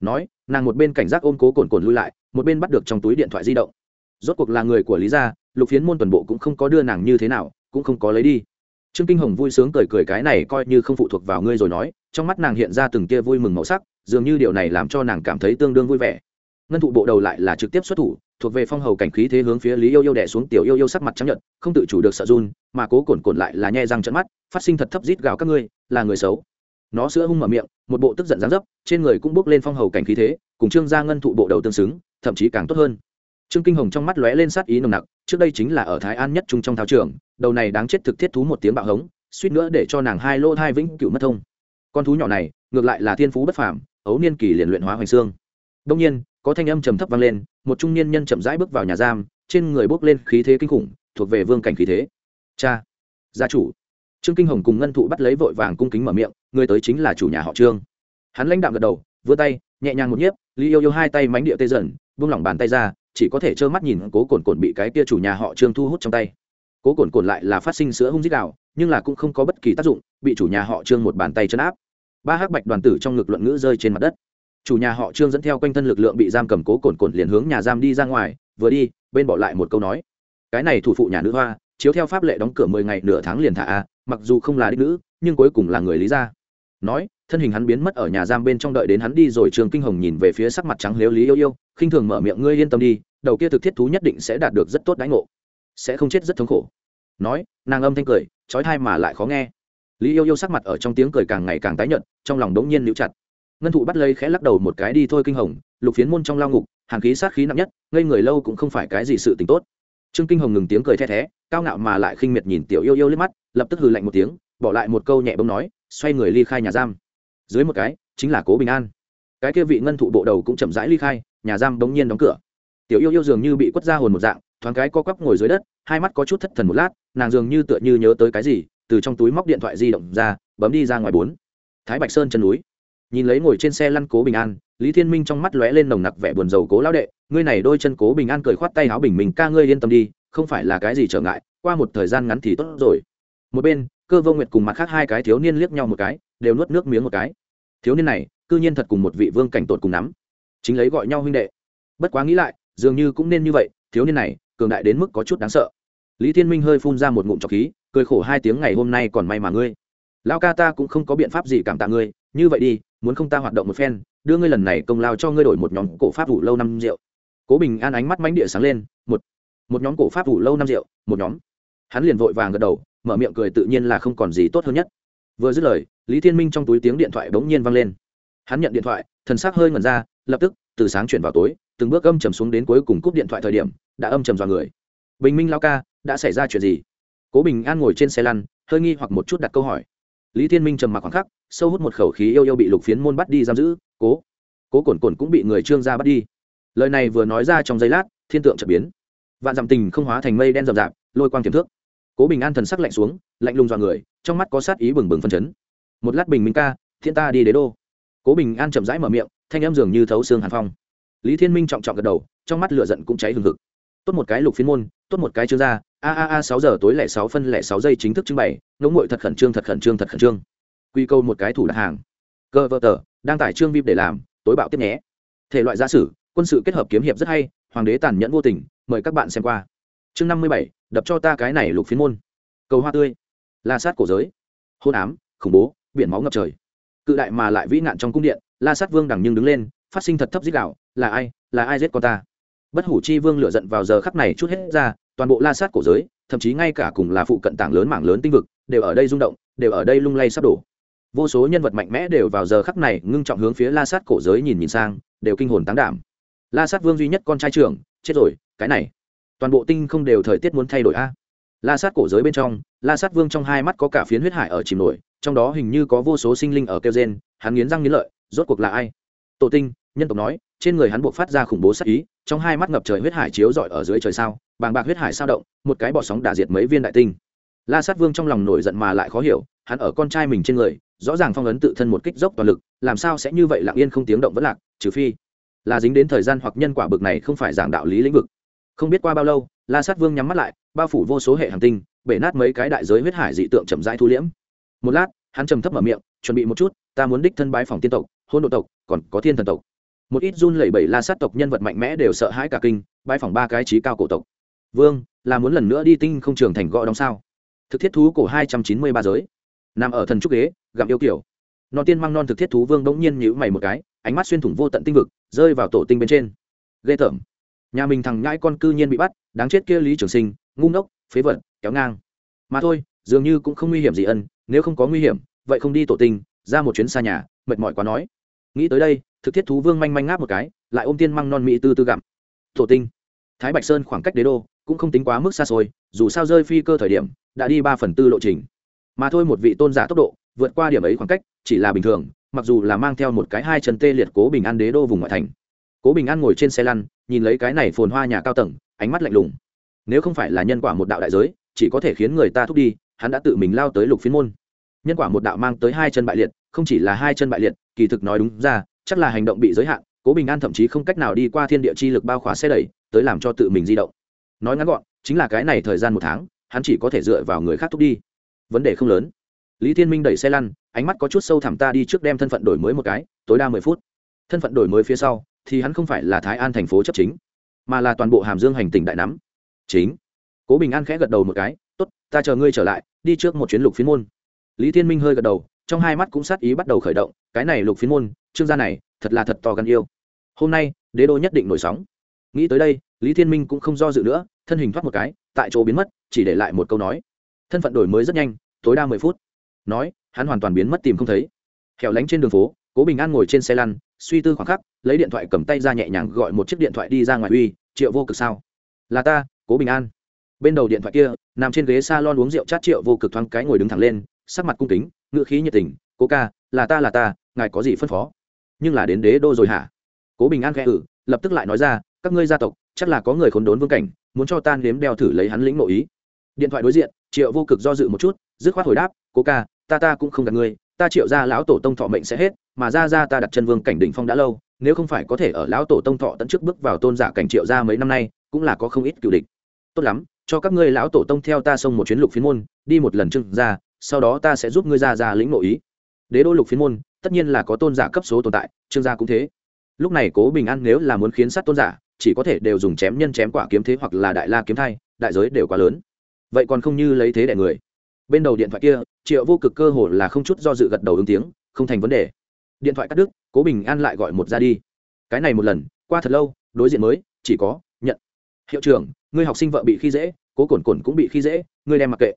Nói, nàng một bên cảnh giác ôm cố cồn cồn lui lại, một bên bắt được trong túi điện thoại di động. Rốt cuộc là người của lý gia, lục phiến môn toàn bộ cũng không có đưa nàng như thế nào, cũng không có lấy đi. Trương kinh hồng vui sướng cười cười cái này coi như không phụ thuộc vào ngươi rồi nói, trong mắt nàng hiện ra từng tia vui mừng màu sắc, dường như điều này làm cho nàng cảm thấy tương đương vui vẻ. Ngân thụ bộ đầu lại là trực tiếp xuất thủ thuộc về phong hầu cảnh khí thế hướng phía lý yêu yêu đẻ xuống tiểu yêu yêu sắc mặt trắng nhận không tự chủ được sợ run, mà cố cồn cồn lại là nhẹ răng trận mắt, phát sinh thật thấp rít gào các ngươi, là người xấu. Nó sữa hung mở miệng, một bộ tức giận dán dấp, trên người cũng bước lên phong hầu cảnh khí thế, cùng trương gia ngân thụ bộ đầu tương xứng, thậm chí càng tốt hơn. Trương kinh hồng trong mắt lóe lên sát ý nồng nặc, trước đây chính là ở thái an nhất trung trong thao trường, đầu này đáng chết thực thiết thú một tiếng bạo hống, suýt nữa để cho nàng hai lô hai vĩnh cựu mất thông. Con thú nhỏ này, ngược lại là thiên phú bất phàm, ấu niên kỳ liền luyện hóa hoành xương. Đông nhiên, có thanh âm trầm thấp vang lên một trung niên nhân chậm rãi bước vào nhà giam, trên người bốc lên khí thế kinh khủng, thuộc về vương cảnh khí thế. Cha, gia chủ. Trương kinh hồng cùng ngân thụ bắt lấy vội vàng cung kính mở miệng, người tới chính là chủ nhà họ trương. Hắn lãnh đạm gật đầu vươn tay, nhẹ nhàng một nhiếp, lý yêu yêu hai tay mánh địa tê dần, buông lỏng bàn tay ra, chỉ có thể trơ mắt nhìn cố cồn cồn bị cái kia chủ nhà họ trương thu hút trong tay. Cố cồn cồn lại là phát sinh sữa hung dích đạo nhưng là cũng không có bất kỳ tác dụng, bị chủ nhà họ trương một bàn tay chân áp. Ba hắc bạch đoàn tử trong ngực luận ngữ rơi trên mặt đất chủ nhà họ trương dẫn theo quanh thân lực lượng bị giam cầm cố cồn cồn liền hướng nhà giam đi ra ngoài, vừa đi, bên bỏ lại một câu nói. Cái này thủ phụ nhà nữ hoa, chiếu theo pháp lệ đóng cửa mười ngày nửa tháng liền thả a, mặc dù không là đích nữ, nhưng cuối cùng là người lý gia. Nói, thân hình hắn biến mất ở nhà giam bên trong đợi đến hắn đi rồi trường kinh hồng nhìn về phía sắc mặt trắng lếu lý yêu yêu, khinh thường mở miệng, ngươi yên tâm đi, đầu kia thực thiết thú nhất định sẽ đạt được rất tốt đãi ngộ, sẽ không chết rất thống khổ. Nói, nàng âm thanh cười trói thai mà lại khó nghe. Lý yêu yêu sắc mặt ở trong tiếng cười càng ngày càng tái nhợt, trong lòng đống nhiên níu chặt ngân thụ bắt lấy khẽ lắc đầu một cái đi thôi kinh hồng, lục phiến môn trong lao ngục, hàng khí sát khí nặng nhất, ngây người lâu cũng không phải cái gì sự tình tốt. Trương kinh hồng ngừng tiếng cười the thé, cao ngạo mà lại khinh miệt nhìn tiểu yêu yêu liếc mắt, lập tức hừ lạnh một tiếng, bỏ lại một câu nhẹ bông nói, xoay người ly khai nhà giam. Dưới một cái, chính là cố bình an. Cái kia vị ngân thụ bộ đầu cũng chậm rãi ly khai, nhà giam bỗng nhiên đóng cửa. Tiểu yêu yêu dường như bị quất ra hồn một dạng, thoáng cái co quắp ngồi dưới đất, hai mắt có chút thất thần một lát, nàng dường như tựa như nhớ tới cái gì, từ trong túi móc điện thoại di động ra, bấm đi ra ngoài bốn. Thái bạch sơn chân núi nhìn lấy ngồi trên xe lăn cố bình an, lý thiên minh trong mắt lóe lên nồng nặc vẻ buồn rầu cố lão đệ, ngươi này đôi chân cố bình an cười khoát tay áo bình mình, ca ngươi yên tâm đi, không phải là cái gì trở ngại, qua một thời gian ngắn thì tốt rồi. Một bên, cơ vô nguyệt cùng mặt khác hai cái thiếu niên liếc nhau một cái, đều nuốt nước miếng một cái. Thiếu niên này, cư nhiên thật cùng một vị vương cảnh tột cùng nắm chính lấy gọi nhau huynh đệ. Bất quá nghĩ lại, dường như cũng nên như vậy, thiếu niên này, cường đại đến mức có chút đáng sợ. Lý thiên minh hơi phun ra một ngụm trọc khí, cười khổ hai tiếng, ngày hôm nay còn may mà ngươi. Lao ca ta cũng không có biện pháp gì cảm tạ ngươi, như vậy đi muốn không ta hoạt động một phen, đưa ngươi lần này công lao cho ngươi đổi một nhóm cổ pháp vụ lâu năm rượu. Cố bình an ánh mắt mánh địa sáng lên, một một nhóm cổ pháp vụ lâu năm rượu, một nhóm. Hắn liền vội vàng gật đầu, mở miệng cười tự nhiên là không còn gì tốt hơn nhất. Vừa dứt lời, lý thiên minh trong túi tiếng điện thoại bỗng nhiên vang lên. Hắn nhận điện thoại, thần sắc hơi ngẩn ra, lập tức, từ sáng chuyển vào tối, từng bước âm trầm xuống đến cuối cùng cúp điện thoại thời điểm, đã âm trầm dọa người. Bình minh lao ca, đã xảy ra chuyện gì? Cố bình an ngồi trên xe lăn, hơi nghi hoặc một chút đặt câu hỏi lý thiên minh trầm mặc khoảng khắc, sâu hút một khẩu khí yêu yêu bị lục phiến môn bắt đi giam giữ, cố cố cổn cổn cũng bị người trương gia bắt đi. Lời này vừa nói ra trong giây lát, thiên tượng chợt biến. Vạn dặm tình không hóa thành mây đen rậm rạp, lôi quang tiềm thước cố bình an thần sắc lạnh xuống, lạnh lùng dọa người, trong mắt có sát ý bừng bừng phân chấn. Một lát bình minh ca, thiên ta đi đế đô. Cố bình an chậm rãi mở miệng, thanh âm dường như thấu xương hàn phong. Lý thiên minh trọng trọng gật đầu, trong mắt lửa giận cũng cháy hừng hực. Tốt một cái lục Phiến môn tốt một cái chương gia a a a, sáu giờ tối lẻ sáu phân lẻ sáu giây chính thức trưng bày, ngỗng ngội thật khẩn trương, thật khẩn trương, thật khẩn trương. Quy câu một cái thủ đặt hàng. Cơ vợ tờ, đang tải trương vip để làm, tối bạo tiếp nhé. Thể loại gia sử, quân sự kết hợp kiếm hiệp rất hay, hoàng đế tàn nhẫn vô tình, mời các bạn xem qua. Chương năm mươi bảy, đập cho ta cái này lục phiến môn. Cầu hoa tươi. La sát cổ giới. Hôn ám, khủng bố, biển máu ngập trời. Cự đại mà lại vĩ nạn trong cung điện, la sát vương đằng nhưng đứng lên, phát sinh thật thấp dích đạo, là ai là ai giết con ta? Bất hủ chi vương lựa giận vào giờ khắc này chút hết ra, toàn bộ la sát cổ giới, thậm chí ngay cả cùng là phụ cận tảng lớn mảng lớn tinh vực, đều ở đây rung động, đều ở đây lung lay sắp đổ. Vô số nhân vật mạnh mẽ đều vào giờ khắc này ngưng trọng hướng phía la sát cổ giới nhìn nhìn sang, đều kinh hồn tán đảm. La sát vương duy nhất con trai trưởng, chết rồi, cái này. Toàn bộ tinh không đều thời tiết muốn thay đổi a. La sát cổ giới bên trong, la sát vương trong hai mắt có cả phiến huyết hải ở chìm nổi, trong đó hình như có vô số sinh linh ở kêu gen hắn nghiến răng nghiến lợi, rốt cuộc là ai? Tổ tinh nhân tộc nói, trên người hắn buộc phát ra khủng bố sát ý, trong hai mắt ngập trời huyết hải chiếu rọi ở dưới trời sao, bàng bạc huyết hải sao động, một cái bọ sóng đả diệt mấy viên đại tinh. La sát vương trong lòng nổi giận mà lại khó hiểu, hắn ở con trai mình trên người, rõ ràng phong ấn tự thân một kích dốc toàn lực, làm sao sẽ như vậy lặng yên không tiếng động vẫn lạc, trừ phi là dính đến thời gian hoặc nhân quả bực này không phải giảng đạo lý lĩnh vực. Không biết qua bao lâu, la sát vương nhắm mắt lại, bao phủ vô số hệ hành tinh, bể nát mấy cái đại giới huyết hải dị tượng chậm rãi thu liễm. Một lát, hắn trầm thấp mở miệng, chuẩn bị một chút, ta muốn đích thân bái phòng tiên tộc, hôn độ tộc, còn có thiên thần tộc một ít run lẩy bẩy la sát tộc nhân vật mạnh mẽ đều sợ hãi cả kinh bãi phòng ba cái trí cao cổ tộc. Vương, là muốn lần nữa đi tinh không trường thành gõ đóng sao? Thực thiết thú cổ hai trăm chín mươi ba giới. Nằm ở thần trúc ghế, gặm yêu kiểu. Non tiên mang non thực thiết thú vương bỗng nhiên nhữ mày một cái, ánh mắt xuyên thủng vô tận tinh vực, rơi vào tổ tinh bên trên. Ghê tởm. Nhà mình thằng nhãi con cư nhiên bị bắt, đáng chết kia lý trường sinh, ngu ngốc, phế vật, kéo ngang. Mà thôi, dường như cũng không nguy hiểm gì ân, nếu không có nguy hiểm, vậy không đi tổ tinh, ra một chuyến xa nhà, mệt mỏi quá nói nghĩ tới đây, thực thiết thú vương manh manh ngáp một cái, lại ôm tiên măng non mỹ tư tư gặm. Thổ tinh. Thái bạch sơn khoảng cách đế đô, cũng không tính quá mức xa xôi, dù sao rơi phi cơ thời điểm, đã đi ba phần tư lộ trình. Mà thôi một vị tôn giả tốc độ, vượt qua điểm ấy khoảng cách, chỉ là bình thường, mặc dù là mang theo một cái hai chân tê liệt cố bình an đế đô vùng ngoại thành. Cố bình an ngồi trên xe lăn, nhìn lấy cái này phồn hoa nhà cao tầng, ánh mắt lạnh lùng. Nếu không phải là nhân quả một đạo đại giới, chỉ có thể khiến người ta thúc đi, hắn đã tự mình lao tới lục phiến môn nhân quả một đạo mang tới hai chân bại liệt, không chỉ là hai chân bại liệt, kỳ thực nói đúng ra, chắc là hành động bị giới hạn, cố bình an thậm chí không cách nào đi qua thiên địa chi lực bao khóa xe đẩy, tới làm cho tự mình di động. Nói ngắn gọn, chính là cái này thời gian một tháng, hắn chỉ có thể dựa vào người khác thúc đi. Vấn đề không lớn. Lý thiên minh đẩy xe lăn, ánh mắt có chút sâu thẳm ta đi trước đem thân phận đổi mới một cái, tối đa mười phút. Thân phận đổi mới phía sau, thì hắn không phải là thái an thành phố chấp chính, mà là toàn bộ hàm dương hành tỉnh đại nắm. Chính. Cố bình an khẽ gật đầu một cái, tốt, ta chờ ngươi trở lại, đi trước một chuyến lục phiến môn lý thiên minh hơi gật đầu, trong hai mắt cũng sát ý bắt đầu khởi động, cái này lục phiến môn, trương gia này, thật là thật to gan yêu. Hôm nay, đế đô nhất định nổi sóng. Nghĩ tới đây, lý thiên minh cũng không do dự nữa, thân hình thoát một cái, tại chỗ biến mất, chỉ để lại một câu nói. Thân phận đổi mới rất nhanh, tối đa mười phút. Nói, hắn hoàn toàn biến mất tìm không thấy. Hẻo lánh trên đường phố, cố bình an ngồi trên xe lăn, suy tư khoảng khắc, lấy điện thoại cầm tay ra nhẹ nhàng gọi một chiếc điện thoại đi ra ngoài uy, triệu vô cực sao? Là ta, cố bình an. Bên đầu điện thoại kia, nằm trên ghế s a lon uống rượu chát triệu vô cực thoáng cái ngồi đứng thẳng lên sắc mặt cung kính ngự khí nhiệt tình, cố ca, là ta là ta, ngài có gì phân phó? Nhưng là đến đế đô rồi hả? Cố bình an khẽ ử lập tức lại nói ra, các ngươi gia tộc, chắc là có người khốn đốn vương cảnh, muốn cho tan nếm đeo thử lấy hắn lĩnh nội ý. Điện thoại đối diện, triệu vô cực do dự một chút, dứt khoát hồi đáp, cố ca, ta ta cũng không gặp ngươi, ta triệu ra lão tổ tông thọ mệnh sẽ hết, mà ra ra ta đặt chân vương cảnh đỉnh phong đã lâu, nếu không phải có thể ở lão tổ tông thọ tận trước bước vào tôn giả cảnh triệu ra mấy năm nay, cũng là có không ít cựu địch. Tốt lắm, cho các ngươi lão tổ tông theo ta xông một chuyến lục phiến môn, đi một lần trưng ra sau đó ta sẽ giúp ngươi ra ra lĩnh nội ý. Đế đô lục phiến môn, tất nhiên là có tôn giả cấp số tồn tại, trương gia cũng thế. Lúc này cố bình an nếu là muốn khiến sát tôn giả, chỉ có thể đều dùng chém nhân chém quả kiếm thế hoặc là đại la kiếm thai, đại giới đều quá lớn. Vậy còn không như lấy thế đẻ người. Bên đầu điện thoại kia, triệu vô cực cơ hồ là không chút do dự gật đầu ứng tiếng, không thành vấn đề. Điện thoại cắt đứt, cố bình an lại gọi một ra đi. Cái này một lần, qua thật lâu, đối diện mới, chỉ có, nhận. Hiệu trưởng, ngươi học sinh vợ bị khi dễ, cố cồn cồn cũng bị khi dễ, ngươi đem mặc kệ.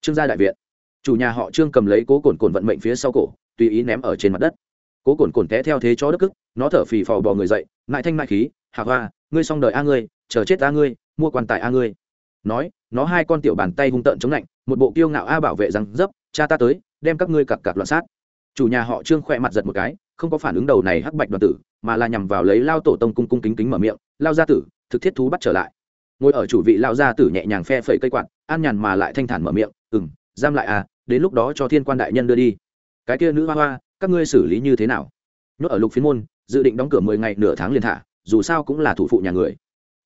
Trương gia đại viện chủ nhà họ trương cầm lấy cố cồn cồn vận mệnh phía sau cổ, tùy ý ném ở trên mặt đất. Cố cồn cồn té theo thế chó đất cức, nó thở phì phò bò người dậy, ngại thanh ngại khí, hạ hoa, ngươi xong đời a ngươi, chờ chết a ngươi, mua quan tài a ngươi. Nói, nó hai con tiểu bàn tay hung tợn chống lạnh, một bộ kiêu ngạo a bảo vệ rằng dấp, cha ta tới, đem các ngươi cặp cặp loạn sát. Chủ nhà họ trương khỏe mặt giật một cái, không có phản ứng đầu này hắc bạch đoàn tử, mà là nhằm vào lấy lao tổ tông cung cung kính kính mở miệng, lao gia tử, thực thiết thú bắt trở lại. Ngồi ở chủ vị, lao gia tử nhẹ nhàng phe phẩy cây quạt, an nhàn mà lại thanh thản mở miệng ừ giam lại à đến lúc đó cho thiên quan đại nhân đưa đi. Cái kia nữ hoa hoa, các ngươi xử lý như thế nào? Nhốt ở lục phiến môn, dự định đóng cửa mười ngày nửa tháng liền thả, dù sao cũng là thủ phụ nhà người.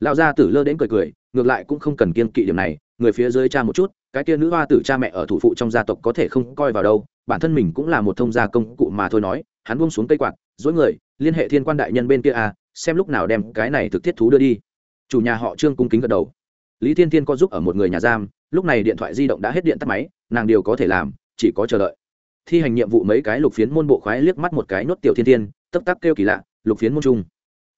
Lão gia tử lơ đến cười cười, ngược lại cũng không cần kiên kỵ điểm này, người phía dưới cha một chút, cái kia nữ hoa tử cha mẹ ở thủ phụ trong gia tộc có thể không coi vào đâu, bản thân mình cũng là một thông gia công cụ mà thôi nói, hắn buông xuống cây quạt, dối người, liên hệ thiên quan đại nhân bên kia à xem lúc nào đem cái này thực thiết thú đưa đi. Chủ nhà họ trương cung kính gật đầu. Lý thiên thiên có giúp ở một người nhà giam, lúc này điện thoại di động đã hết điện tắt máy nàng điều có thể làm, chỉ có chờ đợi. Thi hành nhiệm vụ mấy cái lục phiến môn bộ khoái liếc mắt một cái nốt tiểu thiên thiên tấp tắc kêu kỳ lạ, lục phiến môn trung.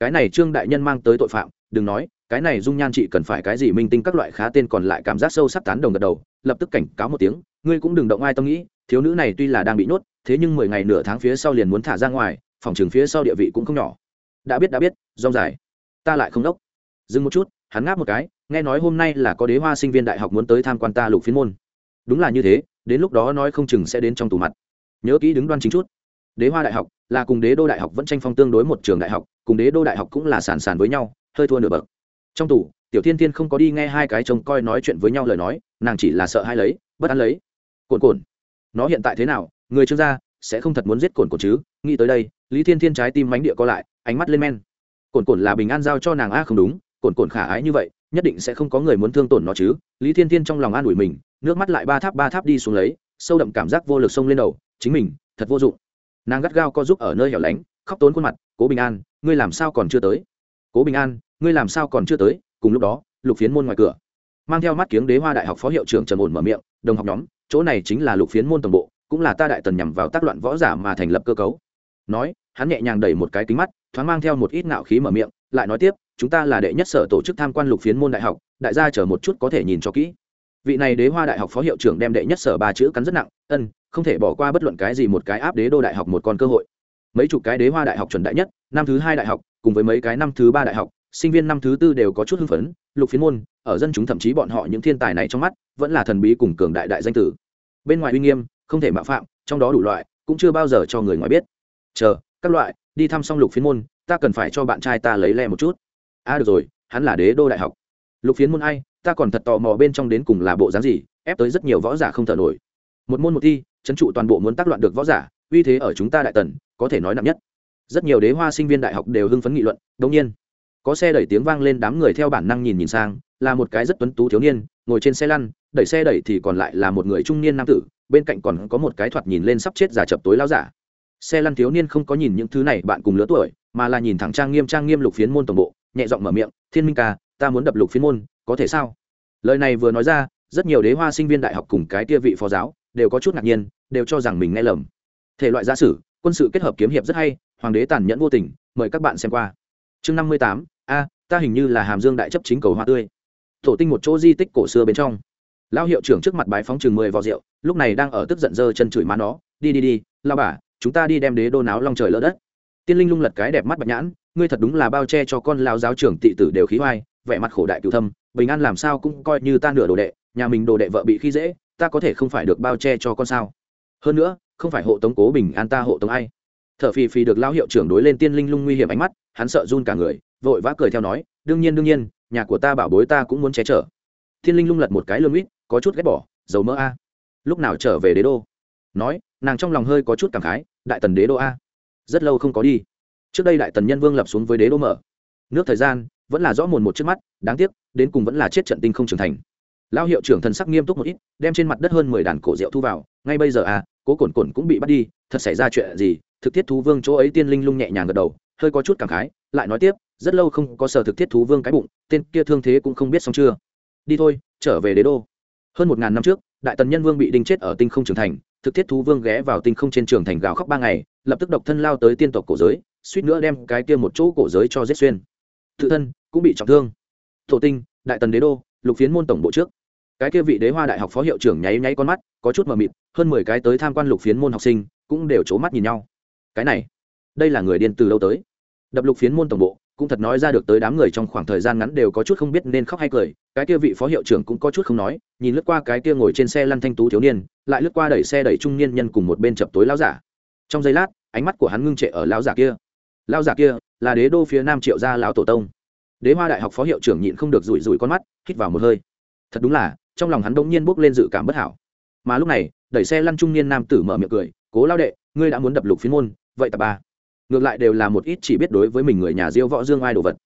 Cái này trương đại nhân mang tới tội phạm, đừng nói, cái này dung nhan chị cần phải cái gì minh tinh các loại khá tên còn lại cảm giác sâu sắc tán đồng gật đầu, lập tức cảnh cáo một tiếng, ngươi cũng đừng động ai tâm nghĩ, thiếu nữ này tuy là đang bị nhốt, thế nhưng mười ngày nửa tháng phía sau liền muốn thả ra ngoài, phòng trường phía sau địa vị cũng không nhỏ. Đã biết đã biết, rong dài. Ta lại không đốc. Dừng một chút, hắn ngáp một cái, nghe nói hôm nay là có đế hoa sinh viên đại học muốn tới tham quan ta lục phiên môn đúng là như thế, đến lúc đó nói không chừng sẽ đến trong tủ mặt. Nhớ kỹ đứng đoan chính chút. Đế hoa đại học là cùng đế đô đại học vẫn tranh phong tương đối một trường đại học, cùng đế đô đại học cũng là sàn sàn với nhau, hơi thua nửa bậc. Trong tủ tiểu thiên thiên không có đi nghe hai cái trông coi nói chuyện với nhau lời nói, nàng chỉ là sợ hai lấy, bất an lấy. Cồn cồn nó hiện tại thế nào, người trương gia sẽ không thật muốn giết cồn cồn chứ? Nghĩ tới đây, lý thiên thiên trái tim mánh địa co lại, ánh mắt lên men. Cồn cồn là bình an giao cho nàng a không đúng cồn cồn khả ái như vậy, nhất định sẽ không có người muốn thương tổn nó chứ? Lý thiên thiên trong lòng an ủi mình nước mắt lại ba tháp ba tháp đi xuống lấy, sâu đậm cảm giác vô lực sông lên đầu, chính mình, thật vô dụng. Nàng gắt gao co giúp ở nơi hẻo lánh, khóc tốn khuôn mặt, cố bình an, ngươi làm sao còn chưa tới? Cố bình an, ngươi làm sao còn chưa tới? Cùng lúc đó, lục phiến môn ngoài cửa. Mang theo mắt kiếng đế hoa đại học phó hiệu trưởng trần ổn mở miệng, đồng học nhóm, chỗ này chính là lục phiến môn tổng bộ, cũng là ta đại tần nhằm vào tác loạn võ giả mà thành lập cơ cấu. Nói, hắn nhẹ nhàng đẩy một cái kính mắt, thoáng mang theo một ít ngạo khí mở miệng, lại nói tiếp, chúng ta là đệ nhất sở tổ chức tham quan lục phiến môn đại học, đại gia chờ một chút có thể nhìn cho kỹ vị này đế hoa đại học phó hiệu trưởng đem đệ nhất sở ba chữ cắn rất nặng ân không thể bỏ qua bất luận cái gì một cái áp đế đô đại học một con cơ hội. Mấy chục cái đế hoa đại học chuẩn đại nhất năm thứ hai đại học cùng với mấy cái năm thứ ba đại học sinh viên năm thứ tư đều có chút hưng phấn lục phiến môn ở dân chúng thậm chí bọn họ những thiên tài này trong mắt vẫn là thần bí cùng cường đại đại danh tử. Bên ngoài uy nghiêm không thể mạo phạm trong đó đủ loại cũng chưa bao giờ cho người ngoài biết. Chờ các loại đi thăm xong lục phiến môn ta cần phải cho bạn trai ta lấy le một chút. A à, được rồi hắn là đế đô đại học. Lục phiến môn ai? Ta còn thật tò mò bên trong đến cùng là bộ dáng gì, ép tới rất nhiều võ giả không thở nổi. Một môn một thi trấn trụ toàn bộ muốn tác loạn được võ giả, uy thế ở chúng ta đại tần, có thể nói nặng nhất. Rất nhiều đế hoa sinh viên đại học đều hưng phấn nghị luận đông nhiên, có xe đẩy tiếng vang lên đám người theo bản năng nhìn nhìn sang, là một cái rất tuấn tú thiếu niên, ngồi trên xe lăn, đẩy xe đẩy thì còn lại là một người trung niên nam tử, bên cạnh còn có một cái thoạt nhìn lên sắp chết giả chập tối lao giả. Xe lăn thiếu niên không có nhìn những thứ này, bạn cùng lứa tuổi, mà là nhìn thẳng trang nghiêm trang nghiêm lục phiến môn tổng bộ, nhẹ giọng mở miệng, thiên minh ca ta muốn đập lục phiên môn, có thể sao? Lời này vừa nói ra, rất nhiều đế hoa sinh viên đại học cùng cái tia vị phó giáo đều có chút ngạc nhiên, đều cho rằng mình nghe lầm. Thể loại giả sử, quân sự kết hợp kiếm hiệp rất hay, hoàng đế tàn nhẫn vô tình, mời các bạn xem qua. Chương năm mươi tám, a, ta hình như là hàm dương đại chấp chính cầu hoa tươi. Tổ tinh một chỗ di tích cổ xưa bên trong. Lao hiệu trưởng trước mặt bái phóng chừng mười vò rượu, lúc này đang ở tức giận dơ chân chửi má nó, đi đi đi lao bà, chúng ta đi đem đế đô náo long trời lỡ đất. Tiên linh lung lật cái đẹp mắt bạch nhãn, ngươi thật đúng là bao che cho con lao giáo trưởng tị tử đều khí hoai vẻ mặt khổ đại cựu thâm, bình an làm sao cũng coi như ta nửa đồ đệ, nhà mình đồ đệ vợ bị khi dễ, ta có thể không phải được bao che cho con sao. Hơn nữa, không phải hộ tống cố bình an ta hộ tống ai. T h ở phì phì được lao hiệu trưởng đối lên tiên linh lung nguy hiểm ánh mắt, hắn sợ run cả người, vội vã cười theo nói, đương nhiên đương nhiên, nhà của ta bảo bối ta cũng muốn che chở. Thiên linh lung lật một cái lương ít có chút ghét bỏ, dầu mỡ a. Lúc nào trở về đế đô? Nói, nàng trong lòng hơi có chút cảm khái, đại tần đế đô a. Rất lâu không có đi. Trước đây đại tần nhân vương lập xuống với đế đô mở nước thời gian, vẫn là rõ mồn một trước mắt, đáng tiếc, đến cùng vẫn là chết trận tinh không trưởng thành. Lao hiệu trưởng thần sắc nghiêm túc một ít, đem trên mặt đất hơn mười đàn cổ rượu thu vào, ngay bây giờ à cố cồn cồn cũng bị bắt đi, thật xảy ra chuyện gì, thực thiết thú vương chỗ ấy tiên linh lung nhẹ nhàng gật đầu, hơi có chút cảm khái, lại nói tiếp, rất lâu không có sở thực thiết thú vương cái bụng, tên kia thương thế cũng không biết xong chưa. Đi thôi, trở về đế đô. Hơn một ngàn năm trước, đại tần nhân vương bị đinh chết ở tinh không trưởng thành, thực thiết thú vương ghé vào tinh không trên trường thành gào khóc ba ngày, lập tức độc thân lao tới tiên tộc cổ giới, suýt nữa đem cái kia một chỗ cổ giới cho giết xuyên tự thân cũng bị trọng thương. Thổ tinh, đại tần đế đô, lục phiến môn tổng bộ trước. Cái kia vị đế hoa đại học phó hiệu trưởng nháy nháy con mắt, có chút mờ mịt, hơn mười cái tới tham quan lục phiến môn học sinh cũng đều c mắt nhìn nhau. Cái này, đây là người điên từ lâu tới? Đập lục phiến môn tổng bộ cũng thật nói ra được tới đám người trong khoảng thời gian ngắn đều có chút không biết nên khóc hay cười. Cái kia vị phó hiệu trưởng cũng có chút không nói, nhìn lướt qua cái kia ngồi trên xe lăn thanh tú thiếu niên, lại lướt qua đẩy xe đẩy trung niên nhân cùng một bên chập tối lao giả. Trong giây lát, ánh mắt của hắn ngưng trệ ở lao giả kia. Lao giả kia là đế đô phía nam triệu gia lão tổ tông. Đế hoa đại học phó hiệu trưởng nhịn không được rủi rủi con mắt, hít vào một hơi. Thật đúng là, trong lòng hắn bỗng nhiên bốc lên dự cảm bất hảo. Mà lúc này, đẩy xe lăn trung niên nam tử mở miệng cười, cố lao đệ, ngươi đã muốn đập lục phiến môn, vậy tập ba. Ngược lại đều là một ít chỉ biết đối với mình người nhà diêu võ dương ai đồ vật.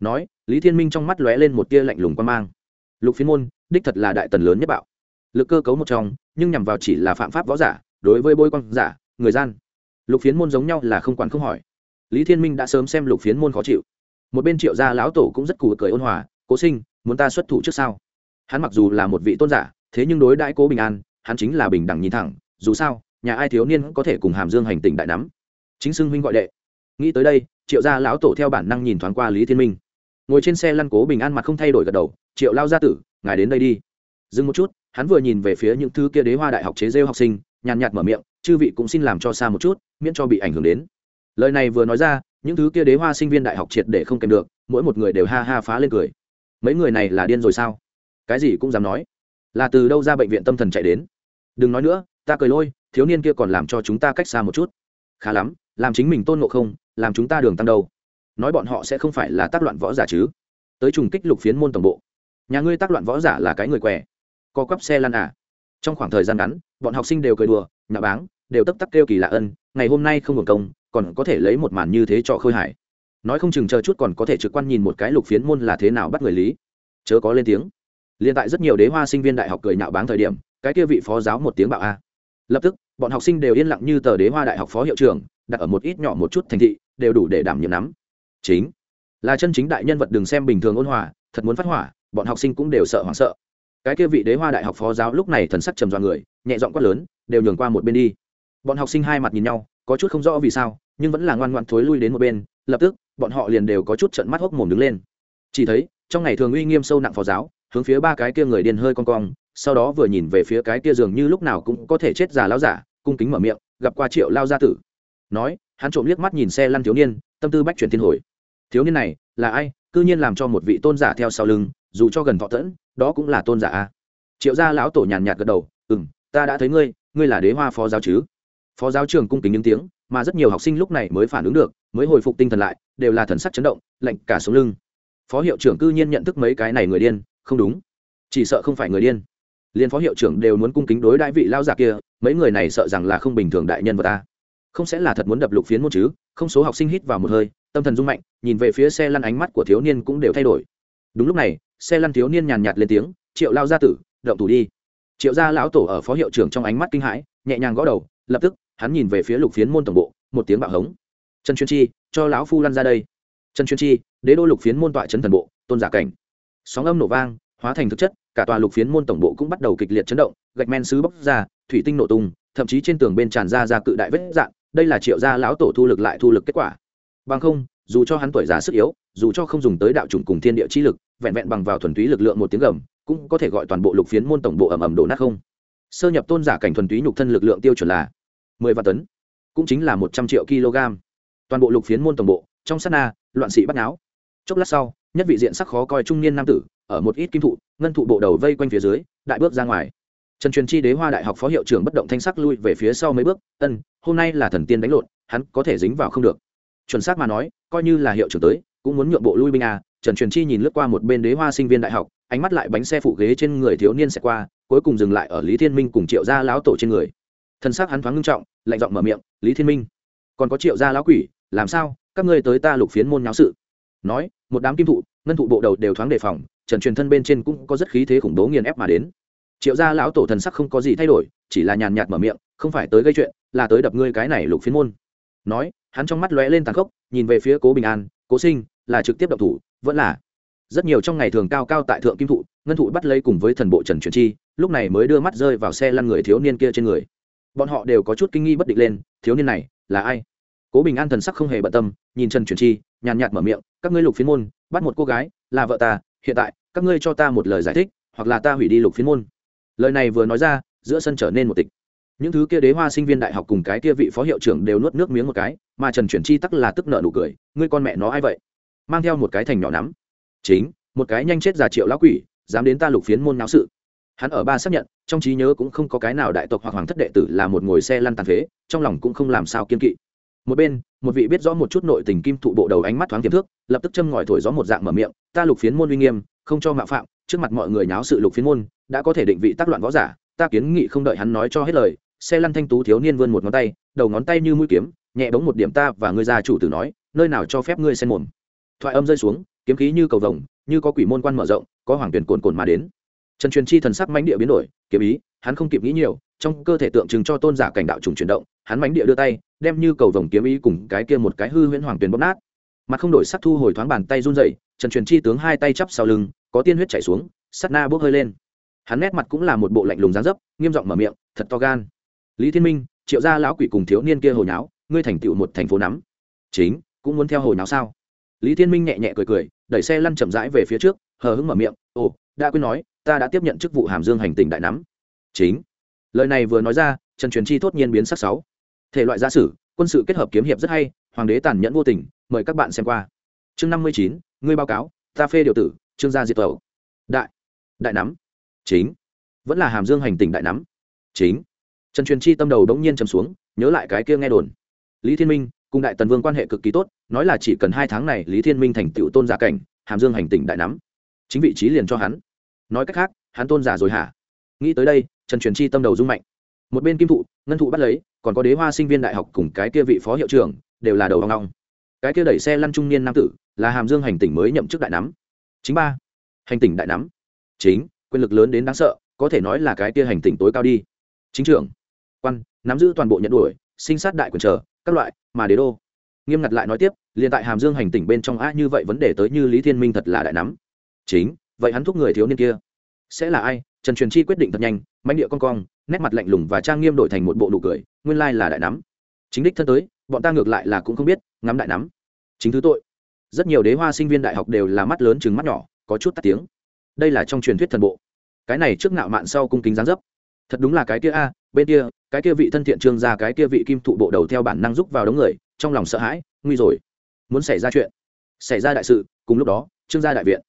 Nói, lý thiên minh trong mắt lóe lên một tia lạnh lùng quan mang. Lục phiến môn, đích thật là đại tần lớn nhất bạo. Lực cơ cấu một trong, nhưng nhằm vào chỉ là phạm pháp võ giả, đối với bôi quan giả, người gian. Lục phiến môn giống nhau là không quản không hỏi lý thiên minh đã sớm xem lục phiến môn khó chịu một bên triệu gia lão tổ cũng rất cù cười ôn hòa cố sinh muốn ta xuất thủ trước sau hắn mặc dù là một vị tôn giả thế nhưng đối đãi cố bình an hắn chính là bình đẳng nhìn thẳng dù sao nhà ai thiếu niên có thể cùng hàm dương hành tỉnh đại nắm chính xưng huynh gọi đệ nghĩ tới đây triệu gia lão tổ theo bản năng nhìn thoáng qua lý thiên minh ngồi trên xe lăn cố bình an mặt không thay đổi gật đầu triệu lao gia tử ngài đến đây đi dừng một chút hắn vừa nhìn về phía những thứ kia đế hoa đại học chế rêu học sinh nhàn nhạt mở miệng chư vị cũng xin làm cho xa một chút miễn cho bị ảnh hưởng đến lời này vừa nói ra, những thứ kia đế hoa sinh viên đại học triệt để không kèm được, mỗi một người đều ha ha phá lên cười. Mấy người này là điên rồi sao? Cái gì cũng dám nói. Là từ đâu ra bệnh viện tâm thần chạy đến? Đừng nói nữa, ta cười lôi, thiếu niên kia còn làm cho chúng ta cách xa một chút. Khá lắm, làm chính mình tôn ngộ không, làm chúng ta đường tăng đâu. Nói bọn họ sẽ không phải là tác loạn võ giả chứ? Tới trùng kích lục phiến môn tổng bộ. Nhà ngươi tác loạn võ giả là cái người què? Co quắp xe lăn à? Trong khoảng thời gian ngắn, bọn học sinh đều cười đùa nhà báng, đều tấp tắc kêu kỳ lạ ân, ngày hôm nay không hưởng công còn có thể lấy một màn như thế cho khơi hải nói không chừng chờ chút còn có thể trực quan nhìn một cái lục phiến môn là thế nào bắt người lý. Chớ có lên tiếng. Liên tại rất nhiều đế hoa sinh viên đại học cười nhạo báng thời điểm, cái kia vị phó giáo một tiếng bạo a. Lập tức, bọn học sinh đều yên lặng như tờ đế hoa đại học phó hiệu trưởng, đặt ở một ít nhỏ một chút thành thị, đều đủ để đảm nhiệm nắm. Chính là chân chính đại nhân vật đừng xem bình thường ôn hòa, thật muốn phát hỏa, bọn học sinh cũng đều sợ hoảng sợ. Cái kia vị đế hoa đại học phó giáo lúc này thần sắc trầm do người, nhẹ giọng quát lớn, đều nhường qua một bên đi. Bọn học sinh hai mặt nhìn nhau có chút không rõ vì sao, nhưng vẫn là ngoan ngoan thối lui đến một bên, lập tức, bọn họ liền đều có chút trận mắt hốc mồm đứng lên. Chỉ thấy, trong ngày thường uy nghiêm sâu nặng phó giáo, hướng phía ba cái kia người điên hơi con cong, sau đó vừa nhìn về phía cái kia dường như lúc nào cũng có thể chết già lao giả, cung kính mở miệng, gặp qua triệu lao gia tử. Nói, hắn trộm liếc mắt nhìn xe lăn thiếu niên, tâm tư bách chuyển thiên hồi. Thiếu niên này, là ai? Cư nhiên làm cho một vị tôn giả theo sau lưng, dù cho gần thọ tẫn, đó cũng là tôn giả a. Triệu gia lão tổ nhàn nhạt gật đầu ừ m ta đã thấy ngươi ngươi là đế hoa phó giáo chứ? Phó giáo trường cung kính những tiếng, mà rất nhiều học sinh lúc này mới phản ứng được, mới hồi phục tinh thần lại, đều là thần sắc chấn động, lạnh cả sống lưng. Phó hiệu trưởng cư nhiên nhận thức mấy cái này người điên, không đúng. Chỉ sợ không phải người điên. Liền phó hiệu trưởng đều muốn cung kính đối đại vị lao giả kia, mấy người này sợ rằng là không bình thường đại nhân vật ta. Không sẽ là thật muốn đập lục phiến môn chứ, không số học sinh hít vào một hơi, tâm thần rung mạnh, nhìn về phía xe lăn ánh mắt của thiếu niên cũng đều thay đổi. Đúng lúc này, xe lăn thiếu niên nhàn nhạt lên tiếng, triệu lao gia tử, động thủ đi. Triệu gia lão tổ ở phó hiệu trưởng trong ánh mắt kinh hãi, nhẹ nhàng gõ đầu, lập tức hắn nhìn về phía lục phiến môn tổng bộ, một tiếng bạo hống. Trần chuyên chi, cho lão phu lăn ra đây. Trần chuyên chi, đế đô lục phiến môn tọa trấn thần bộ, tôn giả cảnh. Sóng âm nổ vang, hóa thành thực chất, cả tòa lục phiến môn tổng bộ cũng bắt đầu kịch liệt chấn động, gạch men sứ bốc ra, thủy tinh nổ tung, thậm chí trên tường bên tràn ra ra cự đại vết dạng, đây là triệu gia lão tổ thu lực lại thu lực kết quả. Bằng không, dù cho hắn tuổi già sức yếu, dù cho không dùng tới đạo chủng cùng thiên địa chi lực, vẹn vẹn bằng vào thuần túy lực lượng một tiếng gầm, cũng có thể gọi toàn bộ lục phiến môn tổng bộ ầm ầm đổ nát không. Sơ nhập tôn giả cảnh thuần túy nhục thân lực lượng tiêu chuẩn là mười vạn tấn, cũng chính là một trăm triệu kg. Toàn bộ lục phiến môn tổng bộ, trong sát na, loạn sĩ bắt náo chốc lát sau, nhất vị diện sắc khó coi trung niên nam tử, ở một ít kim thụ, ngân thụ bộ đầu vây quanh phía dưới, đại bước ra ngoài. Trần truyền chi đế hoa đại học phó hiệu trưởng bất động thanh sắc lui về phía sau mấy bước, ân, hôm nay là thần tiên đánh lộn, hắn có thể dính vào không được. Chuẩn xác mà nói, coi như là hiệu trưởng tới, cũng muốn nhượng bộ lui binh à. Trần truyền chi nhìn lướt qua một bên đế hoa sinh viên đại học, ánh mắt lại bánh xe phụ ghế trên người thiếu niên sẽ qua, cuối cùng dừng lại ở lý thiên minh cùng triệu gia lão tổ trên người thân xác hắn thoáng ngưng trọng, lạnh giọng mở miệng, lý thiên minh, còn có triệu gia lão quỷ, làm sao? Các ngươi tới ta lục phiến môn nháo sự. Nói, một đám kim thụ, ngân thụ bộ đầu đều thoáng đề phòng, trần truyền thân bên trên cũng có rất khí thế khủng bố nghiền ép mà đến. Triệu gia lão tổ thần sắc không có gì thay đổi, chỉ là nhàn nhạt mở miệng, không phải tới gây chuyện, là tới đập ngươi cái này lục phiến môn. Nói, hắn trong mắt lóe lên tàn khốc, nhìn về phía cố bình an, cố sinh, là trực tiếp đập thủ, vẫn là. Rất nhiều trong ngày thường cao cao tại thượng kim thụ, ngân thụ bắt lấy cùng với thần bộ trần truyền chi, lúc này mới đưa mắt rơi vào xe lăn người thiếu niên kia trên người bọn họ đều có chút kinh nghi bất định lên, thiếu niên này là ai? Cố bình an thần sắc không hề bận tâm, nhìn trần truyền chi, nhàn nhạt mở miệng, các ngươi lục phiến môn, bắt một cô gái, là vợ ta, hiện tại, các ngươi cho ta một lời giải thích, hoặc là ta hủy đi lục phiến môn. Lời này vừa nói ra, giữa sân trở nên một tịch. Những thứ kia đế hoa sinh viên đại học cùng cái kia vị phó hiệu trưởng đều nuốt nước miếng một cái, mà trần chuyển chi tắc là tức nợ nụ cười, ngươi con mẹ nó ai vậy? Mang theo một cái thành nhỏ nắm. Chính, một cái nhanh chết già triệu lão quỷ, dám đến ta lục phiến môn náo sự hắn ở ba xác nhận, trong trí nhớ cũng không có cái nào đại tộc hoặc hoàng thất đệ tử là một ngồi xe lăn tàn phế, trong lòng cũng không làm sao kiên kỵ. Một bên, một vị biết rõ một chút nội tình kim thụ bộ đầu ánh mắt thoáng tiềm thước lập tức châm ngòi thổi gió một dạng mở miệng, ta lục phiến môn uy nghiêm, không cho mạo phạm, trước mặt mọi người nháo sự lục phiến môn, đã có thể định vị tác loạn võ giả, ta kiến nghị không đợi hắn nói cho hết lời, xe lăn thanh tú thiếu niên vươn một ngón tay, đầu ngón tay như mũi kiếm, nhẹ bóng một điểm ta và ngươi gia chủ tử nói, nơi nào cho phép ngươi xen mồm? Thoại âm rơi xuống, kiếm khí như cầu vồng, như có quỷ môn quan mở rộng, có hoàng tuyển cồn cồn mà đến trần truyền chi thần sắc mãnh địa biến đổi, kiếm ý, hắn không kịp nghĩ nhiều, trong cơ thể tượng trưng cho tôn giả cảnh đạo trùng chuyển động, hắn mãnh địa đưa tay, đem như cầu vồng kiếm ý cùng cái kia một cái hư huyễn hoàng tuyển bóp nát. Mặt không đổi sắc thu hồi thoáng bàn tay run rẩy, trần truyền chi tướng hai tay chắp sau lưng, có tiên huyết chảy xuống sắt na bốc hơi lên. Hắn nét mặt cũng là một bộ lạnh lùng dáng dấp, nghiêm giọng mở miệng, thật to gan. Lý thiên minh, triệu gia lão quỷ cùng thiếu niên kia hồi nháo ngươi thành tựu một thành phố nắm. Chính, cũng muốn theo hồi nháo sao? Lý thiên minh nhẹ nhẹ cười cười, đẩy xe lăn chậm rãi về phía trước, hờ hững mở miệng, ồ, đã quên nói ta đã tiếp nhận chức vụ hàm dương hành tình đại nắm. Chính. Lời này vừa nói ra, trần truyền chi thốt nhiên biến sắc sáu. Thể loại gia sử, quân sự kết hợp kiếm hiệp rất hay, hoàng đế tàn nhẫn vô tình, mời các bạn xem qua. Chương năm mươi chín, ngươi báo cáo, ta phê điều tử, trương gia diệt tẩu. Đại. Đại nắm. Chính. Vẫn là hàm dương hành tình đại nắm. Chính. Trần truyền chi tâm đầu đống nhiên trầm xuống, nhớ lại cái kia nghe đồn. Lý thiên minh, cùng đại tần vương quan hệ cực kỳ tốt, nói là chỉ cần hai tháng này lý thiên minh thành tựu tôn giả cảnh, hàm dương hành tình đại nắm. Chính vị trí liền cho hắn nói cách khác, hắn tôn giả rồi hả? Nghĩ tới đây, trần truyền chi tâm đầu rung mạnh. Một bên kim thụ, ngân thụ bắt lấy, còn có đế hoa sinh viên đại học cùng cái kia vị phó hiệu trưởng, đều là đầu hoang ngong cái kia đẩy xe lăn trung niên nam tử, là hàm dương hành tỉnh mới nhậm chức đại nắm. Chính ba. Hành tỉnh đại nắm. Chính, quyền lực lớn đến đáng sợ, có thể nói là cái kia hành tỉnh tối cao đi. Chính trưởng. Quan, nắm giữ toàn bộ nhận đuổi, sinh sát đại quyền trở, các loại, mà đế đô. Nghiêm ngặt lại nói tiếp, liền tại hàm dương hành tỉnh bên trong a như vậy vấn đề tới như lý thiên minh thật là đại nắm. Chính vậy hắn thúc người thiếu niên kia. Sẽ là ai? Trần truyền chi quyết định thật nhanh mánh địa con cong, nét mặt lạnh lùng và trang nghiêm đổi thành một bộ nụ cười, nguyên lai là đại nắm. Chính đích thân tới, bọn ta ngược lại là cũng không biết, ngắm đại nắm. Chính thứ tội. Rất nhiều đế hoa sinh viên đại học đều là mắt lớn chừng mắt nhỏ, có chút tắt tiếng. Đây là trong truyền thuyết thần bộ. Cái này trước nạo mạn sau cung kính gián dấp. Thật đúng là cái kia a, bên kia, cái kia vị thân thiện trương ra cái kia vị kim thụ bộ đầu theo bản năng giúp vào đống người, trong lòng sợ hãi, nguy rồi. Muốn xảy ra chuyện. Xảy ra đại sự, cùng lúc đó, trương gia đại viện.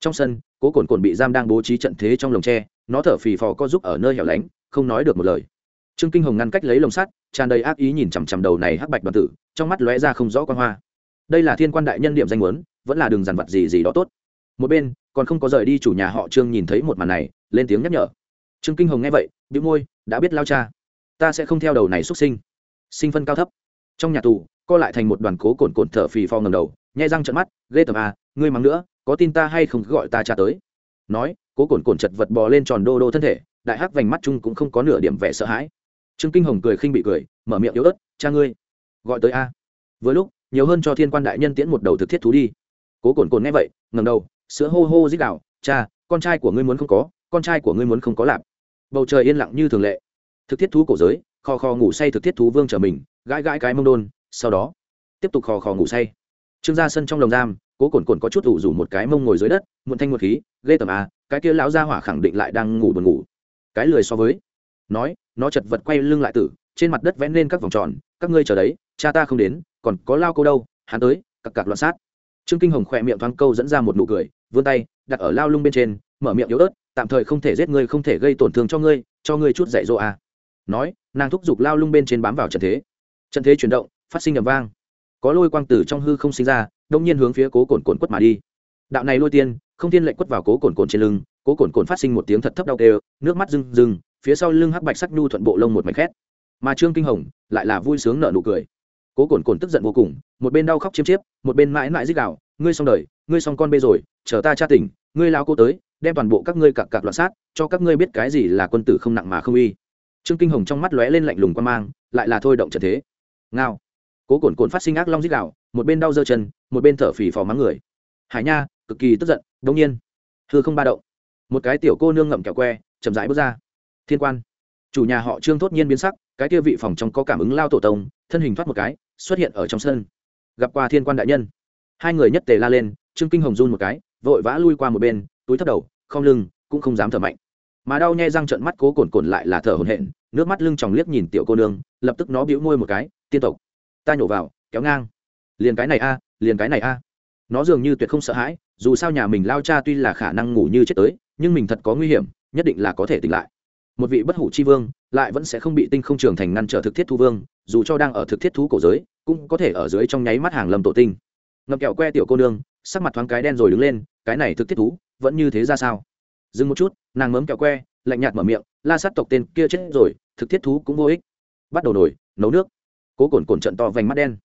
Trong sân cố cồn cồn bị giam đang bố trí trận thế trong lồng tre, nó thở phì phò co giúp ở nơi hẻo lánh, không nói được một lời. Trương kinh hồng ngăn cách lấy lồng sắt, tràn đầy ác ý nhìn chằm chằm đầu này hắc bạch đoàn tử, trong mắt lóe ra không rõ quan hoa. Đây là thiên quan đại nhân điểm danh muốn, vẫn là đường dằn vặt gì gì đó tốt. Một bên, còn không có rời đi chủ nhà họ trương nhìn thấy một màn này, lên tiếng nhắc nhở. Trương kinh hồng nghe vậy bị môi, đã biết lao cha, ta sẽ không theo đầu này xuất sinh. Sinh phân cao thấp. Trong nhà tù, co lại thành một đoàn cố cồn cồn thở phì phò ngầm đầu, nhai răng trận mắt, ghê tởm à ngươi mắng nữa có tin ta hay không gọi ta cha tới. Nói, cố cồn cồn chật vật bò lên tròn đô đô thân thể, đại hắc vành mắt chung cũng không có nửa điểm vẻ sợ hãi. Trương kinh hồng cười khinh bị cười, mở miệng yếu ớt, cha ngươi, gọi tới a. Vừa lúc, nhiều hơn cho thiên quan đại nhân tiễn một đầu thực thiết thú đi. Cố cồn cồn nghe vậy ngầm đầu, sữa hô hô dích đạo cha, con trai của ngươi muốn không có, con trai của ngươi muốn không có lạp. Bầu trời yên lặng như thường lệ. Thực thiết thú cổ giới, khò khò ngủ say thực thiết thú vương trở mình, gãi gãi cái mông đôn, sau đó, tiếp tục khò khò ngủ say. Trương gia sân trong lồng giam cố cồn cồn có chút ủ rủ một cái mông ngồi dưới đất, muộn thanh một khí, ghê tầm à cái kia lão gia hỏa khẳng định lại đang ngủ buồn ngủ. Cái lười so với. Nói, nó chật vật quay lưng lại tử, trên mặt đất vẽ lên các vòng tròn, các ngươi chờ đấy, cha ta không đến, còn có lao câu đâu, hắn tới, cặc cặc loạn sát. Trương kinh hồng khỏe miệng thoáng câu dẫn ra một nụ cười, vươn tay, đặt ở lao lung bên trên, mở miệng yếu ớt, tạm thời không thể giết ngươi, không thể gây tổn thương cho ngươi cho ngươi chút dạy dỗ à. nói, nàng thúc giục lao lung bên trên bám vào trận thế. Trận thế chuyển động, phát sinh ầm vang. Có lôi quang tử trong hư không sinh ra đông nhiên hướng phía cố cồn cồn quất mà đi. Đạo này lôi tiên, không tiên lệnh quất vào cố cồn cồn trên lưng, cố cồn cồn phát sinh một tiếng thật thấp đau kêu, nước mắt rưng rưng, phía sau lưng hắc bạch sắc nhu thuận bộ lông một mảnh khét. Mà trương kinh hồng lại là vui sướng nợ nụ cười. Cố cồn cồn tức giận vô cùng, một bên đau khóc chiêm chiếp, một bên mãi mãi dích đạo ngươi xong đời, ngươi xong con bê rồi, chờ ta tra tỉnh, ngươi lao cô tới, đem toàn bộ các ngươi cặp cặp loạn sát, cho các ngươi biết cái gì là quân tử không nặng mà không uy. Trương kinh hồng trong mắt lóe lên lạnh lùng quan mang, lại là thôi động trận thế. Ngao cố cồn cồn phát sinh ác long dít đạo một bên đau dơ chân, một bên thở phì phò mắng người. Hải nha, cực kỳ tức giận, đông nhiên, hư không ba động. Một cái tiểu cô nương ngậm kẹo que, chậm rãi bước ra. Thiên quan. Chủ nhà họ trương thốt nhiên biến sắc, cái kia vị phòng trong có cảm ứng lao tổ tông, thân hình thoát một cái, xuất hiện ở trong sân. Gặp qua thiên quan đại nhân. Hai người nhất tề la lên, trương kinh hồng run một cái, vội vã lui qua một bên, túi thấp đầu, không lưng, cũng không dám thở mạnh. Mà đau nhai răng trận mắt cố cồn cồn lại là thở hổn hển, nước mắt lưng tròng liếc nhìn tiểu cô nương, lập tức nó bĩu môi một cái, tiên tộc ta nhổ vào, kéo ngang. Liền cái này a, liền cái này a. Nó dường như tuyệt không sợ hãi, dù sao nhà mình lao cha tuy là khả năng ngủ như chết tới, nhưng mình thật có nguy hiểm, nhất định là có thể tỉnh lại. Một vị bất hủ chi vương, lại vẫn sẽ không bị tinh không trường thành ngăn trở thực thiết thu vương, dù cho đang ở thực thiết thú cổ giới, cũng có thể ở dưới trong nháy mắt hàng lầm tổ tinh. Ngậm kẹo que tiểu cô nương, sắc mặt thoáng cái đen rồi đứng lên, cái này thực thiết thú, vẫn như thế ra sao? Dừng một chút, nàng mớm kẹo que, lạnh nhạt mở miệng, la sát tộc tên kia chết rồi, thực thiết thú cũng vô ích. Bắt đầu nổi, nấu nước cố cồn cồn trận to vành mắt đen.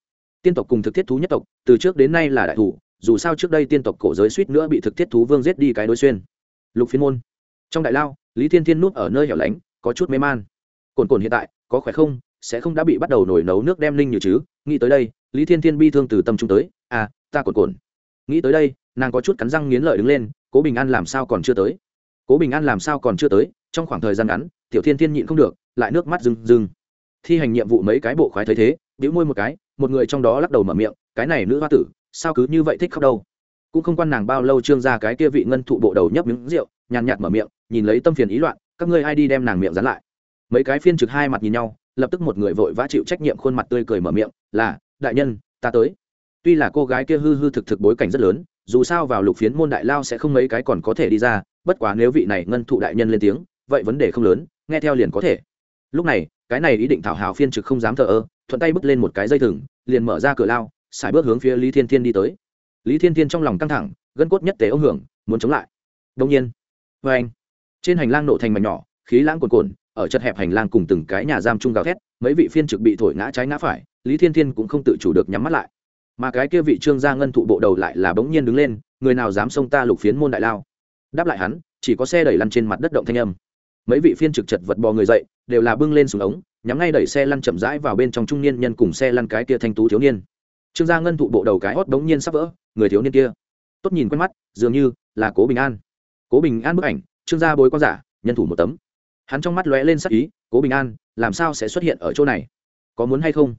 Tiên tộc cùng thực thiết thú nhất tộc, từ trước đến nay là đại thủ, dù sao trước đây tiên tộc cổ giới suýt nữa bị thực thiết thú vương giết đi cái đối xuyên. Lục phiên môn. Trong đại lao, lý thiên thiên núp ở nơi hẻo lánh, có chút mê man. Cồn cồn hiện tại, có khỏe không, sẽ không đã bị bắt đầu nổi nấu nước đem linh như chứ? Nghĩ tới đây, lý thiên thiên bi thương từ tâm trung tới à ta cồn cồn. Nghĩ tới đây, nàng có chút cắn răng nghiến lợi đứng lên, cố bình an làm sao còn chưa tới? Cố bình an làm sao còn chưa tới? Trong khoảng thời gian ngắn, tiểu thiên thiên nhịn không được, lại nước mắt rừng rừng thi hành nhiệm vụ mấy cái bộ khoái thấy thế, bĩu môi một cái, một người trong đó lắc đầu mở miệng, cái này nữ hoa tử, sao cứ như vậy thích khóc đâu? Cũng không quan nàng bao lâu trương ra cái kia vị ngân thụ bộ đầu nhấp miếng rượu, nhàn nhạt mở miệng, nhìn lấy tâm phiền ý loạn, các ngươi ai đi đem nàng miệng dán lại? Mấy cái phiên trực hai mặt nhìn nhau, lập tức một người vội vã chịu trách nhiệm khuôn mặt tươi cười mở miệng, là, đại nhân, ta tới. Tuy là cô gái kia hư hư thực thực bối cảnh rất lớn, dù sao vào lục phiến môn đại lao sẽ không mấy cái còn có thể đi ra, bất quá nếu vị này ngân thụ đại nhân lên tiếng, vậy vấn đề không lớn, nghe theo liền có thể. Lúc này cái này ý định thảo hào phiên trực không dám thờ ơ, thuận tay bước lên một cái dây thừng, liền mở ra cửa lao, xài bước hướng phía lý thiên thiên đi tới. Lý thiên thiên trong lòng căng thẳng, gân cốt nhất tế ông hưởng, muốn chống lại. Đông nhiên vê anh, trên hành lang nổ thành mảnh nhỏ, khí lãng cuồn cồn ở chật hẹp hành lang cùng từng cái nhà giam chung gào thét, mấy vị phiên trực bị thổi ngã trái ngã phải, lý thiên thiên cũng không tự chủ được nhắm mắt lại. Mà cái kia vị trương gia ngân thụ bộ đầu lại là bỗng nhiên đứng lên, người nào dám xông ta lục phiến môn đại lao? Đáp lại hắn, chỉ có xe đẩy lăn trên mặt đất động thanh âm mấy vị phiên trực chật vật bò người dậy, đều là bưng lên xuống ống, nhắm ngay đẩy xe lăn chậm rãi vào bên trong trung niên nhân cùng xe lăn cái kia thanh tú thiếu niên. Trương gia ngân thụ bộ đầu cái hót bỗng nhiên sắp vỡ, người thiếu niên kia. Tốt nhìn quen mắt, dường như là cố bình an. Cố bình an bức ảnh, trương gia bối con giả, nhân thủ một tấm. Hắn trong mắt lóe lên sắc ý, cố bình an, làm sao sẽ xuất hiện ở chỗ này? Có muốn hay không?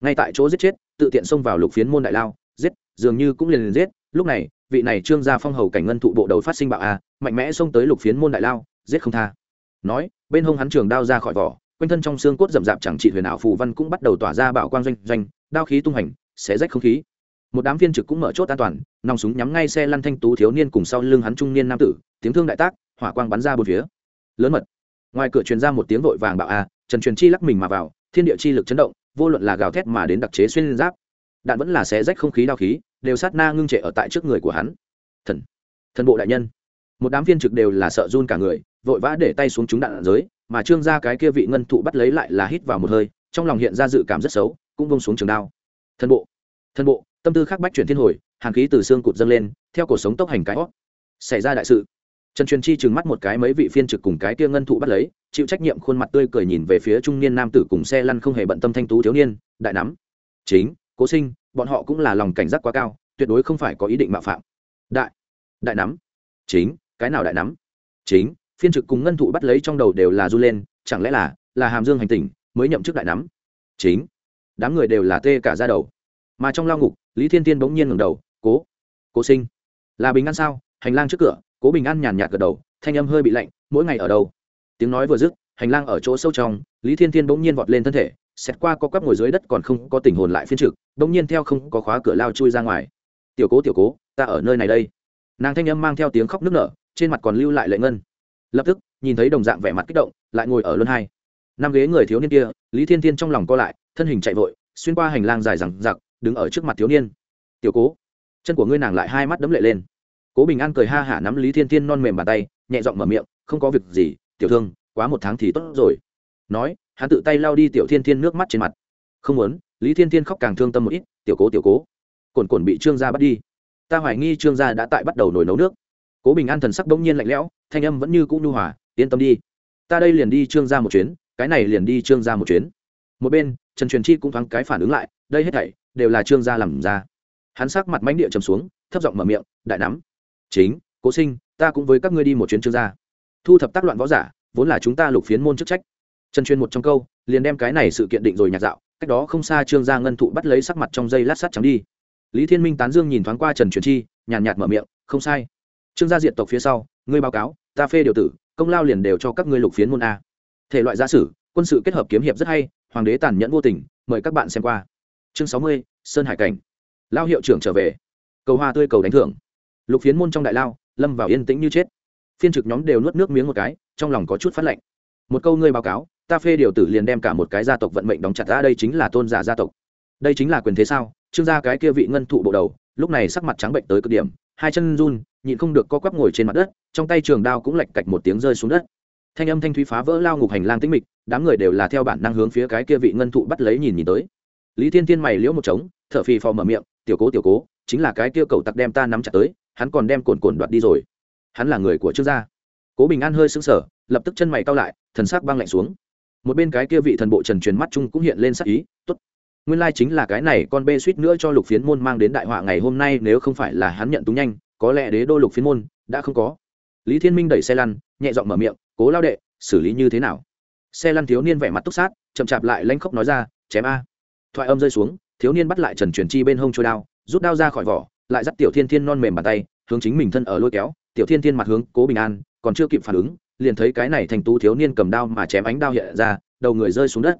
Ngay tại chỗ giết chết, tự tiện xông vào lục phiến môn đại lao, giết, dường như cũng liền liền giết. Lúc này, vị này trương gia phong hầu cảnh ngân thụ bộ đầu phát sinh bạo a, mạnh mẽ xông tới lục phiến môn đại lao, giết không tha nói, bên hông hắn trường đao ra khỏi vỏ, quanh thân trong xương cốt rậm rạp chẳng trị huyền ảo phù văn cũng bắt đầu tỏa ra bảo quang doanh doanh, đao khí tung hành, xé rách không khí. Một đám viên trực cũng mở chốt an toàn, nòng súng nhắm ngay xe lăn thanh tú thiếu niên cùng sau lưng hắn trung niên nam tử, tiếng thương đại tác, hỏa quang bắn ra bốn phía. Lớn mật. Ngoài cửa truyền ra một tiếng vội vàng bạo a, trần truyền chi lắc mình mà vào, thiên địa chi lực chấn động, vô luận là gào thét mà đến đặc chế xuyên giáp, đạn vẫn là xé rách không khí đao khí, đều sát na ngưng trệ ở tại trước người của hắn. Thần. Thần bộ đại nhân một đám viên trực đều là sợ run cả người, vội vã để tay xuống chúng đạn giới, mà trương gia cái kia vị ngân thụ bắt lấy lại là hít vào một hơi, trong lòng hiện ra dự cảm rất xấu, cũng vông xuống trường đao. Thân bộ thân bộ, tâm tư khắc bách chuyển thiên hồi, hàn khí từ xương cụt dâng lên, theo cuộc sống tốc hành cái hót. Xảy ra đại sự. Trần truyền chi trừng mắt một cái mấy vị phiên trực cùng cái kia ngân thụ bắt lấy, chịu trách nhiệm khuôn mặt tươi cười nhìn về phía trung niên nam tử cùng xe lăn không hề bận tâm thanh tú thiếu niên, đại nắm. Chính, cố sinh, bọn họ cũng là lòng cảnh giác quá cao, tuyệt đối không phải có ý định mạo phạm. Đại đại nắm. Chính cái nào đại nắm? Chính, phiên trực cùng ngân thụ bắt lấy trong đầu đều là du lên, chẳng lẽ là là hàm dương hành tỉnh mới nhậm chức đại nắm? Chính, đám người đều là tê cả ra đầu. Mà trong lao ngục, lý thiên tiên bỗng nhiên ngẩng đầu, cố cố sinh, là bình an sao? Hành lang trước cửa, cố bình an nhàn nhạt gật đầu, thanh âm hơi bị lạnh, mỗi ngày ở đâu? Tiếng nói vừa dứt, hành lang ở chỗ sâu trong, lý thiên thiên bỗng nhiên vọt lên thân thể xét qua có quắp ngồi dưới đất còn không có tình hồn lại phiên trực, bỗng nhiên theo không có khóa cửa lao chui ra ngoài. Tiểu cố tiểu cố, ta ở nơi này đây. Nàng thanh âm mang theo tiếng khóc nức nở trên mặt còn lưu lại lệ ngân. Lập tức, nhìn thấy đồng dạng vẻ mặt kích động, lại ngồi ở luân hai. Năm ghế người thiếu niên kia, lý thiên thiên trong lòng co lại, thân hình chạy vội, xuyên qua hành lang dài rằng giặc đứng ở trước mặt thiếu niên. Tiểu cố. Chân của ngươi nàng lại hai mắt đấm lệ lên. Cố bình an cười ha hả nắm lý thiên thiên non mềm bàn tay, nhẹ giọng mở miệng, không có việc gì, tiểu thương, quá một tháng thì tốt rồi. Nói, hắn tự tay lao đi tiểu thiên thiên nước mắt trên mặt. Không muốn. Lý thiên thiên khóc càng thương tâm một ít, tiểu cố tiểu cố, cồn cồn bị trương gia bắt đi. Ta hoài nghi trương gia đã tại bắt đầu nổi nấu nước cố bình an thần sắc bỗng nhiên lạnh lẽo, thanh âm vẫn như cũ nhu hòa, yên tâm đi, ta đây liền đi trương gia một chuyến, cái này liền đi trương gia một chuyến. Một bên, trần truyền chi cũng thoáng cái phản ứng lại, đây hết thảy đều là trương gia làm ra. Hắn sắc mặt mánh địa trầm xuống, thấp giọng mở miệng, đại nắm. Chính, cố sinh, ta cũng với các ngươi đi một chuyến trương gia. Thu thập tác loạn võ giả, vốn là chúng ta lục phiến môn chức trách. Trần truyền một trong câu, liền đem cái này sự kiện định rồi nhạt dạo, cách đó không xa trương gia ngân thụ bắt lấy sắc mặt trong dây lát sắt trắng đi. Lý thiên minh tán dương nhìn thoáng qua trần truyền chi, nhàn nhạt mở miệng, không sai trương gia diện tộc phía sau, ngươi báo cáo, ta phê điều tử, công lao liền đều cho các ngươi lục phiến môn a. Thể loại gia sử, quân sự kết hợp kiếm hiệp rất hay, hoàng đế tàn nhẫn vô tình, mời các bạn xem qua. Chương sáu mươi, sơn hải cảnh. Lao hiệu trưởng trở về. Cầu hoa tươi cầu đánh thưởng. Lục phiến môn trong đại lao, lâm vào yên tĩnh như chết. Phiên trực nhóm đều nuốt nước miếng một cái, trong lòng có chút phát lạnh. Một câu ngươi báo cáo, ta phê điều tử liền đem cả một cái gia tộc vận mệnh đóng chặt ra, đây chính là tôn giả gia tộc. Đây chính là quyền thế sao? Trương gia cái kia vị ngân thụ bộ đầu, lúc này sắc mặt trắng bệnh tới cực điểm, hai chân run nhịn không được co quắp ngồi trên mặt đất, trong tay trường đao cũng lạch cạch một tiếng rơi xuống đất. Thanh âm thanh thúy phá vỡ lao ngục hành lang tĩnh mịch, đám người đều là theo bản năng hướng phía cái kia vị ngân thụ bắt lấy nhìn nhìn tới. Lý thiên thiên mày liễu một trống thợ phì phò mở miệng, tiểu cố tiểu cố, chính là cái kia cậu tặc đem ta nắm chặt tới, hắn còn đem cồn cồn đoạt đi rồi. Hắn là người của trương gia. Cố bình an hơi sững sờ, lập tức chân mày cau lại, thần sắc băng lạnh xuống. Một bên cái kia vị thần bộ trần truyền mắt chung cũng hiện lên sắc ý, tốt, nguyên lai chính là cái này con bê suýt nữa cho lục phiến môn mang đến đại họa ngày hôm nay, nếu không phải là hắn nhận túng nhanh có lẽ đế đô lục phiến môn đã không có. Lý thiên minh đẩy xe lăn, nhẹ giọng mở miệng, cố lao đệ, xử lý như thế nào? Xe lăn thiếu niên vẻ mặt túc sát, chậm chạp lại lanh khóc nói ra, chém a. Thoại âm rơi xuống, thiếu niên bắt lại trần truyền chi bên hông trôi đao, rút đao ra khỏi vỏ, lại dắt tiểu thiên thiên non mềm bàn tay, hướng chính mình thân ở lôi kéo. Tiểu thiên thiên mặt hướng cố bình an, còn chưa kịp phản ứng, liền thấy cái này thành tu thiếu niên cầm đao mà chém ánh đao hiện ra, đầu người rơi xuống đất.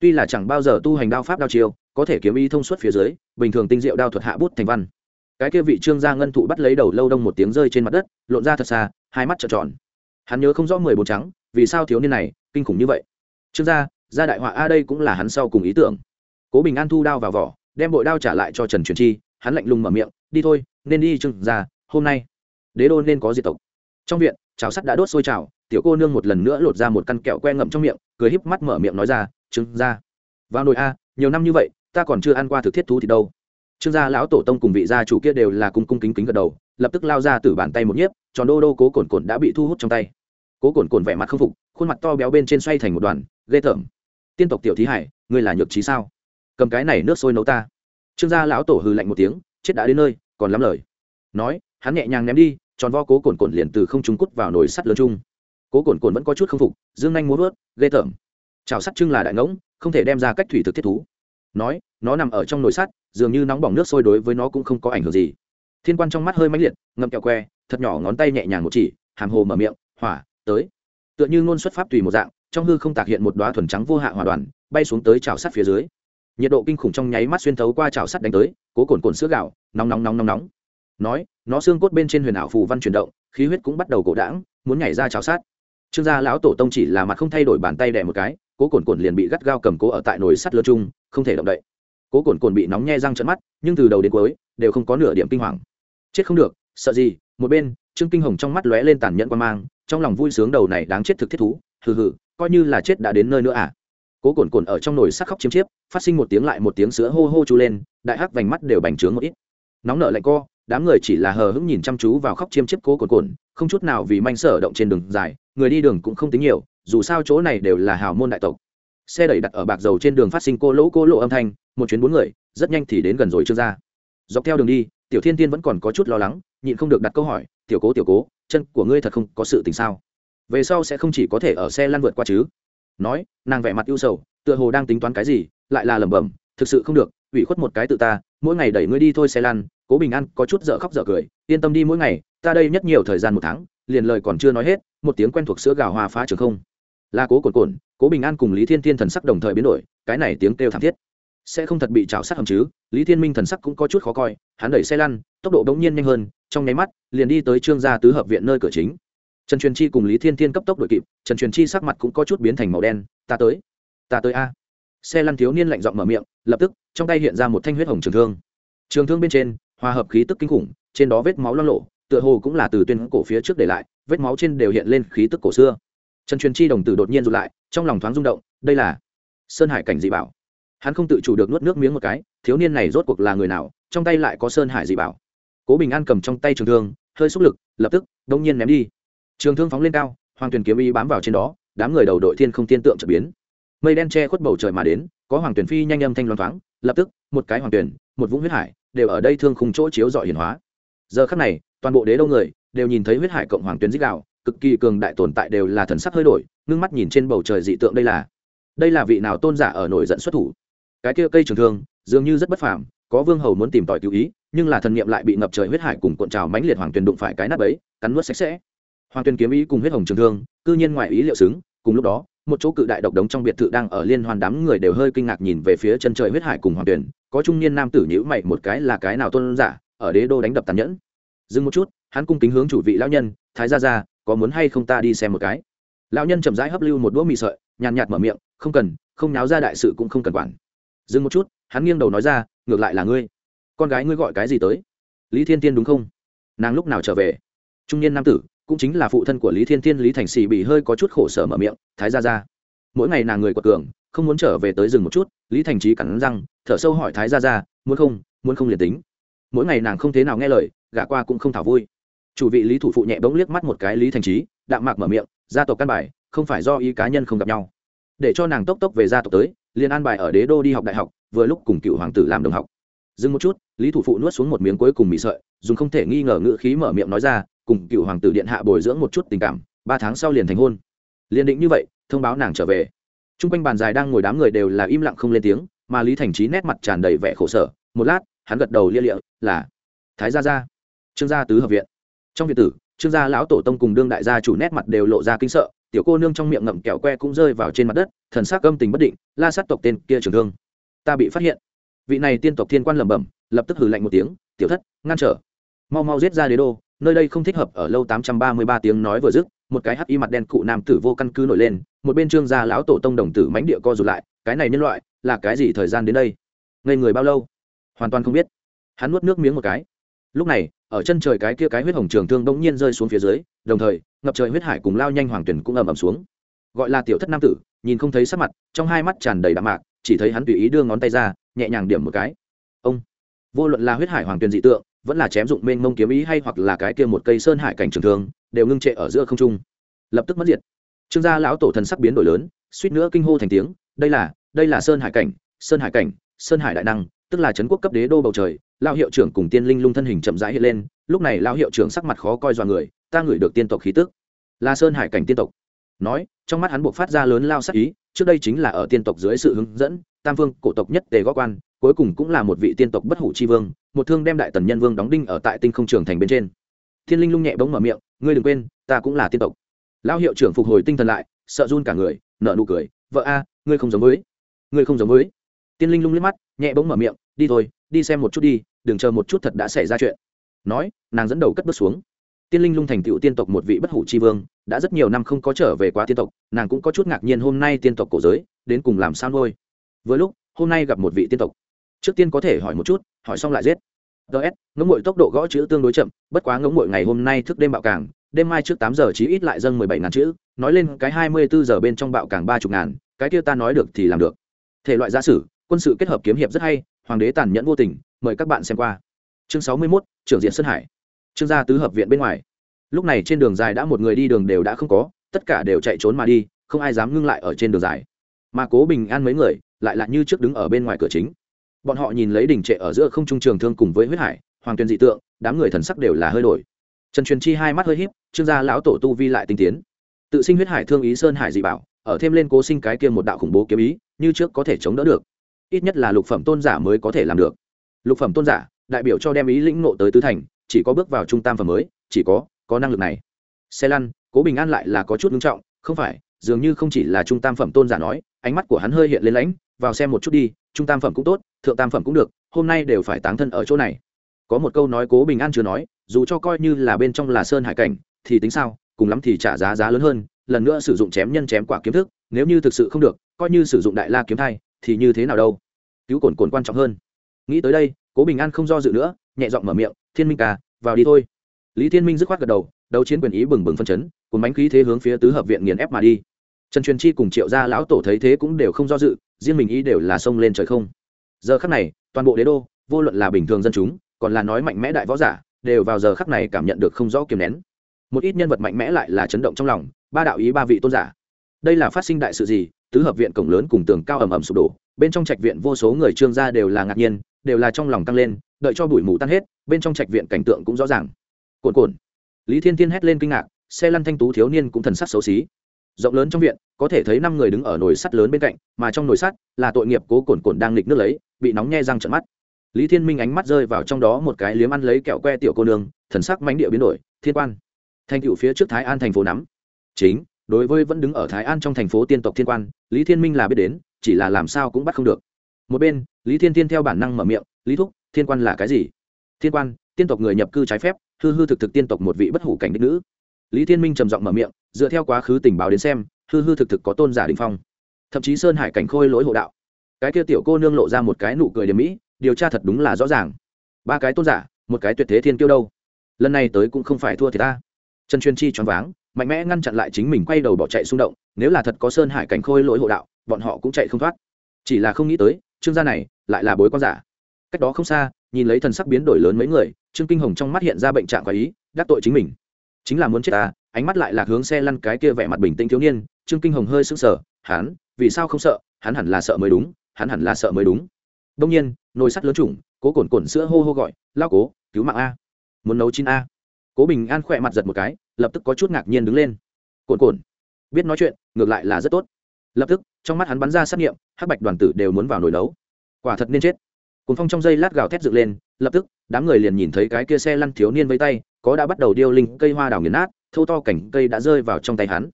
Tuy là chẳng bao giờ tu hành đao pháp đao chiêu, có thể kiếm ý thông suốt phía dưới, bình thường tinh diệu đao thuật hạ bút thành văn cái kia vị trương gia ngân thụ bắt lấy đầu lâu đông một tiếng rơi trên mặt đất, lộn ra thật xa, hai mắt trợn tròn. Hắn nhớ không rõ mười bốn trắng, vì sao thiếu niên này kinh khủng như vậy. Trương gia gia đại họa a đây cũng là hắn sau cùng ý tưởng. Cố bình an thu đao vào vỏ, đem bội đao trả lại cho trần truyền chi, hắn lạnh lùng mở miệng, đi thôi, nên đi trương gia, hôm nay đế đô nên có diệt tộc. Trong viện, chảo sắt đã đốt sôi chảo, tiểu cô nương một lần nữa lột ra một căn kẹo que ngậm trong miệng, cười híp mắt mở miệng nói ra, trương gia, vào nồi a, nhiều năm như vậy, ta còn chưa ăn qua thực thiết thú thì đâu trương gia lão tổ tông cùng vị gia chủ kia đều là cung cung kính kính gật đầu, lập tức lao ra từ bàn tay một nhiếp, tròn đô đô cố cồn cồn đã bị thu hút trong tay. Cố cồn cồn vẻ mặt không phục, khuôn mặt to béo bên trên xoay thành một đoàn, ghê tởm. Tiên tộc tiểu thí hải, ngươi là nhược trí sao? Cầm cái này nước sôi nấu ta. Trương gia lão tổ hừ lạnh một tiếng, chết đã đến nơi, còn lắm lời. Nói, hắn nhẹ nhàng ném đi, tròn vo cố cồn cồn liền từ không trung cút vào nồi sắt lớn chung. Cố cồn cồn vẫn có chút không phục, dương nhanh muốn vớt, ghê tởm. Chảo sắt trưng là đại ngỗng, không thể đem ra cách thủy thực thiết thú nói, nó nằm ở trong nồi sắt, dường như nóng bỏng nước sôi đối với nó cũng không có ảnh hưởng gì. Thiên quan trong mắt hơi mãnh liệt, ngậm kẹo que, thật nhỏ ngón tay nhẹ nhàng một chỉ, hàm hồ mở miệng, hỏa, tới. Tựa như ngôn xuất pháp tùy một dạng, trong hư không tạc hiện một đoá thuần trắng vô hạ hỏa đoàn, bay xuống tới chảo sắt phía dưới. Nhiệt độ kinh khủng trong nháy mắt xuyên thấu qua chảo sắt đánh tới, cố cồn cồn sữa gạo, nóng nóng nóng nóng nóng. Nói, nó xương cốt bên trên huyền ảo phù văn chuyển động, khí huyết cũng bắt đầu cổ đãng, muốn nhảy ra chảo sát trương gia lão tổ tông chỉ là mặt không thay đổi bàn tay đẻ một cái cố cồn cồn liền bị gắt gao cầm cố ở tại nồi sắt lơ chung, không thể động đậy. Cố cồn cồn bị nóng nhe răng trận mắt, nhưng từ đầu đến cuối, đều không có nửa điểm kinh hoàng. Chết không được, sợ gì, một bên, trương kinh hồng trong mắt lóe lên tàn nhẫn quan mang, trong lòng vui sướng đầu này đáng chết thực thiết thú, hừ hừ, coi như là chết đã đến nơi nữa à. Cố cồn cồn ở trong nồi sắt khóc chiếm chiếp, phát sinh một tiếng lại một tiếng sữa hô hô chú lên, đại hắc vành mắt đều bành trướng một ít. Nóng nợ lạnh co, đám người chỉ là hờ hững nhìn chăm chú vào khóc chiêm chiếp cố cồn cồn, không chút nào vì manh sở động trên đường dài người đi đường cũng không tính nhiều, dù sao chỗ này đều là hào môn đại tộc. Xe đẩy đặt ở bạc dầu trên đường phát sinh cô lỗ cô lộ âm thanh, một chuyến bốn người, rất nhanh thì đến gần rồi trương gia. Dọc theo đường đi, tiểu thiên tiên vẫn còn có chút lo lắng, nhịn không được đặt câu hỏi, tiểu cố tiểu cố, chân của ngươi thật không có sự tình sao? Về sau sẽ không chỉ có thể ở xe lăn vượt qua chứ? Nói, nàng vẻ mặt ưu sầu, tựa hồ đang tính toán cái gì, lại là lẩm bẩm, thực sự không được, ủy khuất một cái tự ta, mỗi ngày đẩy ngươi đi thôi xe lăn. Cố bình an có chút dở khóc dở cười, yên tâm đi, mỗi ngày, ta đây nhất nhiều thời gian một tháng, liền lời còn chưa nói hết một tiếng quen thuộc sữa gào hòa phá trường không. Là cố cồn cồn cố bình an cùng lý thiên thiên thần sắc đồng thời biến đổi, cái này tiếng kêu thảm thiết. Sẽ không thật bị chảo sát hầm chứ, lý thiên minh thần sắc cũng có chút khó coi, hắn đẩy xe lăn, tốc độ đống nhiên nhanh hơn, trong nháy mắt, liền đi tới trương gia tứ hợp viện nơi cửa chính. Trần truyền chi cùng lý thiên thiên cấp tốc đội kịp, trần truyền chi sắc mặt cũng có chút biến thành màu đen, ta tới ta tới a. Xe lăn thiếu niên lạnh giọng mở miệng, lập tức, trong tay hiện ra một thanh huyết hồng trường thương. Trường thương bên trên, hòa hợp khí tức kinh khủng, trên đó vết máu lo lộ tựa hồ cũng là từ tuyên cổ phía trước để lại, vết máu trên đều hiện lên khí tức cổ xưa. Trần truyền chi đồng tử đột nhiên rụt lại, trong lòng thoáng rung động, đây là sơn hải cảnh dị bảo. Hắn không tự chủ được nuốt nước miếng một cái, thiếu niên này rốt cuộc là người nào, trong tay lại có sơn hải dị bảo. Cố bình an cầm trong tay trường thương, hơi xúc lực, lập tức, đông nhiên ném đi. Trường thương phóng lên cao, hoàng tuyền kiếm Y bám vào trên đó, đám người đầu đội thiên không tiên tượng trở biến. Mây đen che khuất bầu trời mà đến, có hoàng tuyển phi nhanh âm thanh loan thoáng, lập tức, một cái hoàng tuyển một vũng huyết hải, đều ở đây thương khung chỗ chiếu dọi hiển hóa giờ khắc này, toàn bộ đế đâu người đều nhìn thấy huyết hải cộng hoàng tuyến dích đạo, cực kỳ cường đại tồn tại đều là thần sắc hơi đổi, ngưng mắt nhìn trên bầu trời dị tượng đây là đây là vị nào tôn giả ở nổi giận xuất thủ. Cái kia cây trường thương, dường như rất bất phàm, có vương hầu muốn tìm tòi cứu ý, nhưng là thần niệm lại bị ngập trời huyết hải cùng cuộn trào mãnh liệt hoàng tuyền đụng phải cái nắp ấy, cắn nuốt sạch sẽ. Hoàng tuyền kiếm ý cùng huyết hồng trường thương, cư nhiên ngoại ý liệu xứng, cùng lúc đó, một chỗ cự đại độc đống trong biệt thự đang ở liên hoàn đám người đều hơi kinh ngạc nhìn về phía chân trời huyết hải cùng hoàng tuyền có trung niên nam tử nhữ mày một cái là cái nào tôn giả ở đế đô đánh đập tàn nhẫn. Dừng một chút, hắn cung kính hướng chủ vị lão nhân, thái gia gia, có muốn hay không ta đi xem một cái? Lão nhân chậm rãi hấp lưu một đũa mì sợi, nhàn nhạt mở miệng, không cần, không náo ra đại sự cũng không cần quản. Dừng một chút, hắn nghiêng đầu nói ra, ngược lại là ngươi. Con gái ngươi gọi cái gì tới? Lý thiên tiên đúng không? Nàng lúc nào trở về? Trung niên nam tử, cũng chính là phụ thân của lý thiên tiên lý thành xì bị hơi có chút khổ sở mở miệng, thái ra ra mỗi ngày nàng người quật cường, không muốn trở về tới rừng một chút, lý thành trí cắn răng, thở sâu hỏi thái ra ra muốn không muốn không liền tính mỗi ngày nàng không thế nào nghe lời, gả qua cũng không thảo vui. Chủ vị lý thủ phụ nhẹ bỗng liếc mắt một cái lý thành trí, đạm mạc mở miệng, gia tộc căn bài, không phải do ý cá nhân không gặp nhau. Để cho nàng tốc tốc về gia tộc tới, liền an bài ở đế đô đi học đại học, vừa lúc cùng cựu hoàng tử làm đồng học. Dừng một chút, lý thủ phụ nuốt xuống một miếng cuối cùng mì sợi, dùng không thể nghi ngờ ngữ khí mở miệng nói ra, cùng cựu hoàng tử điện hạ bồi dưỡng một chút tình cảm, ba tháng sau liền thành hôn. Liền định như vậy, thông báo nàng trở về. T r u n g quanh bàn dài đang ngồi đám người đều là im lặng không lên tiếng, mà lý thành trí nét mặt tràn đầy vẻ khổ sở. Một lát hắn gật đầu lia lịa, là, thái gia gia, trương gia tứ hợp viện. Trong viện tử, trương gia lão tổ tông cùng đương đại gia chủ nét mặt đều lộ ra kinh sợ, tiểu cô nương trong miệng ngậm kẹo que cũng rơi vào trên mặt đất, thần s á c âm tình bất định, la sát tộc tên kia trường thương, ta bị phát hiện. Vị này tiên tộc thiên quan lẩm bẩm, lập tức hử lạnh một tiếng, tiểu thất, ngăn trở, mau mau giết ra đế đô, nơi đây không thích hợp. Ở lâu tám trăm ba mươi ba tiếng nói vừa dứt, một cái hắc y mặt đen cụ nam tử vô căn cứ nổi lên, một bên trương gia lão tổ tông đồng tử mánh địa co rụt lại, cái này nhân loại, là cái gì thời gian đến đây? Ngây người bao lâu? Hoàn toàn không biết. Hắn nuốt nước miếng một cái. Lúc này ở chân trời cái kia cái huyết hồng trường thương bỗng nhiên rơi xuống phía dưới đồng thời ngập trời huyết hải cùng lao nhanh hoàng tuyển cũng ầm ầm xuống. Gọi là tiểu thất nam tử nhìn không thấy sắc mặt trong hai mắt tràn đầy đạm mạc chỉ thấy hắn tùy ý đưa ngón tay ra nhẹ nhàng điểm một cái. Ông! Vô luận là huyết hải hoàng tuyển dị tượng vẫn là chém dụng mênh mông kiếm ý hay hoặc là cái kia một cây sơn hải cảnh trường thương, đều ngưng trệ ở giữa không trung. Lập tức mất diệt. Trương gia lão tổ thần sắc biến đổi lớn suýt nữa kinh hô thành tiếng đây là đây là sơn hải cảnh sơn hải cảnh sơn hải đại năng tức là trấn quốc cấp đế đô bầu trời lao hiệu trưởng cùng tiên linh lung thân hình chậm rãi hiện lên, lúc này lao hiệu trưởng sắc mặt khó coi dọa người, ta ngửi được tiên tộc khí tức. Là sơn hải cảnh tiên tộc. Nói, trong mắt hắn buộc phát ra lớn lao sắc ý, trước đây chính là ở tiên tộc dưới sự hướng dẫn, tam vương, cổ tộc nhất tề góp quan, cuối cùng cũng là một vị tiên tộc bất hủ chi vương, một thương đem đại tần nhân vương đóng đinh ở tại tinh không trường thành bên trên. Thiên linh lung nhẹ bỗng mở miệng, ngươi đừng quên, ta cũng là tiên tộc. Lão hiệu trưởng phục hồi tinh thần lại, sợ run cả người nợ nụ cười, vợ a, ngươi không giống với, ngươi không giống với. Tiên linh lung liếc mắt nhẹ bỗng mở miệng, đi thôi, đi xem một chút đi, đừng chờ một chút thật đã xảy ra chuyện. Nói, nàng dẫn đầu cất bước xuống. Tiên linh lung thành tựu tiên tộc một vị bất hủ chi vương, đã rất nhiều năm không có trở về quá tiên tộc, nàng cũng có chút ngạc nhiên hôm nay tiên tộc cổ giới, đến cùng làm sao nuôi. Vừa lúc, hôm nay gặp một vị tiên tộc. Trước tiên có thể hỏi một chút, hỏi xong lại giết. Ts ngỗng mội tốc độ gõ chữ tương đối chậm, bất quá ngỗng mội ngày hôm nay thức đêm bạo cảng đêm mai trước tám giờ chí ít lại dâng mười bảy ngàn chữ, nói lên cái hai mươi bốn giờ bên trong bạo cảng ba chục ngàn, cái kia ta nói được thì làm được. Thể loại gia sử quân sự kết hợp kiếm hiệp rất hay, hoàng đế tàn nhẫn vô tình, mời các bạn xem qua. Chương sáu mươi mốt, trưởng diện sơn hải. Trương gia tứ hợp viện bên ngoài. Lúc này trên đường dài đã một người đi đường đều đã không có, tất cả đều chạy trốn mà đi, không ai dám ngưng lại ở trên đường dài. Mà cố bình an mấy người lại là như trước đứng ở bên ngoài cửa chính. Bọn họ nhìn lấy đỉnh trệ ở giữa không trung trường thương cùng với huyết hải, hoàng tuyền dị tượng, đám người thần sắc đều là hơi đổi. Trần truyền chi hai mắt hơi híp, trương gia lão tổ tu vi lại tinh tiến. Tự sinh huyết hải thương ý sơn hải dị bảo, ở thêm lên cố sinh cái kia một đạo khủng bố kiếm ý, như trước có thể chống đỡ được ít nhất là lục phẩm tôn giả mới có thể làm được. Lục phẩm tôn giả, đại biểu cho đem ý lĩnh nộ tới tứ thành, chỉ có bước vào trung tam phẩm mới, chỉ có có năng lực này. Xe lăn, cố bình an lại là có chút nghiêm trọng, không phải, dường như không chỉ là trung tam phẩm tôn giả nói, ánh mắt của hắn hơi hiện lên lãnh, vào xem một chút đi, trung tam phẩm cũng tốt, thượng tam phẩm cũng được, hôm nay đều phải táng thân ở chỗ này. Có một câu nói cố bình an chưa nói, dù cho coi như là bên trong là sơn hải cảnh, thì tính sao, cùng lắm thì trả giá giá lớn hơn, lần nữa sử dụng chém nhân chém quả kiếm thức, nếu như thực sự không được, coi như sử dụng đại la kiếm thai thì như thế nào đâu? Cứu cồn cồn quan trọng hơn. Nghĩ tới đây, cố bình an không do dự nữa, nhẹ giọng mở miệng, thiên minh ca, vào đi thôi. Lý thiên minh dứt khoát gật đầu, đấu chiến quyền ý bừng bừng phân chấn cùng bánh khí thế hướng phía tứ hợp viện nghiền ép mà đi. Trần truyền chi cùng triệu gia lão tổ thấy thế cũng đều không do dự, riêng mình ý đều là xông lên trời không. Giờ khắc này, toàn bộ đế đô, vô luận là bình thường dân chúng, còn là nói mạnh mẽ đại võ giả, đều vào giờ khắc này cảm nhận được không rõ kiềm nén. Một ít nhân vật mạnh mẽ lại là chấn động trong lòng, ba đạo ý ba vị tôn giả đây là phát sinh đại sự gì? Tứ hợp viện cổng lớn cùng tường cao ầm ầm sụp đổ, bên trong trạch viện vô số người trương gia đều là ngạc nhiên, đều là trong lòng tăng lên, đợi cho bụi mù tan hết, bên trong trạch viện cảnh tượng cũng rõ ràng. Cồn cồn lý thiên thiên hét lên kinh ngạc, xe lăn thanh tú thiếu niên cũng thần sắc xấu xí. Rộng lớn trong viện, có thể thấy năm người đứng ở nồi sắt lớn bên cạnh, mà trong nồi sắt là tội nghiệp cố cồn cồn đang nghịch nước lấy, bị nóng nhe răng trận mắt. Lý thiên minh ánh mắt rơi vào trong đó một cái liếm ăn lấy kẹo que tiểu cô nương, thần sắc mánh địa biến đổi, thiên quan, thành cựu phía trước thái an thành phố nắm. Chính đối với vẫn đứng ở thái an trong thành phố tiên tộc thiên quan, lý thiên minh là biết đến, chỉ là làm sao cũng bắt không được. Một bên, lý thiên thiên theo bản năng mở miệng, lý thúc, thiên quan là cái gì? Thiên quan, tiên tộc người nhập cư trái phép, hư hư thực thực tiên tộc một vị bất hủ cảnh đích nữ. Lý thiên minh trầm giọng mở miệng, dựa theo quá khứ tình báo đến xem, hư hư thực thực có tôn giả đình phong. Thậm chí sơn hải cảnh khôi lỗi hộ đạo. Cái kia tiểu cô nương lộ ra một cái nụ cười điểm mỹ, điều tra thật đúng là rõ ràng. Ba cái tôn giả, một cái tuyệt thế thiên kiêu đâu? Lần này tới cũng không phải thua thì ta. Trần chuyên chi choáng váng mạnh mẽ ngăn chặn lại chính mình quay đầu bỏ chạy xung động, nếu là thật có sơn hải cảnh khôi lỗi hộ đạo, bọn họ cũng chạy không thoát. Chỉ là không nghĩ tới, trương gia này lại là bối quan giả. Cách đó không xa, nhìn lấy thần sắc biến đổi lớn mấy người, trương kinh hồng trong mắt hiện ra bệnh trạng quái ý, đắc tội chính mình. Chính là muốn chết ta, ánh mắt lại lạc hướng xe lăn cái kia vẻ mặt bình tĩnh thiếu niên, trương kinh hồng hơi sững sờ, hắn, vì sao không sợ, hắn hẳn là sợ mới đúng, hắn hẳn là sợ mới đúng. Đông nhiên, nồi sắt lớn chủng cố cồn cồn sữa hô hô gọi, lao cố, cứu mạng a. Muốn nấu chín a cố bình an khỏe mặt giật một cái, lập tức có chút ngạc nhiên đứng lên. Cồn cồn biết nói chuyện, ngược lại là rất tốt. Lập tức, trong mắt hắn bắn ra sát nghiệm, hắc bạch đoàn tử đều muốn vào nồi nấu quả thật nên chết. Cồn phong trong dây lát gào thét dựng lên, lập tức, đám người liền nhìn thấy cái kia xe lăn thiếu niên với tay, có đã bắt đầu điêu linh cây hoa đào nghiền nát, thâu to cảnh cây đã rơi vào trong tay hắn.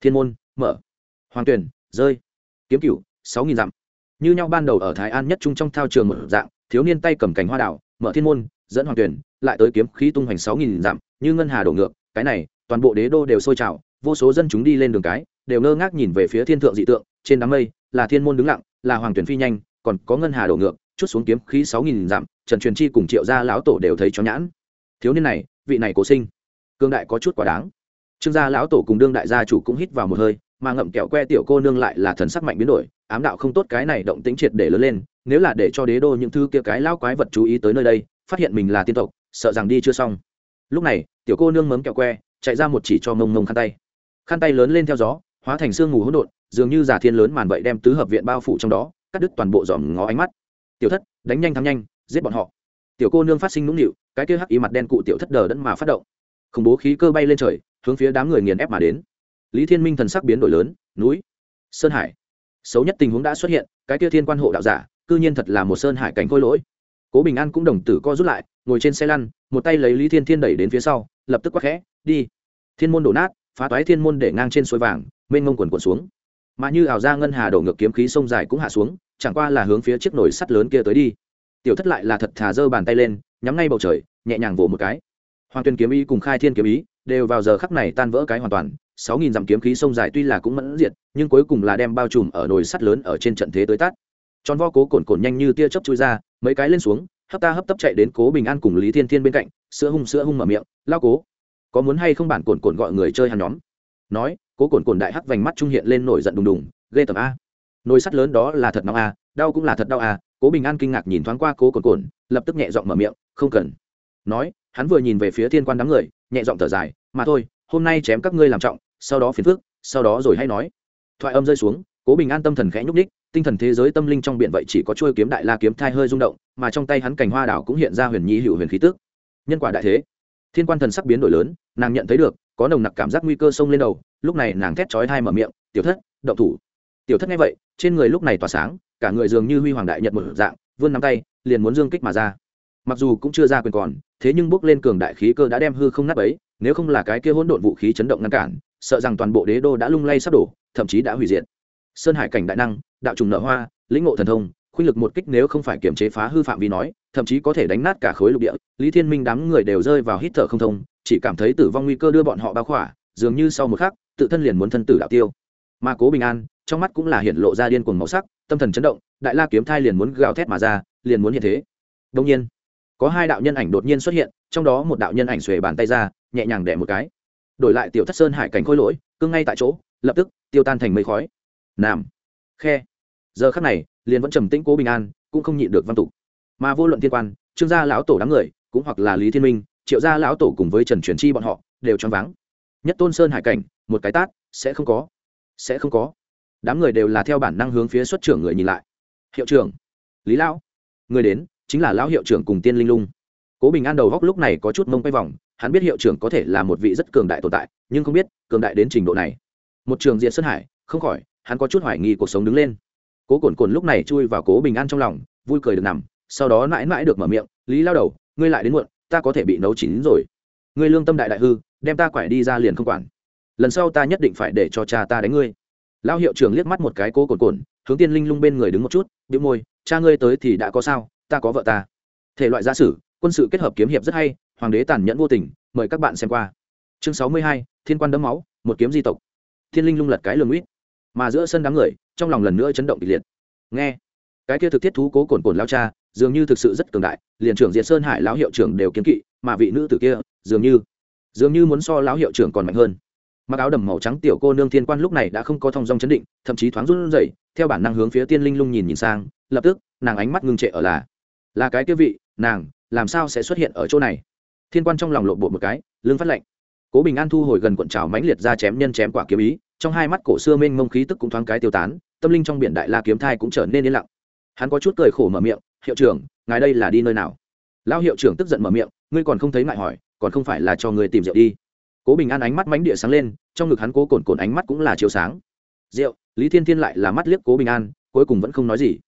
Thiên môn, mở. Hoàng tuyển, rơi. Kiếm cửu, sáu nghìn dặm. Như nhau ban đầu ở thái an nhất trung trong thao trường một dạng, thiếu niên tay cầm cành hoa đào, mở thiên môn dẫn hoàng tuyển, lại tới kiếm khí tung hoành sáu nghìn dặm, như ngân hà đổ ngược, cái này, toàn bộ đế đô đều sôi trào, vô số dân chúng đi lên đường cái, đều ngơ ngác nhìn về phía thiên thượng dị tượng, trên đám mây, là thiên môn đứng lặng, là hoàng tuyển phi nhanh, còn có ngân hà đổ ngược, chút xuống kiếm khí sáu nghìn dặm, trần truyền chi cùng triệu gia lão tổ đều thấy cho nhãn. Thiếu niên này, vị này cố sinh, cương đại có chút quá đáng. Trương gia lão tổ cùng đương đại gia chủ cũng hít vào một hơi, mà ngậm kẹo que tiểu cô nương lại là thần sắc mạnh biến đổi, ám đạo không tốt cái này động tính triệt để lớn lên, nếu là để cho đế đô những thứ kia cái lao quái vật chú ý tới nơi đây phát hiện mình là tiên tộc, sợ rằng đi chưa xong. Lúc này, tiểu cô nương mấm kẹo que, chạy ra một chỉ cho mông mông khăn tay. Khăn tay lớn lên theo gió, hóa thành sương mù hỗn độn, dường như giả thiên lớn màn vậy đem tứ hợp viện bao phủ trong đó, cắt đứt toàn bộ dòm ngó ánh mắt. Tiểu thất, đánh nhanh thắng nhanh, giết bọn họ. Tiểu cô nương phát sinh nũng nịu, cái kia hắc ý mặt đen cụ tiểu thất đờ đẫn mà phát động. Khủng bố khí cơ bay lên trời, hướng phía đám người nghiền ép mà đến. Lý thiên minh thần sắc biến đổi lớn, núi, sơn hải. Xấu nhất tình huống đã xuất hiện, cái kia thiên quan hộ đạo giả, cư nhiên thật là một sơn hải cảnh khôi lỗi cố bình an cũng đồng tử co rút lại, ngồi trên xe lăn, một tay lấy lý thiên thiên đẩy đến phía sau, lập tức quắc khẽ, đi. Thiên môn đổ nát, phá toái thiên môn để ngang trên suối vàng, mênh mông quần quần xuống. Mà như ảo ra ngân hà đổ ngược kiếm khí sông dài cũng hạ xuống, chẳng qua là hướng phía chiếc nồi sắt lớn kia tới đi. Tiểu thất lại là thật thà giơ bàn tay lên, nhắm ngay bầu trời, nhẹ nhàng vỗ một cái. Hoàng tuyên kiếm ý cùng khai thiên kiếm ý đều vào giờ khắc này tan vỡ cái hoàn toàn, sáu nghìn dặm kiếm khí sông dài tuy là cũng mẫn diệt, nhưng cuối cùng là đem bao trùm ở nồi sắt lớn ở trên trận thế tới tát. Tròn vo cố cồn cồn nhanh như tia chớp chui ra mấy cái lên xuống, hấp ta hấp tấp chạy đến cố bình an cùng lý thiên thiên bên cạnh, sữa hung sữa hung mở miệng, lao cố, có muốn hay không bản cồn cồn gọi người chơi hàng nhóm? Nói, cố cồn cồn đại hắc vành mắt trung hiện lên nổi giận đùng đùng, ghê tởm a. Nồi sắt lớn đó là thật nóng a, đau cũng là thật đau a. Cố bình an kinh ngạc nhìn thoáng qua cố cồn cồn lập tức nhẹ giọng mở miệng, không cần. Nói, hắn vừa nhìn về phía thiên quan đám người, nhẹ giọng thở dài, mà thôi, hôm nay chém các ngươi làm trọng, sau đó phiền phước sau đó rồi hay nói. Thoại âm rơi xuống, cố bình an tâm thần khẽ nhúc ních tinh thần thế giới tâm linh trong biển vậy chỉ có chuôi kiếm đại la kiếm thai hơi rung động, mà trong tay hắn cành hoa đảo cũng hiện ra huyền nhi hữu huyền khí tức. Nhân quả đại thế. Thiên quan thần sắc biến đổi lớn, nàng nhận thấy được, có nồng nặc cảm giác nguy cơ sông lên đầu, lúc này nàng thét chói hai mở miệng, tiểu thất, động thủ. Tiểu thất nghe vậy, trên người lúc này tỏa sáng, cả người dường như huy hoàng đại nhật một dạng, vươn nắm tay, liền muốn dương kích mà ra. Mặc dù cũng chưa ra quyền còn, thế nhưng bước lên cường đại khí cơ đã đem hư không nát ấy nếu không là cái kia hỗn độn vũ khí chấn động ngăn cản, sợ rằng toàn bộ đế đô đã lung lay sắp đổ, thậm chí đã hủy diệt. Sơn hải cảnh đại năng đạo trùng nợ hoa, lĩnh ngộ thần thông, khuynh lực một kích nếu không phải kiểm chế phá hư phạm vi nói, thậm chí có thể đánh nát cả khối lục địa. Lý thiên minh đám người đều rơi vào hít thở không thông, chỉ cảm thấy tử vong nguy cơ đưa bọn họ bao khỏa, dường như sau một khắc, tự thân liền muốn thân tử đạo tiêu. Mà cố bình an, trong mắt cũng là hiện lộ ra điên cuồng màu sắc, tâm thần chấn động, đại la kiếm thai liền muốn gào thét mà ra, liền muốn hiện thế. Đông nhiên, có hai đạo nhân ảnh đột nhiên xuất hiện, trong đó một đạo nhân ảnh xuề bàn tay ra, nhẹ nhàng đẻ một cái. Đổi lại tiểu thất sơn hải cảnh khôi lỗi cưng ngay tại chỗ, lập tức tiêu tan thành mây khói. Nam khe. Giờ khắc này, liền vẫn trầm tĩnh cố bình an, cũng không nhịn được văn tục. Mà vô luận thiên quan, trương gia lão tổ đám người, cũng hoặc là lý thiên minh, triệu gia lão tổ cùng với trần truyền chi bọn họ, đều choáng váng. Nhất tôn sơn hải cảnh, một cái tát, sẽ không có. Sẽ không có. Đám người đều là theo bản năng hướng phía xuất trưởng người nhìn lại. Hiệu trưởng. Lý lão. Người đến, chính là lão hiệu trưởng cùng tiên linh lung. Cố bình an đầu góc lúc này có chút mông quay vòng, hắn biết hiệu trưởng có thể là một vị rất cường đại tồn tại, nhưng không biết cường đại đến trình độ này. Một trường diện sơn hải, không khỏi hắn có chút hoài nghi cuộc sống đứng lên. Cố cồn cồn lúc này chui vào cố bình an trong lòng, vui cười được nằm, sau đó mãi mãi được mở miệng, lý lao đầu, ngươi lại đến muộn, ta có thể bị nấu chín rồi. Ngươi lương tâm đại đại hư, đem ta quải đi ra liền không quản. Lần sau ta nhất định phải để cho cha ta đánh ngươi. Lao hiệu trưởng liếc mắt một cái cố cồn cồn hướng tiên linh lung bên người đứng một chút bị môi, cha ngươi tới thì đã có sao, ta có vợ ta. Thể loại gia sử, quân sự kết hợp kiếm hiệp rất hay, hoàng đế tàn nhẫn vô tình, mời các bạn xem qua. Chương sáu mươi hai, thiên quan đấm máu, một kiếm di tộc. Thiên linh lung lật cái lường uýt mà giữa sân đám người, trong lòng lần nữa chấn động kịch liệt. Nghe, cái kia thực thiết thú cố cồn cồn lao cha, dường như thực sự rất cường đại, liền trưởng diện sơn hải lão hiệu trưởng đều kiến kỵ, mà vị nữ tử kia, dường như dường như muốn so lão hiệu trưởng còn mạnh hơn. Mặc áo đầm màu trắng tiểu cô nương thiên quan lúc này đã không có thong dong chấn định, thậm chí thoáng run rẩy, theo bản năng hướng phía tiên linh lung nhìn nhìn sang, lập tức, nàng ánh mắt ngưng trệ ở là là cái kia vị, nàng, làm sao sẽ xuất hiện ở chỗ này? Thiên quan trong lòng lộn bộ một cái lương phát lệnh cố bình an thu hồi gần cuộn trào mãnh liệt ra chém nhân chém quả kiếm ý trong hai mắt cổ xưa mênh mông khí tức cũng thoáng cái tiêu tán, tâm linh trong biển đại la kiếm thai cũng trở nên yên lặng. Hắn có chút cười khổ mở miệng, hiệu trưởng, ngài đây là đi nơi nào? Lao hiệu trưởng tức giận mở miệng, ngươi còn không thấy ngại hỏi, còn không phải là cho người tìm rượu đi. Cố bình an ánh mắt mánh địa sáng lên, trong ngực hắn cố cồn cồn ánh mắt cũng là chiều sáng. Rượu? Lý thiên thiên lại là mắt liếc cố bình an, cuối cùng vẫn không nói gì.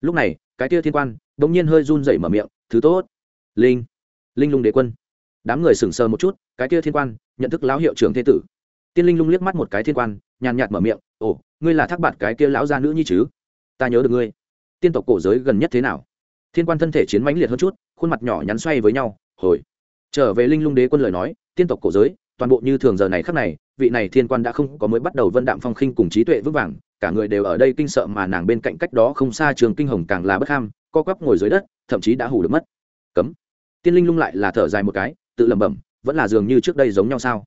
Lúc này, cái tia thiên quan đ ỗ n g nhiên hơi run rẩy mở miệng, thứ tốt. Linh linh lung đế quân. Đám người sửng sờ một chút, cái tia thiên quan, nhận thức lão hiệu trưởng thế tử tiên linh lung liếc mắt một cái thiên quan, nhàn nhạt mở miệng, ồ, ngươi là thác bạt cái kia lão gia nữ nhi chứ? Ta nhớ được ngươi. Tiên tộc cổ giới gần nhất thế nào? Thiên quan thân thể chiến mãnh liệt hơn chút, khuôn mặt nhỏ nhắn xoay với nhau, hồi. Trở về linh lung đế quân lời nói, tiên tộc cổ giới, toàn bộ như thường giờ này khắc này, vị này thiên quan đã không có mới bắt đầu vân đạm phong khinh cùng trí tuệ vững vàng, cả người đều ở đây kinh sợ mà nàng bên cạnh cách đó không xa trường kinh hồng càng là bất ham, co quắp ngồi dưới đất, thậm chí đã hủ được mất. Cấm. Tiên linh lung lại là thở dài một cái, tự lẩm bẩm, vẫn là dường như trước đây giống nhau sao?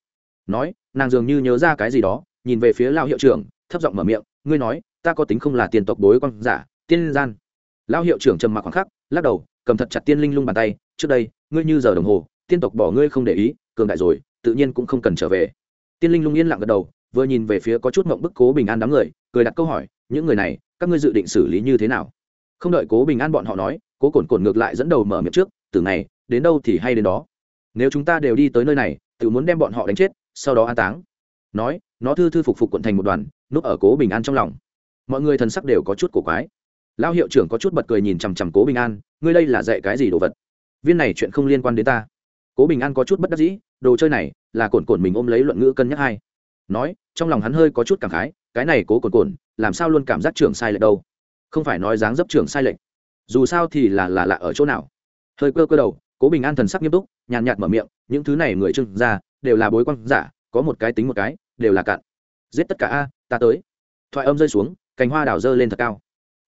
Nói nàng dường như nhớ ra cái gì đó, nhìn về phía lao hiệu trưởng, thấp giọng mở miệng, ngươi nói, ta có tính không là tiền tộc bối con giả, tiên gian. Lao hiệu trưởng trầm mặc khoảng khắc, lắc đầu, cầm thật chặt tiên linh lung bàn tay, trước đây, ngươi như giờ đồng hồ, tiên tộc bỏ ngươi không để ý, cường đại rồi, tự nhiên cũng không cần trở về. Tiên linh lung yên lặng gật đầu, vừa nhìn về phía có chút mộng bức cố bình an đám người, cười đặt câu hỏi, những người này, các ngươi dự định xử lý như thế nào? Không đợi cố bình an bọn họ nói, cố cồn cồn ngược lại dẫn đầu mở miệng trước, từ này đến đâu thì hay đến đó. Nếu chúng ta đều đi tới nơi này, tự muốn đem bọn họ đánh chết sau đó an táng. Nói, nó thư thư phục phục quận thành một đoàn, núp ở cố bình an trong lòng. Mọi người thần sắc đều có chút cổ quái. Lao hiệu trưởng có chút bật cười nhìn chằm chằm cố bình an, ngươi đây là dạy cái gì đồ vật? Viên này chuyện không liên quan đến ta. Cố bình an có chút bất đắc dĩ, đồ chơi này là cồn cồn mình ôm lấy luận ngữ cân nhắc hai. Nói, trong lòng hắn hơi có chút cảm khái, cái này cố cồn cồn làm sao luôn cảm giác trưởng sai lệch đâu? Không phải nói dáng dấp trưởng sai lệch. Dù sao thì là là lạ ở chỗ nào? Hơi cơ cơ đầu, cố bình an thần sắc nghiêm túc, nhàn nhạt mở miệng, những thứ này người trưng ra đều là bối quan giả, có một cái tính một cái, đều là cạn. Giết tất cả a, ta tới. Thoại âm rơi xuống, cành hoa đảo rơi lên thật cao.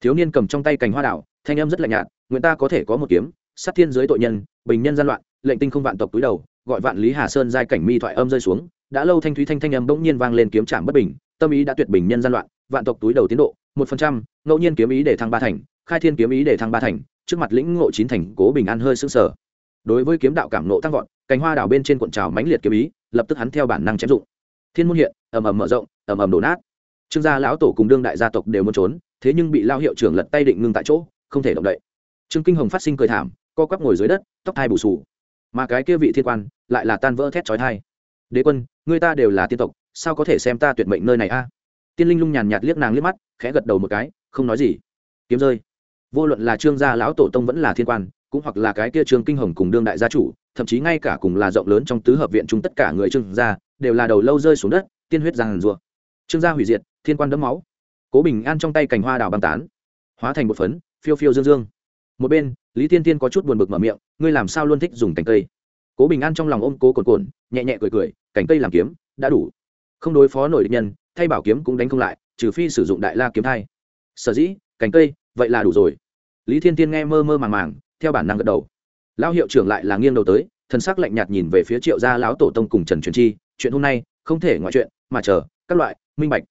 Thiếu niên cầm trong tay cành hoa đảo thanh âm rất lạnh nhạt, nguyện ta có thể có một kiếm, sát thiên giới tội nhân, bình nhân gian loạn, lệnh tinh không vạn tộc túi đầu, gọi vạn lý hà sơn giai cảnh mi thoại âm rơi xuống, đã lâu thanh thúy thanh thanh âm bỗng nhiên vang lên kiếm trảm bất bình, tâm ý đã tuyệt bình nhân gian loạn, vạn tộc túi đầu tiến độ, một phần trăm, ngẫu nhiên kiếm ý để thăng ba thành, khai thiên kiếm ý để thăng ba thành, trước mặt lĩnh ngộ chín thành cố bình an hơi sững sờ. Đối với kiếm đạo cảm nộ tăng vọt cành hoa đào bên trên cuộn trào mãnh liệt kiếm ý, lập tức hắn theo bản năng chém dụng. Thiên môn hiện, ầm ầm mở rộng, ầm ầm đổ nát. Trương gia lão tổ cùng đương đại gia tộc đều muốn trốn, thế nhưng bị lao hiệu trưởng lật tay định ngưng tại chỗ, không thể động đậy. Trương kinh hồng phát sinh cười thảm, co quắp ngồi dưới đất, tóc thai bù sù mà cái kia vị thiên quan, lại là tan vỡ thét chói thai đế quân, người ta đều là tiên tộc, sao có thể xem ta tuyệt mệnh nơi này a? Tiên linh lung nhàn nhạt liếc nàng liếc mắt, khẽ gật đầu một cái, không nói gì. Kiếm rơi. Vô luận là trương gia lão tổ tông vẫn là thiên quan, cũng hoặc là cái kia trương kinh hồng cùng đương đại gia chủ thậm chí ngay cả cùng là rộng lớn trong tứ hợp viện chung tất cả người trương gia, đều là đầu lâu rơi xuống đất, tiên huyết giang rùa. Trương gia hủy diệt, thiên quan đấm máu. Cố bình an trong tay cành hoa đào băng tán, hóa thành một phấn, phiêu phiêu dương dương. Một bên, lý tiên tiên có chút buồn bực mở miệng, ngươi làm sao luôn thích dùng cành cây? Cố bình an trong lòng ôm cố cồn cồn nhẹ nhẹ cười cười, cành cây làm kiếm, đã đủ. Không đối phó nổi địch nhân, thay bảo kiếm cũng đánh không lại, trừ phi sử dụng đại la kiếm thay sở dĩ, cành cây, vậy là đủ rồi. Lý thiên tiên nghe mơ mơ màng màng, theo bản năng gật đầu lão hiệu trưởng lại là nghiêng đầu tới thân sắc lạnh nhạt nhìn về phía triệu gia lão tổ tông cùng trần truyền chi, chuyện hôm nay, không thể ngoại chuyện, mà chờ, các loại, minh bạch.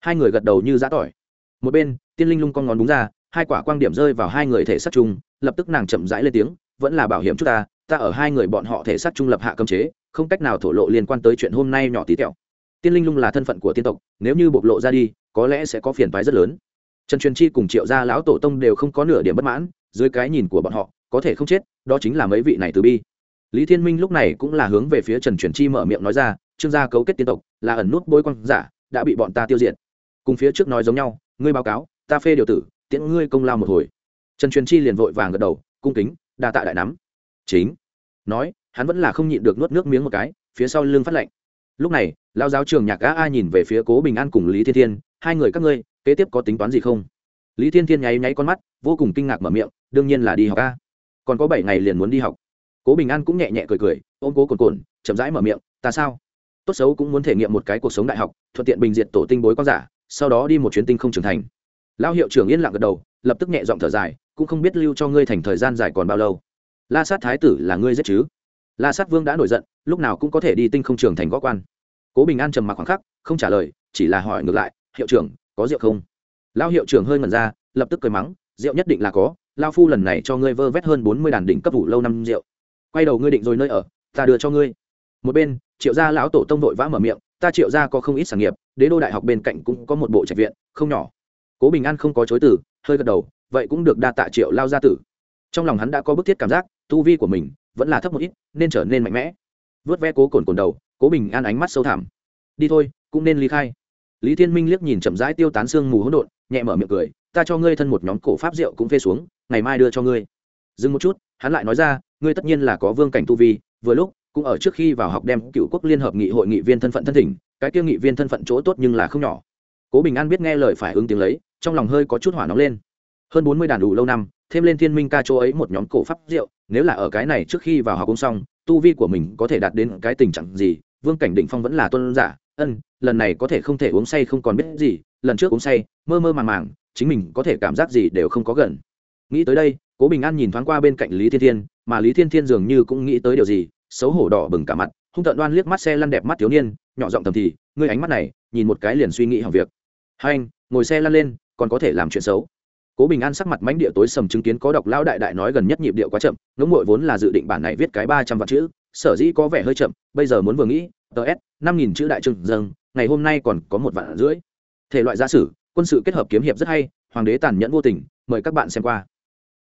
Hai người gật đầu như giã tỏi. Một bên, tiên linh lung con ngón đúng ra, hai quả quang điểm rơi vào hai người thể sát chung, lập tức nàng chậm rãi lên tiếng, vẫn là bảo hiểm chúng ta ta ở hai người bọn họ thể sát trung lập hạ cấm chế, không cách nào thổ lộ liên quan tới chuyện hôm nay nhỏ tí tẹo. Tiên linh lung là thân phận của tiên tộc, nếu như bộc lộ ra đi, có lẽ sẽ có phiền phái rất lớn. Trần truyền chi cùng triệu gia lão tổ tông đều không có nửa điểm bất mãn, dưới cái nhìn của bọn họ có thể không chết, đó chính là mấy vị này từ bi. Lý thiên minh lúc này cũng là hướng về phía trần truyền chi mở miệng nói ra, trương gia cấu kết tiên tộc, là ẩn nút bôi quang giả, đã bị bọn ta tiêu diệt. Cùng phía trước nói giống nhau, ngươi báo cáo, ta phê điều tử, tiễn ngươi công lao một hồi. Trần truyền chi liền vội vàng gật đầu, cung kính, đa tạ đại nắm. Chính. Nói, hắn vẫn là không nhịn được nuốt nước miếng một cái, phía sau lưng phát lệnh. lúc này lao giáo trường nhạc gã a nhìn về phía cố bình an cùng lý thiên thiên, hai người các ngươi, kế tiếp có tính toán gì không? Lý thiên thiên nháy nháy con mắt, vô cùng kinh ngạc mở miệng, đương nhiên là đi học a còn có bảy ngày liền muốn đi học. Cố bình an cũng nhẹ nhẹ cười cười, ôm cố cồn cồn chậm rãi mở miệng, ta sao? Tốt xấu cũng muốn thể nghiệm một cái cuộc sống đại học, thuận tiện bình diện tổ tinh bối con giả, sau đó đi một chuyến tinh không trưởng thành. Lao hiệu trưởng yên lặng gật đầu, lập tức nhẹ giọng thở dài, cũng không biết lưu cho ngươi thành thời gian dài còn bao lâu. La sát thái tử là ngươi giết chứ? La sát vương đã nổi giận, lúc nào cũng có thể đi tinh không trưởng thành gõ quan. Cố bình an trầm mặc khoảng khắc, không trả lời, chỉ là hỏi ngược lại, hiệu trưởng, có rượu không? Lao hiệu trưởng hơi ngẩn ra, lập tức cười mắng, rượu nhất định là có lao phu lần này cho ngươi vơ vét hơn bốn mươi đàn đỉnh cấp vụ lâu năm rượu. Quay đầu ngươi định rồi nơi ở, ta đưa cho ngươi. Một bên, triệu gia lão tổ tông vội vã mở miệng, ta triệu gia có không ít sản nghiệp, đế đô đại học bên cạnh cũng có một bộ trạch viện, không nhỏ. Cố bình an không có chối từ, hơi gật đầu, vậy cũng được đa tạ triệu lao gia tử. Trong lòng hắn đã có bức thiết cảm giác, tu vi của mình vẫn là thấp một ít, nên trở nên mạnh mẽ. Vớt ve cố cồn cồn đầu, cố bình an ánh mắt sâu thẳm. Đi thôi, cũng nên ly khai. Lý thiên minh liếc nhìn chậm rãi tiêu tán sương mù hỗn độn, nhẹ mở miệng cười, ta cho ngươi thân một nhóm cổ pháp rượu cũng phê xuống ngày mai đưa cho ngươi. Dừng một chút, hắn lại nói ra, ngươi tất nhiên là có vương cảnh tu vi, vừa lúc, cũng ở trước khi vào học đem cựu quốc liên hợp nghị hội nghị viên thân phận thân thỉnh, cái kia nghị viên thân phận chỗ tốt nhưng là không nhỏ. Cố bình an biết nghe lời phải ứng tiếng lấy, trong lòng hơi có chút hỏa nóng lên. Hơn bốn mươi đàn đủ lâu năm, thêm lên thiên minh ca chỗ ấy một nhóm cổ pháp rượu, nếu là ở cái này trước khi vào học cũng xong, tu vi của mình có thể đạt đến cái tình trạng gì, vương cảnh định phong vẫn là tuân giả, ân, lần này có thể không thể uống say không còn biết gì, lần trước uống say, mơ mơ màng màng, chính mình có thể cảm giác gì đều không có gần nghĩ tới đây, cố bình an nhìn thoáng qua bên cạnh lý thiên thiên, mà lý thiên thiên dường như cũng nghĩ tới điều gì, xấu hổ đỏ bừng cả mặt, hung tợn đoan liếc mắt xe lăn đẹp mắt thiếu niên, nhỏ giọng thầm thì, ngươi ánh mắt này, nhìn một cái liền suy nghĩ hỏng việc. Hai anh, ngồi xe lăn lên, còn có thể làm chuyện xấu. Cố bình an sắc mặt mánh địa tối sầm chứng kiến có đọc lão đại đại nói gần nhất nhịp điệu quá chậm, ngưỡng mội vốn là dự định bản này viết cái ba trăm vạn chữ, sở dĩ có vẻ hơi chậm, bây giờ muốn vừa nghĩ, tờ s, năm nghìn chữ đại trừng dâng, ngày hôm nay còn có một vạn rưỡi. Thể loại gia sử, quân sự kết hợp kiếm hiệp rất hay, hoàng đế tàn nhẫn vô tình, mời các bạn xem qua.